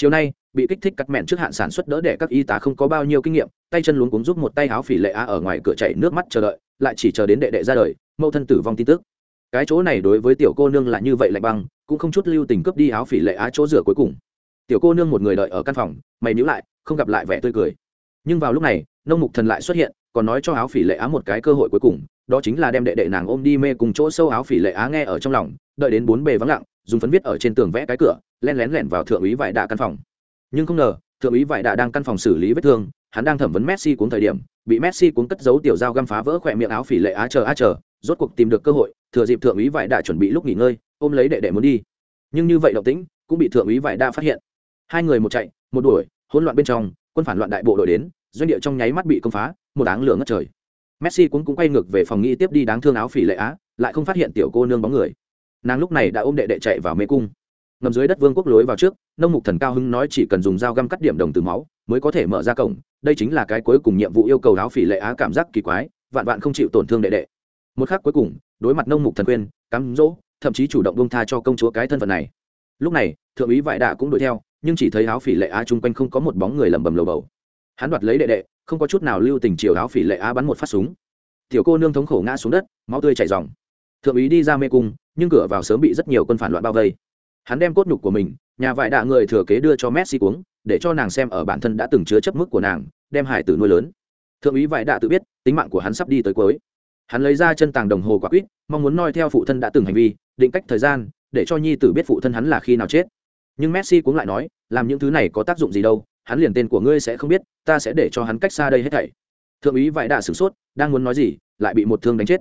chiều nay, bị kích thích cắt mẹn trước hạn sản xuất đỡ để các y tá không có bao nhiêu kinh nghiệm, tay chân luống cuống giúp một tay áo phỉ lệ á ở ngoài cửa chảy nước mắt chờ đợi, lại chỉ chờ đến đệ đệ ra đời, mẫu thân tử vong tin tức. Cái chỗ này đối với tiểu cô nương là như vậy lạnh băng, cũng không chút lưu tình cướp đi áo phỉ lệ á chỗ rửa cuối cùng. Tiểu cô nương một người đợi ở căn phòng, mày níu lại, không gặp lại vẻ tươi cười. Nhưng vào lúc này, nông mục thần lại xuất hiện, còn nói cho áo phỉ lệ á một cái cơ hội cuối cùng, đó chính là đem đệ đệ nàng ôm đi mê cùng chỗ sâu áo phỉ lệ á nghe ở trong lòng, đợi đến bốn bề vắng lặng dùng phấn viết ở trên tường vẽ cái cửa, len lén lẻn vào thượng úy vải đạ căn phòng. Nhưng không ngờ, thượng úy vải đạ đang căn phòng xử lý vết thương, hắn đang thẩm vấn messi cuốn thời điểm, bị messi cuốn cất giấu tiểu dao găm phá vỡ khỏe miệng áo phỉ lệ á chờ á chờ, rốt cuộc tìm được cơ hội, thừa dịp thượng úy vải đạ chuẩn bị lúc nghỉ ngơi, ôm lấy đệ đệ muốn đi. Nhưng như vậy động tĩnh, cũng bị thượng úy vải đạ phát hiện. Hai người một chạy, một đuổi, hỗn loạn bên trong, quân phản loạn đại bộ đội đến, doanh địa trong nháy mắt bị công phá, một áng lửa ngất trời. Messi cũng cũng quay ngược về phòng nghĩ tiếp đi đáng thương áo phỉ lệ á, lại không phát hiện tiểu cô nương bóng người nàng lúc này đã ôm đệ đệ chạy vào mê cung. Ngầm dưới đất vương quốc lối vào trước, nông mục thần cao hưng nói chỉ cần dùng dao găm cắt điểm đồng từ máu, mới có thể mở ra cổng. Đây chính là cái cuối cùng nhiệm vụ yêu cầu áo phỉ lệ á cảm giác kỳ quái, vạn vạn không chịu tổn thương đệ đệ. Một khác cuối cùng, đối mặt nông mục thần quên cắm rỗ thậm chí chủ động bông tha cho công chúa cái thân phận này. Lúc này, thượng úy vải đạ cũng đuổi theo, nhưng chỉ thấy áo phỉ lệ á chung quanh không có một bóng người lầm bầm lầu bầu. Hắn đoạt lấy đệ đệ, không có chút nào lưu tình chiều áo phỉ lệ á bắn một phát súng. Tiểu cô nương thống khổ ngã xuống đất, máu tươi chảy dòng thượng úy đi ra mê cung nhưng cửa vào sớm bị rất nhiều quân phản loạn bao vây. Hắn đem cốt nhục của mình, nhà vải đạ người thừa kế đưa cho messi uống để cho nàng xem ở bản thân đã từng chứa chấp mức của nàng, đem hải tử nuôi lớn. Thượng úy vải đạ tự biết, tính mạng của hắn sắp đi tới cuối. Hắn lấy ra chân tàng đồng hồ quả quýt, mong muốn noi theo phụ thân đã từng hành vi, định cách thời gian, để cho nhi tử biết phụ thân hắn là khi nào chết. Nhưng messi cũng lại nói, làm những thứ này có tác dụng gì đâu, hắn liền tên của ngươi sẽ không biết, ta sẽ để cho hắn cách xa đây hết thảy. Thượng úy vải đạ sửng sốt, đang muốn nói gì, lại bị một thương đánh chết.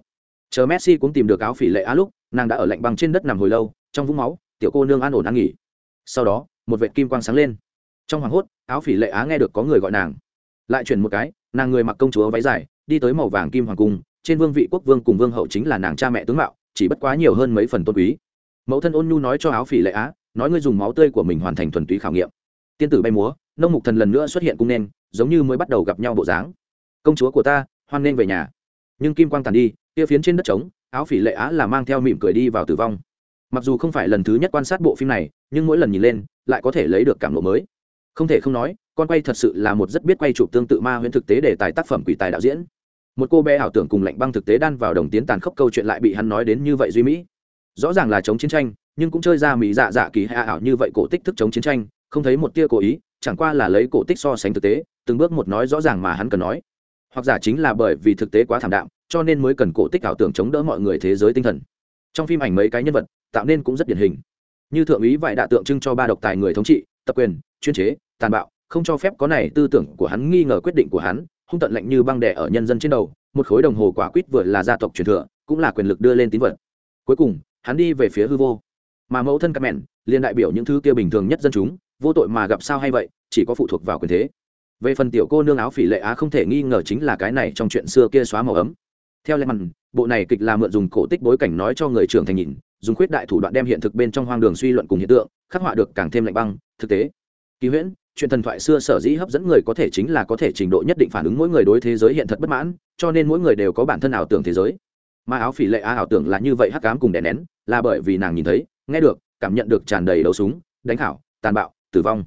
Chờ messi cũng tìm được áo phỉ lệ á lúc nàng đã ở lạnh băng trên đất nằm hồi lâu, trong vũng máu, tiểu cô nương an ổn ăn nghỉ. Sau đó, một vệt kim quang sáng lên. Trong hoàng hốt, áo phỉ lệ á nghe được có người gọi nàng. Lại chuyển một cái, nàng người mặc công chúa váy dài, đi tới màu vàng kim hoàng cung, trên vương vị quốc vương cùng vương hậu chính là nàng cha mẹ tướng mạo, chỉ bất quá nhiều hơn mấy phần tôn quý. Mẫu thân ôn nhu nói cho áo phỉ lệ á, nói ngươi dùng máu tươi của mình hoàn thành thuần túy khảo nghiệm. Tiên tử bay múa, nông mục thần lần nữa xuất hiện cung nên, giống như mới bắt đầu gặp nhau bộ dáng. Công chúa của ta, hoan nên về nhà. Nhưng kim quang tàn đi kia phiến trên đất trống áo phỉ lệ á là mang theo mỉm cười đi vào tử vong. Mặc dù không phải lần thứ nhất quan sát bộ phim này, nhưng mỗi lần nhìn lên, lại có thể lấy được cảm lộ mới. Không thể không nói, con quay thật sự là một rất biết quay chụp tương tự ma huyễn thực tế để tài tác phẩm quỷ tài đạo diễn. Một cô bé ảo tưởng cùng lạnh băng thực tế đan vào đồng tiến tàn khốc câu chuyện lại bị hắn nói đến như vậy duy mỹ. Rõ ràng là chống chiến tranh, nhưng cũng chơi ra mỹ dạ dạ kỳ hạ ảo như vậy cổ tích thức chống chiến tranh, không thấy một tia cố ý, chẳng qua là lấy cổ tích so sánh thực tế, từng bước một nói rõ ràng mà hắn cần nói. Hoặc giả chính là bởi vì thực tế quá thảm đạm cho nên mới cần cổ tích ảo tưởng chống đỡ mọi người thế giới tinh thần. Trong phim ảnh mấy cái nhân vật, tạo nên cũng rất điển hình. Như thượng úy vải đạ tượng trưng cho ba độc tài người thống trị, tập quyền, chuyên chế, tàn bạo, không cho phép có này tư tưởng của hắn nghi ngờ quyết định của hắn, hung tận lạnh như băng đẻ ở nhân dân trên đầu, một khối đồng hồ quả quýt vừa là gia tộc truyền thừa, cũng là quyền lực đưa lên tín vật. Cuối cùng, hắn đi về phía hư vô. Mà mẫu thân các mẹn liên đại biểu những thứ kia bình thường nhất dân chúng, vô tội mà gặp sao hay vậy, chỉ có phụ thuộc vào quyền thế. Về phần tiểu cô nương áo phỉ lệ á không thể nghi ngờ chính là cái này trong chuyện xưa kia xóa màu ấm theo lệ mặn, bộ này kịch là mượn dùng cổ tích bối cảnh nói cho người trưởng thành nhìn, dùng khuyết đại thủ đoạn đem hiện thực bên trong hoang đường suy luận cùng hiện tượng, khắc họa được càng thêm lạnh băng, thực tế. Kỳ huyễn, chuyện thần thoại xưa sở dĩ hấp dẫn người có thể chính là có thể trình độ nhất định phản ứng mỗi người đối thế giới hiện thật bất mãn, cho nên mỗi người đều có bản thân ảo tưởng thế giới. Mà áo phỉ lệ á ảo tưởng là như vậy hắc cám cùng đè nén, là bởi vì nàng nhìn thấy, nghe được, cảm nhận được tràn đầy đấu súng, đánh hảo tàn bạo, tử vong.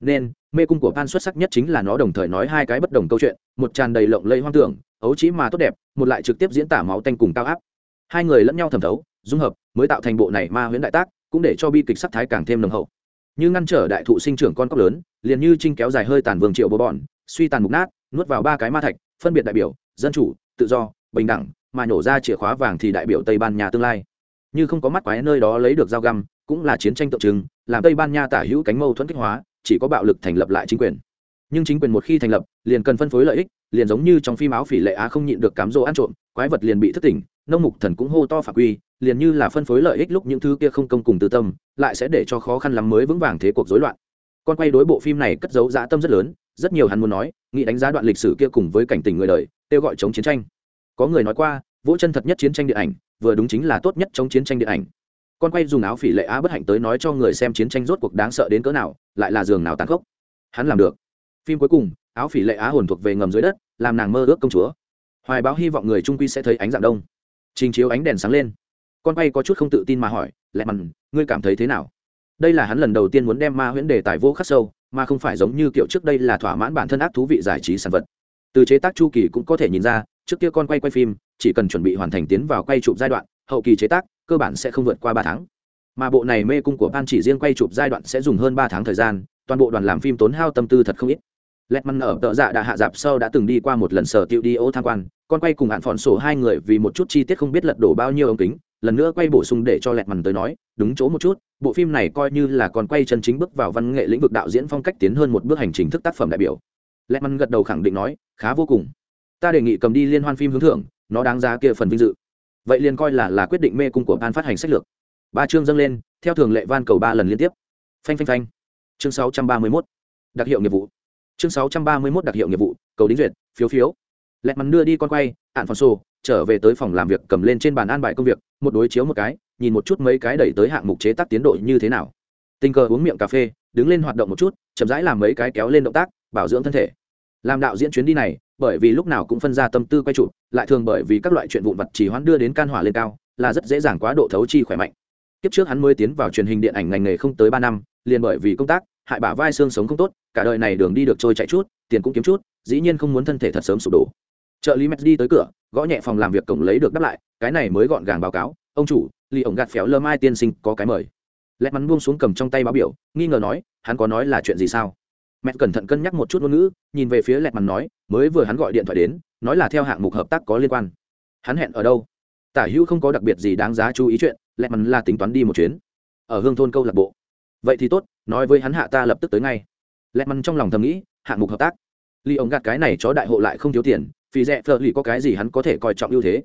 Nên, mê cung của pan xuất sắc nhất chính là nó đồng thời nói hai cái bất đồng câu chuyện, một tràn đầy lộng lây hoang tưởng ấu trí mà tốt đẹp, một lại trực tiếp diễn tả máu tanh cùng cao áp. Hai người lẫn nhau thẩm thấu, dung hợp, mới tạo thành bộ này ma huyễn đại tác, cũng để cho bi kịch sắc thái càng thêm nồng hậu. Như ngăn trở đại thụ sinh trưởng con cóc lớn, liền như trinh kéo dài hơi tàn vương triệu bố bọn suy tàn mục nát, nuốt vào ba cái ma thạch, phân biệt đại biểu, dân chủ, tự do, bình đẳng, mà nhổ ra chìa khóa vàng thì đại biểu tây ban nha tương lai. Như không có mắt quái nơi đó lấy được dao găm, cũng là chiến tranh tượng trưng, làm tây ban nha tả hữu cánh mâu thuẫn kích hóa, chỉ có bạo lực thành lập lại chính quyền. Nhưng chính quyền một khi thành lập, liền cần phân phối lợi ích liền giống như trong phim áo phỉ lệ á không nhịn được cám dỗ ăn trộm, quái vật liền bị thất tỉnh, nông mục thần cũng hô to phạm quy, liền như là phân phối lợi ích lúc những thứ kia không công cùng tư tâm, lại sẽ để cho khó khăn lắm mới vững vàng thế cuộc rối loạn. Con quay đối bộ phim này cất giấu dã tâm rất lớn, rất nhiều hắn muốn nói, nghĩ đánh giá đoạn lịch sử kia cùng với cảnh tình người đời, kêu gọi chống chiến tranh. Có người nói qua, vỗ chân thật nhất chiến tranh điện ảnh, vừa đúng chính là tốt nhất chống chiến tranh điện ảnh. Con quay dùng áo phỉ lệ á bất hạnh tới nói cho người xem chiến tranh rốt cuộc đáng sợ đến cỡ nào, lại là giường nào tàn khốc. Hắn làm được. Phim cuối cùng áo phỉ lệ á hồn thuộc về ngầm dưới đất, làm nàng mơ ước công chúa. Hoài báo hy vọng người trung quy sẽ thấy ánh dạng đông. Trình chiếu ánh đèn sáng lên. Con quay có chút không tự tin mà hỏi lẹ mằn ngươi cảm thấy thế nào? Đây là hắn lần đầu tiên muốn đem ma huyễn đề tài vô khắc sâu, mà không phải giống như kiểu trước đây là thỏa mãn bản thân ác thú vị giải trí sản vật. Từ chế tác chu kỳ cũng có thể nhìn ra, trước kia con quay quay phim, chỉ cần chuẩn bị hoàn thành tiến vào quay chụp giai đoạn, hậu kỳ chế tác, cơ bản sẽ không vượt qua ba tháng. Mà bộ này mê cung của ban chỉ riêng quay chụp giai đoạn sẽ dùng hơn ba tháng thời gian, toàn bộ đoàn làm phim tốn hao tâm tư thật không ít lẹt măn ở tợ dạ đã hạ dạp sau đã từng đi qua một lần sở tiệu đi ô tham quan. Con quay cùng hạn phòn sổ hai người vì một chút chi tiết không biết lật đổ bao nhiêu ống kính, lần nữa quay bổ sung để cho lẹt mằn tới nói, đúng chỗ một chút, bộ phim này coi như là con quay chân chính bước vào văn nghệ lĩnh vực đạo diễn phong cách tiến hơn một bước hành trình thức tác phẩm đại biểu. Lẹt mằn gật đầu khẳng định nói, khá vô cùng. Ta đề nghị cầm đi liên hoan phim hướng thưởng, nó đáng giá kia phần vinh dự. Vậy liền coi là là quyết định mê cung của ban phát hành sách lược. Ba chương dâng lên, theo thường lệ van cầu ba lần liên tiếp. Phanh phanh phanh. Chương sáu trăm ba mươi 631. đặc hiệu nghiệp vụ chương sáu trăm ba mươi 631 đặc hiệu nghiệp vụ, cầu đính duyệt, phiếu phiếu. Lẹt mắn đưa đi con quay ạn phòn sô, trở về tới phòng làm việc, cầm lên trên bàn an bài công việc, một đối chiếu một cái, nhìn một chút mấy cái đẩy tới hạng mục chế tác tiến độ như thế nào. Tình cờ uống miệng cà phê, đứng lên hoạt động một chút, chậm rãi làm mấy cái kéo lên động tác, bảo dưỡng thân thể. Làm đạo diễn chuyến đi này, bởi vì lúc nào cũng phân ra tâm tư quay trụ lại thường bởi vì các loại chuyện vụn vặt chỉ hoãn đưa đến can hỏa lên cao, là rất dễ dàng quá độ thấu chi khỏe mạnh. Kiếp trước hắn mới tiến vào truyền hình điện ảnh ngành nghề không tới ba năm, liền bởi vì công tác, hại bả vai xương sống không tốt cả đời này đường đi được trôi chạy chút, tiền cũng kiếm chút, dĩ nhiên không muốn thân thể thật sớm sụp đổ. Trợ lý mẹ đi tới cửa, gõ nhẹ phòng làm việc cổng lấy được đáp lại, cái này mới gọn gàng báo cáo, ông chủ lì ổng gạt phéo lơ mai tiên sinh, có cái mời. Lẹ mắn buông xuống cầm trong tay báo biểu, nghi ngờ nói, hắn có nói là chuyện gì sao? Mẹ cẩn thận cân nhắc một chút ngôn ngữ, nhìn về phía lẹt mắn nói, mới vừa hắn gọi điện thoại đến, nói là theo hạng mục hợp tác có liên quan. Hắn hẹn ở đâu? Tả hữu không có đặc biệt gì đáng giá chú ý chuyện lẹt mắn là tính toán đi một chuyến. Ở hương thôn câu lạc bộ. Vậy thì tốt, nói với hắn hạ ta lập tức tới ngay lẹt măn trong lòng thầm nghĩ, hạng mục hợp tác. Ly ổng gạt cái này chó đại hộ lại không thiếu tiền, vì rẻ phở lì có cái gì hắn có thể coi trọng ưu thế.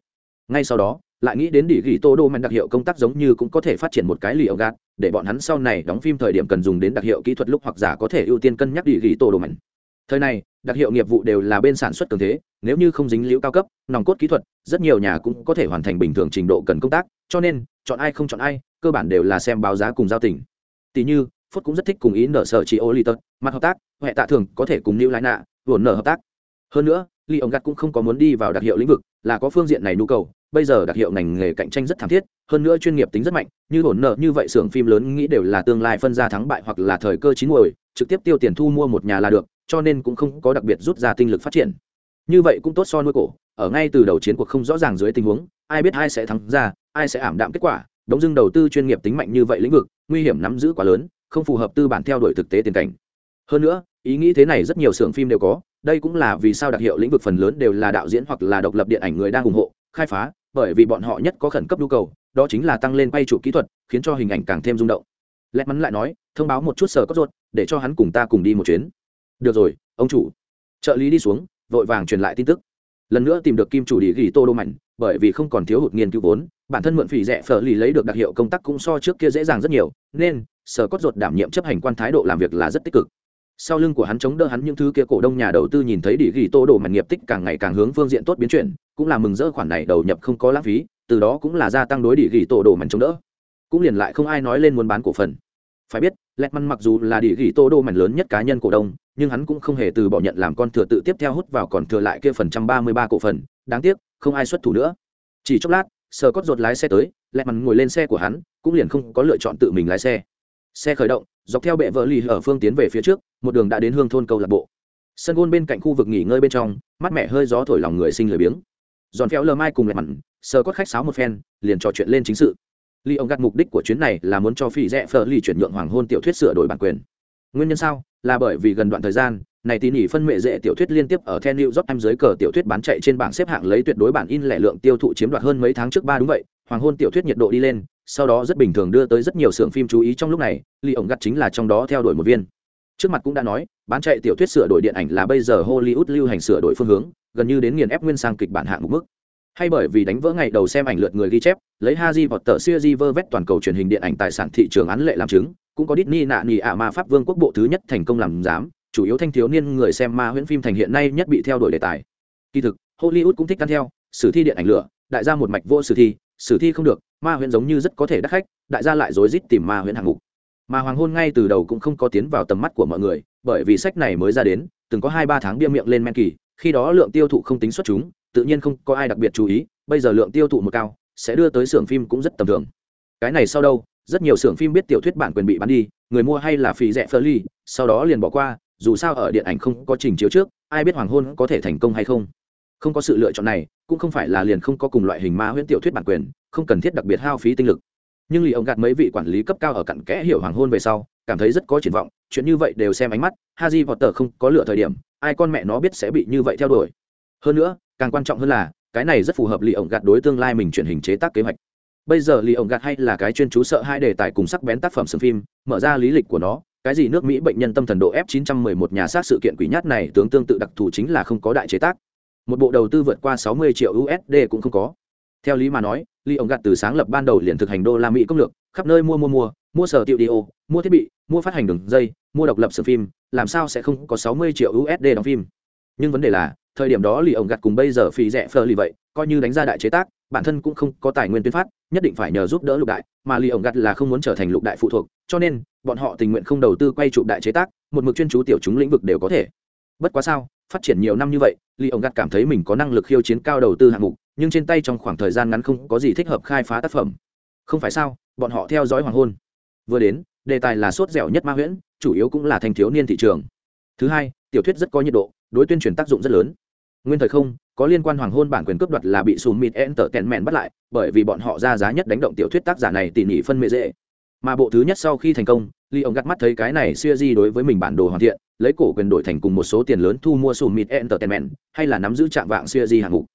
Ngay sau đó, lại nghĩ đến đỉ ghi tô đô mạnh đặc hiệu công tác giống như cũng có thể phát triển một cái lì ổng gạt, để bọn hắn sau này đóng phim thời điểm cần dùng đến đặc hiệu kỹ thuật lúc hoặc giả có thể ưu tiên cân nhắc đỉ ghi tô đô mạnh thời này, đặc hiệu nghiệp vụ đều là bên sản xuất cường thế, nếu như không dính liễu cao cấp, nòng cốt kỹ thuật, rất nhiều nhà cũng có thể hoàn thành bình thường trình độ cần công tác, cho nên, chọn ai không chọn ai, cơ bản đều là xem báo giá cùng giao tình. Tỷ như phút cũng rất thích cùng ý nở sở chị ô lì tật, mặt hợp tác, huệ tạ thường có thể cùng lưu lái nạ vồn nở hợp tác. Hơn nữa ly ông gắt cũng không có muốn đi vào đặc hiệu lĩnh vực, là có phương diện này nhu cầu, bây giờ đặc hiệu ngành nghề cạnh tranh rất thảm thiết, hơn nữa chuyên nghiệp tính rất mạnh, như hồn nợ như vậy xưởng phim lớn nghĩ đều là tương lai phân ra thắng bại hoặc là thời cơ chín muồi, trực tiếp tiêu tiền thu mua một nhà là được, cho nên cũng không có đặc biệt rút ra tinh lực phát triển. Như vậy cũng tốt so nuôi cổ, ở ngay từ đầu chiến cuộc không rõ ràng dưới tình huống, ai biết ai sẽ thắng ra, ai sẽ ảm đạm kết quả, đống dưng đầu tư chuyên nghiệp tính mạnh như vậy lĩnh vực, nguy hiểm nắm giữ quá lớn không phù hợp tư bản theo đuổi thực tế tiền cảnh. Hơn nữa, ý nghĩ thế này rất nhiều xưởng phim đều có, đây cũng là vì sao đặc hiệu lĩnh vực phần lớn đều là đạo diễn hoặc là độc lập điện ảnh người đang ủng hộ, khai phá, bởi vì bọn họ nhất có khẩn cấp nhu cầu, đó chính là tăng lên quay chụp kỹ thuật, khiến cho hình ảnh càng thêm rung động. Lẹt mắn lại nói, thông báo một chút sở có ruột, để cho hắn cùng ta cùng đi một chuyến. Được rồi, ông chủ. Trợ lý đi xuống, vội vàng truyền lại tin tức. Lần nữa tìm được kim chủ đi ghi tô đô mạnh, bởi vì không còn thiếu hụt nghiên cứu vốn, bản thân mượn phỉ rẻ phở lì lấy được đặc hiệu công tác cũng so trước kia dễ dàng rất nhiều, nên sở cốt ruột đảm nhiệm chấp hành quan thái độ làm việc là rất tích cực. Sau lưng của hắn chống đỡ hắn những thứ kia cổ đông nhà đầu tư nhìn thấy địa ghi tô đồ mặt nghiệp tích càng ngày càng hướng phương diện tốt biến chuyển, cũng là mừng rỡ khoản này đầu nhập không có lãng phí, từ đó cũng là gia tăng đối địa ghi tô đồ mạnh chống đỡ. Cũng liền lại không ai nói lên muốn bán cổ phần. Phải biết lẹt măn mặc dù là địa ghi tô đồ mạnh lớn nhất cá nhân cổ đông, nhưng hắn cũng không hề từ bỏ nhận làm con thừa tự tiếp theo hút vào còn thừa lại kia phần trăm ba mươi ba cổ phần, đáng tiếc, không ai xuất thủ nữa. Chỉ chốc lát sờ cót ruột lái xe tới lẹt măn ngồi lên xe của hắn, cũng liền không có lựa chọn tự mình lái xe xe khởi động dọc theo bệ vợ lì ở phương tiến về phía trước một đường đã đến hương thôn câu lạc bộ. Sân gôn bên cạnh khu vực nghỉ ngơi bên trong mắt mẹ hơi gió thổi lòng người sinh lười biếng. Giòn phéo lơ mai cùng lại mặn sờ cốt khách sáo một phen liền trò chuyện lên chính sự. Ly ông gặt mục đích của chuyến này là muốn cho phi rẽ phở ly chuyển nhượng hoàng hôn tiểu thuyết sửa đổi bản quyền. Nguyên nhân sao? Là bởi vì gần đoạn thời gian này tỉ nỉ phân mệ dễ tiểu thuyết liên tiếp ở The New York Times dưới cờ tiểu thuyết bán chạy trên bảng xếp hạng lấy tuyệt đối bản in lẻ lượng tiêu thụ chiếm đoạt hơn mấy tháng trước ba đúng vậy, hoàng hôn tiểu thuyết nhiệt độ đi lên, sau đó rất bình thường đưa tới rất nhiều xưởng phim chú ý trong lúc này, Lee ổng gắt chính là trong đó theo đuổi một viên. Trước mặt cũng đã nói, bán chạy tiểu thuyết sửa đổi điện ảnh là bây giờ Hollywood lưu hành sửa đổi phương hướng, gần như đến nghiền ép nguyên sang kịch bản hạng mục mức. Hay bởi vì đánh vỡ ngày đầu xem ảnh lượt người ghi chép, lấy haji vọt tờ siêu di vơ vét toàn cầu truyền hình điện ảnh tài sản thị trường án lệ làm chứng, cũng có Disney nạ nỉ ạ ma pháp vương quốc bộ thứ nhất thành công làm giám, chủ yếu thanh thiếu niên người xem ma huyễn phim thành hiện nay nhất bị theo đuổi đề tài kỳ thực hollywood cũng thích ăn theo sử thi điện ảnh lửa đại gia một mạch vô sử thi sử thi không được, ma huyễn giống như rất có thể đắt khách, đại gia lại rối rít tìm ma huyễn hạng mục. Mà hoàng hôn ngay từ đầu cũng không có tiến vào tầm mắt của mọi người, bởi vì sách này mới ra đến, từng có hai ba tháng bia miệng lên men kỳ, khi đó lượng tiêu thụ không tính xuất chúng, tự nhiên không có ai đặc biệt chú ý, bây giờ lượng tiêu thụ một cao, sẽ đưa tới xưởng phim cũng rất tầm thường. Cái này sau đâu, rất nhiều xưởng phim biết tiểu thuyết bản quyền bị bán đi, người mua hay là phí rẻ phơ ly, sau đó liền bỏ qua, dù sao ở điện ảnh không có trình chiếu trước, ai biết hoàng hôn có thể thành công hay không không có sự lựa chọn này, cũng không phải là liền không có cùng loại hình ma huyễn tiểu thuyết bản quyền, không cần thiết đặc biệt hao phí tinh lực. Nhưng lì ông gạt mấy vị quản lý cấp cao ở cặn kẽ hiểu hoàng hôn về sau, cảm thấy rất có triển vọng, chuyện như vậy đều xem ánh mắt haji tờ không có lựa thời điểm, ai con mẹ nó biết sẽ bị như vậy theo đuổi. Hơn nữa, càng quan trọng hơn là, cái này rất phù hợp lì ông gạt đối tương lai mình chuyển hình chế tác kế hoạch. Bây giờ lì ông gạt hay là cái chuyên chú sợ hai đề tài cùng sắc bén tác phẩm xương phim, mở ra lý lịch của nó, cái gì nước mỹ bệnh nhân tâm thần độ f 911 nhà sát sự kiện quỷ nhát này tướng tương tự đặc thù chính là không có đại chế tác một bộ đầu tư vượt qua 60 triệu usd cũng không có. Theo lý mà nói Lý ông gạt từ sáng lập ban đầu liền thực hành đô la mỹ công lược, khắp nơi mua mua mua mua sở tiểu đi mua thiết bị, mua phát hành đường dây, mua độc lập sự phim, làm sao sẽ không có 60 triệu usd đóng phim? Nhưng vấn đề là, thời điểm đó Lý ông gạt cùng bây giờ phí rẻ phờ lì vậy, coi như đánh ra đại chế tác, bản thân cũng không có tài nguyên tuyên phát, nhất định phải nhờ giúp đỡ lục đại, mà Lý ông gạt là không muốn trở thành lục đại phụ thuộc, cho nên, bọn họ tình nguyện không đầu tư quay chụp đại chế tác, một mực chuyên chú tiểu chúng lĩnh vực đều có thể. Bất quá sao phát triển nhiều năm như vậy, li ông gặt cảm thấy mình có năng lực khiêu chiến cao đầu tư hạng mục, nhưng trên tay trong khoảng thời gian ngắn không có gì thích hợp khai phá tác phẩm. Không phải sao, bọn họ theo dõi hoàng hôn. Vừa đến, đề tài là sốt dẻo nhất ma huyễn, chủ yếu cũng là thanh thiếu niên thị trường. Thứ hai, tiểu thuyết rất có nhiệt độ, đối tuyên truyền tác dụng rất lớn. Nguyên thời không, có liên quan hoàng hôn bản quyền cướp đoạt là bị sùm mịt enter kẹn mẹn bắt lại, bởi vì bọn họ ra giá nhất đánh động tiểu thuyết tác giả này tỉ mỉ phân mệ dễ mà bộ thứ nhất sau khi thành công ly ông gắt mắt thấy cái này xuya di đối với mình bản đồ hoàn thiện, lấy cổ quyền đổi thành cùng một số tiền lớn thu mua sùm mịt enter tèn hay là nắm giữ trạng vạng xuya di hạng mục.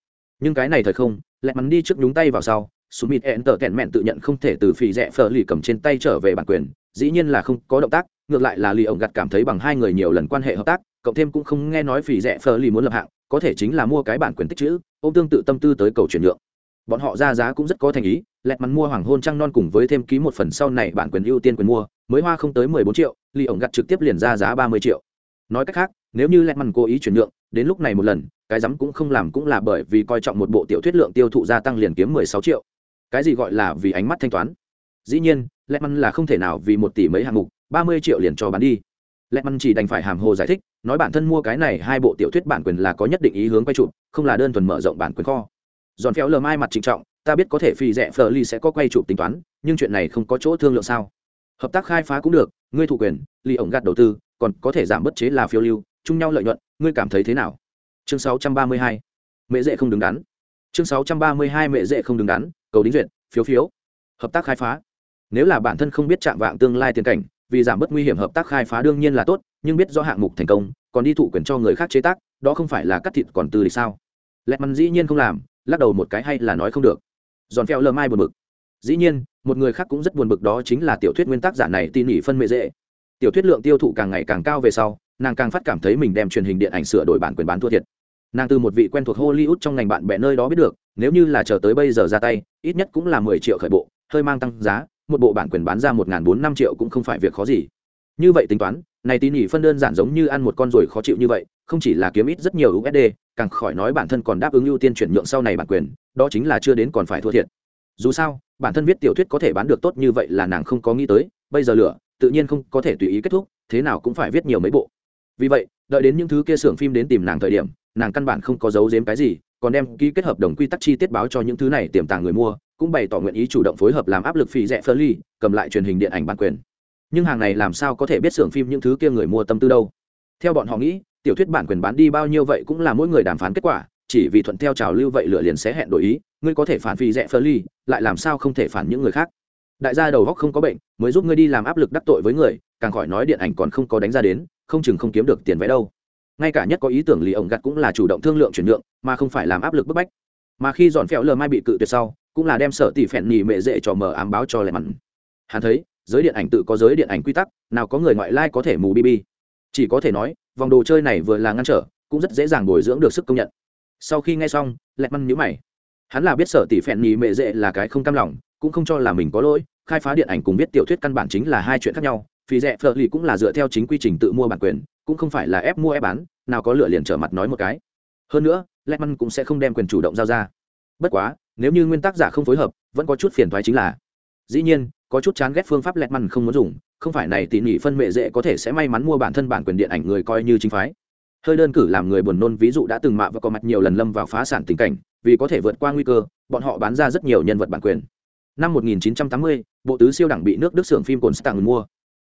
Nhưng cái này thời không, lại mắn đi trước nhúng tay vào sau sùm mịt enter tèn tự nhận không thể từ phì rẽ phở lì cầm trên tay trở về bản quyền, dĩ nhiên là không có động tác, ngược lại là ly ông gặt cảm thấy bằng hai người nhiều lần quan hệ hợp tác, cộng thêm cũng không nghe nói phì rẽ phở lì muốn lập hạng, có thể chính là mua cái bản quyền tích chữ ô tương tự tâm tư tới cầu chuyển nhượng. Bọn họ ra giá cũng rất có thành ý lẹt mắn mua hoàng hôn trăng non cùng với thêm ký một phần sau này bản quyền ưu tiên quyền mua, mới hoa không tới mười bốn triệu ly ổng gặt trực tiếp liền ra giá ba mươi triệu. Nói cách khác, nếu như lẹt mắn cố ý chuyển nhượng, đến lúc này một lần, cái rắm cũng không làm cũng là bởi vì coi trọng một bộ tiểu thuyết lượng tiêu thụ gia tăng liền kiếm mười sáu triệu. Cái gì gọi là vì ánh mắt thanh toán? Dĩ nhiên, lẹt mắn là không thể nào vì một tỷ mấy hạng mục, ba mươi triệu liền cho bán đi. Lẹt mắn chỉ đành phải hàm hồ giải thích, nói bản thân mua cái này hai bộ tiểu thuyết bản quyền là có nhất định ý hướng quay chụp, không là đơn thuần mở rộng bản quyền kho. Giòn phéo lờ mai mặt trịnh trọng ta biết có thể phi rẻ phờ ly sẽ có quay chụp tính toán, nhưng chuyện này không có chỗ thương lượng sao? Hợp tác khai phá cũng được, ngươi thủ quyền ly ổng gạt đầu tư, còn có thể giảm bất chế là phiêu lưu, chung nhau lợi nhuận, ngươi cảm thấy thế nào? Chương 632. mẹ dễ không đứng đắn. Chương 632 mẹ dễ không đứng đắn, cầu đính duyệt, phiếu phiếu. Hợp tác khai phá. Nếu là bản thân không biết chạm vạng tương lai tiền cảnh, vì giảm bớt nguy hiểm hợp tác khai phá đương nhiên là tốt, nhưng biết do hạng mục thành công, còn đi thụ quyền cho người khác chế tác, đó không phải là cắt thịt còn từ thì sao? Lẹt mắn dĩ nhiên không làm, lắc đầu một cái hay là nói không được giòn phèo lơ mai buồn bực. Dĩ nhiên, một người khác cũng rất buồn bực đó chính là tiểu thuyết nguyên tác giả này tin ỉ phân mệ dễ. Tiểu thuyết lượng tiêu thụ càng ngày càng cao về sau, nàng càng phát cảm thấy mình đem truyền hình điện ảnh sửa đổi bản quyền bán thua thiệt. Nàng từ một vị quen thuộc hollywood trong ngành bạn bè nơi đó biết được, nếu như là chờ tới bây giờ ra tay, ít nhất cũng là mười triệu khởi bộ, hơi mang tăng giá, một bộ bản quyền bán ra một n g h n bốn năm triệu cũng không phải việc khó gì. Như vậy tính toán này tin nhỉ phân đơn giản giống như ăn một con ruồi khó chịu như vậy, không chỉ là kiếm ít rất nhiều usd càng khỏi nói bản thân còn đáp ứng ưu tiên chuyển nhượng sau này bản quyền, đó chính là chưa đến còn phải thua thiệt. Dù sao, bản thân viết tiểu thuyết có thể bán được tốt như vậy là nàng không có nghĩ tới, bây giờ lửa, tự nhiên không có thể tùy ý kết thúc, thế nào cũng phải viết nhiều mấy bộ. Vì vậy, đợi đến những thứ kia xưởng phim đến tìm nàng thời điểm, nàng căn bản không có giấu giếm cái gì, còn đem ký kết hợp đồng quy tắc chi tiết báo cho những thứ này tiềm tàng người mua, cũng bày tỏ nguyện ý chủ động phối hợp làm áp lực phì rẻ phơ ly cầm lại truyền hình điện ảnh bản quyền nhưng hàng này làm sao có thể biết xưởng phim những thứ kia người mua tâm tư đâu? Theo bọn họ nghĩ, tiểu thuyết bản quyền bán đi bao nhiêu vậy cũng là mỗi người đàm phán kết quả, chỉ vì thuận theo trào lưu vậy lựa liền sẽ hẹn đổi ý, ngươi có thể phản phi rẽ phơ ly lại làm sao không thể phản những người khác? Đại gia đầu góc không có bệnh, mới giúp ngươi đi làm áp lực đắc tội với người, càng khỏi nói điện ảnh còn không có đánh ra đến, không chừng không kiếm được tiền vé đâu. Ngay cả nhất có ý tưởng lì ổng gặt cũng là chủ động thương lượng chuyển nhượng, mà không phải làm áp lực bức bách. Mà khi dọn phèo lờ mai bị cự tuyệt sau, cũng là đem sợ tỷ phèn nhì mệ dễ cho mờ ám báo cho lẹ mặn hắn thấy giới điện ảnh tự có giới điện ảnh quy tắc, nào có người ngoại lai có thể mù bb chỉ có thể nói, vòng đồ chơi này vừa là ngăn trở, cũng rất dễ dàng bồi dưỡng được sức công nhận. Sau khi nghe xong lẹt măn nhíu mày. Hắn là biết sở tỷ phèn nhì mệ dễ là cái không cam lòng, cũng không cho là mình có lỗi, khai phá điện ảnh cùng viết tiểu thuyết căn bản chính là hai chuyện khác nhau phí rẻ phở lì cũng là dựa theo chính quy trình tự mua bản quyền, cũng không phải là ép mua ép bán, nào có lựa liền trở mặt nói một cái. Hơn nữa Lehman cũng sẽ không đem quyền chủ động giao ra. Bất quá, nếu như nguyên tắc giả không phối hợp, vẫn có chút phiền thoái chính là dĩ nhiên có chút chán ghét phương pháp lẹt măn không muốn dùng không phải này tỉ nhỉ phân mệ dễ có thể sẽ may mắn mua bản thân bản quyền điện ảnh người coi như chính phái. Hơi đơn cử làm người buồn nôn ví dụ đã từng mạ và có mặt nhiều lần lâm vào phá sản tình cảnh vì có thể vượt qua nguy cơ bọn họ bán ra rất nhiều nhân vật bản quyền. Năm 1980, bộ tứ siêu đẳng bị nước đức xưởng phim cồn stạng mua.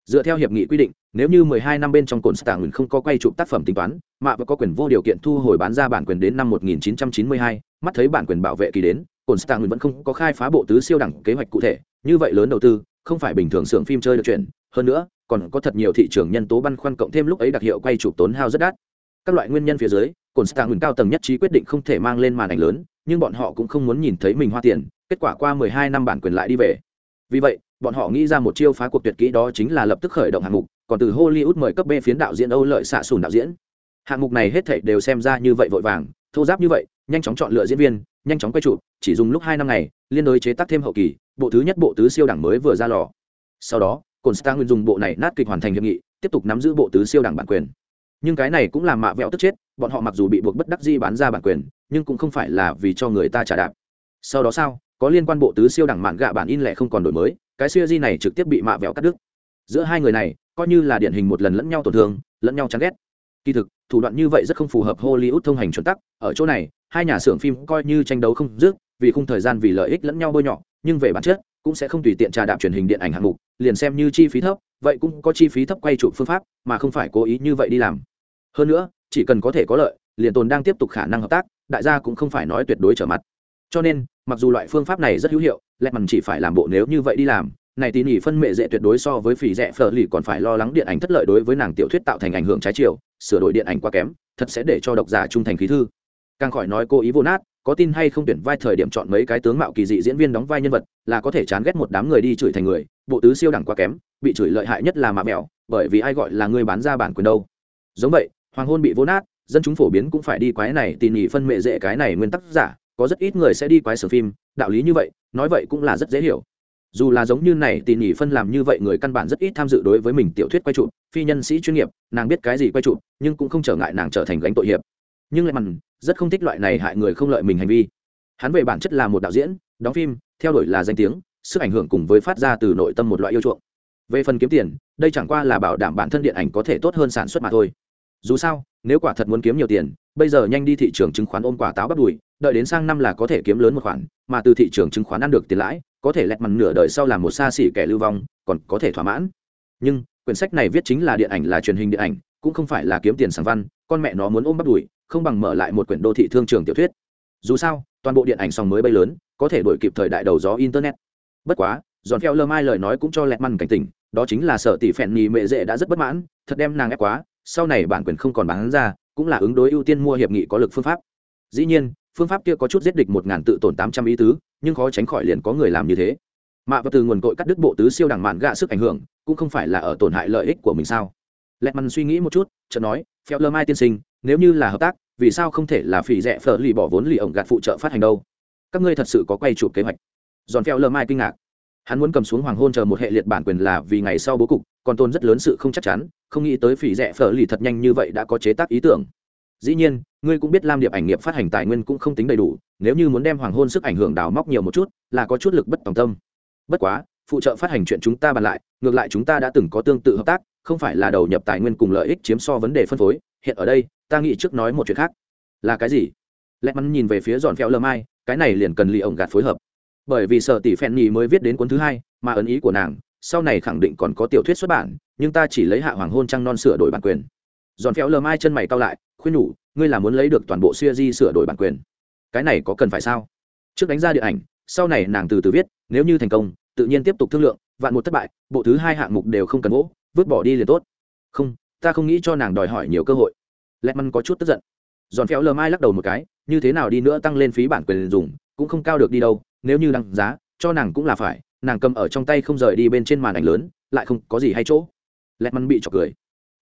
Dựa theo hiệp nghị quy định nếu như 12 năm bên trong cồn stạng không có quay chụp tác phẩm tính toán mạ và có quyền vô điều kiện thu hồi bán ra bản quyền đến năm 1992, mắt thấy bản quyền bảo vệ kỳ đến cồn stạng vẫn không có khai phá bộ tứ siêu đẳng kế hoạch cụ thể như vậy lớn đầu tư, không phải bình thường xưởng phim chơi được chuyện, hơn nữa, còn có thật nhiều thị trường nhân tố băn khoăn cộng thêm lúc ấy đặc hiệu quay chụp tốn hao rất đắt. Các loại nguyên nhân phía dưới cồn stạng cao tầng nhất trí quyết định không thể mang lên màn ảnh lớn, nhưng bọn họ cũng không muốn nhìn thấy mình hoa tiền, kết quả qua 12 năm bản quyền lại đi về. Vì vậy, bọn họ nghĩ ra một chiêu phá cuộc tuyệt kỹ đó chính là lập tức khởi động hạng mục, còn từ hollywood mời cấp b phiến đạo diễn âu lợi xạ sùn đạo diễn. Hạng mục này hết thảy đều xem ra như vậy vội vàng, thô giáp như vậy, nhanh chóng chọn lựa diễn viên nhanh chóng quay trụ, chỉ dùng lúc hai năm ngày, liên đối chế tác thêm hậu kỳ, bộ thứ nhất bộ tứ siêu đẳng mới vừa ra lò. Sau đó cồn star nguyên dùng bộ này nát kịch hoàn thành hiệp nghị, tiếp tục nắm giữ bộ tứ siêu đẳng bản quyền. Nhưng cái này cũng làm mạ vẹo tức chết, bọn họ mặc dù bị buộc bất đắc di bán ra bản quyền, nhưng cũng không phải là vì cho người ta trả đạp. Sau đó sao, có liên quan bộ tứ siêu đẳng mạn gạ bản in lẻ không còn đổi mới, cái siêu di này trực tiếp bị mạ vẹo cắt đứt. Giữa hai người này, coi như là điển hình một lần lẫn nhau tổn thương, lẫn nhau chán ghét kỳ thực, thủ đoạn như vậy rất không phù hợp hollywood thông hành chuẩn tắc. Ở chỗ này, hai nhà xưởng phim coi như tranh đấu không dứt, vì khung thời gian vì lợi ích lẫn nhau bôi nhọ, nhưng về bản chất, cũng sẽ không tùy tiện trà đạp truyền hình điện ảnh hạng mục, liền xem như chi phí thấp, vậy cũng có chi phí thấp quay trụ phương pháp, mà không phải cố ý như vậy đi làm. Hơn nữa, chỉ cần có thể có lợi, liền tồn đang tiếp tục khả năng hợp tác, đại gia cũng không phải nói tuyệt đối trở mặt. Cho nên, mặc dù loại phương pháp này rất hữu hiệu lẹ mằn chỉ phải làm bộ nếu như vậy đi làm này tỉ nỉ phân mệ dễ tuyệt đối so với phỉ rẻ phở lì còn phải lo lắng điện ảnh thất lợi đối với nàng tiểu thuyết tạo thành ảnh hưởng trái chiều, sửa đổi điện ảnh quá kém, thật sẽ để cho độc giả trung thành khí thư. Càng khỏi nói cô ý vô nát, có tin hay không tuyển vai thời điểm chọn mấy cái tướng mạo kỳ dị diễn viên đóng vai nhân vật, là có thể chán ghét một đám người đi chửi thành người, bộ tứ siêu đẳng quá kém, bị chửi lợi hại nhất là mạ mẹo, bởi vì ai gọi là người bán ra bản quyền đâu. Giống vậy, hoàng hôn bị vô nát, dân chúng phổ biến cũng phải đi quái này, tỉ nỉ phân mệ dễ cái này nguyên tắc giả, có rất ít người sẽ đi quái sở phim, đạo lý như vậy, nói vậy cũng là rất dễ hiểu dù là giống như này tỉ nỉ phân làm như vậy người căn bản rất ít tham dự đối với mình tiểu thuyết quay trụ, phi nhân sĩ chuyên nghiệp, nàng biết cái gì quay trụ, nhưng cũng không trở ngại nàng trở thành gánh tội hiệp. Nhưng lại mặn, rất không thích loại này hại người không lợi mình hành vi. Hắn về bản chất là một đạo diễn, đóng phim, theo đuổi là danh tiếng, sức ảnh hưởng cùng với phát ra từ nội tâm một loại yêu chuộng. Về phần kiếm tiền, đây chẳng qua là bảo đảm bản thân điện ảnh có thể tốt hơn sản xuất mà thôi. Dù sao, nếu quả thật muốn kiếm nhiều tiền, bây giờ nhanh đi thị trường chứng khoán ôm quả táo bắt đùi, đợi đến sang năm là có thể kiếm lớn một khoản, mà từ thị trường chứng khoán ăn được tiền lãi có thể lẹt mặt nửa đời sau làm một xa xỉ kẻ lưu vong, còn có thể thỏa mãn. Nhưng, quyển sách này viết chính là điện ảnh, là truyền hình điện ảnh, cũng không phải là kiếm tiền sáng văn, con mẹ nó muốn ôm bắt đùi, không bằng mở lại một quyển đô thị thương trường tiểu thuyết. Dù sao, toàn bộ điện ảnh sòng mới bay lớn, có thể đổi kịp thời đại đầu gió internet. Bất quá dọn theo lơ mai lời nói cũng cho lẹt mằn cảnh tỉnh, đó chính là sợ tỷ phèn nhì mệ dễ đã rất bất mãn, thật đem nàng ép quá, sau này bản quyền không còn bán ra, cũng là ứng đối ưu tiên mua hiệp nghị có lực phương pháp. Dĩ nhiên phương pháp kia có chút giết địch một ngàn tự tổn tám trăm ý tứ, nhưng khó tránh khỏi liền có người làm như thế. Mạ và từ nguồn cội cắt đứt bộ tứ siêu đẳng mạn gạ sức ảnh hưởng, cũng không phải là ở tổn hại lợi ích của mình sao? Lẹt mằn suy nghĩ một chút, chợt nói, phèo lơ mai tiên sinh, nếu như là hợp tác, vì sao không thể là phỉ rẻ phở lì bỏ vốn lì ổng gạt phụ trợ phát hành đâu? Các ngươi thật sự có quay chụp kế hoạch. Giòn phèo lơ mai kinh ngạc. Hắn muốn cầm xuống hoàng hôn chờ một hệ liệt bản quyền là vì ngày sau bố cục, còn tôn rất lớn sự không chắc chắn, không nghĩ tới phỉ rẻ phở lì thật nhanh như vậy đã có chế tác ý tưởng dĩ nhiên, ngươi cũng biết lam điệp ảnh nghiệp phát hành tài nguyên cũng không tính đầy đủ, nếu như muốn đem hoàng hôn sức ảnh hưởng đào móc nhiều một chút, là có chút lực bất tòng tâm. Bất quá, phụ trợ phát hành chuyện chúng ta bàn lại, ngược lại chúng ta đã từng có tương tự hợp tác, không phải là đầu nhập tài nguyên cùng lợi ích chiếm so vấn đề phân phối. Hiện ở đây, ta nghĩ trước nói một chuyện khác. Là cái gì? Lẽ mắn nhìn về phía giòn phèo lơ mai, cái này liền cần lì ổng gạt phối hợp. Bởi vì sở tỷ phen nhì mới viết đến cuốn thứ hai, mà ấn ý của nàng, sau này khẳng định còn có tiểu thuyết xuất bản, nhưng ta chỉ lấy hạ hoàng hôn trăng non sửa đổi bản quyền. Giòn phèo lơ mai chân mày cao lại khuyên nhủ ngươi là muốn lấy được toàn bộ siêu di sửa đổi bản quyền. Cái này có cần phải sao? Trước đánh ra điện ảnh sau này nàng từ từ viết nếu như thành công tự nhiên tiếp tục thương lượng vạn một thất bại bộ thứ hai hạng mục đều không cần gỗ, vứt bỏ đi liền tốt. Không ta không nghĩ cho nàng đòi hỏi nhiều cơ hội. Lẹt măn có chút tức giận. Giòn phéo lờ mai lắc đầu một cái như thế nào đi nữa tăng lên phí bản quyền dùng cũng không cao được đi đâu nếu như đăng giá cho nàng cũng là phải nàng cầm ở trong tay không rời đi bên trên màn ảnh lớn lại không có gì hay chỗ. Lẹt măn bị chọc cười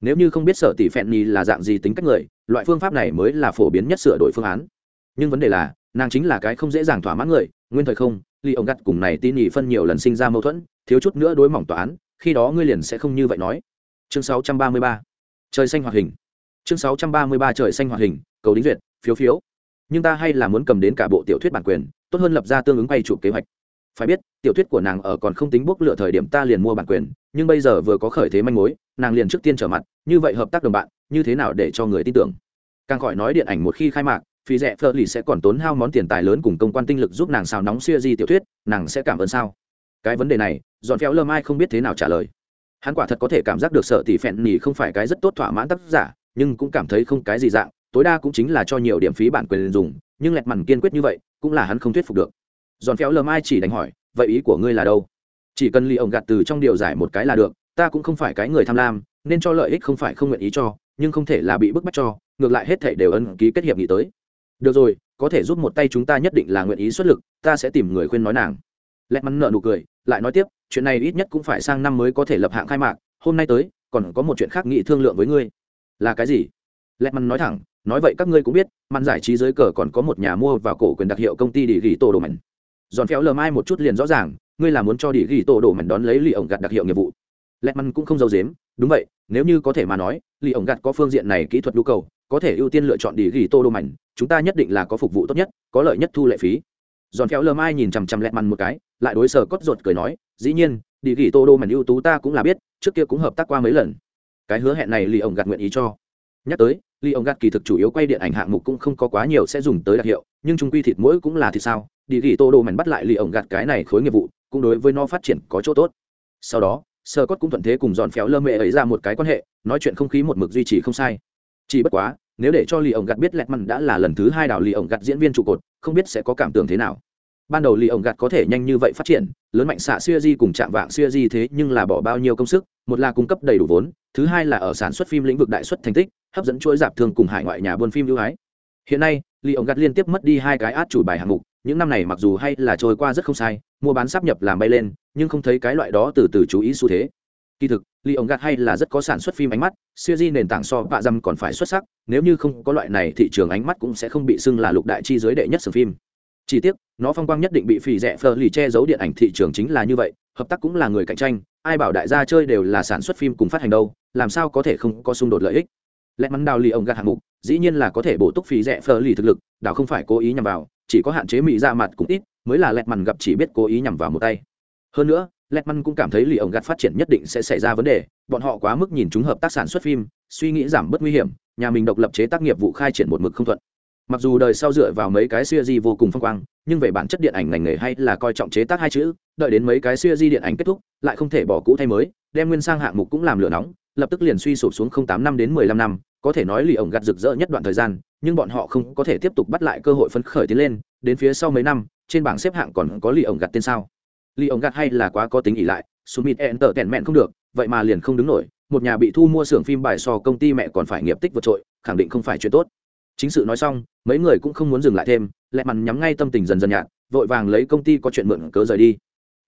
nếu như không biết sở tỷ phẹn nhi là dạng gì tính cách người, loại phương pháp này mới là phổ biến nhất sửa đổi phương án. Nhưng vấn đề là, nàng chính là cái không dễ dàng thỏa mãn người, nguyên thời không ly ông gặt cùng này tin nhị phân nhiều lần sinh ra mâu thuẫn, thiếu chút nữa đối mỏng tòa án, khi đó ngươi liền sẽ không như vậy nói. Chương 633. trời xanh hoạt hình. Chương 633 trời xanh hoạt hình, cầu đính duyệt, phiếu phiếu. Nhưng ta hay là muốn cầm đến cả bộ tiểu thuyết bản quyền, tốt hơn lập ra tương ứng quay chụp kế hoạch phải biết, tiểu thuyết của nàng ở còn không tính bốc lựa thời điểm ta liền mua bản quyền, nhưng bây giờ vừa có khởi thế manh mối, nàng liền trước tiên trở mặt, như vậy hợp tác đồng bạn, như thế nào để cho người tin tưởng? Càng khỏi nói điện ảnh một khi khai mạc, phí rẻ phơ lì sẽ còn tốn hao món tiền tài lớn cùng công quan tinh lực giúp nàng xào nóng xuya di tiểu thuyết, nàng sẽ cảm ơn sao? Cái vấn đề này dọn phéo lơ mai không biết thế nào trả lời. Hắn quả thật có thể cảm giác được sợ tỷ phẹn nỉ không phải cái rất tốt thỏa mãn tác giả, nhưng cũng cảm thấy không cái gì dạng, tối đa cũng chính là cho nhiều điểm phí bản quyền dùng, nhưng lẹt mằn kiên quyết như vậy, cũng là hắn không thuyết phục được giòn phéo lờ mai chỉ đánh hỏi, vậy ý của ngươi là đâu? Chỉ cần ly ổng gạt từ trong điều giải một cái là được, ta cũng không phải cái người tham lam, nên cho lợi ích không phải không nguyện ý cho, nhưng không thể là bị bức bách cho, ngược lại hết thể đều ân ký kết hiệp nghị tới. Được rồi, có thể giúp một tay chúng ta nhất định là nguyện ý xuất lực, ta sẽ tìm người khuyên nói nàng. Lẹt mắn nợ nụ cười, lại nói tiếp, chuyện này ít nhất cũng phải sang năm mới có thể lập hạng khai mạc, hôm nay tới, còn có một chuyện khác nghị thương lượng với ngươi. Là cái gì? Lẹt mắn nói thẳng, nói vậy các ngươi cũng biết, màn giải trí dưới cờ còn có một nhà mua vào cổ quyền đặc hiệu công ty đi ghi tổ đồ mạnh giòn phéo lờ mai một chút liền rõ ràng, ngươi là muốn cho đi ghi tổ đổ mảnh đón lấy lì ổng gạt đặc hiệu nghiệp vụ. Lẹt măn cũng không giấu dếm đúng vậy, nếu như có thể mà nói, lì ổng gạt có phương diện này kỹ thuật nhu cầu, có thể ưu tiên lựa chọn đi ghi tô đổ mảnh, chúng ta nhất định là có phục vụ tốt nhất, có lợi nhất thu lệ phí. Giòn phéo lờ mai nhìn chằm chằm lẹt măn một cái, lại đối sở cốt ruột cười nói, dĩ nhiên đi ghi tô đổ mảnh ưu tú ta cũng là biết, trước kia cũng hợp tác qua mấy lần. Cái hứa hẹn này lì ổng gạt nguyện ý cho. Nhắc tới, lì ông gạt kỳ thực chủ yếu quay điện ảnh hạng mục cũng không có quá nhiều sẽ dùng tới đặc hiệu, nhưng trung quy thịt mỗi cũng là thịt sao đi ghi tô đồ mảnh bắt lại lì ổng gạt cái này khối nghiệp vụ, cũng đối với nó phát triển có chỗ tốt. Sau đó sơ cốt cũng thuận thế cùng dọn phéo lơ mệ ấy ra một cái quan hệ, nói chuyện không khí một mực duy trì không sai. Chỉ bất quá, nếu để cho lì ổng gạt biết lẹt mặn đã là lần thứ hai đảo lì ổng gạt diễn viên trụ cột, không biết sẽ có cảm tưởng thế nào. Ban đầu lì ổng gạt có thể nhanh như vậy phát triển, lớn mạnh xạ xuya di cùng chạm vạng xuya di thế nhưng là bỏ bao nhiêu công sức, một là cung cấp đầy đủ vốn, thứ hai là ở sản xuất phim lĩnh vực đại xuất thành tích, hấp dẫn chuỗi dạp thường cùng hải ngoại nhà buôn phim ưu ái. Hiện nay, lì ổng gạt liên tiếp mất đi hai cái át chủ bài hạng mục những năm này mặc dù hay là trôi qua rất không sai, mua bán sắp nhập làm bay lên, nhưng không thấy cái loại đó từ từ chú ý xu thế. Kỳ thực ly ông gạt hay là rất có sản xuất phim ánh mắt, siêu di nền tảng so bạ dâm còn phải xuất sắc, nếu như không có loại này thị trường ánh mắt cũng sẽ không bị xưng là lục đại chi giới đệ nhất sưởng phim. Chỉ tiếc, nó phong quang nhất định bị phì rẻ phờ lì che giấu điện ảnh thị trường chính là như vậy, hợp tác cũng là người cạnh tranh, ai bảo đại gia chơi đều là sản xuất phim cùng phát hành đâu, làm sao có thể không có xung đột lợi ích? Lẽ mắn đào lì ông gạt hạng mục, dĩ nhiên là có thể bổ túc phí rẻ phờ lì thực lực đào không phải cố ý nhằm vào chỉ có hạn chế mỹ ra dạ mặt cũng ít, mới là lẹt mằn gặp chỉ biết cố ý nhằm vào một tay. Hơn nữa, lẹt mằn cũng cảm thấy lì ông gạt phát triển nhất định sẽ xảy ra vấn đề, bọn họ quá mức nhìn chúng hợp tác sản xuất phim, suy nghĩ giảm bớt nguy hiểm, nhà mình độc lập chế tác nghiệp vụ khai triển một mực không thuận. Mặc dù đời sau dựa vào mấy cái siêu di vô cùng phong quang, nhưng về bản chất điện ảnh ngành nghề hay là coi trọng chế tác hai chữ, đợi đến mấy cái siêu di điện ảnh kết thúc, lại không thể bỏ cũ thay mới, đem nguyên sang hạng mục cũng làm lửa nóng, lập tức liền suy sụp xuống không tám năm đến mười lăm năm có thể nói lì ổng gặt rực rỡ nhất đoạn thời gian, nhưng bọn họ không có thể tiếp tục bắt lại cơ hội phấn khởi tiến lên, đến phía sau mấy năm, trên bảng xếp hạng còn có lì ổng gặt tên sao? Lì ổng gặt hay là quá có tính ỉ lại sumit enter tèn mẹn không được, vậy mà liền không đứng nổi, một nhà bị thu mua xưởng phim bài so công ty mẹ còn phải nghiệp tích vượt trội, khẳng định không phải chuyện tốt. Chính sự nói xong, mấy người cũng không muốn dừng lại thêm, lẹ mằn nhắm ngay tâm tình dần dần nhạt, vội vàng lấy công ty có chuyện mượn cớ rời đi.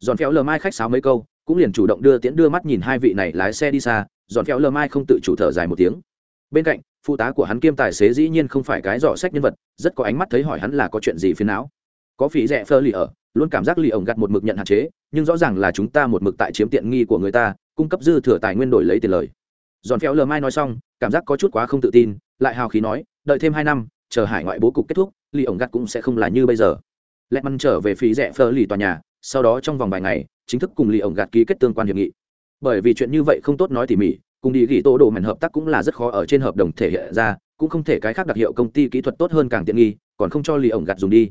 Giòn phéo lờ mai khách sáo mấy câu, cũng liền chủ động đưa tiễn đưa mắt nhìn hai vị này lái xe đi xa, giòn phéo lờ mai không tự chủ thở dài một tiếng bên cạnh, phụ tá của hắn kiêm tài xế dĩ nhiên không phải cái dọ sách nhân vật, rất có ánh mắt thấy hỏi hắn là có chuyện gì phiền não. Có phí rẻ phơ lì ở, luôn cảm giác lì ổng gặt một mực nhận hạn chế, nhưng rõ ràng là chúng ta một mực tại chiếm tiện nghi của người ta, cung cấp dư thừa tài nguyên đổi lấy tiền lời. Giòn phéo lờ mai nói xong, cảm giác có chút quá không tự tin, lại hào khí nói, đợi thêm hai năm, chờ hải ngoại bố cục kết thúc, lì ổng gặt cũng sẽ không là như bây giờ. Lẹ măn trở về phí rẻ phơ lì tòa nhà, sau đó trong vòng vài ngày, chính thức cùng lì ổng gặt ký kết tương quan hiệp nghị. Bởi vì chuyện như vậy không tốt nói tỉ mỉ cùng đi ghi tô đồ mảnh hợp tác cũng là rất khó ở trên hợp đồng thể hiện ra, cũng không thể cái khác đặc hiệu công ty kỹ thuật tốt hơn càng tiện nghi, còn không cho lì ổng gặt dùng đi.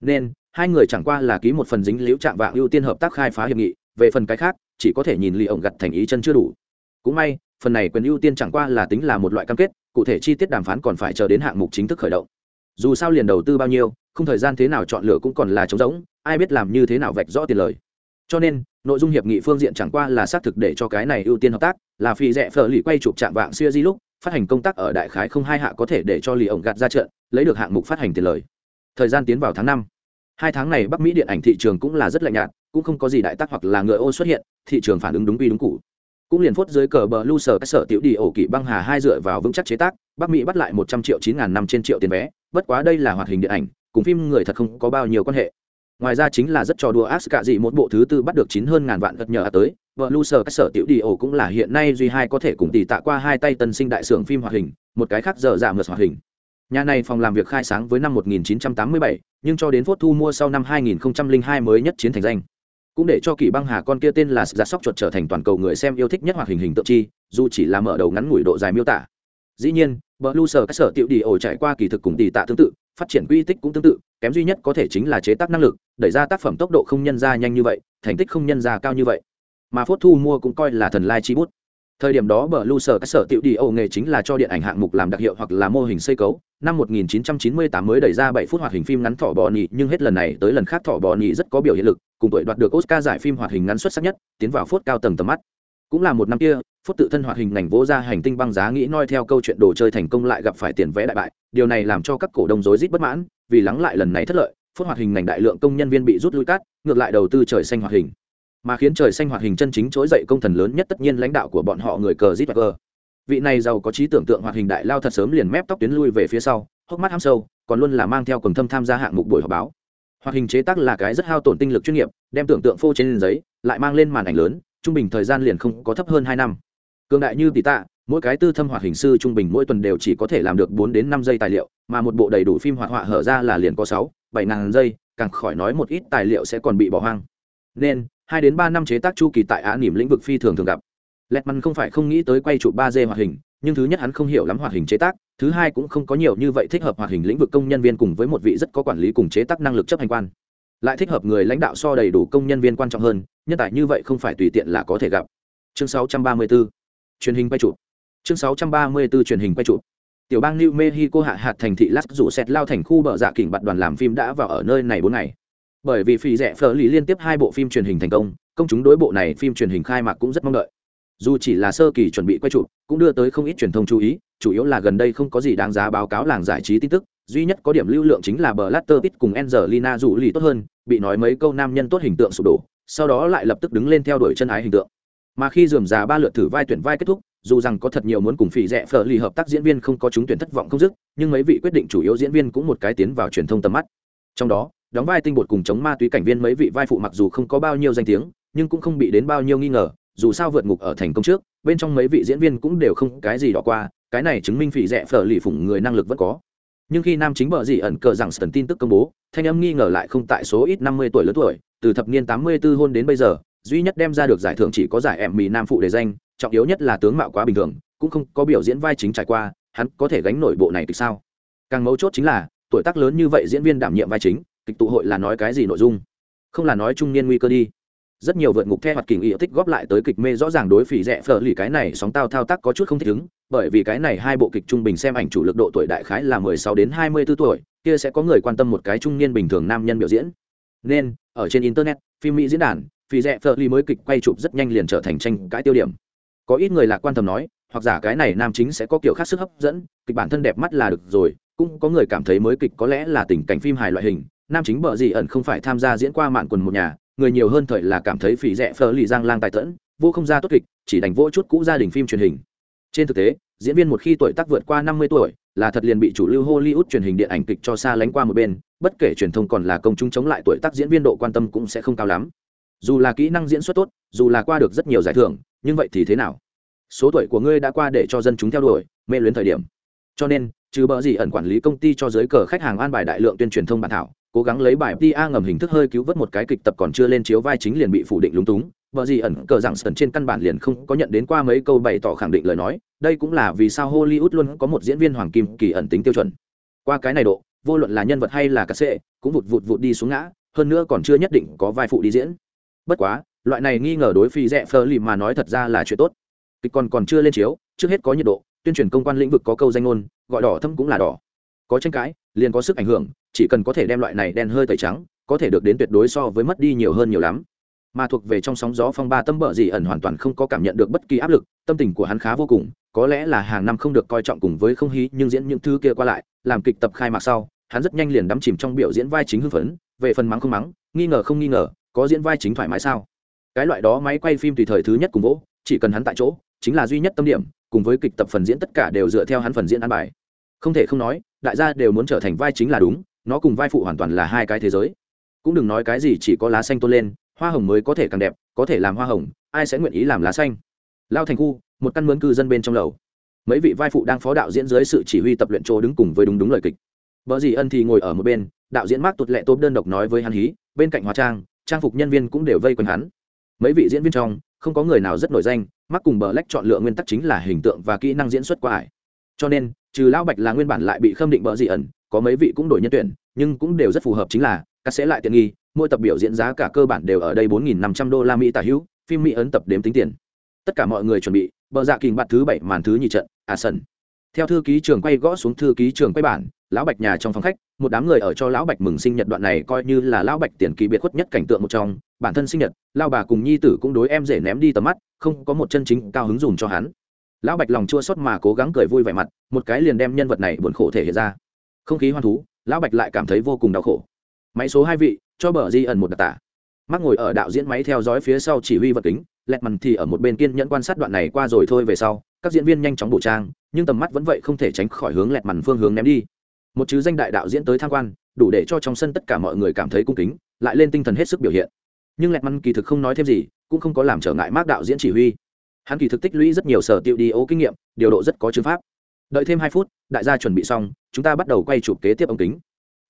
Nên, hai người chẳng qua là ký một phần dính liễu chạm vạng ưu tiên hợp tác khai phá hiệp nghị, về phần cái khác, chỉ có thể nhìn lì ổng gặt thành ý chân chưa đủ. Cũng may, phần này quyền ưu tiên chẳng qua là tính là một loại cam kết, cụ thể chi tiết đàm phán còn phải chờ đến hạng mục chính thức khởi động. Dù sao liền đầu tư bao nhiêu, không thời gian thế nào chọn lựa cũng còn là trống rỗng, ai biết làm như thế nào vạch rõ tiền lời. Cho nên nội dung hiệp nghị phương diện chẳng qua là xác thực để cho cái này ưu tiên hợp tác, là phi rẻ phở lì quay chụp chạm vạng xuya di lúc, phát hành công tác ở đại khái không hai hạ có thể để cho lì ổng gạt ra trận, lấy được hạng mục phát hành tiền lời. Thời gian tiến vào tháng năm. Hai tháng này bắc mỹ điện ảnh thị trường cũng là rất lạnh nhạt, cũng không có gì đại tác hoặc là ngựa ô xuất hiện, thị trường phản ứng đúng quy đúng cụ cũng liền phốt dưới cờ bờ lu sở các sở tiểu đi ổ kỷ băng hà hai dựa vào vững chắc chế tác, bắc mỹ bắt lại một trăm triệu chín ngàn năm trên triệu tiền vé, bất quá đây là hoạt hình điện ảnh, cùng phim người thật không có bao nhiêu quan hệ ngoài ra chính là rất trò đùa ác cả gì một bộ thứ tư bắt được chín hơn ngàn vạn gật nhờ tới. Vợ lu sở các sở tiểu đi ổ cũng là hiện nay duy hai có thể cùng tỷ tạ qua hai tay tân sinh đại sưởng phim hoạt hình một cái khác giờ giảm mượt hoạt hình. Nhà này phòng làm việc khai sáng với năm 1987, nhưng cho đến phốt thu mua sau năm 2002 mới nhất chiến thành danh. Cũng để cho kỳ băng hà con kia tên là giả sóc chuột trở thành toàn cầu người xem yêu thích nhất hoạt hình hình tượng chi dù chỉ là mở đầu ngắn ngủi độ dài miêu tả. Dĩ nhiên vợ lu sở các sở tiểu đi ổ trải qua kỳ thực cùng tỷ tạ tương tự phát triển quy tích cũng tương tự kém duy nhất có thể chính là chế tác năng lực đẩy ra tác phẩm tốc độ không nhân ra nhanh như vậy, thành tích không nhân ra cao như vậy. Mà phốt thu mua cũng coi là thần lai chi bút. Thời điểm đó bờ lu sở các sở tiểu đi âu nghề chính là cho điện ảnh hạng mục làm đặc hiệu hoặc là mô hình xây cấu. Năm 1998 mới đẩy ra 7 phút hoạt hình phim ngắn thỏ bò nhị, nhưng hết lần này tới lần khác thỏ bò nhị rất có biểu hiện lực, cùng tuổi đoạt được oscar giải phim hoạt hình ngắn xuất sắc nhất, tiến vào phốt cao tầng tầm mắt. Cũng là một năm kia phút tự thân hoạt hình ngành vỗ ra hành tinh băng giá nghĩ noi theo câu chuyện đồ chơi thành công lại gặp phải tiền vẽ đại bại. Điều này làm cho các cổ đông rối rít bất mãn, vì lắng lại lần này thất lợi phốt hoạt hình ngành đại lượng công nhân viên bị rút lui cát, ngược lại đầu tư trời xanh hoạt hình. Mà khiến trời xanh hoạt hình chân chính trỗi dậy công thần lớn nhất tất nhiên lãnh đạo của bọn họ người cờ rít và cờ vị này giàu có trí tưởng tượng hoạt hình đại lao thật sớm liền mép tóc tuyến lui về phía sau, hốc mắt ham sâu, còn luôn là mang theo quần thâm tham gia hạng mục buổi họp báo. Hoạt hình chế tác là cái rất hao tổn tinh lực chuyên nghiệp, đem tưởng tượng phô trên giấy, lại mang lên màn ảnh lớn, trung bình thời gian liền không có thấp hơn hai năm. Cường đại như tỷ tạ, mỗi cái tư thâm hoạt hình sư trung bình mỗi tuần đều chỉ có thể làm được bốn đến năm giây tài liệu, mà một bộ đầy đủ phim hoạt họa hở ra là liền có sáu bảy ngàn giây, càng khỏi nói một ít tài liệu sẽ còn bị bỏ hoang. Nên, hai đến ba năm chế tác chu kỳ tại á nỉm lĩnh vực phi thường thường gặp. Lẹt măn không phải không nghĩ tới quay chụp ba d hoạt hình, nhưng thứ nhất hắn không hiểu lắm hoạt hình chế tác, thứ hai cũng không có nhiều như vậy thích hợp hoạt hình lĩnh vực công nhân viên cùng với một vị rất có quản lý cùng chế tác năng lực chấp hành quan. Lại thích hợp người lãnh đạo so đầy đủ công nhân viên quan trọng hơn, nhân tài như vậy không phải tùy tiện là có thể gặp. Chương 634 truyền hình quay chụp. Chương 634 truyền hình quay chụp tiểu bang new mexico hạ hạt thành thị las rủ xét lao thành khu bờ dạ kỉnh bạt đoàn làm phim đã vào ở nơi này bốn ngày. Bởi vì phi rẻ phở lì liên tiếp hai bộ phim truyền hình thành công công chúng đối bộ này phim truyền hình khai mạc cũng rất mong đợi. Dù chỉ là sơ kỳ chuẩn bị quay chụp, cũng đưa tới không ít truyền thông chú ý, chủ yếu là gần đây không có gì đáng giá báo cáo làng giải trí tin tức, duy nhất có điểm lưu lượng chính là bờ latter pit cùng angelina dù lì tốt hơn, bị nói mấy câu nam nhân tốt hình tượng sụp đổ, sau đó lại lập tức đứng lên theo đuổi chân ái hình tượng. Mà khi dườm già ba lượt thử vai tuyển vai kết thúc dù rằng có thật nhiều muốn cùng phỉ rẻ phở lì hợp tác diễn viên không có chúng tuyển thất vọng không dứt, nhưng mấy vị quyết định chủ yếu diễn viên cũng một cái tiến vào truyền thông tầm mắt. Trong đó, đóng vai tinh bột cùng chống ma túy cảnh viên mấy vị vai phụ mặc dù không có bao nhiêu danh tiếng, nhưng cũng không bị đến bao nhiêu nghi ngờ, dù sao vượt ngục ở thành công trước, bên trong mấy vị diễn viên cũng đều không cái gì đỏ qua, cái này chứng minh phỉ rẻ phở lì phủng người năng lực vẫn có. Nhưng khi nam chính bờ dị ẩn cờ rằng sần tin tức công bố, thanh âm nghi ngờ lại không tại số ít năm mươi tuổi lớn tuổi, từ thập niên tám mươi 84 hôn đến bây giờ, duy nhất đem ra được giải thưởng chỉ có giải em mì nam phụ đề danh trọng yếu nhất là tướng mạo quá bình thường, cũng không có biểu diễn vai chính trải qua, hắn có thể gánh nổi bộ này thì sao? Càng mấu chốt chính là, tuổi tác lớn như vậy diễn viên đảm nhiệm vai chính, kịch tụ hội là nói cái gì nội dung? Không là nói trung niên nguy cơ đi. Rất nhiều vượt ngục theo hoạt kình ý thích góp lại tới kịch mê rõ ràng đối phỉ rẻ phở lì cái này sóng tao thao tác có chút không thích ứng, bởi vì cái này hai bộ kịch trung bình xem ảnh chủ lực độ tuổi đại khái là mười sáu đến hai mươi 24 tuổi, kia sẽ có người quan tâm một cái trung niên bình thường nam nhân biểu diễn. Nên, ở trên internet, phim mỹ diễn đàn, phỉ rẻ phở lì mới kịch quay chụp rất nhanh liền trở thành tranh cãi tiêu điểm có ít người lạc quan tâm nói, hoặc giả cái này nam chính sẽ có kiểu khác sức hấp dẫn, kịch bản thân đẹp mắt là được rồi, cũng có người cảm thấy mới kịch có lẽ là tình cảnh phim hài loại hình, nam chính bợ gì ẩn không phải tham gia diễn qua mạn quần một nhà, người nhiều hơn thời là cảm thấy phỉ rẻ phở lì giang lang tài tẫn, vô không ra tốt kịch, chỉ đánh vỗ chút cũ gia đình phim truyền hình. Trên thực tế, diễn viên một khi tuổi tác vượt qua năm mươi tuổi, là thật liền bị chủ lưu hollywood truyền hình điện ảnh kịch cho xa lánh qua một bên, bất kể truyền thông còn là công chúng chống lại tuổi tác diễn viên độ quan tâm cũng sẽ không cao lắm dù là kỹ năng diễn xuất tốt, dù là qua được rất nhiều giải thưởng, nhưng vậy thì thế nào? Số tuổi của ngươi đã qua để cho dân chúng theo đuổi, mê luyến thời điểm. Cho nên, trừ bờ gì ẩn quản lý công ty cho giới cờ khách hàng an bài đại lượng tuyên truyền thông bản thảo, cố gắng lấy bài pa ngầm hình thức hơi cứu vớt một cái kịch tập còn chưa lên chiếu vai chính liền bị phủ định lúng túng. Vợ gì ẩn cờ rằng sần trên căn bản liền không có nhận đến qua mấy câu bày tỏ khẳng định lời nói, đây cũng là vì sao hollywood luôn có một diễn viên hoàng kim kỳ ẩn tính tiêu chuẩn. Qua cái này độ, vô luận là nhân vật hay là cà sệ cũng vụt vụt vụt đi xuống ngã, hơn nữa còn chưa nhất định có vai phụ đi diễn bất quá, loại này nghi ngờ đối phi rẽ phơ lì mà nói thật ra là chuyện tốt. Kịch còn còn chưa lên chiếu, trước hết có nhiệt độ, tuyên truyền công quan lĩnh vực có câu danh ngôn, gọi đỏ thâm cũng là đỏ. Có tranh cãi, liền có sức ảnh hưởng, chỉ cần có thể đem loại này đen hơi tẩy trắng, có thể được đến tuyệt đối so với mất đi nhiều hơn nhiều lắm. Mà thuộc về trong sóng gió phong ba tâm bợ gì ẩn hoàn toàn không có cảm nhận được bất kỳ áp lực, tâm tình của hắn khá vô cùng, có lẽ là hàng năm không được coi trọng cùng với không hí, nhưng diễn những thứ kia qua lại, làm kịch tập khai mạc sau, hắn rất nhanh liền đắm chìm trong biểu diễn vai chính hưng phấn, về phần mắng không mắng, nghi ngờ không nghi ngờ có diễn vai chính thoải mái sao? Cái loại đó máy quay phim tùy thời thứ nhất cùng vỗ, chỉ cần hắn tại chỗ, chính là duy nhất tâm điểm, cùng với kịch tập phần diễn tất cả đều dựa theo hắn phần diễn ăn bài. Không thể không nói, đại gia đều muốn trở thành vai chính là đúng, nó cùng vai phụ hoàn toàn là hai cái thế giới. Cũng đừng nói cái gì chỉ có lá xanh tôn lên, hoa hồng mới có thể càng đẹp, có thể làm hoa hồng, ai sẽ nguyện ý làm lá xanh? Lao thành khu, một căn mướn cư dân bên trong lầu. Mấy vị vai phụ đang phó đạo diễn dưới sự chỉ huy tập luyện chỗ đứng cùng với đúng đúng lời kịch. Vợ dì ân thì ngồi ở một bên, đạo diễn mác tụt lệ tốp đơn độc nói với hắn hí, bên cạnh hóa trang trang phục nhân viên cũng đều vây quanh hắn. Mấy vị diễn viên trong, không có người nào rất nổi danh, mắc cùng bờ lách chọn lựa nguyên tắc chính là hình tượng và kỹ năng diễn xuất qua ải. Cho nên, trừ lão bạch là nguyên bản lại bị khâm định bờ dị ẩn, có mấy vị cũng đổi nhân tuyển, nhưng cũng đều rất phù hợp chính là, các sẽ lại tiện nghi, mỗi tập biểu diễn giá cả cơ bản đều ở đây bốn nghìn năm trăm đô la mỹ tả hữu, phim mỹ ấn tập đếm tính tiền. Tất cả mọi người chuẩn bị, bờ dạ kình bạt thứ bảy màn thứ nhị trận à sân theo thư ký trường quay gõ xuống thư ký trường quay bản lão bạch nhà trong phòng khách, một đám người ở cho lão bạch mừng sinh nhật đoạn này coi như là lão bạch tiền kỳ biệt khuất nhất cảnh tượng một trong. Bản thân sinh nhật lao bà cùng nhi tử cũng đối em dễ ném đi tầm mắt, không có một chân chính cao hứng dùng cho hắn. Lão bạch lòng chua xót mà cố gắng cười vui vẻ mặt, một cái liền đem nhân vật này buồn khổ thể hiện ra. Không khí hoan thú, lão bạch lại cảm thấy vô cùng đau khổ. Máy số hai vị, cho bờ di ẩn một đặc tả. Mắc ngồi ở đạo diễn máy theo dõi phía sau chỉ huy vật kính, lẹt mằn thì ở một bên kiên nhẫn quan sát đoạn này qua rồi thôi về sau, các diễn viên nhanh chóng bổ trang, nhưng tầm mắt vẫn vậy không thể tránh khỏi hướng lẹt mằn phương hướng ném đi một chứ danh đại đạo diễn tới tham quan, đủ để cho trong sân tất cả mọi người cảm thấy cung kính, lại lên tinh thần hết sức biểu hiện. Nhưng lẹt măn kỳ thực không nói thêm gì, cũng không có làm trở ngại mác đạo diễn chỉ huy. Hắn kỳ thực tích lũy rất nhiều sở tiệu đi ô kinh nghiệm, điều độ rất có chứng pháp. Đợi thêm hai phút, đại gia chuẩn bị xong, chúng ta bắt đầu quay chụp kế tiếp ống kính.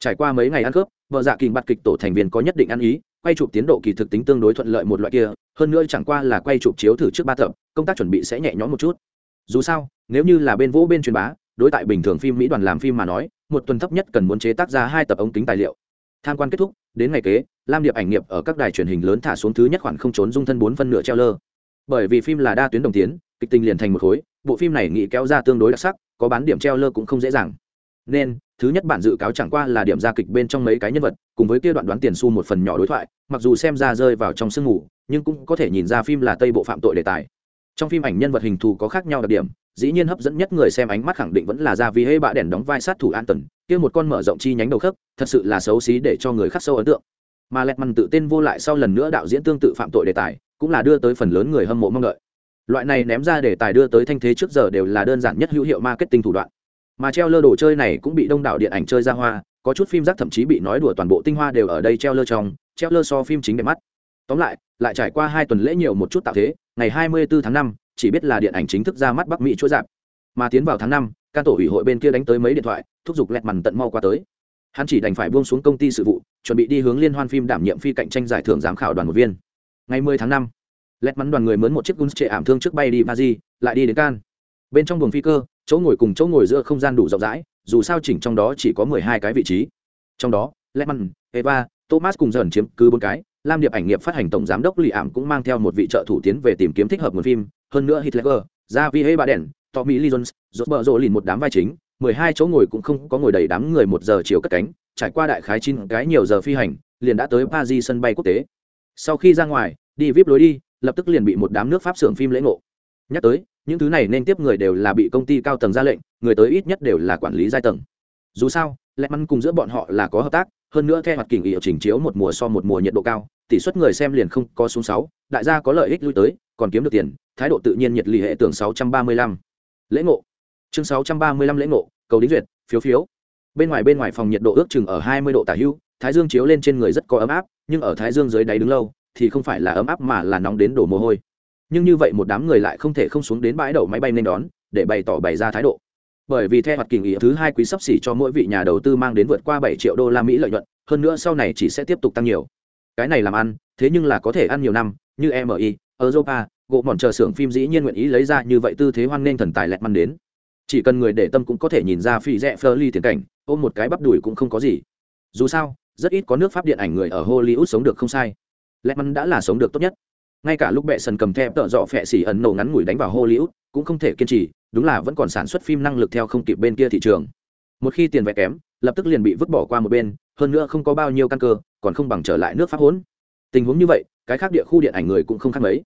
Trải qua mấy ngày ăn cướp vợ dạ kỳ bạt kịch tổ thành viên có nhất định ăn ý, quay chụp tiến độ kỳ thực tính tương đối thuận lợi một loại kia, hơn nữa chẳng qua là quay chụp chiếu thử trước ba tập, công tác chuẩn bị sẽ nhẹ nhõm một chút. Dù sao, nếu như là bên vũ bên truyền bá, đối tại bình thường phim mỹ đoàn làm phim mà nói một tuần thấp nhất cần muốn chế tác ra hai tập ống kính tài liệu. Tham quan kết thúc, đến ngày kế, lam điệp ảnh nghiệp ở các đài truyền hình lớn thả xuống thứ nhất khoản không trốn dung thân bốn phân nửa treo lơ. Bởi vì phim là đa tuyến đồng tiến, kịch tình liền thành một khối, bộ phim này nghĩ kéo ra tương đối đặc sắc, có bán điểm treo lơ cũng không dễ dàng. Nên, thứ nhất bản dự cáo chẳng qua là điểm ra kịch bên trong mấy cái nhân vật, cùng với kia đoạn đoán tiền xu một phần nhỏ đối thoại, mặc dù xem ra rơi vào trong sương ngủ, nhưng cũng có thể nhìn ra phim là tây bộ phạm tội đề tài. Trong phim ảnh nhân vật hình thù có khác nhau đặc điểm dĩ nhiên hấp dẫn nhất người xem ánh mắt khẳng định vẫn là ra vì hễ bạ đèn đóng vai sát thủ an tần kia một con mở rộng chi nhánh đầu khớp thật sự là xấu xí để cho người khắc sâu ấn tượng. Mà lẹt mằn tự tên vô lại sau lần nữa đạo diễn tương tự phạm tội đề tài cũng là đưa tới phần lớn người hâm mộ mong đợi. Loại này ném ra đề tài đưa tới thanh thế trước giờ đều là đơn giản nhất hữu hiệu marketing thủ đoạn. Mà treo lơ đồ chơi này cũng bị đông đảo điện ảnh chơi ra hoa có chút phim rác thậm chí bị nói đùa toàn bộ tinh hoa đều ở đây treo lơ trong treo lơ so phim chính đẹp mắt. Tóm lại lại trải qua hai tuần lễ nhiều một chút tạo thế ngày 24 tháng 5, chỉ biết là điện ảnh chính thức ra mắt bắc mỹ chuỗi dạp mà tiến vào tháng năm, can tổ ủy hội bên kia đánh tới mấy điện thoại thúc giục lẹt mằn tận mau qua tới. Hắn chỉ đành phải buông xuống công ty sự vụ chuẩn bị đi hướng liên hoan phim đảm nhiệm phi cạnh tranh giải thưởng giám khảo đoàn một viên. Ngày 10 tháng 5, lẹt mắn đoàn người mướn một chiếc gun trệ ảm thương trước bay đi paris lại đi đến can bên trong buồng phi cơ chỗ ngồi cùng chỗ ngồi giữa không gian đủ rộng rãi dù sao chỉnh trong đó chỉ có mười hai cái vị trí. Trong đó lemon eva thomas cùng dần chiếm cứ bốn cái lam điệp ảnh nghiệp phát hành tổng giám đốc lì ảm cũng mang theo một vị trợ thủ tiến về tìm kiếm thích hợp nguồn phim hơn nữa hitler ra vi đèn, tommy lee jones, rốt bờ rộ lìn một đám vai chính, mười hai chỗ ngồi cũng không có ngồi đầy đám người một giờ chiều cất cánh, trải qua đại khái chín cái nhiều giờ phi hành, liền đã tới paris sân bay quốc tế. Sau khi ra ngoài, đi vip lối đi, lập tức liền bị một đám nước pháp xưởng phim lễ ngộ. Nhắc tới, những thứ này nên tiếp người đều là bị công ty cao tầng ra lệnh, người tới ít nhất đều là quản lý giai tầng. Dù sao lẹ mắn cùng giữa bọn họ là có hợp tác, hơn nữa theo hoạt kỉnh hiệu chỉnh chiếu một mùa so một mùa nhiệt độ cao, tỷ suất người xem liền không có xuống sáu, đại gia có lợi ích lui tới, còn kiếm được tiền thái độ tự nhiên nhiệt lì hệ tưởng sáu trăm ba mươi lăm. Lễ ngộ. Chương sáu trăm ba mươi lăm lễ ngộ, cầu đính duyệt, phiếu phiếu. Bên ngoài bên ngoài phòng nhiệt độ ước chừng ở hai mươi độ tả hưu, thái dương chiếu lên trên người rất có ấm áp, nhưng ở thái dương dưới đáy đứng lâu, thì không phải là ấm áp mà là nóng đến đổ mồ hôi. Nhưng như vậy một đám người lại không thể không xuống đến bãi đậu máy bay nên đón, để bày tỏ bày ra thái độ. Bởi vì theo hoạt kỳ nghỉ thứ hai quý sắp xỉ cho mỗi vị nhà đầu tư mang đến vượt qua bảy triệu đô la mỹ lợi nhuận, hơn nữa sau này chỉ sẽ tiếp tục tăng nhiều. Cái này làm ăn, thế nhưng là có thể ăn nhiều năm, như mi europa gỗ mòn chờ xưởng phim dĩ nhiên nguyện ý lấy ra như vậy tư thế hoan nghênh thần tài lẹt măn đến. Chỉ cần người để tâm cũng có thể nhìn ra phi rẽ phơ ly tiền cảnh, ôm một cái bắp đùi cũng không có gì. Dù sao, rất ít có nước pháp điện ảnh người ở hollywood sống được không sai. Lẹt măn đã là sống được tốt nhất. Ngay cả lúc bệ sần cầm thép tợ dọ phẹ xỉ ẩn nổ ngắn ngủi đánh vào hollywood, cũng không thể kiên trì, đúng là vẫn còn sản xuất phim năng lực theo không kịp bên kia thị trường. Một khi tiền vé kém, lập tức liền bị vứt bỏ qua một bên, hơn nữa không có bao nhiêu căn cơ, còn không bằng trở lại nước pháp hốn tình huống như vậy, cái khác địa khu điện ảnh người cũng không khác mấy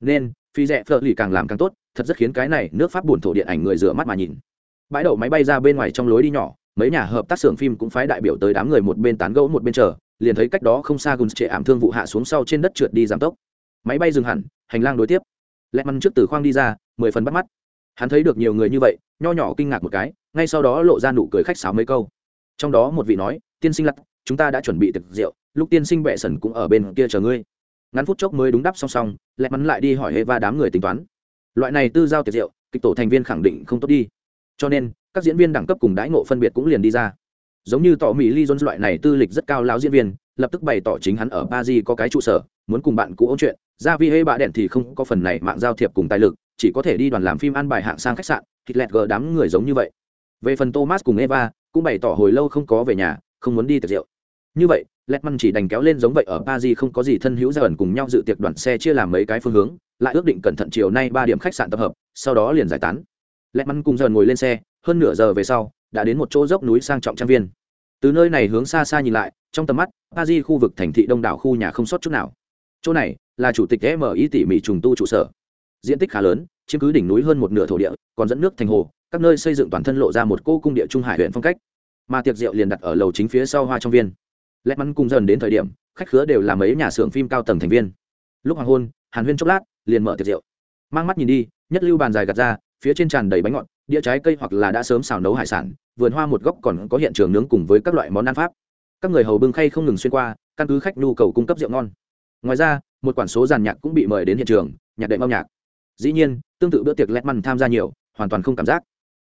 nên, phi rẽ phở lì càng làm càng tốt, thật rất khiến cái này nước pháp buồn thổ điện ảnh người rửa mắt mà nhìn. Bãi đậu máy bay ra bên ngoài trong lối đi nhỏ, mấy nhà hợp tác xưởng phim cũng phái đại biểu tới đám người một bên tán gẫu một bên chờ, liền thấy cách đó không xa gùn trệ ảm thương vụ hạ xuống sau trên đất trượt đi giảm tốc. Máy bay dừng hẳn, hành lang đối tiếp. Lẹt măn trước từ khoang đi ra, mười phần bắt mắt. Hắn thấy được nhiều người như vậy, nho nhỏ kinh ngạc một cái, ngay sau đó lộ ra nụ cười khách sáo mấy câu. Trong đó một vị nói, tiên sinh lặt chúng ta đã chuẩn bị tiệc rượu, lúc tiên sinh bệ sẩn cũng ở bên kia chờ ngươi ngắn phút chốc mới đúng đắp song song, lẹ mắn lại đi hỏi hệ va đám người tính toán. Loại này tư giao tiệc rượu kịch tổ thành viên khẳng định không tốt đi. Cho nên, các diễn viên đẳng cấp cùng đãi ngộ phân biệt cũng liền đi ra. Giống như tỏ mỹ ly jones loại này tư lịch rất cao lão diễn viên, lập tức bày tỏ chính hắn ở paris có cái trụ sở, muốn cùng bạn cũ ôn chuyện. Ra vì hê bạ đèn thì không có phần này mạng giao thiệp cùng tài lực, chỉ có thể đi đoàn làm phim ăn bài hạng sang khách sạn, thịt lẹt gờ đám người giống như vậy. Về phần thomas cùng eva, cũng bày tỏ hồi lâu không có về nhà, không muốn đi tiệc rượu. Như vậy Letman chỉ đành kéo lên giống vậy ở Paris không có gì thân hữu ra ẩn cùng nhau dự tiệc đoàn xe chia làm mấy cái phương hướng, lại ước định cẩn thận chiều nay ba điểm khách sạn tập hợp, sau đó liền giải tán. Letman cùng dần ngồi lên xe, hơn nửa giờ về sau, đã đến một chỗ dốc núi sang trọng trang viên. Từ nơi này hướng xa xa nhìn lại, trong tầm mắt, Paris khu vực thành thị đông đảo khu nhà không sót chút nào. Chỗ này là chủ tịch MI tỉ mỉ trùng tu trụ sở. Diện tích khá lớn, chiếm cứ đỉnh núi hơn một nửa thổ địa, còn dẫn nước thành hồ, các nơi xây dựng toàn thân lộ ra một cô cung địa trung hải huyện phong cách. Mà tiệc rượu liền đặt ở lầu chính phía sau hoa trong viên lẹt mắn cùng dần đến thời điểm, khách khứa đều là mấy nhà xưởng phim cao tầng thành viên. Lúc hoàng hôn, hàn huyên chốc lát, liền mở tiệc rượu. Mang mắt nhìn đi, nhất lưu bàn dài gạt ra, phía trên tràn đầy bánh ngọt, đĩa trái cây hoặc là đã sớm xào nấu hải sản, vườn hoa một góc còn có hiện trường nướng cùng với các loại món ăn pháp. Các người hầu bưng khay không ngừng xuyên qua, căn cứ khách nhu cầu cung cấp rượu ngon. Ngoài ra, một quản số giàn nhạc cũng bị mời đến hiện trường, nhạc đệm âm nhạc. Dĩ nhiên, tương tự bữa tiệc lẹt măn tham gia nhiều, hoàn toàn không cảm giác.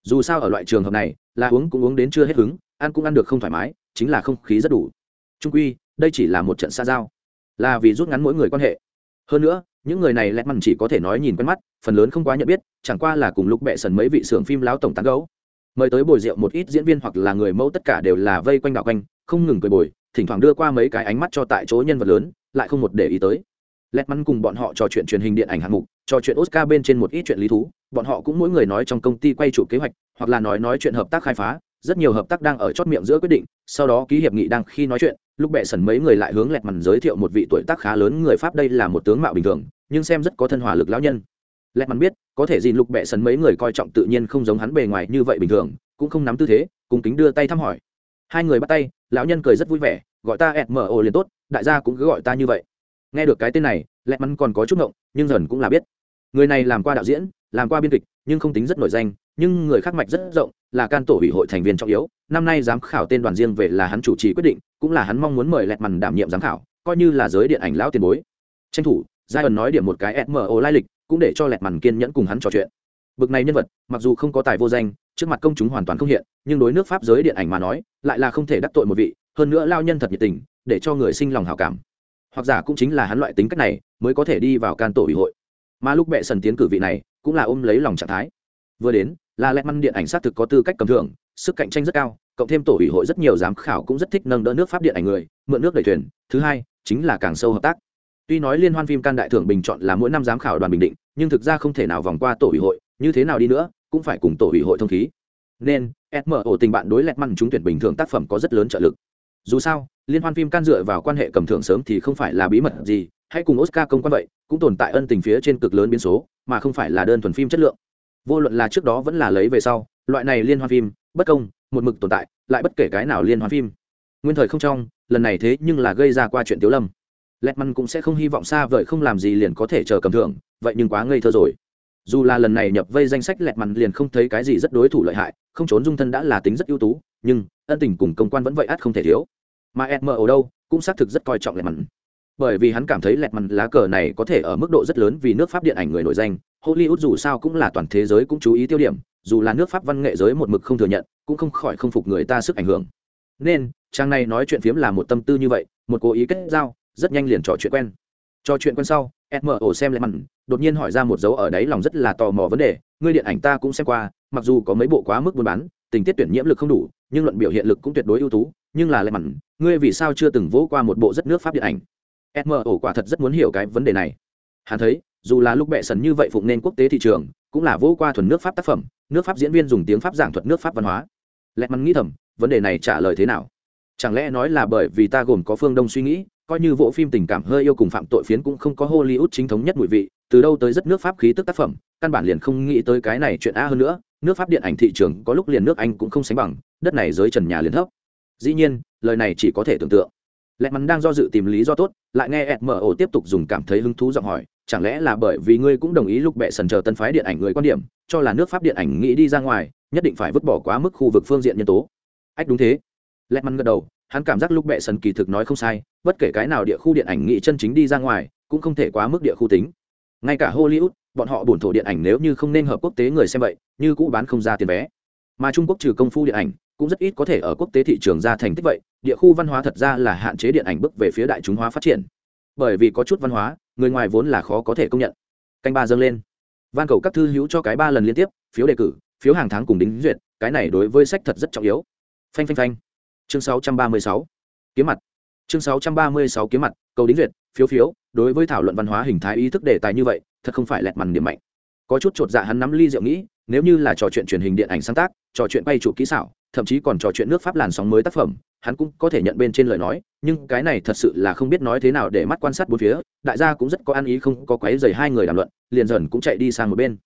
Dù sao ở loại trường hợp này, là uống cũng uống đến chưa hết hứng, ăn cũng ăn được không thoải mái, chính là không khí rất đủ trung quy, đây chỉ là một trận xa giao, là vì rút ngắn mỗi người quan hệ. Hơn nữa, những người này lẹt mặn chỉ có thể nói nhìn quen mắt, phần lớn không quá nhận biết, chẳng qua là cùng lúc bệ sần mấy vị xưởng phim láo tổng tán gấu. Mời tới bồi rượu một ít diễn viên hoặc là người mẫu tất cả đều là vây quanh đạo quanh, không ngừng cười bồi, thỉnh thoảng đưa qua mấy cái ánh mắt cho tại chỗ nhân vật lớn, lại không một để ý tới. Lẹt mắn cùng bọn họ trò chuyện truyền hình điện ảnh hạng mục, trò chuyện oscar bên trên một ít chuyện lý thú, bọn họ cũng mỗi người nói trong công ty quay chủ kế hoạch, hoặc là nói nói chuyện hợp tác khai phá rất nhiều hợp tác đang ở chót miệng giữa quyết định, sau đó ký hiệp nghị đang khi nói chuyện, lúc bệ sần mấy người lại hướng lẹt mằn giới thiệu một vị tuổi tác khá lớn người pháp đây là một tướng mạo bình thường, nhưng xem rất có thân hòa lực lão nhân. Lẹt mằn biết, có thể gì lục bệ sần mấy người coi trọng tự nhiên không giống hắn bề ngoài như vậy bình thường, cũng không nắm tư thế cùng kính đưa tay thăm hỏi. Hai người bắt tay, lão nhân cười rất vui vẻ, gọi ta ẹt mở ồ liền tốt, đại gia cũng cứ gọi ta như vậy. Nghe được cái tên này, lẹt mắn còn có chút ngộng, nhưng dần cũng là biết. Người này làm qua đạo diễn, làm qua biên kịch, nhưng không tính rất nổi danh, nhưng người khác mạch rất rộng là can tổ ủy hội thành viên trọng yếu, năm nay giám khảo tên đoàn riêng về là hắn chủ trì quyết định, cũng là hắn mong muốn mời lẹt mằn đảm nhiệm giám khảo, coi như là giới điện ảnh lão tiền bối. Tranh thủ giai ẩn nói điểm một cái smo lai lịch, cũng để cho lẹt mằn kiên nhẫn cùng hắn trò chuyện. Bực này nhân vật, mặc dù không có tài vô danh, trước mặt công chúng hoàn toàn không hiện, nhưng đối nước pháp giới điện ảnh mà nói, lại là không thể đắc tội một vị, hơn nữa lao nhân thật nhiệt tình, để cho người sinh lòng hảo cảm. Hoặc giả cũng chính là hắn loại tính cách này, mới có thể đi vào can tổ ủy hội. Mà lúc bệ sần tiến cử vị này, cũng là ôm lấy lòng trạng thái. Vừa đến là lẹt măn điện ảnh xác thực có tư cách cầm thưởng, sức cạnh tranh rất cao, cộng thêm tổ ủy hội rất nhiều giám khảo cũng rất thích nâng đỡ nước pháp điện ảnh người, mượn nước đẩy thuyền. Thứ hai, chính là càng sâu hợp tác. Tuy nói liên hoan phim can đại thưởng bình chọn là mỗi năm giám khảo đoàn bình định, nhưng thực ra không thể nào vòng qua tổ ủy hội, như thế nào đi nữa, cũng phải cùng tổ ủy hội thông khí. Nên smo tình bạn đối lẹt măn trúng tuyển bình thường tác phẩm có rất lớn trợ lực. Dù sao, liên hoan phim can dựa vào quan hệ cầm thưởng sớm thì không phải là bí mật gì hãy cùng oscar công quan vậy, cũng tồn tại ân tình phía trên cực lớn biến số, mà không phải là đơn thuần phim chất lượng vô luận là trước đó vẫn là lấy về sau, loại này liên hoan phim, bất công, một mực tồn tại, lại bất kể cái nào liên hoan phim. Nguyên thời không trong, lần này thế nhưng là gây ra qua chuyện tiếu lâm. Lẹt măn cũng sẽ không hy vọng xa vời không làm gì liền có thể chờ cầm thưởng, vậy nhưng quá ngây thơ rồi. Dù là lần này nhập vây danh sách lẹt măn liền không thấy cái gì rất đối thủ lợi hại, không trốn dung thân đã là tính rất ưu tú, nhưng ân tình cùng công quan vẫn vậy ắt không thể thiếu. Mà mở ở đâu, cũng xác thực rất coi trọng lẹt măn bởi vì hắn cảm thấy lẹt măn lá cờ này có thể ở mức độ rất lớn vì nước pháp điện ảnh người nổi danh hollywood dù sao cũng là toàn thế giới cũng chú ý tiêu điểm, dù là nước pháp văn nghệ giới một mực không thừa nhận, cũng không khỏi không phục người ta sức ảnh hưởng. Nên trang này nói chuyện phiếm là một tâm tư như vậy, một cố ý kết giao, rất nhanh liền trò chuyện quen. Trò chuyện quen sau smo xem lại mặn đột nhiên hỏi ra một dấu ở đấy lòng rất là tò mò vấn đề, ngươi điện ảnh ta cũng xem qua, mặc dù có mấy bộ quá mức buôn bán, tình tiết tuyển nhiễm lực không đủ, nhưng luận biểu hiện lực cũng tuyệt đối ưu tú, nhưng là lại mặn ngươi vì sao chưa từng vỗ qua một bộ rất nước pháp điện ảnh? Smo quả thật rất muốn hiểu cái vấn đề này. Hắn thấy dù là lúc bệ sần như vậy phụng nên quốc tế thị trường, cũng là vô qua thuần nước pháp tác phẩm, nước pháp diễn viên dùng tiếng pháp giảng thuật nước pháp văn hóa. Lẹt mắn nghĩ thầm, vấn đề này trả lời thế nào? Chẳng lẽ nói là bởi vì ta gồm có phương đông suy nghĩ, coi như bộ phim tình cảm hơi yêu cùng phạm tội phiến cũng không có hollywood chính thống nhất mùi vị, từ đâu tới rất nước pháp khí tức tác phẩm, căn bản liền không nghĩ tới cái này chuyện a hơn nữa, nước pháp điện ảnh thị trường có lúc liền nước anh cũng không sánh bằng, đất này dưới trần nhà liền thấp. Dĩ nhiên, lời này chỉ có thể tưởng tượng. Lẹ mắn đang do dự tìm lý do tốt, lại nghe ed mở ổ tiếp tục dùng cảm thấy hứng thú giọng hỏi chẳng lẽ là bởi vì ngươi cũng đồng ý lúc bệ sần chờ tân phái điện ảnh người quan điểm, cho là nước pháp điện ảnh nghĩ đi ra ngoài, nhất định phải vứt bỏ quá mức khu vực phương diện nhân tố? Ách, đúng thế. Lẹ mắn gật đầu, hắn cảm giác lúc bệ sần kỳ thực nói không sai, bất kể cái nào địa khu điện ảnh nghĩ chân chính đi ra ngoài, cũng không thể quá mức địa khu tính. Ngay cả hollywood, bọn họ bổn thổ điện ảnh nếu như không nên hợp quốc tế người xem vậy, như cũ bán không ra tiền vé. Mà trung quốc trừ công phu điện ảnh, cũng rất ít có thể ở quốc tế thị trường ra thành tích vậy, địa khu văn hóa thật ra là hạn chế điện ảnh bước về phía đại chúng hóa phát triển. Bởi vì có chút văn hóa người ngoài vốn là khó có thể công nhận. Canh ba dâng lên. Van cầu các thư hữu cho cái ba lần liên tiếp, phiếu đề cử, phiếu hàng tháng cùng đính duyệt, cái này đối với sách thật rất trọng yếu. Phanh phanh phanh. Chương 636. kiếm mặt. Chương 636 kiếm mặt, cầu đính duyệt, phiếu phiếu, đối với thảo luận văn hóa hình thái ý thức đề tài như vậy, thật không phải lẹt mằn điểm mạnh. Có chút chột dạ hắn nắm ly rượu nghĩ, nếu như là trò chuyện truyền hình điện ảnh sáng tác, trò chuyện bay chủ kỹ xảo thậm chí còn trò chuyện nước pháp làn sóng mới tác phẩm, hắn cũng có thể nhận bên trên lời nói, nhưng cái này thật sự là không biết nói thế nào để mắt quan sát bốn phía, đại gia cũng rất có ăn ý không có quấy dày hai người đàm luận, liền dần cũng chạy đi sang một bên.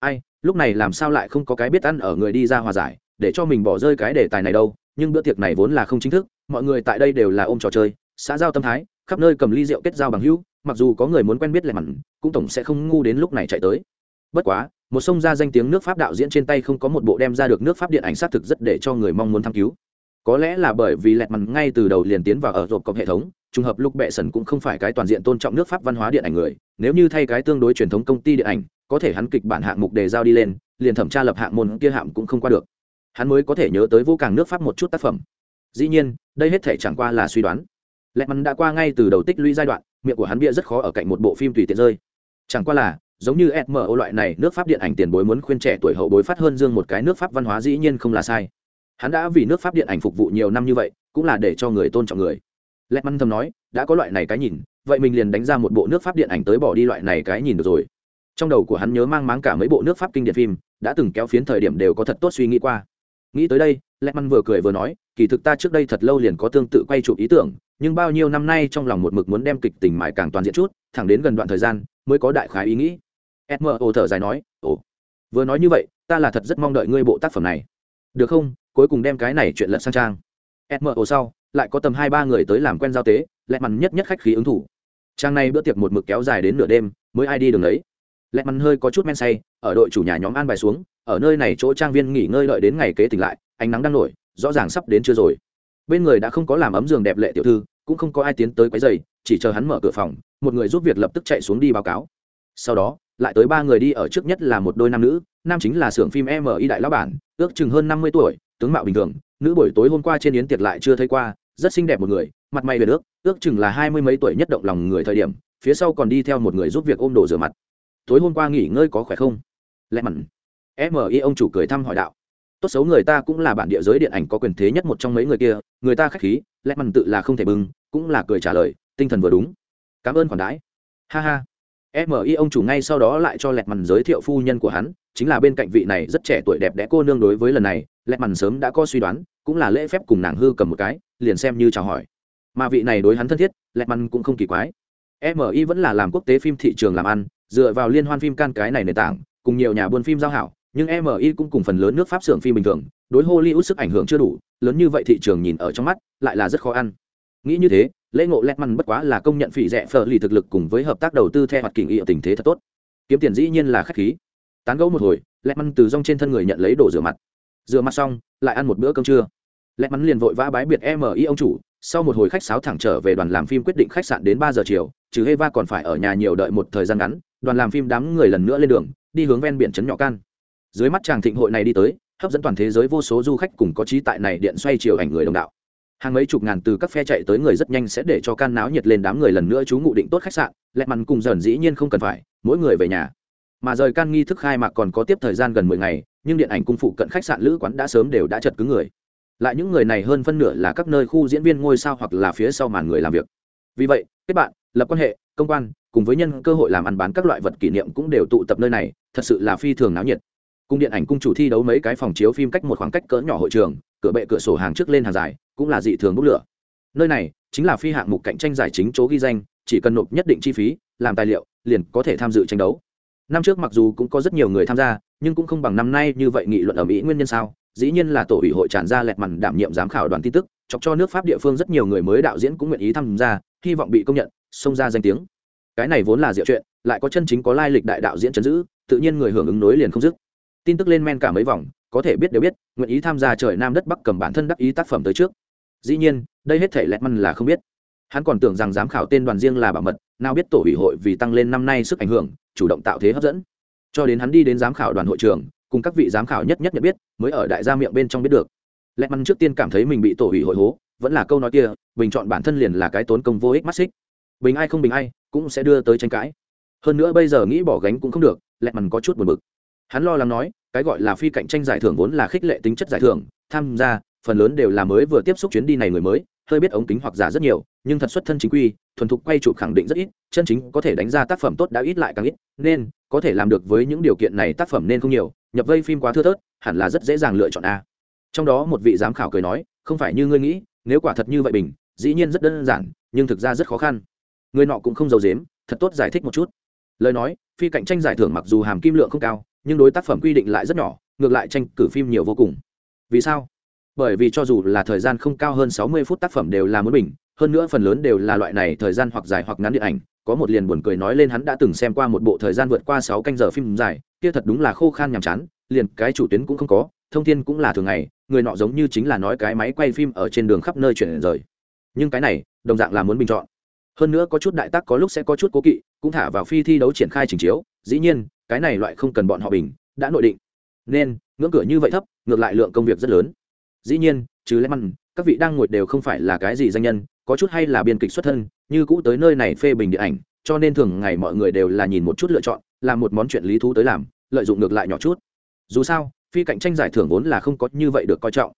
Ai, lúc này làm sao lại không có cái biết ăn ở người đi ra hòa giải, để cho mình bỏ rơi cái đề tài này đâu, nhưng bữa tiệc này vốn là không chính thức, mọi người tại đây đều là ôm trò chơi, xã giao tâm thái, khắp nơi cầm ly rượu kết giao bằng hữu, mặc dù có người muốn quen biết lẻ mặn cũng tổng sẽ không ngu đến lúc này chạy tới. Bất quá một sông ra danh tiếng nước pháp đạo diễn trên tay không có một bộ đem ra được nước pháp điện ảnh xác thực rất để cho người mong muốn tham cứu. Có lẽ là bởi vì lẹt mặn ngay từ đầu liền tiến vào ở rộp cộng hệ thống, trùng hợp lúc bệ sần cũng không phải cái toàn diện tôn trọng nước pháp văn hóa điện ảnh người, nếu như thay cái tương đối truyền thống công ty điện ảnh, có thể hắn kịch bản hạng mục đề giao đi lên, liền thẩm tra lập hạng môn kia hạng cũng không qua được. Hắn mới có thể nhớ tới vô càng nước pháp một chút tác phẩm. Dĩ nhiên, đây hết thể chẳng qua là suy đoán. Lẹt mặt đã qua ngay từ đầu tích lũy giai đoạn, miệng của hắn bia rất khó ở cạnh một bộ phim tùy tiện rơi. Chẳng qua là giống như smo loại này, nước pháp điện ảnh tiền bối muốn khuyên trẻ tuổi hậu bối phát hơn dương một cái nước pháp văn hóa dĩ nhiên không là sai. Hắn đã vì nước pháp điện ảnh phục vụ nhiều năm như vậy, cũng là để cho người tôn trọng người. Lẹt mắn thầm nói, đã có loại này cái nhìn, vậy mình liền đánh ra một bộ nước pháp điện ảnh tới bỏ đi loại này cái nhìn được rồi. Trong đầu của hắn nhớ mang máng cả mấy bộ nước pháp kinh điển phim, đã từng kéo phiến thời điểm đều có thật tốt suy nghĩ qua. Nghĩ tới đây lẹt mắn vừa cười vừa nói, kỳ thực ta trước đây thật lâu liền có tương tự quay chụp ý tưởng, nhưng bao nhiêu năm nay trong lòng một mực muốn đem kịch tình mại càng toàn diện chút, thẳng đến gần đoạn thời gian, mới có đại khái ý nghĩ smo thở dài nói, ồ, vừa nói như vậy, ta là thật rất mong đợi ngươi bộ tác phẩm này. Được không? Cuối cùng đem cái này chuyện lật sang trang. Smo sau, lại có tầm hai ba người tới làm quen giao tế, lẹ mằn nhất nhất khách khí ứng thủ. Trang này bữa tiệc một mực kéo dài đến nửa đêm, mới ai đi đường ấy lẹ mằn hơi có chút men say, ở đội chủ nhà nhóm an bài xuống, ở nơi này chỗ trang viên nghỉ ngơi đợi đến ngày kế tỉnh lại, ánh nắng đang nổi, rõ ràng sắp đến chưa rồi. Bên người đã không có làm ấm giường đẹp lệ tiểu thư, cũng không có ai tiến tới quấy giày chỉ chờ hắn mở cửa phòng, một người giúp việc lập tức chạy xuống đi báo cáo. Sau đó lại tới ba người đi ở trước nhất là một đôi nam nữ, nam chính là xưởng phim mi đại lão bản, ước chừng hơn năm mươi tuổi, tướng mạo bình thường, nữ buổi tối hôm qua trên yến tiệc lại chưa thấy qua, rất xinh đẹp một người, mặt mày về nước ước chừng là hai mươi mấy tuổi nhất động lòng người thời điểm, phía sau còn đi theo một người giúp việc ôm đồ rửa mặt. Tối hôm qua nghỉ ngơi có khỏe không? Lẽ mặn mi ông chủ cười thăm hỏi đạo. Tốt xấu người ta cũng là bản địa giới điện ảnh có quyền thế nhất một trong mấy người kia, người ta khách khí lẽ mặn tự là không thể bưng cũng là cười trả lời, tinh thần vừa đúng. Cảm ơn khoản đãi. Ha ha mi ông chủ ngay sau đó lại cho lẹt mằn giới thiệu phu nhân của hắn, chính là bên cạnh vị này rất trẻ tuổi đẹp đẽ cô nương đối với lần này, lẹt mằn sớm đã có suy đoán, cũng là lễ phép cùng nàng hư cầm một cái, liền xem như chào hỏi. Mà vị này đối hắn thân thiết, lẹt mằn cũng không kỳ quái. Mi vẫn là làm quốc tế phim thị trường làm ăn, dựa vào liên hoan phim can cái này nền tảng, cùng nhiều nhà buôn phim giao hảo, nhưng mi cũng cùng phần lớn nước pháp xưởng phim bình thường, đối hollywood sức ảnh hưởng chưa đủ, lớn như vậy thị trường nhìn ở trong mắt, lại là rất khó ăn. Nghĩ như thế lễ ngộ lẹt măn bất quá là công nhận phỉ rẻ phở lì thực lực cùng với hợp tác đầu tư theo hoạt kỳ nghị ở tình thế thật tốt. Kiếm tiền dĩ nhiên là khách khí. Tán gẫu một hồi, lẹt măn từ rong trên thân người nhận lấy đồ rửa mặt. Rửa mặt xong, lại ăn một bữa cơm trưa. Lẹt măn liền vội vã bái biệt mi ông chủ, sau một hồi khách sáo thẳng trở về đoàn làm phim quyết định khách sạn đến ba giờ chiều, trừ heva còn phải ở nhà nhiều đợi một thời gian ngắn, đoàn làm phim đám người lần nữa lên đường, đi hướng ven biển trấn nhỏ can. Dưới mắt chàng thịnh hội này đi tới, hấp dẫn toàn thế giới vô số du khách cùng có trí tại này điện xoay chiều ảnh người đồng đạo hàng mấy chục ngàn từ các phe chạy tới người rất nhanh sẽ để cho can náo nhiệt lên đám người lần nữa chú ngụ định tốt khách sạn lẹ mằn cùng dần dĩ nhiên không cần phải, mỗi người về nhà. Mà rời can nghi thức khai mạc còn có tiếp thời gian gần mười ngày, nhưng điện ảnh cung phụ cận khách sạn lữ quán đã sớm đều đã chật cứng người. Lại những người này hơn phân nửa là các nơi khu diễn viên ngôi sao hoặc là phía sau màn người làm việc. Vì vậy, kết bạn, lập quan hệ, công quan, cùng với nhân cơ hội làm ăn bán các loại vật kỷ niệm cũng đều tụ tập nơi này, thật sự là phi thường náo nhiệt cung điện ảnh cung chủ thi đấu mấy cái phòng chiếu phim cách một khoảng cách cỡ nhỏ hội trường, cửa bệ cửa sổ hàng trước lên hàng dài, cũng là dị thường bốc lửa. Nơi này chính là phi hạng mục cạnh tranh giải chính chỗ ghi danh, chỉ cần nộp nhất định chi phí, làm tài liệu, liền có thể tham dự tranh đấu. Năm trước mặc dù cũng có rất nhiều người tham gia, nhưng cũng không bằng năm nay như vậy nghị luận ở mỹ nguyên nhân sao? Dĩ nhiên là tổ ủy hội tràn ra lẹt mằn đảm nhiệm giám khảo đoàn tin tức, chọc cho nước pháp địa phương rất nhiều người mới đạo diễn cũng nguyện ý tham gia, hy vọng bị công nhận, xông ra danh tiếng. Cái này vốn là diệu chuyện, lại có chân chính có lai lịch đại đạo diễn chấn giữ, tự nhiên người hưởng ứng nối liền không dứt tin tức lên men cả mấy vòng, có thể biết đều biết, nguyện ý tham gia trời nam đất bắc cầm bản thân đắc ý tác phẩm tới trước. Dĩ nhiên, đây hết thể lẹt măn là không biết. Hắn còn tưởng rằng giám khảo tên đoàn riêng là bảo mật, nào biết tổ ủy hội vì tăng lên năm nay sức ảnh hưởng, chủ động tạo thế hấp dẫn. Cho đến hắn đi đến giám khảo đoàn hội trường, cùng các vị giám khảo nhất nhất nhận biết, mới ở đại gia miệng bên trong biết được. Lẹt măn trước tiên cảm thấy mình bị tổ ủy hội hố, vẫn là câu nói kia, bình chọn bản thân liền là cái tốn công vô ích mắt xích. Bình ai không bình ai, cũng sẽ đưa tới tranh cãi. Hơn nữa bây giờ nghĩ bỏ gánh cũng không được lẹt măn có chút buồn bực hắn lo lắng nói, cái gọi là phi cạnh tranh giải thưởng vốn là khích lệ tính chất giải thưởng, tham gia, phần lớn đều là mới vừa tiếp xúc chuyến đi này người mới, hơi biết ống kính hoặc giả rất nhiều, nhưng thật xuất thân chính quy, thuần thục quay chụp khẳng định rất ít, chân chính có thể đánh ra tác phẩm tốt đã ít lại càng ít, nên có thể làm được với những điều kiện này tác phẩm nên không nhiều, nhập vây phim quá thưa thớt, hẳn là rất dễ dàng lựa chọn a. Trong đó một vị giám khảo cười nói, không phải như ngươi nghĩ, nếu quả thật như vậy bình, dĩ nhiên rất đơn giản, nhưng thực ra rất khó khăn. Người nọ cũng không giàu dếm thật tốt giải thích một chút. Lời nói, phi cạnh tranh giải thưởng mặc dù hàm kim lượng không cao nhưng đối tác phẩm quy định lại rất nhỏ, ngược lại tranh cử phim nhiều vô cùng. Vì sao? Bởi vì cho dù là thời gian không cao hơn sáu mươi phút tác phẩm đều là muốn bình, hơn nữa phần lớn đều là loại này thời gian hoặc dài hoặc ngắn điện ảnh. Có một liền buồn cười nói lên hắn đã từng xem qua một bộ thời gian vượt qua sáu canh giờ phim dài, kia thật đúng là khô khan nhàm chán, liền cái chủ tuyến cũng không có, thông tin cũng là thường ngày, người nọ giống như chính là nói cái máy quay phim ở trên đường khắp nơi chuyển rời. Nhưng cái này, đồng dạng là muốn bình chọn. Hơn nữa có chút đại tác có lúc sẽ có chút cố kỵ, cũng thả vào phi thi đấu triển khai trình chiếu, dĩ nhiên cái này loại không cần bọn họ bình, đã nội định. Nên, ngưỡng cửa như vậy thấp, ngược lại lượng công việc rất lớn. Dĩ nhiên chứ lẽ măn các vị đang ngồi đều không phải là cái gì danh nhân, có chút hay là biên kịch xuất thân, như cũ tới nơi này phê bình điện ảnh, cho nên thường ngày mọi người đều là nhìn một chút lựa chọn, làm một món chuyện lý thú tới làm, lợi dụng ngược lại nhỏ chút. Dù sao, phi cạnh tranh giải thưởng vốn là không có như vậy được coi trọng.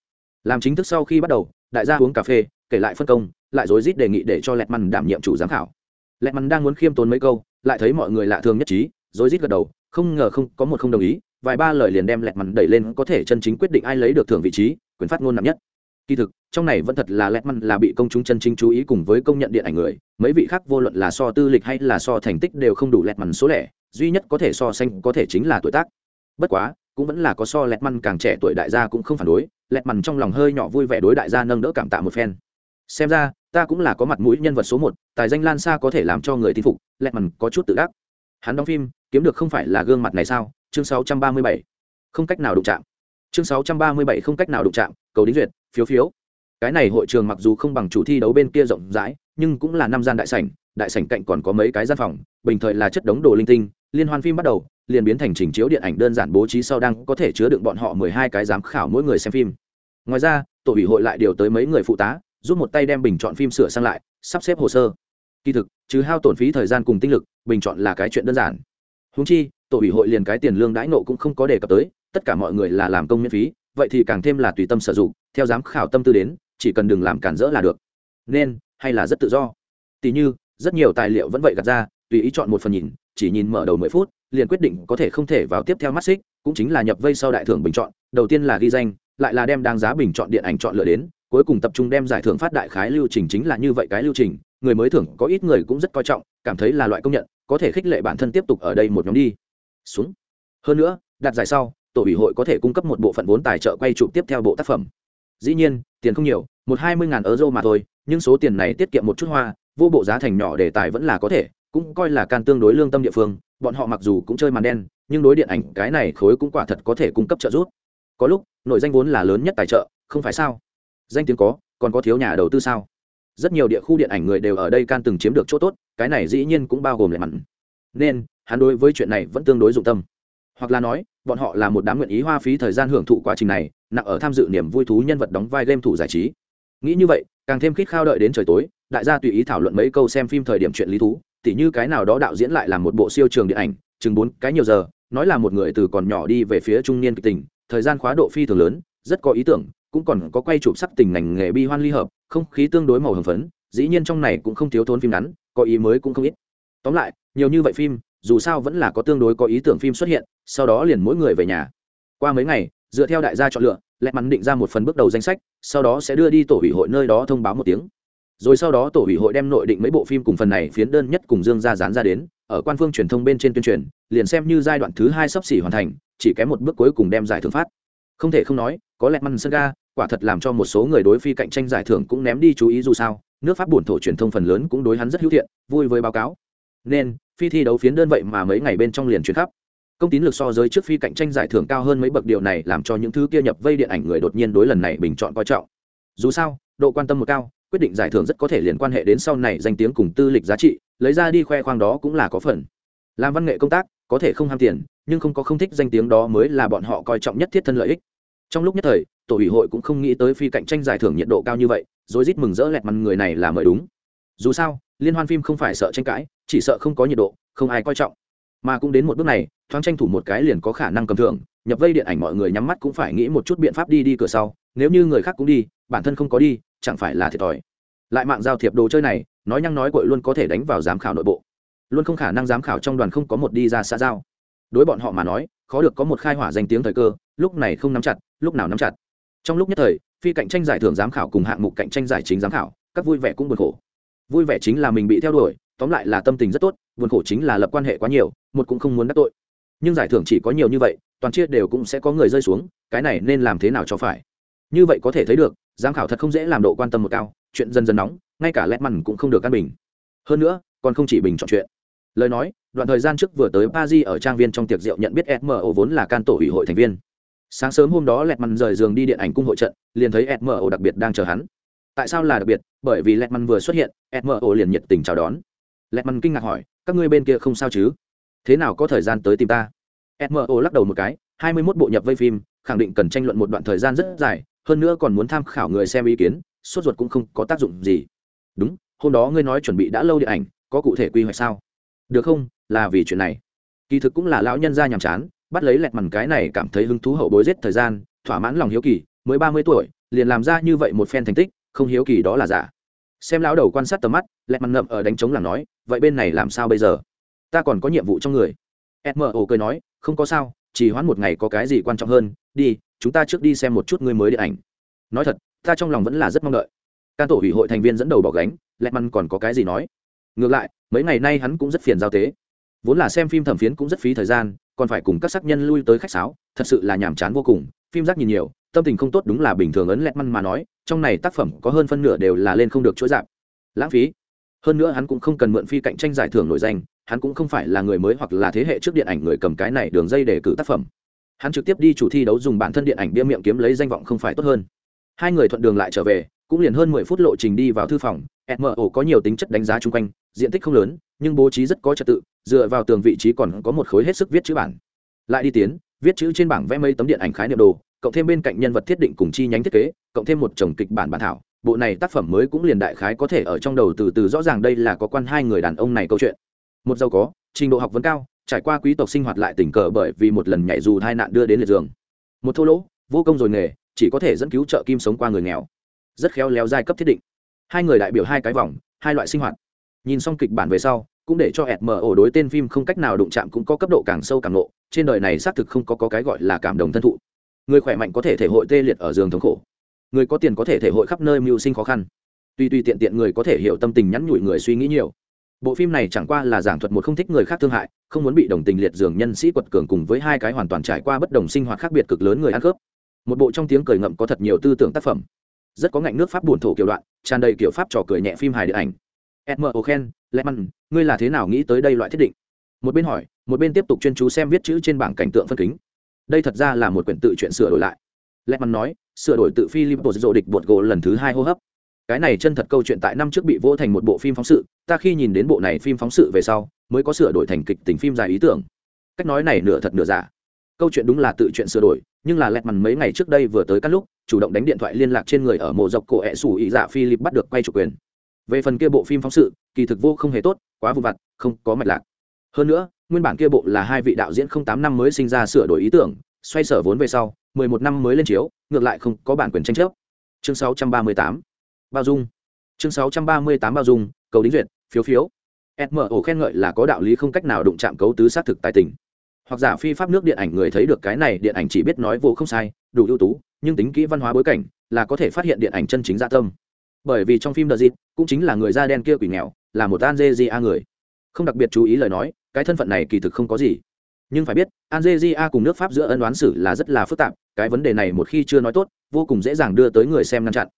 Làm chính thức sau khi bắt đầu, đại gia uống cà phê, kể lại phân công, lại rối rít đề nghị để cho lẹt mằn đảm nhiệm chủ giám khảo. Lẹt mằn đang muốn khiêm tốn mấy câu, lại thấy mọi người lạ thường nhất trí, rối rít gật đầu không ngờ không có một không đồng ý, vài ba lời liền đem lẹt mằn đẩy lên, có thể chân chính quyết định ai lấy được thưởng vị trí, quyền phát ngôn nặng nhất. Kỳ thực, trong này vẫn thật là lẹt mằn là bị công chúng chân chính chú ý cùng với công nhận điện ảnh người, mấy vị khác vô luận là so tư lịch hay là so thành tích đều không đủ lẹt mằn số lẻ, duy nhất có thể so sánh có thể chính là tuổi tác. Bất quá, cũng vẫn là có so lẹt mằn càng trẻ tuổi đại gia cũng không phản đối, lẹt mằn trong lòng hơi nhỏ vui vẻ đối đại gia nâng đỡ cảm tạ một phen. Xem ra, ta cũng là có mặt mũi nhân vật số một, tài danh lan xa có thể làm cho người tin phục, lẹt mằn có chút tự đắc. Hắn đóng phim kiếm được không phải là gương mặt này sao? Chương 637. không cách nào đụng chạm. Chương 637 không cách nào đụng chạm, cầu đính duyệt, phiếu phiếu. Cái này hội trường mặc dù không bằng chủ thi đấu bên kia rộng rãi, nhưng cũng là năm gian đại sảnh đại sảnh cạnh còn có mấy cái gian phòng, bình thời là chất đống đồ linh tinh, liên hoan phim bắt đầu, liền biến thành trình chiếu điện ảnh đơn giản bố trí sau đang có thể chứa đựng bọn họ mười hai cái giám khảo mỗi người xem phim. Ngoài ra, tổ ủy hội lại điều tới mấy người phụ tá, giúp một tay đem bình chọn phim sửa sang lại, sắp xếp hồ sơ. Kỳ thực chứ hao tổn phí thời gian cùng tinh lực, bình chọn là cái chuyện đơn giản húng chi, tổ ủy hội liền cái tiền lương đãi nộ cũng không có đề cập tới, tất cả mọi người là làm công miễn phí, vậy thì càng thêm là tùy tâm sử dụng, theo giám khảo tâm tư đến, chỉ cần đừng làm cản rỡ là được. Nên, hay là rất tự do. Tỉ như, rất nhiều tài liệu vẫn vậy gạt ra, tùy ý chọn một phần nhìn, chỉ nhìn mở đầu mười phút, liền quyết định có thể không thể vào tiếp theo mắt xích, cũng chính là nhập vây sau đại thưởng bình chọn, đầu tiên là ghi danh, lại là đem đáng giá bình chọn điện ảnh chọn lựa đến, cuối cùng tập trung đem giải thưởng phát đại khái lưu trình chính là như vậy cái lưu trình, người mới thưởng có ít người cũng rất coi trọng, cảm thấy là loại công nhận có thể khích lệ bản thân tiếp tục ở đây một nhóm đi. Xuống. Hơn nữa đạt giải sau, tổ ủy hội có thể cung cấp một bộ phận vốn tài trợ quay chụp tiếp theo bộ tác phẩm. Dĩ nhiên, tiền không nhiều, một hai mươi ngàn euro mà thôi, nhưng số tiền này tiết kiệm một chút hoa, vô bộ giá thành nhỏ đề tài vẫn là có thể, cũng coi là can tương đối lương tâm địa phương, bọn họ mặc dù cũng chơi màn đen, nhưng đối điện ảnh, cái này khối cũng quả thật có thể cung cấp trợ giúp. Có lúc, nội danh vốn là lớn nhất tài trợ, không phải sao? Danh tiếng có, còn có thiếu nhà đầu tư sao? Rất nhiều địa khu điện ảnh người đều ở đây can từng chiếm được chỗ tốt, cái này dĩ nhiên cũng bao gồm lệ mặn. Nên, hắn đối với chuyện này vẫn tương đối dụng tâm. Hoặc là nói, bọn họ là một đám nguyện ý hoa phí thời gian hưởng thụ quá trình này, nặng ở tham dự niềm vui thú nhân vật đóng vai game thủ giải trí. Nghĩ như vậy, càng thêm khít khao đợi đến trời tối, đại gia tùy ý thảo luận mấy câu xem phim thời điểm chuyện lý thú, tỉ như cái nào đó đạo diễn lại là một bộ siêu trường điện ảnh, chừng bốn cái nhiều giờ, nói là một người từ còn nhỏ đi về phía trung niên kịch tình, thời gian khóa độ phi thường lớn, rất có ý tưởng, cũng còn có quay chụp sắc tình ngành nghề bi hoan ly hợp không khí tương đối màu hồng phấn, dĩ nhiên trong này cũng không thiếu thốn phim ngắn, có ý mới cũng không ít. Tóm lại, nhiều như vậy phim, dù sao vẫn là có tương đối có ý tưởng phim xuất hiện, sau đó liền mỗi người về nhà. Qua mấy ngày, dựa theo đại gia chọn lựa lẹ mắn định ra một phần bước đầu danh sách, sau đó sẽ đưa đi tổ ủy hội nơi đó thông báo một tiếng. Rồi sau đó tổ ủy hội đem nội định mấy bộ phim cùng phần này phiến đơn nhất cùng dương ra dán ra đến, ở quan phương truyền thông bên trên tuyên truyền, liền xem như giai đoạn thứ hai sắp xỉ hoàn thành, chỉ kém một bước cuối cùng đem giải thưởng phát. Không thể không nói, có lẹ mắn sân ga quả thật làm cho một số người đối phi cạnh tranh giải thưởng cũng ném đi chú ý dù sao, nước pháp bổn thổ truyền thông phần lớn cũng đối hắn rất hữu thiện, vui với báo cáo. Nên, phi thi đấu phiến đơn vậy mà mấy ngày bên trong liền chuyển khắp. Công tín lực so giới trước phi cạnh tranh giải thưởng cao hơn mấy bậc điều này làm cho những thứ kia nhập vây điện ảnh người đột nhiên đối lần này bình chọn coi trọng. Dù sao, độ quan tâm một cao, quyết định giải thưởng rất có thể liên quan hệ đến sau này danh tiếng cùng tư lịch giá trị, lấy ra đi khoe khoang đó cũng là có phần. Làm văn nghệ công tác, có thể không ham tiền, nhưng không có không thích danh tiếng đó mới là bọn họ coi trọng nhất thiết thân lợi ích trong lúc nhất thời, tổ ủy hội cũng không nghĩ tới phi cạnh tranh giải thưởng nhiệt độ cao như vậy rồi rít mừng rỡ lẹt mặt người này là mời đúng. Dù sao, liên hoan phim không phải sợ tranh cãi, chỉ sợ không có nhiệt độ, không ai coi trọng. Mà cũng đến một bước này, thoáng tranh thủ một cái liền có khả năng cầm thưởng, nhập vây điện ảnh mọi người nhắm mắt cũng phải nghĩ một chút biện pháp đi đi cửa sau, nếu như người khác cũng đi, bản thân không có đi, chẳng phải là thiệt thòi. Lại mạng giao thiệp đồ chơi này, nói nhăng nói cội luôn có thể đánh vào giám khảo nội bộ. Luôn không khả năng giám khảo trong đoàn không có một đi ra xa giao. Đối bọn họ mà nói, khó được có một khai hỏa danh tiếng thời cơ, lúc này không nắm chặt lúc nào nắm chặt. Trong lúc nhất thời, phi cạnh tranh giải thưởng giám khảo cùng hạng mục cạnh tranh giải chính giám khảo, các vui vẻ cũng buồn khổ. Vui vẻ chính là mình bị theo đuổi, tóm lại là tâm tình rất tốt, buồn khổ chính là lập quan hệ quá nhiều, một cũng không muốn đắc tội. Nhưng giải thưởng chỉ có nhiều như vậy, toàn chia đều cũng sẽ có người rơi xuống, cái này nên làm thế nào cho phải? Như vậy có thể thấy được, giám khảo thật không dễ làm độ quan tâm một cao, chuyện dần dần nóng, ngay cả lẹt mằn cũng không được căn bình. Hơn nữa, còn không chỉ bình chọn chuyện. Lời nói, đoạn thời gian trước vừa tới paris ở trang viên trong tiệc rượu nhận biết smo vốn là can tổ ủy hội thành viên sáng sớm hôm đó lẹt mằn rời giường đi điện ảnh cung hội trận, liền thấy smo đặc biệt đang chờ hắn. Tại sao là đặc biệt? Bởi vì lẹt mằn vừa xuất hiện smo liền nhiệt tình chào đón. Lẹt mằn kinh ngạc hỏi, các ngươi bên kia không sao chứ? Thế nào có thời gian tới tìm ta? Smo lắc đầu một cái, hai mươi 21 bộ nhập vây phim, khẳng định cần tranh luận một đoạn thời gian rất dài, hơn nữa còn muốn tham khảo người xem ý kiến, sốt ruột cũng không có tác dụng gì. Đúng, hôm đó ngươi nói chuẩn bị đã lâu điện ảnh, có cụ thể quy hoạch sao? Được không? Là vì chuyện này. Kỳ thực cũng là lão nhân gia nhàm chán bắt lấy lẹt mằn cái này cảm thấy hứng thú hậu bối giết thời gian, thỏa mãn lòng hiếu kỳ, mới ba mươi tuổi, liền làm ra như vậy một phen thành tích, không hiếu kỳ đó là giả. Xem lão đầu quan sát tầm mắt, lẹt mằn ngậm ở đánh trống là nói, vậy bên này làm sao bây giờ? Ta còn có nhiệm vụ trong người. Mo cười nói, không có sao, chỉ hoãn một ngày có cái gì quan trọng hơn, đi, chúng ta trước đi xem một chút ngươi mới điện ảnh. Nói thật, ta trong lòng vẫn là rất mong đợi. Can tổ ủy hội thành viên dẫn đầu bỏ gánh, lẹt mằn còn có cái gì nói? Ngược lại, mấy ngày nay hắn cũng rất phiền giao tế. Vốn là xem phim thẩm phiến cũng rất phí thời gian còn phải cùng các sắc nhân lui tới khách sáo, thật sự là nhàm chán vô cùng, phim rác nhìn nhiều, tâm tình không tốt đúng là bình thường ấn lẹt măn mà nói, trong này tác phẩm có hơn phân nửa đều là lên không được chuỗi dạp lãng phí. Hơn nữa hắn cũng không cần mượn phi cạnh tranh giải thưởng nổi danh, hắn cũng không phải là người mới hoặc là thế hệ trước điện ảnh người cầm cái này đường dây để cử tác phẩm. Hắn trực tiếp đi chủ thi đấu dùng bản thân điện ảnh bia miệng kiếm lấy danh vọng không phải tốt hơn. Hai người thuận đường lại trở về, cũng liền hơn mười phút lộ trình đi vào thư phòng mo có nhiều tính chất đánh giá chung quanh, diện tích không lớn, nhưng bố trí rất có trật tự dựa vào tường vị trí còn có một khối hết sức viết chữ bản. Lại đi tiến, viết chữ trên bảng vẽ mấy tấm điện ảnh khái niệm đồ, cộng thêm bên cạnh nhân vật thiết định cùng chi nhánh thiết kế, cộng thêm một chồng kịch bản bản thảo. Bộ này tác phẩm mới cũng liền đại khái có thể ở trong đầu từ từ rõ ràng đây là có quan hai người đàn ông này câu chuyện. Một giàu có, trình độ học vấn cao, trải qua quý tộc sinh hoạt lại tình cờ bởi vì một lần nhảy dù tai nạn đưa đến liệt giường. Một thô lỗ, vô công rồi nghề, chỉ có thể dẫn cứu trợ kim sống qua người nghèo. Rất khéo léo giai cấp thiết định. Hai người đại biểu hai cái vòng, hai loại sinh hoạt. Nhìn xong kịch bản về sau cũng để cho SMO đối tên phim không cách nào đụng chạm cũng có cấp độ càng sâu càng nộ trên đời này xác thực không có, có cái gọi là cảm động thân thụ. Người khỏe mạnh có thể thể hội tê liệt ở giường thống khổ. Người có tiền có thể thể hội khắp nơi mưu sinh khó khăn. Tuy tuy tiện tiện người có thể hiểu tâm tình nhắn nhủi người suy nghĩ nhiều. Bộ phim này chẳng qua là giảng thuật một không thích người khác thương hại không muốn bị đồng tình liệt giường nhân sĩ quật cường cùng với hai cái hoàn toàn trải qua bất đồng sinh hoạt khác biệt cực lớn người ăn cướp. một bộ trong tiếng cười ngậm có thật nhiều tư tưởng tác phẩm. Rất có ngạnh nước pháp buồn thổ kiểu đoạn tràn đầy kiểu pháp trò cười nhẹ phim hài điện ảnh. Edmer oken lemon ngươi là thế nào nghĩ tới đây loại thiết định? Một bên hỏi, một bên tiếp tục chuyên chú xem viết chữ trên bảng cảnh tượng phân kính. Đây thật ra là một quyển tự chuyện sửa đổi lại. Lemon nói, sửa đổi tự philip dỗ địch bột gỗ lần thứ hai hô hấp. Cái này chân thật câu chuyện tại năm trước bị vỗ thành một bộ phim phóng sự, ta khi nhìn đến bộ này phim phóng sự về sau, mới có sửa đổi thành kịch tính phim dài ý tưởng. Cách nói này nửa thật nửa giả. Câu chuyện đúng là tự chuyện sửa đổi, nhưng là lẹt mằn mấy ngày trước đây vừa tới các lúc, chủ động đánh điện thoại liên lạc trên người ở mộ dọc cổ ẹ sủ ý dạ philip bắt được quay chủ quyền về phần kia bộ phim phóng sự, kỳ thực vô không hề tốt, quá vụ vặt, không có mạch lạc. Hơn nữa, nguyên bản kia bộ là hai vị đạo diễn không tám năm mới sinh ra sửa đổi ý tưởng, xoay sở vốn về sau, mười một năm mới lên chiếu, ngược lại không có bản quyền tranh chấp. Chương sáu trăm ba mươi tám. Bao dung. Chương sáu trăm ba mươi tám bao dung, cầu đính duyệt, phiếu phiếu. Smo khen ngợi là có đạo lý không cách nào đụng chạm cấu tứ xác thực tài tình. Hoặc giả phi pháp nước điện ảnh người thấy được cái này, điện ảnh chỉ biết nói vô không sai, đủ ưu tú, nhưng tính kỹ văn hóa bối cảnh, là có thể phát hiện điện ảnh chân chính gia tâm bởi vì trong phim đờ dịp cũng chính là người da đen kia quỷ nghèo, là một an dê di a người. Không đặc biệt chú ý lời nói, cái thân phận này kỳ thực không có gì. Nhưng phải biết, algeria cùng nước pháp giữa ân đoán xử là rất là phức tạp, cái vấn đề này một khi chưa nói tốt, vô cùng dễ dàng đưa tới người xem ngăn chặn.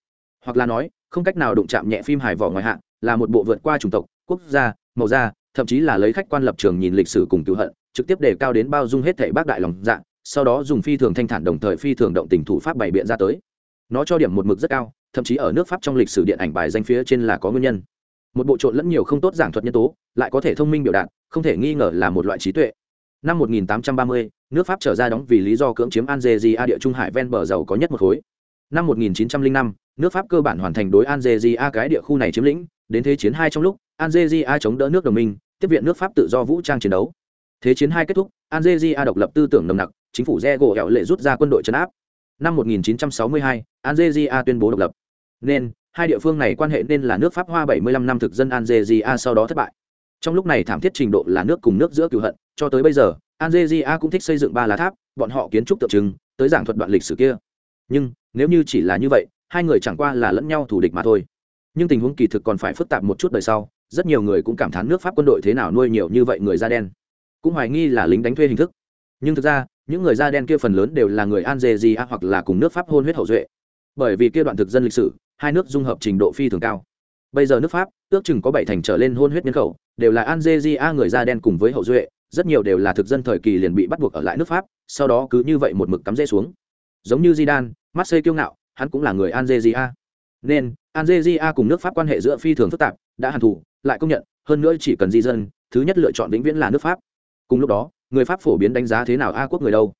Hoặc là nói, không cách nào đụng chạm nhẹ phim hài vỏ ngoài hạng là một bộ vượt qua chủng tộc, quốc gia, màu da, thậm chí là lấy khách quan lập trường nhìn lịch sử cùng cứu hận, trực tiếp đề cao đến bao dung hết thể bác đại lòng dạ sau đó dùng phi thường thanh thản đồng thời phi thường động tình thủ pháp bày biện ra tới. Nó cho điểm một mực rất cao thậm chí ở nước pháp trong lịch sử điện ảnh bài danh phía trên là có nguyên nhân. Một bộ trộn lẫn nhiều không tốt giảng thuật nhân tố lại có thể thông minh biểu đạt không thể nghi ngờ là một loại trí tuệ. Năm 1830, nước pháp trở ra đóng vì lý do cưỡng chiếm algeria địa trung hải ven bờ giàu có nhất một khối. Năm 1905, nước pháp cơ bản hoàn thành đối algeria cái địa khu này chiếm lĩnh đến thế chiến hai trong lúc algeria chống đỡ nước đồng minh tiếp viện nước pháp tự do vũ trang chiến đấu. Thế chiến hai kết thúc algeria độc lập tư tưởng nồng nặc chính phủ re gỗ hẹo lệ rút ra quân đội trấn áp. Năm 1962, algeria tuyên bố độc lập nên hai địa phương này quan hệ nên là nước pháp hoa 75 năm thực dân algeria sau đó thất bại. Trong lúc này thảm thiết trình độ là nước cùng nước giữa cựu hận, cho tới bây giờ, algeria cũng thích xây dựng ba lá tháp, bọn họ kiến trúc tượng trưng, tới giảng thuật đoạn lịch sử kia. Nhưng, nếu như chỉ là như vậy, hai người chẳng qua là lẫn nhau thù địch mà thôi. Nhưng tình huống kỳ thực còn phải phức tạp một chút đời sau, rất nhiều người cũng cảm thán nước pháp quân đội thế nào nuôi nhiều như vậy người da đen. Cũng hoài nghi là lính đánh thuê hình thức. Nhưng thực ra, những người da đen kia phần lớn đều là người algeria hoặc là cùng nước pháp hôn huyết hậu duệ. Bởi vì kia đoạn thực dân lịch sử hai nước dung hợp trình độ phi thường cao bây giờ nước pháp ước chừng có bảy thành trở lên hôn huyết nhân khẩu đều là algeria người da đen cùng với hậu duệ rất nhiều đều là thực dân thời kỳ liền bị bắt buộc ở lại nước pháp sau đó cứ như vậy một mực cắm rễ xuống giống như Zidane, Marseille kiêu ngạo, hắn cũng là người Algeria. Nên, Algeria cùng nước Pháp quan hệ giữa phi thường phức tạp, đã hàn thủ, lại công nhận, hơn nữa chỉ cần di dân, thứ nhất lựa chọn vĩnh viễn là nước Pháp. Cùng lúc đó, người Pháp phổ biến đánh giá thế nào A quốc người đâu?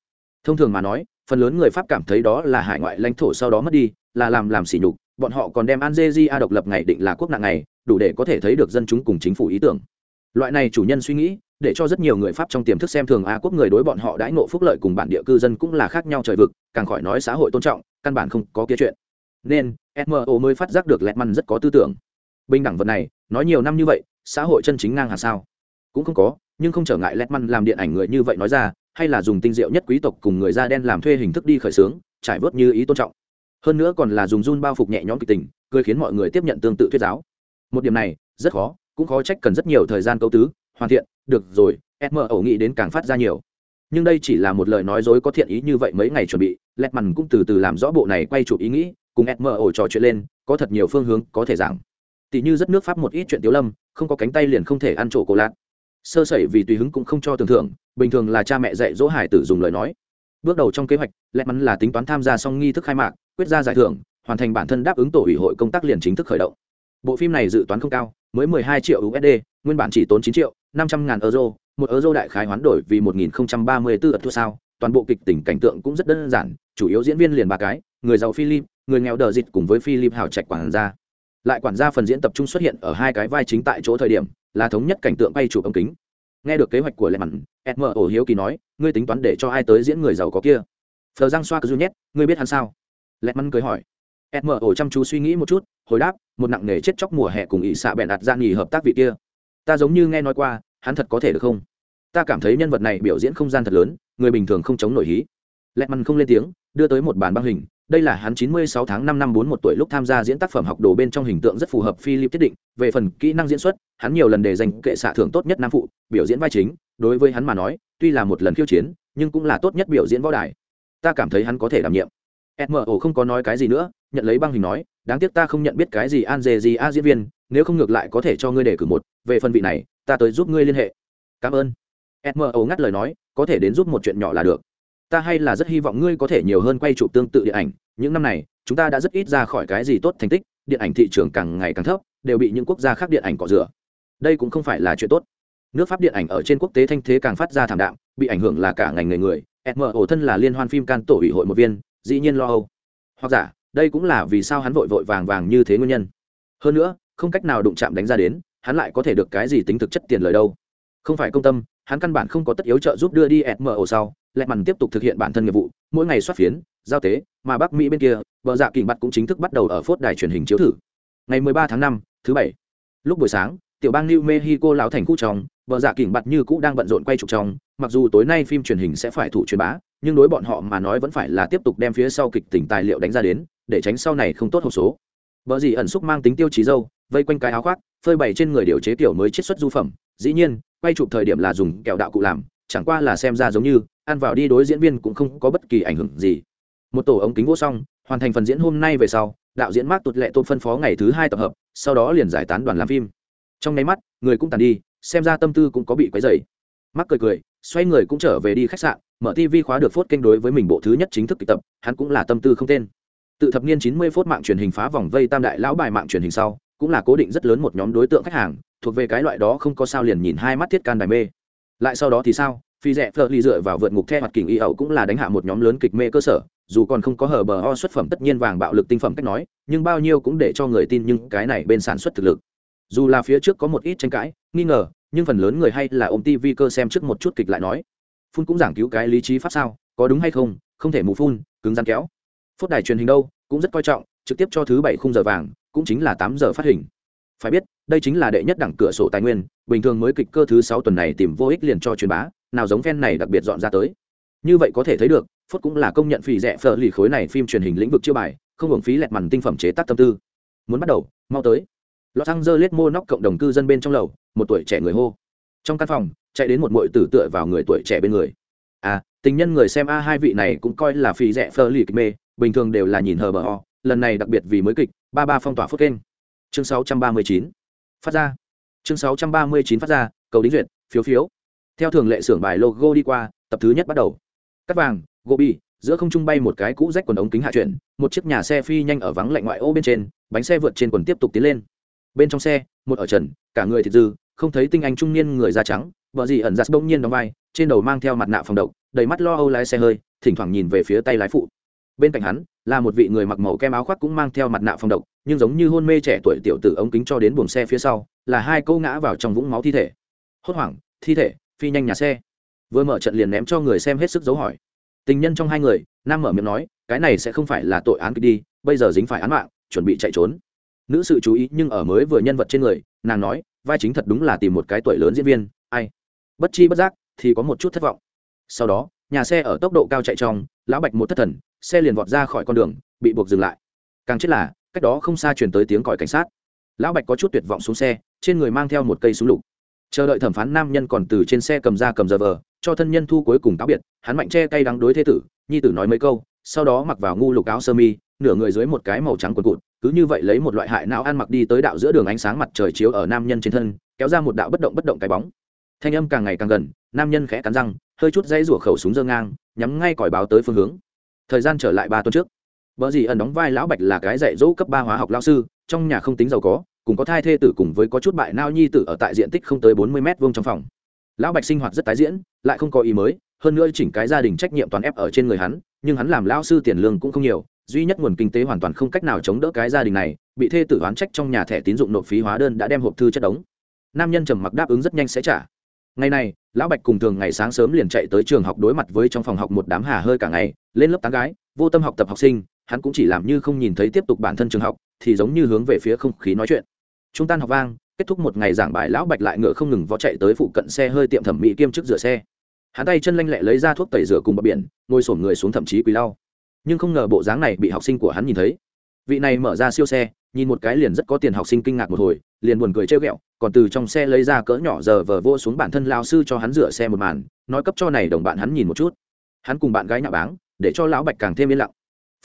Thông thường mà nói, phần lớn người Pháp cảm thấy đó là hải ngoại lãnh thổ sau đó mất đi, là làm làm sỉ nhục, bọn họ còn đem Algeria độc lập ngày định là quốc nặng ngày, đủ để có thể thấy được dân chúng cùng chính phủ ý tưởng. Loại này chủ nhân suy nghĩ, để cho rất nhiều người pháp trong tiềm thức xem thường a quốc người đối bọn họ đãi ngộ phúc lợi cùng bản địa cư dân cũng là khác nhau trời vực càng khỏi nói xã hội tôn trọng căn bản không có kia chuyện. Nên smo mới phát giác được lẹt măn rất có tư tưởng. Bình đẳng vật này nói nhiều năm như vậy xã hội chân chính ngang hàng sao? Cũng không có nhưng không trở ngại lẹt măn làm điện ảnh người như vậy nói ra hay là dùng tinh diệu nhất quý tộc cùng người da đen làm thuê hình thức đi khởi xướng trải vớt như ý tôn trọng hơn nữa còn là dùng run bao phục nhẹ nhõm kịch tình, cười khiến mọi người tiếp nhận tương tự thuyết giáo. Một điểm này, rất khó, cũng khó trách cần rất nhiều thời gian câu tứ, hoàn thiện, được rồi sm ẩu nghĩ đến càng phát ra nhiều. Nhưng đây chỉ là một lời nói dối có thiện ý như vậy mấy ngày chuẩn bị lẹt mằn cũng từ từ làm rõ bộ này quay chụp ý nghĩ, cùng sm ẩu trò chuyện lên, có thật nhiều phương hướng có thể giảng. Tỷ như rất nước pháp một ít chuyện tiếu lâm, không có cánh tay liền không thể ăn chỗ cổ lạc sơ sẩy vì tùy hứng cũng không cho tưởng thưởng, bình thường là cha mẹ dạy dỗ hải tử dùng lời nói. Bước đầu trong kế hoạch lẹt mắn là tính toán tham gia xong nghi thức khai mạc quyết ra giải thưởng hoàn thành bản thân đáp ứng tổ ủy hội công tác liền chính thức khởi động bộ phim này dự toán không cao mới 12 triệu USD, nguyên bản chỉ tốn 9 triệu, 500 ngàn euro, một euro đại khái hoán đổi vì 1034 ật thua sao, toàn bộ kịch tình cảnh tượng cũng rất đơn giản, chủ yếu diễn viên liền ba cái, người giàu Philip, người nghèo đờ dịch cùng với Philip hào trạch quản gia. Lại quản gia phần diễn tập trung xuất hiện ở hai cái vai chính tại chỗ thời điểm, là thống nhất cảnh tượng bay chụp ống kính. Nghe được kế hoạch của Lệ Mặn, Edmer ổ hiếu kỳ nói, ngươi tính toán để cho ai tới diễn người giàu có kia? Phờ Giang xoa nhét, ngươi biết hắn sao? Lệ mắn cười hỏi. Edmer ổ chăm chú suy nghĩ một chút, hồi đáp, một nặng nề chết chóc mùa hè cùng ỵ xạ bẹn đặt ra nghỉ hợp tác vị kia ta giống như nghe nói qua hắn thật có thể được không ta cảm thấy nhân vật này biểu diễn không gian thật lớn người bình thường không chống nổi hí lẹt mắn không lên tiếng đưa tới một bản băng hình đây là hắn 96 tháng 5 năm 41 tuổi lúc tham gia diễn tác phẩm học đồ bên trong hình tượng rất phù hợp Philip thiết định, về phần kỹ năng diễn xuất, hắn nhiều lần đề giành kệ xạ thưởng tốt nhất nam phụ, biểu diễn vai chính, đối với hắn mà nói, tuy là một lần khiêu chiến, nhưng cũng là tốt nhất biểu diễn võ đài. Ta cảm thấy hắn có thể đảm nhiệm. SMO không có nói cái gì nữa, nhận lấy băng hình nói, đáng tiếc ta không nhận biết cái gì an dề gì a diễn viên nếu không ngược lại có thể cho ngươi đề cử một về phần vị này ta tới giúp ngươi liên hệ. Cảm ơn. Smo ngắt lời nói có thể đến giúp một chuyện nhỏ là được. Ta hay là rất hy vọng ngươi có thể nhiều hơn quay chụp tương tự điện ảnh. Những năm này chúng ta đã rất ít ra khỏi cái gì tốt thành tích điện ảnh thị trường càng ngày càng thấp đều bị những quốc gia khác điện ảnh cọ rửa. Đây cũng không phải là chuyện tốt. Nước pháp điện ảnh ở trên quốc tế thanh thế càng phát ra thảm đạm bị ảnh hưởng là cả ngành người. Người smo thân là liên hoan phim can tổ ủy hội một viên dĩ nhiên lo âu. Hoặc giả đây cũng là vì sao hắn vội vội vàng vàng như thế nguyên nhân. Hơn nữa không cách nào đụng chạm đánh ra đến hắn lại có thể được cái gì tính thực chất tiền lời đâu. Không phải công tâm hắn căn bản không có tất yếu trợ giúp đưa đi smo sau lẹ mằn tiếp tục thực hiện bản thân nghiệp vụ mỗi ngày soát phiến giao tế mà bắc mỹ bên kia vợ dạ kỳ mặt cũng chính thức bắt đầu ở phốt đài truyền hình chiếu thử. Ngày 13 tháng 5, thứ bảy. Lúc buổi sáng tiểu bang new mexico lão thành khu trong vợ dạ kỳ mặt như cũ đang bận rộn quay trục trong mặc dù tối nay phim truyền hình sẽ phải thủ truyền bá nhưng đối bọn họ mà nói vẫn phải là tiếp tục đem phía sau kịch tỉnh tài liệu đánh ra đến, để tránh sau này không tốt hộp số. Vợ gì ẩn xúc mang tính tiêu chí dâu, vây quanh cái áo khoác, phơi bày trên người điều chế kiểu mới chiết xuất du phẩm. Dĩ nhiên, quay chụp thời điểm là dùng kẹo đạo cụ làm, chẳng qua là xem ra giống như, ăn vào đi đối diễn viên cũng không có bất kỳ ảnh hưởng gì. Một tổ ống kính vô xong, hoàn thành phần diễn hôm nay về sau, đạo diễn mát tụt lệ tôn phân phó ngày thứ hai tập hợp, sau đó liền giải tán đoàn làm phim. Trong nháy mắt, người cũng tàn đi, xem ra tâm tư cũng có bị quấy dày mắc cười cười, xoay người cũng trở về đi khách sạn mở tv khóa được phốt kênh đối với mình bộ thứ nhất chính thức kịch tập, hắn cũng là tâm tư không tên. Tự thập niên chín mươi phút mạng truyền hình phá vòng vây tam đại lão bài mạng truyền hình sau, cũng là cố định rất lớn một nhóm đối tượng khách hàng, thuộc về cái loại đó không có sao liền nhìn hai mắt thiết can đài mê. Lại sau đó thì sao? Phi rẻ phở ly dựa vào vượt ngục theo mặt kình y ẩu cũng là đánh hạ một nhóm lớn kịch mê cơ sở, dù còn không có hở bờ ho xuất phẩm tất nhiên vàng bạo lực tinh phẩm cách nói, nhưng bao nhiêu cũng để cho người tin nhưng cái này bên sản xuất thực lực. Dù là phía trước có một ít tranh cãi, nghi ngờ, nhưng phần lớn người hay là ôm tv cơ xem trước một chút kịch lại nói phun cũng giảng cứu cái lý trí pháp sao, có đúng hay không không thể mù phun, cứng rắn kéo. Phốt đài truyền hình đâu, cũng rất coi trọng, trực tiếp cho thứ bảy khung giờ vàng, cũng chính là tám giờ phát hình. Phải biết, đây chính là đệ nhất đẳng cửa sổ tài nguyên, bình thường mới kịch cơ thứ sáu tuần này tìm vô ích liền cho truyền bá, nào giống phen này đặc biệt dọn ra tới. Như vậy có thể thấy được, phốt cũng là công nhận phì rẻ phở lì khối này phim truyền hình lĩnh vực chưa bài, không hưởng phí lẹt mằn tinh phẩm chế tác tâm tư. Muốn bắt đầu, mau tới. Los angeles mô nóc cộng đồng cư dân bên trong lầu, một tuổi trẻ người hô. Trong căn phòng chạy đến một mội tử tựa vào người tuổi trẻ bên người. À tình nhân người xem a hai vị này cũng coi là phi rẻ phơ lì kịch mê, bình thường đều là nhìn hờ bờ ho lần này đặc biệt vì mới kịch, ba ba phong tỏa phước kênh. Chương 639. phát ra. Chương 639 phát ra, cầu đính duyệt, phiếu phiếu. Theo thường lệ xưởng bài logo đi qua, tập thứ nhất bắt đầu. Cắt vàng gobi giữa không trung bay một cái cũ rách quần ống kính hạ chuyển, một chiếc nhà xe phi nhanh ở vắng lạnh ngoại ô bên trên, bánh xe vượt trên quần tiếp tục tiến lên. Bên trong xe, một ở trần, cả người thịt dư, không thấy tinh anh trung niên người da trắng vợ gì ẩn giặt bỗng nhiên đóng vai, trên đầu mang theo mặt nạ phòng độc, đầy mắt lo âu lái xe hơi, thỉnh thoảng nhìn về phía tay lái phụ. Bên cạnh hắn, là một vị người mặc màu kem áo khoác cũng mang theo mặt nạ phòng độc, nhưng giống như hôn mê trẻ tuổi tiểu tử ống kính cho đến buồng xe phía sau, là hai câu ngã vào trong vũng máu thi thể. Hốt hoảng, thi thể, phi nhanh nhà xe. Vừa mở trận liền ném cho người xem hết sức dấu hỏi. Tình nhân trong hai người, nam mở miệng nói, cái này sẽ không phải là tội án kịch đi, bây giờ dính phải án mạng, chuẩn bị chạy trốn. Nữ sự chú ý nhưng ở mới vừa nhân vật trên người, nàng nói, vai chính thật đúng là tìm một cái tuổi lớn diễn viên, ai? Bất chi bất giác thì có một chút thất vọng. Sau đó, nhà xe ở tốc độ cao chạy trong lão bạch một thất thần, xe liền vọt ra khỏi con đường, bị buộc dừng lại. Càng chết là, cách đó không xa truyền tới tiếng còi cảnh sát. Lão bạch có chút tuyệt vọng xuống xe, trên người mang theo một cây súng lục. Chờ đợi thẩm phán nam nhân còn từ trên xe cầm ra cầm giờ vờ, cho thân nhân thu cuối cùng táo biệt, hắn mạnh che cay đắng đối thế tử, nhi tử nói mấy câu, sau đó mặc vào ngu lục áo sơ mi, nửa người dưới một cái màu trắng quần cụt, cứ như vậy lấy một loại hại não ăn mặc đi tới đạo giữa đường ánh sáng mặt trời chiếu ở nam nhân trên thân, kéo ra một đạo bất động bất động cái bóng thanh âm càng ngày càng gần, nam nhân khẽ cắn răng, hơi chút dây rủa khẩu súng dơ ngang, nhắm ngay còi báo tới phương hướng. Thời gian trở lại ba tuần trước. Vợ dì ẩn đóng vai lão bạch là cái dạy dỗ cấp ba hóa học lao sư, trong nhà không tính giàu có, cùng có thai thê tử cùng với có chút bại nao nhi tử ở tại diện tích không tới bốn mươi m vuông trong phòng. Lão bạch sinh hoạt rất tái diễn, lại không có ý mới, hơn nữa chỉnh cái gia đình trách nhiệm toàn ép ở trên người hắn, nhưng hắn làm lao sư tiền lương cũng không nhiều, duy nhất nguồn kinh tế hoàn toàn không cách nào chống đỡ cái gia đình này, bị thê tử oán trách trong nhà thẻ tín dụng nộp phí hóa đơn đã đem hộp thư chất đống. Nam nhân trầm mặc đáp ứng rất nhanh sẽ trả ngày này, lão bạch cùng thường ngày sáng sớm liền chạy tới trường học đối mặt với trong phòng học một đám hà hơi cả ngày, lên lớp tán gái, vô tâm học tập học sinh, hắn cũng chỉ làm như không nhìn thấy tiếp tục bản thân trường học, thì giống như hướng về phía không khí nói chuyện. Trung tan học vang, kết thúc một ngày giảng bài, lão bạch lại ngựa không ngừng vó chạy tới phụ cận xe hơi tiệm thẩm mỹ kiêm chức rửa xe. Hắn tay chân lanh lẹ lấy ra thuốc tẩy rửa cùng bờ biển, ngồi sổm người xuống thậm chí quỳ lau. Nhưng không ngờ bộ dáng này bị học sinh của hắn nhìn thấy vị này mở ra siêu xe, nhìn một cái liền rất có tiền học sinh kinh ngạc một hồi, liền buồn cười trêu ghẹo, còn từ trong xe lấy ra cỡ nhỏ giờ vờ vô xuống bản thân lao sư cho hắn rửa xe một màn, nói cấp cho này đồng bạn hắn nhìn một chút. Hắn cùng bạn gái nhà báng, để cho lão bạch càng thêm yên lặng.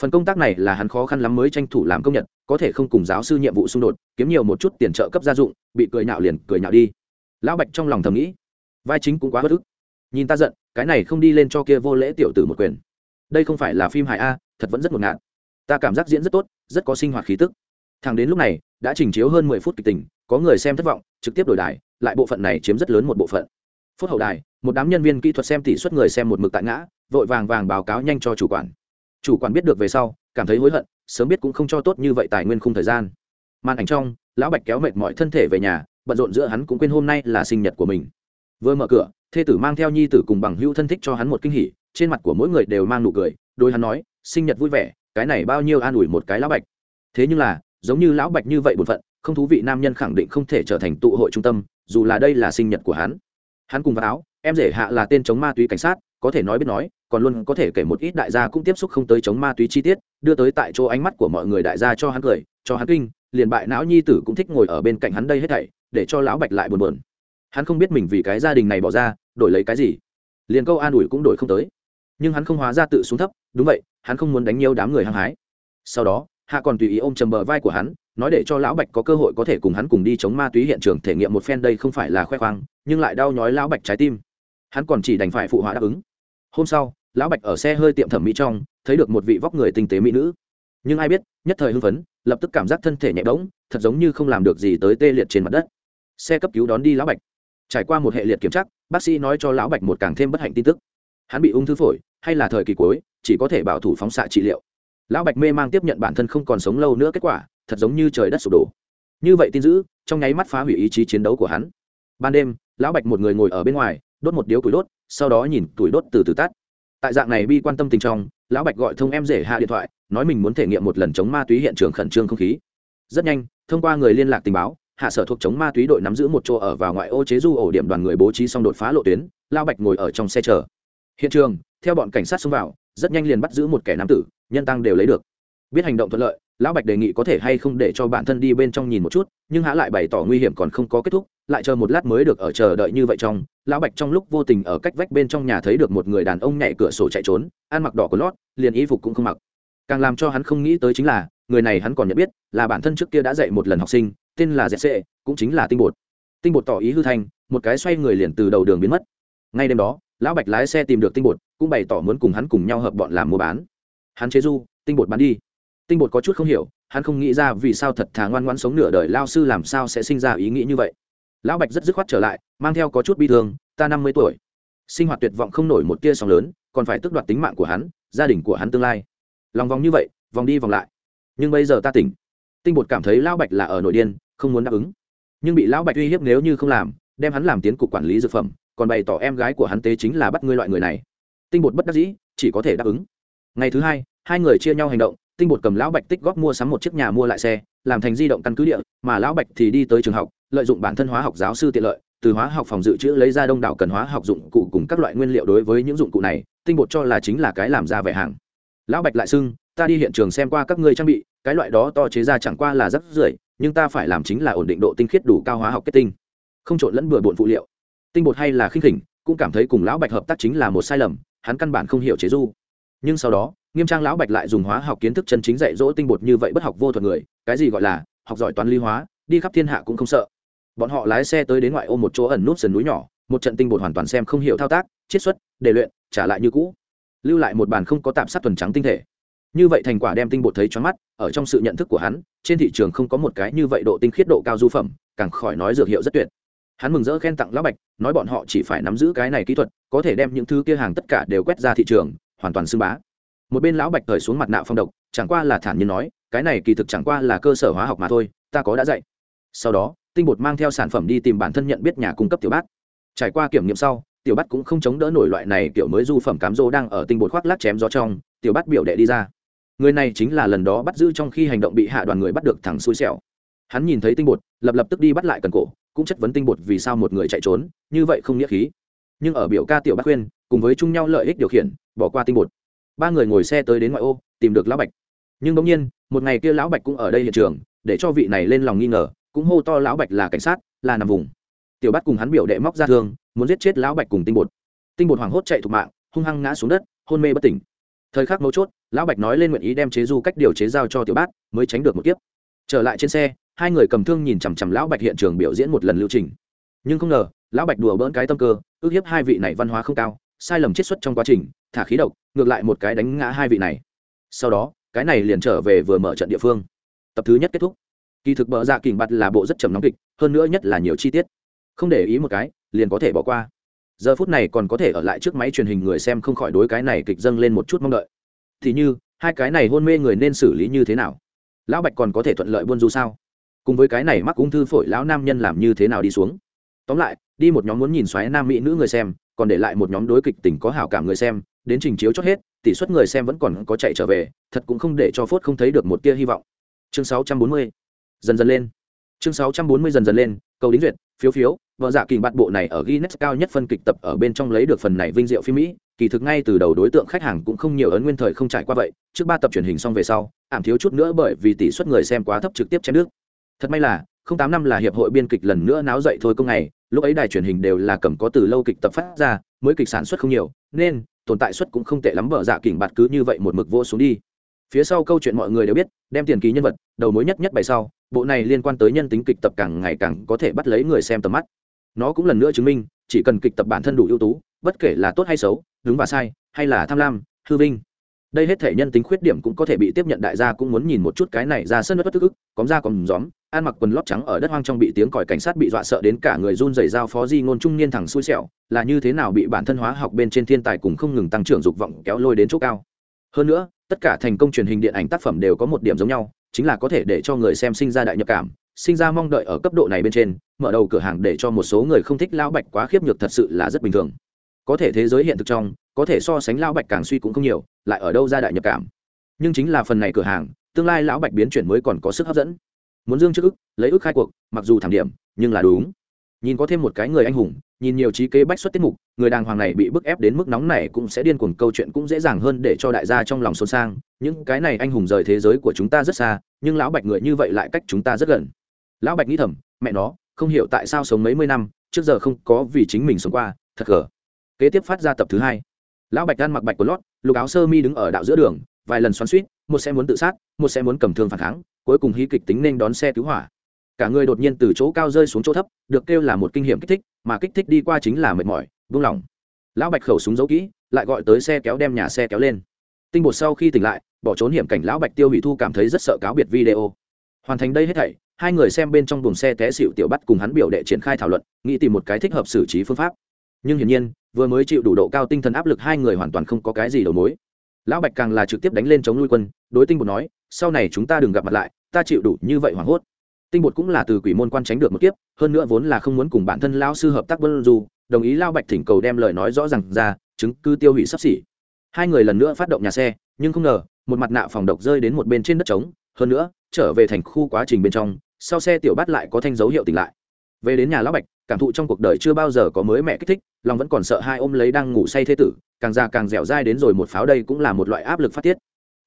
Phần công tác này là hắn khó khăn lắm mới tranh thủ làm công nhận, có thể không cùng giáo sư nhiệm vụ xung đột, kiếm nhiều một chút tiền trợ cấp gia dụng, bị cười nhạo liền cười nhạo đi. Lão bạch trong lòng thầm nghĩ, vai chính cũng quá bất ức. Nhìn ta giận, cái này không đi lên cho kia vô lễ tiểu tử một quyền. Đây không phải là phim hài a, thật vẫn rất ngột ngạt ta cảm giác diễn rất tốt, rất có sinh hoạt khí tức. Thằng đến lúc này, đã trình chiếu hơn mười phút kịch tình, có người xem thất vọng, trực tiếp đổi đài, lại bộ phận này chiếm rất lớn một bộ phận. Phút hậu đài, một đám nhân viên kỹ thuật xem tỷ suất người xem một mực tại ngã, vội vàng vàng báo cáo nhanh cho chủ quản. Chủ quản biết được về sau, cảm thấy hối hận, sớm biết cũng không cho tốt như vậy tài nguyên khung thời gian. Màn ảnh trong, lão bạch kéo mệt mọi thân thể về nhà, bận rộn giữa hắn cũng quên hôm nay là sinh nhật của mình. Vừa mở cửa, thê tử mang theo nhi tử cùng bằng hữu thân thích cho hắn một kinh hỉ, trên mặt của mỗi người đều mang nụ cười, đôi hắn nói, sinh nhật vui vẻ cái này bao nhiêu an ủi một cái lão bạch. Thế nhưng là, giống như lão bạch như vậy bổn phận, không thú vị nam nhân khẳng định không thể trở thành tụ hội trung tâm, dù là đây là sinh nhật của hắn. Hắn cùng vào áo, em rể hạ là tên chống ma túy cảnh sát, có thể nói biết nói, còn luôn có thể kể một ít đại gia cũng tiếp xúc không tới chống ma túy chi tiết, đưa tới tại chỗ ánh mắt của mọi người đại gia cho hắn cười, cho hắn kinh, liền bại não nhi tử cũng thích ngồi ở bên cạnh hắn đây hết thảy, để cho lão bạch lại buồn buồn. Hắn không biết mình vì cái gia đình này bỏ ra, đổi lấy cái gì. Liền câu an ủi cũng đổi không tới nhưng hắn không hóa ra tự xuống thấp, đúng vậy, hắn không muốn đánh nhiều đám người hăng hái. Sau đó, hạ còn tùy ý ôm trầm bờ vai của hắn, nói để cho lão bạch có cơ hội có thể cùng hắn cùng đi chống ma túy hiện trường thể nghiệm một phen đây không phải là khoe khoang, nhưng lại đau nhói lão bạch trái tim. Hắn còn chỉ đành phải phụ họa đáp ứng. Hôm sau, lão bạch ở xe hơi tiệm thẩm mỹ trong, thấy được một vị vóc người tinh tế mỹ nữ. Nhưng ai biết, nhất thời hưng phấn, lập tức cảm giác thân thể nhẹ bỗng, thật giống như không làm được gì tới tê liệt trên mặt đất. Xe cấp cứu đón đi lão bạch. Trải qua một hệ liệt kiểm tra, bác sĩ nói cho lão bạch một càng thêm bất hạnh tin tức. Hắn bị ung thư phổi hay là thời kỳ cuối, chỉ có thể bảo thủ phóng xạ trị liệu. Lão bạch mê mang tiếp nhận bản thân không còn sống lâu nữa kết quả, thật giống như trời đất sụp đổ. Như vậy tin dữ, trong nháy mắt phá hủy ý chí chiến đấu của hắn. Ban đêm, lão bạch một người ngồi ở bên ngoài, đốt một điếu củi đốt, sau đó nhìn tuổi đốt từ từ tắt. Tại dạng này bi quan tâm tình trong, lão bạch gọi thông em rể hạ điện thoại, nói mình muốn thể nghiệm một lần chống ma túy hiện trường khẩn trương không khí. Rất nhanh, thông qua người liên lạc tình báo, hạ sở thuộc chống ma túy đội nắm giữ một chỗ ở vào ngoại ô chế du ổ điểm đoàn người bố trí xong đột phá lộ tuyến, lão bạch ngồi ở trong xe chờ. Hiện trường theo bọn cảnh sát xông vào rất nhanh liền bắt giữ một kẻ nam tử nhân tăng đều lấy được. Biết hành động thuận lợi lão bạch đề nghị có thể hay không để cho bản thân đi bên trong nhìn một chút nhưng hã lại bày tỏ nguy hiểm còn không có kết thúc lại chờ một lát mới được ở chờ đợi như vậy trong lão bạch trong lúc vô tình ở cách vách bên trong nhà thấy được một người đàn ông nhảy cửa sổ chạy trốn ăn mặc đỏ của lót liền y phục cũng không mặc. Càng làm cho hắn không nghĩ tới chính là người này hắn còn nhận biết là bản thân trước kia đã dạy một lần học sinh tên là dẹt sệ cũng chính là tinh bột. Tinh bột tỏ ý hư thành, một cái xoay người liền từ đầu đường biến mất. Ngay đêm đó lão bạch lái xe tìm được tinh bột, cũng bày tỏ muốn cùng hắn cùng nhau hợp bọn làm mua bán. Hắn chế du, tinh bột bán đi. Tinh bột có chút không hiểu, hắn không nghĩ ra vì sao thật thà ngoan ngoan sống nửa đời lao sư làm sao sẽ sinh ra ý nghĩ như vậy. Lão bạch rất dứt khoát trở lại, mang theo có chút bi thương, ta năm mươi tuổi. Sinh hoạt tuyệt vọng không nổi một tia sóng lớn, còn phải tước đoạt tính mạng của hắn, gia đình của hắn tương lai. Lòng vòng như vậy, vòng đi vòng lại. Nhưng bây giờ ta tỉnh. Tinh bột cảm thấy lão bạch là ở nội điên, không muốn đáp ứng. Nhưng bị lão bạch uy hiếp nếu như không làm, đem hắn làm tiến cục quản lý dược phẩm còn bày tỏ em gái của hắn tế chính là bắt ngươi loại người này. Tinh bột bất đắc dĩ, chỉ có thể đáp ứng. Ngày thứ hai hai người chia nhau hành động, tinh bột cầm lão bạch tích góp mua sắm một chiếc nhà mua lại xe, làm thành di động căn cứ địa, mà lão bạch thì đi tới trường học, lợi dụng bản thân hóa học giáo sư tiện lợi, từ hóa học phòng dự trữ lấy ra đông đảo cần hóa học dụng cụ cùng các loại nguyên liệu đối với những dụng cụ này, tinh bột cho là chính là cái làm ra vẻ hàng. Lão bạch lại xưng, ta đi hiện trường xem qua các ngươi trang bị, cái loại đó to chế ra chẳng qua là rất rưởi, nhưng ta phải làm chính là ổn định độ tinh khiết đủ cao hóa học kết tinh. Không trộn lẫn bừa bộn phụ liệu tinh bột hay là khinh khỉnh, cũng cảm thấy cùng lão bạch hợp tác chính là một sai lầm, hắn căn bản không hiểu chế du. Nhưng sau đó, nghiêm trang lão bạch lại dùng hóa học kiến thức chân chính dạy dỗ tinh bột như vậy bất học vô thuật người, cái gì gọi là, học giỏi toán lý hóa, đi khắp thiên hạ cũng không sợ. Bọn họ lái xe tới đến ngoại ô một chỗ ẩn nút sườn núi nhỏ, một trận tinh bột hoàn toàn xem không hiểu thao tác, chiết xuất đề luyện, trả lại như cũ. Lưu lại một bàn không có tạm sát tuần trắng tinh thể. Như vậy thành quả đem tinh bột thấy choáng mắt, ở trong sự nhận thức của hắn, trên thị trường không có một cái như vậy độ tinh khiết độ cao du phẩm, càng khỏi nói dược hiệu rất tuyệt hắn mừng rỡ khen tặng lão bạch, nói bọn họ chỉ phải nắm giữ cái này kỹ thuật, có thể đem những thứ kia hàng tất cả đều quét ra thị trường, hoàn toàn xưng bá. Một bên lão bạch cởi xuống mặt nạ phong độc, chẳng qua là thản nhiên nói, cái này kỳ thực chẳng qua là cơ sở hóa học mà thôi, ta có đã dạy. Sau đó, tinh bột mang theo sản phẩm đi tìm bản thân nhận biết nhà cung cấp tiểu bát. Trải qua kiểm nghiệm sau, tiểu bát cũng không chống đỡ nổi loại này kiểu mới du phẩm cám dỗ đang ở tinh bột khoác lát chém gió trong, tiểu bát biểu đệ đi ra. Người này chính là lần đó bắt giữ trong khi hành động bị hạ đoàn người bắt được thẳng xui xẻo. Hắn nhìn thấy tinh bột, lập lập tức đi bắt lại cần cổ cũng chất vấn tinh bột vì sao một người chạy trốn, như vậy không nghĩa khí. Nhưng ở biểu ca tiểu bát khuyên, cùng với chung nhau lợi ích điều khiển, bỏ qua tinh bột. Ba người ngồi xe tới đến ngoại ô, tìm được lão bạch. Nhưng bỗng nhiên, một ngày kia lão bạch cũng ở đây hiện trường, để cho vị này lên lòng nghi ngờ, cũng hô to lão bạch là cảnh sát, là nằm vùng. Tiểu bắt cùng hắn biểu đệ móc ra thương, muốn giết chết lão bạch cùng tinh bột. Tinh bột hoảng hốt chạy thục mạng, hung hăng ngã xuống đất, hôn mê bất tỉnh. Thời khắc mấu chốt, lão bạch nói lên nguyện ý đem chế du cách điều chế giao cho tiểu bát mới tránh được một kiếp. Trở lại trên xe hai người cầm thương nhìn chằm chằm lão bạch hiện trường biểu diễn một lần lưu trình. Nhưng không ngờ, lão bạch đùa bỡn cái tâm cơ, ước hiếp hai vị này văn hóa không cao, sai lầm chiết xuất trong quá trình, thả khí độc, ngược lại một cái đánh ngã hai vị này. Sau đó, cái này liền trở về vừa mở trận địa phương. Tập thứ nhất kết thúc. Kỳ thực bờ dạ kình bặt là bộ rất trầm nóng kịch, hơn nữa nhất là nhiều chi tiết. Không để ý một cái, liền có thể bỏ qua. Giờ phút này còn có thể ở lại trước máy truyền hình người xem không khỏi đối cái này kịch dâng lên một chút mong đợi. Thì như, hai cái này hôn mê người nên xử lý như thế nào? Lão bạch còn có thể thuận lợi buôn du sao? Cùng với cái này mắc ung thư phổi lão nam nhân làm như thế nào đi xuống tóm lại đi một nhóm muốn nhìn xoáy nam mỹ nữ người xem còn để lại một nhóm đối kịch tình có hảo cảm người xem đến trình chiếu chót hết tỷ suất người xem vẫn còn có chạy trở về thật cũng không để cho phốt không thấy được một tia hy vọng chương 640. dần dần lên chương 640 dần dần lên cầu đính duyệt phiếu phiếu vợ dạ kỳ bạn bộ này ở Guinness cao nhất phân kịch tập ở bên trong lấy được phần này vinh diệu phim Mỹ, kỳ thực ngay từ đầu đối tượng khách hàng cũng không nhiều ấn nguyên thời không trải qua vậy, trước ba tập truyền hình xong về sau, ảm thiếu chút nữa bởi vì tỷ suất người xem quá thấp trực tiếp chém nước. Thật may là, không tám năm là hiệp hội biên kịch lần nữa náo dậy thôi công ngày lúc ấy đài truyền hình đều là cầm có từ lâu kịch tập phát ra mới kịch sản xuất không nhiều nên tồn tại suất cũng không tệ lắm vợ dạ kỉnh bạt cứ như vậy một mực vô xuống đi. Phía sau câu chuyện mọi người đều biết đem tiền ký nhân vật đầu mối nhất nhất bày sau bộ này liên quan tới nhân tính kịch tập càng ngày càng có thể bắt lấy người xem tầm mắt. Nó cũng lần nữa chứng minh chỉ cần kịch tập bản thân đủ ưu tú bất kể là tốt hay xấu đúng và sai hay là tham lam hư vinh. Đây hết thể nhân tính khuyết điểm cũng có thể bị tiếp nhận đại gia cũng muốn nhìn một chút cái này ra sân bất tức ức cóm ra còn gióm ăn mặc quần lót trắng ở đất hoang trong bị tiếng còi cảnh sát bị dọa sợ đến cả người run rẩy giao phó di ngôn trung niên thẳng xui xẻo, là như thế nào bị bản thân hóa học bên trên thiên tài cùng không ngừng tăng trưởng dục vọng kéo lôi đến chỗ cao. Hơn nữa, tất cả thành công truyền hình điện ảnh tác phẩm đều có một điểm giống nhau, chính là có thể để cho người xem sinh ra đại nhập cảm, sinh ra mong đợi ở cấp độ này bên trên, mở đầu cửa hàng để cho một số người không thích lão bạch quá khiếp nhược thật sự là rất bình thường. Có thể thế giới hiện thực trong, có thể so sánh lão bạch càng suy cũng không nhiều, lại ở đâu ra đại nhập cảm. Nhưng chính là phần này cửa hàng, tương lai lão bạch biến chuyển mới còn có sức hấp dẫn muốn dương trước ức lấy ức khai cuộc mặc dù thảm điểm nhưng là đúng. Nhìn có thêm một cái người anh hùng nhìn nhiều trí kế bách xuất tiết mục người đàng hoàng này bị bức ép đến mức nóng này cũng sẽ điên cuồng câu chuyện cũng dễ dàng hơn để cho đại gia trong lòng xôn sang những cái này anh hùng rời thế giới của chúng ta rất xa nhưng lão bạch người như vậy lại cách chúng ta rất gần. Lão bạch nghĩ thầm mẹ nó không hiểu tại sao sống mấy mươi năm trước giờ không có vì chính mình sống qua thật gở, kế tiếp phát ra tập thứ hai. Lão bạch ăn mặc bạch của lót lục áo sơ mi đứng ở đạo giữa đường vài lần xoắn suýt một sẽ muốn tự sát, một sẽ muốn cầm thương phản kháng, cuối cùng hí kịch tính nên đón xe cứu hỏa. Cả người đột nhiên từ chỗ cao rơi xuống chỗ thấp, được kêu là một kinh nghiệm kích thích, mà kích thích đi qua chính là mệt mỏi vung lòng lão bạch khẩu súng giấu kỹ, lại gọi tới xe kéo đem nhà xe kéo lên. Tinh bột sau khi tỉnh lại, bỏ trốn hiểm cảnh lão bạch tiêu hủy thu cảm thấy rất sợ cáo biệt video. Hoàn thành đây hết thảy, hai người xem bên trong buồng xe té xịu tiểu bắt cùng hắn biểu đệ triển khai thảo luận, nghĩ tìm một cái thích hợp xử trí phương pháp. Nhưng hiển nhiên, vừa mới chịu đủ độ cao tinh thần áp lực hai người hoàn toàn không có cái gì đầu mối lão bạch càng là trực tiếp đánh lên chống nuôi quân, đối tinh bột nói, sau này chúng ta đừng gặp mặt lại, ta chịu đủ như vậy hoảng hốt. Tinh bột cũng là từ quỷ môn quan tránh được một kiếp, hơn nữa vốn là không muốn cùng bản thân lao sư hợp tác vân dù đồng ý lao bạch thỉnh cầu đem lời nói rõ r à n g ra, chứng cứ tiêu hủy sắp xỉ. Hai người lần nữa phát động nhà xe, nhưng không ngờ, một mặt nạ phòng độc rơi đến một bên trên đất trống, hơn nữa, trở về thành khu quá trình bên trong, sau xe tiểu bắt lại có thanh dấu hiệu tỉnh lại. Về đến nhà lão bạch, cảm thụ trong cuộc đời chưa bao giờ có mới mẹ kích thích, lòng vẫn còn sợ hai ôm lấy đang ngủ say thế tử càng già càng dẻo dai đến rồi một pháo đây cũng là một loại áp lực phát tiết.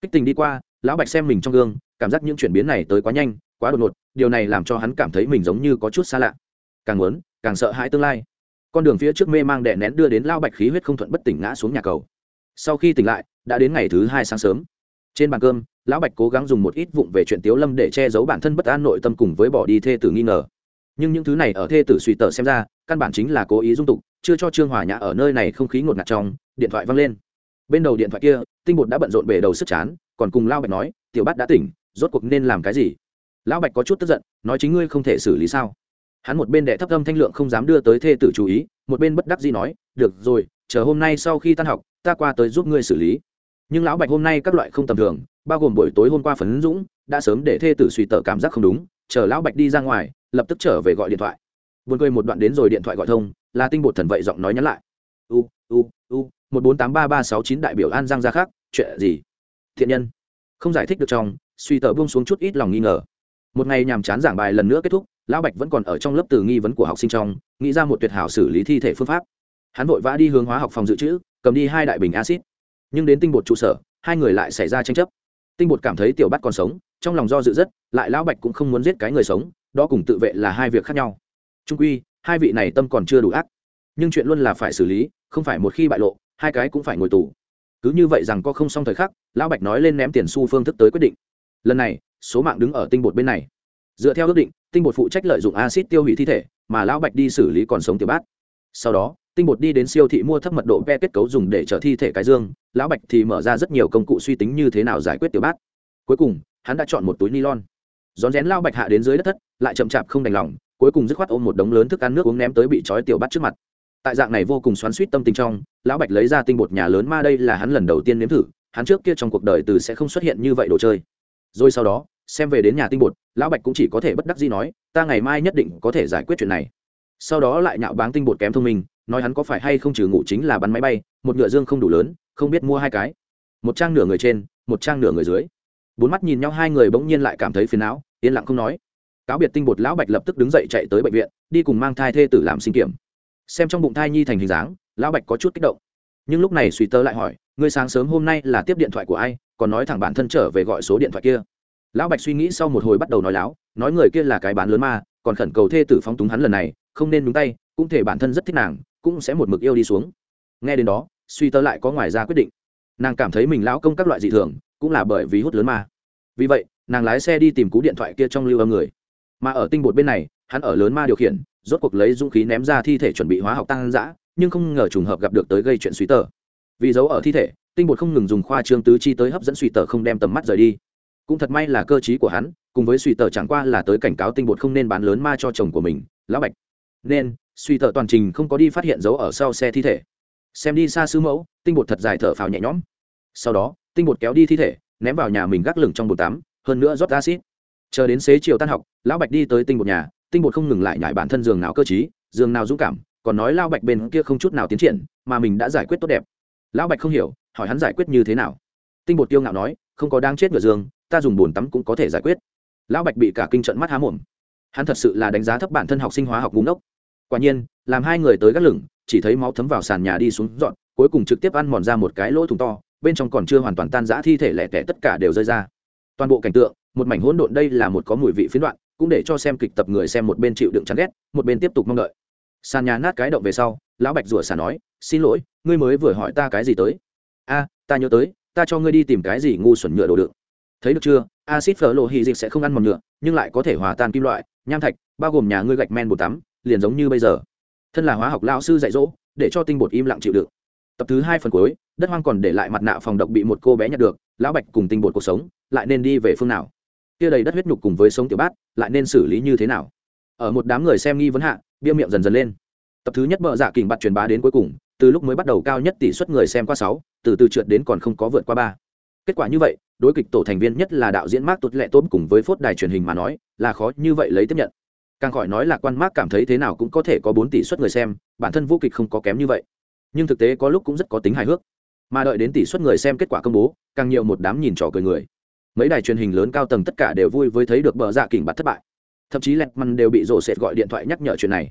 Kích tình đi qua, lão bạch xem mình trong gương, cảm giác những chuyển biến này tới quá nhanh, quá đột ngột, điều này làm cho hắn cảm thấy mình giống như có chút xa lạ. Càng muốn, càng sợ hãi tương lai. Con đường phía trước mê mang đè nén đưa đến lao bạch khí huyết không thuận bất tỉnh ngã xuống nhà cầu. Sau khi tỉnh lại, đã đến ngày thứ hai sáng sớm. Trên bàn cơm, lão bạch cố gắng dùng một ít vụng về chuyện tiếu lâm để che giấu bản thân bất an nội tâm cùng với bỏ đi thê tử nghi ngờ. Nhưng những thứ này ở thê tử suy tờ xem ra, căn bản chính là cố ý dung tục chưa cho trương hòa nhã ở nơi này không khí ngột ngạt trong, điện thoại văng lên. Bên đầu điện thoại kia, tinh bột đã bận rộn bể đầu sức chán, còn cùng lao bạch nói, tiểu bát đã tỉnh, rốt cuộc nên làm cái gì? Lão bạch có chút tức giận, nói chính ngươi không thể xử lý sao? Hắn một bên đệ thấp âm thanh lượng không dám đưa tới thê tử chú ý, một bên bất đắc dĩ nói, được rồi, chờ hôm nay sau khi tan học, ta qua tới giúp ngươi xử lý. Nhưng lão bạch hôm nay các loại không tầm thường, bao gồm buổi tối hôm qua phấn dũng, đã sớm để thê tử suy tở cảm giác không đúng, chờ lão bạch đi ra ngoài, lập tức trở về gọi điện thoại. Buồn cười một đoạn đến rồi điện thoại gọi thông là tinh bột thần vậy giọng nói nhắn lại. U u u, một bốn tám ba ba sáu chín đại biểu an giang ra khác, chuyện gì? Thiện nhân. Không giải thích được trong, suy tờ buông xuống chút ít lòng nghi ngờ. Một ngày nhàm chán giảng bài lần nữa kết thúc, lão bạch vẫn còn ở trong lớp từ nghi vấn của học sinh trong, nghĩ ra một tuyệt hảo xử lý thi thể phương pháp. Hắn vội vã đi hướng hóa học phòng dự trữ, cầm đi hai đại bình acid nhưng đến tinh bột trụ sở, hai người lại xảy ra tranh chấp. Tinh bột cảm thấy tiểu bắt còn sống, trong lòng do dự rất, lại lão bạch cũng không muốn giết cái người sống, đó cùng tự vệ là hai việc khác nhau. Trung quy hai vị này tâm còn chưa đủ ác. Nhưng chuyện luôn là phải xử lý, không phải một khi bại lộ, hai cái cũng phải ngồi tù. Cứ như vậy rằng có không xong thời khắc, lão bạch nói lên ném tiền xu phương thức tới quyết định. Lần này, số mạng đứng ở tinh bột bên này. Dựa theo ước định, tinh bột phụ trách lợi dụng acid tiêu hủy thi thể, mà lão bạch đi xử lý còn sống tiểu bát. Sau đó, tinh bột đi đến siêu thị mua thấp mật độ ve kết cấu dùng để chở thi thể cái dương, lão bạch thì mở ra rất nhiều công cụ suy tính như thế nào giải quyết tiểu bát. Cuối cùng, hắn đã chọn một túi nylon rón rén lao bạch hạ đến dưới đất thất, lại chậm chạp không đành lòng, cuối cùng dứt khoát ôm một đống lớn thức ăn nước uống ném tới bị trói tiểu bắt trước mặt. Tại dạng này vô cùng xoắn suýt tâm tình trong, lão bạch lấy ra tinh bột nhà lớn ma đây là hắn lần đầu tiên nếm thử, hắn trước kia trong cuộc đời từ sẽ không xuất hiện như vậy đồ chơi. Rồi sau đó, xem về đến nhà tinh bột, lão bạch cũng chỉ có thể bất đắc gì nói, ta ngày mai nhất định có thể giải quyết chuyện này. Sau đó lại nhạo báng tinh bột kém thông minh, nói hắn có phải hay không trừ ngủ chính là bắn máy bay, một ngựa dương không đủ lớn, không biết mua hai cái. Một trang nửa người trên, một trang nửa người dưới. Bốn mắt nhìn nhau hai người bỗng nhiên lại cảm thấy phiền não yên lặng không nói. Cáo biệt tinh bột lão bạch lập tức đứng dậy chạy tới bệnh viện, đi cùng mang thai thê tử làm sinh kiểm. Xem trong bụng thai nhi thành hình dáng, lão bạch có chút kích động. Nhưng lúc này suy tơ lại hỏi, ngươi sáng sớm hôm nay là tiếp điện thoại của ai? Còn nói thẳng bản thân trở về gọi số điện thoại kia. Lão bạch suy nghĩ sau một hồi bắt đầu nói láo, nói người kia là cái bán lớn ma, còn khẩn cầu thê tử phóng túng hắn lần này, không nên đúng tay, cũng thể bản thân rất thích nàng, cũng sẽ một mực yêu đi xuống. Nghe đến đó, suy tơ lại có ngoài ra quyết định. Nàng cảm thấy mình lão công các loại dị thường, cũng là bởi vì hút lớn ma. Vì vậy nàng lái xe đi tìm cú điện thoại kia trong lưu âm người. Mà ở tinh bột bên này, hắn ở lớn ma điều khiển, rốt cuộc lấy dũng khí ném ra thi thể chuẩn bị hóa học tăng giã nhưng không ngờ trùng hợp gặp được tới gây chuyện suy tờ. Vì giấu ở thi thể, tinh bột không ngừng dùng khoa trương tứ chi tới hấp dẫn suy tờ không đem tầm mắt rời đi. Cũng thật may là cơ t của hắn, cùng với suy tờ chẳng qua là tới cảnh cáo tinh bột không nên bán lớn ma cho chồng của mình, lão bạch. Nên, suy tờ toàn trình không có đi phát hiện dấu ở sau xe thi thể. Xem đi xa sứ mẫu, tinh bột thật dài thở phào nhẹ nhõm. Sau đó, tinh bột kéo đi thi thể, ném vào nhà mình gác lửng trong bột tắm hơn nữa rót acid chờ đến xế chiều tan học, lão bạch đi tới tinh bột nhà, tinh bột không ngừng lại nhải bản thân giường nào cơ t giường nào dũng cảm, còn nói lao bạch bên kia không chút nào tiến triển, mà mình đã giải quyết tốt đẹp. Lão bạch không hiểu, hỏi hắn giải quyết như thế nào. Tinh bột tiêu ngạo nói, không có đang chết ngựa giường, ta dùng bồn tắm cũng có thể giải quyết. Lão bạch bị cả kinh trận mắt há mồm. Hắn thật sự là đánh giá thấp bản thân học sinh hóa học búng ốc quả nhiên, làm hai người tới gác lửng, chỉ thấy máu thấm vào sàn nhà đi xuống dọn, cuối cùng trực tiếp ăn mòn ra một cái lỗ thùng to, bên trong còn chưa hoàn toàn tan rã thi thể lẻ tẻ tất cả đều rơi ra toàn bộ cảnh tượng, một mảnh hỗn độn đây là một có mùi vị phiến đoạn cũng để cho xem kịch tập người xem một bên chịu đựng chán ghét, một bên tiếp tục mong đợi. Sàn nhà nát cái động về sau, lão bạch rủa xà nói, xin lỗi, ngươi mới vừa hỏi ta cái gì tới? A, ta nhớ tới, ta cho ngươi đi tìm cái gì ngu xuẩn nhựa đồ đựng. Thấy được chưa? Acid phở lộ hy dịch sẽ không ăn mòn nhựa, nhưng lại có thể hòa tan kim loại, nham thạch, bao gồm nhà ngươi gạch men bột tắm, liền giống như bây giờ. Thân là hóa học lao sư dạy dỗ, để cho tinh bột im lặng chịu đựng. Tập thứ hai phần cuối đất hoang còn để lại mặt nạ phòng độc bị một cô bé nhặt được, lão bạch cùng tinh bột cuộc sống, lại nên đi về phương nào? Kia đầy đất huyết nhục cùng với sống tiểu bát, lại nên xử lý như thế nào? Ở một đám người xem nghi vấn hạ, bia miệng dần dần lên. Tập thứ nhất bợ dạ kình bạt truyền bá đến cuối cùng, từ lúc mới bắt đầu cao nhất tỷ suất người xem qua sáu, từ từ trượt đến còn không có vượt qua ba. Kết quả như vậy, đối kịch tổ thành viên nhất là đạo diễn mark tốt lệ tốm cùng với phốt đài truyền hình mà nói, là khó như vậy lấy tiếp nhận. Càng khỏi nói là quan mark cảm thấy thế nào cũng có thể có bốn tỷ suất người xem, bản thân vô kịch không có kém như vậy. Nhưng thực tế có lúc cũng rất có tính hài hước mà đợi đến tỷ suất người xem kết quả công bố, càng nhiều một đám nhìn trò cười người. Mấy đài truyền hình lớn cao tầng tất cả đều vui với thấy được bờ dạ kình bạt thất bại. Thậm chí lẹt măn đều bị rổ sệt gọi điện thoại nhắc nhở chuyện này.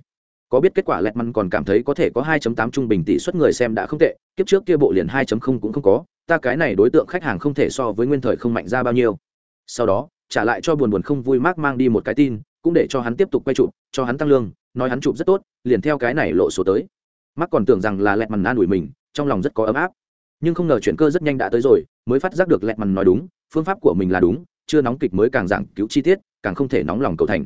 Có biết kết quả lẹt măn còn cảm thấy có thể có 2.8 trung bình tỷ suất người xem đã không tệ, kiếp trước kia bộ liền 2.0 cũng không có, ta cái này đối tượng khách hàng không thể so với nguyên thời không mạnh ra bao nhiêu. Sau đó, trả lại cho buồn buồn không vui mác mang đi một cái tin, cũng để cho hắn tiếp tục quay chụp, cho hắn tăng lương, nói hắn chụp rất tốt, liền theo cái này lộ số tới. Mắc còn tưởng rằng là lẹt mằn an ủi mình, trong lòng rất có ấm áp nhưng không ngờ chuyện cơ rất nhanh đã tới rồi, mới phát giác được lẹt mằn nói đúng, phương pháp của mình là đúng, chưa nóng kịch mới càng giảng cứu chi tiết, càng không thể nóng lòng cầu thành.